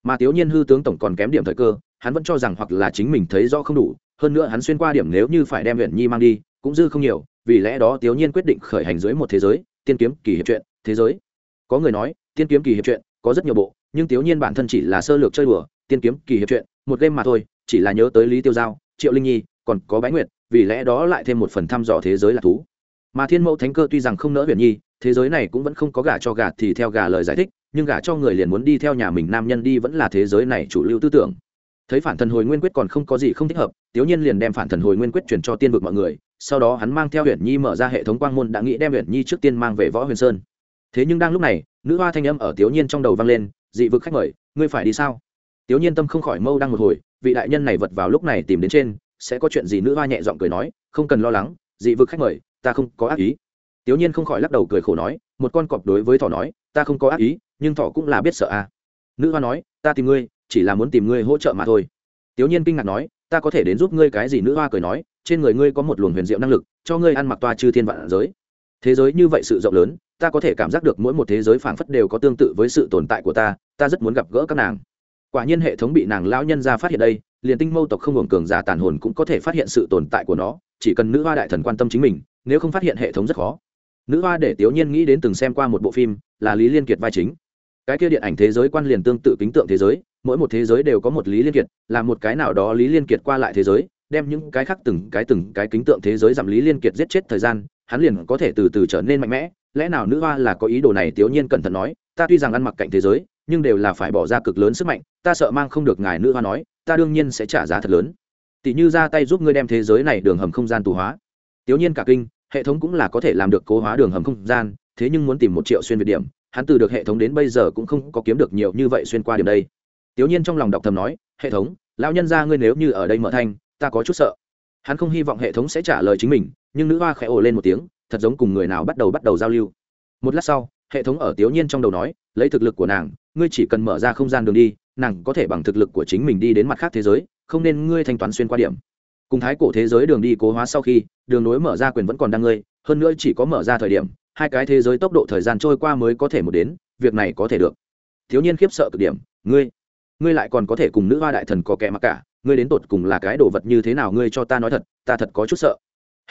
Mà tiếu nhiên hư tướng tổng còn kém điểm thời cơ, hắn vẫn cho rằng hoặc là chính mình thấy rõ không đủ, hơn nữa hắn xuyên qua điểm nếu như phải đem huyện nhi mang đi, cũng dư không nhiều, vì lẽ đó tiếu nhiên quyết định khởi hành dưới một thế giới, tiên kiếm kỳ hiệp truyện, thế giới. Có người nói, tiên kiếm kỳ hiệp truyện, có rất nhiều bộ, nhưng tiếu nhiên bản thân chỉ là sơ lược chơi đùa, tiên kiếm kỳ hiệp truyện, một game mà thôi, chỉ là nhớ tới lý tiêu giao, triệu linh nhi, còn có bái nguyệt, vì lẽ đó lại thêm một phần thăm dò thế giới là thú. Mà thiên mẫu thánh cơ tuy rằng không nỡ huyền nhi thế giới này cũng vẫn không có gả cho gà thì theo gà lời giải thích, nhưng gả cho người liền muốn đi theo nhà mình nam nhân đi vẫn là thế giới này chủ lưu tư tưởng. Thấy phản thần hồi nguyên quyết còn không có gì không thích hợp, tiếu nhiên liền đem phản thần hồi nguyên quyết chuyển cho tiên vực mọi người, sau đó hắn mang theo huyền nhi mở ra hệ thống quang môn đã nghĩ đem huyền nhi trước tiên mang về võ huyền sơn. Thế nhưng đang lúc này, nữ hoa thanh âm ở tiếu nhiên trong đầu vang lên, dị vực khách mời, ngươi phải đi sao? Tiếu nhiên tâm không khỏi mâu đang một hồi, vị đại nhân này vật vào lúc này tìm đến trên, sẽ có chuyện gì nữ hoa nhẹ giọng cười nói, không cần lo lắng, dị vực khách mời, ta không có ác ý tiểu nhiên không khỏi lắc đầu cười khổ nói, một con cọp đối với thỏ nói, ta không có ác ý, nhưng thỏ cũng là biết sợ à nữ hoa nói, ta tìm ngươi, chỉ là muốn tìm ngươi hỗ trợ mà thôi. Tiểu nhiên kinh ngạc nói, ta có thể đến giúp ngươi cái gì? Nữ hoa cười nói, trên người ngươi có một luồng huyền diệu năng lực, cho ngươi ăn mặc toa chư thiên vạn giới. Thế giới như vậy sự rộng lớn, ta có thể cảm giác được mỗi một thế giới phảng phất đều có tương tự với sự tồn tại của ta ta rất muốn gặp gỡ các nàng. Quả nhiên hệ thống bị nàng lão nhân ra phát hiện đây, liền tinh mâu tộc không hưởng cường giả tàn hồn cũng có thể phát hiện sự tồn tại của nó, chỉ cần nữ hoa đại thần quan tâm chính mình, nếu không phát hiện hệ thống rất khó nữ hoa để tiểu nhiên nghĩ đến từng xem qua một bộ phim, là lý liên kiệt vai chính. Cái kia điện ảnh thế giới quan liền tương tự kính tượng thế giới, mỗi một thế giới đều có một lý liên kiệt, là một cái nào đó lý liên kiệt qua lại thế giới, đem những cái khác từng cái từng cái kính tượng thế giới giảm lý liên kiệt giết chết thời gian, hắn liền có thể từ từ trở nên mạnh mẽ. Lẽ nào nữ hoa là có ý đồ này tiểu nhiên cẩn thận nói, ta tuy rằng ăn mặc cạnh thế giới, nhưng đều là phải bỏ ra cực lớn sức mạnh, ta sợ mang không được ngài nữ hoa nói, ta đương nhiên sẽ trả giá thật lớn. Tỷ như ra tay giúp ngươi đem thế giới này đường hầm không gian tù hóa. Tiểu nhiên cả kinh hệ thống cũng là có thể làm được cố hóa đường hầm không gian, thế nhưng muốn tìm một triệu xuyên việt điểm, hắn từ được hệ thống đến bây giờ cũng không có kiếm được nhiều như vậy xuyên qua điểm đây. Tiểu nhiên trong lòng đọc thầm nói, hệ thống, lão nhân ra ngươi nếu như ở đây mở thanh, ta có chút sợ. Hắn không hy vọng hệ thống sẽ trả lời chính mình, nhưng nữ hoa khẽ ồ lên một tiếng, thật giống cùng người nào bắt đầu bắt đầu giao lưu. Một lát sau, hệ thống ở tiểu nhiên trong đầu nói, lấy thực lực của nàng, ngươi chỉ cần mở ra không gian đường đi, nàng có thể bằng thực lực của chính mình đi đến mặt khác thế giới, không nên ngươi thanh toán xuyên qua điểm cùng thái cổ thế giới đường đi cố hóa sau khi, đường nối mở ra quyền vẫn còn đang ngơi, hơn nữa chỉ có mở ra thời điểm, hai cái thế giới tốc độ thời gian trôi qua mới có thể một đến, việc này có thể được. Thiếu niên khiếp sợ cực điểm, ngươi ngươi lại còn có thể cùng nữ hoa đại thần có kẻ mặc cả, ngươi đến tột cùng là cái đồ vật như thế nào ngươi cho ta nói thật, ta thật có chút sợ.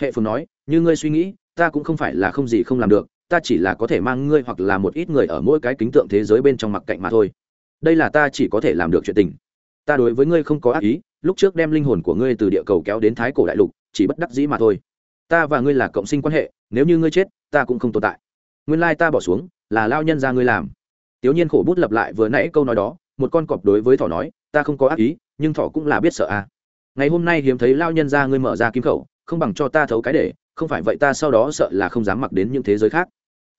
Hệ phường nói, như ngươi suy nghĩ, ta cũng không phải là không gì không làm được, ta chỉ là có thể mang ngươi hoặc là một ít người ở mỗi cái kính tượng thế giới bên trong mặc cạnh mà thôi. Đây là ta chỉ có thể làm được chuyện tình. Ta đối với ngươi không có ác ý lúc trước đem linh hồn của ngươi từ địa cầu kéo đến thái cổ đại lục, chỉ bất đắc dĩ mà thôi. Ta và ngươi là cộng sinh quan hệ, nếu như ngươi chết, ta cũng không tồn tại. Nguyên lai ta bỏ xuống, là lao nhân ra ngươi làm. Tiểu nhiên khổ bút lập lại vừa nãy câu nói đó, một con cọp đối với thỏ nói, ta không có ác ý, nhưng thỏ cũng là biết sợ à ngày hôm nay hiếm thấy lao nhân ra ngươi mở ra kim khẩu, không bằng cho ta thấu cái để, không phải vậy ta sau đó sợ là không dám mặc đến những thế giới khác.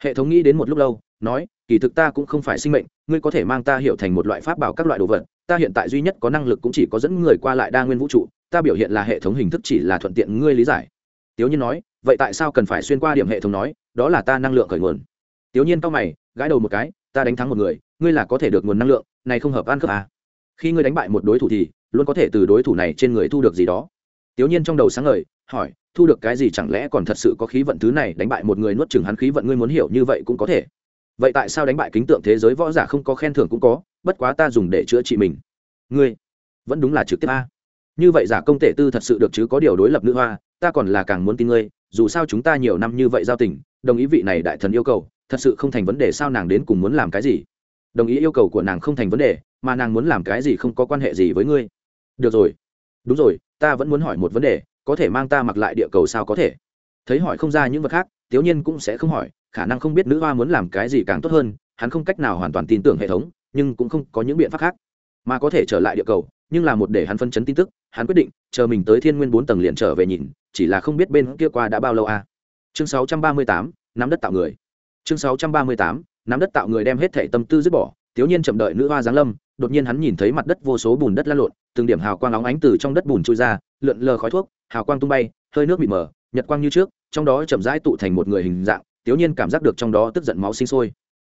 Hệ thống nghĩ đến một lúc lâu, nói, kỳ thực ta cũng không phải sinh mệnh, ngươi có thể mang ta hiểu thành một loại pháp bảo các loại đồ vật ta hiện tại duy nhất có năng lực cũng chỉ có dẫn người qua lại đa nguyên vũ trụ, ta biểu hiện là hệ thống hình thức chỉ là thuận tiện ngươi lý giải. Tiểu nhiên nói, vậy tại sao cần phải xuyên qua điểm hệ thống nói, đó là ta năng lượng khởi nguồn. Tiểu nhiên cao mày, gãi đầu một cái, ta đánh thắng một người, ngươi là có thể được nguồn năng lượng, này không hợp ăn cướp à. khi ngươi đánh bại một đối thủ thì, luôn có thể từ đối thủ này trên người thu được gì đó. Tiểu nhiên trong đầu sáng ngời, hỏi, thu được cái gì chẳng lẽ còn thật sự có khí vận thứ này đánh bại một người nuốt chừng hắn khí vận ngươi muốn hiểu như vậy cũng có thể. Vậy tại sao đánh bại kính tượng thế giới võ giả không có khen thưởng cũng có bất quá ta dùng để chữa trị mình. Ngươi, vẫn đúng là trực tiếp a. Như vậy giả công tể tư thật sự được chứ có điều đối lập nữ hoa, ta còn là càng muốn tin ngươi, dù sao chúng ta nhiều năm như vậy giao tình, đồng ý vị này đại thần yêu cầu, thật sự không thành vấn đề sao nàng đến cùng muốn làm cái gì. Đồng ý yêu cầu của nàng không thành vấn đề, mà nàng muốn làm cái gì không có quan hệ gì với ngươi. Được rồi. Đúng rồi, ta vẫn muốn hỏi một vấn đề, có thể mang ta mặc lại địa cầu sao có thể? Thấy hỏi không ra những vật khác, tiếu nhiên cũng sẽ không hỏi, khả năng không biết nữ hoa muốn làm cái gì càng tốt hơn, hắn không cách nào hoàn toàn tin tưởng hệ thống nhưng cũng không có những biện pháp khác. Mà có thể trở lại địa cầu nhưng là một để hắn phân chấn tin tức hắn quyết định chờ mình tới thiên nguyên bốn tầng liền trở về nhìn chỉ là không biết bên kia qua đã bao lâu à. chương 638, nắm đất tạo người. Chương 638, nắm đất tạo người đem hết thể tâm tư dứt bỏ thiếu nhiên chậm đợi nữ hoa giáng lâm đột nhiên hắn nhìn thấy mặt đất vô số bùn đất lăn lộn từng điểm hào quang óng ánh từ trong đất bùn trôi ra lượn lờ khói thuốc hào quang tung bay hơi nước bị mờ nhật quang như trước trong đó chậm rãi tụ thành một người hình dạng thiếu nhiên cảm giác được trong đó tức giận máu sinh sôi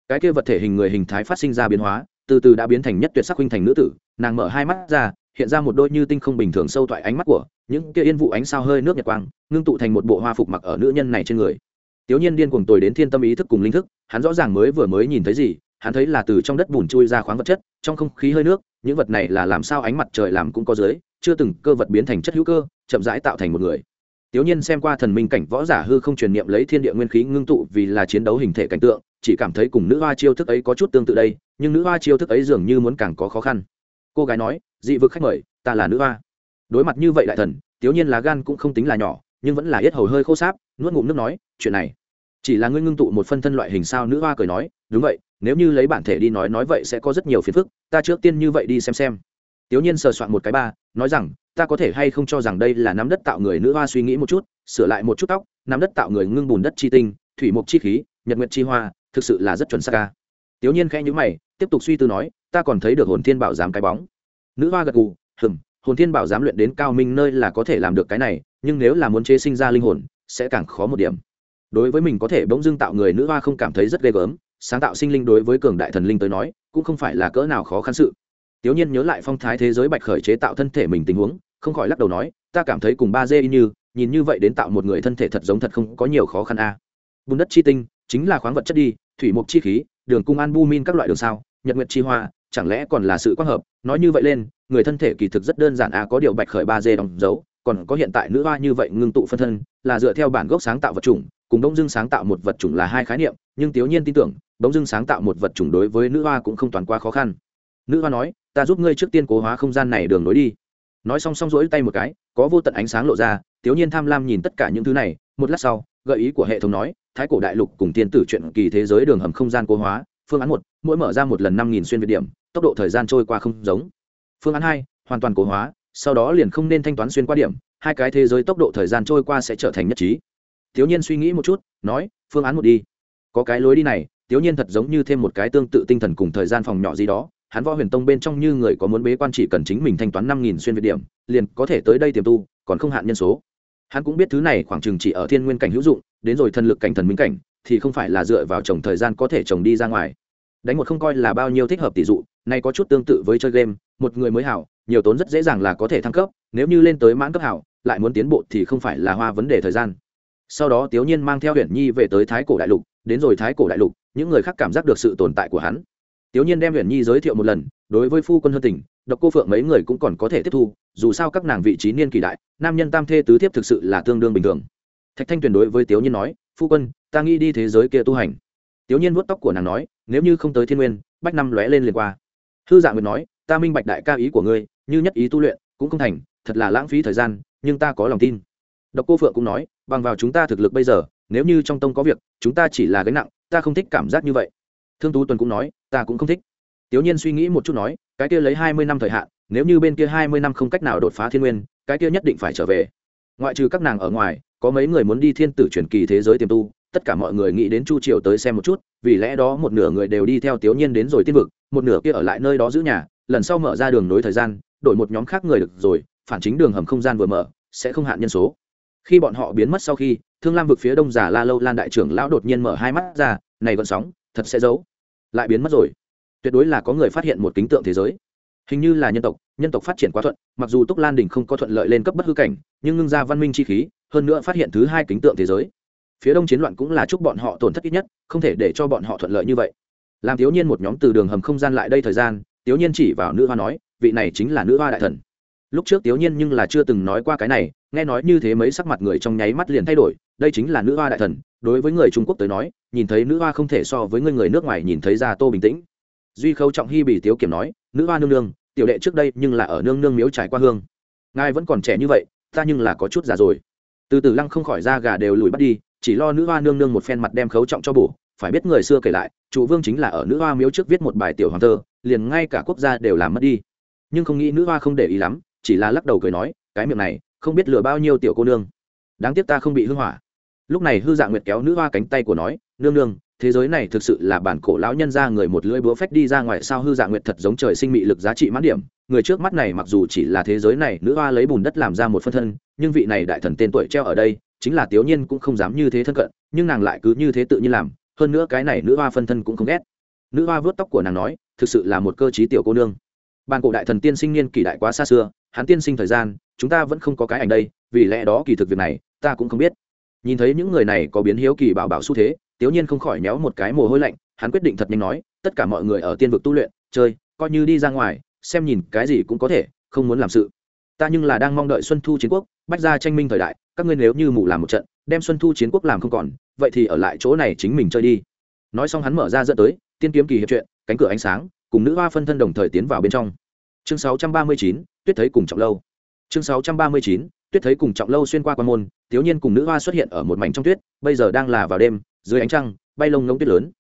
cái kia vật thể hình người hình thái phát sinh ra biến hóa, từ từ đã biến thành nhất tuyệt sắc huynh thành nữ tử, nàng mở hai mắt ra, hiện ra một đôi như tinh không bình thường sâu thoại ánh mắt của, những kia yên vụ ánh sao hơi nước nhật quang, ngưng tụ thành một bộ hoa phục mặc ở nữ nhân này trên người. Tiểu nhiên điên cuồng tồi đến thiên tâm ý thức cùng linh thức, hắn rõ ràng mới vừa mới nhìn thấy gì, hắn thấy là từ trong đất bùn chui ra khoáng vật chất, trong không khí hơi nước, những vật này là làm sao ánh mặt trời làm cũng có dưới, chưa từng cơ vật biến thành chất hữu cơ, chậm rãi tạo thành một người. Tiểu nhiên xem qua thần minh cảnh võ giả hư không truyền niệm lấy thiên địa nguyên khí ngưng tụ vì là chiến đấu hình thể cảnh tượng chỉ cảm thấy cùng nữ hoa chiêu thức ấy có chút tương tự đây, nhưng nữ hoa chiêu thức ấy dường như muốn càng có khó khăn. Cô gái nói, dị vực khách mời, ta là nữ hoa. Đối mặt như vậy đại thần tiểu nhiên lá gan cũng không tính là nhỏ, nhưng vẫn là yết hầu hơi khô sáp, nuốt ngụm nước nói, chuyện này. Chỉ là ngươi ngưng tụ một phân thân loại hình sao nữ hoa cười nói, đúng vậy, nếu như lấy bản thể đi nói nói vậy sẽ có rất nhiều phiền phức, ta trước tiên như vậy đi xem xem. Tiểu nhiên sờ soạn một cái ba, nói rằng, ta có thể hay không cho rằng đây là nắm đất tạo người nữ hoa suy nghĩ một chút, sửa lại một chút tóc, nắm đất tạo người ngưng bùn đất chi tinh, thủy mục chi khí, nhật nguyệt chi hoa thực sự là rất chuẩn xác ca. Tiểu nhiên khẽ nhữ mày, tiếp tục suy tư nói, ta còn thấy được hồn thiên bảo giám cái bóng. Nữ hoa gật gù, hừm, hồn thiên bảo giám luyện đến cao minh nơi là có thể làm được cái này, nhưng nếu là muốn chế sinh ra linh hồn, sẽ càng khó một điểm. Đối với mình có thể bỗng dưng tạo người, nữ hoa không cảm thấy rất ghê gớm, sáng tạo sinh linh đối với cường đại thần linh tới nói, cũng không phải là cỡ nào khó khăn sự. Tiểu nhiên nhớ lại phong thái thế giới bạch khởi chế tạo thân thể mình tình huống, không khỏi lắc đầu nói, ta cảm thấy cùng ba dê như, nhìn như vậy đến tạo một người thân thể thật giống thật không có nhiều khó khăn a. Bùn đất chi tinh chính là khoáng vật chất đi, thủy mục chi khí, đường cung an bu min các loại đường sao, nhật nguyệt chi hoa, chẳng lẽ còn là sự quang hợp? Nói như vậy lên, người thân thể kỳ thực rất đơn giản à có điều bạch khởi ba dê đóng dấu, còn có hiện tại nữ hoa như vậy ngưng tụ phân thân, là dựa theo bản gốc sáng tạo vật chủng, cùng đông Dương sáng tạo một vật chủng là hai khái niệm, nhưng tiểu nhiên tin tưởng đông Dương sáng tạo một vật chủng đối với nữ hoa cũng không toàn quá khó khăn. Nữ hoa nói, ta giúp ngươi trước tiên cố hóa không gian này đường nối đi. Nói xong xong rỗi tay một cái, có vô tận ánh sáng lộ ra tiểu nhiên tham lam nhìn tất cả những thứ này, một lát sau gợi ý của hệ thống nói, thái cổ đại lục cùng tiên tử chuyện kỳ thế giới đường hầm không gian cố hóa, phương án một, mỗi mở ra một lần năm nghìn xuyên việt điểm, tốc độ thời gian trôi qua không giống. Phương án hai, hoàn toàn cố hóa, sau đó liền không nên thanh toán xuyên qua điểm, hai cái thế giới tốc độ thời gian trôi qua sẽ trở thành nhất trí. Thiếu nhiên suy nghĩ một chút, nói, phương án một đi. Có cái lối đi này, thiếu nhiên thật giống như thêm một cái tương tự tinh thần cùng thời gian phòng nhỏ gì đó, hắn võ huyền tông bên trong như người có muốn bế quan chỉ cần chính mình thanh toán năm nghìn xuyên việt điểm, liền có thể tới đây tiềm tu, còn không hạn nhân số hắn cũng biết thứ này khoảng chừng chỉ ở thiên nguyên cảnh hữu dụng, đến rồi thần lực cảnh thần minh cảnh, thì không phải là dựa vào trồng thời gian có thể trồng đi ra ngoài. Đánh một không coi là bao nhiêu thích hợp tỷ dụ, nay có chút tương tự với chơi game, một người mới hảo, nhiều tốn rất dễ dàng là có thể thăng cấp, nếu như lên tới mãn cấp hảo, lại muốn tiến bộ thì không phải là hoa vấn đề thời gian. Sau đó tiểu nhiên mang theo huyền nhi về tới thái cổ đại lục, đến rồi thái cổ đại lục, những người khác cảm giác được sự tồn tại của hắn. Tiểu nhiên đem huyền nhi giới thiệu một lần, đối với phu quân hơn tỉnh độc cô phượng mấy người cũng còn có thể tiếp thu, dù sao các nàng vị trí niên kỳ đại, nam nhân tam thê tứ thiếp thực sự là tương đương bình thường. Thạch thanh tuyền đối với tiểu nhiên nói, phu quân, ta nghĩ đi thế giới kia tu hành. Tiểu nhiên vuốt tóc của nàng nói, nếu như không tới thiên nguyên, bách năm lóe lên liền qua. Hư dạng nguyệt nói, ta minh bạch đại ca ý của ngươi, như nhất ý tu luyện, cũng không thành, thật là lãng phí thời gian, nhưng ta có lòng tin. Độc cô phượng cũng nói, bằng vào chúng ta thực lực bây giờ, nếu như trong tông có việc, chúng ta chỉ là gánh nặng, ta không thích cảm giác như vậy. Thương tú tuần cũng nói, ta cũng không thích tiểu nhiên suy nghĩ một chút nói, cái kia lấy hai mươi năm thời hạn, nếu như bên kia hai mươi năm không cách nào đột phá thiên nguyên, cái kia nhất định phải trở về. Ngoại trừ các nàng ở ngoài, có mấy người muốn đi thiên tử truyền kỳ thế giới tiềm tu, tất cả mọi người nghĩ đến chu triều tới xem một chút, vì lẽ đó một nửa người đều đi theo tiểu nhiên đến rồi tiên vực, một nửa kia ở lại nơi đó giữ nhà, lần sau mở ra đường nối thời gian, đổi một nhóm khác người được rồi, phản chính đường hầm không gian vừa mở, sẽ không hạn nhân số. Khi bọn họ biến mất sau khi, thương lam vực phía đông giả la lâu lan đại trưởng lão đột nhiên mở hai mắt ra, này gợn sóng, thật sẽ giấu. Lại biến mất rồi tuyệt đối là có người phát hiện một kính tượng thế giới. Hình như là nhân tộc nhân tộc phát triển quá thuận, mặc dù túc lan đình không có thuận lợi lên cấp bất hư cảnh, nhưng ngưng ra văn minh chi khí, hơn nữa phát hiện thứ hai kính tượng thế giới. Phía đông chiến loạn cũng là chúc bọn họ tổn thất ít nhất, không thể để cho bọn họ thuận lợi như vậy. Làm thiếu nhiên một nhóm từ đường hầm không gian lại đây thời gian, thiếu nhiên chỉ vào nữ hoa nói, vị này chính là nữ hoa đại thần. Lúc trước thiếu nhiên nhưng là chưa từng nói qua cái này, nghe nói như thế mấy sắc mặt người trong nháy mắt liền thay đổi, đây chính là nữ hoa đại thần. Đối với người trung quốc tới nói, nhìn thấy nữ hoa không thể so với người người nước ngoài nhìn thấy ra tô bình tĩnh duy khâu trọng hy bị tiếu kiểm nói, nữ hoa nương nương, tiểu đệ trước đây nhưng là ở nương nương miếu trải qua hương. Ngài vẫn còn trẻ như vậy, ta nhưng là có chút già rồi. Từ từ lăng không khỏi ra gà đều lùi bắt đi, chỉ lo nữ hoa nương nương một phen mặt đem khấu trọng cho bổ. Phải biết người xưa kể lại, chủ vương chính là ở nữ hoa miếu trước viết một bài tiểu hoàng thơ, liền ngay cả quốc gia đều làm mất đi. Nhưng không nghĩ nữ hoa không để ý lắm, chỉ là lắc đầu cười nói, cái miệng này, không biết lừa bao nhiêu tiểu cô nương. Đáng tiếc ta không bị hư hỏa lúc này hư dạng nguyệt kéo nữ hoa cánh tay của nói, nương nương, thế giới này thực sự là bản cổ lão nhân ra người một lưỡi búa phách đi ra ngoài sao hư dạng nguyệt thật giống trời sinh mị lực giá trị mãn điểm. Người trước mắt này mặc dù chỉ là thế giới này, nữ hoa lấy bùn đất làm ra một phân thân, nhưng vị này đại thần tên tuổi treo ở đây, chính là tiểu nhiên cũng không dám như thế thân cận, nhưng nàng lại cứ như thế tự nhiên làm, hơn nữa cái này nữ hoa phân thân cũng không ghét. Nữ hoa vớt tóc của nàng nói, thực sự là một cơ chí tiểu cô nương. Bàn cổ đại thần tiên sinh niên kỳ đại quá xa xưa, hắn tiên sinh thời gian, chúng ta vẫn không có cái ảnh đây, vì lẽ đó kỳ thực việc này, ta cũng không biết nhìn thấy những người này có biến hiếu kỳ bảo bảo xu thế tiểu nhiên không khỏi méo một cái mồ hôi lạnh hắn quyết định thật nhanh nói tất cả mọi người ở tiên vực tu luyện chơi coi như đi ra ngoài xem nhìn cái gì cũng có thể không muốn làm sự. Ta nhưng là đang mong đợi xuân thu chiến quốc bách ra tranh minh thời đại các ngươi nếu như mù làm một trận đem xuân thu chiến quốc làm không còn vậy thì ở lại chỗ này chính mình chơi đi. Nói xong hắn mở ra dẫn tới tiên kiếm kỳ hiệp chuyện cánh cửa ánh sáng cùng nữ hoa phân thân đồng thời tiến vào bên trong. Chương 639, tuyết thấy cùng trọng lâu. Chương 639, tuyết thấy cùng trọng lâu xuyên qua quan môn, thiếu nhiên cùng nữ hoa xuất hiện ở một mảnh trong tuyết, bây giờ đang là vào đêm, dưới ánh trăng, bay lông ngông tuyết lớn.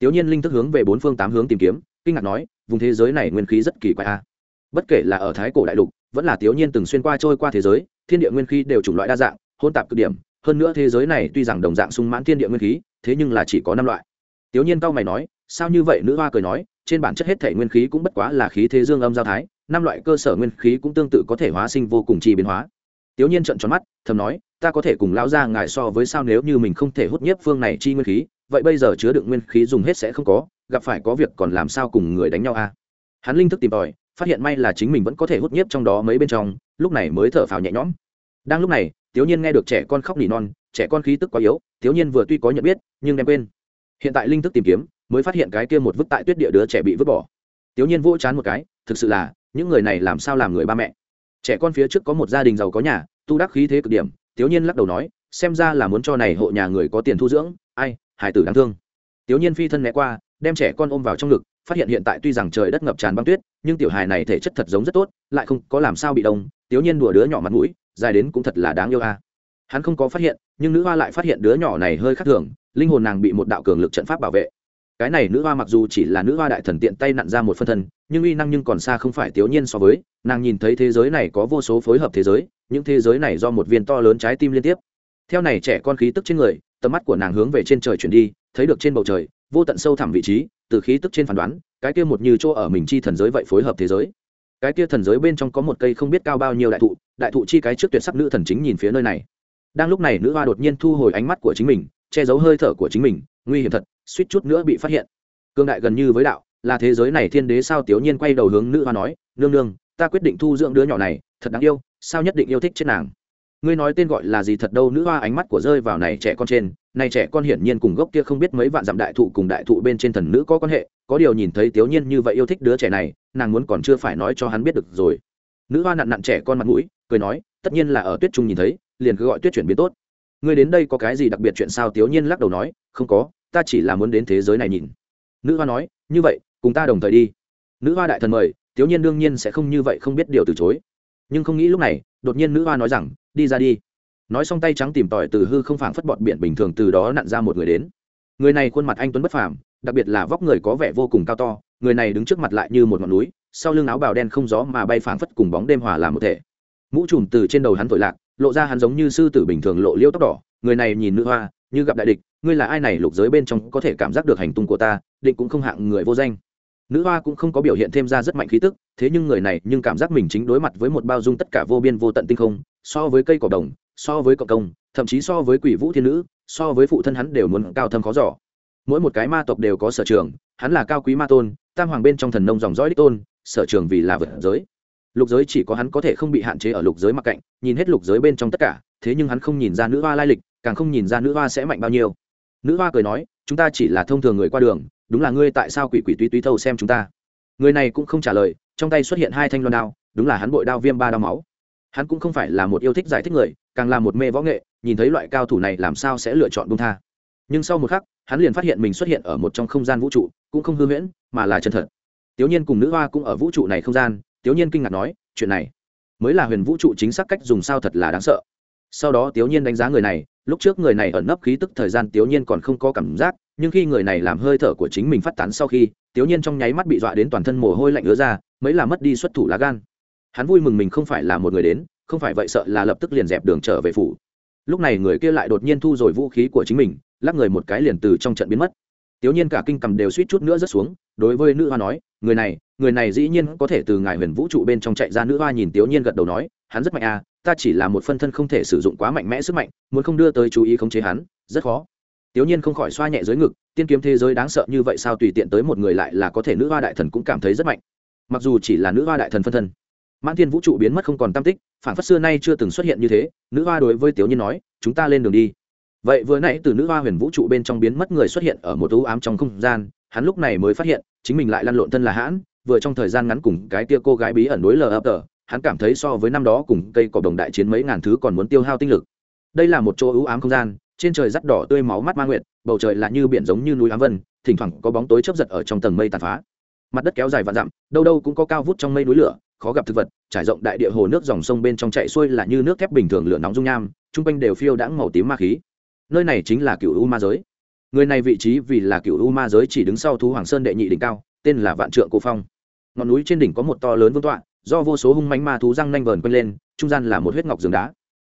Thiếu nhiên linh thức hướng về bốn phương tám hướng tìm kiếm, kinh ngạc nói, vùng thế giới này nguyên khí rất kỳ quái a bất kể là ở thái cổ đại lục, vẫn là thiếu nhiên từng xuyên qua trôi qua thế giới, thiên địa nguyên khí đều chủng loại đa dạng, hôn tạp cực điểm. Hơn nữa thế giới này tuy rằng đồng dạng sung mãn thiên địa nguyên khí, thế nhưng là chỉ có năm loại. Thiếu nhiên cao mày nói, sao như vậy? Nữ hoa cười nói, trên bản chất hết thể nguyên khí cũng bất quá là khí thế dương âm giao thái, năm loại cơ sở nguyên khí cũng tương tự có thể hóa sinh vô cùng chi biến hóa tiểu nhiên trợn tròn mắt, thầm nói, ta có thể cùng lão gia ngài so với sao nếu như mình không thể hút nhiếp phương này chi nguyên khí, vậy bây giờ chứa đựng nguyên khí dùng hết sẽ không có, gặp phải có việc còn làm sao cùng người đánh nhau a à? hắn linh thức tìm tòi, phát hiện may là chính mình vẫn có thể hút nhiếp trong đó mấy bên trong, lúc này mới thở phào nhẹ nhõm. Đang lúc này tiểu nhiên nghe được trẻ con khóc nỉ non, trẻ con khí tức quá yếu tiểu nhiên vừa tuy có nhận biết, nhưng đem quên. Hiện tại linh thức tìm kiếm, mới phát hiện cái kia một vứt tại tuyết địa đứa trẻ bị vứt bỏ. Tiểu nhiên vỗ chán một cái, thực sự là, những người này làm sao làm người ba mẹ? Trẻ con phía trước có một gia đình giàu có nhà, tu đắc khí thế cực điểm tiểu nhiên lắc đầu nói, xem ra là muốn cho này hộ nhà người có tiền thu dưỡng, ai hải tử đáng thương. Tiểu nhiên phi thân né qua, đem trẻ con ôm vào trong ngực, phát hiện hiện tại tuy rằng trời đất ngập tràn băng tuyết, nhưng tiểu hài này thể chất thật giống rất tốt, lại không có làm sao bị đông tiểu nhiên đùa đứa nhỏ mặt mũi, dài đến cũng thật là đáng yêu a. Hắn không có phát hiện, nhưng nữ hoa lại phát hiện đứa nhỏ này hơi khác thường, linh hồn nàng bị một đạo cường lực trận pháp bảo vệ cái này nữ hoa mặc dù chỉ là nữ hoa đại thần tiện tay nặn ra một phân thân, nhưng uy năng nhưng còn xa không phải tiểu nhiên so với, nàng nhìn thấy thế giới này có vô số phối hợp thế giới, những thế giới này do một viên to lớn trái tim liên tiếp. Theo này trẻ con khí tức trên người, tầm mắt của nàng hướng về trên trời chuyển đi, thấy được trên bầu trời, vô tận sâu thẳm vị trí, từ khí tức trên phán đoán, cái kia một như chỗ ở mình chi thần giới vậy phối hợp thế giới. Cái kia thần giới bên trong có một cây không biết cao bao nhiêu đại thụ đại thụ chi cái trước tuyệt sắc nữ thần chính nhìn phía nơi này. Đang lúc này nữ hoa đột nhiên thu hồi ánh mắt của chính mình, che giấu hơi thở của chính mình nguy hiểm thật, suýt chút nữa bị phát hiện. Cương đại gần như với đạo, là thế giới này thiên đế sao tiểu nhiên quay đầu hướng nữ hoa nói, nương nương, ta quyết định thu dưỡng đứa nhỏ này, thật đáng yêu, sao nhất định yêu thích chết nàng? Ngươi nói tên gọi là gì thật đâu, nữ hoa ánh mắt của rơi vào này trẻ con trên, này trẻ con hiển nhiên cùng gốc kia không biết mấy vạn dặm đại thụ cùng đại thụ bên trên thần nữ có quan hệ, có điều nhìn thấy tiểu nhiên như vậy yêu thích đứa trẻ này, nàng muốn còn chưa phải nói cho hắn biết được rồi. Nữ hoa nặn nặn trẻ con mặt mũi, cười nói, tất nhiên là ở tuyết trung nhìn thấy, liền cứ gọi tuyết chuyển biến tốt. Ngươi đến đây có cái gì đặc biệt chuyện sao? Tiểu nhiên lắc đầu nói, không có ta chỉ là muốn đến thế giới này nhìn. Nữ hoa nói, như vậy, cùng ta đồng thời đi. Nữ hoa đại thần mời, tiểu nhiên đương nhiên sẽ không như vậy không biết điều từ chối. Nhưng không nghĩ lúc này, đột nhiên nữ hoa nói rằng, đi ra đi. Nói xong tay trắng tìm tòi từ hư không phảng phất bọt biển bình thường từ đó nặn ra một người đến. Người này khuôn mặt anh tuấn bất phàm, đặc biệt là vóc người có vẻ vô cùng cao to, người này đứng trước mặt lại như một ngọn núi, sau lưng áo bào đen không gió mà bay phảng phất cùng bóng đêm hòa làm một thể. Mũ trùm từ trên đầu hắn thổi lạc, lộ ra hắn giống như sư tử bình thường lộ liêu tóc đỏ, người này nhìn nữ hoa, như gặp đại địch ngươi là ai này lục giới bên trong có thể cảm giác được hành tung của ta, định cũng không hạng người vô danh. Nữ hoa cũng không có biểu hiện thêm ra rất mạnh khí tức, thế nhưng người này nhưng cảm giác mình chính đối mặt với một bao dung tất cả vô biên vô tận tinh không, so với cây cỏ đồng, so với cộng công, thậm chí so với quỷ vũ thiên nữ, so với phụ thân hắn đều muốn cao thâm khó giỏ mỗi một cái ma tộc đều có sở trường, hắn là cao quý ma tôn, tam hoàng bên trong thần nông dòng dõi đích tôn, sở trường vì là vượt giới. Lục giới chỉ có hắn có thể không bị hạn chế ở lục giới mặc cạnh, nhìn hết lục giới bên trong tất cả, thế nhưng hắn không nhìn ra nữ hoa lai lịch, càng không nhìn ra nữ hoa sẽ mạnh bao nhiêu nữ hoa cười nói, chúng ta chỉ là thông thường người qua đường, đúng là ngươi tại sao quỷ quỷ túy túy thâu xem chúng ta? Người này cũng không trả lời, trong tay xuất hiện hai thanh loan đao, đúng là hắn bội đao viêm ba đao máu. Hắn cũng không phải là một yêu thích giải thích người, càng là một mê võ nghệ, nhìn thấy loại cao thủ này làm sao sẽ lựa chọn bung tha. Nhưng sau một khắc, hắn liền phát hiện mình xuất hiện ở một trong không gian vũ trụ, cũng không hư huyễn, mà là chân thật. Tiểu nhiên cùng nữ hoa cũng ở vũ trụ này không gian, tiểu nhiên kinh ngạc nói, chuyện này mới là huyền vũ trụ chính xác cách dùng sao thật là đáng sợ sau đó tiểu nhiên đánh giá người này, lúc trước người này ẩn nấp khí tức thời gian tiểu nhiên còn không có cảm giác, nhưng khi người này làm hơi thở của chính mình phát tán sau khi tiểu nhiên trong nháy mắt bị dọa đến toàn thân mồ hôi lạnh ứa ra, mấy là mất đi xuất thủ lá gan. Hắn vui mừng mình không phải là một người đến, không phải vậy sợ là lập tức liền dẹp đường trở về phủ. Lúc này người kia lại đột nhiên thu rồi vũ khí của chính mình, lắc người một cái liền từ trong trận biến mất. Tiểu nhiên cả kinh cầm đều suýt chút nữa rớt xuống, đối với nữ hoa nói, người này người này dĩ nhiên có thể từ ngài huyền vũ trụ bên trong chạy ra nữ hoa nhìn tiểu nhiên gật đầu nói, hắn rất mạnh à ta chỉ là một phân thân không thể sử dụng quá mạnh mẽ sức mạnh, muốn không đưa tới chú ý khống chế hắn, rất khó. Tiểu nhiên không khỏi xoa nhẹ dưới ngực, tiên kiếm thế giới đáng sợ như vậy sao tùy tiện tới một người lại là có thể nữ hoa đại thần cũng cảm thấy rất mạnh. Mặc dù chỉ là nữ hoa đại thần phân thân, mãn thiên vũ trụ biến mất không còn tam tích, phản phất xưa nay chưa từng xuất hiện như thế, nữ hoa đối với tiểu nhiên nói, chúng ta lên đường đi. Vậy vừa nãy từ nữ hoa huyền vũ trụ bên trong biến mất người xuất hiện ở một ưu ám trong không gian, hắn lúc này mới phát hiện, chính mình lại lăn lộn thân là hãn vừa trong thời gian ngắn cùng cái tia cô gái bí ẩn đối lờ ập tờ, hắn cảm thấy so với năm đó cùng cây cỏ đồng đại chiến mấy ngàn thứ còn muốn tiêu hao tinh lực. Đây là một chỗ ưu ám không gian, trên trời rắt đỏ tươi máu mắt ma nguyệt, bầu trời là như biển giống như núi ám vân, thỉnh thoảng có bóng tối chớp giật ở trong tầng mây tàn phá. Mặt đất kéo dài và dặm, đâu đâu cũng có cao vút trong mây núi lửa, khó gặp thực vật, trải rộng đại địa hồ nước dòng sông bên trong chạy xuôi là như nước thép bình thường lửa nóng dung nham, chung quanh đều phiêu đãng màu tím ma khí. Nơi này chính là cựu u ma giới. Người này vị trí vì là cựu u ma giới chỉ đứng sau thú hoàng sơn đệ nhị đỉnh cao tên là vạn trượng cổ phong. Ngọn núi trên đỉnh có một to lớn vương tọa, do vô số hung mánh ma thú răng nanh vờn quanh lên, trung gian là một huyết ngọc giường đá.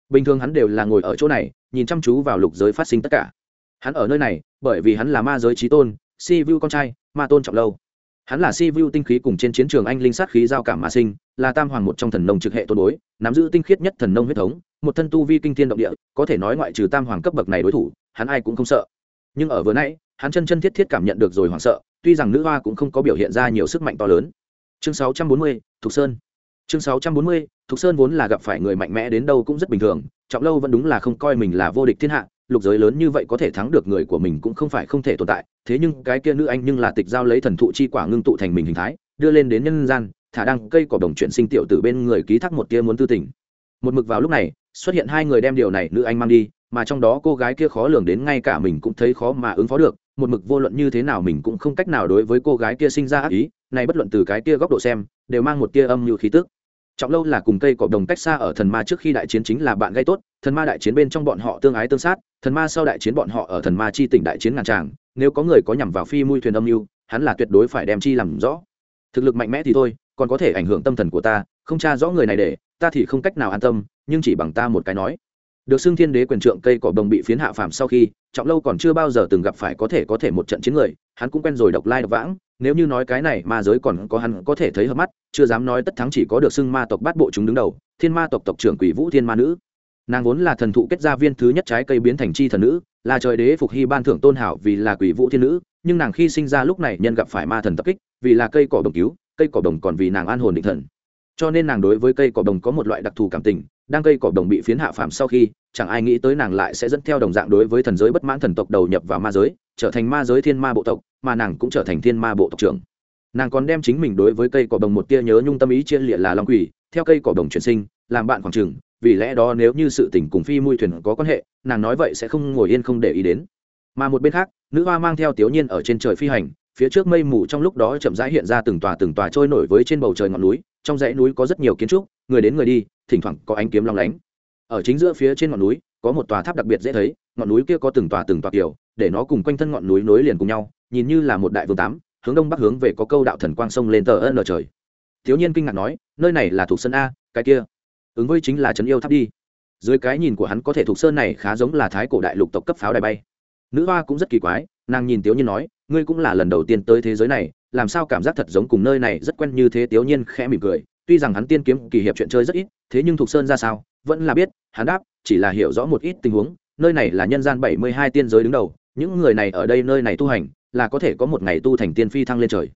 Bình thường hắn đều là ngồi ở chỗ này, nhìn chăm chú vào lục giới phát sinh tất cả. Hắn ở nơi này, bởi vì hắn là ma giới trí tôn, si vu con trai, ma tôn trọng lâu. Hắn là si vu tinh khí cùng trên chiến trường anh linh sát khí giao cảm mà sinh, là tam hoàng một trong thần nông trực hệ tôn bối, nắm giữ tinh khiết nhất thần nông huyết thống, một thân tu vi kinh thiên động địa, có thể nói ngoại trừ tam hoàng cấp bậc này đối thủ, hắn ai cũng không sợ. Nhưng ở vừa nãy hắn chân chân thiết thiết cảm nhận được rồi hoảng sợ tuy rằng nữ hoa cũng không có biểu hiện ra nhiều sức mạnh to lớn. Chương 640, thục sơn. Chương 640, thục sơn vốn là gặp phải người mạnh mẽ đến đâu cũng rất bình thường trọng lâu vẫn đúng là không coi mình là vô địch thiên hạ lục giới lớn như vậy có thể thắng được người của mình cũng không phải không thể tồn tại thế nhưng cái kia nữ anh nhưng là tịch giao lấy thần thụ chi quả ngưng tụ thành mình hình thái đưa lên đến nhân gian thả đăng cây cỏ đồng chuyển sinh tiểu từ bên người ký thác một tia muốn tư tình. Một mực vào lúc này xuất hiện hai người đem điều này nữ anh mang đi mà trong đó cô gái kia khó lường đến ngay cả mình cũng thấy khó mà ứng phó được một mực vô luận như thế nào mình cũng không cách nào đối với cô gái kia sinh ra ác ý này bất luận từ cái kia góc độ xem, đều mang một tia âm như khí tức. Trọng lâu là cùng cây cọp đồng cách xa ở thần ma trước khi đại chiến chính là bạn gây tốt, thần ma đại chiến bên trong bọn họ tương ái tương sát, thần ma sau đại chiến bọn họ ở thần ma chi tỉnh đại chiến ngàn tràng, nếu có người có nhằm vào phi mui thuyền âm mưu, hắn là tuyệt đối phải đem chi làm rõ. Thực lực mạnh mẽ thì thôi, còn có thể ảnh hưởng tâm thần của ta, không tra rõ người này để, ta thì không cách nào an tâm, nhưng chỉ bằng ta một cái nói được xưng thiên đế quyền trượng cây cỏ đồng bị phiến hạ phàm sau khi, trọng lâu còn chưa bao giờ từng gặp phải có thể có thể một trận chiến người, hắn cũng quen rồi độc lai độc vãng. Nếu như nói cái này ma giới còn có hắn có thể thấy hợp mắt, chưa dám nói tất thắng chỉ có được xưng ma tộc bát bộ chúng đứng đầu, thiên ma tộc tộc trưởng quỷ vũ thiên ma nữ. Nàng vốn là thần thụ kết gia viên thứ nhất trái cây biến thành chi thần nữ, là trời đế phục hy ban thưởng tôn hảo vì là quỷ vũ thiên nữ, nhưng nàng khi sinh ra lúc này nhân gặp phải ma thần tập kích, vì là cây cỏ đồng cứu, cây cỏ đồng còn vì nàng an hồn định thần cho nên nàng đối với cây cỏ đồng có một loại đặc thù cảm tình, đang cây cỏ đồng bị phiến hạ phàm sau khi, chẳng ai nghĩ tới nàng lại sẽ dẫn theo đồng dạng đối với thần giới bất mãn thần tộc đầu nhập vào ma giới, trở thành ma giới thiên ma bộ tộc, mà nàng cũng trở thành thiên ma bộ tộc trưởng. Nàng còn đem chính mình đối với cây cỏ đồng một tia nhớ nhung tâm ý chia liệt là long quỷ, theo cây cỏ đồng chuyển sinh, làm bạn khoảng trừng vì lẽ đó nếu như sự tình cùng phi mui thuyền có quan hệ, nàng nói vậy sẽ không ngồi yên không để ý đến. Mà một bên khác, nữ hoa mang theo tiểu nhiên ở trên trời phi hành phía trước mây mù trong lúc đó chậm rãi hiện ra từng tòa từng tòa trôi nổi với trên bầu trời ngọn núi, trong dãy núi có rất nhiều kiến trúc, người đến người đi, thỉnh thoảng có ánh kiếm long lánh. Ở chính giữa phía trên ngọn núi, có một tòa tháp đặc biệt dễ thấy, ngọn núi kia có từng tòa từng tòa kiểu, để nó cùng quanh thân ngọn núi nối liền cùng nhau, nhìn như là một đại vương tám, hướng đông bắc hướng về có câu đạo thần quang sông lên tờ ân trời. Thiếu nhiên kinh ngạc nói, nơi này là thuộc sơn a, cái kia, ứng với chính là trấn yêu tháp đi. Dưới cái nhìn của hắn có thể thuộc sơn này khá giống là thái cổ đại lục tộc cấp pháo đài bay. Nữ hoa cũng rất kỳ quái, nàng nhìn tiểu nhiên nói ngươi cũng là lần đầu tiên tới thế giới này, làm sao cảm giác thật giống cùng nơi này rất quen như thế tiểu nhiên khẽ mỉm cười. Tuy rằng hắn tiên kiếm kỳ hiệp chuyện chơi rất ít, thế nhưng thuộc sơn ra sao, vẫn là biết, hắn đáp, chỉ là hiểu rõ một ít tình huống, nơi này là nhân gian bảy mươi hai tiên giới đứng đầu, những người này ở đây nơi này tu hành, là có thể có một ngày tu thành tiên phi thăng lên trời.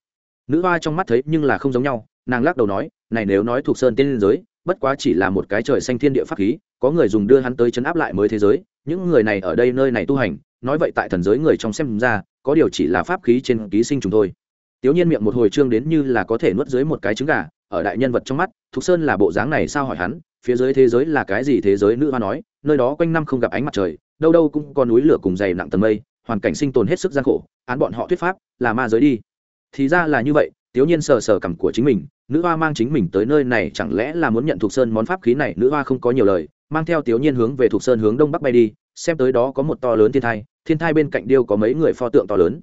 Nữ hoa trong mắt thấy nhưng là không giống nhau, nàng lắc đầu nói, này nếu nói thuộc sơn tiên liên giới, bất quá chỉ là một cái trời xanh thiên địa pháp khí, có người dùng đưa hắn tới chấn áp lại mới thế giới, những người này ở đây nơi này tu hành, nói vậy tại thần giới người trong xem ra có điều chỉ là pháp khí trên ký sinh chúng thôi. Tiểu nhiên miệng một hồi trương đến như là có thể nuốt dưới một cái trứng gà, ở đại nhân vật trong mắt, thục sơn là bộ dáng này sao hỏi hắn, phía dưới thế giới là cái gì thế giới nữ hoa nói, nơi đó quanh năm không gặp ánh mặt trời, đâu đâu cũng có núi lửa cùng dày nặng tầng mây, hoàn cảnh sinh tồn hết sức gian khổ, án bọn họ thuyết pháp là ma giới đi. Thì ra là như vậy tiểu nhiên sờ sờ cằm của chính mình, nữ hoa mang chính mình tới nơi này chẳng lẽ là muốn nhận thục sơn món pháp khí này, nữ hoa không có nhiều lời, mang theo tiểu nhiên hướng về thục sơn hướng đông bắc bay đi, xem tới đó có một to lớn thiên thai thiên thai bên cạnh điêu có mấy người pho tượng to lớn.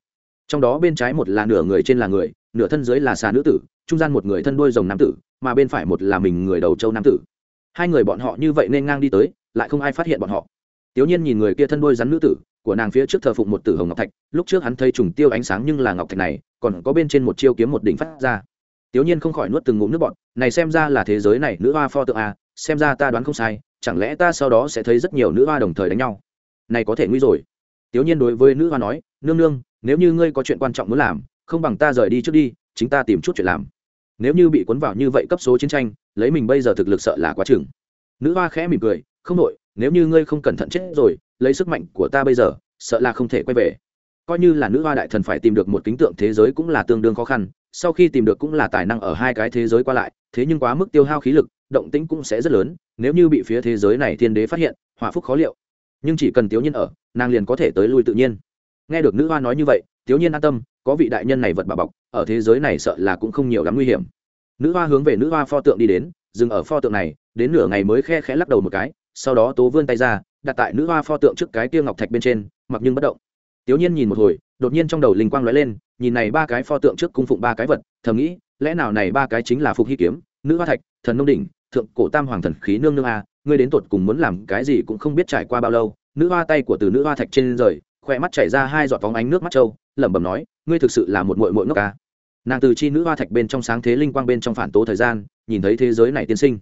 Trong đó bên trái một là nửa người trên là người, nửa thân dưới là xà nữ tử, trung gian một người thân đuôi rồng nam tử, mà bên phải một là mình người đầu châu nam tử. Hai người bọn họ như vậy nên ngang đi tới, lại không ai phát hiện bọn họ. Tiểu nhiên nhìn người kia thân đuôi rắn nữ tử, của nàng phía trước thờ phụng một tử hồng ngọc thạch, lúc trước hắn thấy trùng tiêu ánh sáng nhưng là ngọc thạch này, còn có bên trên một chiêu kiếm một đỉnh phát ra. Tiểu nhiên không khỏi nuốt từng ngụm nước bọt, này xem ra là thế giới này nữ hoa pho tượng a, xem ra ta đoán không sai, chẳng lẽ ta sau đó sẽ thấy rất nhiều nữ hoa đồng thời đánh nhau? Này có thể nguy rồi tiểu nhiên đối với nữ hoa nói, nương nương, nếu như ngươi có chuyện quan trọng muốn làm, không bằng ta rời đi trước đi, chính ta tìm chút chuyện làm. Nếu như bị cuốn vào như vậy cấp số chiến tranh, lấy mình bây giờ thực lực sợ là quá chừng. Nữ hoa khẽ mỉm cười, không đội nếu như ngươi không cẩn thận chết rồi, lấy sức mạnh của ta bây giờ, sợ là không thể quay về. Coi như là nữ hoa đại thần phải tìm được một kính tượng thế giới cũng là tương đương khó khăn, sau khi tìm được cũng là tài năng ở hai cái thế giới qua lại, thế nhưng quá mức tiêu hao khí lực, động tĩnh cũng sẽ rất lớn, nếu như bị phía thế giới này thiên đế phát hiện hỏa phúc khó liệu nhưng chỉ cần tiểu nhân ở, nàng liền có thể tới lui tự nhiên. Nghe được nữ hoa nói như vậy, tiểu nhiên an tâm, có vị đại nhân này vật bà bọc, ở thế giới này sợ là cũng không nhiều lắm nguy hiểm. Nữ hoa hướng về nữ hoa pho tượng đi đến, dừng ở pho tượng này, đến nửa ngày mới khe khẽ lắc đầu một cái, sau đó tố vươn tay ra, đặt tại nữ hoa pho tượng trước cái kia ngọc thạch bên trên, mặc nhưng bất động. Tiểu nhiên nhìn một hồi, đột nhiên trong đầu linh quang lóe lên, nhìn này ba cái pho tượng trước cung phụng ba cái vật, thầm nghĩ, lẽ nào này ba cái chính là phục hy kiếm, nữ hoa thạch, thần nông đỉnh, thượng cổ tam hoàng thần khí nương nương a ngươi đến tột cùng muốn làm cái gì cũng không biết trải qua bao lâu, nữ hoa tay của từ nữ hoa thạch trên rời khoe mắt chảy ra hai giọt phóng ánh nước mắt trâu, lẩm bẩm nói, ngươi thực sự là một mội mội ngốc ca nàng từ chi nữ hoa thạch bên trong sáng thế linh quang bên trong phản tố thời gian, nhìn thấy thế giới này tiên sinh.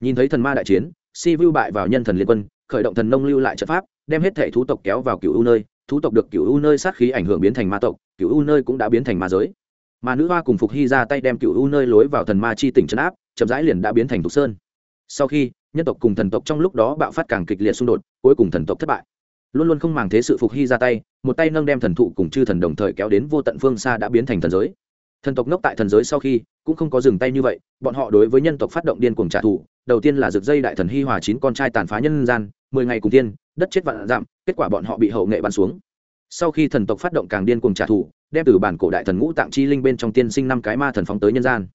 Nhìn thấy thần ma đại chiến, si vu bại vào nhân thần liên quân, khởi động thần nông lưu lại trận pháp, đem hết thể thú tộc kéo vào cựu u nơi, thú tộc được cựu u nơi sát khí ảnh hưởng biến thành ma tộc cựu u nơi cũng đã biến thành ma giới. Mà nữ hoa cùng phục hy ra tay đem cựu u nơi lối vào thần ma chi tỉnh trấn áp, chậm rãi liền đã biến thành thục sơn. Sau khi nhân tộc cùng thần tộc trong lúc đó bạo phát càng kịch liệt xung đột, cuối cùng thần tộc thất bại. Luôn luôn không màng thế sự phục hy ra tay, một tay nâng đem thần thụ cùng chư thần đồng thời kéo đến vô tận phương xa đã biến thành thần giới. Thần tộc ngốc tại thần giới sau khi, cũng không có dừng tay như vậy, bọn họ đối với nhân tộc phát động điên cuồng trả thù, đầu tiên là rực dây đại thần hi hòa chín con trai tàn phá nhân gian, mười ngày cùng tiên đất chết vạn giảm kết quả bọn họ bị hậu nghệ bắn xuống. Sau khi thần tộc phát động càng điên cuồng trả thù, đem từ bản cổ đại thần ngũ tạng chi linh bên trong tiên sinh năm cái ma thần phóng tới nhân gian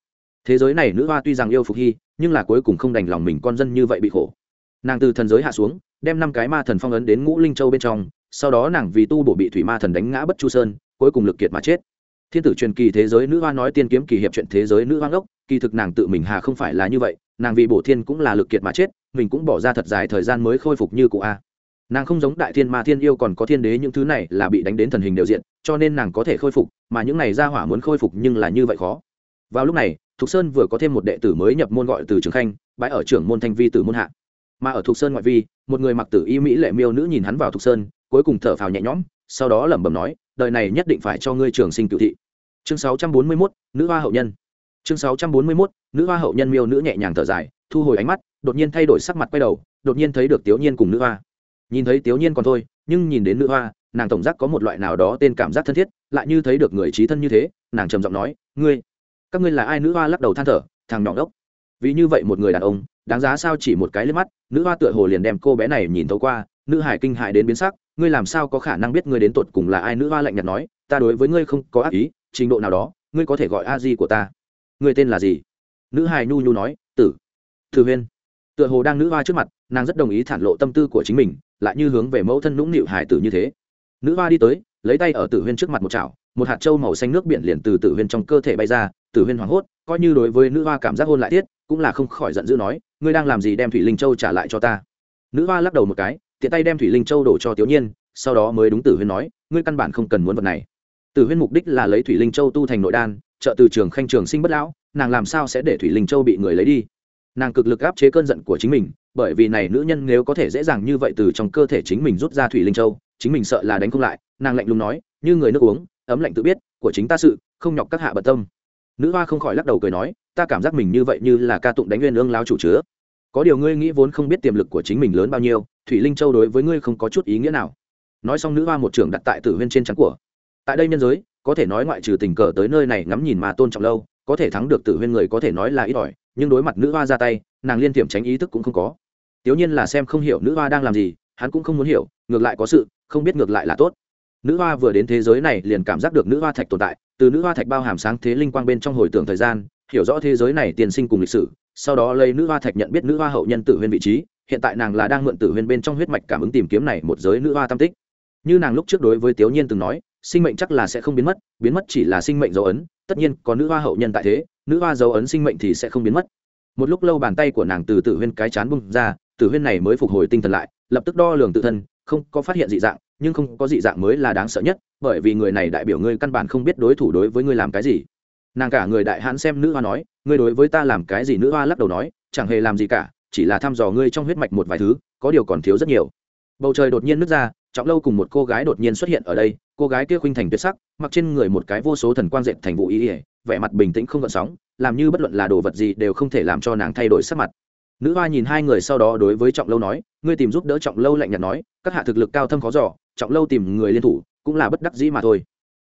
thế giới này nữ hoa tuy rằng yêu phục hy, nhưng là cuối cùng không đành lòng mình con dân như vậy bị khổ. Nàng từ thần giới hạ xuống, đem năm cái ma thần phong ấn đến ngũ linh châu bên trong, sau đó nàng vì tu bổ bị thủy ma thần đánh ngã bất chu sơn, cuối cùng lực kiệt mà chết. Thiên tử truyền kỳ thế giới nữ hoa nói tiên kiếm kỳ hiệp chuyện thế giới nữ hoa ngốc, kỳ thực nàng tự mình hà không phải là như vậy, nàng vì bổ thiên cũng là lực kiệt mà chết, mình cũng bỏ ra thật dài thời gian mới khôi phục như cụ a. Nàng không giống đại thiên ma thiên yêu còn có thiên đế những thứ này là bị đánh đến thần hình đều diện, cho nên nàng có thể khôi phục, mà những này ra hỏa muốn khôi phục nhưng là như vậy khó. Vào lúc này thục sơn vừa có thêm một đệ tử mới nhập môn gọi từ trường khanh bãi ở trưởng môn thanh vi tử môn hạ. Mà ở thục sơn ngoại vi một người mặc tử y mỹ lệ miêu nữ nhìn hắn vào thục sơn cuối cùng thở phào nhẹ nhõm sau đó lẩm bẩm nói đời này nhất định phải cho ngươi trường sinh cựu thị. Chương 641, nữ hoa hậu nhân. Chương 641, nữ hoa hậu nhân miêu nữ nhẹ nhàng thở dài thu hồi ánh mắt đột nhiên thay đổi sắc mặt quay đầu đột nhiên thấy được tiểu nhiên cùng nữ hoa. Nhìn thấy tiểu nhiên còn thôi nhưng nhìn đến nữ hoa nàng tổng giác có một loại nào đó tên cảm giác thân thiết lại như thấy được người trí thân như thế nàng trầm giọng nói ngươi các ngươi là ai nữ hoa lắc đầu than thở, thằng nhỏ đốc. Vì như vậy một người đàn ông, đáng giá sao chỉ một cái lên mắt, nữ hoa tựa hồ liền đem cô bé này nhìn thấu qua, nữ hải kinh hại đến biến sắc, ngươi làm sao có khả năng biết ngươi đến tột cùng là ai? Nữ hoa lạnh nhạt nói, ta đối với ngươi không có ác ý, trình độ nào đó, ngươi có thể gọi a di của ta. Ngươi tên là gì? Nữ hải nhu nhu nói, tử. Thư huyên. Tựa hồ đang nữ hoa trước mặt, nàng rất đồng ý thản lộ tâm tư của chính mình, lại như hướng về mẫu thân nũng nịu hải tử như thế. Nữ hoa đi tới, lấy tay ở tử huyên trước mặt một chảo một hạt trâu màu xanh nước biển liền từ tử huyên trong cơ thể bay ra, tử huyên hoảng hốt, coi như đối với nữ hoa cảm giác hôn lại tiết, cũng là không khỏi giận dữ nói, ngươi đang làm gì đem thủy linh châu trả lại cho ta? Nữ hoa lắc đầu một cái, tiện tay đem thủy linh châu đổ cho tiểu nhiên, sau đó mới đúng tử huyên nói, ngươi căn bản không cần muốn vật này. Tử huyên mục đích là lấy thủy linh châu tu thành nội đan, trợ từ trường khanh trường sinh bất lão, nàng làm sao sẽ để thủy linh châu bị người lấy đi? Nàng cực lực áp chế cơn giận của chính mình, bởi vì này nữ nhân nếu có thể dễ dàng như vậy từ trong cơ thể chính mình rút ra thủy linh châu, chính mình sợ là đánh không lại, nàng lạnh lùng nói, như người nước uống ấm lạnh tự biết, của chính ta sự, không nhọc các hạ bận tâm. Nữ hoa không khỏi lắc đầu cười nói, ta cảm giác mình như vậy như là ca tụng đánh nguyên ương lao chủ chứa. Có điều ngươi nghĩ vốn không biết tiềm lực của chính mình lớn bao nhiêu, thủy linh châu đối với ngươi không có chút ý nghĩa nào. Nói xong nữ hoa một trưởng đặt tại tử huyên trên trắng của. Tại đây nhân giới, có thể nói ngoại trừ tình cờ tới nơi này ngắm nhìn mà tôn trọng lâu, có thể thắng được tử huyên người có thể nói là ít ỏi, nhưng đối mặt nữ hoa ra tay, nàng liên tiệm tránh ý thức cũng không có. Tiểu nhiên là xem không hiểu nữ hoa đang làm gì, hắn cũng không muốn hiểu, ngược lại có sự, không biết ngược lại là tốt nữ hoa vừa đến thế giới này liền cảm giác được nữ hoa thạch tồn tại, từ nữ hoa thạch bao hàm sáng thế linh quang bên trong hồi tưởng thời gian, hiểu rõ thế giới này tiền sinh cùng lịch sử, sau đó lấy nữ hoa thạch nhận biết nữ hoa hậu nhân tử huyên vị trí, hiện tại nàng là đang mượn tử huyên bên trong huyết mạch cảm ứng tìm kiếm này một giới nữ hoa tam tích. Như nàng lúc trước đối với tiểu nhiên từng nói, sinh mệnh chắc là sẽ không biến mất biến mất chỉ là sinh mệnh dấu ấn, tất nhiên có nữ hoa hậu nhân tại thế, nữ hoa dấu ấn sinh mệnh thì sẽ không biến mất. Một lúc lâu bàn tay của nàng từ tử huyên cái chán bung ra, tử huyên này mới phục hồi tinh thần lại, lập tức đo lường tự thân, không có phát hiện dị dạng nhưng không có dị dạng mới là đáng sợ nhất, bởi vì người này đại biểu ngươi căn bản không biết đối thủ đối với ngươi làm cái gì. Nàng cả người đại hãn xem nữ hoa nói, ngươi đối với ta làm cái gì nữ hoa lắc đầu nói, chẳng hề làm gì cả, chỉ là thăm dò ngươi trong huyết mạch một vài thứ, có điều còn thiếu rất nhiều. Bầu trời đột nhiên nứt ra, trọng lâu cùng một cô gái đột nhiên xuất hiện ở đây, cô gái kia khuynh thành tuyệt sắc, mặc trên người một cái vô số thần quang dệt thành vụ ý ỉa vẻ mặt bình tĩnh không gợn sóng, làm như bất luận là đồ vật gì đều không thể làm cho nàng thay đổi sắc mặt nữ hoa nhìn hai người sau đó đối với trọng lâu nói, ngươi tìm giúp đỡ trọng lâu lạnh nhạt nói, các hạ thực lực cao thâm khó giỏ trọng lâu tìm người liên thủ cũng là bất đắc dĩ mà thôi.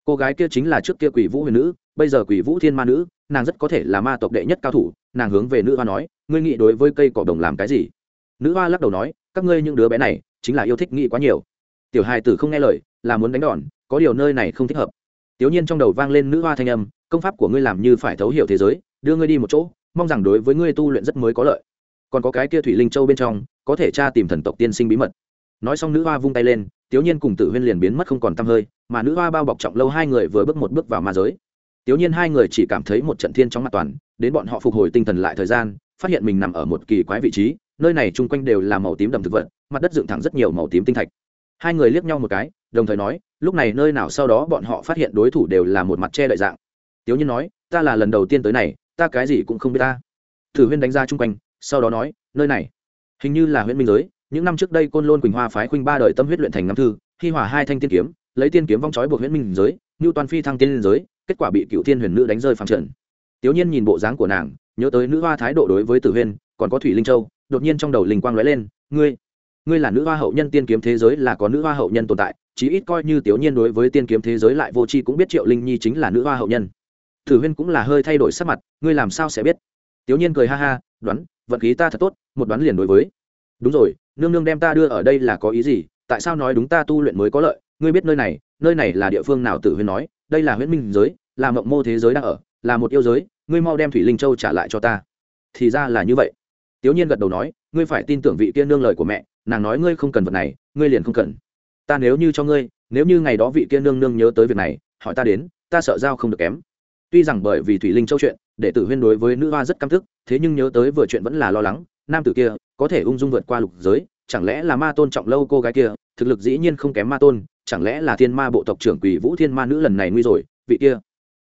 Cô gái kia chính là trước kia quỷ vũ huyền nữ, bây giờ quỷ vũ thiên ma nữ, nàng rất có thể là ma tộc đệ nhất cao thủ. Nàng hướng về nữ hoa nói, ngươi nghĩ đối với cây cỏ đồng làm cái gì? Nữ hoa lắc đầu nói, các ngươi những đứa bé này chính là yêu thích nghĩ quá nhiều. Tiểu hài tử không nghe lời, là muốn đánh đòn, có điều nơi này không thích hợp. Tiểu nhiên trong đầu vang lên nữ hoa thanh âm, công pháp của ngươi làm như phải thấu hiểu thế giới, đưa ngươi đi một chỗ, mong rằng đối với ngươi tu luyện rất mới có lợi còn có cái kia thủy linh châu bên trong, có thể tra tìm thần tộc tiên sinh bí mật. Nói xong nữ hoa vung tay lên tiểu nhiên cùng tử huyên liền biến mất không còn tăm hơi, mà nữ hoa bao bọc trọng lâu hai người vừa bước một bước vào ma giới. Tiểu nhiên hai người chỉ cảm thấy một trận thiên trong mặt toàn, đến bọn họ phục hồi tinh thần lại thời gian, phát hiện mình nằm ở một kỳ quái vị trí, nơi này chung quanh đều là màu tím đậm thực vật, mặt đất dựng thẳng rất nhiều màu tím tinh thạch. Hai người liếc nhau một cái, đồng thời nói, lúc này nơi nào sau đó bọn họ phát hiện đối thủ đều là một mặt che đợi dạng. Tiểu nhiên nói, ta là lần đầu tiên tới này, ta cái gì cũng không biết ta. Thử huyên đánh ra chung quanh sau đó nói, nơi này, hình như là huyện minh giới, những năm trước đây côn lôn quỳnh hoa phái khuynh ba đời tâm huyết luyện thành năm thư, khi hòa hai thanh tiên kiếm, lấy tiên kiếm vong trói buộc huyện minh giới như toàn phi thăng tiên liên giới, kết quả bị cựu thiên huyền nữ đánh rơi phẳng trận tiểu nhiên nhìn bộ dáng của nàng, nhớ tới nữ hoa thái độ đối với tử huyên, còn có thủy linh châu. Đột nhiên trong đầu linh quang lóe lên, ngươi ngươi là nữ hoa hậu nhân tiên kiếm thế giới là có nữ hoa hậu nhân tồn tại, chí ít coi như tiểu nhiên đối với tiên kiếm thế giới lại vô tri cũng biết triệu linh nhi chính là nữ hoa hậu nhân. Tử huyên cũng là hơi thay đổi sắc mặt, ngươi làm sao sẽ biết? Tiểu nhiên cười ha ha, đoán vận khí ta thật tốt, một đoán liền đối với. Đúng rồi, nương nương đem ta đưa ở đây là có ý gì? Tại sao nói đúng ta tu luyện mới có lợi? Ngươi biết nơi này nơi này là địa phương nào tử huyên nói? Đây là huyễn minh giới, là mộng mô thế giới đang ở, là một yêu giới, ngươi mau đem thủy linh châu trả lại cho ta. Thì ra là như vậy. Tiểu nhiên gật đầu nói, ngươi phải tin tưởng vị kia nương lời của mẹ, nàng nói ngươi không cần vật này, ngươi liền không cần. Ta nếu như cho ngươi, nếu như ngày đó vị kia nương nương nhớ tới việc này, hỏi ta đến, ta sợ giao không được kém. Tuy rằng bởi vì thủy linh châu chuyện đệ tử huyên đối với nữ hoa rất căm thức thế nhưng nhớ tới vừa chuyện vẫn là lo lắng, nam tử kia có thể ung dung vượt qua lục giới, chẳng lẽ là ma tôn trọng lâu cô gái kia, thực lực dĩ nhiên không kém ma tôn, chẳng lẽ là thiên ma bộ tộc trưởng quỷ vũ thiên ma nữ lần này nguy rồi, vị kia.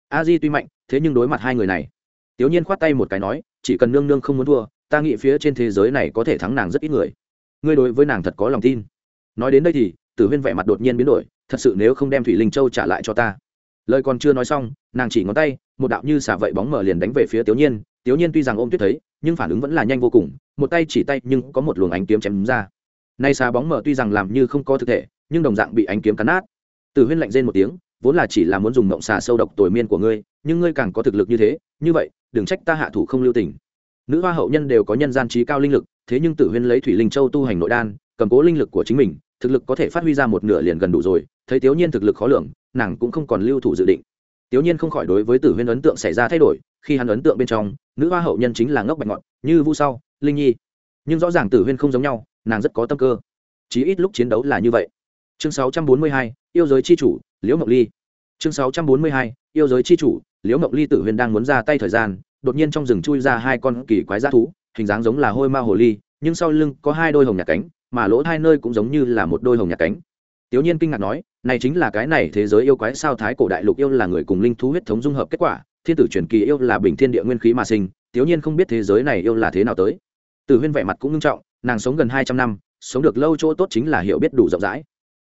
A di tuy mạnh, thế nhưng đối mặt hai người này. Tiểu nhiên khoát tay một cái nói, chỉ cần nương nương không muốn thua, ta nghĩ phía trên thế giới này có thể thắng nàng rất ít người. Ngươi đối với nàng thật có lòng tin. Nói đến đây thì, tử huyên vẻ mặt đột nhiên biến đổi, thật sự nếu không đem thủy linh châu trả lại cho ta. Lời còn chưa nói xong, nàng chỉ ngón tay một đạo như xả vậy bóng mở liền đánh về phía tiểu nhiên. Tiểu nhiên tuy rằng ôm tuyết thấy, nhưng phản ứng vẫn là nhanh vô cùng, một tay chỉ tay nhưng có một luồng ánh kiếm chém ra. Nay xà bóng mở tuy rằng làm như không có thực thể, nhưng đồng dạng bị ánh kiếm cắn nát. Tử huyên lạnh rên một tiếng, vốn là chỉ là muốn dùng mộng xà sâu độc tồi miên của ngươi, nhưng ngươi càng có thực lực như thế, như vậy, đừng trách ta hạ thủ không lưu tình. Nữ hoa hậu nhân đều có nhân gian trí cao linh lực, thế nhưng tử huyên lấy thủy linh châu tu hành nội đan, cầm cố linh lực của chính mình, thực lực có thể phát huy ra một nửa liền gần đủ rồi, thấy tiểu nhiên thực lực khó lường, nàng cũng không còn lưu thủ dự định tiểu nhiên không khỏi đối với tử huyên ấn tượng xảy ra thay đổi khi hắn ấn tượng bên trong nữ hoa hậu nhân chính là ngốc bạch ngọn như vu sau linh nhi. Nhưng rõ ràng tử huyên không giống nhau nàng rất có tâm cơ. Chí ít lúc chiến đấu là như vậy. Chương 642, yêu giới chi chủ liễu ngọc ly. Chương 642, yêu giới chi chủ liễu ngọc ly tử huyên đang muốn ra tay thời gian đột nhiên trong rừng chui ra hai con kỳ quái g thú hình dáng giống là hôi ma hồ ly nhưng sau lưng có hai đôi hồng nhạc cánh mà lỗ hai nơi cũng giống như là một đôi hồng nhạc cánh tiểu nhiên kinh ngạc nói, này chính là cái này thế giới yêu quái sao thái cổ đại lục yêu là người cùng linh thú huyết thống dung hợp kết quả, thiên tử truyền kỳ yêu là bình thiên địa nguyên khí mà sinh, tiểu nhiên không biết thế giới này yêu là thế nào tới. Từ huyên vẻ mặt cũng nghiêm trọng, nàng sống gần hai trăm năm, sống được lâu chỗ tốt chính là hiểu biết đủ rộng rãi.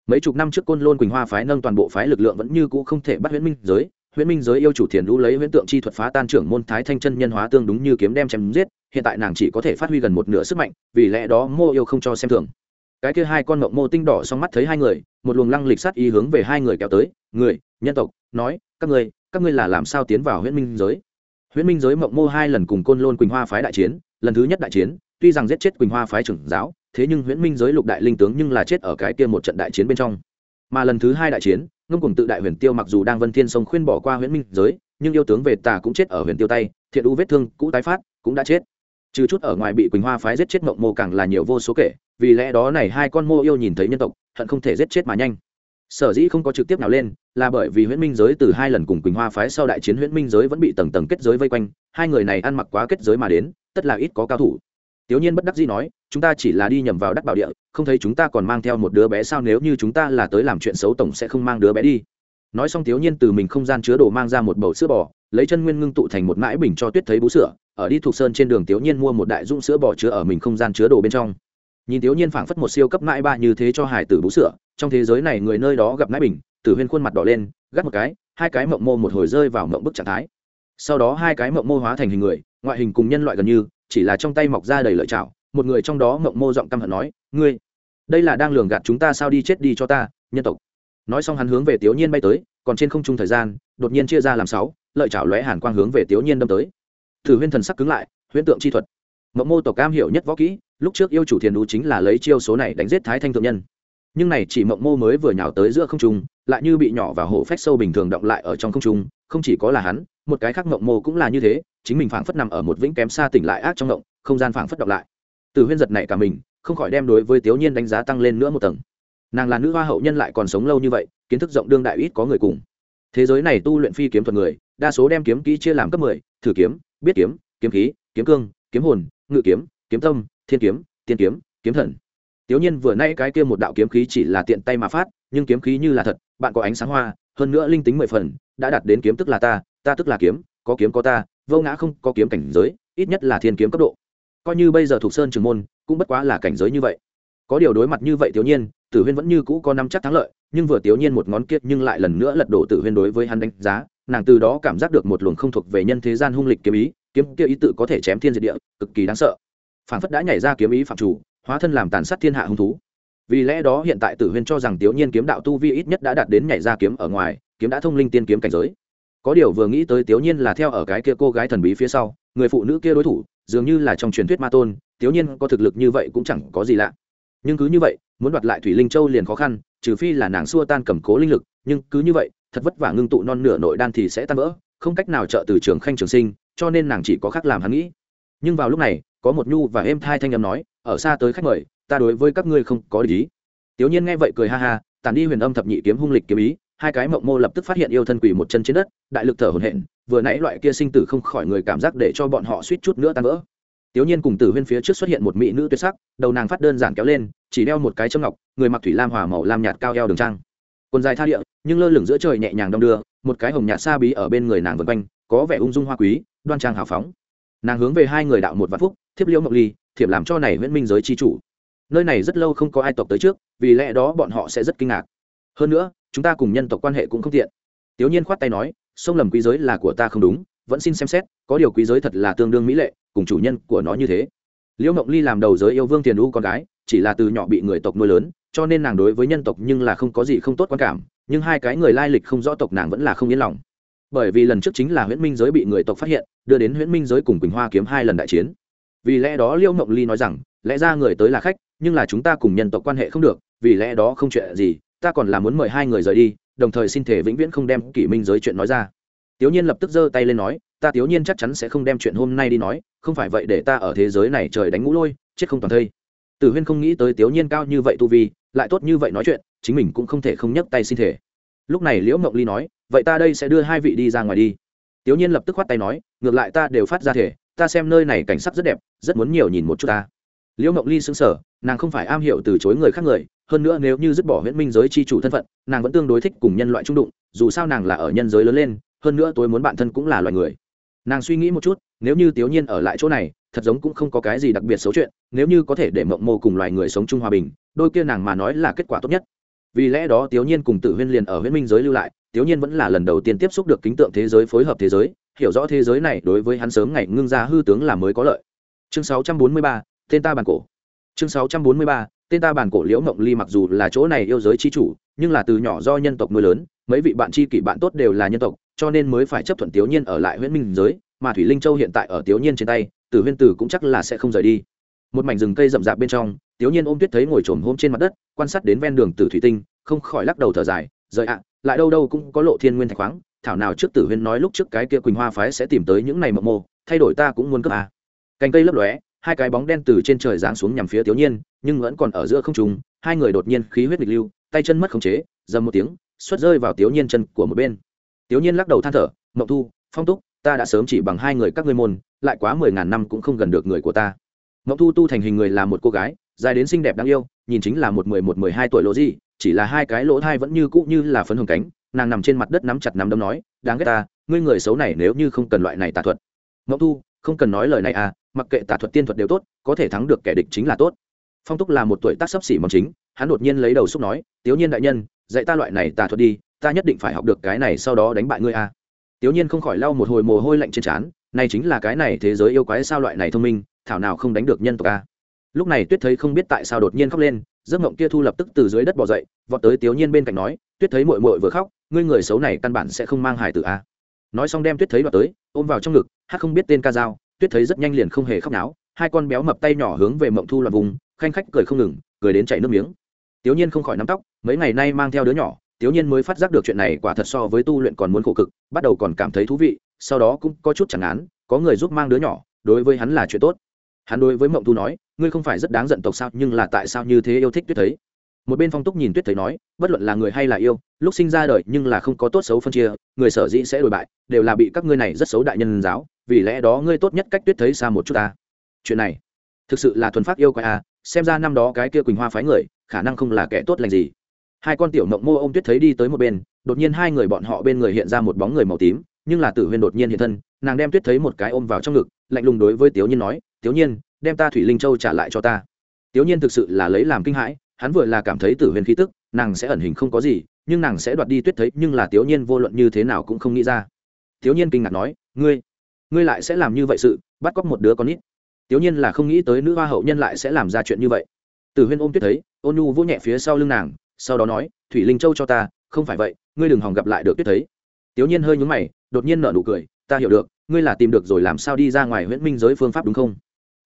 Mấy chục năm trước côn lôn quỳnh hoa phái nâng toàn bộ phái lực lượng vẫn như cũ không thể bắt huyễn minh giới, huyễn minh giới yêu chủ thiền lũ lấy huyễn tượng chi thuật phá tan trưởng môn thái thanh chân nhân hóa tương đúng như kiếm đem chém giết, hiện tại nàng chỉ có thể phát huy gần một nửa sức mạnh, vì lẽ đó mô yêu không cho xem thường cái kia hai con mộng mô tinh đỏ xong mắt thấy hai người, một luồng lăng lịch sát ý hướng về hai người kéo tới, người, nhân tộc, nói, các ngươi các ngươi là làm sao tiến vào huyễn minh giới? Huyễn minh giới mộng mô hai lần cùng côn lôn quỳnh hoa phái đại chiến, lần thứ nhất đại chiến, tuy rằng giết chết quỳnh hoa phái trưởng giáo, thế nhưng huyễn minh giới lục đại linh tướng nhưng là chết ở cái kia một trận đại chiến bên trong. Mà lần thứ hai đại chiến, ngông cùng tự đại huyền tiêu mặc dù đang vân thiên sông khuyên bỏ qua huyễn minh giới, nhưng yêu tướng về tà cũng chết ở huyền tiêu tay, thiện u vết thương cũ tái phát, cũng đã chết trừ chút ở ngoài bị quỳnh hoa phái giết chết mộng mô càng là nhiều vô số kể, vì lẽ đó này hai con mô yêu nhìn thấy nhân tộc, hận không thể giết chết mà nhanh. Sở dĩ không có trực tiếp nào lên, là bởi vì huyễn minh giới từ hai lần cùng quỳnh hoa phái sau đại chiến huyễn minh giới vẫn bị tầng tầng kết giới vây quanh, hai người này ăn mặc quá kết giới mà đến, tất là ít có cao thủ. Tiểu nhiên bất đắc dĩ nói, chúng ta chỉ là đi nhầm vào đắc bảo địa, không thấy chúng ta còn mang theo một đứa bé sao nếu như chúng ta là tới làm chuyện xấu tổng sẽ không mang đứa bé đi. Nói xong tiểu nhiên từ mình không gian chứa đồ mang ra một bầu sữa bò, lấy chân nguyên ngưng tụ thành một mãi bình cho tuyết thấy bú sữa ở đi thuộc sơn trên đường tiểu nhiên mua một đại dung sữa bò chứa ở mình không gian chứa đồ bên trong. Nhìn tiểu nhiên phảng phất một siêu cấp mãi ba như thế cho hải tử bú sữa, trong thế giới này người nơi đó gặp mãi bình, tử huyên khuôn mặt đỏ lên, gắt một cái, hai cái mộng mô một hồi rơi vào mộng bức trạng thái. Sau đó hai cái mộng mô hóa thành hình người, ngoại hình cùng nhân loại gần như, chỉ là trong tay mọc ra đầy lợi chảo, một người trong đó mộng mô giọng căm hận nói, ngươi, đây là đang lường gạt chúng ta sao đi chết đi cho ta, nhân tộc. Nói xong hắn hướng về tiểu nhiên bay tới, còn trên không trung thời gian, đột nhiên chia ra làm sáu, lợi chảo lóe hàn quang hướng về tiểu nhiên đâm tới thử huyên thần sắc cứng lại, huyễn tượng chi thuật. Mộng mô tộc cam hiểu nhất võ kỹ, lúc trước yêu chủ thiền đú chính là lấy chiêu số này đánh giết thái thanh thượng nhân. Nhưng này chỉ mộng mô mới vừa nhào tới giữa không trung, lại như bị nhỏ và hổ phách sâu bình thường động lại ở trong không trung, không chỉ có là hắn, một cái khác mộng mô cũng là như thế, chính mình phảng phất nằm ở một vĩnh kém xa tỉnh lại ác trong mộng không gian phảng phất động lại. Từ huyên giật này cả mình, không khỏi đem đối với tiểu nhiên đánh giá tăng lên nữa một tầng. Nàng là nữ hoa hậu nhân lại còn sống lâu như vậy, kiến thức rộng đương đại ít có người cùng. Thế giới này tu luyện phi kiếm thuật người, đa số đem kiếm kỹ chia làm cấp mười, thử kiếm biết kiếm kiếm khí, kiếm cương, kiếm hồn, ngự kiếm kiếm tâm, thiên kiếm, tiên kiếm kiếm thần. Tiểu nhiên vừa nay cái kia một đạo kiếm khí chỉ là tiện tay mà phát, nhưng kiếm khí như là thật, bạn có ánh sáng hoa, hơn nữa linh tính mười phần, đã đạt đến kiếm tức là ta ta tức là kiếm, có kiếm có ta, vô ngã không có kiếm cảnh giới, ít nhất là thiên kiếm cấp độ. Coi như bây giờ thuộc sơn trường môn, cũng bất quá là cảnh giới như vậy. Có điều đối mặt như vậy tiểu nhiên, tử huyên vẫn như cũ có năm chắc thắng lợi, nhưng vừa tiểu nhiên một ngón kiệt nhưng lại lần nữa lật đổ tử huyên đối với hắn đánh giá nàng từ đó cảm giác được một luồng không thuộc về nhân thế gian hung lịch kiếm ý, kiếm kia ý tự có thể chém thiên diệt địa, cực kỳ đáng sợ. Phản phất đã nhảy ra kiếm ý phạm chủ, hóa thân làm tàn sát thiên hạ hung thú. Vì lẽ đó hiện tại tử huyên cho rằng tiểu nhiên kiếm đạo tu vi ít nhất đã đạt đến nhảy ra kiếm ở ngoài, kiếm đã thông linh tiên kiếm cảnh giới. Có điều vừa nghĩ tới tiểu nhiên là theo ở cái kia cô gái thần bí phía sau, người phụ nữ kia đối thủ, dường như là trong truyền thuyết ma tôn, tiểu nhiên có thực lực như vậy cũng chẳng có gì lạ. Nhưng cứ như vậy, muốn đoạt lại thủy linh châu liền khó khăn, trừ phi là nàng xua tan cầm cố linh lực, nhưng cứ như vậy thật vất vả ngưng tụ non nửa nội đan thì sẽ tan vỡ, không cách nào trợ từ trường khanh trường sinh, cho nên nàng chỉ có khác làm hắn nghĩ. Nhưng vào lúc này, có một nhu và êm thai thanh âm nói, ở xa tới khách mời, ta đối với các ngươi không có lý tiểu nhiên nghe vậy cười ha ha tàn đi huyền âm thập nhị kiếm hung lịch kiếm ý, hai cái mộng mô lập tức phát hiện yêu thân quỷ một chân trên đất, đại lực thở hổn hển, vừa nãy loại kia sinh tử không khỏi người cảm giác để cho bọn họ suýt chút nữa tan vỡ. Tiểu nhiên cùng tử huyên phía trước xuất hiện một mỹ nữ tuyệt sắc, đầu nàng phát đơn giản kéo lên, chỉ đeo một cái châm ngọc, người mặc thủy lam hòa màu lam nhạt cao eo đường trang quần dài tha địa, nhưng lơ lửng giữa trời nhẹ nhàng đong đưa, một cái hồng nhạt xa bí ở bên người nàng vân quanh, có vẻ ung dung hoa quý, đoan trang hào phóng. Nàng hướng về hai người đạo một vạn phúc, thiếp liễu ngọc ly, thiệp làm cho này nguyễn minh giới chi chủ. Nơi này rất lâu không có ai tộc tới trước, vì lẽ đó bọn họ sẽ rất kinh ngạc. Hơn nữa, chúng ta cùng nhân tộc quan hệ cũng không tiện. Tiểu nhiên khoát tay nói, sông lầm quý giới là của ta không đúng, vẫn xin xem xét, có điều quý giới thật là tương đương mỹ lệ, cùng chủ nhân của nó như thế. Liễu mộng ly làm đầu giới yêu vương tiền u con gái, chỉ là từ nhỏ bị người tộc nuôi lớn cho nên nàng đối với nhân tộc nhưng là không có gì không tốt quan cảm, nhưng hai cái người lai lịch không rõ tộc nàng vẫn là không yên lòng. Bởi vì lần trước chính là huyễn minh giới bị người tộc phát hiện, đưa đến huyễn minh giới cùng quỳnh hoa kiếm hai lần đại chiến. Vì lẽ đó liễu mộng ly nói rằng, lẽ ra người tới là khách, nhưng là chúng ta cùng nhân tộc quan hệ không được, vì lẽ đó không chuyện gì, ta còn là muốn mời hai người rời đi, đồng thời xin thể vĩnh viễn không đem kỷ minh giới chuyện nói ra. Tiểu nhiên lập tức giơ tay lên nói, ta tiểu nhiên chắc chắn sẽ không đem chuyện hôm nay đi nói, không phải vậy để ta ở thế giới này trời đánh ngũ lôi, chết không toàn thây tử huyên không nghĩ tới tiểu nhiên cao như vậy tu vi, lại tốt như vậy nói chuyện, chính mình cũng không thể không nhấc tay xin thể lúc này liễu mộng ly nói, vậy ta đây sẽ đưa hai vị đi ra ngoài đi. Tiểu nhiên lập tức khoát tay nói, ngược lại ta đều phát ra thể, ta xem nơi này cảnh sắc rất đẹp, rất muốn nhiều nhìn một chút ta. Liễu mộng ly xứng sở nàng không phải am hiểu từ chối người khác người, hơn nữa nếu như dứt bỏ huyễn minh giới c h i chủ thân phận, nàng vẫn tương đối thích cùng nhân loại trung đụng, dù sao nàng là ở nhân giới lớn lên, hơn nữa tôi muốn bản thân cũng là loài người. Nàng suy nghĩ một chút, nếu như tiểu nhiên ở lại chỗ này thật giống cũng không có cái gì đặc biệt xấu chuyện nếu như có thể để mộng mô cùng loài người sống chung hòa bình đôi kia nàng mà nói là kết quả tốt nhất. Vì lẽ đó tiểu nhiên cùng tử huyên liền ở huyễn minh giới lưu lại tiểu nhiên vẫn là lần đầu tiên tiếp xúc được kính tượng thế giới phối hợp thế giới hiểu rõ thế giới này đối với hắn sớm ngày ngưng ra hư tướng là mới có lợi. Chương 643, tên ta bản cổ. Chương 643, tên ta bản cổ liễu mộng ly mặc dù là chỗ này yêu giới chi chủ nhưng là từ nhỏ do nhân tộc nuôi lớn mấy vị bạn tri kỷ bạn tốt đều là nhân tộc cho nên mới phải chấp thuận tiểu nhiên ở lại huyễn minh giới mà thủy linh châu hiện tại ở tiểu nhiên trên tay tử huyên tử cũng chắc là sẽ không rời đi một mảnh rừng cây rậm rạp bên trong tiểu nhiên ôm tuyết thấy ngồi trồm hôm trên mặt đất, quan sát đến ven đường tử thủy tinh, không khỏi lắc đầu thở dài, rời ạ, lại đâu đâu cũng có lộ thiên nguyên thạch khoáng, thảo nào trước tử huyên nói lúc trước cái kia quỳnh hoa phái sẽ tìm tới những này mộng mô, thay đổi ta cũng muốn cướp à. cành cây lấp lóe, hai cái bóng đen từ trên trời giáng xuống nhằm phía tiểu nhiên, nhưng vẫn còn ở giữa không trung, hai người đột nhiên khí huyết nghịch lưu, tay chân mất khống chế, dầm một tiếng, xuất rơi vào tiểu nhiên chân của một bên tiểu nhiên lắc đầu than thở, mộng thu, phong túc, ta đã sớm chỉ bằng hai người các ngươi môn lại quá mười ngàn năm cũng không gần được người của ta. Mộng thu tu thành hình người là một cô gái, dài đến xinh đẹp đáng yêu, nhìn chính là một mười một mười hai tuổi lỗ gì, chỉ là hai cái lỗ thai vẫn như cũ như là phấn hồng cánh, nàng nằm trên mặt đất nắm chặt nắm đấm nói, đáng ghét ta, ngươi người xấu này nếu như không cần loại này tà thuật. Mộng thu, không cần nói lời này à mặc kệ tà thuật tiên thuật đều tốt, có thể thắng được kẻ địch chính là tốt. Phong túc là một tuổi tác sấp xỉ mong chính, hắn đột nhiên lấy đầu xúc nói tiểu nhiên đại nhân, dạy ta loại này tà thuật đi, ta nhất định phải học được cái này sau đó đánh bại ngươi à. a tiểu nhiên không khỏi lau một hồi mồ hôi lạnh trên trán này chính là cái này thế giới yêu quái sao loại này thông minh, thảo nào không đánh được nhân tộc a. Lúc này tuyết thấy không biết tại sao đột nhiên khóc lên, giấc mộng kia thu lập tức từ dưới đất bỏ dậy, vọt tới tiểu nhiên bên cạnh nói, tuyết thấy mội mội vừa khóc, ngươi người xấu này căn bản sẽ không mang hài tử a. Nói xong đem tuyết thấy đoạt tới, ôm vào trong ngực, hát không biết tên ca dao, tuyết thấy rất nhanh liền không hề khóc náo, hai con béo mập tay nhỏ hướng về mộng thu loạt vùng, khanh khách cười không ngừng, cười đến chảy nước miếng. Tiểu nhiên không khỏi nắm tóc, mấy ngày nay mang theo đứa nhỏ tiểu nhiên mới phát giác được chuyện này quả thật so với tu luyện còn muốn khổ cực, bắt đầu còn cảm thấy thú vị sau đó cũng có chút chẳng án, có người giúp mang đứa nhỏ, đối với hắn là chuyện tốt. Hắn đối với mộng thu nói, ngươi không phải rất đáng giận tộc sao, nhưng là tại sao như thế yêu thích tuyết thấy? Một bên phong túc nhìn tuyết thấy nói, bất luận là người hay là yêu, lúc sinh ra đời nhưng là không có tốt xấu phân chia, người sở dĩ sẽ đổi bại, đều là bị các ngươi này rất xấu đại nhân giáo, vì lẽ đó ngươi tốt nhất cách tuyết thấy xa một chút ta. Chuyện này, thực sự là thuần phát yêu quái à xem ra năm đó cái kia quỳnh hoa phái người, khả năng không là kẻ tốt lành gì. Hai con tiểu mộng mô ô m tuyết thấy đi tới một bên, đột nhiên hai người bọn họ bên người hiện ra một bóng người màu tím nhưng là tử huyên đột nhiên hiện thân, nàng đem tuyết thấy một cái ôm vào trong ngực, lạnh lùng đối với tiểu nhiên nói tiểu nhiên, đem ta thủy linh châu trả lại cho ta. Tiểu nhiên thực sự là lấy làm kinh hãi, hắn vừa là cảm thấy tử huyên khí tức, nàng sẽ ẩn hình không có gì, nhưng nàng sẽ đoạt đi tuyết thấy, nhưng là tiểu nhiên vô luận như thế nào cũng không nghĩ ra. Tiểu nhiên kinh ngạc nói, ngươi ngươi lại sẽ làm như vậy sự, bắt cóc một đứa con ít tiểu nhiên là không nghĩ tới nữ hoa hậu nhân lại sẽ làm ra chuyện như vậy. Tử huyên ôm tuyết thấy, ôn nhu vỗ nhẹ phía sau lưng nàng, sau đó nói, thủy linh châu cho ta, không phải vậy, ngươi đừng hòng gặp lại được tuyết thấy. Tiểu nhiên hơi nhúng mày đột nhiên nở nụ cười, ta hiểu được, ngươi là tìm được rồi làm sao đi ra ngoài huyễn minh giới phương pháp đúng không?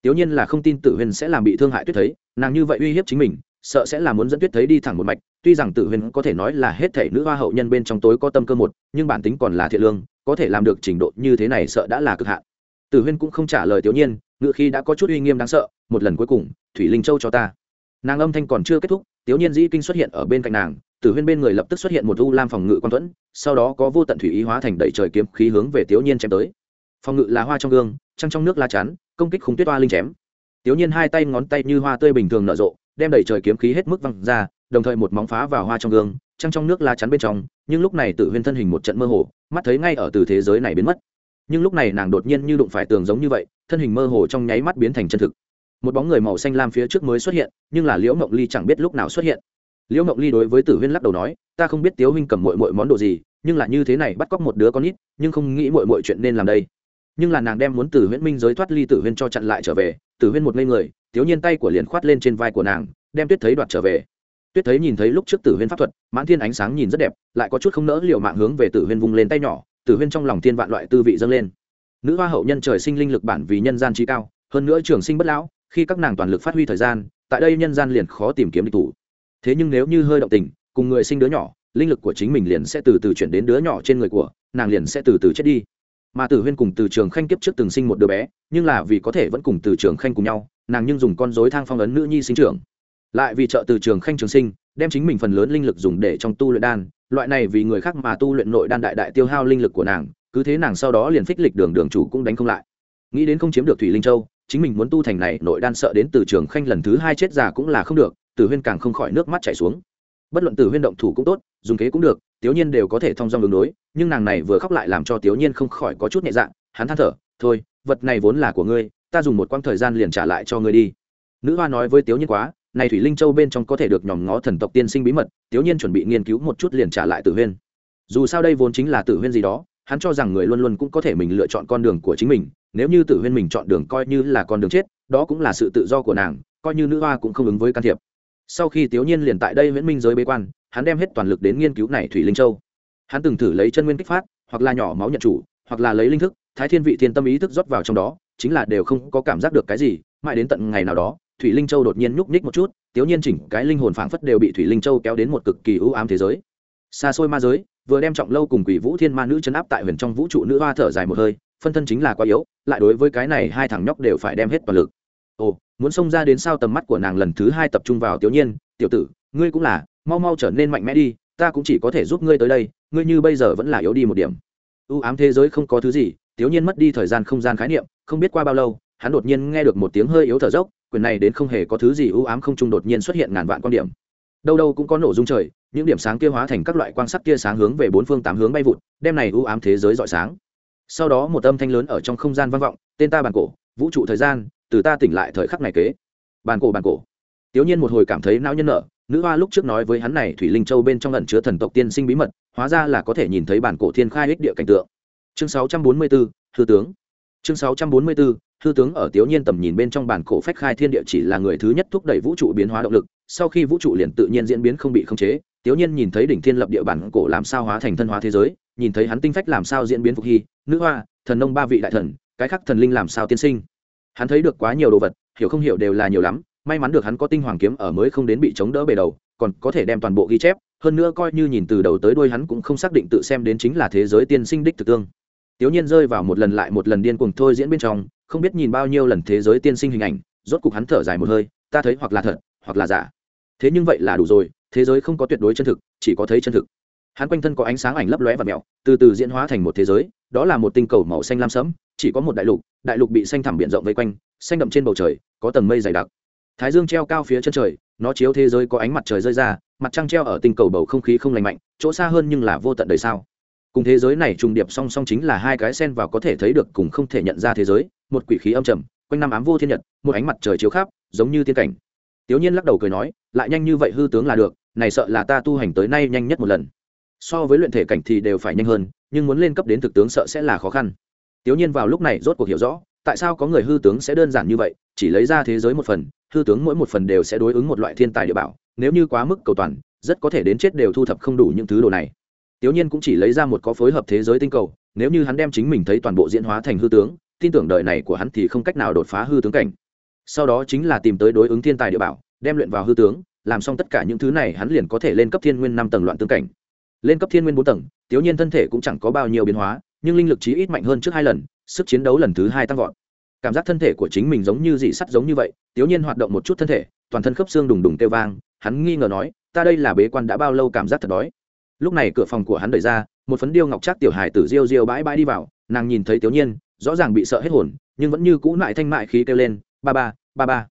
Tiểu nhiên là không tin tử huyền sẽ làm bị thương hại tuyết thấy nàng như vậy uy hiếp chính mình, sợ sẽ là muốn dẫn tuyết thấy đi thẳng một mạch. Tuy rằng tử huyền có thể nói là hết thể nữ hoa hậu nhân bên trong tối có tâm cơ một, nhưng bản tính còn là thiện lương, có thể làm được trình độ như thế này sợ đã là cực hạn. Tử huyên cũng không trả lời tiểu nhiên ngự khi đã có chút uy nghiêm đáng sợ, một lần cuối cùng, thủy linh châu cho ta. Nàng âm thanh còn chưa kết thúc, tiểu nhiên dĩ kinh xuất hiện ở bên cạnh nàng tử huyên bên người lập tức xuất hiện một u lam phòng ngự quan thuẫn, sau đó có vô tận thủy ý hóa thành đẩy trời kiếm khí hướng về tiểu nhiên chém tới. Phòng ngự là hoa trong gương, trăng trong nước la chắn, công kích khung tuyết hoa linh chém. Tiểu nhiên hai tay ngón tay như hoa tươi bình thường nở rộ, đem đẩy trời kiếm khí hết mức văng ra, đồng thời một móng phá vào hoa trong gương, trăng trong nước la chắn bên trong, nhưng lúc này tử huyên thân hình một trận mơ hồ, mắt thấy ngay ở từ thế giới này biến mất. Nhưng lúc này nàng đột nhiên như đụng phải tường giống như vậy, thân hình mơ hồ trong nháy mắt biến thành chân thực. Một bóng người màu xanh lam phía trước mới xuất hiện, nhưng là liễu mộng ly chẳng biết lúc nào xuất hiện liễu mộng ly đối với tử huyên lắc đầu nói, ta không biết tiếu huynh cầm mội mội món đồ gì, nhưng là như thế này bắt cóc một đứa con ít, nhưng không nghĩ mội mội chuyện nên làm đây. Nhưng là nàng đem muốn tử huyễn minh giới thoát ly tử huyên cho chặn lại trở về, tử huyên một ngây người, tiếu nhiên tay của liền khoát lên trên vai của nàng, đem tuyết thấy đoạt trở về. Tuyết thấy nhìn thấy lúc trước tử huyên pháp thuật, mãn thiên ánh sáng nhìn rất đẹp, lại có chút không nỡ liệu mạng hướng về tử huyên vung lên tay nhỏ, tử huyên trong lòng thiên vạn loại tư vị dâng lên. Nữ hoa hậu nhân trời sinh linh lực bản vì nhân gian trí cao, hơn nữa trường sinh bất lão, khi các nàng toàn lực phát huy thời gian, tại đây nhân gian liền khó tìm kiếm địch thủ thế nhưng nếu như hơi động tình, cùng người sinh đứa nhỏ, linh lực của chính mình liền sẽ từ từ chuyển đến đứa nhỏ trên người của, nàng liền sẽ từ từ chết đi. Mà tử huyên cùng từ trường khanh kiếp trước từng sinh một đứa bé, nhưng là vì có thể vẫn cùng từ trường khanh cùng nhau, nàng nhưng dùng con dối thang phong ấn nữ nhi sinh trưởng. Lại vì trợ từ trường khanh trường sinh, đem chính mình phần lớn linh lực dùng để trong tu luyện đan, loại này vì người khác mà tu luyện nội đan đại đại tiêu hao linh lực của nàng, cứ thế nàng sau đó liền phích lịch đường đường chủ cũng đánh không lại. Nghĩ đến không chiếm được thủy linh châu, chính mình muốn tu thành này, nội đan sợ đến từ trường khanh lần thứ hai chết già cũng là không được tử huyên càng không khỏi nước mắt chảy xuống. Bất luận tử huyên động thủ cũng tốt, dùng kế cũng được tiểu nhiên đều có thể thông dong đường đối, nhưng nàng này vừa khóc lại làm cho tiểu nhiên không khỏi có chút nhẹ dạng hắn than thở, thôi, vật này vốn là của ngươi, ta dùng một quãng thời gian liền trả lại cho ngươi đi. Nữ hoa nói với tiểu nhiên quá, này thủy linh châu bên trong có thể được nhòm ngó thần tộc tiên sinh bí mật tiểu nhiên chuẩn bị nghiên cứu một chút liền trả lại tử huyên. Dù sao đây vốn chính là tử huyên gì đó, hắn cho rằng người luôn luôn cũng có thể mình lựa chọn con đường của chính mình, nếu như tử huyên mình chọn đường coi như là con đường chết, đó cũng là sự tự do của nàng, coi như nữ hoa cũng không ứng với can thiệp sau khi tiểu nhiên liền tại đây viễn minh giới bế quan, hắn đem hết toàn lực đến nghiên cứu này thủy linh châu. Hắn từng thử lấy chân nguyên kích phát, hoặc là nhỏ máu nhận chủ, hoặc là lấy linh thức, thái thiên vị thiên tâm ý thức rót vào trong đó, chính là đều không có cảm giác được cái gì, mãi đến tận ngày nào đó, thủy linh châu đột nhiên nhúc nhích một chút tiểu nhiên chỉnh cái linh hồn phảng phất đều bị thủy linh châu kéo đến một cực kỳ ưu ám thế giới. Xa xôi ma giới, vừa đem trọng lâu cùng quỷ vũ thiên ma nữ chấn áp tại huyền trong vũ trụ nữ hoa thở dài một hơi, phân thân chính là quá yếu, lại đối với cái này hai thằng nhóc đều phải đem hết toàn lực. Ồ muốn xông ra đến sao tầm mắt của nàng lần thứ hai tập trung vào tiểu nhiên, tiểu tử, ngươi cũng là, mau mau trở nên mạnh mẽ đi, ta cũng chỉ có thể giúp ngươi tới đây, ngươi như bây giờ vẫn là yếu đi một điểm. Ưu ám thế giới không có thứ gì, tiểu nhiên mất đi thời gian không gian khái niệm, không biết qua bao lâu, hắn đột nhiên nghe được một tiếng hơi yếu thở dốc, quyền này đến không hề có thứ gì ưu ám không trung đột nhiên xuất hiện ngàn vạn quan điểm. Đâu đâu cũng có nổ dung trời, những điểm sáng kia hóa thành các loại quang sắc kia sáng hướng về bốn phương tám hướng bay vụt đem này ưu ám thế giới rọi sáng. Sau đó một âm thanh lớn ở trong không gian vang vọng, tên ta bàn cổ, vũ trụ thời gian từ ta tỉnh lại thời khắc này kế. Bàn cổ bàn cổ. Tiểu nhiên một hồi cảm thấy não nhân nợ nữ hoa lúc trước nói với hắn này thủy linh châu bên trong ẩn chứa thần tộc tiên sinh bí mật hóa ra là có thể nhìn thấy bản cổ thiên khai ích địa cảnh tượng. Chương 644, thư tướng. Chương 644, thư tướng ở tiểu nhiên tầm nhìn bên trong bản cổ phách khai thiên địa chỉ là người thứ nhất thúc đẩy vũ trụ biến hóa động lực sau khi vũ trụ liền tự nhiên diễn biến không bị khống chế tiểu nhiên nhìn thấy đỉnh thiên lập địa bản cổ làm sao hóa thành thân hóa thế giới nhìn thấy hắn tinh phách làm sao diễn biến phục hy nữ hoa thần nông ba vị đại thần cái khắc thần linh làm sao tiên sinh hắn thấy được quá nhiều đồ vật, hiểu không hiểu đều là nhiều lắm, may mắn được hắn có tinh hoàng kiếm ở mới không đến bị chống đỡ bề đầu, còn có thể đem toàn bộ ghi chép, hơn nữa coi như nhìn từ đầu tới đuôi hắn cũng không xác định tự xem đến chính là thế giới tiên sinh đích thực tương. Tiểu nhiên rơi vào một lần lại một lần điên cuồng thôi diễn bên trong, không biết nhìn bao nhiêu lần thế giới tiên sinh hình ảnh, rốt cục hắn thở dài một hơi, ta thấy hoặc là thật, hoặc là giả. Thế nhưng vậy là đủ rồi, thế giới không có tuyệt đối chân thực, chỉ có thấy chân thực hắn quanh thân có ánh sáng ảnh lấp lóe và mẹo từ từ diễn hóa thành một thế giới, đó là một tinh cầu màu xanh lam sẫm, chỉ có một đại lục đại lục bị xanh thẳm biển rộng vây quanh, xanh đậm trên bầu trời, có tầng mây dày đặc. Thái dương treo cao phía chân trời, nó chiếu thế giới có ánh mặt trời rơi ra, mặt trăng treo ở tinh cầu bầu không khí không lành mạnh, chỗ xa hơn nhưng là vô tận đời sao. Cùng thế giới này trùng điệp song song chính là hai cái sen vào có thể thấy được cùng không thể nhận ra thế giới, một quỷ khí âm trầm, quanh năm ám vô thiên nhật, một ánh mặt trời chiếu khắp, giống như tiên cảnh. Tiểu nhiên lắc đầu cười nói, lại nhanh như vậy hư tướng là được, này sợ là ta tu hành tới nay nhanh nhất một lần so với luyện thể cảnh thì đều phải nhanh hơn, nhưng muốn lên cấp đến thực tướng sợ sẽ là khó khăn. Tiểu nhiên vào lúc này rốt cuộc hiểu rõ, tại sao có người hư tướng sẽ đơn giản như vậy, chỉ lấy ra thế giới một phần, hư tướng mỗi một phần đều sẽ đối ứng một loại thiên tài địa bảo, nếu như quá mức cầu toàn, rất có thể đến chết đều thu thập không đủ những thứ đồ này. Tiểu nhiên cũng chỉ lấy ra một có phối hợp thế giới tinh cầu, nếu như hắn đem chính mình thấy toàn bộ diễn hóa thành hư tướng, tin tưởng đời này của hắn thì không cách nào đột phá hư tướng cảnh. Sau đó chính là tìm tới đối ứng thiên tài địa bảo, đem luyện vào hư tướng, làm xong tất cả những thứ này hắn liền có thể lên cấp thiên nguyên năm tầng loạn tương cảnh lên cấp thiên nguyên bốn tầng, tiểu nhiên thân thể cũng chẳng có bao nhiêu biến hóa, nhưng linh lực chí ít mạnh hơn trước hai lần, sức chiến đấu lần thứ hai tăng vọt. Cảm giác thân thể của chính mình giống như dị sắt giống như vậy, tiểu nhiên hoạt động một chút thân thể, toàn thân khớp xương đùng đùng kêu vang, hắn nghi ngờ nói, ta đây là bế quan đã bao lâu cảm giác thật đói? Lúc này cửa phòng của hắn đẩy ra, một phấn điêu ngọc trác tiểu hài tử riêu riêu bãi bãi đi vào, nàng nhìn thấy tiểu nhiên, rõ ràng bị sợ hết hồn, nhưng vẫn như cũ lại thanh mại khí kêu lên, ba ba ba ba.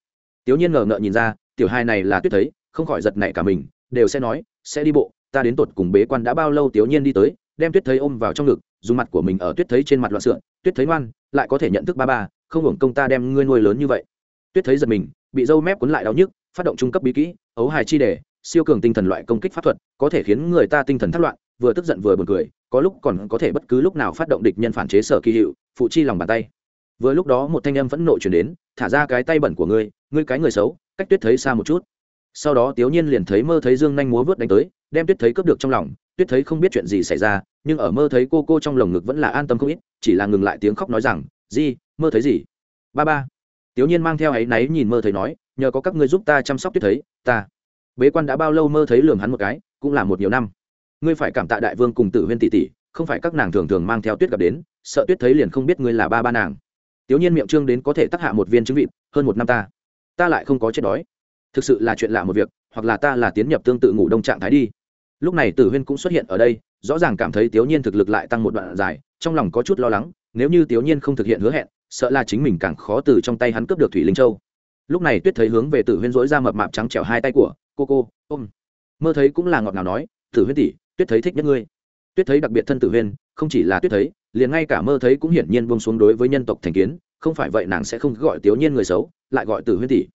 Tiểu nhiên ngờ ngợ nhìn ra, tiểu hài này là tuyết thấy, không khỏi giật nảy cả mình, đều sẽ nói, sẽ đi bộ ta đến tột cùng bế quan đã bao lâu tiểu nhiên đi tới, đem tuyết thấy ôm vào trong ngực, dùng mặt của mình ở tuyết thấy trên mặt loạn sượn, tuyết thấy ngoan, lại có thể nhận thức ba ba, không hưởng công ta đem ngươi nuôi lớn như vậy. Tuyết thấy giật mình, bị dâu mép cuốn lại đau nhức, phát động trung cấp bí kỹ, ấu hài chi đề, siêu cường tinh thần loại công kích pháp thuật, có thể khiến người ta tinh thần thất loạn, vừa tức giận vừa buồn cười, có lúc còn có thể bất cứ lúc nào phát động địch nhân phản chế sở kỳ hiệu, phụ chi lòng bàn tay. Vừa lúc đó một thanh âm phẫn nộ chuyển đến, thả ra cái tay bẩn của ngươi ngươi cái người xấu, cách tuyết thấy xa một chút sau đó tiểu nhiên liền thấy mơ thấy dương nhanh múa vớt đánh tới, đem tuyết thấy cướp được trong lòng. Tuyết thấy không biết chuyện gì xảy ra, nhưng ở mơ thấy cô cô trong lồng ngực vẫn là an tâm không ít, chỉ là ngừng lại tiếng khóc nói rằng, di, mơ thấy gì? Ba ba. Tiểu nhiên mang theo áy náy nhìn mơ thấy nói, nhờ có các ngươi giúp ta chăm sóc tuyết thấy, ta bế quan đã bao lâu mơ thấy lường hắn một cái, cũng là một nhiều năm. Ngươi phải cảm tạ đại vương cùng tử huyên tỷ tỷ, không phải các nàng thường thường mang theo tuyết gặp đến, sợ tuyết thấy liền không biết ngươi là ba ba nàng. Tiểu nhiên miệng trương đến có thể tác hạ một viên trứng vịt, hơn một năm ta ta lại không có chết đói thực sự là chuyện lạ một việc, hoặc là ta là tiến nhập tương tự ngủ đông trạng thái đi. Lúc này tử huyên cũng xuất hiện ở đây, rõ ràng cảm thấy tiểu nhiên thực lực lại tăng một đoạn dài, trong lòng có chút lo lắng, nếu như tiểu nhiên không thực hiện hứa hẹn, sợ là chính mình càng khó từ trong tay hắn cướp được thủy linh châu. Lúc này tuyết thấy hướng về tử huyên dỗi ra mập mạp trắng trèo hai tay của, cô cô, ôm. Mơ thấy cũng là ngọt nào nói, tử huyên tỷ, tuyết thấy thích nhất ngươi. Tuyết thấy đặc biệt thân tử huyên, không chỉ là tuyết thấy, liền ngay cả mơ thấy cũng hiển nhiên buông xuống đối với nhân tộc thành kiến, không phải vậy nàng sẽ không gọi tiểu nhiên người xấu, lại gọi tử huyên tỷ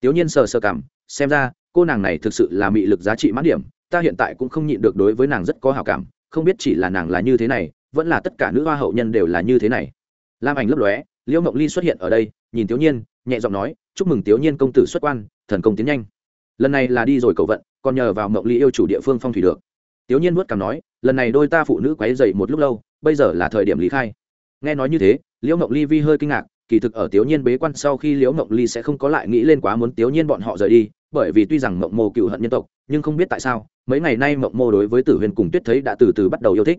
tiểu nhiên sờ sờ cảm, xem ra, cô nàng này thực sự là mị lực giá trị mãn điểm, ta hiện tại cũng không nhịn được đối với nàng rất có hào cảm, không biết chỉ là nàng là như thế này, vẫn là tất cả nữ hoa hậu nhân đều là như thế này. Lam ảnh lấp lóe, liễu mộng ly xuất hiện ở đây, nhìn tiểu nhiên, nhẹ giọng nói, chúc mừng tiểu nhiên công tử xuất quan, thần công tiến nhanh. Lần này là đi rồi cầu vận, còn nhờ vào mộng ly yêu chủ địa phương phong thủy được. Tiểu nhiên vuốt cảm nói, lần này đôi ta phụ nữ quấy dậy một lúc lâu, bây giờ là thời điểm lý khai. Nghe nói như thế, liễu mộng ly vi hơi kinh ngạc kỳ thực ở tiểu nhiên bế quan sau khi liễu mộng ly sẽ không có lại nghĩ lên quá muốn tiểu nhiên bọn họ rời đi, bởi vì tuy rằng mộng mô cựu hận nhân tộc, nhưng không biết tại sao, mấy ngày nay mộng mô đối với tử huyền cùng tuyết thấy đã từ từ bắt đầu yêu thích.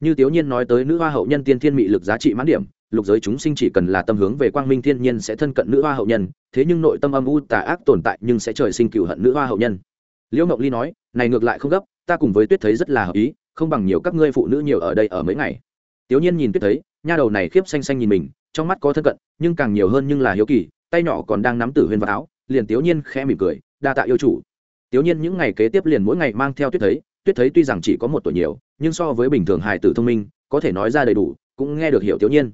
Như tiểu nhiên nói tới nữ hoa hậu nhân tiên thiên mị lực giá trị mãn điểm, lục giới chúng sinh chỉ cần là tâm hướng về quang minh thiên nhiên sẽ thân cận nữ hoa hậu nhân, thế nhưng nội tâm âm u tà ác tồn tại nhưng sẽ trời sinh cựu hận nữ hoa hậu nhân. Liễu mộng ly nói, này ngược lại không gấp, ta cùng với tuyết thấy rất là hợp ý, không bằng nhiều các ngươi phụ nữ nhiều ở đây ở mấy ngày. Tiểu nhiên nhìn tuyết thấy, nha đầu này khiếp xanh xanh nhìn mình trong mắt có thân cận, nhưng càng nhiều hơn nhưng là hiếu kỳ, tay nhỏ còn đang nắm tử huyên vào áo, liền tiểu nhiên khẽ mỉm cười, đa tạ yêu chủ. Tiểu nhiên những ngày kế tiếp liền mỗi ngày mang theo tuyết thấy tuyết thấy tuy rằng chỉ có một tuổi nhiều, nhưng so với bình thường hài tử thông minh, có thể nói ra đầy đủ, cũng nghe được hiểu tiểu nhiên.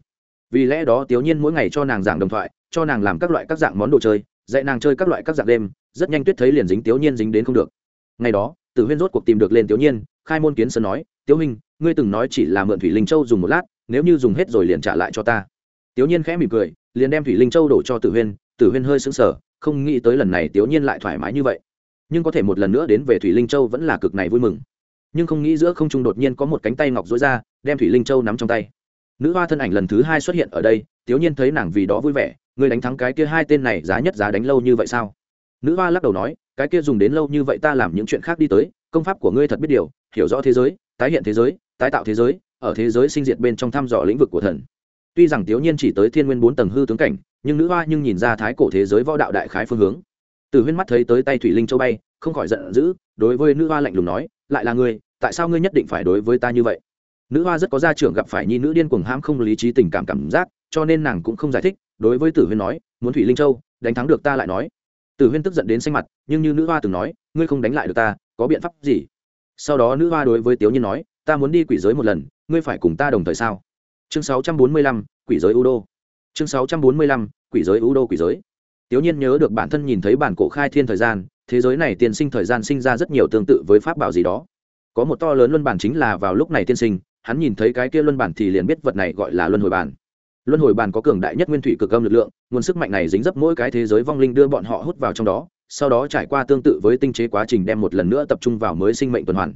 Vì lẽ đó tiểu nhiên mỗi ngày cho nàng giảng đồng thoại, cho nàng làm các loại các dạng món đồ chơi, dạy nàng chơi các loại các dạng đêm, rất nhanh tuyết thấy liền dính tiểu nhiên dính đến không được. Ngày đó, tử huyên rốt cuộc tìm được lên tiểu nhiên, khai môn kiến sơn nói tiểu minh ngươi từng nói chỉ là mượn thủy linh châu dùng một lát, nếu như dùng hết rồi liền trả lại cho ta tiểu nhiên khẽ mỉm cười, liền đem thủy linh châu đổ cho tử huyên tử huyên hơi sững sờ, không nghĩ tới lần này tiểu nhiên lại thoải mái như vậy. Nhưng có thể một lần nữa đến về thủy linh châu vẫn là cực này vui mừng. Nhưng không nghĩ giữa không trung đột nhiên có một cánh tay ngọc dối ra, đem thủy linh châu nắm trong tay. Nữ hoa thân ảnh lần thứ hai xuất hiện ở đây tiểu nhiên thấy nàng vì đó vui vẻ ngươi đánh thắng cái kia hai tên này giá nhất giá đánh lâu như vậy sao? Nữ hoa lắc đầu nói, cái kia dùng đến lâu như vậy ta làm những chuyện khác đi tới, công pháp của ngươi thật biết điều, hiểu rõ thế giới, tái hiện thế giới, tái tạo thế giới, ở thế giới sinh diệt bên trong thăm dò lĩnh vực của thần tuy rằng tiểu nhiên chỉ tới thiên nguyên bốn tầng hư tướng cảnh, nhưng nữ hoa nhưng nhìn ra thái cổ thế giới võ đạo đại khái phương hướng. Từ huyên mắt thấy tới tay thủy linh châu bay, không khỏi giận dữ, đối với nữ hoa lạnh lùng nói, lại là ngươi, tại sao ngươi nhất định phải đối với ta như vậy? Nữ hoa rất có gia trưởng gặp phải nhi nữ điên cuồng hãm không lý trí tình cảm cảm giác, cho nên nàng cũng không giải thích, đối với tử huyên nói, muốn thủy linh châu, đánh thắng được ta lại nói. Tử huyên tức giận đến xanh mặt, nhưng như nữ hoa từng nói, ngươi không đánh lại được ta, có biện pháp gì? Sau đó nữ hoa đối với tiếu nhiên nói, ta muốn đi quỷ giới một lần, ngươi phải cùng ta đồng thời sao? Chương 645, quỷ giới u đô chương 645, quỷ giới u đô quỷ giới. Tiểu nhiên nhớ được bản thân nhìn thấy bản cổ khai thiên thời gian thế giới này tiên sinh thời gian sinh ra rất nhiều tương tự với pháp bảo gì đó. Có một to lớn luân bản chính là vào lúc này tiên sinh hắn nhìn thấy cái kia luân bản thì liền biết vật này gọi là luân hồi bản. Luân hồi bản có cường đại nhất nguyên thủy cực âm lực lượng nguồn sức mạnh này dính dấp mỗi cái thế giới vong linh đưa bọn họ hút vào trong đó sau đó trải qua tương tự với tinh chế quá trình đem một lần nữa tập trung vào mới sinh mệnh tuần hoàn.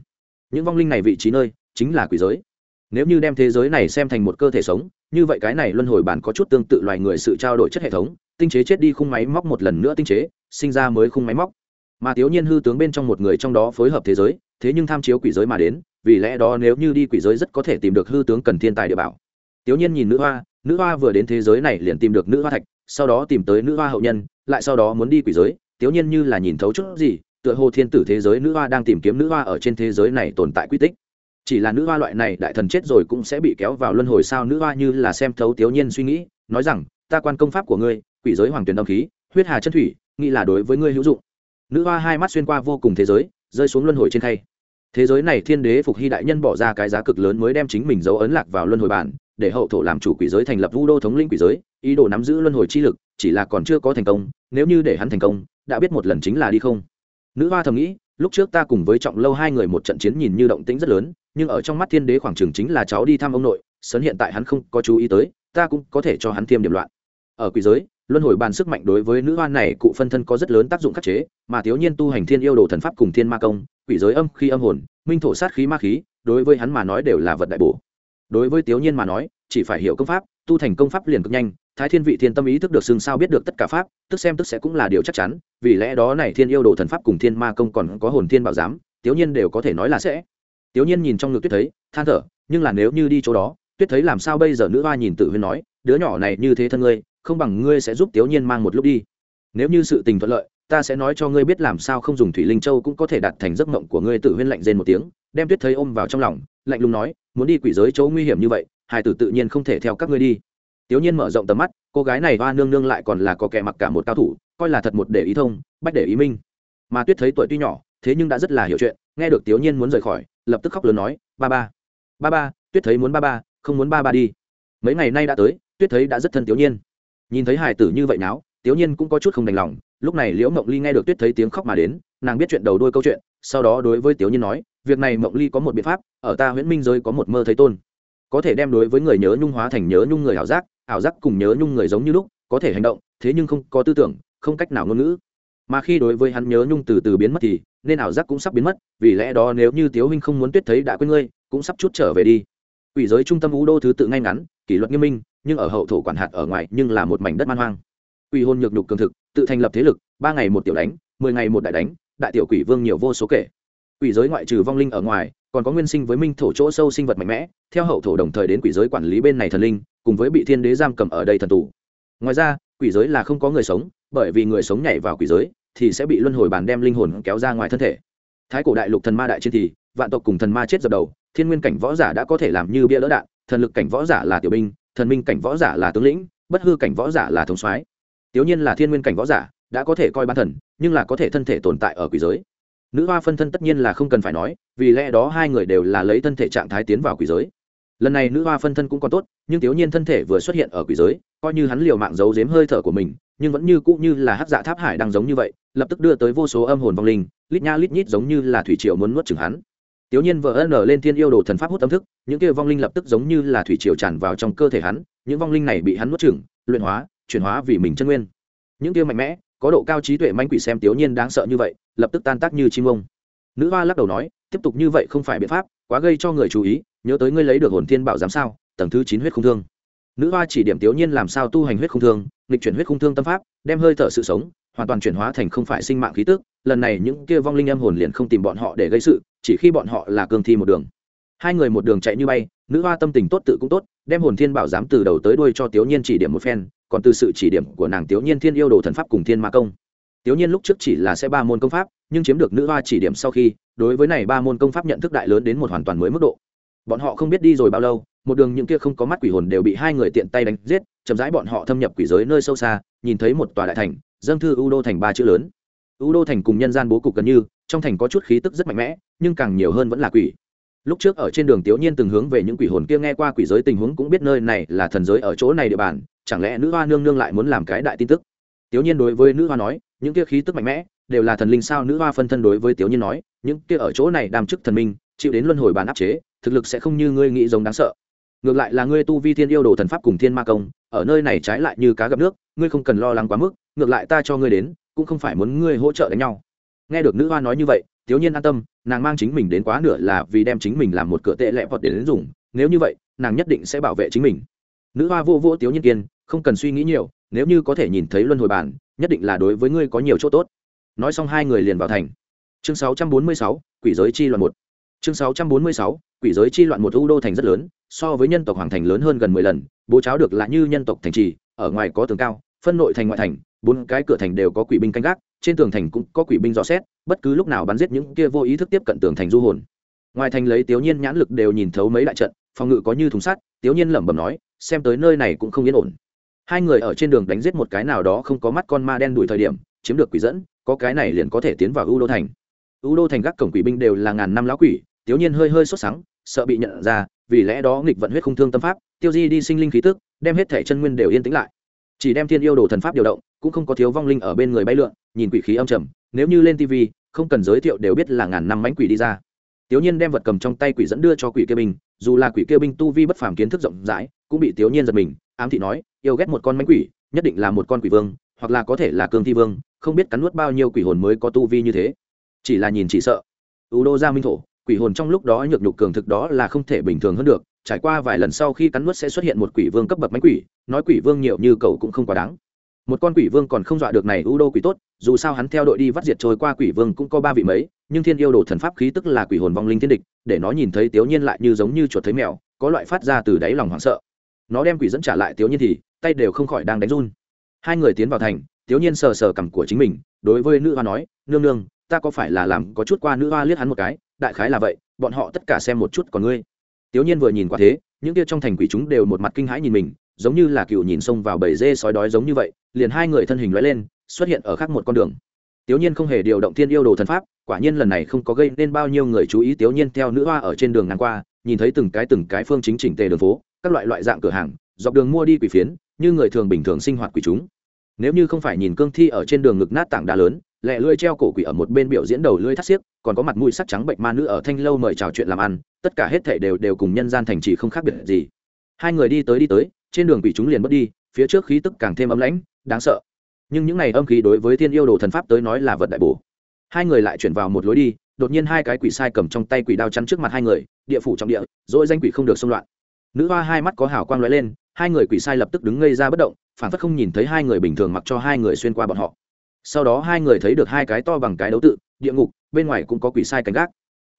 Những vong linh này vị trí nơi chính là quỷ giới nếu như đem thế giới này xem thành một cơ thể sống, như vậy cái này luân hồi bản có chút tương tự loài người sự trao đổi chất hệ thống, tinh chế chết đi khung máy móc một lần nữa tinh chế, sinh ra mới khung máy móc. Mà thiếu nhiên hư tướng bên trong một người trong đó phối hợp thế giới, thế nhưng tham chiếu quỷ giới mà đến, vì lẽ đó nếu như đi quỷ giới rất có thể tìm được hư tướng cần thiên tài địa bảo. Thiếu nhiên nhìn nữ hoa nữ hoa vừa đến thế giới này liền tìm được nữ hoa thạch, sau đó tìm tới nữ hoa hậu nhân, lại sau đó muốn đi quỷ giới thiếu nhiên như là nhìn thấu chút gì, tựa hồ thiên tử thế giới nữ hoa đang tìm kiếm nữ hoa ở trên thế giới này tồn tại quy tích chỉ là nữ hoa loại này đại thần chết rồi cũng sẽ bị kéo vào luân hồi sao? Nữ hoa như là xem thấu thiếu nhiên suy nghĩ, nói rằng, ta quan công pháp của ngươi, quỷ giới hoàng tuyển âm khí, huyết hà chân thủy, nghĩ là đối với ngươi hữu dụng. Nữ hoa hai mắt xuyên qua vô cùng thế giới, rơi xuống luân hồi trên khay. Thế giới này thiên đế phục hy đại nhân bỏ ra cái giá cực lớn mới đem chính mình dấu ấn lạc vào luân hồi bản, để hậu thổ làm chủ quỷ giới thành lập vu đô thống linh quỷ giới, ý đồ nắm giữ luân hồi chi lực, chỉ là còn chưa có thành công, nếu như để hắn thành công, đã biết một lần chính là đi không. Nữ hoa thầm nghĩ, lúc trước ta cùng với trọng lâu hai người một trận chiến nhìn như động tĩnh rất lớn nhưng ở trong mắt thiên đế khoảng trường chính là cháu đi thăm ông nội sấn hiện tại hắn không có chú ý tới, ta cũng có thể cho hắn tiêm điểm loạn. Ở quỷ giới, luân hồi bàn sức mạnh đối với nữ hoa này cụ phân thân có rất lớn tác dụng khắc chế, mà thiếu nhiên tu hành thiên yêu đồ thần pháp cùng thiên ma công, quỷ giới âm khi âm hồn, minh thổ sát khí ma khí, đối với hắn mà nói đều là vật đại bổ. Đối với thiếu nhiên mà nói, chỉ phải hiểu công pháp, tu thành công pháp liền cực nhanh, thái thiên vị thiên tâm ý thức được xương sao biết được tất cả pháp, tức xem tức sẽ cũng là điều chắc chắn, vì lẽ đó này thiên yêu đồ thần pháp cùng thiên ma công còn có hồn thiên bảo giám, thiếu nhiên đều có thể nói là sẽ. Tiểu nhiên nhìn trong ngực tuyết thấy, than thở, nhưng là nếu như đi chỗ đó, tuyết thấy làm sao bây giờ nữ hoa nhìn tự huyên nói, đứa nhỏ này như thế thân ngươi, không bằng ngươi sẽ giúp Tiểu nhiên mang một lúc đi. Nếu như sự tình thuận lợi, ta sẽ nói cho ngươi biết làm sao không dùng thủy linh châu cũng có thể đạt thành giấc mộng của ngươi. Tự huyên lạnh rên một tiếng, đem tuyết thấy ôm vào trong lòng, lạnh lùng nói, muốn đi quỷ giới chỗ nguy hiểm như vậy, hài tử tự nhiên không thể theo các ngươi đi. Tiểu nhiên mở rộng tầm mắt, cô gái này hoa nương nương lại còn là có kẻ mặc cả một cao thủ, coi là thật một để ý thông, bách để ý minh. Mà tuyết thấy tuổi tuy nhỏ, thế nhưng đã rất là hiểu chuyện, nghe được tiểu nhiên muốn rời khỏi lập tức khóc lớn nói, ba ba ba ba, tuyết thấy muốn ba ba, không muốn ba ba đi. Mấy ngày nay đã tới, tuyết thấy đã rất thân tiểu nhiên. Nhìn thấy hải tử như vậy náo tiểu nhiên cũng có chút không đành lòng. Lúc này liễu mộng ly nghe được tuyết thấy tiếng khóc mà đến, nàng biết chuyện đầu đuôi câu chuyện, sau đó đối với tiểu nhiên nói, việc này mộng ly có một biện pháp, ở ta huyễn minh giới có một mơ thấy tôn. Có thể đem đối với người nhớ nhung hóa thành nhớ nhung người ảo giác ảo giác cùng nhớ nhung người giống như lúc, có thể hành động, thế nhưng không có tư tưởng, không cách nào ngôn ngữ mà khi đối với hắn nhớ nhung từ từ biến mất thì nên ảo giác cũng sắp biến mất, vì lẽ đó nếu như tiếu huynh không muốn tuyết thấy đã quên ngươi, cũng sắp chút trở về đi. Ủy giới trung tâm ú đô thứ tự ngay ngắn, kỷ luật nghiêm minh, nhưng ở hậu thổ quản hạt ở ngoài nhưng là một mảnh đất man hoang. Quỷ hôn nhược nhục cường thực, tự thành lập thế lực, ba ngày một tiểu đánh, mười ngày một đại đánh, đại tiểu quỷ vương nhiều vô số kể. Quỷ giới ngoại trừ vong linh ở ngoài, còn có nguyên sinh với minh thổ chỗ sâu sinh vật mạnh mẽ, theo hậu thổ đồng thời đến quỷ giới quản lý bên này thần linh, cùng với bị thiên đế giam cầm ở đây thần tù. Ngoài ra, quỷ giới là không có người sống bởi vì người sống nhảy vào quỷ giới, thì sẽ bị luân hồi bàn đem linh hồn kéo ra ngoài thân thể. Thái cổ đại lục thần ma đại chiến thì, vạn tộc cùng thần ma chết dập đầu, thiên nguyên cảnh võ giả đã có thể làm như bia lỡ đạn, thần lực cảnh võ giả là tiểu binh, thần minh cảnh võ giả là tướng lĩnh, bất hư cảnh võ giả là thống soái. Tiểu nhiên là thiên nguyên cảnh võ giả, đã có thể coi ban thần, nhưng là có thể thân thể tồn tại ở quỷ giới. Nữ hoa phân thân tất nhiên là không cần phải nói, vì lẽ đó hai người đều là lấy thân thể trạng thái tiến vào quỷ giới. Lần này nữ hoa phân thân cũng còn tốt, nhưng tiểu nhiên thân thể vừa xuất hiện ở quỷ giới coi như hắn liều mạng giấu giếm hơi thở của mình, nhưng vẫn như cũ như là hát dạ tháp hải đang giống như vậy, lập tức đưa tới vô số âm hồn vong linh, lít nha lít nhít giống như là thủy triều muốn nuốt chừng hắn. Tiểu nhiên vợ ân lên thiên yêu đồ thần pháp hút tâm thức, những kia vong linh lập tức giống như là thủy triều tràn vào trong cơ thể hắn, những vong linh này bị hắn nuốt chừng luyện hóa, chuyển hóa vì mình chân nguyên. Những kia mạnh mẽ, có độ cao trí tuệ manh quỷ xem tiểu nhiên đáng sợ như vậy, lập tức tan tác như chim ông. Nữ hoa lắc đầu nói, tiếp tục như vậy không phải biện pháp, quá gây cho người chú ý, nhớ tới ngươi lấy được hồn thiên bảo giám sao, tầng thứ chín huyết không thương nữ hoa chỉ điểm tiểu nhiên làm sao tu hành huyết không thương, nghịch chuyển huyết không thương tâm pháp, đem hơi thở sự sống, hoàn toàn chuyển hóa thành không phải sinh mạng khí tức. Lần này những kia vong linh âm hồn liền không tìm bọn họ để gây sự, chỉ khi bọn họ là cương thi một đường. Hai người một đường chạy như bay, nữ hoa tâm tình tốt tự cũng tốt, đem hồn thiên bảo giám từ đầu tới đuôi cho tiểu nhiên chỉ điểm một phen, còn từ sự chỉ điểm của nàng tiểu nhiên thiên yêu đồ thần pháp cùng thiên ma công. Tiểu nhiên lúc trước chỉ là sẽ ba môn công pháp, nhưng chiếm được nữ hoa chỉ điểm sau khi, đối với này ba môn công pháp nhận thức đại lớn đến một hoàn toàn mới mức độ. Bọn họ không biết đi rồi bao lâu một đường những kia không có mắt quỷ hồn đều bị hai người tiện tay đánh giết, chậm rãi bọn họ thâm nhập quỷ giới nơi sâu xa, nhìn thấy một tòa đại thành, dâng thư u đô thành ba chữ lớn. U đô thành cùng nhân gian bố cục gần như, trong thành có chút khí tức rất mạnh mẽ, nhưng càng nhiều hơn vẫn là quỷ. Lúc trước ở trên đường tiểu nhiên từng hướng về những quỷ hồn kia nghe qua quỷ giới tình huống cũng biết nơi này là thần giới ở chỗ này địa bàn, chẳng lẽ nữ hoa nương nương lại muốn làm cái đại tin tức? Tiểu nhiên đối với nữ hoa nói, những kia khí tức mạnh mẽ, đều là thần linh sao nữ hoa phân thân đối với tiểu nhiên nói, những kia ở chỗ này đam chức thần minh, chịu đến luân hồi bàn áp chế, thực lực sẽ không như ngươi nghĩ giống đáng sợ ngược lại là ngươi tu vi thiên yêu đồ thần pháp cùng thiên ma công ở nơi này trái lại như cá gặp nước ngươi không cần lo lắng quá mức ngược lại ta cho ngươi đến cũng không phải muốn ngươi hỗ trợ đánh nhau. Nghe được nữ hoa nói như vậy thiếu nhiên an tâm nàng mang chính mình đến quá nửa là vì đem chính mình làm một cửa tệ lẹ vọt để đến dùng nếu như vậy nàng nhất định sẽ bảo vệ chính mình. Nữ hoa vô vô thiếu nhiên kiên không cần suy nghĩ nhiều nếu như có thể nhìn thấy luân hồi bản nhất định là đối với ngươi có nhiều chỗ tốt. Nói xong hai người liền vào thành. Chương 646, quỷ giới chi loạn một chương 646, quỷ giới chi loạn một u đô thành rất lớn so với nhân tộc hoàng thành lớn hơn gần mười lần bố cháo được là như nhân tộc thành trì ở ngoài có tường cao phân nội thành ngoại thành bốn cái cửa thành đều có quỷ binh canh gác trên tường thành cũng có quỷ binh dò xét bất cứ lúc nào bắn giết những kia vô ý thức tiếp cận tường thành du hồn. Ngoài thành lấy tiểu nhiên nhãn lực đều nhìn thấu mấy đại trận phòng ngự có như thùng sắt tiểu nhiên lẩm bẩm nói xem tới nơi này cũng không yên ổn. Hai người ở trên đường đánh giết một cái nào đó không có mắt con ma đen đuổi thời điểm chiếm được quỷ dẫn có cái này liền có thể tiến vào u đô thành. U đô thành các cổng quỷ binh đều là ngàn năm lão quỷ tiểu nhiên hơi hơi sốt sắng, sợ bị nhận ra, vì lẽ đó nghịch vận huyết không thương tâm pháp, tiêu di đi sinh linh khí tức, đem hết thể chân nguyên đều yên tĩnh lại. Chỉ đem thiên yêu đồ thần pháp điều động, cũng không có thiếu vong linh ở bên người bay lượn, nhìn quỷ khí âm trầm, nếu như lên tv không cần giới thiệu đều biết là ngàn năm mánh quỷ đi ra. Tiểu nhiên đem vật cầm trong tay quỷ dẫn đưa cho quỷ kia binh, dù là quỷ kia binh tu vi bất phàm kiến thức rộng rãi, cũng bị tiểu nhiên giật mình, ám thị nói, yêu ghét một con mánh quỷ, nhất định là một con quỷ vương, hoặc là có thể là cương thi vương, không biết cắn nuốt bao nhiêu quỷ hồn mới có tu vi như thế. Chỉ là nhìn chỉ sợ. U đô gia minh thổ quỷ hồn trong lúc đó nhược nhục cường thực đó là không thể bình thường hơn được, trải qua vài lần sau khi cắn nuốt sẽ xuất hiện một quỷ vương cấp bậc mánh quỷ, nói quỷ vương nhiều như cầu cũng không quá đáng. Một con quỷ vương còn không dọa được này u đô quỷ tốt, dù sao hắn theo đội đi vắt diệt trôi qua quỷ vương cũng có ba vị mấy, nhưng thiên yêu đồ thần pháp khí tức là quỷ hồn vong linh thiên địch, để nó nhìn thấy tiểu nhiên lại như giống như chuột thấy mèo, có loại phát ra từ đáy lòng hoảng sợ. Nó đem quỷ dẫn trả lại tiểu nhiên thì, tay đều không khỏi đang đánh run. Hai người tiến vào thành tiểu nhiên sờ sờ cằm của chính mình, đối với nữ hoa nói, nương nương, ta có phải là làm có chút qua nữ hoa liếc hắn một cái? Đại khái là vậy, bọn họ tất cả xem một chút còn ngươi. Tiểu nhiên vừa nhìn qua thế, những kia trong thành quỷ chúng đều một mặt kinh hãi nhìn mình, giống như là cựu nhìn xông vào bầy dê sói đói giống như vậy, liền hai người thân hình lóe lên, xuất hiện ở khác một con đường. Tiểu nhiên không hề điều động thiên yêu đồ thần pháp, quả nhiên lần này không có gây nên bao nhiêu người chú ý tiểu nhiên theo nữ hoa ở trên đường ngang qua, nhìn thấy từng cái từng cái phương chính chỉnh tề đường phố, các loại loại dạng cửa hàng, dọc đường mua đi quỷ phiến, như người thường bình thường sinh hoạt quỷ chúng. Nếu như không phải nhìn cương thi ở trên đường ngực nát tảng đá lớn lẹ lưỡi treo cổ quỷ ở một bên biểu diễn đầu lưỡi thắt xiếc, còn có mặt mũi sắc trắng bệnh ma nữ ở thanh lâu mời chào chuyện làm ăn, tất cả hết thể đều đều cùng nhân gian thành trì không khác biệt gì. Hai người đi tới đi tới, trên đường quỷ chúng liền mất đi, phía trước khí tức càng thêm ấm lãnh, đáng sợ. Nhưng những này âm khí đối với thiên yêu đồ thần pháp tới nói là vật đại bổ. Hai người lại chuyển vào một lối đi, đột nhiên hai cái quỷ sai cầm trong tay quỷ đao chắn trước mặt hai người, địa phủ trong địa dỗi danh quỷ không được xung loạn. Nữ hoa hai mắt có hào quang lóe lên, hai người quỷ sai lập tức đứng ngây ra bất động phản phất không nhìn thấy hai người bình thường mặc cho hai người xuyên qua bọn họ sau đó hai người thấy được hai cái to bằng cái đấu tự, địa ngục, bên ngoài cũng có quỷ sai canh gác.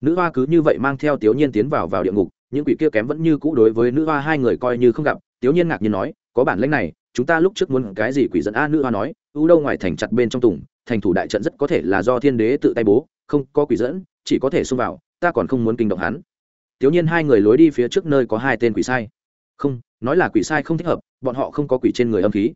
Nữ hoa cứ như vậy mang theo tiểu nhiên tiến vào vào địa ngục, những quỷ kia kém vẫn như cũ đối với nữ hoa hai người coi như không gặp. Tiểu nhiên ngạc nhiên nói, có bản lãnh này, chúng ta lúc trước muốn cái gì quỷ dẫn a? Nữ hoa nói, u đâu ngoài thành chặt bên trong tùng, thành thủ đại trận rất có thể là do thiên đế tự tay bố, không có quỷ dẫn, chỉ có thể xông vào, ta còn không muốn kinh động hắn. Tiểu nhiên hai người lối đi phía trước nơi có hai tên quỷ sai. Không, nói là quỷ sai không thích hợp, bọn họ không có quỷ trên người âm khí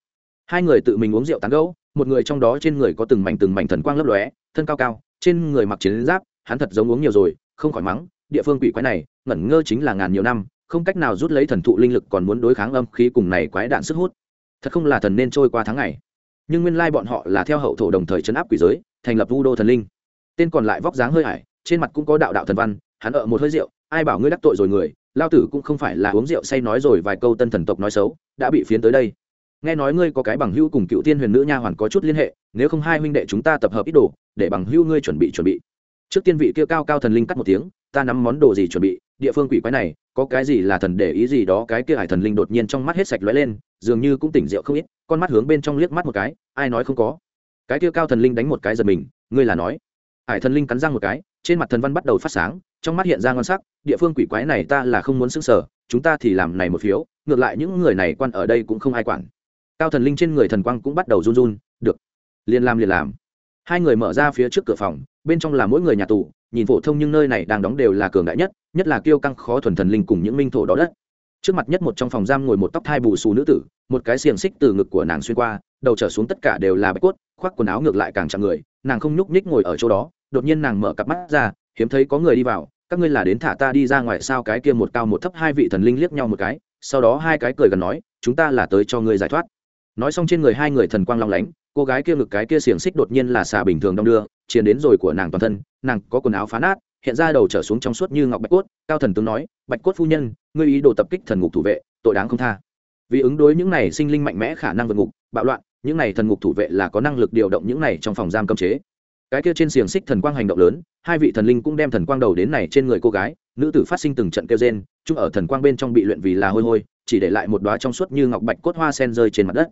hai người tự mình uống rượu tán gẫu một người trong đó trên người có từng mảnh từng mảnh thần quang lấp lóe thân cao cao trên người mặc chiến giáp hắn thật giống uống nhiều rồi không khỏi mắng địa phương quỷ quái này ngẩn ngơ chính là ngàn nhiều năm không cách nào rút lấy thần thụ linh lực còn muốn đối kháng âm khí cùng này quái đạn sức hút. Thật không là thần nên trôi qua tháng ngày. Nhưng nguyên lai bọn họ là theo hậu thổ đồng thời chấn áp quỷ giới thành lập vu đô thần linh. Tên còn lại vóc dáng hơi ải, trên mặt cũng có đạo đạo thần văn hắn ở một hơi rượu ai bảo ngươi đắc tội rồi người lao tử cũng không phải là uống rượu say nói rồi vài câu tân thần tộc nói xấu đã bị phiến tới đây nghe nói ngươi có cái bằng hữu cùng cựu tiên huyền nữ nha hoàn có chút liên hệ, nếu không hai huynh đệ chúng ta tập hợp ít đồ, để bằng hữu ngươi chuẩn bị chuẩn bị. Trước tiên vị kia cao cao thần linh cắt một tiếng, ta nắm món đồ gì chuẩn bị, địa phương quỷ quái này, có cái gì là thần để ý gì đó, cái kia hải thần linh đột nhiên trong mắt hết sạch lóe lên, dường như cũng tỉnh rượu không ít, con mắt hướng bên trong liếc mắt một cái, ai nói không có. Cái kia cao thần linh đánh một cái giật mình, ngươi là nói. Hải thần linh cắn răng một cái, trên mặt thần văn bắt đầu phát sáng, trong mắt hiện ra ngon sắc, địa phương quỷ quái này ta là không muốn xứng sở chúng ta thì làm này một phiếu, ngược lại những người này quan ở đây cũng không ai quản cao thần linh trên người thần quang cũng bắt đầu run run, được. Liền làm liền làm. Hai người mở ra phía trước cửa phòng, bên trong là mỗi người nhà tù, nhìn phổ thông nhưng nơi này đang đóng đều là cường đại nhất nhất là kiêu căng khó thuần thần linh cùng những minh thổ đó đất. Trước mặt nhất một trong phòng giam ngồi một tóc thai bù xù nữ tử, một cái xiềng xích từ ngực của nàng xuyên qua, đầu trở xuống tất cả đều là bạch cốt, khoác quần áo ngược lại càng chặng người, nàng không nhúc nhích ngồi ở chỗ đó, đột nhiên nàng mở cặp mắt ra, hiếm thấy có người đi vào, các ngươi là đến thả ta đi ra ngoài sao? Cái kia một cao một thấp hai vị thần linh liếc nhau một cái, sau đó hai cái cười gần nói, chúng ta là tới cho ngươi giải thoát nói xong trên người hai người thần quang long lánh, cô gái kia ngực cái kia xiềng xích đột nhiên là xà bình thường đong đưa chiến đến rồi của nàng toàn thân, nàng có quần áo phá nát, hiện ra đầu trở xuống trong suốt như ngọc bạch cốt, cao thần tướng nói, bạch cốt phu nhân, ngươi ý đồ tập kích thần ngục thủ vệ, tội đáng không tha. Vì ứng đối những này sinh linh mạnh mẽ khả năng vượt ngục, bạo loạn, những này thần ngục thủ vệ là có năng lực điều động những này trong phòng giam cấm chế. Cái kia trên xiềng xích thần quang hành động lớn, hai vị thần linh cũng đem thần quang đầu đến này trên người cô gái, nữ tử phát sinh từng trận kêu rên chung ở thần quang bên trong bị luyện vì là hôi hôi, chỉ để lại một đóa trong suốt như ngọc bạch cốt hoa sen rơi trên mặt đất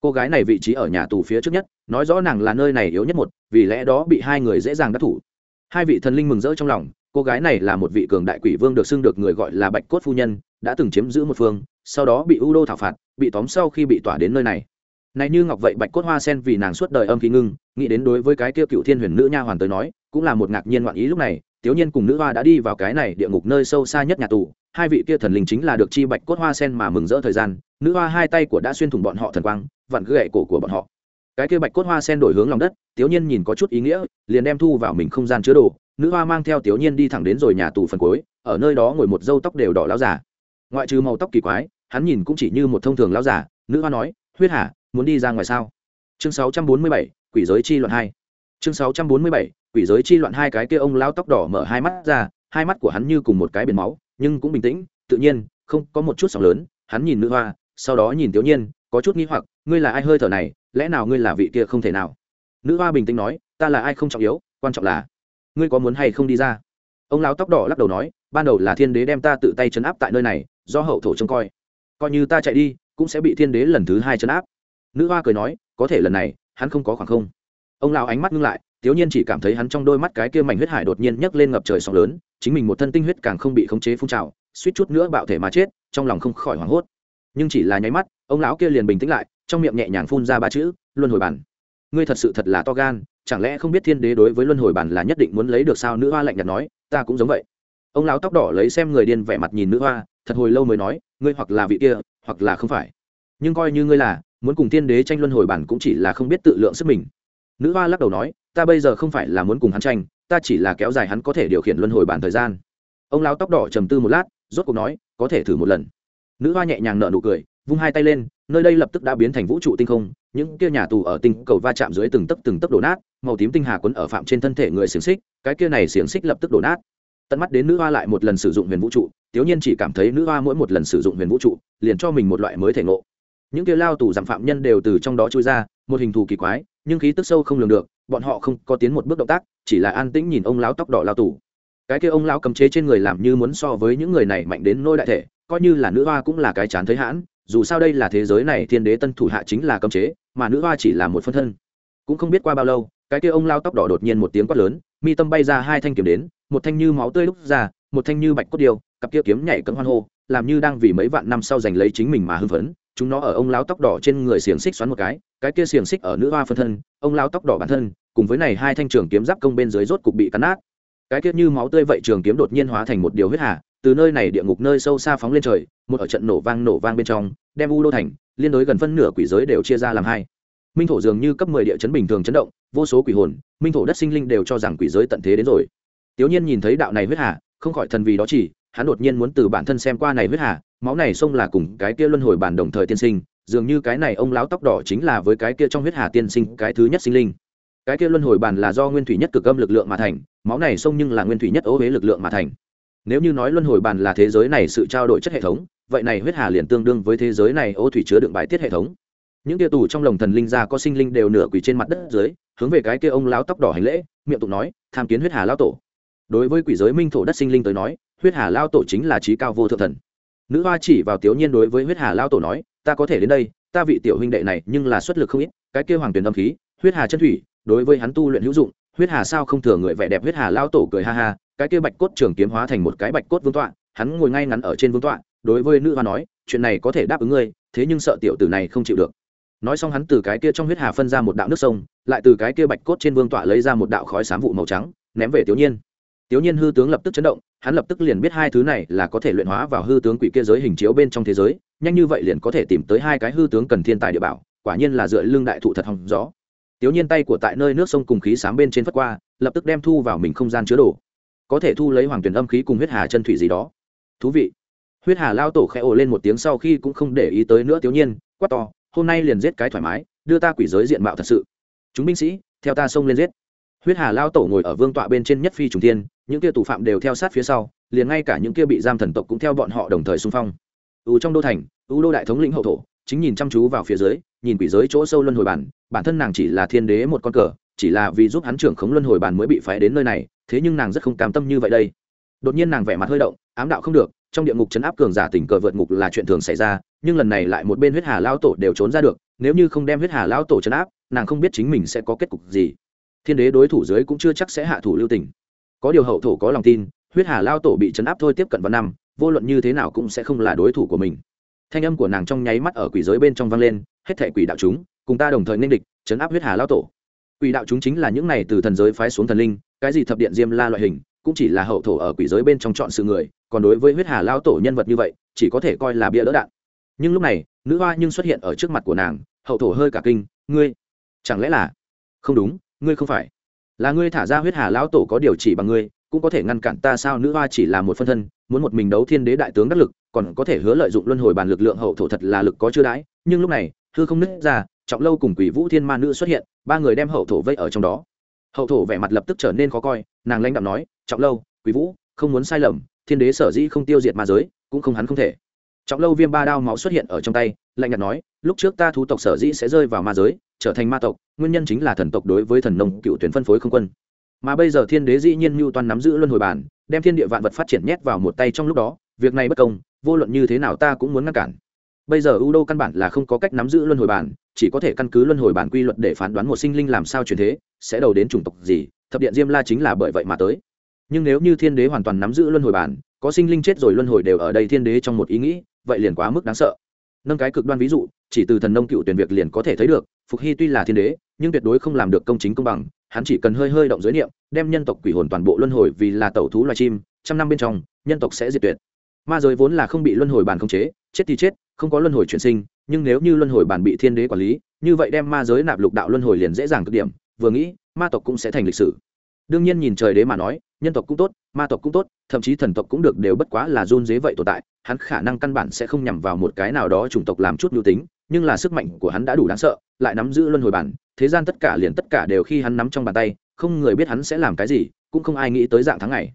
cô gái này vị trí ở nhà tù phía trước nhất, nói rõ nàng là nơi này yếu nhất một, vì lẽ đó bị hai người dễ dàng đắc thủ. Hai vị thần linh mừng rỡ trong lòng, cô gái này là một vị cường đại quỷ vương được xưng được người gọi là bạch cốt phu nhân, đã từng chiếm giữ một phương, sau đó bị u đô thảo phạt, bị tóm sau khi bị tỏa đến nơi này. Này như ngọc vậy bạch cốt hoa sen vì nàng suốt đời âm khí ngưng, nghĩ đến đối với cái kia cựu thiên huyền nữ nha hoàn tới nói, cũng là một ngạc nhiên ngoạn ý lúc này, tiểu nhiên cùng nữ hoa đã đi vào cái này địa ngục nơi sâu xa nhất nhà tù, hai vị kia thần linh chính là được chi bạch cốt hoa sen mà mừng rỡ thời gian, nữ hoa hai tay của đã xuyên thủng bọn họ thần quang vặn gậy cổ của bọn họ. Cái kia bạch cốt hoa sen đổi hướng lòng đất tiểu nhiên nhìn có chút ý nghĩa liền đem thu vào mình không gian chứa đồ nữ hoa mang theo tiểu nhiên đi thẳng đến rồi nhà tù phần cuối ở nơi đó ngồi một dâu tóc đều đỏ láo giả ngoại trừ màu tóc kỳ quái hắn nhìn cũng chỉ như một thông thường láo giả nữ hoa nói huyết hà muốn đi ra ngoài sao? Chương 647, quỷ giới chi loạn hai. Chương 647, quỷ giới chi loạn hai cái kia ông lão tóc đỏ mở hai mắt ra hai mắt của hắn như cùng một cái biển máu nhưng cũng bình tĩnh tự nhiên không có một chút sóng lớn hắn nhìn nữ hoa sau đó nhìn tiểu nhiên có chút nghi hoặc, ngươi là ai hơi thở này, lẽ nào ngươi là vị kia không thể nào? Nữ hoa bình tĩnh nói, ta là ai không trọng yếu, quan trọng là, ngươi có muốn hay không đi ra? Ông lão tóc đỏ lắc đầu nói, ban đầu là thiên đế đem ta tự tay chấn áp tại nơi này, do hậu thổ trông coi. Coi như ta chạy đi, cũng sẽ bị thiên đế lần thứ hai chấn áp. Nữ hoa cười nói, có thể lần này, hắn không có khoảng không. Ông lão ánh mắt ngưng lại, thiếu nhiên chỉ cảm thấy hắn trong đôi mắt cái kia mảnh huyết hải đột nhiên nhấc lên ngập trời sóng lớn, chính mình một thân tinh huyết càng không bị khống chế phun trào, suýt chút nữa bạo thể mà chết, trong lòng không khỏi hoảng hốt. Nhưng chỉ là nháy mắt ông lão kia liền bình tĩnh lại, trong miệng nhẹ nhàng phun ra ba chữ, luân hồi bản. Ngươi thật sự thật là to gan, chẳng lẽ không biết thiên đế đối với luân hồi bản là nhất định muốn lấy được sao? Nữ hoa lạnh nhạt nói, ta cũng giống vậy. Ông lão tóc đỏ lấy xem người điên vẻ mặt nhìn nữ hoa, thật hồi lâu mới nói, ngươi hoặc là vị kia, hoặc là không phải. Nhưng coi như ngươi là, muốn cùng thiên đế tranh luân hồi bản cũng chỉ là không biết tự lượng sức mình. Nữ hoa lắc đầu nói, ta bây giờ không phải là muốn cùng hắn tranh, ta chỉ là kéo dài hắn có thể điều khiển luân hồi bản thời gian. Ông lão tóc đỏ trầm tư một lát, rốt cuộc nói, có thể thử một lần. Nữ hoa nhẹ nhàng nở nụ cười vung hai tay lên, nơi đây lập tức đã biến thành vũ trụ tinh không, những kia nhà tù ở tinh cầu va chạm dưới từng tấc từng tấc đổ nát, màu tím tinh hà quấn ở phạm trên thân thể người xiềng xích, cái kia này xiềng xích lập tức đổ nát. Tận mắt đến nữ hoa lại một lần sử dụng huyền vũ trụ tiểu nhiên chỉ cảm thấy nữ hoa mỗi một lần sử dụng huyền vũ trụ, liền cho mình một loại mới thể ngộ. Những kia lao tù giảm phạm nhân đều từ trong đó trôi ra, một hình thù kỳ quái, nhưng khí tức sâu không lường được, bọn họ không có tiến một bước động tác, chỉ là an tĩnh nhìn ông lão tóc đỏ lao tù. Cái kia ông lão cầm chế trên người làm như muốn so với những người này mạnh đến nôi đại thể, coi như là nữ hoa cũng là cái chán thấy hãn dù sao đây là thế giới này, thiên đế tân thủ hạ chính là cấm chế, mà nữ hoa chỉ là một phân thân. Cũng không biết qua bao lâu, cái kia ông lao tóc đỏ đột nhiên một tiếng quát lớn, mi tâm bay ra hai thanh kiếm đến, một thanh như máu tươi lúc ra, một thanh như bạch cốt điêu, cặp kia kiếm nhảy cấm hoan hô, làm như đang vì mấy vạn năm sau giành lấy chính mình mà hưng phấn. Chúng nó ở ông lao tóc đỏ trên người xiềng xích xoắn một cái cái kia xiềng xích ở nữ hoa phân thân, ông lao tóc đỏ bản thân, cùng với này hai thanh trường kiếm giáp công bên dưới rốt cục bị cắn nát. Cái kia như máu tươi vậy trường kiếm đột nhiên hóa thành một điều huyết hà từ nơi này địa ngục nơi sâu xa phóng lên trời, một ở trận nổ vang nổ vang bên trong, đem u đô thành, liên đối gần phân nửa quỷ giới đều chia ra làm hai. Minh thổ dường như cấp mười địa chấn bình thường chấn động, vô số quỷ hồn, minh thổ đất sinh linh đều cho rằng quỷ giới tận thế đến rồi. Tiểu nhiên nhìn thấy đạo này huyết hà, không khỏi thần vì đó chỉ, hắn đột nhiên muốn từ bản thân xem qua này huyết hà, máu này xông là cùng cái kia luân hồi bản đồng thời tiên sinh, dường như cái này ông lão tóc đỏ chính là với cái kia trong huyết hà tiên sinh cái thứ nhất sinh linh. Cái kia luân hồi bản là do nguyên thủy nhất cực âm lực lượng mà thành, máu này xông nhưng là nguyên thủy nhất ố huế lực lượng mà thành nếu như nói luân hồi bàn là thế giới này sự trao đổi chất hệ thống, vậy này huyết hà liền tương đương với thế giới này ô thủy chứa đựng bài tiết hệ thống. Những tia tù trong lồng thần linh ra có sinh linh đều nửa quỷ trên mặt đất dưới, hướng về cái kia ông lão tóc đỏ hành lễ, miệng tụng nói, tham kiến huyết hà lao tổ. Đối với quỷ giới minh thổ đất sinh linh tới nói, huyết hà lao tổ chính là trí cao vô thượng thần. Nữ hoa chỉ vào tiểu nhiên đối với huyết hà lao tổ nói, ta có thể đến đây, ta vị tiểu huynh đệ này nhưng là xuất lực không ít, cái kia hoàng tuyển âm khí, huyết hà chân thủy, đối với hắn tu luyện hữu dụng, huyết hà sao không thừa người vẻ đẹp, huyết hà lao tổ cười ha ha cái kia bạch cốt trường kiếm hóa thành một cái bạch cốt vương tọa, hắn ngồi ngay ngắn ở trên vương tọa, đối với nữ hoa nói, chuyện này có thể đáp ứng ngươi, thế nhưng sợ tiểu tử này không chịu được. Nói xong hắn từ cái kia trong huyết hà phân ra một đạo nước sông, lại từ cái kia bạch cốt trên vương tọa lấy ra một đạo khói xám vụ màu trắng, ném về tiểu nhiên. Tiểu nhiên hư tướng lập tức chấn động, hắn lập tức liền biết hai thứ này là có thể luyện hóa vào hư tướng quỷ kia giới hình chiếu bên trong thế giới, nhanh như vậy liền có thể tìm tới hai cái hư tướng cần thiên tài địa bảo, quả nhiên là dựa lưng đại thụ thật hòng gió. Tiểu nhiên tay của tại nơi nước sông cùng khí sám bên trên phất qua, lập tức đem thu vào mình không gian chứa đồ có thể thu lấy hoàng tuyển âm khí cùng huyết hà chân thủy gì đó. Thú vị. Huyết hà lao tổ khẽ ồ lên một tiếng sau khi cũng không để ý tới nữa tiểu nhiên, quát to, hôm nay liền giết cái thoải mái, đưa ta quỷ giới diện mạo thật sự. Chúng binh sĩ, theo ta xông lên giết. Huyết hà lao tổ ngồi ở vương tọa bên trên nhất phi trùng thiên, những kia tù phạm đều theo sát phía sau, liền ngay cả những kia bị giam thần tộc cũng theo bọn họ đồng thời xung phong. U trong đô thành, u đô đại thống lĩnh hậu thổ, chính nhìn chăm chú vào phía dưới, nhìn quỷ giới chỗ sâu luân hồi bản bản thân nàng chỉ là thiên đế một con cờ chỉ là vì giúp hắn trưởng khống luân hồi bàn mới bị phái đến nơi này, thế nhưng nàng rất không cam tâm như vậy đây. Đột nhiên nàng vẻ mặt hơi động, ám đạo không được, trong địa ngục chấn áp cường giả tình cờ vượt ngục là chuyện thường xảy ra, nhưng lần này lại một bên huyết hà lao tổ đều trốn ra được, nếu như không đem huyết hà lao tổ chấn áp, nàng không biết chính mình sẽ có kết cục gì. Thiên đế đối thủ dưới cũng chưa chắc sẽ hạ thủ lưu tình. Có điều hậu thổ có lòng tin, huyết hà lao tổ bị chấn áp thôi tiếp cận vào năm, vô luận như thế nào cũng sẽ không là đối thủ của mình. Thanh âm của nàng trong nháy mắt ở quỷ giới bên trong vang lên, hết thệ quỷ đạo chúng, cùng ta đồng thời nên địch, chấn áp huyết hà lao tổ quỷ đạo chúng chính là những này từ thần giới phái xuống thần linh, cái gì thập điện diêm la loại hình, cũng chỉ là hậu thổ ở quỷ giới bên trong chọn sự người, còn đối với huyết hà lao tổ nhân vật như vậy, chỉ có thể coi là bia đỡ đạn. Nhưng lúc này, nữ hoa nhưng xuất hiện ở trước mặt của nàng, hậu thổ hơi cả kinh, ngươi, chẳng lẽ là? Không đúng, ngươi không phải. Là ngươi thả ra huyết hà lão tổ có điều chỉ bằng ngươi, cũng có thể ngăn cản ta sao? Nữ hoa chỉ là một phân thân, muốn một mình đấu thiên đế đại tướng đắc lực, còn có thể hứa lợi dụng luân hồi bàn lực lượng hậu thổ thật là lực có chưa đãi, nhưng lúc này, hư không nứt ra trọng lâu cùng quỷ vũ thiên ma nữ xuất hiện, ba người đem hậu thổ vây ở trong đó. Hậu thổ vẻ mặt lập tức trở nên khó coi, nàng lãnh đạm nói, trọng lâu quý vũ, không muốn sai lầm, thiên đế sở dĩ không tiêu diệt ma giới, cũng không hắn không thể. Trọng lâu viêm ba đao máu xuất hiện ở trong tay, lạnh nhạt nói, lúc trước ta thú tộc sở dĩ sẽ rơi vào ma giới, trở thành ma tộc, nguyên nhân chính là thần tộc đối với thần nông cựu tuyển phân phối không quân. Mà bây giờ thiên đế dĩ nhiên mưu toàn nắm giữ luân hồi bản, đem thiên địa vạn vật phát triển nhét vào một tay trong lúc đó, việc này bất công, vô luận như thế nào ta cũng muốn ngăn cản bây giờ u đô căn bản là không có cách nắm giữ luân hồi bản, chỉ có thể căn cứ luân hồi bản quy luật để phán đoán một sinh linh làm sao chuyển thế, sẽ đầu đến chủng tộc gì, thập điện diêm la chính là bởi vậy mà tới. Nhưng nếu như thiên đế hoàn toàn nắm giữ luân hồi bản, có sinh linh chết rồi luân hồi đều ở đây thiên đế trong một ý nghĩ, vậy liền quá mức đáng sợ. Nâng cái cực đoan ví dụ, chỉ từ thần nông cựu tuyển việc liền có thể thấy được, phục hy tuy là thiên đế, nhưng tuyệt đối không làm được công chính công bằng, hắn chỉ cần hơi hơi động giới niệm, đem nhân tộc quỷ hồn toàn bộ luân hồi vì là tẩu thú loài chim, trăm năm bên trong, nhân tộc sẽ diệt tuyệt. Ma giới vốn là không bị luân hồi bản khống chế, chết thì chết không có luân hồi chuyển sinh, nhưng nếu như luân hồi bản bị thiên đế quản lý, như vậy đem ma giới nạp lục đạo luân hồi liền dễ dàng cực điểm, vừa nghĩ, ma tộc cũng sẽ thành lịch sử. Đương nhiên nhìn trời đế mà nói, nhân tộc cũng tốt, ma tộc cũng tốt, thậm chí thần tộc cũng được đều bất quá là run dế vậy tồn tại, hắn khả năng căn bản sẽ không nhằm vào một cái nào đó chủng tộc làm chút nhu tính, nhưng là sức mạnh của hắn đã đủ đáng sợ, lại nắm giữ luân hồi bản, thế gian tất cả liền tất cả đều khi hắn nắm trong bàn tay, không người biết hắn sẽ làm cái gì, cũng không ai nghĩ tới dạng tháng này